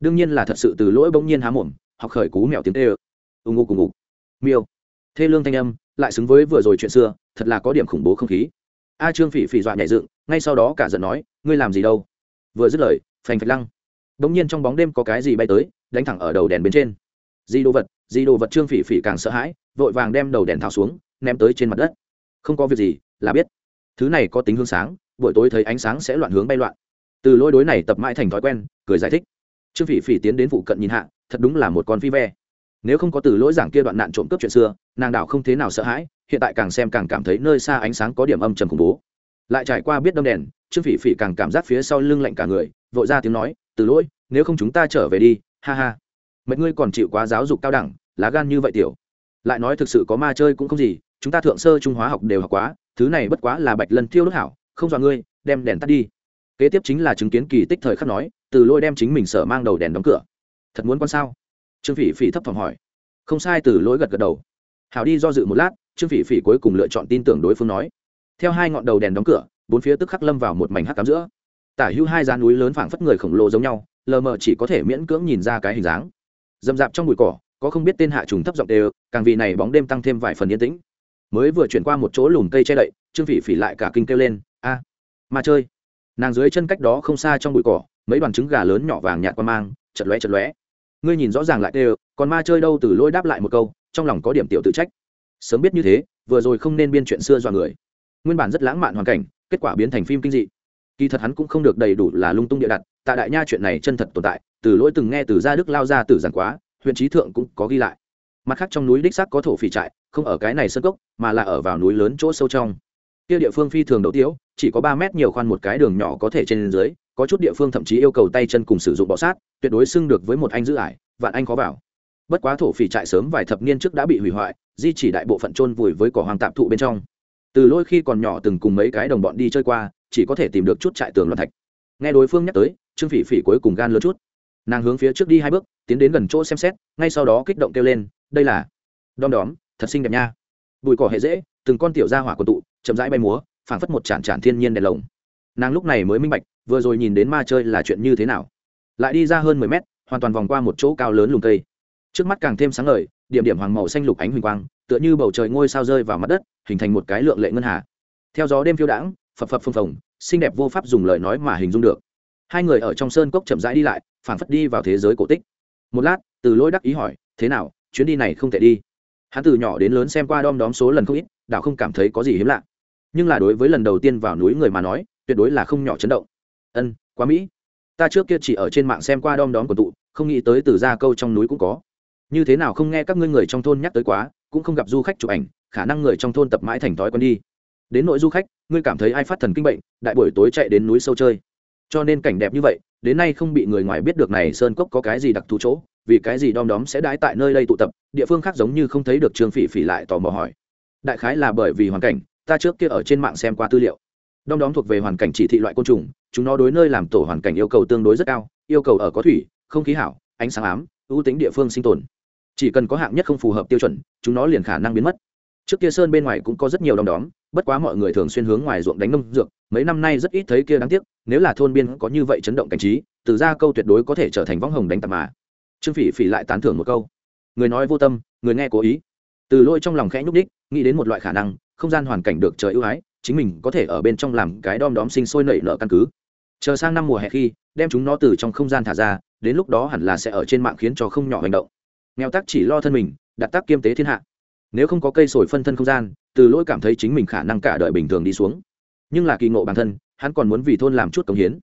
Đương nhiên là thật sự từ lỗi bỗng nhiên há mồm, học khởi cú mèo tiếng tê ơ. Ù ngụ cùng ngục miêu. Thê lương thanh âm, lại xứng với vừa rồi chuyện xưa, thật là có điểm khủng bố không khí. A trương phỉ phỉ dọa nhảy dựng, ngay sau đó cả giận nói, ngươi làm gì đâu? Vừa dứt lời, phành phạch lăng. Bỗng nhiên trong bóng đêm có cái gì bay tới, đánh thẳng ở đầu đèn bên trên. Di đồ vật, di đồ vật trương phỉ phỉ càng sợ hãi, vội vàng đem đầu đèn tháo xuống, ném tới trên mặt đất. Không có việc gì, là biết thứ này có tính hướng sáng, buổi tối thấy ánh sáng sẽ loạn hướng bay loạn. Từ lỗi đối này tập mãi thành thói quen, cười giải thích. Trương phỉ phỉ tiến đến phụ cận nhìn hạ, thật đúng là một con phi ve. Nếu không có từ lỗi giảng kia đoạn nạn trộm cướp chuyện xưa, nàng đảo không thế nào sợ hãi, hiện tại càng xem càng cảm thấy nơi xa ánh sáng có điểm âm trầm khủng bố. Lại trải qua biết đâm đèn, trương phỉ phỉ càng cảm giác phía sau lưng lạnh cả người, vội ra tiếng nói, từ lỗi, nếu không chúng ta trở về đi, ha ha. Mấy ngươi còn chịu quá giáo dục cao đẳng, lá gan như vậy tiểu. Lại nói thực sự có ma chơi cũng không gì, chúng ta thượng sơ trung hóa học đều học quá thứ này bất quá là bạch lân thiêu đốt hảo, không dọa ngươi, đem đèn tắt đi. Kế tiếp chính là chứng kiến kỳ tích thời khắc nói, từ lôi đem chính mình sở mang đầu đèn đóng cửa. Thật muốn con sao? Trương phỉ phỉ thấp thỏm hỏi. Không sai, từ lỗi gật gật đầu. Hảo đi do dự một lát, trương phỉ phỉ cuối cùng lựa chọn tin tưởng đối phương nói. Theo hai ngọn đầu đèn đóng cửa, bốn phía tức khắc lâm vào một mảnh hắc cám giữa. Tả hữu hai gian núi lớn phảng phất người khổng lồ giống nhau, lờ mờ chỉ có thể miễn cưỡng nhìn ra cái hình dáng. Dầm dạp trong bụi cỏ, có không biết tên hạ trùng thấp giọng đều, càng vì này bóng đêm tăng thêm vài phần yên tĩnh mới vừa chuyển qua một chỗ lùm cây che đậy trương phỉ phỉ lại cả kinh kêu lên a à, mà chơi. Nàng dưới chân cách đó không xa trong bụi cỏ mấy đoàn trứng gà lớn nhỏ vàng nhạt qua mang chật lóe chật lóe. Ngươi nhìn rõ ràng lại kêu còn ma chơi đâu từ lôi đáp lại một câu trong lòng có điểm tiểu tự trách. Sớm biết như thế vừa rồi không nên biên chuyện xưa dọa người. Nguyên bản rất lãng mạn hoàn cảnh kết quả biến thành phim kinh dị. Kỳ thật hắn cũng không được đầy đủ là lung tung địa đặt tại đại nha chuyện này chân thật tồn tại từ lỗi từng nghe từ gia đức lao ra từ giảng quá huyện trí thượng cũng có ghi lại mặt khác trong núi đích xác có thổ phỉ trại, không ở cái này sân cốc, mà là ở vào núi lớn chỗ sâu trong. Kia địa phương phi thường đấu tiếu, chỉ có ba mét nhiều khoan một cái đường nhỏ có thể trên dưới, có chút địa phương thậm chí yêu cầu tay chân cùng sử dụng bọ sát, tuyệt đối xưng được với một anh giữ ải, vạn anh khó vào. Bất quá thổ phỉ trại sớm vài thập niên trước đã bị hủy hoại, di chỉ đại bộ phận trôn vùi với cỏ hoàng tạm thụ bên trong. Từ lôi khi còn nhỏ từng cùng mấy cái đồng bọn đi chơi qua, chỉ có thể tìm được chút trại tường loạn thạch. Nghe đối phương nhắc tới, trương phỉ phỉ cuối cùng gan lớn chút. Nàng hướng phía trước đi hai bước tiến đến gần chỗ xem xét, ngay sau đó kích động kêu lên, đây là, đom đóm, thật xinh đẹp nha. Bụi cỏ hệ dễ, từng con tiểu ra hỏa quần tụ, chậm rãi bay múa, phảng phất một chản chản thiên nhiên đèn lồng. Nàng lúc này mới minh bạch, vừa rồi nhìn đến ma chơi là chuyện như thế nào. Lại đi ra hơn mười mét, hoàn toàn vòng qua một chỗ cao lớn lùm cây. Trước mắt càng thêm sáng ngời, điểm điểm hoàng màu xanh lục ánh huỳnh quang, tựa như bầu trời ngôi sao rơi vào mặt đất, hình thành một cái lượng lệ ngân hà. Theo gió đêm phiêu đãng, phập phập phồng phồng, xinh đẹp vô pháp dùng lời nói mà hình dung được. Hai người ở trong sơn cốc chậm rãi đi lại, phảng phất đi vào thế giới cổ tích một lát, từ lỗi đắc ý hỏi, thế nào, chuyến đi này không thể đi? Hắn từ nhỏ đến lớn xem qua đom đóm số lần không ít đạo không cảm thấy có gì hiếm lạ. Nhưng là đối với lần đầu tiên vào núi người mà nói, tuyệt đối là không nhỏ chấn động. Ân, quá mỹ. Ta trước kia chỉ ở trên mạng xem qua đom đóm của tụ, không nghĩ tới từ ra câu trong núi cũng có. Như thế nào không nghe các ngươi người trong thôn nhắc tới quá, cũng không gặp du khách chụp ảnh, khả năng người trong thôn tập mãi thành thói quen đi. Đến nội du khách, ngươi cảm thấy ai phát thần kinh bệnh, đại buổi tối chạy đến núi sâu chơi. Cho nên cảnh đẹp như vậy đến nay không bị người ngoài biết được này sơn cốc có cái gì đặc thù chỗ, vì cái gì đom đóm sẽ đái tại nơi đây tụ tập, địa phương khác giống như không thấy được trương phỉ phỉ lại tò mò hỏi. Đại khái là bởi vì hoàn cảnh, ta trước kia ở trên mạng xem qua tư liệu. Đom đóm thuộc về hoàn cảnh chỉ thị loại côn trùng, chúng nó đối nơi làm tổ hoàn cảnh yêu cầu tương đối rất cao, yêu cầu ở có thủy, không khí hảo, ánh sáng ám, ưu tính địa phương sinh tồn. Chỉ cần có hạng nhất không phù hợp tiêu chuẩn, chúng nó liền khả năng biến mất. Trước kia sơn bên ngoài cũng có rất nhiều đom đóm bất quá mọi người thường xuyên hướng ngoài ruộng đánh nông dược, mấy năm nay rất ít thấy kia đáng tiếc, nếu là thôn biên có như vậy chấn động cảnh trí, từ ra câu tuyệt đối có thể trở thành võng hồng đánh tạp mà. Trương phỉ phỉ lại tán thưởng một câu. Người nói vô tâm, người nghe cố ý. Từ lôi trong lòng khẽ nhúc ních nghĩ đến một loại khả năng, không gian hoàn cảnh được trời ưu ái, chính mình có thể ở bên trong làm cái đom đóm sinh sôi nảy nở căn cứ. Chờ sang năm mùa hè khi, đem chúng nó từ trong không gian thả ra, đến lúc đó hẳn là sẽ ở trên mạng khiến cho không nhỏ hành động. Nghèo tác chỉ lo thân mình, đặt tác kiêm tế thiên hạ. Nếu không có cây sồi phân thân không gian từ lỗi cảm thấy chính mình khả năng cả đời bình thường đi xuống. Nhưng là kỳ ngộ bản thân, hắn còn muốn vì thôn làm chút công hiến.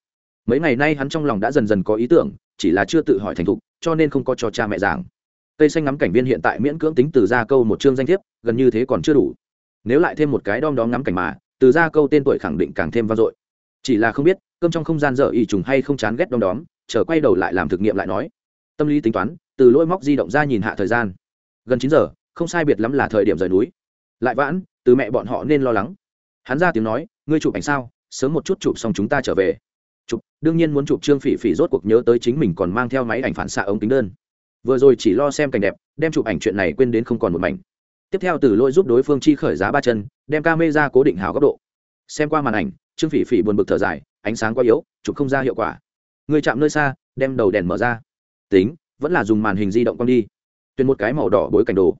Mấy ngày nay hắn trong lòng đã dần dần có ý tưởng, chỉ là chưa tự hỏi thành thục, cho nên không có cho cha mẹ giảng. Tây xanh ngắm cảnh viên hiện tại miễn cưỡng tính từ ra câu một chương danh thiếp, gần như thế còn chưa đủ. Nếu lại thêm một cái đom đóm ngắm cảnh mà, từ ra câu tên tuổi khẳng định càng thêm vang dội. Chỉ là không biết, cơm trong không gian dở y trùng hay không chán ghét đom đóm, chờ quay đầu lại làm thực nghiệm lại nói. Tâm lý tính toán, từ lỗi móc di động ra nhìn hạ thời gian. Gần chín giờ, không sai biệt lắm là thời điểm rời núi lại vãn, từ mẹ bọn họ nên lo lắng. Hắn ra tiếng nói, ngươi chụp ảnh sao? Sớm một chút chụp xong chúng ta trở về. Chụp, đương nhiên muốn chụp trương phỉ phỉ rốt cuộc nhớ tới chính mình còn mang theo máy ảnh phản xạ ống kính đơn. Vừa rồi chỉ lo xem cảnh đẹp, đem chụp ảnh chuyện này quên đến không còn một mảnh. Tiếp theo từ lỗi giúp đối phương chi khởi giá ba chân, đem ca mê ra cố định hào góc độ. Xem qua màn ảnh, trương phỉ phỉ buồn bực thở dài, ánh sáng quá yếu, chụp không ra hiệu quả. Người chạm nơi xa, đem đầu đèn mở ra. Tính, vẫn là dùng màn hình di động con đi. Tuyên một cái màu đỏ bối cảnh đồ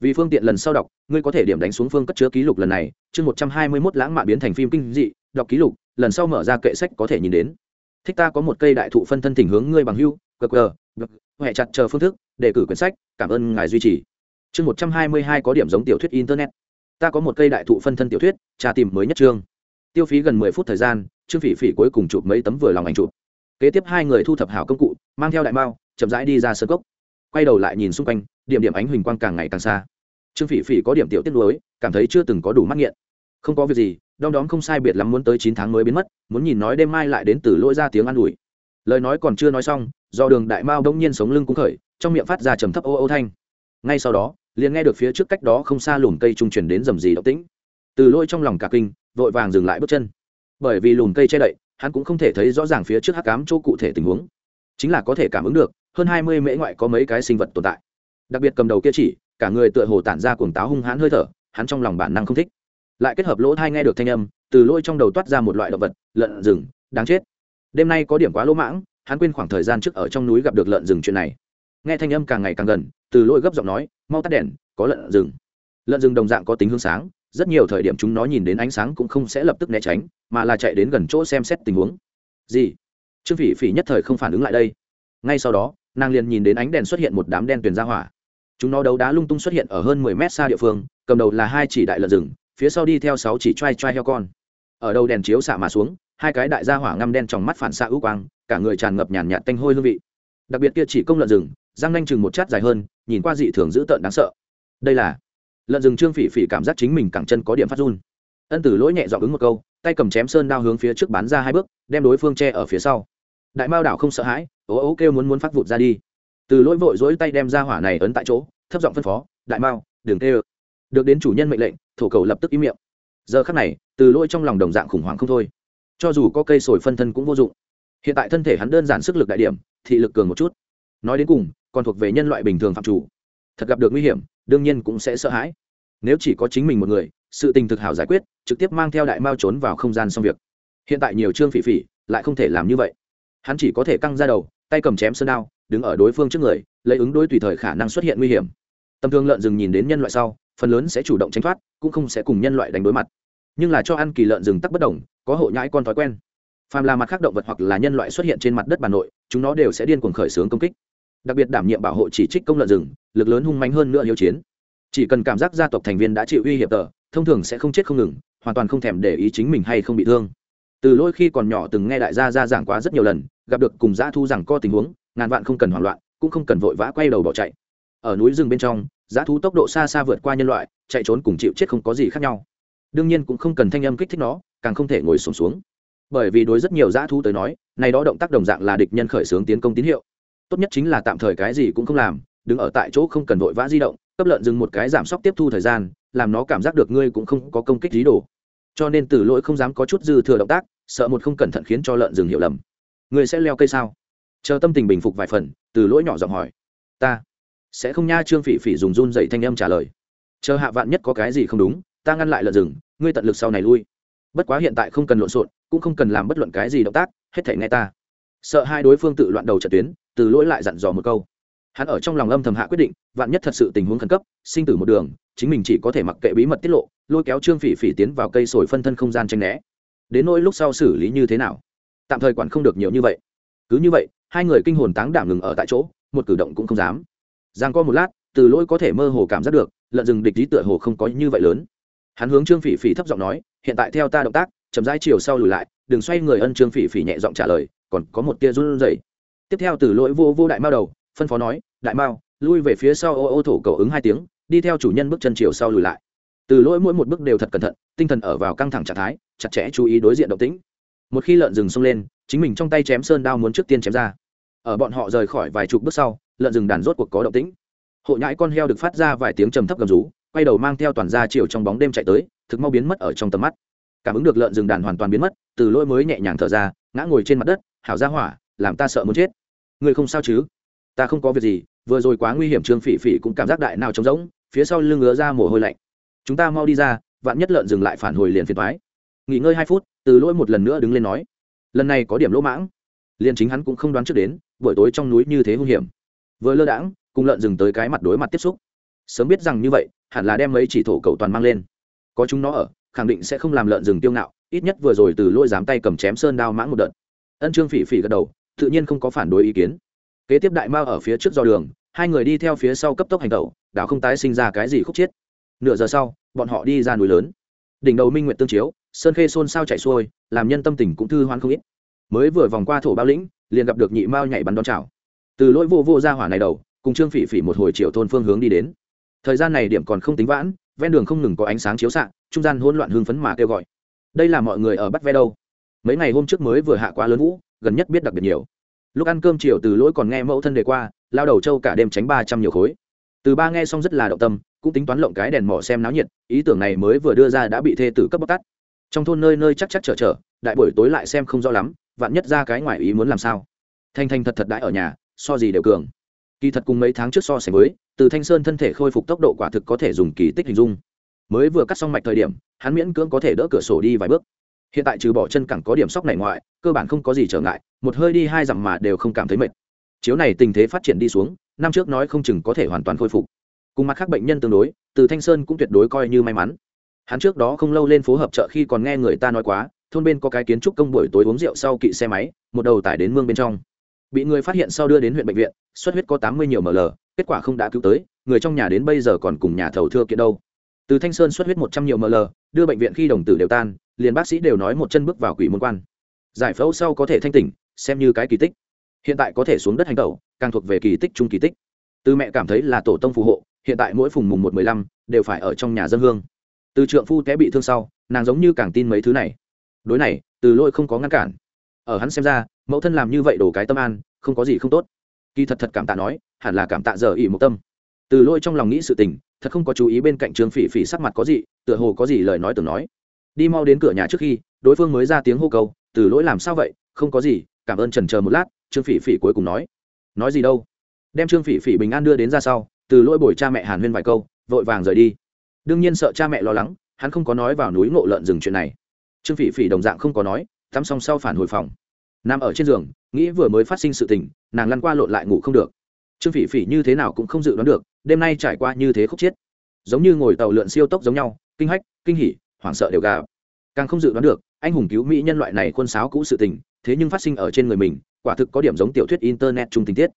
vì phương tiện lần sau đọc, ngươi có thể điểm đánh xuống phương cất chứa ký lục lần này. Chương một trăm hai mươi mốt lãng mạn biến thành phim kinh dị, đọc ký lục, lần sau mở ra kệ sách có thể nhìn đến. Thích ta có một cây đại thụ phân thân tình hướng ngươi bằng hưu qr huệ chặt chờ phương thức đề cử quyển sách, cảm ơn ngài duy trì. Chương một trăm hai mươi hai có điểm giống tiểu thuyết internet. Ta có một cây đại thụ phân thân tiểu thuyết tra tìm mới nhất chương. Tiêu phí gần mười phút thời gian, trương phỉ phỉ cuối cùng chụp mấy tấm vừa lòng ảnh chụp. Kế tiếp hai người thu thập hảo công cụ, mang theo đại mao, chậm rãi đi ra sơ cốc. Quay đầu lại nhìn xung quanh, điểm điểm ánh huỳnh quang càng ngày càng xa trương phỉ phỉ có điểm tiểu tiết lối cảm thấy chưa từng có đủ mắt nghiện. Không có việc gì, đom đóm không sai biệt lắm muốn tới chín tháng mới biến mất, muốn nhìn nói đêm mai lại đến từ lỗi ra tiếng an ủi. Lời nói còn chưa nói xong, do đường đại mao đông nhiên sống lưng cũng khởi, trong miệng phát ra trầm thấp ô ô thanh. Ngay sau đó, liền nghe được phía trước cách đó không xa lùm cây trung chuyển đến rầm rì động tĩnh. Từ lỗi trong lòng cả kinh, vội vàng dừng lại bước chân. Bởi vì lùm cây che đậy, hắn cũng không thể thấy rõ ràng phía trước hắc cám chỗ cụ thể tình huống. Chính là có thể cảm ứng được, hơn hai mươi mễ ngoại có mấy cái sinh vật tồn tại. Đặc biệt cầm đầu kia chỉ cả người tựa hồ tản ra cuồng táo hung hãn hơi thở, hắn trong lòng bản năng không thích. Lại kết hợp lỗ thai nghe được thanh âm, từ lôi trong đầu toát ra một loại động vật, lợn rừng, đáng chết. Đêm nay có điểm quá lỗ mãng, hắn quên khoảng thời gian trước ở trong núi gặp được lợn rừng chuyện này. Nghe thanh âm càng ngày càng gần, từ lôi gấp giọng nói, mau tắt đèn, có lợn rừng. Lợn rừng đồng dạng có tính hướng sáng, rất nhiều thời điểm chúng nó nhìn đến ánh sáng cũng không sẽ lập tức né tránh, mà là chạy đến gần chỗ xem xét tình huống. Gì? Trương phỉ phỉ nhất thời không phản ứng lại đây. Ngay sau đó, nàng liền nhìn đến ánh đèn xuất hiện một đám đen tuyền ra hỏa chúng nó đấu đá lung tung xuất hiện ở hơn mười mét xa địa phương, cầm đầu là hai chỉ đại lợn rừng, phía sau đi theo sáu chỉ t r a i t r a i heo con. Ở đầu đèn chiếu xạ mà xuống, hai cái đại gia hỏa ngăm đen trong mắt phản xạ ưu quang, cả người tràn ngập nhàn nhạt tanh hôi hương vị. Đặc biệt kia chỉ công lợn rừng, răng nanh chừng một chát dài hơn, nhìn qua dị thường dữ tợn đáng sợ. Đây là lợn rừng trương phỉ phỉ cảm giác chính mình cẳng chân có điểm phát run. Ân tử lỗi nhẹ dọn ứng một câu, tay cầm chém sơn đao hướng phía trước bán ra hai bước, đem đối phương che ở phía sau. Đại mao đảo không sợ hãi, ố ố kêu muốn muốn phát vụt ra đi từ lỗi vội dỗi tay đem ra hỏa này ấn tại chỗ, thấp giọng phân phó, đại mao đường tê ơ. Được đến chủ nhân mệnh lệnh, thổ cầu lập tức im miệng. Giờ khắc này, từ lỗi trong lòng đồng dạng khủng hoảng không thôi. Cho dù có cây sồi phân thân cũng vô dụng. Hiện tại thân thể hắn đơn giản sức lực đại điểm, thị lực cường một chút. Nói đến cùng, còn thuộc về nhân loại bình thường phạm chủ. Thật gặp được nguy hiểm, đương nhiên cũng sẽ sợ hãi. Nếu chỉ có chính mình một người, sự tình thực hảo giải quyết, trực tiếp mang theo đại mao trốn vào không gian xong việc. Hiện tại nhiều trương phỉ phỉ, lại không thể làm như vậy. Hắn chỉ có thể căng ra đầu, tay cầm chém sơn đao đứng ở đối phương trước người, lấy ứng đối tùy thời khả năng xuất hiện nguy hiểm. Tầm thường lợn rừng nhìn đến nhân loại sau, phần lớn sẽ chủ động tránh thoát, cũng không sẽ cùng nhân loại đánh đối mặt. Nhưng là cho ăn kỳ lợn rừng tắc bất đồng, có hộ nhãi con thói quen. Phàm là mặt khác động vật hoặc là nhân loại xuất hiện trên mặt đất bà nội, chúng nó đều sẽ điên cuồng khởi xướng công kích. Đặc biệt đảm nhiệm bảo hộ chỉ trích công lợn rừng, lực lớn hung mạnh hơn nữa hiếu chiến. Chỉ cần cảm giác gia tộc thành viên đã chịu uy hiểm tờ, thông thường sẽ không chết không ngừng, hoàn toàn không thèm để ý chính mình hay không bị thương. Từ lỗi khi còn nhỏ từng nghe đại gia ra giảng quá rất nhiều lần, gặp được cùng dã thu rằng co tình huống ngàn vạn không cần hoảng loạn cũng không cần vội vã quay đầu bỏ chạy. Ở núi rừng bên trong giá thú tốc độ xa xa vượt qua nhân loại chạy trốn cùng chịu chết không có gì khác nhau. Đương nhiên cũng không cần thanh âm kích thích nó càng không thể ngồi sùng xuống, xuống bởi vì đối rất nhiều giá thú tới nói này đó động tác đồng dạng là địch nhân khởi xướng tiến công tín hiệu. Tốt nhất chính là tạm thời cái gì cũng không làm đứng ở tại chỗ không cần vội vã di động cấp lợn dừng một cái giảm sốc tiếp thu thời gian làm nó cảm giác được ngươi cũng không có công kích dí đồ. Cho nên từ lỗi không dám có chút dư thừa động tác sợ một không cẩn thận khiến cho lợn rừng hiểu lầm. Ngươi sẽ leo cây sao? Chờ tâm tình bình phục vài phần, từ lỗi nhỏ giọng hỏi, ta sẽ không nha? Trương phỉ phỉ dùng run dậy thanh âm trả lời, chờ hạ vạn nhất có cái gì không đúng, ta ngăn lại lợn rừng, ngươi tận lực sau này lui. Bất quá hiện tại không cần lộn xộn, cũng không cần làm bất luận cái gì động tác, hết thể nghe ta. Sợ hai đối phương tự loạn đầu trận tuyến, từ lỗi lại dặn dò một câu. Hắn ở trong lòng âm thầm hạ quyết định, vạn nhất thật sự tình huống khẩn cấp, sinh tử một đường, chính mình chỉ có thể mặc kệ bí mật tiết lộ, lôi kéo trương phỉ phỉ tiến vào cây sồi phân thân không gian tranh né. Đến nỗi lúc sau xử lý như thế nào? Tạm thời quản không được nhiều như vậy. Cứ như vậy hai người kinh hồn táng đảm ngừng ở tại chỗ, một cử động cũng không dám. Giang co một lát, từ lỗi có thể mơ hồ cảm giác được, lợn rừng địch lý tựa hồ không có như vậy lớn. Hắn hướng trương phỉ phỉ thấp giọng nói, hiện tại theo ta động tác, chậm rãi chiều sau lùi lại, đừng xoay người. Ân trương phỉ phỉ nhẹ giọng trả lời, còn có một tia run rẩy. Tiếp theo từ lỗi vô vô đại mao đầu, phân phó nói, đại mao, lui về phía sau, ô ô, thổ cầu ứng hai tiếng, đi theo chủ nhân bước chân chiều sau lùi lại. Từ lỗi mỗi một bước đều thật cẩn thận, tinh thần ở vào căng thẳng trạng thái, chặt chẽ chú ý đối diện động tĩnh. Một khi lợn rừng xông lên chính mình trong tay chém sơn đao muốn trước tiên chém ra. Ở bọn họ rời khỏi vài chục bước sau, lợn rừng đàn rốt cuộc có động tĩnh. Hộ nhãi con heo được phát ra vài tiếng trầm thấp gầm rú, quay đầu mang theo toàn ra chiều trong bóng đêm chạy tới, thực mau biến mất ở trong tầm mắt. Cảm ứng được lợn rừng đàn hoàn toàn biến mất, từ lỗi mới nhẹ nhàng thở ra, ngã ngồi trên mặt đất, hảo ra hỏa, làm ta sợ muốn chết. Người không sao chứ? Ta không có việc gì, vừa rồi quá nguy hiểm. Trương phỉ phỉ cũng cảm giác đại nào trống rỗng, phía sau lưng ngứa ra mồ hôi lạnh. Chúng ta mau đi ra, vạn nhất lợn dừng lại phản hồi liền phiền thoái nghỉ ngơi hai phút, từ lỗi một lần nữa đứng lên nói lần này có điểm lỗ mãng. Liền chính hắn cũng không đoán trước đến, buổi tối trong núi như thế hung hiểm. Vừa lơ đãng, cùng lợn dừng tới cái mặt đối mặt tiếp xúc. Sớm biết rằng như vậy, hẳn là đem mấy chỉ thổ cầu toàn mang lên. Có chúng nó ở, khẳng định sẽ không làm lợn rừng tiêu ngạo, ít nhất vừa rồi từ lôi dám tay cầm chém sơn đao mãng một đợt. Ân trương phỉ phỉ gật đầu, tự nhiên không có phản đối ý kiến. Kế tiếp đại mao ở phía trước do đường, hai người đi theo phía sau cấp tốc hành tẩu, đảo không tái sinh ra cái gì khúc chiết nửa giờ sau, bọn họ đi ra núi lớn. Đỉnh đầu minh nguyện tương chiếu sơn khê xôn xao chạy xuôi, làm nhân tâm tình cũng thư hoan không ít. Mới vừa vòng qua thổ bao lĩnh, liền gặp được nhị mao nhảy bắn đón chào. Từ lỗi vô vô ra hỏa này đầu, cùng trương phỉ phỉ một hồi chiều thôn phương hướng đi đến. Thời gian này điểm còn không tính vãn, ven đường không ngừng có ánh sáng chiếu xạ, trung gian hỗn loạn hưng phấn mà kêu gọi. Đây là mọi người ở bắt ve đâu? Mấy ngày hôm trước mới vừa hạ quá lớn vũ, gần nhất biết đặc biệt nhiều. Lúc ăn cơm chiều từ lỗi còn nghe mẫu thân đề qua, lao đầu trâu cả đêm tránh ba trăm nhiều khối. Từ ba nghe xong rất là động tâm, cũng tính toán lộng cái đèn mỏ xem náo nhiệt, ý tưởng này mới vừa đưa ra đã bị thê tử cấp bóc tắt trong thôn nơi nơi chắc chắc chở chở đại buổi tối lại xem không rõ lắm, vạn nhất ra cái ngoài ý muốn làm sao. Thanh thanh thật thật đãi ở nhà, so gì đều cường. Kỳ thật cùng mấy tháng trước so sánh với, từ thanh sơn thân thể khôi phục tốc độ quả thực có thể dùng kỳ tích hình dung. Mới vừa cắt xong mạch thời điểm, hắn miễn cưỡng có thể đỡ cửa sổ đi vài bước. Hiện tại trừ bỏ chân cẳng có điểm sóc này ngoại, cơ bản không có gì trở ngại, một hơi đi hai dặm mà đều không cảm thấy mệt. Chiếu này tình thế phát triển đi xuống, năm trước nói không chừng có thể hoàn toàn khôi phục. Cùng mặt khác bệnh nhân tương đối, từ thanh sơn cũng tuyệt đối coi như may mắn hắn trước đó không lâu lên phố hợp chợ khi còn nghe người ta nói quá, thôn bên có cái kiến trúc công buổi tối uống rượu sau kỵ xe máy, một đầu tải đến mương bên trong. Bị người phát hiện sau đưa đến huyện bệnh viện, xuất huyết có tám mươi nhiều ml, kết quả không đã cứu tới, người trong nhà đến bây giờ còn cùng nhà thầu thưa kiện đâu. Từ thanh sơn xuất huyết một trăm nhiều ml, đưa bệnh viện khi đồng tử đều tan, liền bác sĩ đều nói một chân bước vào quỷ môn quan. Giải phẫu sau có thể thanh tỉnh, xem như cái kỳ tích. Hiện tại có thể xuống đất hành tẩu, càng thuộc về kỳ tích trung kỳ tích. Từ mẹ cảm thấy là tổ tông phù hộ, hiện tại mỗi phùng mùng một mười lăm đều phải ở trong nhà dân hương từ trượng phu té bị thương sau, nàng giống như càng tin mấy thứ này. Đối này, từ lôi không có ngăn cản. Ở hắn xem ra, mẫu thân làm như vậy đổ cái tâm an, không có gì không tốt. Kỳ thật thật cảm tạ nói, hẳn là cảm tạ giờ ỉ một tâm. Từ lôi trong lòng nghĩ sự tình, thật không có chú ý bên cạnh trương phỉ phỉ sắc mặt có gì, tựa hồ có gì lời nói tưởng nói. Đi mau đến cửa nhà trước khi, đối phương mới ra tiếng hô cầu, từ lỗi làm sao vậy? Không có gì, cảm ơn trần chờ một lát. Trương phỉ phỉ cuối cùng nói. Nói gì đâu? Đem trương phỉ phỉ bình an đưa đến ra sau, từ lỗi bồi cha mẹ hàn huyên vài câu, vội vàng rời đi đương nhiên sợ cha mẹ lo lắng, hắn không có nói vào núi ngộ lợn rừng chuyện này. Trương phỉ phỉ đồng dạng không có nói, tắm xong sau phản hồi phòng. Nằm ở trên giường, nghĩ vừa mới phát sinh sự tình, nàng lăn qua lộn lại ngủ không được. Trương phỉ phỉ như thế nào cũng không dự đoán được, đêm nay trải qua như thế khúc chiết giống như ngồi tàu lượn siêu tốc giống nhau, kinh hách, kinh hỉ, hoảng sợ đều gà càng không dự đoán được, anh hùng cứu mỹ nhân loại này khuôn sáo cũ sự tình, thế nhưng phát sinh ở trên người mình, quả thực có điểm giống tiểu thuyết internet chung tình tiết.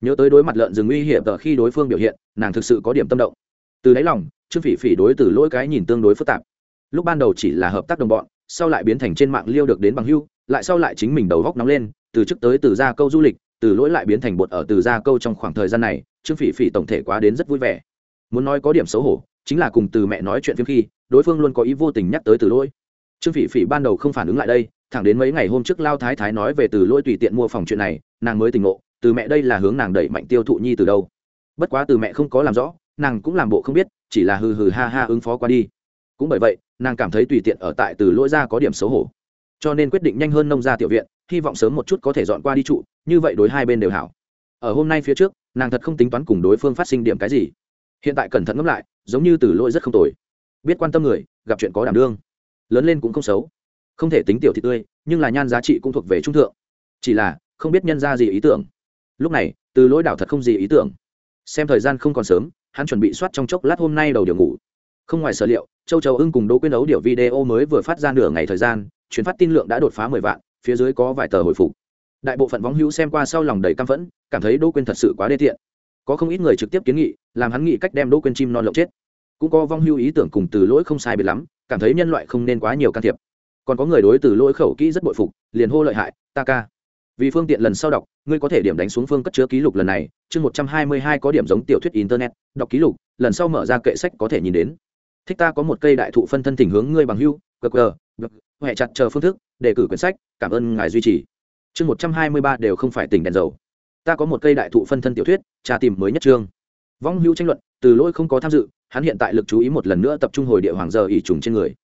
Nhớ tới đối mặt lợn rừng uy hiểm tờ khi đối phương biểu hiện, nàng thực sự có điểm tâm động. Từ đáy lòng trương phỉ phỉ đối từ lỗi cái nhìn tương đối phức tạp. Lúc ban đầu chỉ là hợp tác đồng bọn, sau lại biến thành trên mạng liêu được đến bằng hưu, lại sau lại chính mình đầu góc nóng lên, từ trước tới từ gia câu du lịch, từ lỗi lại biến thành bột ở từ gia câu trong khoảng thời gian này, trương phỉ phỉ tổng thể quá đến rất vui vẻ. Muốn nói có điểm xấu hổ, chính là cùng từ mẹ nói chuyện phim khi, đối phương luôn có ý vô tình nhắc tới từ lỗi. Trương phỉ phỉ ban đầu không phản ứng lại đây, thẳng đến mấy ngày hôm trước lao thái thái nói về từ lỗi tùy tiện mua phòng chuyện này, nàng mới tỉnh ngộ, từ mẹ đây là hướng nàng đẩy mạnh tiêu thụ nhi từ đâu. Bất quá từ mẹ không có làm rõ, nàng cũng làm bộ không biết chỉ là hừ hừ ha ha ứng phó qua đi. Cũng bởi vậy, nàng cảm thấy tùy tiện ở tại từ lỗi ra có điểm xấu hổ. Cho nên quyết định nhanh hơn nông ra tiểu viện, hy vọng sớm một chút có thể dọn qua đi trụ, như vậy đối hai bên đều hảo. Ở hôm nay phía trước, nàng thật không tính toán cùng đối phương phát sinh điểm cái gì. Hiện tại cẩn thận ngẫm lại, giống như từ lỗi rất không tồi. Biết quan tâm người, gặp chuyện có đảm đương. Lớn lên cũng không xấu. Không thể tính tiểu thị tươi, nhưng là nhan giá trị cũng thuộc về trung thượng. Chỉ là, không biết nhân ra gì ý tưởng. Lúc này, từ lỗi đảo thật không gì ý tưởng. Xem thời gian không còn sớm hắn chuẩn bị soát trong chốc lát hôm nay đầu điều ngủ. Không ngoài sở liệu, châu châu ưng cùng đỗ quyên ấu điều video mới vừa phát ra nửa ngày thời gian, chuyến phát tin lượng đã đột phá mười vạn, phía dưới có vài tờ hồi phục. Đại bộ phận võng hữu xem qua sau lòng đầy căm phẫn, cảm thấy đỗ quyên thật sự quá đê tiện. Có không ít người trực tiếp kiến nghị, làm hắn nghĩ cách đem đỗ quyên chim non lộng chết. Cũng có vong hưu ý tưởng cùng từ lỗi không sai biệt lắm, cảm thấy nhân loại không nên quá nhiều can thiệp. Còn có người đối từ lỗi khẩu kỹ rất bội phục, liền hô lợi hại, ta ca vì phương tiện lần sau đọc, ngươi có thể điểm đánh xuống phương cất chứa ký lục lần này, chương một trăm hai mươi hai có điểm giống tiểu thuyết internet, đọc ký lục, lần sau mở ra kệ sách có thể nhìn đến. Thích ta có một cây đại thụ phân thân thỉnh hướng ngươi bằng hưu gg huệ chặt chờ phương thức đề cử quyển sách, cảm ơn ngài duy trì. Chương một trăm hai mươi ba đều không phải tỉnh đèn dầu. Ta có một cây đại thụ phân thân tiểu thuyết, tra tìm mới nhất chương. Vong hưu tranh luận, từ lỗi không có tham dự, hắn hiện tại lực chú ý một lần nữa tập trung hồi địa hoàng giờ ỉ trùng trên người.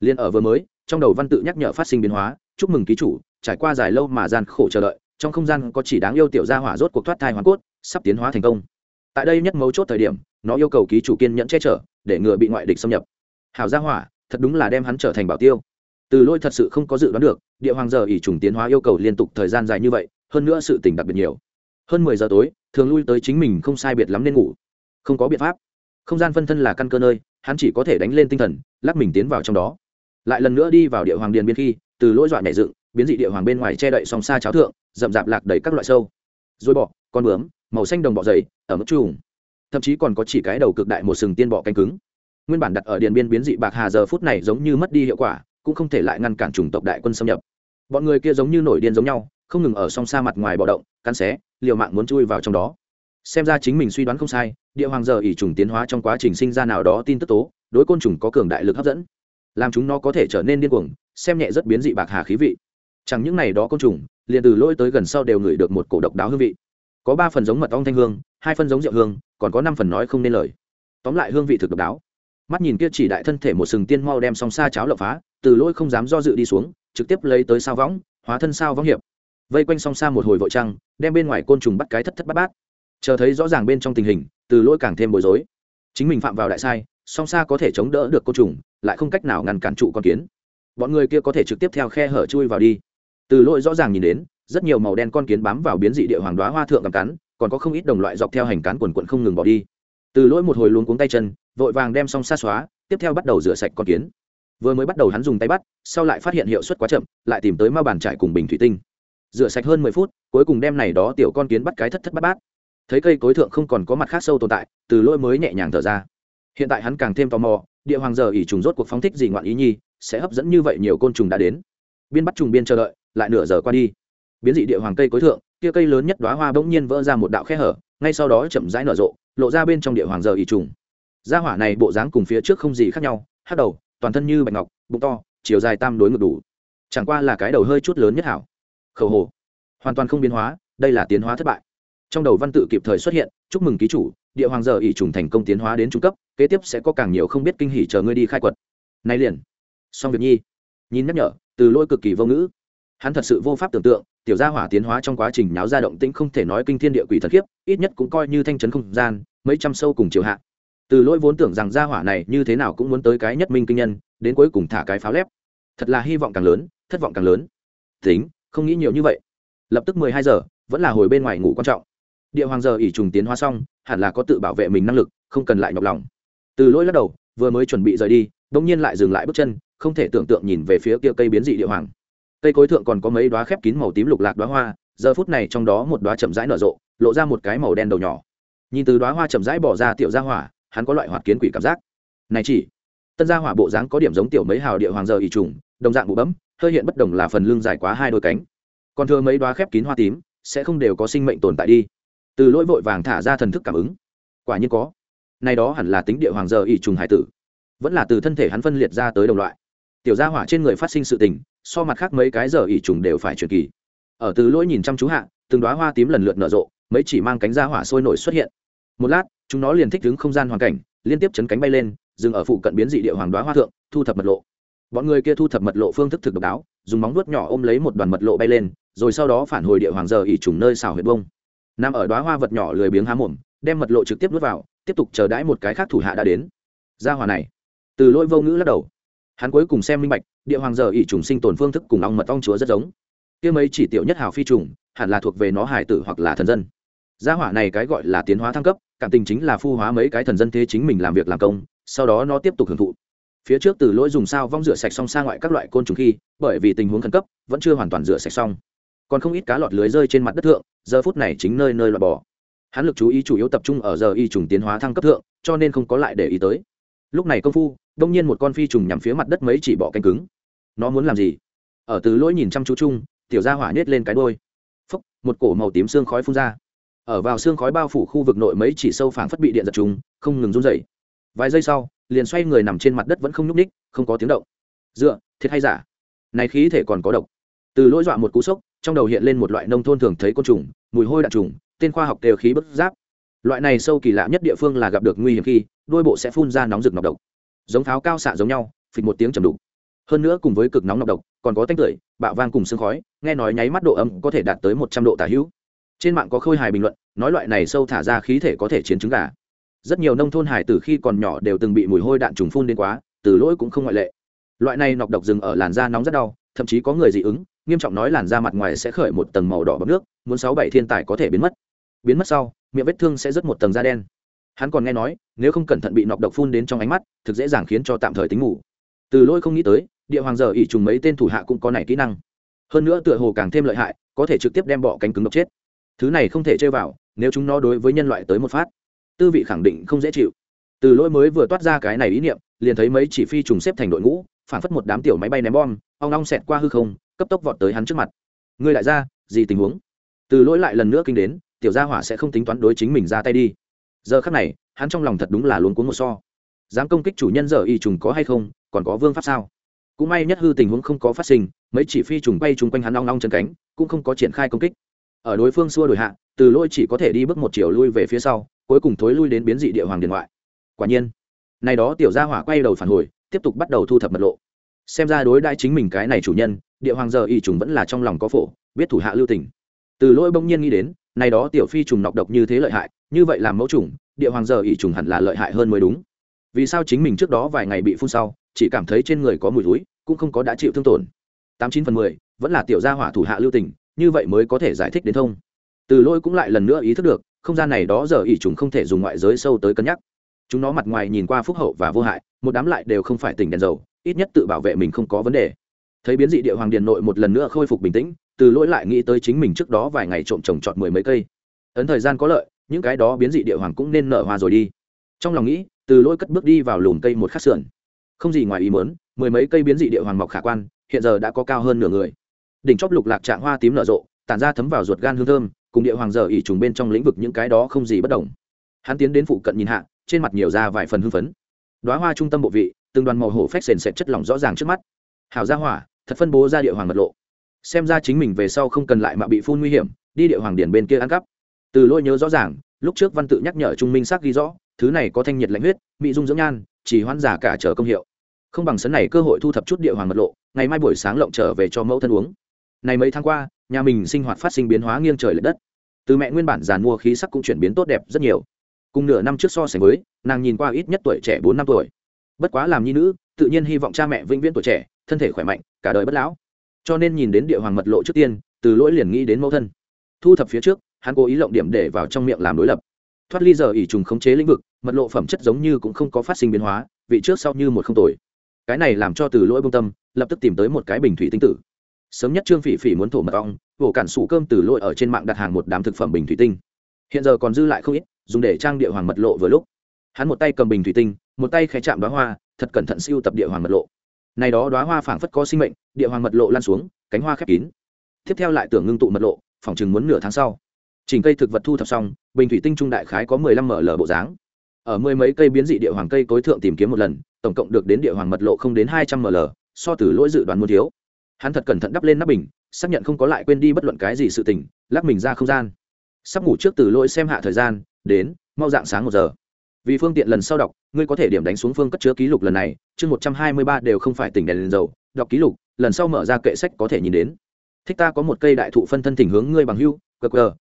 Liên ở vừa mới, trong đầu văn tự nhắc nhở phát sinh biến hóa, chúc mừng ký chủ trải qua dài lâu mà gian khổ chờ đợi, trong không gian có chỉ đáng yêu tiểu gia hỏa rốt cuộc thoát thai hoàn cốt, sắp tiến hóa thành công. Tại đây nhất mấu chốt thời điểm, nó yêu cầu ký chủ kiên nhẫn che chở, để ngừa bị ngoại địch xâm nhập. Hảo gia hỏa, thật đúng là đem hắn trở thành bảo tiêu. Từ lôi thật sự không có dự đoán được, địa hoàng giờ ỉ trùng tiến hóa yêu cầu liên tục thời gian dài như vậy, hơn nữa sự tỉnh đặc biệt nhiều. Hơn mười giờ tối, thường lui tới chính mình không sai biệt lắm nên ngủ. Không có biện pháp. Không gian phân thân là căn cơ nơi, hắn chỉ có thể đánh lên tinh thần, lắc mình tiến vào trong đó. Lại lần nữa đi vào địa hoàng điền biên khi, từ lỗi dọa nhảy dựng biến dị địa hoàng bên ngoài che đậy song xa cháo thượng, rậm rạp lạc đầy các loại sâu. Dối bọ, con bướm, màu xanh đồng bọ dày, ở mức trùng thậm chí còn có chỉ cái đầu cực đại một sừng tiên bọ cánh cứng. Nguyên bản đặt ở điện biên biến dị bạc hà giờ phút này giống như mất đi hiệu quả, cũng không thể lại ngăn cản chủng tộc đại quân xâm nhập. Bọn người kia giống như nổi điên giống nhau, không ngừng ở song xa mặt ngoài bọ động, cắn xé, liều mạng muốn chui vào trong đó. Xem ra chính mình suy đoán không sai, địa hoàng giờ ỉ trùng tiến hóa trong quá trình sinh ra nào đó tin tức tố, đối côn trùng có cường đại lực hấp dẫn. Làm chúng nó có thể trở nên điên cuồng, xem nhẹ rất biến dị bạc hà khí vị chẳng những này đó côn trùng, liền từ lỗi tới gần sau đều ngửi được một cổ độc đáo hương vị. Có ba phần giống mật ong thanh hương, hai phần giống rượu hương, còn có năm phần nói không nên lời. Tóm lại hương vị thực độc đáo. Mắt nhìn kia chỉ đại thân thể một sừng tiên mau đem song xa cháo lộng phá, từ lỗi không dám do dự đi xuống, trực tiếp lấy tới sao võng, hóa thân sao võng hiệp. Vây quanh song xa một hồi vội trăng, đem bên ngoài côn trùng bắt cái thất thất bát bát. Chờ thấy rõ ràng bên trong tình hình, từ lỗi càng thêm bối rối. Chính mình phạm vào đại sai, song xa có thể chống đỡ được côn trùng, lại không cách nào ngăn cản trụ con kiến. Bọn người kia có thể trực tiếp theo khe hở chui vào đi từ lỗi rõ ràng nhìn đến, rất nhiều màu đen con kiến bám vào biến dị địa hoàng đoá hoa thượng cầm cắn, còn có không ít đồng loại dọc theo hành cán quần quận không ngừng bỏ đi. Từ lỗi một hồi luống cuống tay chân, vội vàng đem xong xa xóa, tiếp theo bắt đầu rửa sạch con kiến. Vừa mới bắt đầu hắn dùng tay bắt, sau lại phát hiện hiệu suất quá chậm, lại tìm tới ma bàn trải cùng bình thủy tinh. Rửa sạch hơn mười phút, cuối cùng đem này đó tiểu con kiến bắt cái thất thất bát bát. Thấy cây cối thượng không còn có mặt khác sâu tồn tại, từ lỗi mới nhẹ nhàng thở ra. Hiện tại hắn càng thêm tò mò, địa hoàng giờ ỉ trùng rốt cuộc phóng thích gì ngoạn ý nhi, sẽ hấp dẫn như vậy nhiều côn trùng đã đến. Biên bắt trùng biên chờ đợi lại nửa giờ qua đi. Biến dị địa hoàng cây cối thượng, kia cây lớn nhất đoá hoa bỗng nhiên vỡ ra một đạo khe hở, ngay sau đó chậm rãi nở rộ, lộ ra bên trong địa hoàng giờ ỉ trùng. Gia hỏa này bộ dáng cùng phía trước không gì khác nhau hát đầu, toàn thân như bạch ngọc, bụng to, chiều dài tam đối ngược đủ. Chẳng qua là cái đầu hơi chút lớn nhất hảo. Khẩu hồ. Hoàn toàn không biến hóa, đây là tiến hóa thất bại. Trong đầu văn tự kịp thời xuất hiện, chúc mừng ký chủ, địa hoàng giờ ỉ trùng thành công tiến hóa đến trung cấp, kế tiếp sẽ có càng nhiều không biết kinh hỉ chờ ngươi đi khai quật. Nay liền. Xong việc nhi. Nhìn nhắc nhở, từ lôi cực kỳ vô ngữ hắn thật sự vô pháp tưởng tượng, tiểu gia hỏa tiến hóa trong quá trình náo ra động tĩnh không thể nói kinh thiên địa quỷ thần khiếp, ít nhất cũng coi như thanh trấn không gian, mấy trăm sâu cùng chiều hạ. Từ lỗi vốn tưởng rằng gia hỏa này như thế nào cũng muốn tới cái nhất minh kinh nhân, đến cuối cùng thả cái pháo lép. Thật là hy vọng càng lớn, thất vọng càng lớn. Tính, không nghĩ nhiều như vậy. Lập tức mười hai giờ, vẫn là hồi bên ngoài ngủ quan trọng. Địa hoàng giờ ỉ trùng tiến hóa xong, hẳn là có tự bảo vệ mình năng lực, không cần lại nhọc lòng. Từ lỗi lắc đầu, vừa mới chuẩn bị rời đi đ ỗ n g nhiên lại dừng lại bước chân, không thể tưởng tượng nhìn về phía kia cây biến dị địa hoàng cây cối thượng còn có mấy đoá khép kín màu tím lục lạc đoá hoa, giờ phút này trong đó một đoá chậm rãi nở rộ, lộ ra một cái màu đen đầu nhỏ. Nhìn từ đoá hoa chậm rãi bỏ ra tiểu gia hỏa, hắn có loại hoạt kiến quỷ cảm giác. Này chỉ, tân gia hỏa bộ dáng có điểm giống tiểu mấy hào địa hoàng giờ ỉ trùng, đồng dạng bụ bấm, hơi hiện bất đồng là phần lưng dài quá hai đôi cánh. Còn thừa mấy đoá khép kín hoa tím, sẽ không đều có sinh mệnh tồn tại đi. Từ lỗi vội vàng thả ra thần thức cảm ứng. Quả nhiên có. Nay đó hẳn là tính địa hoàng giờ ỉ trùng hải tử. Vẫn là từ thân thể hắn phân liệt ra tới đồng loại. Tiểu gia hỏa trên người phát sinh sự tình so mặt khác mấy cái giờ ỉ trùng đều phải truyền kỳ. Ở từ lỗi nhìn chăm chú hạ, từng đoá hoa tím lần lượt nở rộ, mấy chỉ mang cánh ra hỏa sôi nổi xuất hiện. Một lát, chúng nó liền thích đứng không gian hoàn cảnh, liên tiếp chấn cánh bay lên, dừng ở phụ cận biến dị địa hoàng đoá hoa thượng, thu thập mật lộ. Bọn người kia thu thập mật lộ phương thức thực độc đáo, dùng móng vuốt nhỏ ôm lấy một đoàn mật lộ bay lên, rồi sau đó phản hồi địa hoàng giờ ỉ trùng nơi xào huyệt bông. Nằm ở đoá hoa vật nhỏ lười biếng há mồm, đem mật lộ trực tiếp nuốt vào, tiếp tục chờ đãi một cái khác thủ hạ đã đến. Ra hòa này. Từ lỗi vô ngữ lắc đầu hắn cuối cùng xem minh bạch, địa hoàng giờ ỉ trùng sinh tồn phương thức cùng ong mật ong chúa rất giống. Kia mấy chỉ tiểu nhất hào phi trùng, hẳn là thuộc về nó hải tử hoặc là thần dân. Gia hỏa này cái gọi là tiến hóa thăng cấp, cảm tình chính là phu hóa mấy cái thần dân thế chính mình làm việc làm công, sau đó nó tiếp tục hưởng thụ. Phía trước từ lỗi dùng sao vong rửa sạch xong xa ngoại các loại côn trùng khi, bởi vì tình huống khẩn cấp, vẫn chưa hoàn toàn rửa sạch xong. Còn không ít cá lọt lưới rơi trên mặt đất thượng, giờ phút này chính nơi nơi loại bỏ hắn lực chú ý chủ yếu tập trung ở giờ y trùng tiến hóa thăng cấp thượng, cho nên không có lại để ý tới. Lúc này công phu đông nhiên một con phi trùng nhằm phía mặt đất mấy chỉ bỏ canh cứng. Nó muốn làm gì? Ở từ lỗi nhìn chăm chú chung, tiểu gia hỏa nhét lên cái đôi phốc một cổ màu tím xương khói phun ra. Ở vào xương khói bao phủ khu vực nội mấy chỉ sâu phảng phất bị điện giật trùng, không ngừng run dậy vài giây sau, liền xoay người nằm trên mặt đất vẫn không nhúc ních không có tiếng động. Dựa, thiệt hay giả? Này khí thể còn có độc. Từ lỗi dọa một cú sốc, trong đầu hiện lên một loại nông thôn thường thấy côn trùng, mùi hôi đạn trùng, tên khoa học đều khí bất giáp. Loại này sâu kỳ lạ nhất địa phương là gặp được nguy hiểm khi đôi bộ sẽ phun ra nóng rực nọc độc giống pháo cao xạ giống nhau, phịch một tiếng chầm đục. Hơn nữa cùng với cực nóng nọc độc, còn có tanh tưởi, bạo vang cùng sương khói, nghe nói nháy mắt độ âm có thể đạt tới một trăm độ tả hữu. Trên mạng có khôi hài bình luận, nói loại này sâu thả ra khí thể có thể chiến trứng gà. Rất nhiều nông thôn hải từ khi còn nhỏ đều từng bị mùi hôi đạn trùng phun đến quá, từ lỗi cũng không ngoại lệ. Loại này nọc độc rừng ở làn da nóng rất đau, thậm chí có người dị ứng, nghiêm trọng nói làn da mặt ngoài sẽ khởi một tầng màu đỏ bọc nước, muốn sáu bảy thiên tài có thể biến mất. Biến mất sau, miệng vết thương sẽ rất một tầng da đen hắn còn nghe nói, nếu không cẩn thận bị nọc độc phun đến trong ánh mắt, thực dễ dàng khiến cho tạm thời tính ngủ. Từ lỗi không nghĩ tới, địa hoàng giờ ỉ trùng mấy tên thủ hạ cũng có này kỹ năng. Hơn nữa tựa hồ càng thêm lợi hại, có thể trực tiếp đem bọ cánh cứng độc chết. Thứ này không thể chơi vào, nếu chúng nó đối với nhân loại tới một phát, tư vị khẳng định không dễ chịu. Từ lỗi mới vừa toát ra cái này ý niệm, liền thấy mấy chỉ phi trùng xếp thành đội ngũ, phản phất một đám tiểu máy bay ném bom, ong ong xẹt qua hư không, cấp tốc vọt tới hắn trước mặt. Người lại ra, gì tình huống? Từ lỗi lại lần nữa kinh đến, tiểu gia hỏa sẽ không tính toán đối chính mình ra tay đi giờ khắc này, hắn trong lòng thật đúng là luống cuống một so. Dám công kích chủ nhân giờ y trùng có hay không, còn có vương pháp sao? Cũng may nhất hư tình huống không có phát sinh, mấy chỉ phi trùng bay chung quanh hắn long long chân cánh, cũng không có triển khai công kích. Ở đối phương xua đổi hạ, từ lôi chỉ có thể đi bước một chiều lui về phía sau, cuối cùng thối lui đến biến dị địa hoàng điện ngoại. Quả nhiên, này đó tiểu gia hỏa quay đầu phản hồi, tiếp tục bắt đầu thu thập mật lộ. Xem ra đối đãi chính mình cái này chủ nhân, địa hoàng giờ y trùng vẫn là trong lòng có phổ, biết thủ hạ lưu tình. Từ lôi bỗng nhiên nghĩ đến, này đó tiểu phi trùng nọc độc như thế lợi hại như vậy làm mẫu trùng địa hoàng giờ y trùng hẳn là lợi hại hơn mới đúng. Vì sao chính mình trước đó vài ngày bị phun sau, chỉ cảm thấy trên người có mùi túi cũng không có đã chịu thương tổn? Tám chín phần mười, vẫn là tiểu gia hỏa thủ hạ lưu tình, như vậy mới có thể giải thích đến thông. Từ lỗi cũng lại lần nữa ý thức được, không gian này đó giờ ỉ trùng không thể dùng ngoại giới sâu tới cân nhắc. Chúng nó mặt ngoài nhìn qua phúc hậu và vô hại, một đám lại đều không phải tỉnh đèn dầu, ít nhất tự bảo vệ mình không có vấn đề. Thấy biến dị địa hoàng điện nội một lần nữa khôi phục bình tĩnh, từ lỗi lại nghĩ tới chính mình trước đó vài ngày trộm trồng trọt mười mấy cây. Ấn thời gian có lợi những cái đó biến dị địa hoàng cũng nên nở hoa rồi đi. Trong lòng nghĩ, từ lỗi cất bước đi vào lùm cây một khắc sườn. Không gì ngoài ý muốn, mười mấy cây biến dị địa hoàng mọc khả quan, hiện giờ đã có cao hơn nửa người. Đỉnh chóp lục lạc trạng hoa tím nở rộ, tản ra thấm vào ruột gan hương thơm, cùng địa hoàng giờ ỉ trùng bên trong lĩnh vực những cái đó không gì bất đồng. Hắn tiến đến phụ cận nhìn hạ, trên mặt nhiều ra vài phần hưng phấn. Đoá hoa trung tâm bộ vị, từng đoàn màu hổ phách sền sệt chất lỏng rõ ràng trước mắt. Hảo gia hỏa, thật phân bố ra địa hoàng mật lộ. Xem ra chính mình về sau không cần lại mà bị phun nguy hiểm, đi địa hoàng điển bên kia ăn cắp từ lôi nhớ rõ ràng, lúc trước văn tự nhắc nhở trung minh xác ghi rõ, thứ này có thanh nhiệt lạnh huyết, mỹ dung dưỡng nhan, chỉ hoan giả cả trở công hiệu. Không bằng sấn này cơ hội thu thập chút địa hoàng mật lộ, ngày mai buổi sáng lộng trở về cho mẫu thân uống. Này mấy tháng qua, nhà mình sinh hoạt phát sinh biến hóa nghiêng trời l ệ đất. Từ mẹ nguyên bản giàn mua khí sắc cũng chuyển biến tốt đẹp rất nhiều. Cùng nửa năm trước so sánh với, nàng nhìn qua ít nhất tuổi trẻ bốn năm tuổi. Bất quá làm nhi nữ, tự nhiên hy vọng cha mẹ vĩnh viễn tuổi trẻ, thân thể khỏe mạnh, cả đời bất lão. Cho nên nhìn đến địa hoàng mật lộ trước tiên, từ lỗi liền nghĩ đến mẫu thân. Thu thập phía trước hắn cố ý lộng điểm để vào trong miệng làm đối lập. Thoát ly giờ ỉ trùng khống chế lĩnh vực, mật lộ phẩm chất giống như cũng không có phát sinh biến hóa, vị trước sau như một không tuổi cái này làm cho từ lỗi bông tâm, lập tức tìm tới một cái bình thủy tinh tử. Sớm nhất trương phỉ phỉ muốn thổ mật ong vỗ cản sủ cơm từ lỗi ở trên mạng đặt hàng một đám thực phẩm bình thủy tinh. Hiện giờ còn dư lại không ít, dùng để trang địa hoàng mật lộ vừa lúc. Hắn một tay cầm bình thủy tinh, một tay khẽ chạm đoá hoa, thật cẩn thận siêu tập địa hoàng mật lộ. Này đó đoá hoa phảng phất có sinh mệnh, địa hoàng mật lộ lan xuống, cánh hoa khép kín. Tiếp theo lại tưởng ngưng tụ mật lộ, phỏng chừng muốn nửa tháng sau chỉnh cây thực vật thu thập xong, bình thủy tinh trung đại khái có mười lăm ml bộ dáng. Ở mười mấy cây biến dị địa hoàng cây cối thượng tìm kiếm một lần, tổng cộng được đến địa hoàng mật lộ không đến hai trăm ml so từ lỗi dự đoán muốn thiếu. Hắn thật cẩn thận đắp lên nắp bình, xác nhận không có lại quên đi bất luận cái gì sự tình, lắc mình ra không gian. Sắp ngủ trước từ lỗi xem hạ thời gian, đến, mau dạng sáng một giờ. Vì phương tiện lần sau đọc, ngươi có thể điểm đánh xuống phương cất chứa ký lục lần này, chương một trăm hai mươi ba đều không phải tỉnh đèn liền dầu, đọc ký lục, lần sau mở ra kệ sách có thể nhìn đến. Thích ta có một cây đại thụ phân thân thỉnh hướng ngươi bằng hưu qr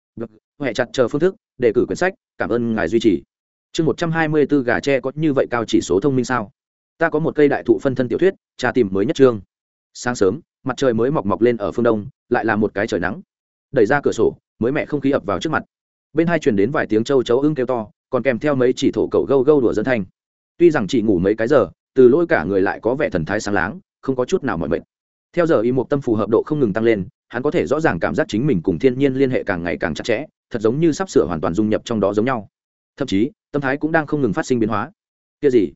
huệ chặt chờ phương thức để cử quyển sách, cảm ơn ngài duy trì. Chương một trăm hai mươi bốn gà tre có như vậy cao chỉ số thông minh sao? Ta có một cây đại thụ phân thân tiểu thuyết trà tìm mới nhất trương sáng sớm, mặt trời mới mọc mọc lên ở phương đông, lại là một cái trời nắng. Đẩy ra cửa sổ, mới mẹ không khí ập vào trước mặt. Bên hai truyền đến vài tiếng châu chấu ưng kêu to, còn kèm theo mấy chỉ thổ cầu gâu gâu đùa dân thanh. Tuy rằng chỉ ngủ mấy cái giờ, từ lỗi cả người lại có vẻ thần thái sáng láng, không có chút nào mỏi mệt. Theo giờ y một tâm phù hợp độ không ngừng tăng lên hắn có thể rõ ràng cảm giác chính mình cùng thiên nhiên liên hệ càng ngày càng chặt chẽ, thật giống như sắp sửa hoàn toàn dung nhập trong đó giống nhau. Thậm chí, tâm thái cũng đang không ngừng phát sinh biến hóa. Kia gì?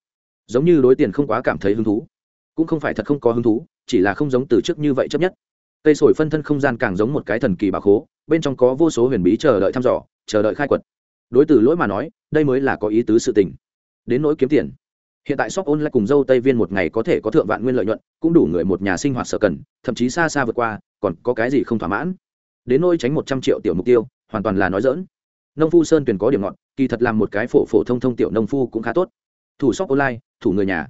Giống như đối tiền không quá cảm thấy hứng thú. Cũng không phải thật không có hứng thú, chỉ là không giống từ trước như vậy chấp nhất. Cây sồi phân thân không gian càng giống một cái thần kỳ bà khố, bên trong có vô số huyền bí chờ đợi thăm dò, chờ đợi khai quật. Đối từ lỗi mà nói, đây mới là có ý tứ sự tình. Đến nỗi kiếm tiền hiện tại shop online cùng dâu tây viên một ngày có thể có thượng vạn nguyên lợi nhuận, cũng đủ người một nhà sinh hoạt sở cần, thậm chí xa xa vượt qua, còn có cái gì không thỏa mãn? Đến nỗi tránh một trăm triệu tiểu mục tiêu, hoàn toàn là nói dỡn nông phu sơn tuyển có điểm ngọn kỳ thật làm một cái phổ phổ thông thông tiểu nông phu cũng khá tốt. Thủ shop online, thủ người nhà.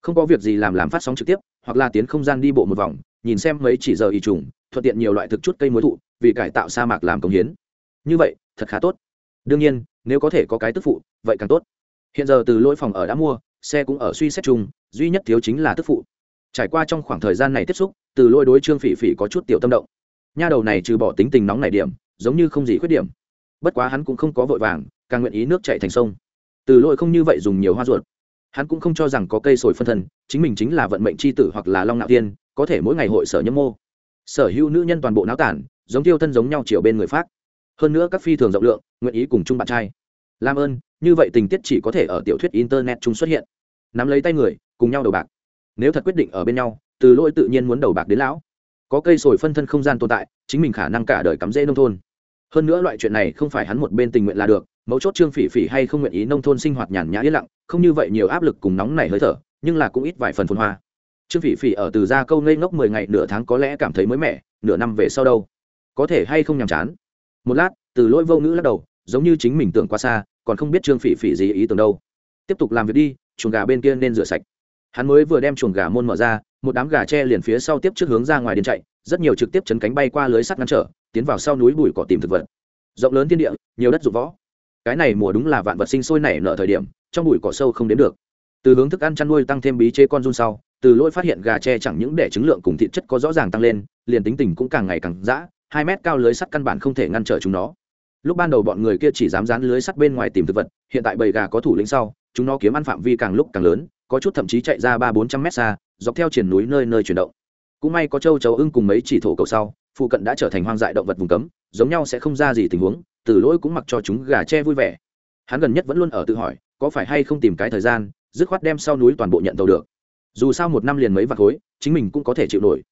Không có việc gì làm làm phát sóng trực tiếp, hoặc là tiến không gian đi bộ một vòng, nhìn xem mấy chỉ giờ y trùng, thuận tiện nhiều loại thực chút cây muối thụ, vì cải tạo sa mạc làm công hiến. Như vậy, thật khá tốt. Đương nhiên, nếu có thể có cái tức phụ, vậy càng tốt. Hiện giờ từ lỗi phòng ở đã mua xe cũng ở suy xét chung, duy nhất thiếu chính là tức phụ. Trải qua trong khoảng thời gian này tiếp xúc, từ lôi đối trương phỉ phỉ có chút tiểu tâm động. Nha đầu này trừ bỏ tính tình nóng này điểm, giống như không gì khuyết điểm. Bất quá hắn cũng không có vội vàng, càng nguyện ý nước chạy thành sông. Từ lôi không như vậy dùng nhiều hoa ruột. Hắn cũng không cho rằng có cây sồi phân thân chính mình chính là vận mệnh c h i tử hoặc là long nạo tiên, có thể mỗi ngày hội sở nhâm mô. Sở hữu nữ nhân toàn bộ náo tản, giống tiêu thân giống nhau chiều bên người khác hơn nữa các phi thường rộng lượng, nguyện ý cùng chung bạn trai làm ơn, như vậy tình tiết chỉ có thể ở tiểu thuyết internet chung xuất hiện. Nắm lấy tay người, cùng nhau đầu bạc. Nếu thật quyết định ở bên nhau, từ lỗi tự nhiên muốn đầu bạc đến lão. Có cây sồi phân thân không gian tồn tại, chính mình khả năng cả đời cắm rễ nông thôn. Hơn nữa loại chuyện này không phải hắn một bên tình nguyện là được, mấu chốt trương phỉ phỉ hay không nguyện ý nông thôn sinh hoạt nhàn nhã yên lặng, không như vậy nhiều áp lực cùng nóng này hơi thở, nhưng là cũng ít vài phần phồn hoa. Trương phỉ phỉ ở từ ra câu ngây ngốc mười ngày nửa tháng có lẽ cảm thấy mới mẻ, nửa năm về sau đâu? Có thể hay không nhàm chán? Một lát, từ lỗi vô ngữ lắc đầu, giống như chính mình tưởng quá xa còn không biết trương phỉ phỉ gì ý tưởng đâu. Tiếp tục làm việc đi, chuồng gà bên kia nên rửa sạch. Hắn mới vừa đem chuồng gà môn mở ra, một đám gà tre liền phía sau tiếp trước hướng ra ngoài điên chạy, rất nhiều trực tiếp chấn cánh bay qua lưới sắt ngăn trở, tiến vào sau núi bụi cỏ tìm thực vật. Rộng lớn thiên địa, nhiều đất dụng võ. Cái này mùa đúng là vạn vật sinh sôi nảy nở thời điểm, trong bụi cỏ sâu không đến được. Từ hướng thức ăn chăn nuôi tăng thêm bí chế con run sau, từ lỗi phát hiện gà tre chẳng những để trứng lượng cùng thịt chất có rõ ràng tăng lên, liền tính tình cũng càng ngày càng dã, hai mét cao lưới sắt căn bản không thể ngăn trở chúng nó lúc ban đầu bọn người kia chỉ dám dán lưới sắt bên ngoài tìm thực vật, hiện tại bầy gà có thủ lĩnh sau, chúng nó kiếm ăn phạm vi càng lúc càng lớn, có chút thậm chí chạy ra ba bốn trăm mét xa, dọc theo triển núi nơi nơi chuyển động. Cũng may có châu chấu ưng cùng mấy chỉ thổ cầu sau, phụ cận đã trở thành hoang dại động vật vùng cấm, giống nhau sẽ không ra gì tình huống, từ lỗi cũng mặc cho chúng gà che vui vẻ. Hắn gần nhất vẫn luôn ở tự hỏi, có phải hay không tìm cái thời gian, dứt khoát đem sau núi toàn bộ nhận tàu được. Dù sao một năm liền mấy vạt khối, chính mình cũng có thể chịu nổi.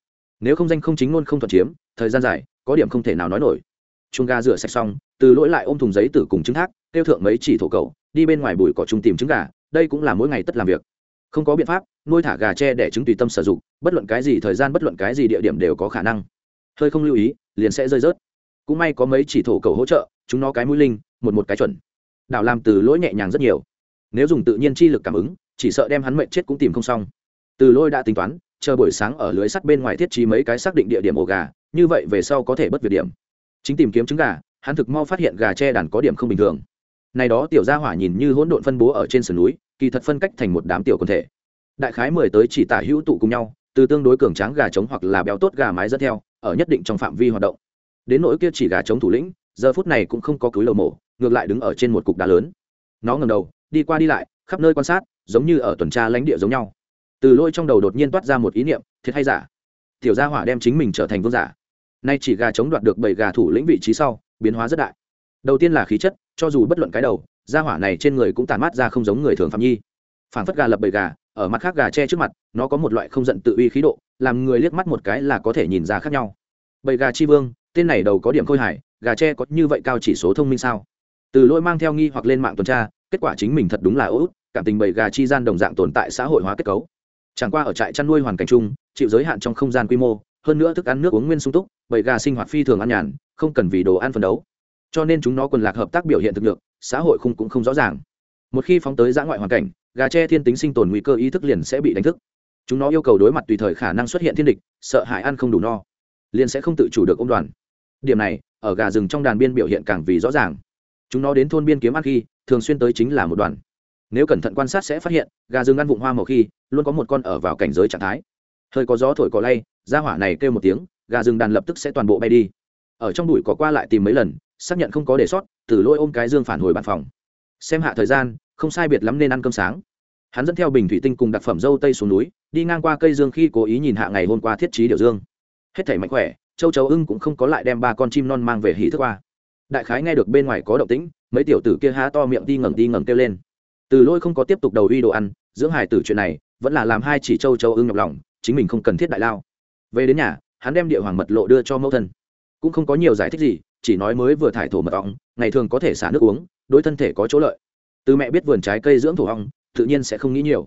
Nếu không danh không chính luôn không thuận chiếm, thời gian dài, có điểm không thể nào nói nổi. Chuông gà rửa sạch xong từ lỗi lại ôm thùng giấy tử cùng trứng thác tiêu thượng mấy chỉ thổ cầu đi bên ngoài bụi cỏ chung tìm trứng gà, đây cũng là mỗi ngày tất làm việc. Không có biện pháp, nuôi thả gà tre để trứng tùy tâm sử dụng, bất luận cái gì thời gian, bất luận cái gì địa điểm đều có khả năng. Hơi không lưu ý, liền sẽ rơi rớt. Cũng may có mấy chỉ thổ cầu hỗ trợ, chúng nó cái mũi linh, một một cái chuẩn. Đảo làm từ lỗi nhẹ nhàng rất nhiều. Nếu dùng tự nhiên chi lực cảm ứng, chỉ sợ đem hắn mệnh chết cũng tìm không xong. Từ lỗi đã tính toán, chờ buổi sáng ở lưới sắt bên ngoài thiết trí mấy cái xác định địa điểm ổ gà, như vậy về sau có thể bất việt điểm. Chính tìm kiếm trứng gà hắn thực mau phát hiện gà tre đàn có điểm không bình thường. Này đó tiểu gia hỏa nhìn như hỗn độn phân bố ở trên sườn núi, kỳ thật phân cách thành một đám tiểu quần thể. Đại khái mười tới chỉ tả hữu tụ cùng nhau, từ tương đối cường tráng gà trống hoặc là béo tốt gà mái dẫn theo, ở nhất định trong phạm vi hoạt động. Đến nỗi kia chỉ gà trống thủ lĩnh, giờ phút này cũng không có cúi lầu mổ, ngược lại đứng ở trên một cục đá lớn. Nó ngầm đầu, đi qua đi lại, khắp nơi quan sát, giống như ở tuần tra lãnh địa giống nhau. Từ lôi trong đầu đột nhiên toát ra một ý niệm, thiệt hay giả? Tiểu gia hỏa đem chính mình trở thành vương giả. Nay chỉ gà chống đoạt được bảy gà thủ lĩnh vị trí sau biến hóa rất đại. Đầu tiên là khí chất, cho dù bất luận cái đầu gia hỏa này trên người cũng tàn mát ra không giống người thường phạm nhi. Phản phất gà lập bầy gà, ở mặt khác gà tre trước mặt, nó có một loại không giận tự uy khí độ, làm người liếc mắt một cái là có thể nhìn ra khác nhau. Bầy gà chi vương, tên này đầu có điểm khôi hài, gà tre có như vậy cao chỉ số thông minh sao? Từ lỗi mang theo nghi hoặc lên mạng tuần tra, kết quả chính mình thật đúng là ố cảm tình bầy gà chi gian đồng dạng tồn tại xã hội hóa kết cấu. Chẳng qua ở trại chăn nuôi hoàn cảnh chung, chịu giới hạn trong không gian quy mô hơn nữa thức ăn nước uống nguyên sung túc, bầy gà sinh hoạt phi thường ăn nhàn, không cần vì đồ ăn phấn đấu. Cho nên chúng nó quần lạc hợp tác biểu hiện thực lực, xã hội khung cũng không rõ ràng. Một khi phóng tới giã ngoại hoàn cảnh, gà tre thiên tính sinh tồn nguy cơ ý thức liền sẽ bị đánh thức. Chúng nó yêu cầu đối mặt tùy thời khả năng xuất hiện thiên địch, sợ hãi ăn không đủ no, liền sẽ không tự chủ được ông đoàn. Điểm này, ở gà rừng trong đàn biên biểu hiện càng vì rõ ràng. Chúng nó đến thôn biên kiếm ăn khi, thường xuyên tới chính là một đoàn. Nếu cẩn thận quan sát sẽ phát hiện, gà rừng ăn vụng hoa màu khi, luôn có một con ở vào cảnh giới trạng thái hơi có gió thổi cỏ lay ra hỏa này kêu một tiếng, gà rừng đàn lập tức sẽ toàn bộ bay đi. Ở trong đùi cỏ qua lại tìm mấy lần, xác nhận không có để sót, từ lôi ôm cái dương phản hồi bàn phòng. Xem hạ thời gian, không sai biệt lắm nên ăn cơm sáng. Hắn dẫn theo bình thủy tinh cùng đặc phẩm dâu tây xuống núi, đi ngang qua cây dương khi cố ý nhìn hạ ngày hôm qua thiết trí điều dương. Hết thảy mạnh khỏe, châu chấu ưng cũng không có lại đem ba con chim non mang về hỉ thức qua. Đại khái nghe được bên ngoài có động tĩnh, mấy tiểu tử kia há to miệng đi ngẩng đi ngẩng kêu lên. Từ lôi không có tiếp tục đầu uy đồ ăn, dưỡng hải tử chuyện này, vẫn là làm hai chỉ châu châu ưng nhọc lòng chính mình không cần thiết đại lao. Về đến nhà, hắn đem địa hoàng mật lộ đưa cho mẫu thân. Cũng không có nhiều giải thích gì, chỉ nói mới vừa thải thổ mật ong, ngày thường có thể xả nước uống, đối thân thể có chỗ lợi. Từ mẹ biết vườn trái cây dưỡng thổ ong, tự nhiên sẽ không nghĩ nhiều.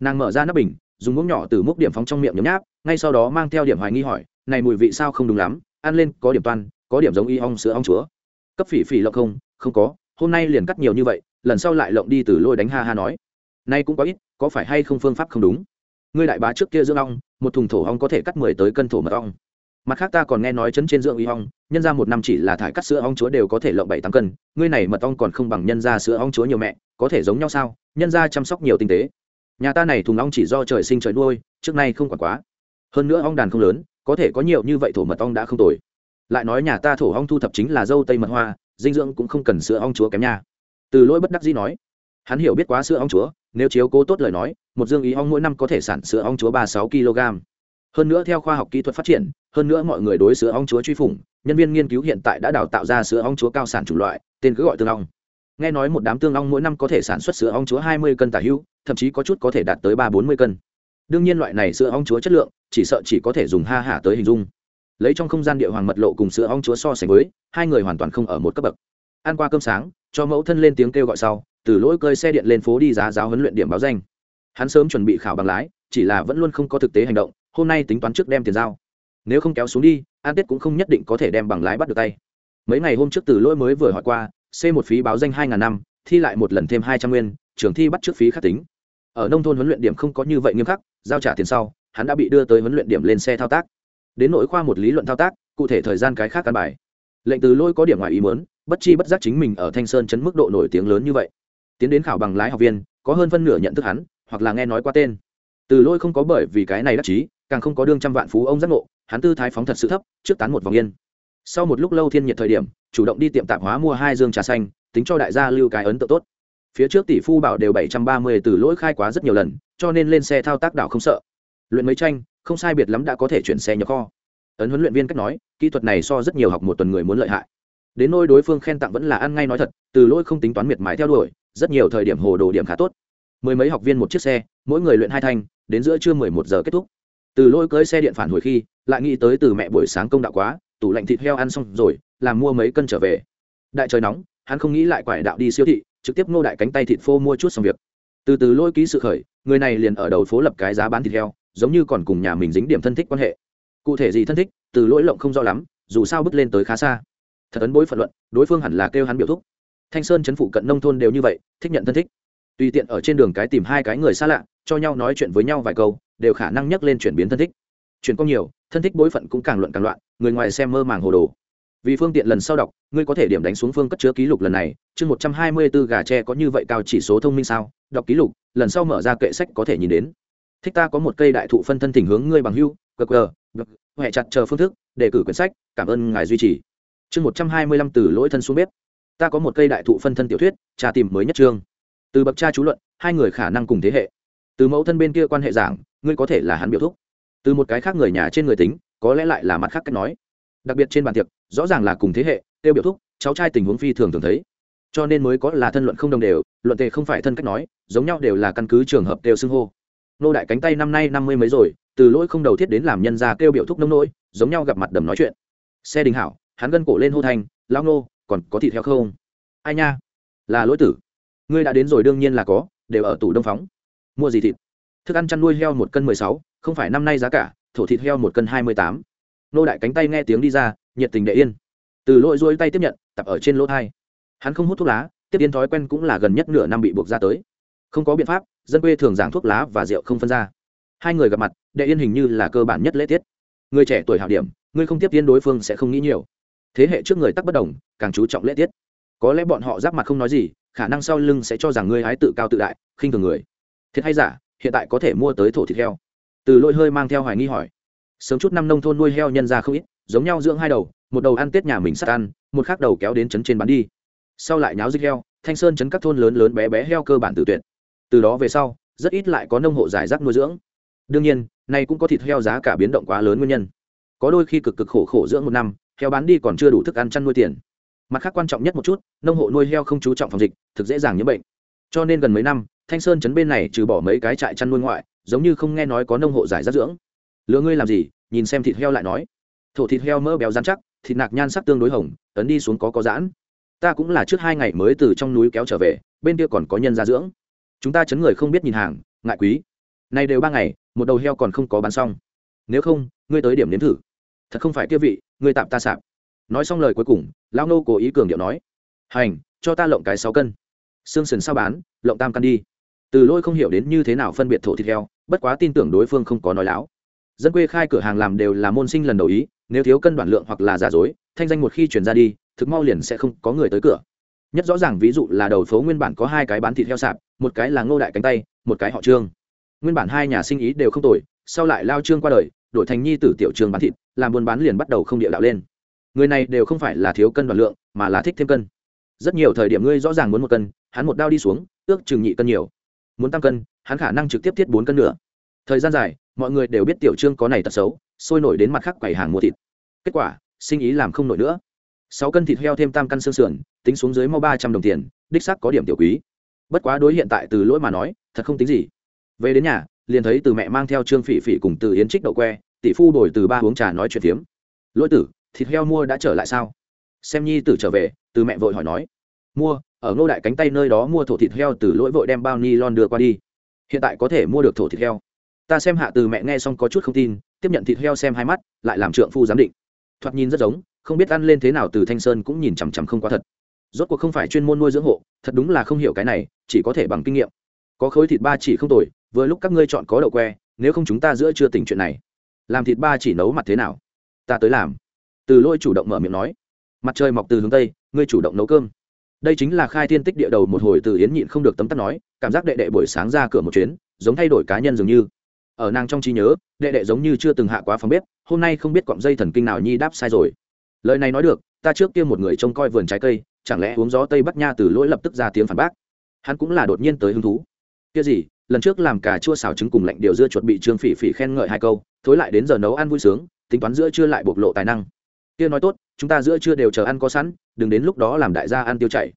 Nàng mở ra nắp bình, dùng muỗng nhỏ từ múc điểm phóng trong miệng nhấm nháp, ngay sau đó mang theo điểm hoài nghi hỏi, này mùi vị sao không đúng lắm, ăn lên có điểm toan, có điểm giống y ong sữa ong chúa. Cấp phỉ phỉ lộng không không có, hôm nay liền cắt nhiều như vậy, lần sau lại lộng đi từ lôi đánh ha ha nói. Nay cũng có ít, có phải hay không phương pháp không đúng? Ngươi đại bá trước kia dưỡng ong, một thùng thổ ong có thể cắt mười tới cân thổ mật ong. Mặt khác ta còn nghe nói chấn trên dưỡng y ong, nhân ra một năm chỉ là thải cắt sữa ong chúa đều có thể lộng bảy tám cân, ngươi này mật ong còn không bằng nhân ra sữa ong chúa nhiều mẹ, có thể giống nhau sao? Nhân ra chăm sóc nhiều tinh tế. Nhà ta này thùng ong chỉ do trời sinh trời nuôi, trước nay không còn quá. Hơn nữa ong đàn không lớn, có thể có nhiều như vậy thổ mật ong đã không tồi. Lại nói nhà ta thổ ong thu thập chính là dâu tây mật hoa, dinh dưỡng cũng không cần sữa ong chúa kém nha. Từ lỗi bất đắc dĩ nói, hắn hiểu biết quá sữa ong chúa nếu chiếu cố tốt lời nói, một dương ý ong mỗi năm có thể sản sữa ong chúa ba sáu kg. Hơn nữa theo khoa học kỹ thuật phát triển, hơn nữa mọi người đối sữa ong chúa truy phủng, nhân viên nghiên cứu hiện tại đã đào tạo ra sữa ong chúa cao sản chủng loại, tên cứ gọi tương ong. Nghe nói một đám tương ong mỗi năm có thể sản xuất sữa ong chúa hai mươi cân tả hữu thậm chí có chút có thể đạt tới ba bốn mươi cân. Đương nhiên loại này sữa ong chúa chất lượng, chỉ sợ chỉ có thể dùng ha hả tới hình dung. Lấy trong không gian địa hoàng mật lộ cùng sữa ong chúa so sánh với, hai người hoàn toàn không ở một cấp bậc ăn qua cơm sáng, cho mẫu thân lên tiếng kêu gọi sau, từ lỗi cơi xe điện lên phố đi giá giáo huấn luyện điểm báo danh. Hắn sớm chuẩn bị khảo bằng lái, chỉ là vẫn luôn không có thực tế hành động, hôm nay tính toán trước đem tiền giao. Nếu không kéo xuống đi, an tết cũng không nhất định có thể đem bằng lái bắt được tay. Mấy ngày hôm trước từ lỗi mới vừa hỏi qua, c một phí báo danh hai ngàn năm, thi lại một lần thêm hai trăm nguyên, trường thi bắt trước phí khắc tính. Ở nông thôn huấn luyện điểm không có như vậy nghiêm khắc, giao trả tiền sau, hắn đã bị đưa tới huấn luyện điểm lên xe thao tác. Đến nội khoa một lý luận thao tác, cụ thể thời gian cái khác căn bài. Lệnh từ Lỗi có điểm ngoài ý muốn bất chi bất giác chính mình ở thanh sơn chấn mức độ nổi tiếng lớn như vậy. Tiến đến khảo bằng lái học viên, có hơn phân nửa nhận thức hắn, hoặc là nghe nói qua tên. Từ lôi không có bởi vì cái này đắc chí, càng không có đương trăm vạn phú ông giác ngộ, hắn tư thái phóng thật sự thấp, trước tán một vòng yên. Sau một lúc lâu thiên nhiệt thời điểm, chủ động đi tiệm tạp hóa mua hai dương trà xanh, tính cho đại gia lưu cái ấn tượng tốt. Phía trước tỷ phu bảo đều bảy trăm ba mươi từ lỗi khai quá rất nhiều lần, cho nên lên xe thao tác đảo không sợ. Luyện mấy tranh, không sai biệt lắm đã có thể chuyển xe nhập kho. Ấn huấn luyện viên cách nói, kỹ thuật này so rất nhiều học một tuần người muốn lợi hại đến nôi đối phương khen tặng vẫn là ăn ngay nói thật, từ lỗi không tính toán miệt mài theo đuổi, rất nhiều thời điểm hồ đồ điểm khá tốt. Mười mấy học viên một chiếc xe, mỗi người luyện hai thanh, đến giữa trưa mười một giờ kết thúc. Từ lỗi cưới xe điện phản hồi khi, lại nghĩ tới từ mẹ buổi sáng công đạo quá, tủ lạnh thịt heo ăn xong rồi, làm mua mấy cân trở về. Đại trời nóng, hắn không nghĩ lại quải đạo đi siêu thị, trực tiếp ngô đại cánh tay thịt phô mua chút xong việc. Từ từ lôi ký sự khởi, người này liền ở đầu phố lập cái giá bán thịt heo, giống như còn cùng nhà mình dính điểm thân thích quan hệ. Cụ thể gì thân thích, từ lỗi lộng không rõ lắm, dù sao bước lên tới khá xa thật ấn bối phận luận đối phương hẳn là kêu hắn biểu thúc thanh sơn chấn phụ cận nông thôn đều như vậy thích nhận thân thích tùy tiện ở trên đường cái tìm hai cái người xa lạ cho nhau nói chuyện với nhau vài câu đều khả năng nhắc lên chuyển biến thân thích chuyển có nhiều thân thích bối phận cũng càng luận càng loạn người ngoài xem mơ màng hồ đồ vì phương tiện lần sau đọc ngươi có thể điểm đánh xuống phương cất chứa ký lục lần này chương một trăm hai mươi bốn gà tre có như vậy cao chỉ số thông minh sao đọc ký lục lần sau mở ra kệ sách có thể nhìn đến thích ta có một cây đại thụ phân thân thỉnh hướng ngươi bằng hưu gờ gờ huệ chặt chờ phương thức để cử quyển sách cảm ơn ngài duy trì chương một trăm hai mươi lăm từ lỗi thân xuống bếp. Ta có một cây đại thụ phân thân tiểu thuyết, trà tìm mới nhất chương. Từ bậc cha chú luận, hai người khả năng cùng thế hệ. Từ mẫu thân bên kia quan hệ giảng, ngươi có thể là hắn biểu thúc. Từ một cái khác người nhà trên người tính, có lẽ lại là mặt khác cách nói. Đặc biệt trên bàn tiệc, rõ ràng là cùng thế hệ, tiêu biểu thúc, cháu trai tình huống phi thường thường thấy. Cho nên mới có là thân luận không đồng đều, luận tề không phải thân cách nói, giống nhau đều là căn cứ trường hợp đều xưng hô. Nô đại cánh tay năm nay năm mươi mấy rồi, từ lỗi không đầu thiết đến làm nhân ra kêu biểu thúc nông nỗi, giống nhau gặp mặt đầm nói chuyện. Xe đình hảo hắn gân cổ lên hô thành lao nô, còn có thịt heo không? Ai nha, là lỗi tử. Ngươi đã đến rồi đương nhiên là có, đều ở tủ đông phóng. Mua gì thịt? Thức ăn chăn nuôi heo một cân mười sáu, không phải năm nay giá cả, thổ thịt heo một cân hai mươi tám. Nô đại cánh tay nghe tiếng đi ra, nhiệt tình đệ yên. Từ lỗi dối tay tiếp nhận, tập ở trên lỗ thai. Hắn không hút thuốc lá, tiếp yên thói quen cũng là gần nhất nửa năm bị buộc ra tới. Không có biện pháp, dân quê thường giảng thuốc lá và rượu không phân ra. Hai người gặp mặt, đệ yên hình như là cơ bản nhất lễ tiết. Người trẻ tuổi hảo điểm người không tiếp yên đối phương sẽ không nghĩ nhiều thế hệ trước người tắc bất đồng, càng chú trọng lễ tiết. Có lẽ bọn họ giáp mặt không nói gì, khả năng sau lưng sẽ cho rằng ngươi hái tự cao tự đại, khinh thường người. Thiệt hay giả, hiện tại có thể mua tới thổ thịt heo. Từ lôi hơi mang theo hoài nghi hỏi. Sớm chút năm nông thôn nuôi heo nhân ra không ít, giống nhau dưỡng hai đầu, một đầu ăn tết nhà mình sắt ăn, một khác đầu kéo đến trấn trên bán đi. Sau lại nháo dịch heo, thanh sơn chấn các thôn lớn lớn bé bé heo cơ bản tự tuyệt. Từ đó về sau, rất ít lại có nông hộ giải rác nuôi dưỡng. Đương nhiên, nay cũng có thịt heo giá cả biến động quá lớn nguyên nhân. Có đôi khi cực cực khổ khổ dưỡng một năm heo bán đi còn chưa đủ thức ăn chăn nuôi tiền. Mặt khác quan trọng nhất một chút, nông hộ nuôi heo không chú trọng phòng dịch, thực dễ dàng nhiễm bệnh. Cho nên gần mấy năm, thanh sơn chấn bên này trừ bỏ mấy cái trại chăn nuôi ngoại, giống như không nghe nói có nông hộ giải rác dưỡng. Lừa ngươi làm gì, nhìn xem thịt heo lại nói. Thổ thịt heo mỡ béo rắn chắc, thịt nạc nhan sắc tương đối hồng, ấn đi xuống có có giãn. Ta cũng là trước hai ngày mới từ trong núi kéo trở về, bên kia còn có nhân gia dưỡng. Chúng ta chấn người không biết nhìn hàng, ngại quý. Nay đều ba ngày, một đầu heo còn không có bán xong. Nếu không, ngươi tới điểm nếm thử thật không phải kia vị ngươi tạm ta sạp. Nói xong lời cuối cùng, lão nô cố ý cường điệu nói, hành, cho ta lộng cái sáu cân. Xương sần sao bán, lộng tam căn đi. Từ lôi không hiểu đến như thế nào phân biệt thổ thịt heo, bất quá tin tưởng đối phương không có nói láo. Dân quê khai cửa hàng làm đều là môn sinh lần đầu ý, nếu thiếu cân đoản lượng hoặc là giả dối, thanh danh một khi chuyển ra đi, thực mau liền sẽ không có người tới cửa. Nhất rõ ràng ví dụ là đầu phố nguyên bản có hai cái bán thịt heo sạp, một cái là ngô đại cánh tay, một cái họ trương. Nguyên bản hai nhà sinh ý đều không tồi, sau lại lao trương qua đời đổi thành nhi tử tiểu trương bán thịt, làm buôn bán liền bắt đầu không địa đạo lên. Người này đều không phải là thiếu cân và lượng, mà là thích thêm cân. Rất nhiều thời điểm ngươi rõ ràng muốn một cân, hắn một đao đi xuống, ước chừng nhị cân nhiều. Muốn tăng cân, hắn khả năng trực tiếp thiết bốn cân nữa. Thời gian dài, mọi người đều biết tiểu trương có này tật xấu, sôi nổi đến mặt khác quầy hàng mua thịt. Kết quả, sinh ý làm không nổi nữa. Sáu cân thịt heo thêm tam căn xương sườn, tính xuống dưới mau ba trăm đồng tiền, đích xác có điểm tiểu quý. Bất quá đối hiện tại từ lỗi mà nói, thật không tính gì. Về đến nhà, liền thấy từ mẹ mang theo trương phỉ phỉ cùng từ yến trích đậu que tỷ phu đổi từ ba uống trà nói chuyện tiếm, lỗi tử thịt heo mua đã trở lại sao? Xem nhi tử trở về từ mẹ vội hỏi nói. Mua ở ngô đại cánh tay nơi đó mua thổ thịt heo từ lỗi vội đem bao ni lon đưa qua đi. Hiện tại có thể mua được thổ thịt heo. Ta xem hạ từ mẹ nghe xong có chút không tin tiếp nhận thịt heo xem hai mắt lại làm trượng phu giám định. Thoạt nhìn rất giống không biết ăn lên thế nào từ thanh sơn cũng nhìn chằm chằm không quá thật. Rốt cuộc không phải chuyên môn nuôi dưỡng hộ thật đúng là không hiểu cái này chỉ có thể bằng kinh nghiệm. Có khối thịt ba chỉ không tồi vừa lúc các ngươi chọn có đậu que nếu không chúng ta giữa chưa tỉnh chuyện này làm thịt ba chỉ nấu mặt thế nào? Ta tới làm. Từ lôi chủ động mở miệng nói. Mặt trời mọc từ hướng tây, ngươi chủ động nấu cơm. Đây chính là khai thiên tích địa đầu một hồi từ yến nhịn không được tấm tắc nói, cảm giác đệ đệ buổi sáng ra cửa một chuyến, giống thay đổi cá nhân dường như. Ở nàng trong trí nhớ, đệ đệ giống như chưa từng hạ quá phòng bếp, hôm nay không biết cọng dây thần kinh nào nhi đáp sai rồi. Lời này nói được, ta trước kia một người trông coi vườn trái cây, chẳng lẽ uống gió tây bắc nha từ lỗi lập tức ra tiếng phản bác. Hắn cũng là đột nhiên tới hứng thú. Kia gì? Lần trước làm cà chua xào trứng cùng lạnh điều dưa chuột bị trương phỉ phỉ khen ngợi hai câu, thối lại đến giờ nấu ăn vui sướng, tính toán giữa chưa lại bộc lộ tài năng. Kia nói tốt, chúng ta giữa chưa đều chờ ăn có sẵn, đừng đến lúc đó làm đại gia ăn tiêu chảy.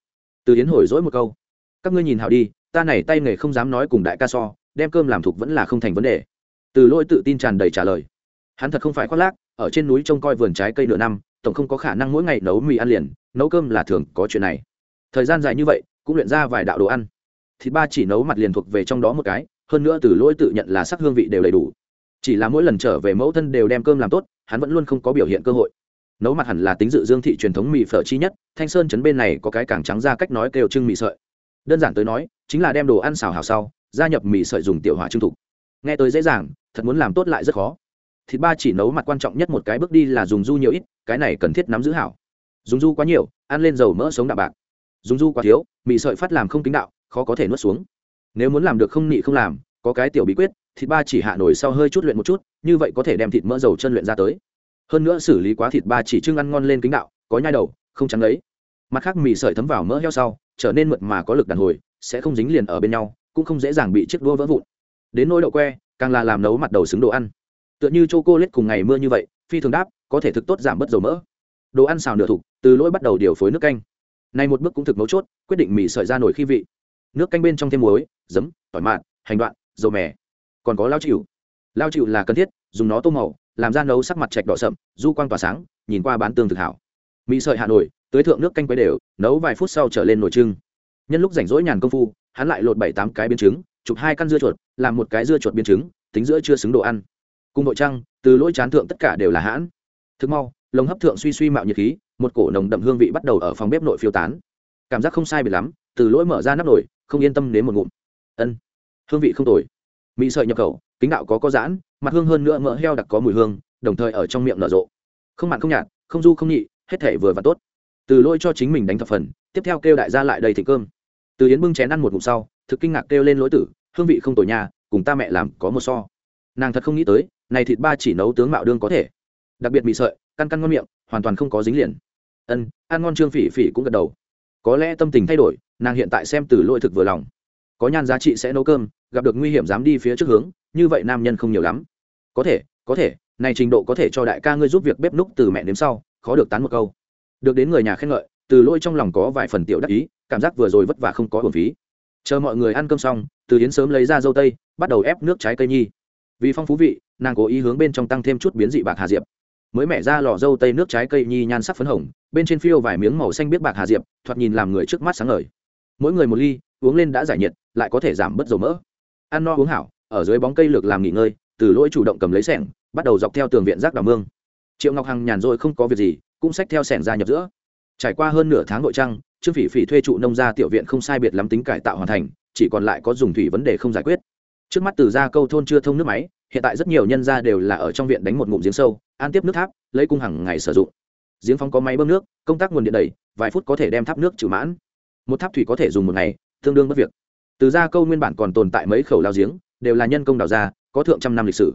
Từ yến hồi dỗi một câu. Các ngươi nhìn hào đi, ta này tay nghề không dám nói cùng đại ca so, đem cơm làm thục vẫn là không thành vấn đề. Từ lỗi tự tin tràn đầy trả lời. Hắn thật không phải khoác lác, ở trên núi trông coi vườn trái cây nửa năm, tổng không có khả năng mỗi ngày nấu mì ăn liền, nấu cơm là thường có chuyện này. Thời gian dài như vậy, cũng luyện ra vài đạo đồ ăn thịt ba chỉ nấu mặt liền thuộc về trong đó một cái, hơn nữa từ lỗi tự nhận là sắc hương vị đều đầy đủ. Chỉ là mỗi lần trở về mẫu thân đều đem cơm làm tốt, hắn vẫn luôn không có biểu hiện cơ hội. Nấu mặt hẳn là tính dự dương thị truyền thống mì phở chi nhất, thanh sơn chấn bên này có cái càng trắng ra cách nói kêu trưng mì sợi. Đơn giản tới nói, chính là đem đồ ăn xào hào sau, gia nhập mì sợi dùng tiểu hỏa trưng thục nghe tới dễ dàng, thật muốn làm tốt lại rất khó. Thịt ba chỉ nấu mặt quan trọng nhất một cái bước đi là dùng du nhiều ít, cái này cần thiết nắm giữ hảo. Dùng du quá nhiều, ăn lên dầu mỡ sống đạm bạc. Dùng du quá thiếu, mì sợi phát làm không kính đạo khó có thể nuốt xuống. Nếu muốn làm được không nị không làm, có cái tiểu bí quyết, thịt ba chỉ hạ nổi sau hơi chút luyện một chút, như vậy có thể đem thịt mỡ dầu chân luyện ra tới. Hơn nữa xử lý quá thịt ba chỉ trưng ăn ngon lên kính đạo, có nhai đầu, không trắng lấy. Mặt khác mì sợi thấm vào mỡ heo sau, trở nên mượt mà có lực đàn hồi, sẽ không dính liền ở bên nhau, cũng không dễ dàng bị chiếc đua vỡ vụn. Đến nỗi đậu que, càng là làm nấu mặt đầu xứng đồ ăn. Tựa như chô cô lết cùng ngày mưa như vậy, phi thường đáp, có thể thực tốt giảm bớt dầu mỡ. Đồ ăn xào nửa thục, từ lỗi bắt đầu điều phối nước canh. Nay một bước cũng thực mấu chốt, quyết định mì sợi ra nổi khi vị nước canh bên trong thêm muối giấm tỏi mạn hành đoạn dầu mè. Còn có lao chịu. Lao chịu là cần thiết dùng nó tô màu làm ra nấu sắc mặt chạch đỏ sậm du quang tỏa sáng nhìn qua bán tương thực hảo. Mỹ sợi hà nội, tới thượng nước canh quấy đều nấu vài phút sau trở lên nồi trưng nhân lúc rảnh rỗi nhàn công phu hắn lại lột bảy tám cái biến trứng chụp hai căn dưa chuột làm một cái dưa chuột biến trứng tính giữa chưa xứng đồ ăn. Cùng nội trăng từ lỗi chán thượng tất cả đều là hãn. Thực mau lồng hấp thượng suy suy mạo nhiệt khí một cổ nồng đậm hương vị bắt đầu ở phòng bếp nội phiêu tán. Cảm giác không sai biệt lắm từ lỗi mở ra nắp nồi không yên tâm đến một ngụm. Ân, hương vị không tồi. Mỹ sợi nhập khẩu, kính đạo có có giãn, mặt hương hơn nữa mỡ heo đặc có mùi hương, đồng thời ở trong miệng nở rộ. Không mặn không nhạt, không du không nhị, hết thể vừa và tốt. Từ lôi cho chính mình đánh thập phần, tiếp theo kêu đại gia lại đầy thịt cơm. Từ yến bưng chén ăn một ngụm sau, thực kinh ngạc kêu lên lỗi tử, hương vị không tồi nhà cùng ta mẹ làm có một so. Nàng thật không nghĩ tới, này thịt ba chỉ nấu tướng mạo đương có thể. Đặc biệt bị sợi, căn căn ngon miệng, hoàn toàn không có dính liền. Ân, ăn ngon trương phỉ phỉ cũng gật đầu. Có lẽ tâm tình thay đổi nàng hiện tại xem từ lỗi thực vừa lòng. Có nhan giá trị sẽ nấu cơm, gặp được nguy hiểm dám đi phía trước hướng, như vậy nam nhân không nhiều lắm. Có thể có thể, này trình độ có thể cho đại ca ngươi giúp việc bếp núc từ mẹ đến sau, khó được tán một câu. Được đến người nhà khen ngợi, từ lỗi trong lòng có vài phần tiểu đắc ý, cảm giác vừa rồi vất vả không có hồn phí. Chờ mọi người ăn cơm xong, từ yến sớm lấy ra dâu tây, bắt đầu ép nước trái cây nhi. Vì phong phú vị, nàng cố ý hướng bên trong tăng thêm chút biến dị bạc hà diệp. Mới mẻ ra lò dâu tây nước trái cây nhi nhan sắc phấn hồng, bên trên phiêu vài miếng màu xanh biết bạc hà diệp, thoạt nhìn làm người trước mắt sáng ngời mỗi người một ly, uống lên đã giải nhiệt, lại có thể giảm bớt dầu mỡ. Ăn no uống hảo, ở dưới bóng cây lược làm nghỉ ngơi, từ lỗi chủ động cầm lấy sẻng, bắt đầu dọc theo tường viện rác đào mương. Triệu ngọc hằng nhàn rồi không có việc gì, cũng xách theo sẻng ra nhập giữa. Trải qua hơn nửa tháng nội trăng, trương phỉ phỉ thuê trụ nông gia tiểu viện không sai biệt lắm tính cải tạo hoàn thành, chỉ còn lại có dùng thủy vấn đề không giải quyết. Trước mắt từ ra câu thôn chưa thông nước máy, hiện tại rất nhiều nhân gia đều là ở trong viện đánh một ngụm giếng sâu an tiếp nước tháp, lấy cung hàng ngày sử dụng. Giếng phóng có máy bơm nước, công tác nguồn điện đầy, vài phút có thể đem tháp nước trừ mãn một tháp thủy có thể dùng một ngày, tương đương mất việc. Từ ra câu nguyên bản còn tồn tại mấy khẩu lao giếng, đều là nhân công đào ra, có thượng trăm năm lịch sử.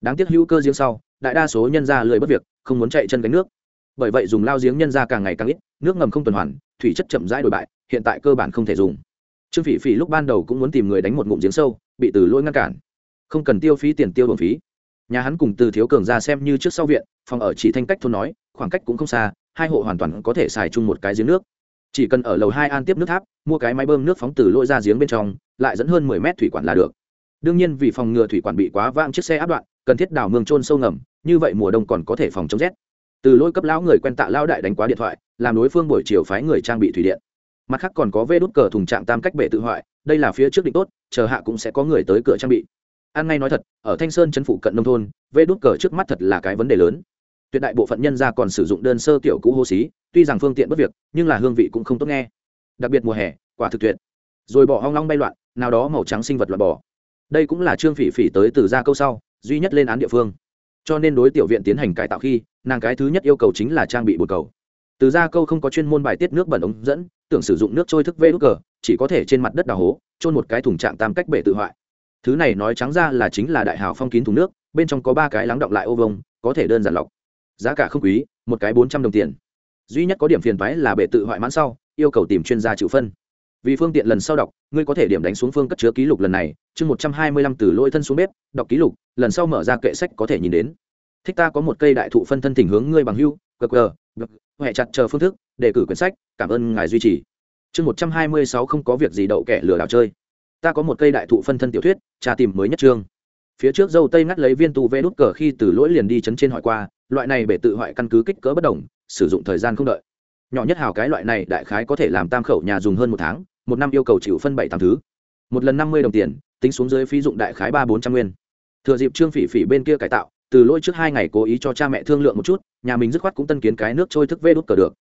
Đáng tiếc hữu cơ giếng sau, đại đa số nhân gia lười bất việc, không muốn chạy chân cánh nước. Bởi vậy dùng lao giếng nhân gia càng ngày càng ít, nước ngầm không tuần hoàn, thủy chất chậm rãi đổi bại, hiện tại cơ bản không thể dùng. Trương phỉ phỉ lúc ban đầu cũng muốn tìm người đánh một ngụm giếng sâu, bị từ lỗi ngăn cản. Không cần tiêu phí tiền tiêu bổng phí. Nhà hắn cùng từ thiếu cường ra xem như trước sau viện, phòng ở chỉ thanh cách thôn nói, khoảng cách cũng không xa, hai hộ hoàn toàn có thể xài chung một cái giếng nước chỉ cần ở lầu hai an tiếp nước tháp, mua cái máy bơm nước phóng từ lỗi ra giếng bên trong, lại dẫn hơn mười mét thủy quản là được. Đương nhiên vì phòng ngừa thủy quản bị quá vang chiếc xe áp đoạn, cần thiết đào mương trôn sâu ngầm, như vậy mùa đông còn có thể phòng chống rét. Từ lỗi cấp lão người quen tạ lao đại đánh quá điện thoại, làm đối phương buổi chiều phái người trang bị thủy điện. Mặt khác còn có vê đốt cờ thùng trạng tam cách bể tự hoại, đây là phía trước định tốt, chờ hạ cũng sẽ có người tới cửa trang bị. An ngay nói thật, ở thanh sơn chân phụ cận nông thôn, vê đốt cờ trước mắt thật là cái vấn đề lớn tuyệt đại bộ phận nhân gia còn sử dụng đơn sơ kiểu cũ hô xí, tuy rằng phương tiện bất việc, nhưng là hương vị cũng không tốt nghe. Đặc biệt mùa hè, quả thực tuyệt. Rồi bỏ hoang long bay loạn, nào đó màu trắng sinh vật loại bỏ đây cũng là trương phỉ phỉ tới từ ra câu sau, duy nhất lên án địa phương. Cho nên đối tiểu viện tiến hành cải tạo khi, nàng cái thứ nhất yêu cầu chính là trang bị bồn cầu. Từ ra câu không có chuyên môn bài tiết nước bẩn ống dẫn, tưởng sử dụng nước trôi thức vê đốt cờ, chỉ có thể trên mặt đất đào hố trôn một cái thùng trạng tam cách bể tự hoại. Thứ này nói trắng ra là chính là đại hào phong kín thùng nước, bên trong có ba cái lắng động lại ô vông có thể đơn giản lọc giá cả không quý, một cái bốn trăm đồng tiền. Duy nhất có điểm phiền toái là bể tự hoại mãn sau, yêu cầu tìm chuyên gia chịu phân. Vì phương tiện lần sau đọc, ngươi có thể điểm đánh xuống phương cất chứa ký lục lần này, chương một trăm hai mươi lăm từ lôi thân xuống bếp, đọc ký lục, lần sau mở ra kệ sách có thể nhìn đến. Thích ta có một cây đại thụ phân thân tình hướng ngươi bằng hưu gg huệ chặt chờ phương thức đề cử quyển sách, cảm ơn ngài duy trì. Chương một trăm hai mươi sáu không có việc gì đậu kẻ lừa đảo chơi. Ta có một cây đại thụ phân thân tiểu thuyết, tra tìm mới nhất chương. Phía trước dâu tây ngắt lấy viên tu vê đút cờ khi từ lỗi liền đi chấn trên hỏi qua loại này bể tự hoại căn cứ kích cỡ bất đồng, sử dụng thời gian không đợi. Nhỏ nhất hào cái loại này đại khái có thể làm tam khẩu nhà dùng hơn một tháng, một năm yêu cầu chịu phân bảy tám thứ. Một lần năm mươi đồng tiền, tính xuống dưới phí dụng đại khái ba bốn trăm nguyên. Thừa dịp trương phỉ phỉ bên kia cải tạo, từ lỗi trước hai ngày cố ý cho cha mẹ thương lượng một chút, nhà mình dứt khoát cũng tân kiến cái nước trôi thức vê đốt cờ được.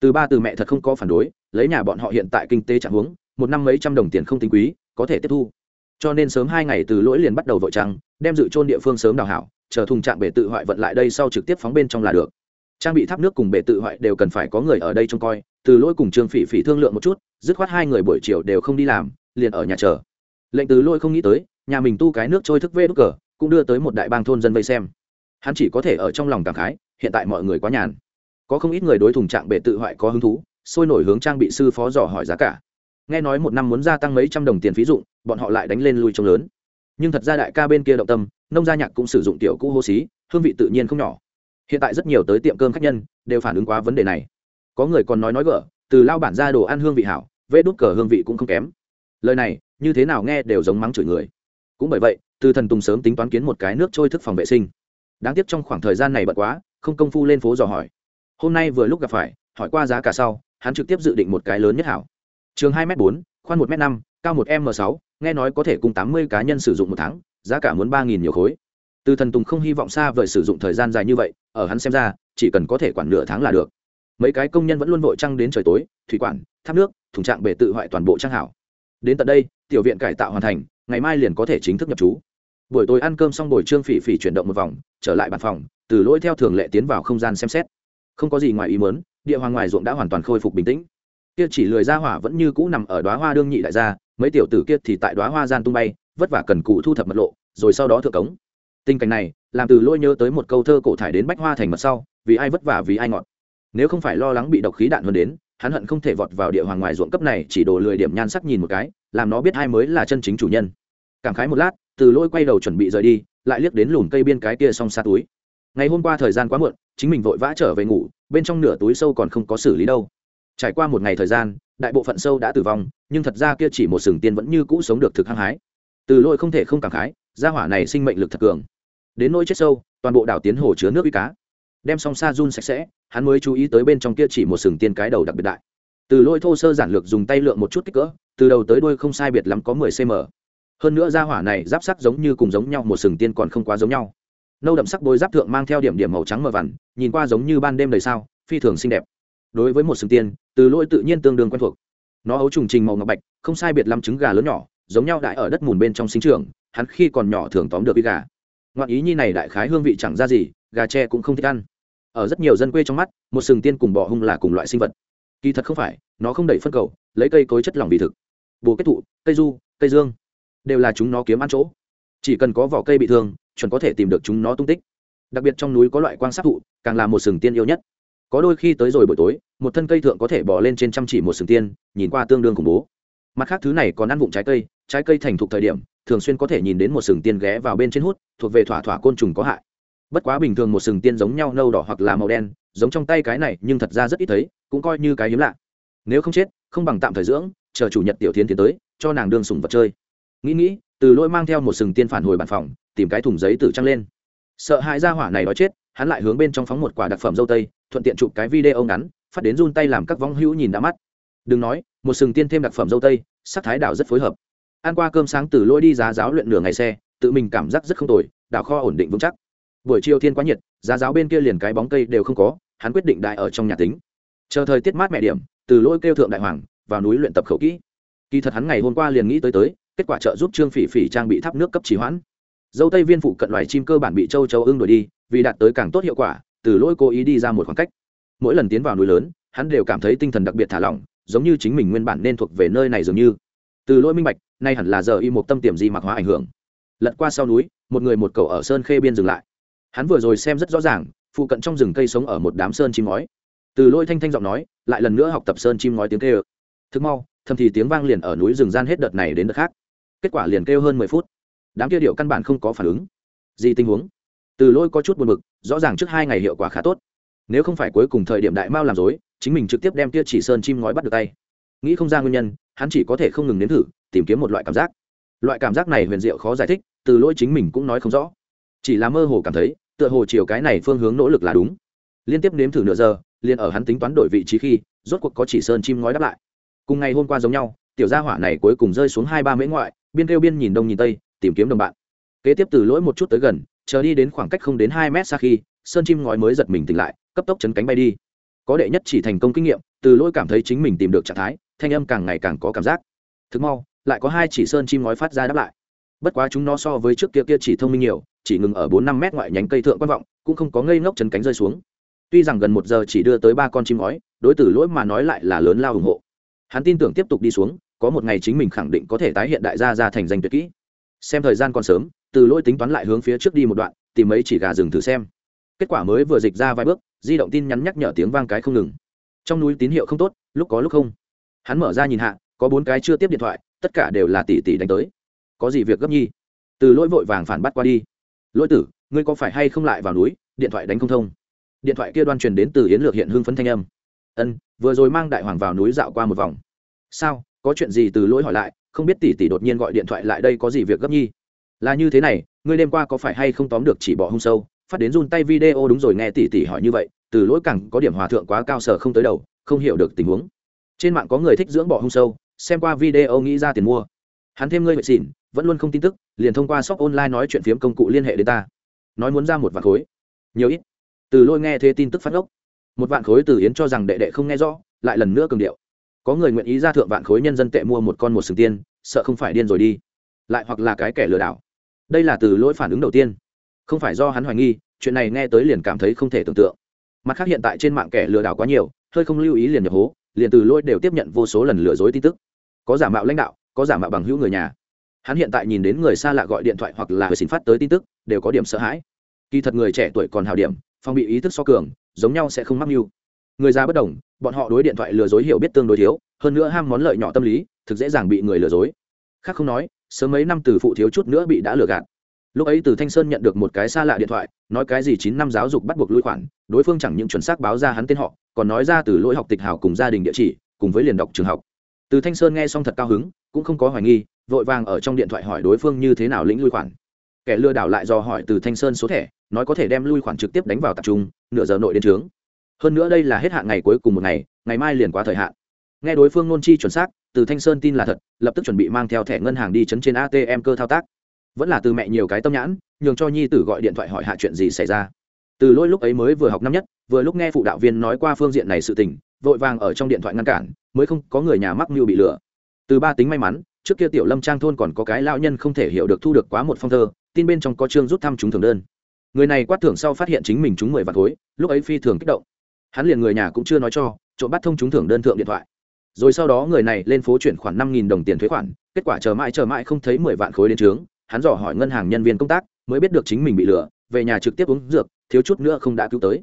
Từ ba từ mẹ thật không có phản đối, lấy nhà bọn họ hiện tại kinh tế trạng huống, một năm mấy trăm đồng tiền không tính quý, có thể tiếp thu. Cho nên sớm hai ngày từ lỗi liền bắt đầu vội trăng, đem dự trôn địa phương sớm đào hảo chờ thùng trạm bể tự hoại vận lại đây sau trực tiếp phóng bên trong là được. Trang bị tháp nước cùng bể tự hoại đều cần phải có người ở đây trông coi, từ lỗi cùng trương phỉ phỉ thương lượng một chút, dứt khoát hai người buổi chiều đều không đi làm, liền ở nhà chờ. Lệnh từ lỗi không nghĩ tới, nhà mình tu cái nước trôi thức vê đúc cờ, cũng đưa tới một đại bang thôn dân vây xem. Hắn chỉ có thể ở trong lòng cảm khái, hiện tại mọi người quá nhàn. Có không ít người đối thùng trạng bể tự hoại có hứng thú, sôi nổi hướng trang bị sư phó dò hỏi giá cả. Nghe nói một năm muốn gia tăng mấy trăm đồng tiền phí dụng, bọn họ lại đánh lên lui trông lớn. Nhưng thật ra đại ca bên kia động tâm nông gia nhạc cũng sử dụng tiểu cũ hô xí, hương vị tự nhiên không nhỏ. Hiện tại rất nhiều tới tiệm cơm khách nhân đều phản ứng quá vấn đề này. Có người còn nói nói gỡ từ lao bản ra đồ ăn hương vị hảo vê đốt cờ hương vị cũng không kém. Lời này, như thế nào nghe đều giống mắng chửi người. Cũng bởi vậy, từ thần tùng sớm tính toán kiến một cái nước trôi thức phòng vệ sinh. Đáng tiếc trong khoảng thời gian này bận quá, không công phu lên phố dò hỏi. Hôm nay vừa lúc gặp phải, hỏi qua giá cả sau, hắn trực tiếp dự định một cái lớn nhất hảo. Trường hai m bốn, khoan một m năm, cao một m sáu, nghe nói có thể cùng tám mươi cá nhân sử dụng một tháng giá cả muốn ba nghìn nhiều khối. Từ thần tùng không hy vọng xa vời sử dụng thời gian dài như vậy, ở hắn xem ra, chỉ cần có thể quản nửa tháng là được. Mấy cái công nhân vẫn luôn vội trăng đến trời tối, thủy quản tháp nước, thùng trạng bể tự hoại toàn bộ trang hảo. Đến tận đây, tiểu viện cải tạo hoàn thành, ngày mai liền có thể chính thức nhập trú. Buổi tối ăn cơm xong buổi trương phỉ phỉ chuyển động một vòng, trở lại bàn phòng, từ lỗi theo thường lệ tiến vào không gian xem xét. Không có gì ngoài ý mớn địa hoàng ngoài ruộng đã hoàn toàn khôi phục bình tĩnh. Kia chỉ lười ra hỏa vẫn như cũ nằm ở đoá hoa đương nhị đại gia, mấy tiểu tử kia thì tại đoá hoa gian tung bay vất vả cần cụ thu thập mật lộ, rồi sau đó thượng cống. Tình cảnh này, làm từ lỗi nhớ tới một câu thơ cổ thải đến bách hoa thành mật sau, vì ai vất vả vì ai ngọt. Nếu không phải lo lắng bị độc khí đạn hơn đến, hắn hận không thể vọt vào địa hoàng ngoài ruộng cấp này, chỉ đồ lười điểm nhan sắc nhìn một cái, làm nó biết ai mới là chân chính chủ nhân. Cảm khái một lát, từ lỗi quay đầu chuẩn bị rời đi, lại liếc đến lùn cây biên cái kia xong xa túi. Ngày hôm qua thời gian quá muộn, chính mình vội vã trở về ngủ, bên trong nửa túi sâu còn không có xử lý đâu. Trải qua một ngày thời gian, đại bộ phận sâu đã tử vong, nhưng thật ra kia chỉ một sừng tiên vẫn như cũ sống được thực hăng hái từ lôi không thể không cảm khái, gia hỏa này sinh mệnh lực thật cường. Đến nỗi chết sâu, toàn bộ đảo tiến hồ chứa nước uy cá. Đem xong sa run sạch sẽ, hắn mới chú ý tới bên trong kia chỉ một sừng tiên cái đầu đặc biệt đại. Từ lôi thô sơ giản lược dùng tay lượng một chút kích cỡ, từ đầu tới đuôi không sai biệt lắm có mười cm hơn nữa gia hỏa này giáp sắc giống như cùng giống nhau, một sừng tiên còn không quá giống nhau. Nâu đậm sắc bôi giáp thượng mang theo điểm điểm màu trắng mờ vằn, nhìn qua giống như ban đêm đời sao, phi thường xinh đẹp. Đối với một sừng tiên, từ lôi tự nhiên tương đương quen thuộc. Nó ấu trùng trình màu ngọc bạch, không sai biệt lắm trứng gà lớn nhỏ giống nhau đại ở đất mùn bên trong sinh trường, hắn khi còn nhỏ thường tóm được với gà. Ngoạn ý nhi này đại khái hương vị chẳng ra gì, gà tre cũng không thích ăn. Ở rất nhiều dân quê trong mắt, một sừng tiên cùng bọ hung là cùng loại sinh vật. Kỳ thật không phải, nó không đẩy phân cầu, lấy cây cối chất lỏng vì thực. Bồ kết thụ, cây du, cây dương, đều là chúng nó kiếm ăn chỗ. Chỉ cần có vỏ cây bị thương, chuẩn có thể tìm được chúng nó tung tích. Đặc biệt trong núi có loại quang sát thụ, càng là một sừng tiên yêu nhất. Có đôi khi tới rồi buổi tối, một thân cây thượng có thể bỏ lên trên chăm chỉ một sừng tiên, nhìn qua tương đương khủng bố. Mặt khác thứ này còn ăn vụng trái cây trái cây thành thục thời điểm, thường xuyên có thể nhìn đến một sừng tiên ghé vào bên trên hút, thuộc về thỏa thỏa côn trùng có hại. Bất quá bình thường một sừng tiên giống nhau nâu đỏ hoặc là màu đen, giống trong tay cái này, nhưng thật ra rất ít thấy, cũng coi như cái hiếm lạ. Nếu không chết, không bằng tạm thời dưỡng, chờ chủ nhật tiểu tiến tiến tới, cho nàng đương sùng vật chơi. Nghĩ nghĩ, từ lỗi mang theo một sừng tiên phản hồi bàn phòng, tìm cái thùng giấy tử trăng lên. Sợ hãi ra hỏa này đói chết, hắn lại hướng bên trong phóng một quả đặc phẩm dâu tây, thuận tiện chụp cái video ngắn, phát đến run tay làm các vong hữu nhìn đã mắt. Đừng nói, một sừng tiên thêm đặc phẩm dâu tây, sắc thái đảo rất phối hợp ăn qua cơm sáng từ lôi đi giá giáo luyện nửa ngày xe, tự mình cảm giác rất không tồi, đảo kho ổn định vững chắc. Buổi chiều thiên quá nhiệt, giá giáo bên kia liền cái bóng cây đều không có, hắn quyết định đại ở trong nhà tính. Chờ thời tiết mát mẹ điểm, từ lôi kêu thượng đại hoàng, vào núi luyện tập khẩu kỹ. Kỳ thật hắn ngày hôm qua liền nghĩ tới tới, kết quả trợ giúp trương phỉ phỉ trang bị tháp nước cấp trì hoãn. Dâu tây viên phụ cận loài chim cơ bản bị châu châu ưng đuổi đi, vì đạt tới càng tốt hiệu quả, từ lỗi cố ý đi ra một khoảng cách. Mỗi lần tiến vào núi lớn, hắn đều cảm thấy tinh thần đặc biệt thả lỏng, giống như chính mình nguyên bản nên thuộc về nơi này dường như từ lỗi minh bạch, nay hẳn là giờ y một tâm tiềm di mặc hóa ảnh hưởng. Lật qua sau núi, một người một cầu ở sơn khê biên dừng lại. Hắn vừa rồi xem rất rõ ràng, phụ cận trong rừng cây sống ở một đám sơn chim ngói. Từ lôi thanh thanh giọng nói, lại lần nữa học tập sơn chim ngói tiếng kêu. Thức mau, thầm thì tiếng vang liền ở núi rừng gian hết đợt này đến đợt khác. Kết quả liền kêu hơn mười phút. Đám kia điệu căn bản không có phản ứng. Gì tình huống? Từ lôi có chút buồn bực, rõ ràng trước hai ngày hiệu quả khá tốt. Nếu không phải cuối cùng thời điểm đại mao làm dối chính mình trực tiếp đem kia chỉ sơn chim ngói bắt được tay. Nghĩ không ra nguyên nhân hắn chỉ có thể không ngừng nếm thử, tìm kiếm một loại cảm giác. Loại cảm giác này huyền diệu khó giải thích, từ lỗi chính mình cũng nói không rõ. Chỉ là mơ hồ cảm thấy, tựa hồ chiều cái này phương hướng nỗ lực là đúng. Liên tiếp nếm thử nửa giờ, liền ở hắn tính toán đổi vị trí khi, rốt cuộc có chỉ sơn chim ngói đáp lại. Cùng ngày hôm qua giống nhau, tiểu gia hỏa này cuối cùng rơi xuống hai ba mễ ngoại, biên kêu biên nhìn đông nhìn tây, tìm kiếm đồng bạn. Kế tiếp từ lỗi một chút tới gần, chờ đi đến khoảng cách không đến hai mét xa khi, sơn chim ngói mới giật mình tỉnh lại, cấp tốc chấn cánh bay đi. Có đệ nhất chỉ thành công kinh nghiệm, từ lỗi cảm thấy chính mình tìm được trạng thái thanh âm càng ngày càng có cảm giác. Thực mau, lại có hai chỉ sơn chim ngói phát ra đáp lại. Bất quá chúng nó so với trước kia kia chỉ thông minh nhiều, chỉ ngừng ở bốn năm mét ngoại nhánh cây thượng quan vọng, cũng không có ngây ngốc chấn cánh rơi xuống. Tuy rằng gần một giờ chỉ đưa tới ba con chim ngói, đối tử lỗi mà nói lại là lớn lao ủng hộ. Hắn tin tưởng tiếp tục đi xuống, có một ngày chính mình khẳng định có thể tái hiện đại gia ra thành danh tuyệt kỹ. Xem thời gian còn sớm từ lỗi tính toán lại hướng phía trước đi một đoạn, tìm mấy chỉ gà rừng thử xem. Kết quả mới vừa dịch ra vài bước, di động tin nhắn nhắc nhở tiếng vang cái không ngừng. Trong núi tín hiệu không tốt, lúc có lúc không hắn mở ra nhìn hạ, có bốn cái chưa tiếp điện thoại, tất cả đều là tỷ tỷ đánh tới. Có gì việc gấp nhi? Từ lỗi vội vàng phản bắt qua đi. Lỗi tử, ngươi có phải hay không lại vào núi, điện thoại đánh không thông? Điện thoại kia đoan truyền đến từ yến lược hiện hưng phấn thanh âm. Ân, vừa rồi mang đại hoàng vào núi dạo qua một vòng. Sao, có chuyện gì từ lỗi hỏi lại, không biết tỷ tỷ đột nhiên gọi điện thoại lại đây có gì việc gấp nhi? Là như thế này, ngươi đêm qua có phải hay không tóm được chỉ bỏ hung sâu, phát đến run tay video đúng rồi nghe tỷ tỷ hỏi như vậy, từ lỗi cẳng có điểm hòa thượng quá cao sở không tới đầu, không hiểu được tình huống trên mạng có người thích dưỡng bỏ hung sâu, xem qua video nghĩ ra tiền mua. Hắn thêm ngươi vệ xỉn, vẫn luôn không tin tức, liền thông qua shop online nói chuyện phiếm công cụ liên hệ đến ta. Nói muốn ra một vạn khối. Nhiều ít. Từ lôi nghe thế tin tức phát ốc một vạn khối từ yến cho rằng đệ đệ không nghe rõ, lại lần nữa cường điệu. Có người nguyện ý ra thượng vạn khối nhân dân tệ mua một con một sừng tiên, sợ không phải điên rồi đi. Lại hoặc là cái kẻ lừa đảo. Đây là từ lỗi phản ứng đầu tiên. Không phải do hắn hoài nghi, chuyện này nghe tới liền cảm thấy không thể tưởng tượng. Mặt khác hiện tại trên mạng kẻ lừa đảo quá nhiều, hơi không lưu ý liền nhập hố liền từ lỗi đều tiếp nhận vô số lần lừa dối tin tức. Có giả mạo lãnh đạo, có giả mạo bằng hữu người nhà. Hắn hiện tại nhìn đến người xa lạ gọi điện thoại hoặc là người xin phát tới tin tức, đều có điểm sợ hãi. Kỳ thật người trẻ tuổi còn hào điểm phong bị ý thức so cường, giống nhau sẽ không mắc mưu. Người già bất đồng, bọn họ đối điện thoại lừa dối hiểu biết tương đối thiếu, hơn nữa ham món lợi nhỏ tâm lý, thực dễ dàng bị người lừa dối. Khác không nói, sớm mấy năm từ phụ thiếu chút nữa bị đã lừa gạt lúc ấy từ thanh sơn nhận được một cái xa lạ điện thoại, nói cái gì chín năm giáo dục bắt buộc lui khoản, đối phương chẳng những chuẩn xác báo ra hắn tên họ, còn nói ra từ lỗi học tịch hào cùng gia đình địa chỉ, cùng với liền đọc trường học. Từ thanh sơn nghe xong thật cao hứng, cũng không có hoài nghi, vội vàng ở trong điện thoại hỏi đối phương như thế nào lĩnh lui khoản. Kẻ lừa đảo lại do hỏi từ thanh sơn số thẻ, nói có thể đem lui khoản trực tiếp đánh vào tập trung, nửa giờ nội đến trướng. Hơn nữa đây là hết hạn ngày cuối cùng một ngày ngày mai liền quá thời hạn. Nghe đối phương nôn chi chuẩn xác, từ thanh sơn tin là thật, lập tức chuẩn bị mang theo thẻ ngân hàng đi chấn trên atm cơ thao tác vẫn là từ mẹ nhiều cái tâm nhãn, nhường cho nhi tử gọi điện thoại hỏi hạ chuyện gì xảy ra. Từ lỗi lúc ấy mới vừa học năm nhất, vừa lúc nghe phụ đạo viên nói qua phương diện này sự tình, vội vàng ở trong điện thoại ngăn cản, mới không có người nhà mắc mưu bị lừa. Từ ba tính may mắn, trước kia tiểu lâm trang thôn còn có cái lao nhân không thể hiểu được thu được quá một phong thơ, tin bên trong có chương rút thăm chúng thường đơn. Người này quát thưởng sau phát hiện chính mình trúng mười vạn khối, lúc ấy phi thường kích động. Hắn liền người nhà cũng chưa nói cho, trộm bắt thông trúng thưởng đơn thượng điện thoại. Rồi sau đó người này lên phố chuyển khoản năm nghìn đồng tiền thuế khoản, kết quả chờ mãi chờ mãi không thấy mười vạn khối đến trướng hắn dò hỏi ngân hàng nhân viên công tác, mới biết được chính mình bị lừa, về nhà trực tiếp uống dược, thiếu chút nữa không đã cứu tới.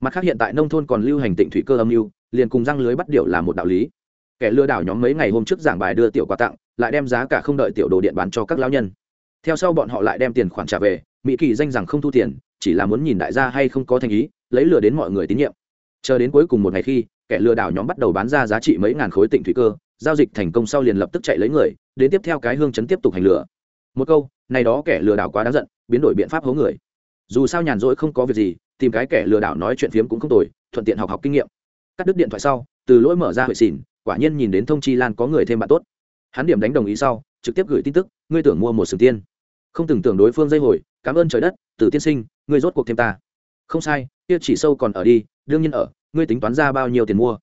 Mặt khác hiện tại nông thôn còn lưu hành tịnh thủy cơ âm mưu, liền cùng răng lưới bắt điệu là một đạo lý. Kẻ lừa đảo nhóm mấy ngày hôm trước giảng bài đưa tiểu quà tặng, lại đem giá cả không đợi tiểu đồ điện bán cho các lão nhân. Theo sau bọn họ lại đem tiền khoản trả về, mỹ kỳ danh rằng không thu tiền, chỉ là muốn nhìn đại gia hay không có thành ý, lấy lừa đến mọi người tín nhiệm. Chờ đến cuối cùng một ngày khi, kẻ lừa đảo nhóm bắt đầu bán ra giá trị mấy ngàn khối tịnh thủy cơ, giao dịch thành công sau liền lập tức chạy lấy người, đến tiếp theo cái hương chấn tiếp tục hành lừa một câu, này đó kẻ lừa đảo quá đáng giận, biến đổi biện pháp hố người. Dù sao nhàn rỗi không có việc gì, tìm cái kẻ lừa đảo nói chuyện phiếm cũng không tồi, thuận tiện học học kinh nghiệm. Cắt đứt điện thoại sau, từ lỗi mở ra huệ xỉn, quả nhiên nhìn đến thông chi lan có người thêm bạn tốt. Hắn điểm đánh đồng ý sau, trực tiếp gửi tin tức, ngươi tưởng mua một sừng tiên. Không từng tưởng đối phương dây hồi, cảm ơn trời đất từ tiên sinh, ngươi rốt cuộc thêm ta. Không sai, kia chỉ sâu còn ở đi, đương nhiên ở, ngươi tính toán ra bao nhiêu tiền mua.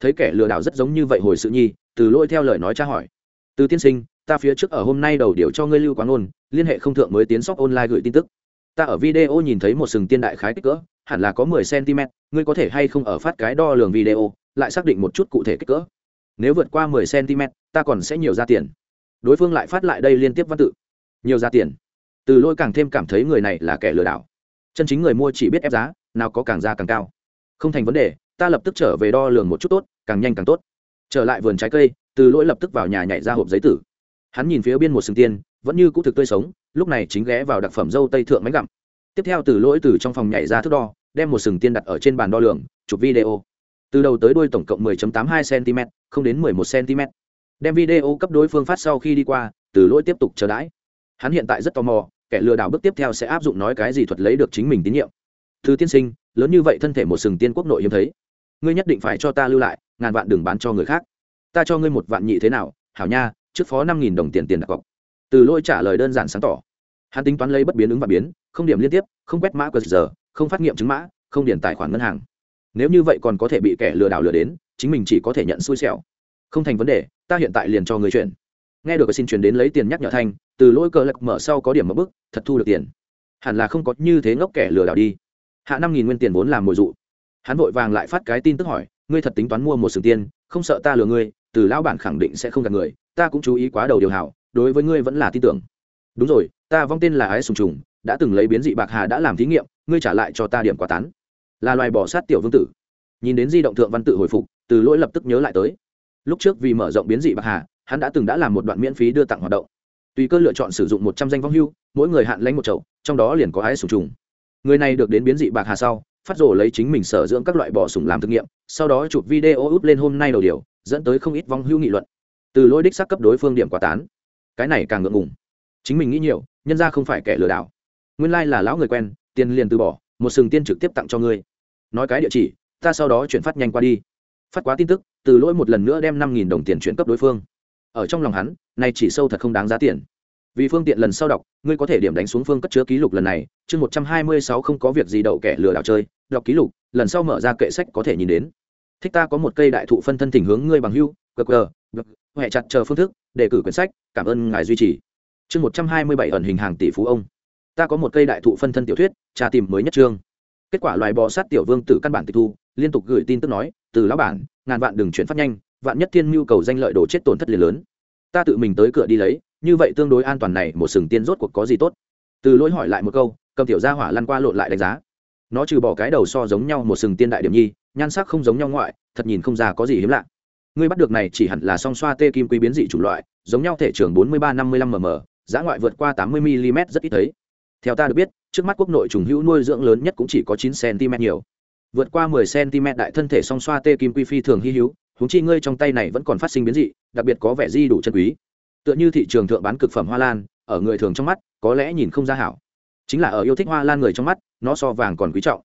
Thấy kẻ lừa đảo rất giống như vậy hồi sự nhi, từ lỗi theo lời nói tra hỏi. Từ tiên sinh ta phía trước ở hôm nay đầu điều cho ngươi lưu quán ôn, liên hệ không thượng mới tiến sóc online gửi tin tức. Ta ở video nhìn thấy một sừng tiên đại khái kích cỡ, hẳn là có mười cm ngươi có thể hay không ở phát cái đo lường video, lại xác định một chút cụ thể kích cỡ. Nếu vượt qua mười cm ta còn sẽ nhiều ra tiền. Đối phương lại phát lại đây liên tiếp văn tự. Nhiều ra tiền. Từ lôi càng thêm cảm thấy người này là kẻ lừa đảo. Chân chính người mua chỉ biết ép giá, nào có càng ra càng cao. Không thành vấn đề, ta lập tức trở về đo lường một chút tốt, càng nhanh càng tốt. Trở lại vườn trái cây, từ lỗi lập tức vào nhà nhảy ra hộp giấy tử hắn nhìn phía biên một sừng tiên, vẫn như cũ thực tươi sống, lúc này chính ghé vào đặc phẩm dâu tây thượng máy gặm. Tiếp theo từ lỗi từ trong phòng nhảy ra thước đo, đem một sừng tiên đặt ở trên bàn đo lường, chụp video. Từ đầu tới đuôi tổng cộng 10.82 cm không đến 11 cm đem video cấp đối phương phát sau khi đi qua, từ lỗi tiếp tục chờ đãi. Hắn hiện tại rất tò mò, kẻ lừa đảo bước tiếp theo sẽ áp dụng nói cái gì thuật lấy được chính mình tín nhiệm. Thư tiên sinh, lớn như vậy thân thể một sừng tiên quốc nội hiếm thấy. Ngươi nhất định phải cho ta lưu lại, ngàn vạn đừng bán cho người khác. Ta cho ngươi một vạn nhị thế nào, hảo nha trước phó năm nghìn đồng tiền tiền đặt cọc. Từ lỗi trả lời đơn giản sáng tỏ. Hắn tính toán lấy bất biến ứng và biến, không điểm liên tiếp, không quét mã qr giờ, không phát nghiệm chứng mã, không điền tài khoản ngân hàng. Nếu như vậy còn có thể bị kẻ lừa đảo lừa đến, chính mình chỉ có thể nhận xui xẻo. Không thành vấn đề, ta hiện tại liền cho người chuyển. Nghe được xin chuyển đến lấy tiền nhắc nhở thanh, từ lỗi cờ lật mở sau có điểm mở bức thật thu được tiền. Hẳn là không có như thế ngốc kẻ lừa đảo đi. Hạ năm nghìn nguyên tiền vốn làm mồi dụ. Hắn vội vàng lại phát cái tin tức hỏi, ngươi thật tính toán mua một sừng tiên, không sợ ta lừa ngươi, từ lão bản khẳng định sẽ không gạt người ta cũng chú ý quá đầu điều hảo, đối với ngươi vẫn là tin tưởng. Đúng rồi, ta vong tên là ái sùng trùng, đã từng lấy biến dị bạc hà đã làm thí nghiệm, ngươi trả lại cho ta điểm quá tán. Là loài bỏ sát tiểu vương tử. Nhìn đến di động thượng văn tự hồi phục, từ lỗi lập tức nhớ lại tới. Lúc trước vì mở rộng biến dị bạc hà, hắn đã từng đã làm một đoạn miễn phí đưa tặng hoạt động. Tùy cơ lựa chọn sử dụng một trăm danh vong hưu, mỗi người hạn lánh một chậu, trong đó liền có ái sùng trùng. Người này được đến biến dị bạc hà sau, phát rồ lấy chính mình sở dưỡng các loại bò sùng làm thực nghiệm, sau đó chụp video úp lên hôm nay đầu điều, dẫn tới không ít vong hưu nghị luận từ lỗi đích xác cấp đối phương điểm quả tán. Cái này càng ngượng ngùng. Chính mình nghĩ nhiều, nhân ra không phải kẻ lừa đảo. Nguyên lai là lão người quen, tiền liền từ bỏ, một sừng tiên trực tiếp tặng cho ngươi. Nói cái địa chỉ, ta sau đó chuyển phát nhanh qua đi. Phát quá tin tức, từ lỗi một lần nữa đem năm nghìn đồng tiền chuyển cấp đối phương. Ở trong lòng hắn nay chỉ sâu thật không đáng giá tiền. Vì phương tiện lần sau đọc, ngươi có thể điểm đánh xuống phương cất chứa ký lục lần này, chương một trăm hai mươi sáu không có việc gì đậu kẻ lừa đảo chơi, đọc ký lục, lần sau mở ra kệ sách có thể nhìn đến. Thích ta có một cây đại thụ phân thân thỉnh hướng ngươi bằng hưu qr huệ chặt chờ phương thức, đề cử quyển sách, cảm ơn ngài duy trì. Chương một trăm hai mươi bảy ẩn hình hàng tỷ phú ông. Ta có một cây đại thụ phân thân tiểu thuyết, tra tìm mới nhất trương kết quả loài bò sát tiểu vương tử căn bản tịch thu, liên tục gửi tin tức nói, từ lão bản, ngàn vạn đừng chuyển phát nhanh, vạn nhất thiên mưu cầu danh lợi đồ chết tổn thất liền lớn. Ta tự mình tới cửa đi lấy, như vậy tương đối an toàn này, một sừng tiên rốt cuộc có gì tốt. Từ lỗi hỏi lại một câu, cầm tiểu gia hỏa lăn qua lộn lại đánh giá. Nó trừ bỏ cái đầu so giống nhau một sừng tiên đại điểm nhi, nhan sắc không giống nhau ngoại, thật nhìn không ra có gì hiếm lạ ngươi bắt được này chỉ hẳn là song xoa tê kim quý biến dị chủng loại, giống nhau thể trưởng bốn mươi ba năm mươi lăm mm giá ngoại vượt qua tám mươi mm rất ít thấy. Theo ta được biết, trước mắt quốc nội trùng hữu nuôi dưỡng lớn nhất cũng chỉ có chín cm nhiều. Vượt qua mười cm đại thân thể song xoa tê kim quy phi thường hy hữu, huống chi ngươi trong tay này vẫn còn phát sinh biến dị, đặc biệt có vẻ di đủ chân quý. Tựa như thị trường thượng bán cực phẩm hoa lan, ở người thường trong mắt, có lẽ nhìn không ra hảo. Chính là ở yêu thích hoa lan người trong mắt, nó so vàng còn quý trọng.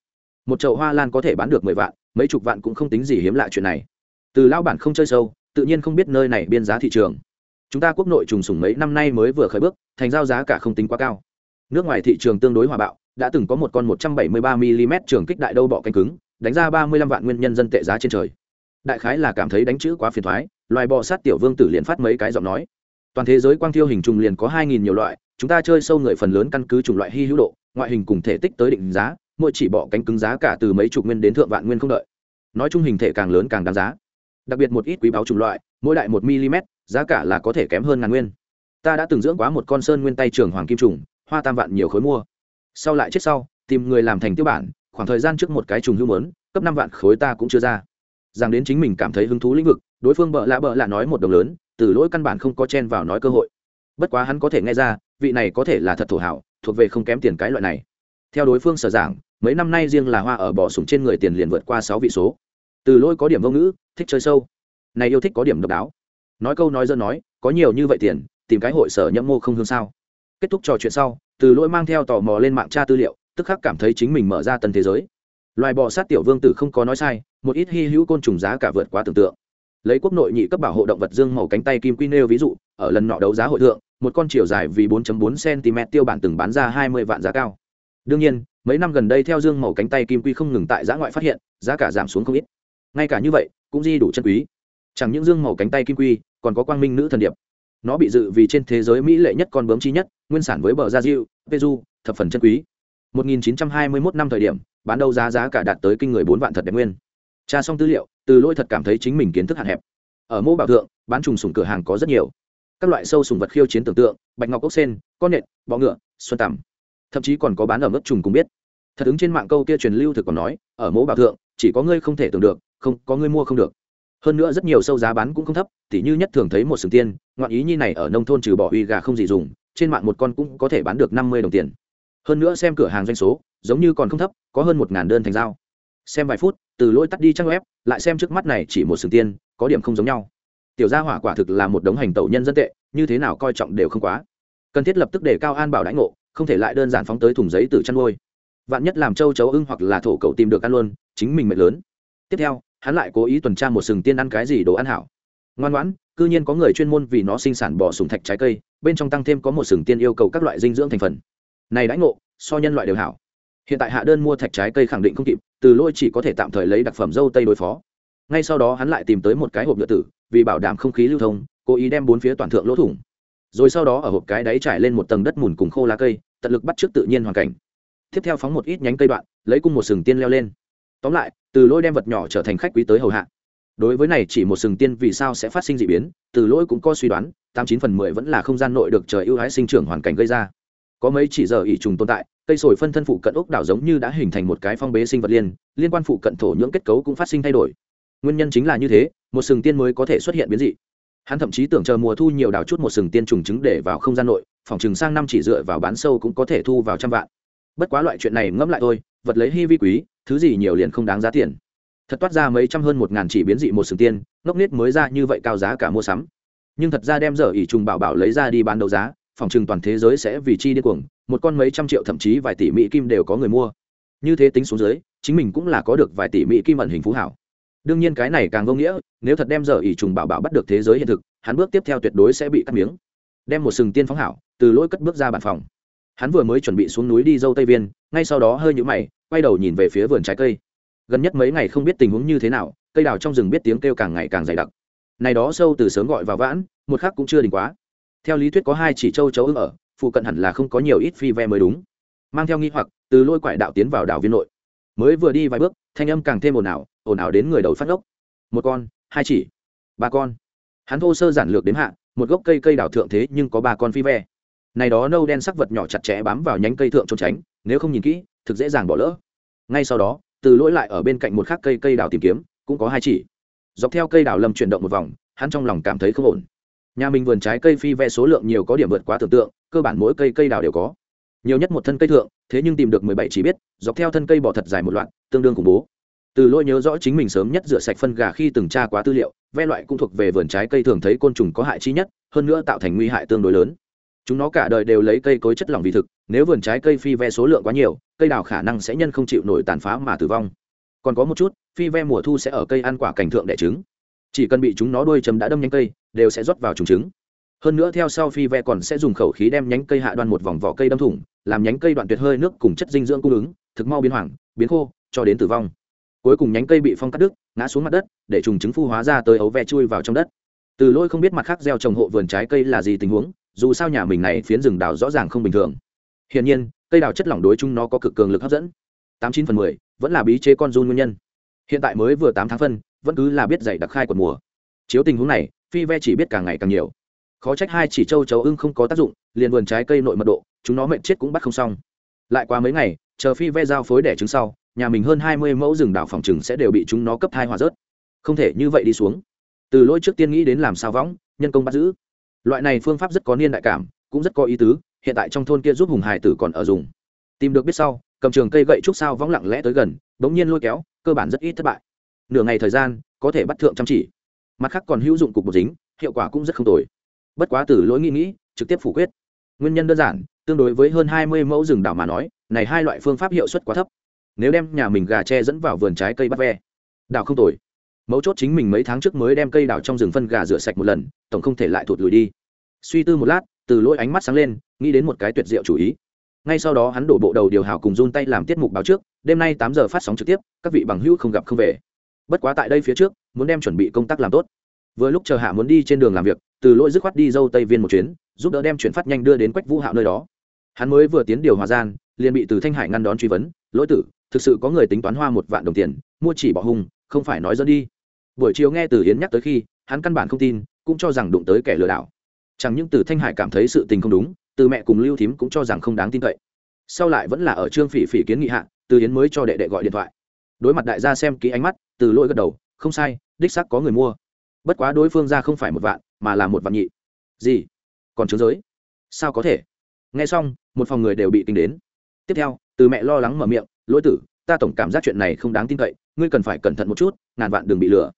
Một chậu hoa lan có thể bán được mười vạn, mấy chục vạn cũng không tính gì hiếm lạ chuyện này từ lao bản không chơi sâu, tự nhiên không biết nơi này biên giá thị trường. Chúng ta quốc nội trùng sủng mấy năm nay mới vừa khởi bước, thành giao giá cả không tính quá cao. Nước ngoài thị trường tương đối hòa bạo, đã từng có một con 173 mm trường kích đại đâu bọ cánh cứng, đánh ra 35 vạn nguyên nhân dân tệ giá trên trời. Đại khái là cảm thấy đánh chữ quá phiền thoái, loài bò sát tiểu vương tử liền phát mấy cái giọng nói. Toàn thế giới quang thiêu hình trùng liền có 2.000 nhiều loại, chúng ta chơi sâu người phần lớn căn cứ chủng loại hy hữu độ, ngoại hình cùng thể tích tới định giá, mỗi chỉ bọ cánh cứng giá cả từ mấy chục nguyên đến thượng vạn nguyên không đợi. Nói chung hình thể càng lớn càng đáng giá đặc biệt một ít quý báo chủng loại, mỗi đại một mm giá cả là có thể kém hơn ngàn nguyên. Ta đã từng dưỡng quá một con sơn nguyên tay trường hoàng kim trùng, hoa tam vạn nhiều khối mua. Sau lại chết sau, tìm người làm thành tiêu bản, khoảng thời gian trước một cái trùng hưu mớn, cấp năm vạn khối ta cũng chưa ra. Rằng đến chính mình cảm thấy hứng thú lĩnh vực, đối phương bợ lạ bợ lạ nói một đồng lớn, từ lỗi căn bản không có chen vào nói cơ hội. Bất quá hắn có thể nghe ra, vị này có thể là thật thổ hảo, thuộc về không kém tiền cái loại này. Theo đối phương sở giảng, mấy năm nay riêng là hoa ở bỏ súng trên người tiền liền vượt qua sáu vị số từ lỗi có điểm vô ngữ, thích chơi sâu. Này yêu thích có điểm độc đáo. Nói câu nói dân nói, có nhiều như vậy tiền, tìm cái hội sở nhậm mô không hương sao? Kết thúc trò chuyện sau, từ lỗi mang theo tò mò lên mạng tra tư liệu, tức khắc cảm thấy chính mình mở ra tân thế giới. Loài bò sát tiểu vương tử không có nói sai, một ít hy hữu côn trùng giá cả vượt quá tưởng tượng. Lấy quốc nội nhị cấp bảo hộ động vật dương màu cánh tay kim quy nêu ví dụ, ở lần nọ đấu giá hội thượng, một con chiều dài vì 4.4 cm tiêu bản từng bán ra 20 vạn giá cao. Đương nhiên, mấy năm gần đây theo dương màu cánh tay kim quy không ngừng tại giá ngoại phát hiện, giá cả giảm xuống không ít ngay cả như vậy, cũng di đủ chân quý. Chẳng những dương màu cánh tay kim quy, còn có quang minh nữ thần điệp. Nó bị dự vì trên thế giới mỹ lệ nhất con bướm chi nhất, nguyên sản với bờ gia diệu peru thập phần chân quý. 1921 năm thời điểm, bán đấu giá giá cả đạt tới kinh người bốn vạn thật đẹp nguyên. Tra xong tư liệu, từ lỗi thật cảm thấy chính mình kiến thức hạn hẹp. Ở mô bảo thượng, bán trùng sùng cửa hàng có rất nhiều. Các loại sâu sùng vật khiêu chiến tưởng tượng, bạch ngọc ốc sen, con nện, bọ ngựa, xuân tằm. Thậm chí còn có bán ở mức trùng cũng biết. Thật ứng trên mạng câu kia truyền lưu thực còn nói, ở mô bảo thượng, chỉ có ngươi không thể tưởng được không, có người mua không được. Hơn nữa rất nhiều sâu giá bán cũng không thấp, tỉ như nhất thường thấy một sừng tiên, ngoạn ý nhi này ở nông thôn trừ bỏ uy gà không gì dùng, trên mạng một con cũng có thể bán được năm mươi đồng tiền. Hơn nữa xem cửa hàng doanh số, giống như còn không thấp, có hơn một ngàn đơn thành giao. Xem vài phút, từ lỗi tắt đi trang web, lại xem trước mắt này chỉ một sừng tiên, có điểm không giống nhau. Tiểu gia hỏa quả thực là một đống hành tẩu nhân dân tệ, như thế nào coi trọng đều không quá. Cần thiết lập tức để cao an bảo đãi ngộ, không thể lại đơn giản phóng tới thùng giấy từ chăn nuôi. Vạn nhất làm châu chấu ưng hoặc là thổ cậu tìm được ăn luôn, chính mình mệt lớn. Tiếp theo hắn lại cố ý tuần tra một sừng tiên ăn cái gì đồ ăn hảo. Ngoan ngoãn, cư nhiên có người chuyên môn vì nó sinh sản bỏ sùng thạch trái cây, bên trong tăng thêm có một sừng tiên yêu cầu các loại dinh dưỡng thành phần. Này đãi ngộ, so nhân loại đều hảo. Hiện tại hạ đơn mua thạch trái cây khẳng định không kịp, từ lôi chỉ có thể tạm thời lấy đặc phẩm dâu tây đối phó. Ngay sau đó hắn lại tìm tới một cái hộp nhựa tử, vì bảo đảm không khí lưu thông, cố ý đem bốn phía toàn thượng lỗ thủng. Rồi sau đó ở hộp cái đáy trải lên một tầng đất mùn cùng khô lá cây, tận lực bắt trước tự nhiên hoàn cảnh. Tiếp theo phóng một ít nhánh cây đoạn, lấy cung một sừng tiên leo lên tóm lại, từ lôi đem vật nhỏ trở thành khách quý tới hầu hạ. Đối với này chỉ một sừng tiên vì sao sẽ phát sinh d ị biến, từ lỗi cũng có suy đoán, tám chín phần mười vẫn là không gian nội được trời ưu ái sinh trưởng hoàn cảnh gây ra. Có mấy chỉ giờ ỉ trùng tồn tại, cây sồi phân thân phụ cận ốc đảo giống như đã hình thành một cái phong bế sinh vật liên liên quan phụ cận thổ nhưỡng kết cấu cũng phát sinh thay đổi. Nguyên nhân chính là như thế, một sừng tiên mới có thể xuất hiện biến dị. Hắn thậm chí tưởng chờ mùa thu nhiều đảo chút một sừng tiên trùng trứng để vào không gian nội, phòng chừng sang năm chỉ dựa vào bán sâu cũng có thể thu vào trăm vạn. Bất quá loại chuyện này ngẫm lại thôi vật lấy hy vi quý, thứ gì nhiều liền không đáng giá tiền. Thật toát ra mấy trăm hơn một ngàn chỉ biến dị một sừng tiên, ngốc nết mới ra như vậy cao giá cả mua sắm. Nhưng thật ra đem dở ỉ trùng bảo bảo lấy ra đi bán đấu giá, phòng trừng toàn thế giới sẽ vì chi điên cuồng, một con mấy trăm triệu thậm chí vài tỷ mỹ kim đều có người mua. Như thế tính xuống dưới, chính mình cũng là có được vài tỷ mỹ kim ẩn hình phú hảo. Đương nhiên cái này càng vô nghĩa, nếu thật đem dở ỷ trùng bảo bảo bắt được thế giới hiện thực, hắn bước tiếp theo tuyệt đối sẽ bị cắt miếng. Đem một sừng tiên phóng hảo, từ lỗi cất bước ra bàn phòng hắn vừa mới chuẩn bị xuống núi đi dâu tây viên, ngay sau đó hơi nhũ mày, quay đầu nhìn về phía vườn trái cây. Gần nhất mấy ngày không biết tình huống như thế nào, cây đào trong rừng biết tiếng kêu càng ngày càng dày đặc. Này đó sâu từ sớm gọi vào vãn, một khắc cũng chưa đình quá. Theo lý thuyết có hai chỉ châu chấu ưng ở, phụ cận hẳn là không có nhiều ít phi ve mới đúng. Mang theo nghi hoặc, từ lôi quải đạo tiến vào đảo viên nội. Mới vừa đi vài bước, thanh âm càng thêm ồn ào ồn ào đến người đầu phát ốc một con, hai chỉ, ba con. Hắn thô sơ giản lược đến hạ, một gốc cây cây đảo thượng thế nhưng có ba con phi ve này đó nâu đen sắc vật nhỏ chặt chẽ bám vào nhánh cây thượng trốn tránh, nếu không nhìn kỹ, thực dễ dàng bỏ lỡ. Ngay sau đó, từ lỗi lại ở bên cạnh một khắc cây cây đào tìm kiếm, cũng có hai chỉ. Dọc theo cây đào lâm chuyển động một vòng, hắn trong lòng cảm thấy không ổn. Nhà mình vườn trái cây phi ve số lượng nhiều có điểm vượt quá tưởng tượng, cơ bản mỗi cây cây đào đều có. Nhiều nhất một thân cây thượng, thế nhưng tìm được mười bảy chỉ biết, dọc theo thân cây bỏ thật dài một loạt, tương đương khủng bố. Từ lỗi nhớ rõ chính mình sớm nhất rửa sạch phân gà khi từng tra quá tư liệu, ve loại cũng thuộc về vườn trái cây thường thấy côn trùng có hại chi nhất, hơn nữa tạo thành nguy hại tương đối lớn chúng nó cả đời đều lấy cây cối chất lỏng vì thực, nếu vườn trái cây phi ve số lượng quá nhiều, cây đào khả năng sẽ nhân không chịu nổi tàn phá mà tử vong. Còn có một chút, phi ve mùa thu sẽ ở cây ăn quả cảnh thượng đẻ trứng. Chỉ cần bị chúng nó đuôi chấm đã đâm nhánh cây, đều sẽ rót vào trùng trứng. Hơn nữa theo sau phi ve còn sẽ dùng khẩu khí đem nhánh cây hạ đoan một vòng vỏ cây đâm thủng, làm nhánh cây đoạn tuyệt hơi nước cùng chất dinh dưỡng cung ứng, thực mau biến hoảng, biến khô, cho đến tử vong. Cuối cùng nhánh cây bị phong cắt đứt, ngã xuống mặt đất, để trùng trứng phu hóa ra tới ấu ve chui vào trong đất. Từ lôi không biết mặt khác gieo trồng hộ vườn trái cây là gì tình huống dù sao nhà mình này phiến rừng đào rõ ràng không bình thường. Hiển nhiên, cây đào chất lỏng đối chung nó có cực cường lực hấp dẫn. Tám chín phần mười, vẫn là bí chế con run nguyên nhân. Hiện tại mới vừa tám tháng phân, vẫn cứ là biết dạy đặc khai của mùa. Chiếu tình huống này, phi ve chỉ biết càng ngày càng nhiều. Khó trách hai chỉ châu chấu ưng không có tác dụng, liền vườn trái cây nội mật độ, chúng nó mệnh chết cũng bắt không xong. Lại qua mấy ngày, chờ phi ve giao phối đẻ trứng sau, nhà mình hơn hai mươi mẫu rừng đảo phòng trừng sẽ đều bị chúng nó cấp thai hòa rớt. Không thể như vậy đi xuống. Từ lỗi trước tiên nghĩ đến làm sao võng, nhân công bắt giữ loại này phương pháp rất có niên đại cảm, cũng rất có ý tứ, hiện tại trong thôn kia giúp hùng hải tử còn ở dùng. Tìm được biết sau, cầm trường cây gậy trúc sao võng lặng lẽ tới gần, bỗng nhiên lôi kéo, cơ bản rất ít thất bại. Nửa ngày thời gian, có thể bắt thượng chăm chỉ. Mặt khác còn hữu dụng cục bột dính, hiệu quả cũng rất không tồi. Bất quá từ lỗi nghĩ nghĩ, trực tiếp phủ quyết. Nguyên nhân đơn giản, tương đối với hơn hai mươi mẫu rừng đảo mà nói, này hai loại phương pháp hiệu suất quá thấp. Nếu đem nhà mình gà tre dẫn vào vườn trái cây bắt ve, đảo không tồi mấu chốt chính mình mấy tháng trước mới đem cây đào trong rừng phân gà rửa sạch một lần, tổng không thể lại thụt lùi đi. Suy tư một lát, từ lỗi ánh mắt sáng lên, nghĩ đến một cái tuyệt diệu chủ ý. Ngay sau đó hắn đổ bộ đầu điều hào cùng run tay làm tiết mục báo trước, đêm nay tám giờ phát sóng trực tiếp, các vị bằng hữu không gặp không về. Bất quá tại đây phía trước, muốn đem chuẩn bị công tác làm tốt. Vừa lúc chờ hạ muốn đi trên đường làm việc, từ lỗi dứt khoát đi dâu tây viên một chuyến, giúp đỡ đem chuyển phát nhanh đưa đến quách vũ hạo nơi đó. Hắn mới vừa tiến điều hòa gian, liền bị từ thanh hải ngăn đón truy vấn, lỗi tử, thực sự có người tính toán hoa một vạn đồng tiền, mua chỉ bỏ hung, không phải nói dẫn đi buổi chiều nghe từ yến nhắc tới khi, hắn căn bản không tin, cũng cho rằng đụng tới kẻ lừa đảo. Chẳng những từ thanh hải cảm thấy sự tình không đúng, từ mẹ cùng lưu thím cũng cho rằng không đáng tin cậy. Sau lại vẫn là ở trương phỉ phỉ kiến nghị hạ, từ yến mới cho đệ đệ gọi điện thoại. Đối mặt đại gia xem kỹ ánh mắt, từ lỗi gật đầu, không sai, đích xác có người mua. Bất quá đối phương ra không phải một vạn, mà là một vạn nhị. Gì? Còn chứng giới? Sao có thể? Nghe xong, một phòng người đều bị kinh đến. Tiếp theo, từ mẹ lo lắng mở miệng, lỗi tử, ta tổng cảm giác chuyện này không đáng tin cậy, ngươi cần phải cẩn thận một chút, ngàn vạn đừng bị lừa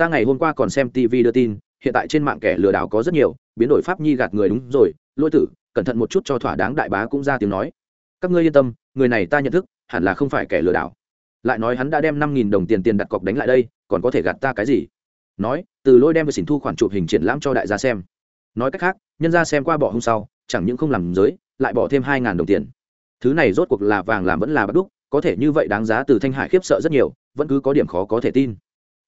ta ngày hôm qua còn xem tv đưa tin, hiện tại trên mạng kẻ lừa đảo có rất nhiều, biến đổi pháp nhi gạt người đúng rồi lỗi tử, cẩn thận một chút cho thỏa đáng đại bá cũng ra tiếng nói. Các ngươi yên tâm, người này ta nhận thức, hẳn là không phải kẻ lừa đảo. Lại nói hắn đã đem năm nghìn đồng tiền tiền đặt cọc đánh lại đây, còn có thể gạt ta cái gì? Nói, từ lôi đem về xỉn thu khoản chụp hình triển lãm cho đại gia xem. Nói cách khác, nhân gia xem qua bỏ hôm sau, chẳng những không làm giới, lại bỏ thêm hai ngàn đồng tiền. Thứ này rốt cuộc là vàng làm vẫn là bắt đúc, có thể như vậy đáng giá từ thanh hải khiếp sợ rất nhiều, vẫn cứ có điểm khó có thể tin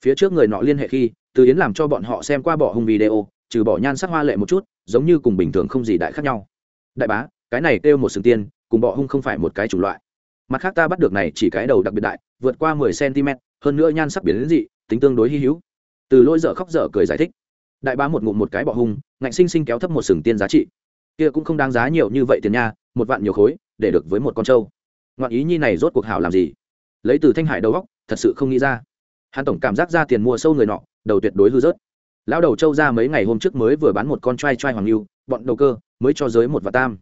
phía trước người nọ liên hệ khi, từ yến làm cho bọn họ xem qua bỏ hung video, trừ bỏ nhan sắc hoa lệ một chút, giống như cùng bình thường không gì đại khác nhau. Đại bá, cái này kêu một sừng tiên, cùng bọ hung không phải một cái chủng loại. Mặt khác ta bắt được này chỉ cái đầu đặc biệt đại, vượt qua mười cm, hơn nữa nhan sắc biến đến dị, tính tương đối hy hữu. Từ lỗi dở khóc dở cười giải thích. Đại bá một ngụm một cái bọ hung, ngạnh sinh sinh kéo thấp một sừng tiên giá trị. Kia cũng không đáng giá nhiều như vậy tiền nha, một vạn nhiều khối, để được với một con trâu. Ngoạn ý nhi này rốt cuộc hảo làm gì? Lấy từ thanh hải đầu góc thật sự không nghĩ ra hắn tổng cảm giác ra tiền mua sâu người nọ, đầu tuyệt đối hư rớt. Lão đầu châu ra mấy ngày hôm trước mới vừa bán một con trai trai hoàng lưu, bọn đầu cơ mới cho giới một và tam.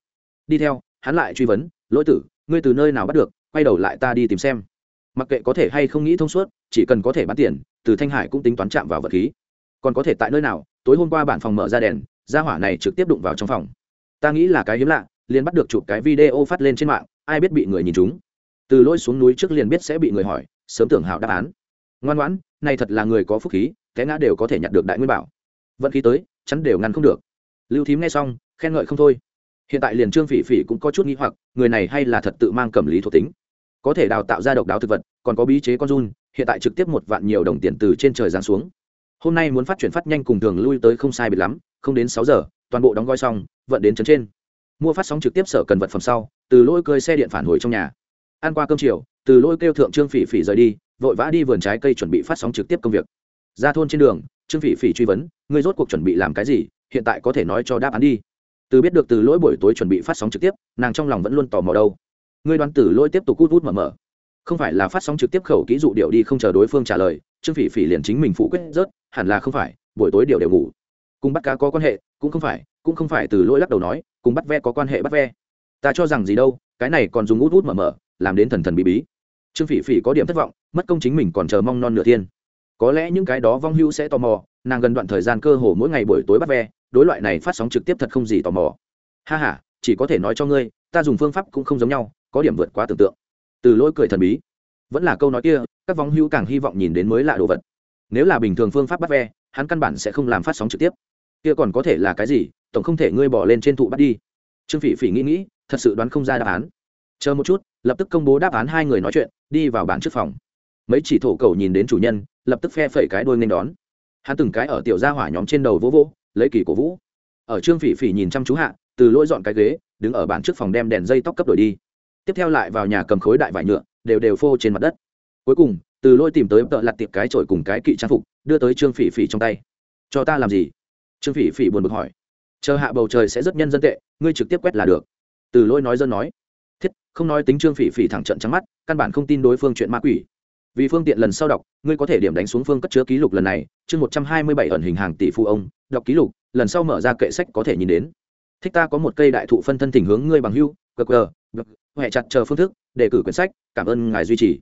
Đi theo, hắn lại truy vấn, lỗi tử, ngươi từ nơi nào bắt được, quay đầu lại ta đi tìm xem. Mặc kệ có thể hay không nghĩ thông suốt, chỉ cần có thể bán tiền, từ thanh hải cũng tính toán chạm vào vật khí. Còn có thể tại nơi nào, tối hôm qua bản phòng mở ra đèn ra hỏa này trực tiếp đụng vào trong phòng. Ta nghĩ là cái hiếm lạ, liền bắt được chụp cái video phát lên trên mạng, ai biết bị người nhìn chúng từ lỗi xuống núi trước liền biết sẽ bị người hỏi, sớm tưởng hảo đáp án ngoan ngoãn, này thật là người có phúc khí cái ngã đều có thể nhặt được đại nguyên bảo. Vận khí tới, chắn đều ngăn không được. Lưu thím nghe xong, khen ngợi không thôi. Hiện tại liền trương phỉ phỉ cũng có chút nghi hoặc, người này hay là thật tự mang cẩm lý thuộc tính. Có thể đào tạo ra độc đáo thực vật, còn có bí chế con run, hiện tại trực tiếp một vạn nhiều đồng tiền từ trên trời giáng xuống. Hôm nay muốn phát chuyển phát nhanh cùng thường lui tới không sai biệt lắm, không đến sáu giờ, toàn bộ đóng gói xong, vận đến trấn trên. Mua phát sóng trực tiếp sở cần vật phẩm sau, từ lỗi cơi xe điện phản hồi trong nhà. Ăn qua cơm chiều, từ lỗi kêu thượng trương phỉ phỉ rời đi vội vã đi vườn trái cây chuẩn bị phát sóng trực tiếp công việc. Ra thôn trên đường, trương phỉ phỉ truy vấn, ngươi rốt cuộc chuẩn bị làm cái gì? Hiện tại có thể nói cho đáp án đi. Từ biết được từ lỗi buổi tối chuẩn bị phát sóng trực tiếp, nàng trong lòng vẫn luôn tò mò đâu. Ngươi đoán từ lỗi tiếp tục cút vút mở mở. Không phải là phát sóng trực tiếp khẩu kỹ dụ điệu đi không chờ đối phương trả lời, trương phỉ phỉ liền chính mình phụ quyết, rớt, hẳn là không phải, buổi tối điệu đều ngủ. Cùng bắt cá có quan hệ, cũng không phải, cũng không phải từ lỗi lắc đầu nói, cùng bắt ve có quan hệ bắt ve. Ta cho rằng gì đâu, cái này còn dùng út út mở mở, làm đến thần thần bí bí. Trương phỉ phỉ có điểm thất vọng mất công chính mình còn chờ mong non nửa thiên. Có lẽ những cái đó vong hưu sẽ tò mò, nàng gần đoạn thời gian cơ hồ mỗi ngày buổi tối bắt ve, đối loại này phát sóng trực tiếp thật không gì tò mò. Ha h a chỉ có thể nói cho ngươi, ta dùng phương pháp cũng không giống nhau, có điểm vượt quá tưởng tượng. Từ lỗi cười thần bí. Vẫn là câu nói kia, các vong hưu càng hy vọng nhìn đến mới lạ đồ vật. Nếu là bình thường phương pháp bắt ve, hắn căn bản sẽ không làm phát sóng trực tiếp. Kia còn có thể là cái gì, tổng không thể ngươi bỏ lên trên thụ bắt đi. Trương phỉ phỉ nghĩ nghĩ, thật sự đoán không ra đáp án. Chờ một chút, lập tức công bố đáp án hai người nói chuyện, đi vào bản trước phòng mấy chỉ thổ cầu nhìn đến chủ nhân, lập tức phe phẩy cái đôi nên đón. Hắn từng cái ở tiểu gia hỏa nhóm trên đầu vỗ vỗ, lấy kỳ cổ vũ. Ở trương phỉ phỉ nhìn chăm chú hạ, từ lỗi dọn cái ghế, đứng ở bản trước phòng đem đèn dây tóc cấp đổi đi. Tiếp theo lại vào nhà cầm khối đại vải nhựa, đều đều phô trên mặt đất. Cuối cùng, từ lỗi tìm tới tợ lặt tiệp cái trội cùng cái kỵ trang phục, đưa tới trương phỉ phỉ trong tay. Cho ta làm gì? Trương phỉ phỉ buồn bực hỏi. Chờ hạ bầu trời sẽ rất nhân dân tệ, ngươi trực tiếp quét là được. Từ lỗi nói dân nói. Thiết, không nói tính trương phỉ phỉ thẳng trận trắng mắt, căn bản không tin đối phương chuyện ma quỷ vì phương tiện lần sau đọc, ngươi có thể điểm đánh xuống phương cất chứa ký lục lần này, chương một trăm hai mươi bảy ẩn hình hàng tỷ phụ ông, đọc ký lục, lần sau mở ra kệ sách có thể nhìn đến. Thích ta có một cây đại thụ phân thân thỉnh hướng ngươi bằng hưu qr huệ chặt chờ phương thức, đề cử quyển sách, cảm ơn ngài duy trì.